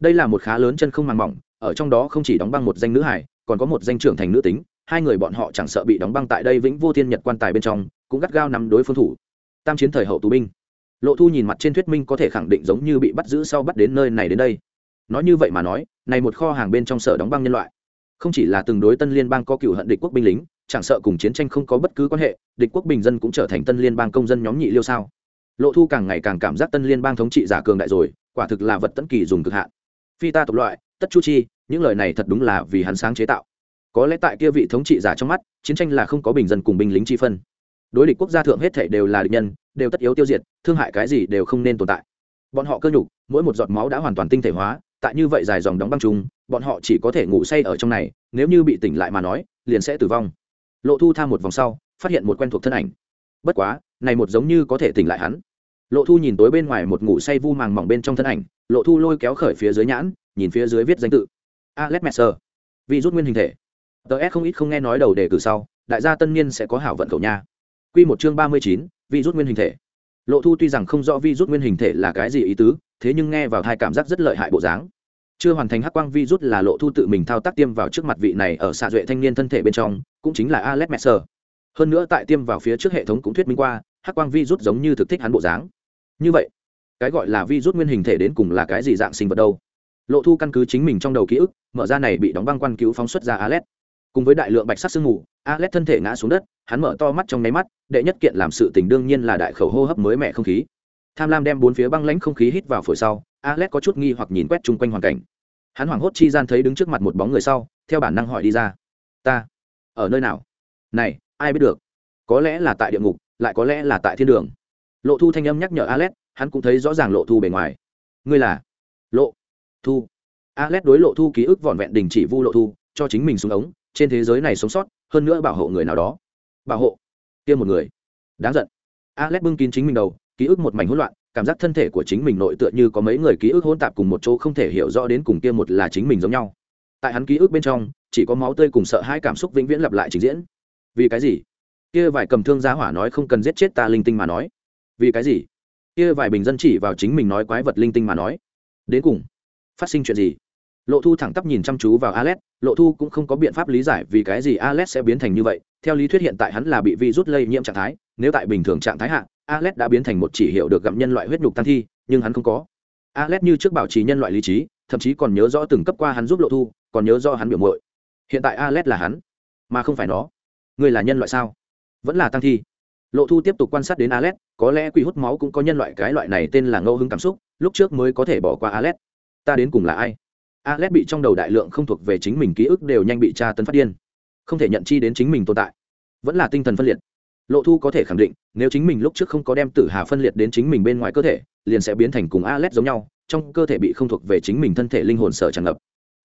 Đây là một khá lớn chân không màng mỏng, ở trong đó không chỉ đóng băng một danh nữ hải, còn có một danh trưởng thành nữ tính hai người bọn họ chẳng sợ bị đóng băng tại đây vĩnh vô thiên nhật quan tài bên trong, cũng gắt gao nắm đối phương thủ. Tam chiến thời hậu tù binh. Lộ thu nhìn mặt trên thuyết minh có thể khẳng định giống như bị bắt giữ sau bắt đến nơi này đến đây. Nói như vậy mà nói, này một kho hàng bên trong sở đóng băng nhân loại. Không chỉ là từng đối tân liên bang có cựu hận địch quốc binh lính, chẳng sợ cùng chiến tranh không có bất cứ quan hệ, địch quốc bình dân cũng trở thành tân liên bang công dân nhóm nhị liêu sao. Lộ thu càng ngày càng cảm giác tân liên bang thống trị giả cường đại rồi, quả thực là vật tấn kỳ dùng cực hạn. Phi ta tộc loại, tất chu chi, những lời này thật đúng là vì hắn sáng chế tạo có lẽ tại kia vị thống trị giả trong mắt, chiến tranh là không có bình dân cùng binh lính chi phân. Đối địch quốc gia thượng hết thể đều là địch nhân, đều tất yếu tiêu diệt, thương hại cái gì đều không nên tồn tại. Bọn họ cơ nhục, mỗi một giọt máu đã hoàn toàn tinh thể hóa, tại như vậy dài dòng đóng băng chung, bọn họ chỉ có thể ngủ say ở trong này, nếu như bị tỉnh lại mà nói, liền sẽ tử vong. Lộ thu tham một vòng sau, phát hiện một quen thuộc thân ảnh. Bất quá, này một giống như có thể tỉnh lại hắn. Lộ thu nhìn tối bên ngoài một ngủ say vu màng mỏng bên trong thân ảnh, lộ thu lôi kéo khởi phía dưới nhãn, nhìn phía dưới viết danh tự. Alex messer. Vì rút nguyên hình thể tớ s không ít không nghe nói đầu đề cử sau, đại gia tân niên sẽ có hảo vận cầu nha. Q một chương ba mươi chín, vi rút nguyên hình thể. Lộ thu tuy rằng không rõ vi rút nguyên hình thể là cái gì ý tứ, thế nhưng nghe vào hai cảm giác rất lợi hại bộ dáng. Chưa hoàn thành hắc quang vi rút là lộ thu tự mình thao tác tiêm vào trước mặt vị này ở xạ duệ thanh niên thân thể bên trong, cũng chính là alex messer. Hơn nữa tại tiêm vào phía trước hệ thống cũng thuyết minh qua, hắc quang vi rút giống như thực thích hắn bộ dáng. Như vậy, cái gọi là vi rút nguyên hình thể đến cùng là cái gì dạng sinh vật đâu? Lộ thu căn cứ chính mình trong đầu ký ức, mở ra này bị đóng băng quan cứu phóng xuất ra alex cùng với đại lượng bạch sắc sương mù alex thân thể ngã xuống đất, hắn mở to mắt trong nháy mắt, đệ nhất kiện làm sự tình đương nhiên là đại khẩu hô hấp mới mẻ không khí. Tham lam đem bốn phía băng lãnh không khí hít vào phổi sau alex có chút nghi hoặc nhìn quét chung quanh hoàn cảnh. Hắn hoảng hốt chi gian thấy đứng trước mặt một bóng người sau, theo bản năng hỏi đi ra. Ta, ở nơi nào? Này, ai biết được. Có lẽ là tại địa ngục, lại có lẽ là tại thiên đường. Lộ thu thanh âm nhắc nhở alex hắn cũng thấy rõ ràng lộ thu bề ngoài. Ngươi là? Lộ thu. Alex đối lộ thu ký ức vỏn vẹn đình chỉ vu lộ thu, cho chính mình xuống ống trên thế giới này sống sót, hơn nữa bảo hộ người nào đó. Bảo hộ. Kia một người. Đáng giận. Alex bưng kín chính mình đầu, ký ức một mảnh hỗn loạn, cảm giác thân thể của chính mình nội tựa như có mấy người ký ức hỗn tạp cùng một chỗ không thể hiểu rõ đến cùng kia một là chính mình giống nhau. Tại hắn ký ức bên trong, chỉ có máu tươi cùng sợ hai cảm xúc vĩnh viễn lặp lại trình diễn. Vì cái gì? Kia vài cầm thương giá hỏa nói không cần giết chết ta linh tinh mà nói. Vì cái gì? Kia vài bình dân chỉ vào chính mình nói quái vật linh tinh mà nói. Đến cùng, phát sinh chuyện gì? Lộ thu thẳng tắp nhìn chăm chú vào alex, lộ thu cũng không có biện pháp lý giải vì cái gì alex sẽ biến thành như vậy. Theo lý thuyết hiện tại hắn là bị virus lây nhiễm trạng thái, nếu tại bình thường trạng thái hạ, alex đã biến thành một chỉ hiệu được gặm nhân loại huyết nhục tăng thi, nhưng hắn không có. Alex như trước bảo trì nhân loại lý trí, thậm chí còn nhớ rõ từng cấp qua hắn giúp lộ thu, còn nhớ rõ hắn biểu mội hiện tại alex là hắn, mà không phải nó. Người là nhân loại sao? Vẫn là tăng thi. Lộ thu tiếp tục quan sát đến alex, có lẽ quỷ hút máu cũng có nhân loại cái loại này tên là ngẫu hứng cảm xúc, lúc trước mới có thể bỏ qua alex. Ta đến cùng là ai? Alex bị trong đầu đại lượng không thuộc về chính mình ký ức đều nhanh bị tra tấn phát điên. Không thể nhận chi đến chính mình tồn tại. Vẫn là tinh thần phân liệt. Lộ thu có thể khẳng định, nếu chính mình lúc trước không có đem tử hà phân liệt đến chính mình bên ngoài cơ thể, liền sẽ biến thành cùng alex giống nhau, trong cơ thể bị không thuộc về chính mình thân thể linh hồn sở tràn ngập.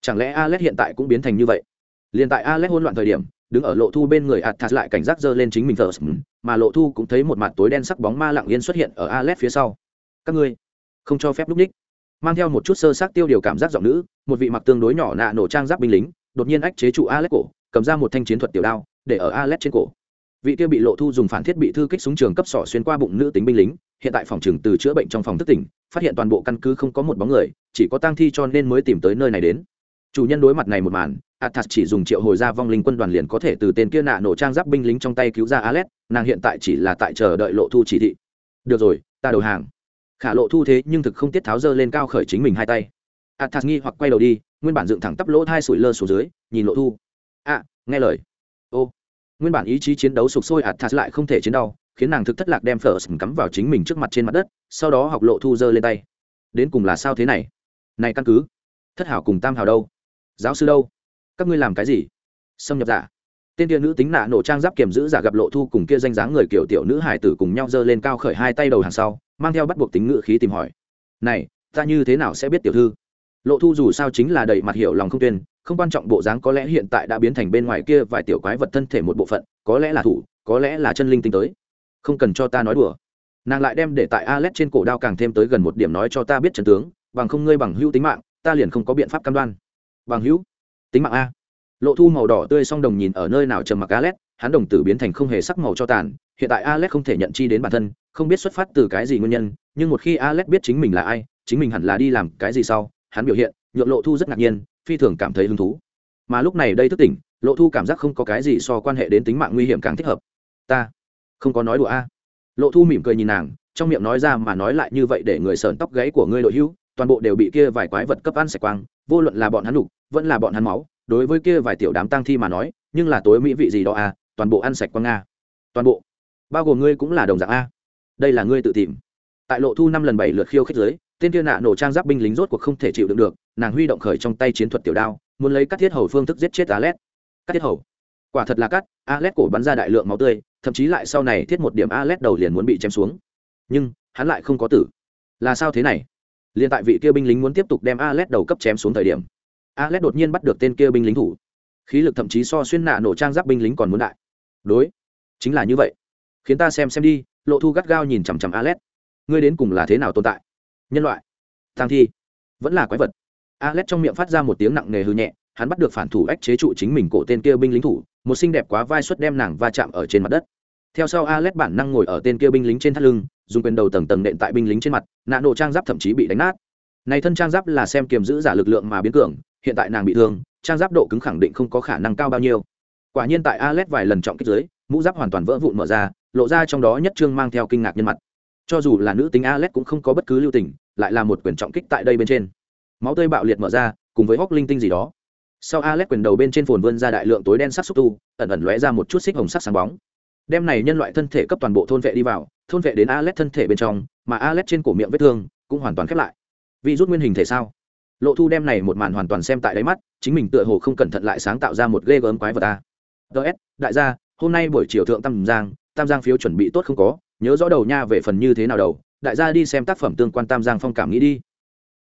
Chẳng lẽ alex hiện tại cũng biến thành như vậy? Liền tại alex hỗn loạn thời điểm, đứng ở lộ thu bên người athas lại cảnh giác giơ lên chính mình thờ, mà lộ thu cũng thấy một mặt tối đen sắc bóng ma lặng yên xuất hiện ở alex phía sau. Các ngươi không cho phép lúc ních mang theo một chút sơ sát tiêu điều cảm giác giọng nữ, một vị mặc tương đối nhỏ nạ nổ trang giáp binh lính, đột nhiên ách chế trụ alex cổ, cầm ra một thanh chiến thuật tiểu đao, để ở alex trên cổ. Vị kia bị lộ thu dùng phản thiết bị thư kích súng trường cấp sỏ xuyên qua bụng nữ tính binh lính, hiện tại phòng trường từ chữa bệnh trong phòng thức tỉnh, phát hiện toàn bộ căn cứ không có một bóng người, chỉ có tang thi cho nên mới tìm tới nơi này đến. Chủ nhân đối mặt này một màn, athas chỉ dùng triệu hồi ra vong linh quân đoàn liền có thể từ tên kia nạ nổ trang giáp binh lính trong tay cứu ra alex, nàng hiện tại chỉ là tại chờ đợi lộ thu chỉ thị. Được rồi, ta đầu hàng khả lộ thu thế nhưng thực không tiết tháo dơ lên cao khởi chính mình hai tay. Athas nghi hoặc quay đầu đi, nguyên bản dựng thẳng tắp lỗ thai sủi lơ xuống dưới, nhìn lộ thu. À nghe lời. Ô. Nguyên bản ý chí chiến đấu sục sôi athas lại không thể chiến đau, khiến nàng thực thất lạc đem phở cắm vào chính mình trước mặt trên mặt đất, sau đó học lộ thu dơ lên tay. Đến cùng là sao thế này? Này căn cứ. Thất hảo cùng tam hảo đâu? Giáo sư đâu? Các ngươi làm cái gì? Xâm nhập giả. Tên kia nữ tính nạ nổ trang giáp kiểm giữ giả gặp lộ thu cùng kia danh dáng người kiểu tiểu nữ hải tử cùng nhau giơ lên cao khởi hai tay đầu hàng sau mang theo bắt buộc tính ngự khí tìm hỏi. Này, ta như thế nào sẽ biết tiểu thư? Lộ thu dù sao chính là đầy mặt hiểu lòng không tuyên, không quan trọng bộ dáng có lẽ hiện tại đã biến thành bên ngoài kia vài tiểu quái vật thân thể một bộ phận, có lẽ là thủ, có lẽ là chân linh tinh tới. Không cần cho ta nói đùa. Nàng lại đem để tại alex trên cổ đao càng thêm tới gần một điểm nói cho ta biết trần tướng, bằng không ngươi bằng hữu tính mạng, ta liền không có biện pháp cam đoan. Bằng hữu? Tính mạng a? Lộ thu màu đỏ tươi song đồng nhìn ở nơi nào trầm mặc alex, hắn đồng tử biến thành không hề sắc màu cho tàn hiện tại alex không thể nhận chi đến bản thân, không biết xuất phát từ cái gì nguyên nhân, nhưng một khi alex biết chính mình là ai, chính mình hẳn là đi làm cái gì sau, hắn biểu hiện, nhượng lộ thu rất ngạc nhiên, phi thường cảm thấy hứng thú. Mà lúc này đây thức tỉnh, lộ thu cảm giác không có cái gì so quan hệ đến tính mạng nguy hiểm càng thích hợp. Ta không có nói đùa a. Lộ thu mỉm cười nhìn nàng, trong miệng nói ra mà nói lại như vậy để người sờn tóc gáy của ngươi đội hữu toàn bộ đều bị kia vài quái vật cấp ăn sạch quang, vô luận là bọn hắn đục, vẫn là bọn hắn máu, đối với kia vài tiểu đám tang thi mà nói, nhưng là tối mỹ vị gì đó a, toàn bộ ăn sạch quang a. Toàn bộ bao gồm ngươi cũng là đồng dạng a. Đây là ngươi tự tìm. Tại lộ thu năm lần bảy lượt khiêu khích giới, tên kia nạ nổ trang giáp binh lính rốt cuộc không thể chịu đựng được, nàng huy động khởi trong tay chiến thuật tiểu đao, muốn lấy các thiết hầu phương thức giết chết alet. Các thiết hầu. Quả thật là cắt, alet cổ bắn ra đại lượng máu tươi, thậm chí lại sau này thiết một điểm alet đầu liền muốn bị chém xuống. Nhưng, hắn lại không có tử. Là sao thế này? Liền tại vị kia binh lính muốn tiếp tục đem alet đầu cấp chém xuống thời điểm, alet đột nhiên bắt được tên kia binh lính thủ. Khí lực thậm chí so xuyên nạ nổ trang giáp binh lính còn muốn đại. Đối, chính là như vậy khiến ta xem xem đi, lộ thu gắt gao nhìn chằm chằm alet ngươi đến cùng là thế nào tồn tại? Nhân loại. Tăng thi. Vẫn là quái vật. Alet trong miệng phát ra một tiếng nặng nề hư nhẹ, hắn bắt được phản thủ ách chế trụ chính mình cổ tên kia binh lính thủ, một xinh đẹp quá vai suất đem nàng va chạm ở trên mặt đất. Theo sau alet bản năng ngồi ở tên kia binh lính trên thắt lưng, dùng quyền đầu tầng tầng nện tại binh lính trên mặt, nạ nổ trang giáp thậm chí bị đánh nát. Này thân trang giáp là xem kiềm giữ giả lực lượng mà biến cường, hiện tại nàng bị thương, trang giáp độ cứng khẳng định không có khả năng cao bao nhiêu. Quả nhiên tại alet vài lần trọng kích dưới, mũ giáp hoàn toàn vỡ vụn mở ra lộ ra trong đó nhất trương mang theo kinh ngạc nhân mặt. Cho dù là nữ tính Alex cũng không có bất cứ lưu tình, lại là một quyền trọng kích tại đây bên trên. Máu tươi bạo liệt mở ra, cùng với hóc linh tinh gì đó. Sau Alex quyền đầu bên trên phồn vươn ra đại lượng tối đen sắc xúc tu, ẩn ẩn lóe ra một chút xích hồng sắc sáng bóng. Đem này nhân loại thân thể cấp toàn bộ thôn vệ đi vào, thôn vệ đến Alex thân thể bên trong, mà Alex trên cổ miệng vết thương cũng hoàn toàn khép lại. Vì rút nguyên hình thể sao? Lộ thu đem này một màn hoàn toàn xem tại đáy mắt, chính mình tựa hồ không cẩn thận lại sáng tạo ra một ghê gớm quái vật ta ts đại gia, hôm nay buổi chiều thượng tam giang tam giang phiếu chuẩn bị tốt không có, nhớ rõ đầu nha về phần như thế nào đầu, đại gia đi xem tác phẩm tương quan tam giang phong cảm nghĩ đi.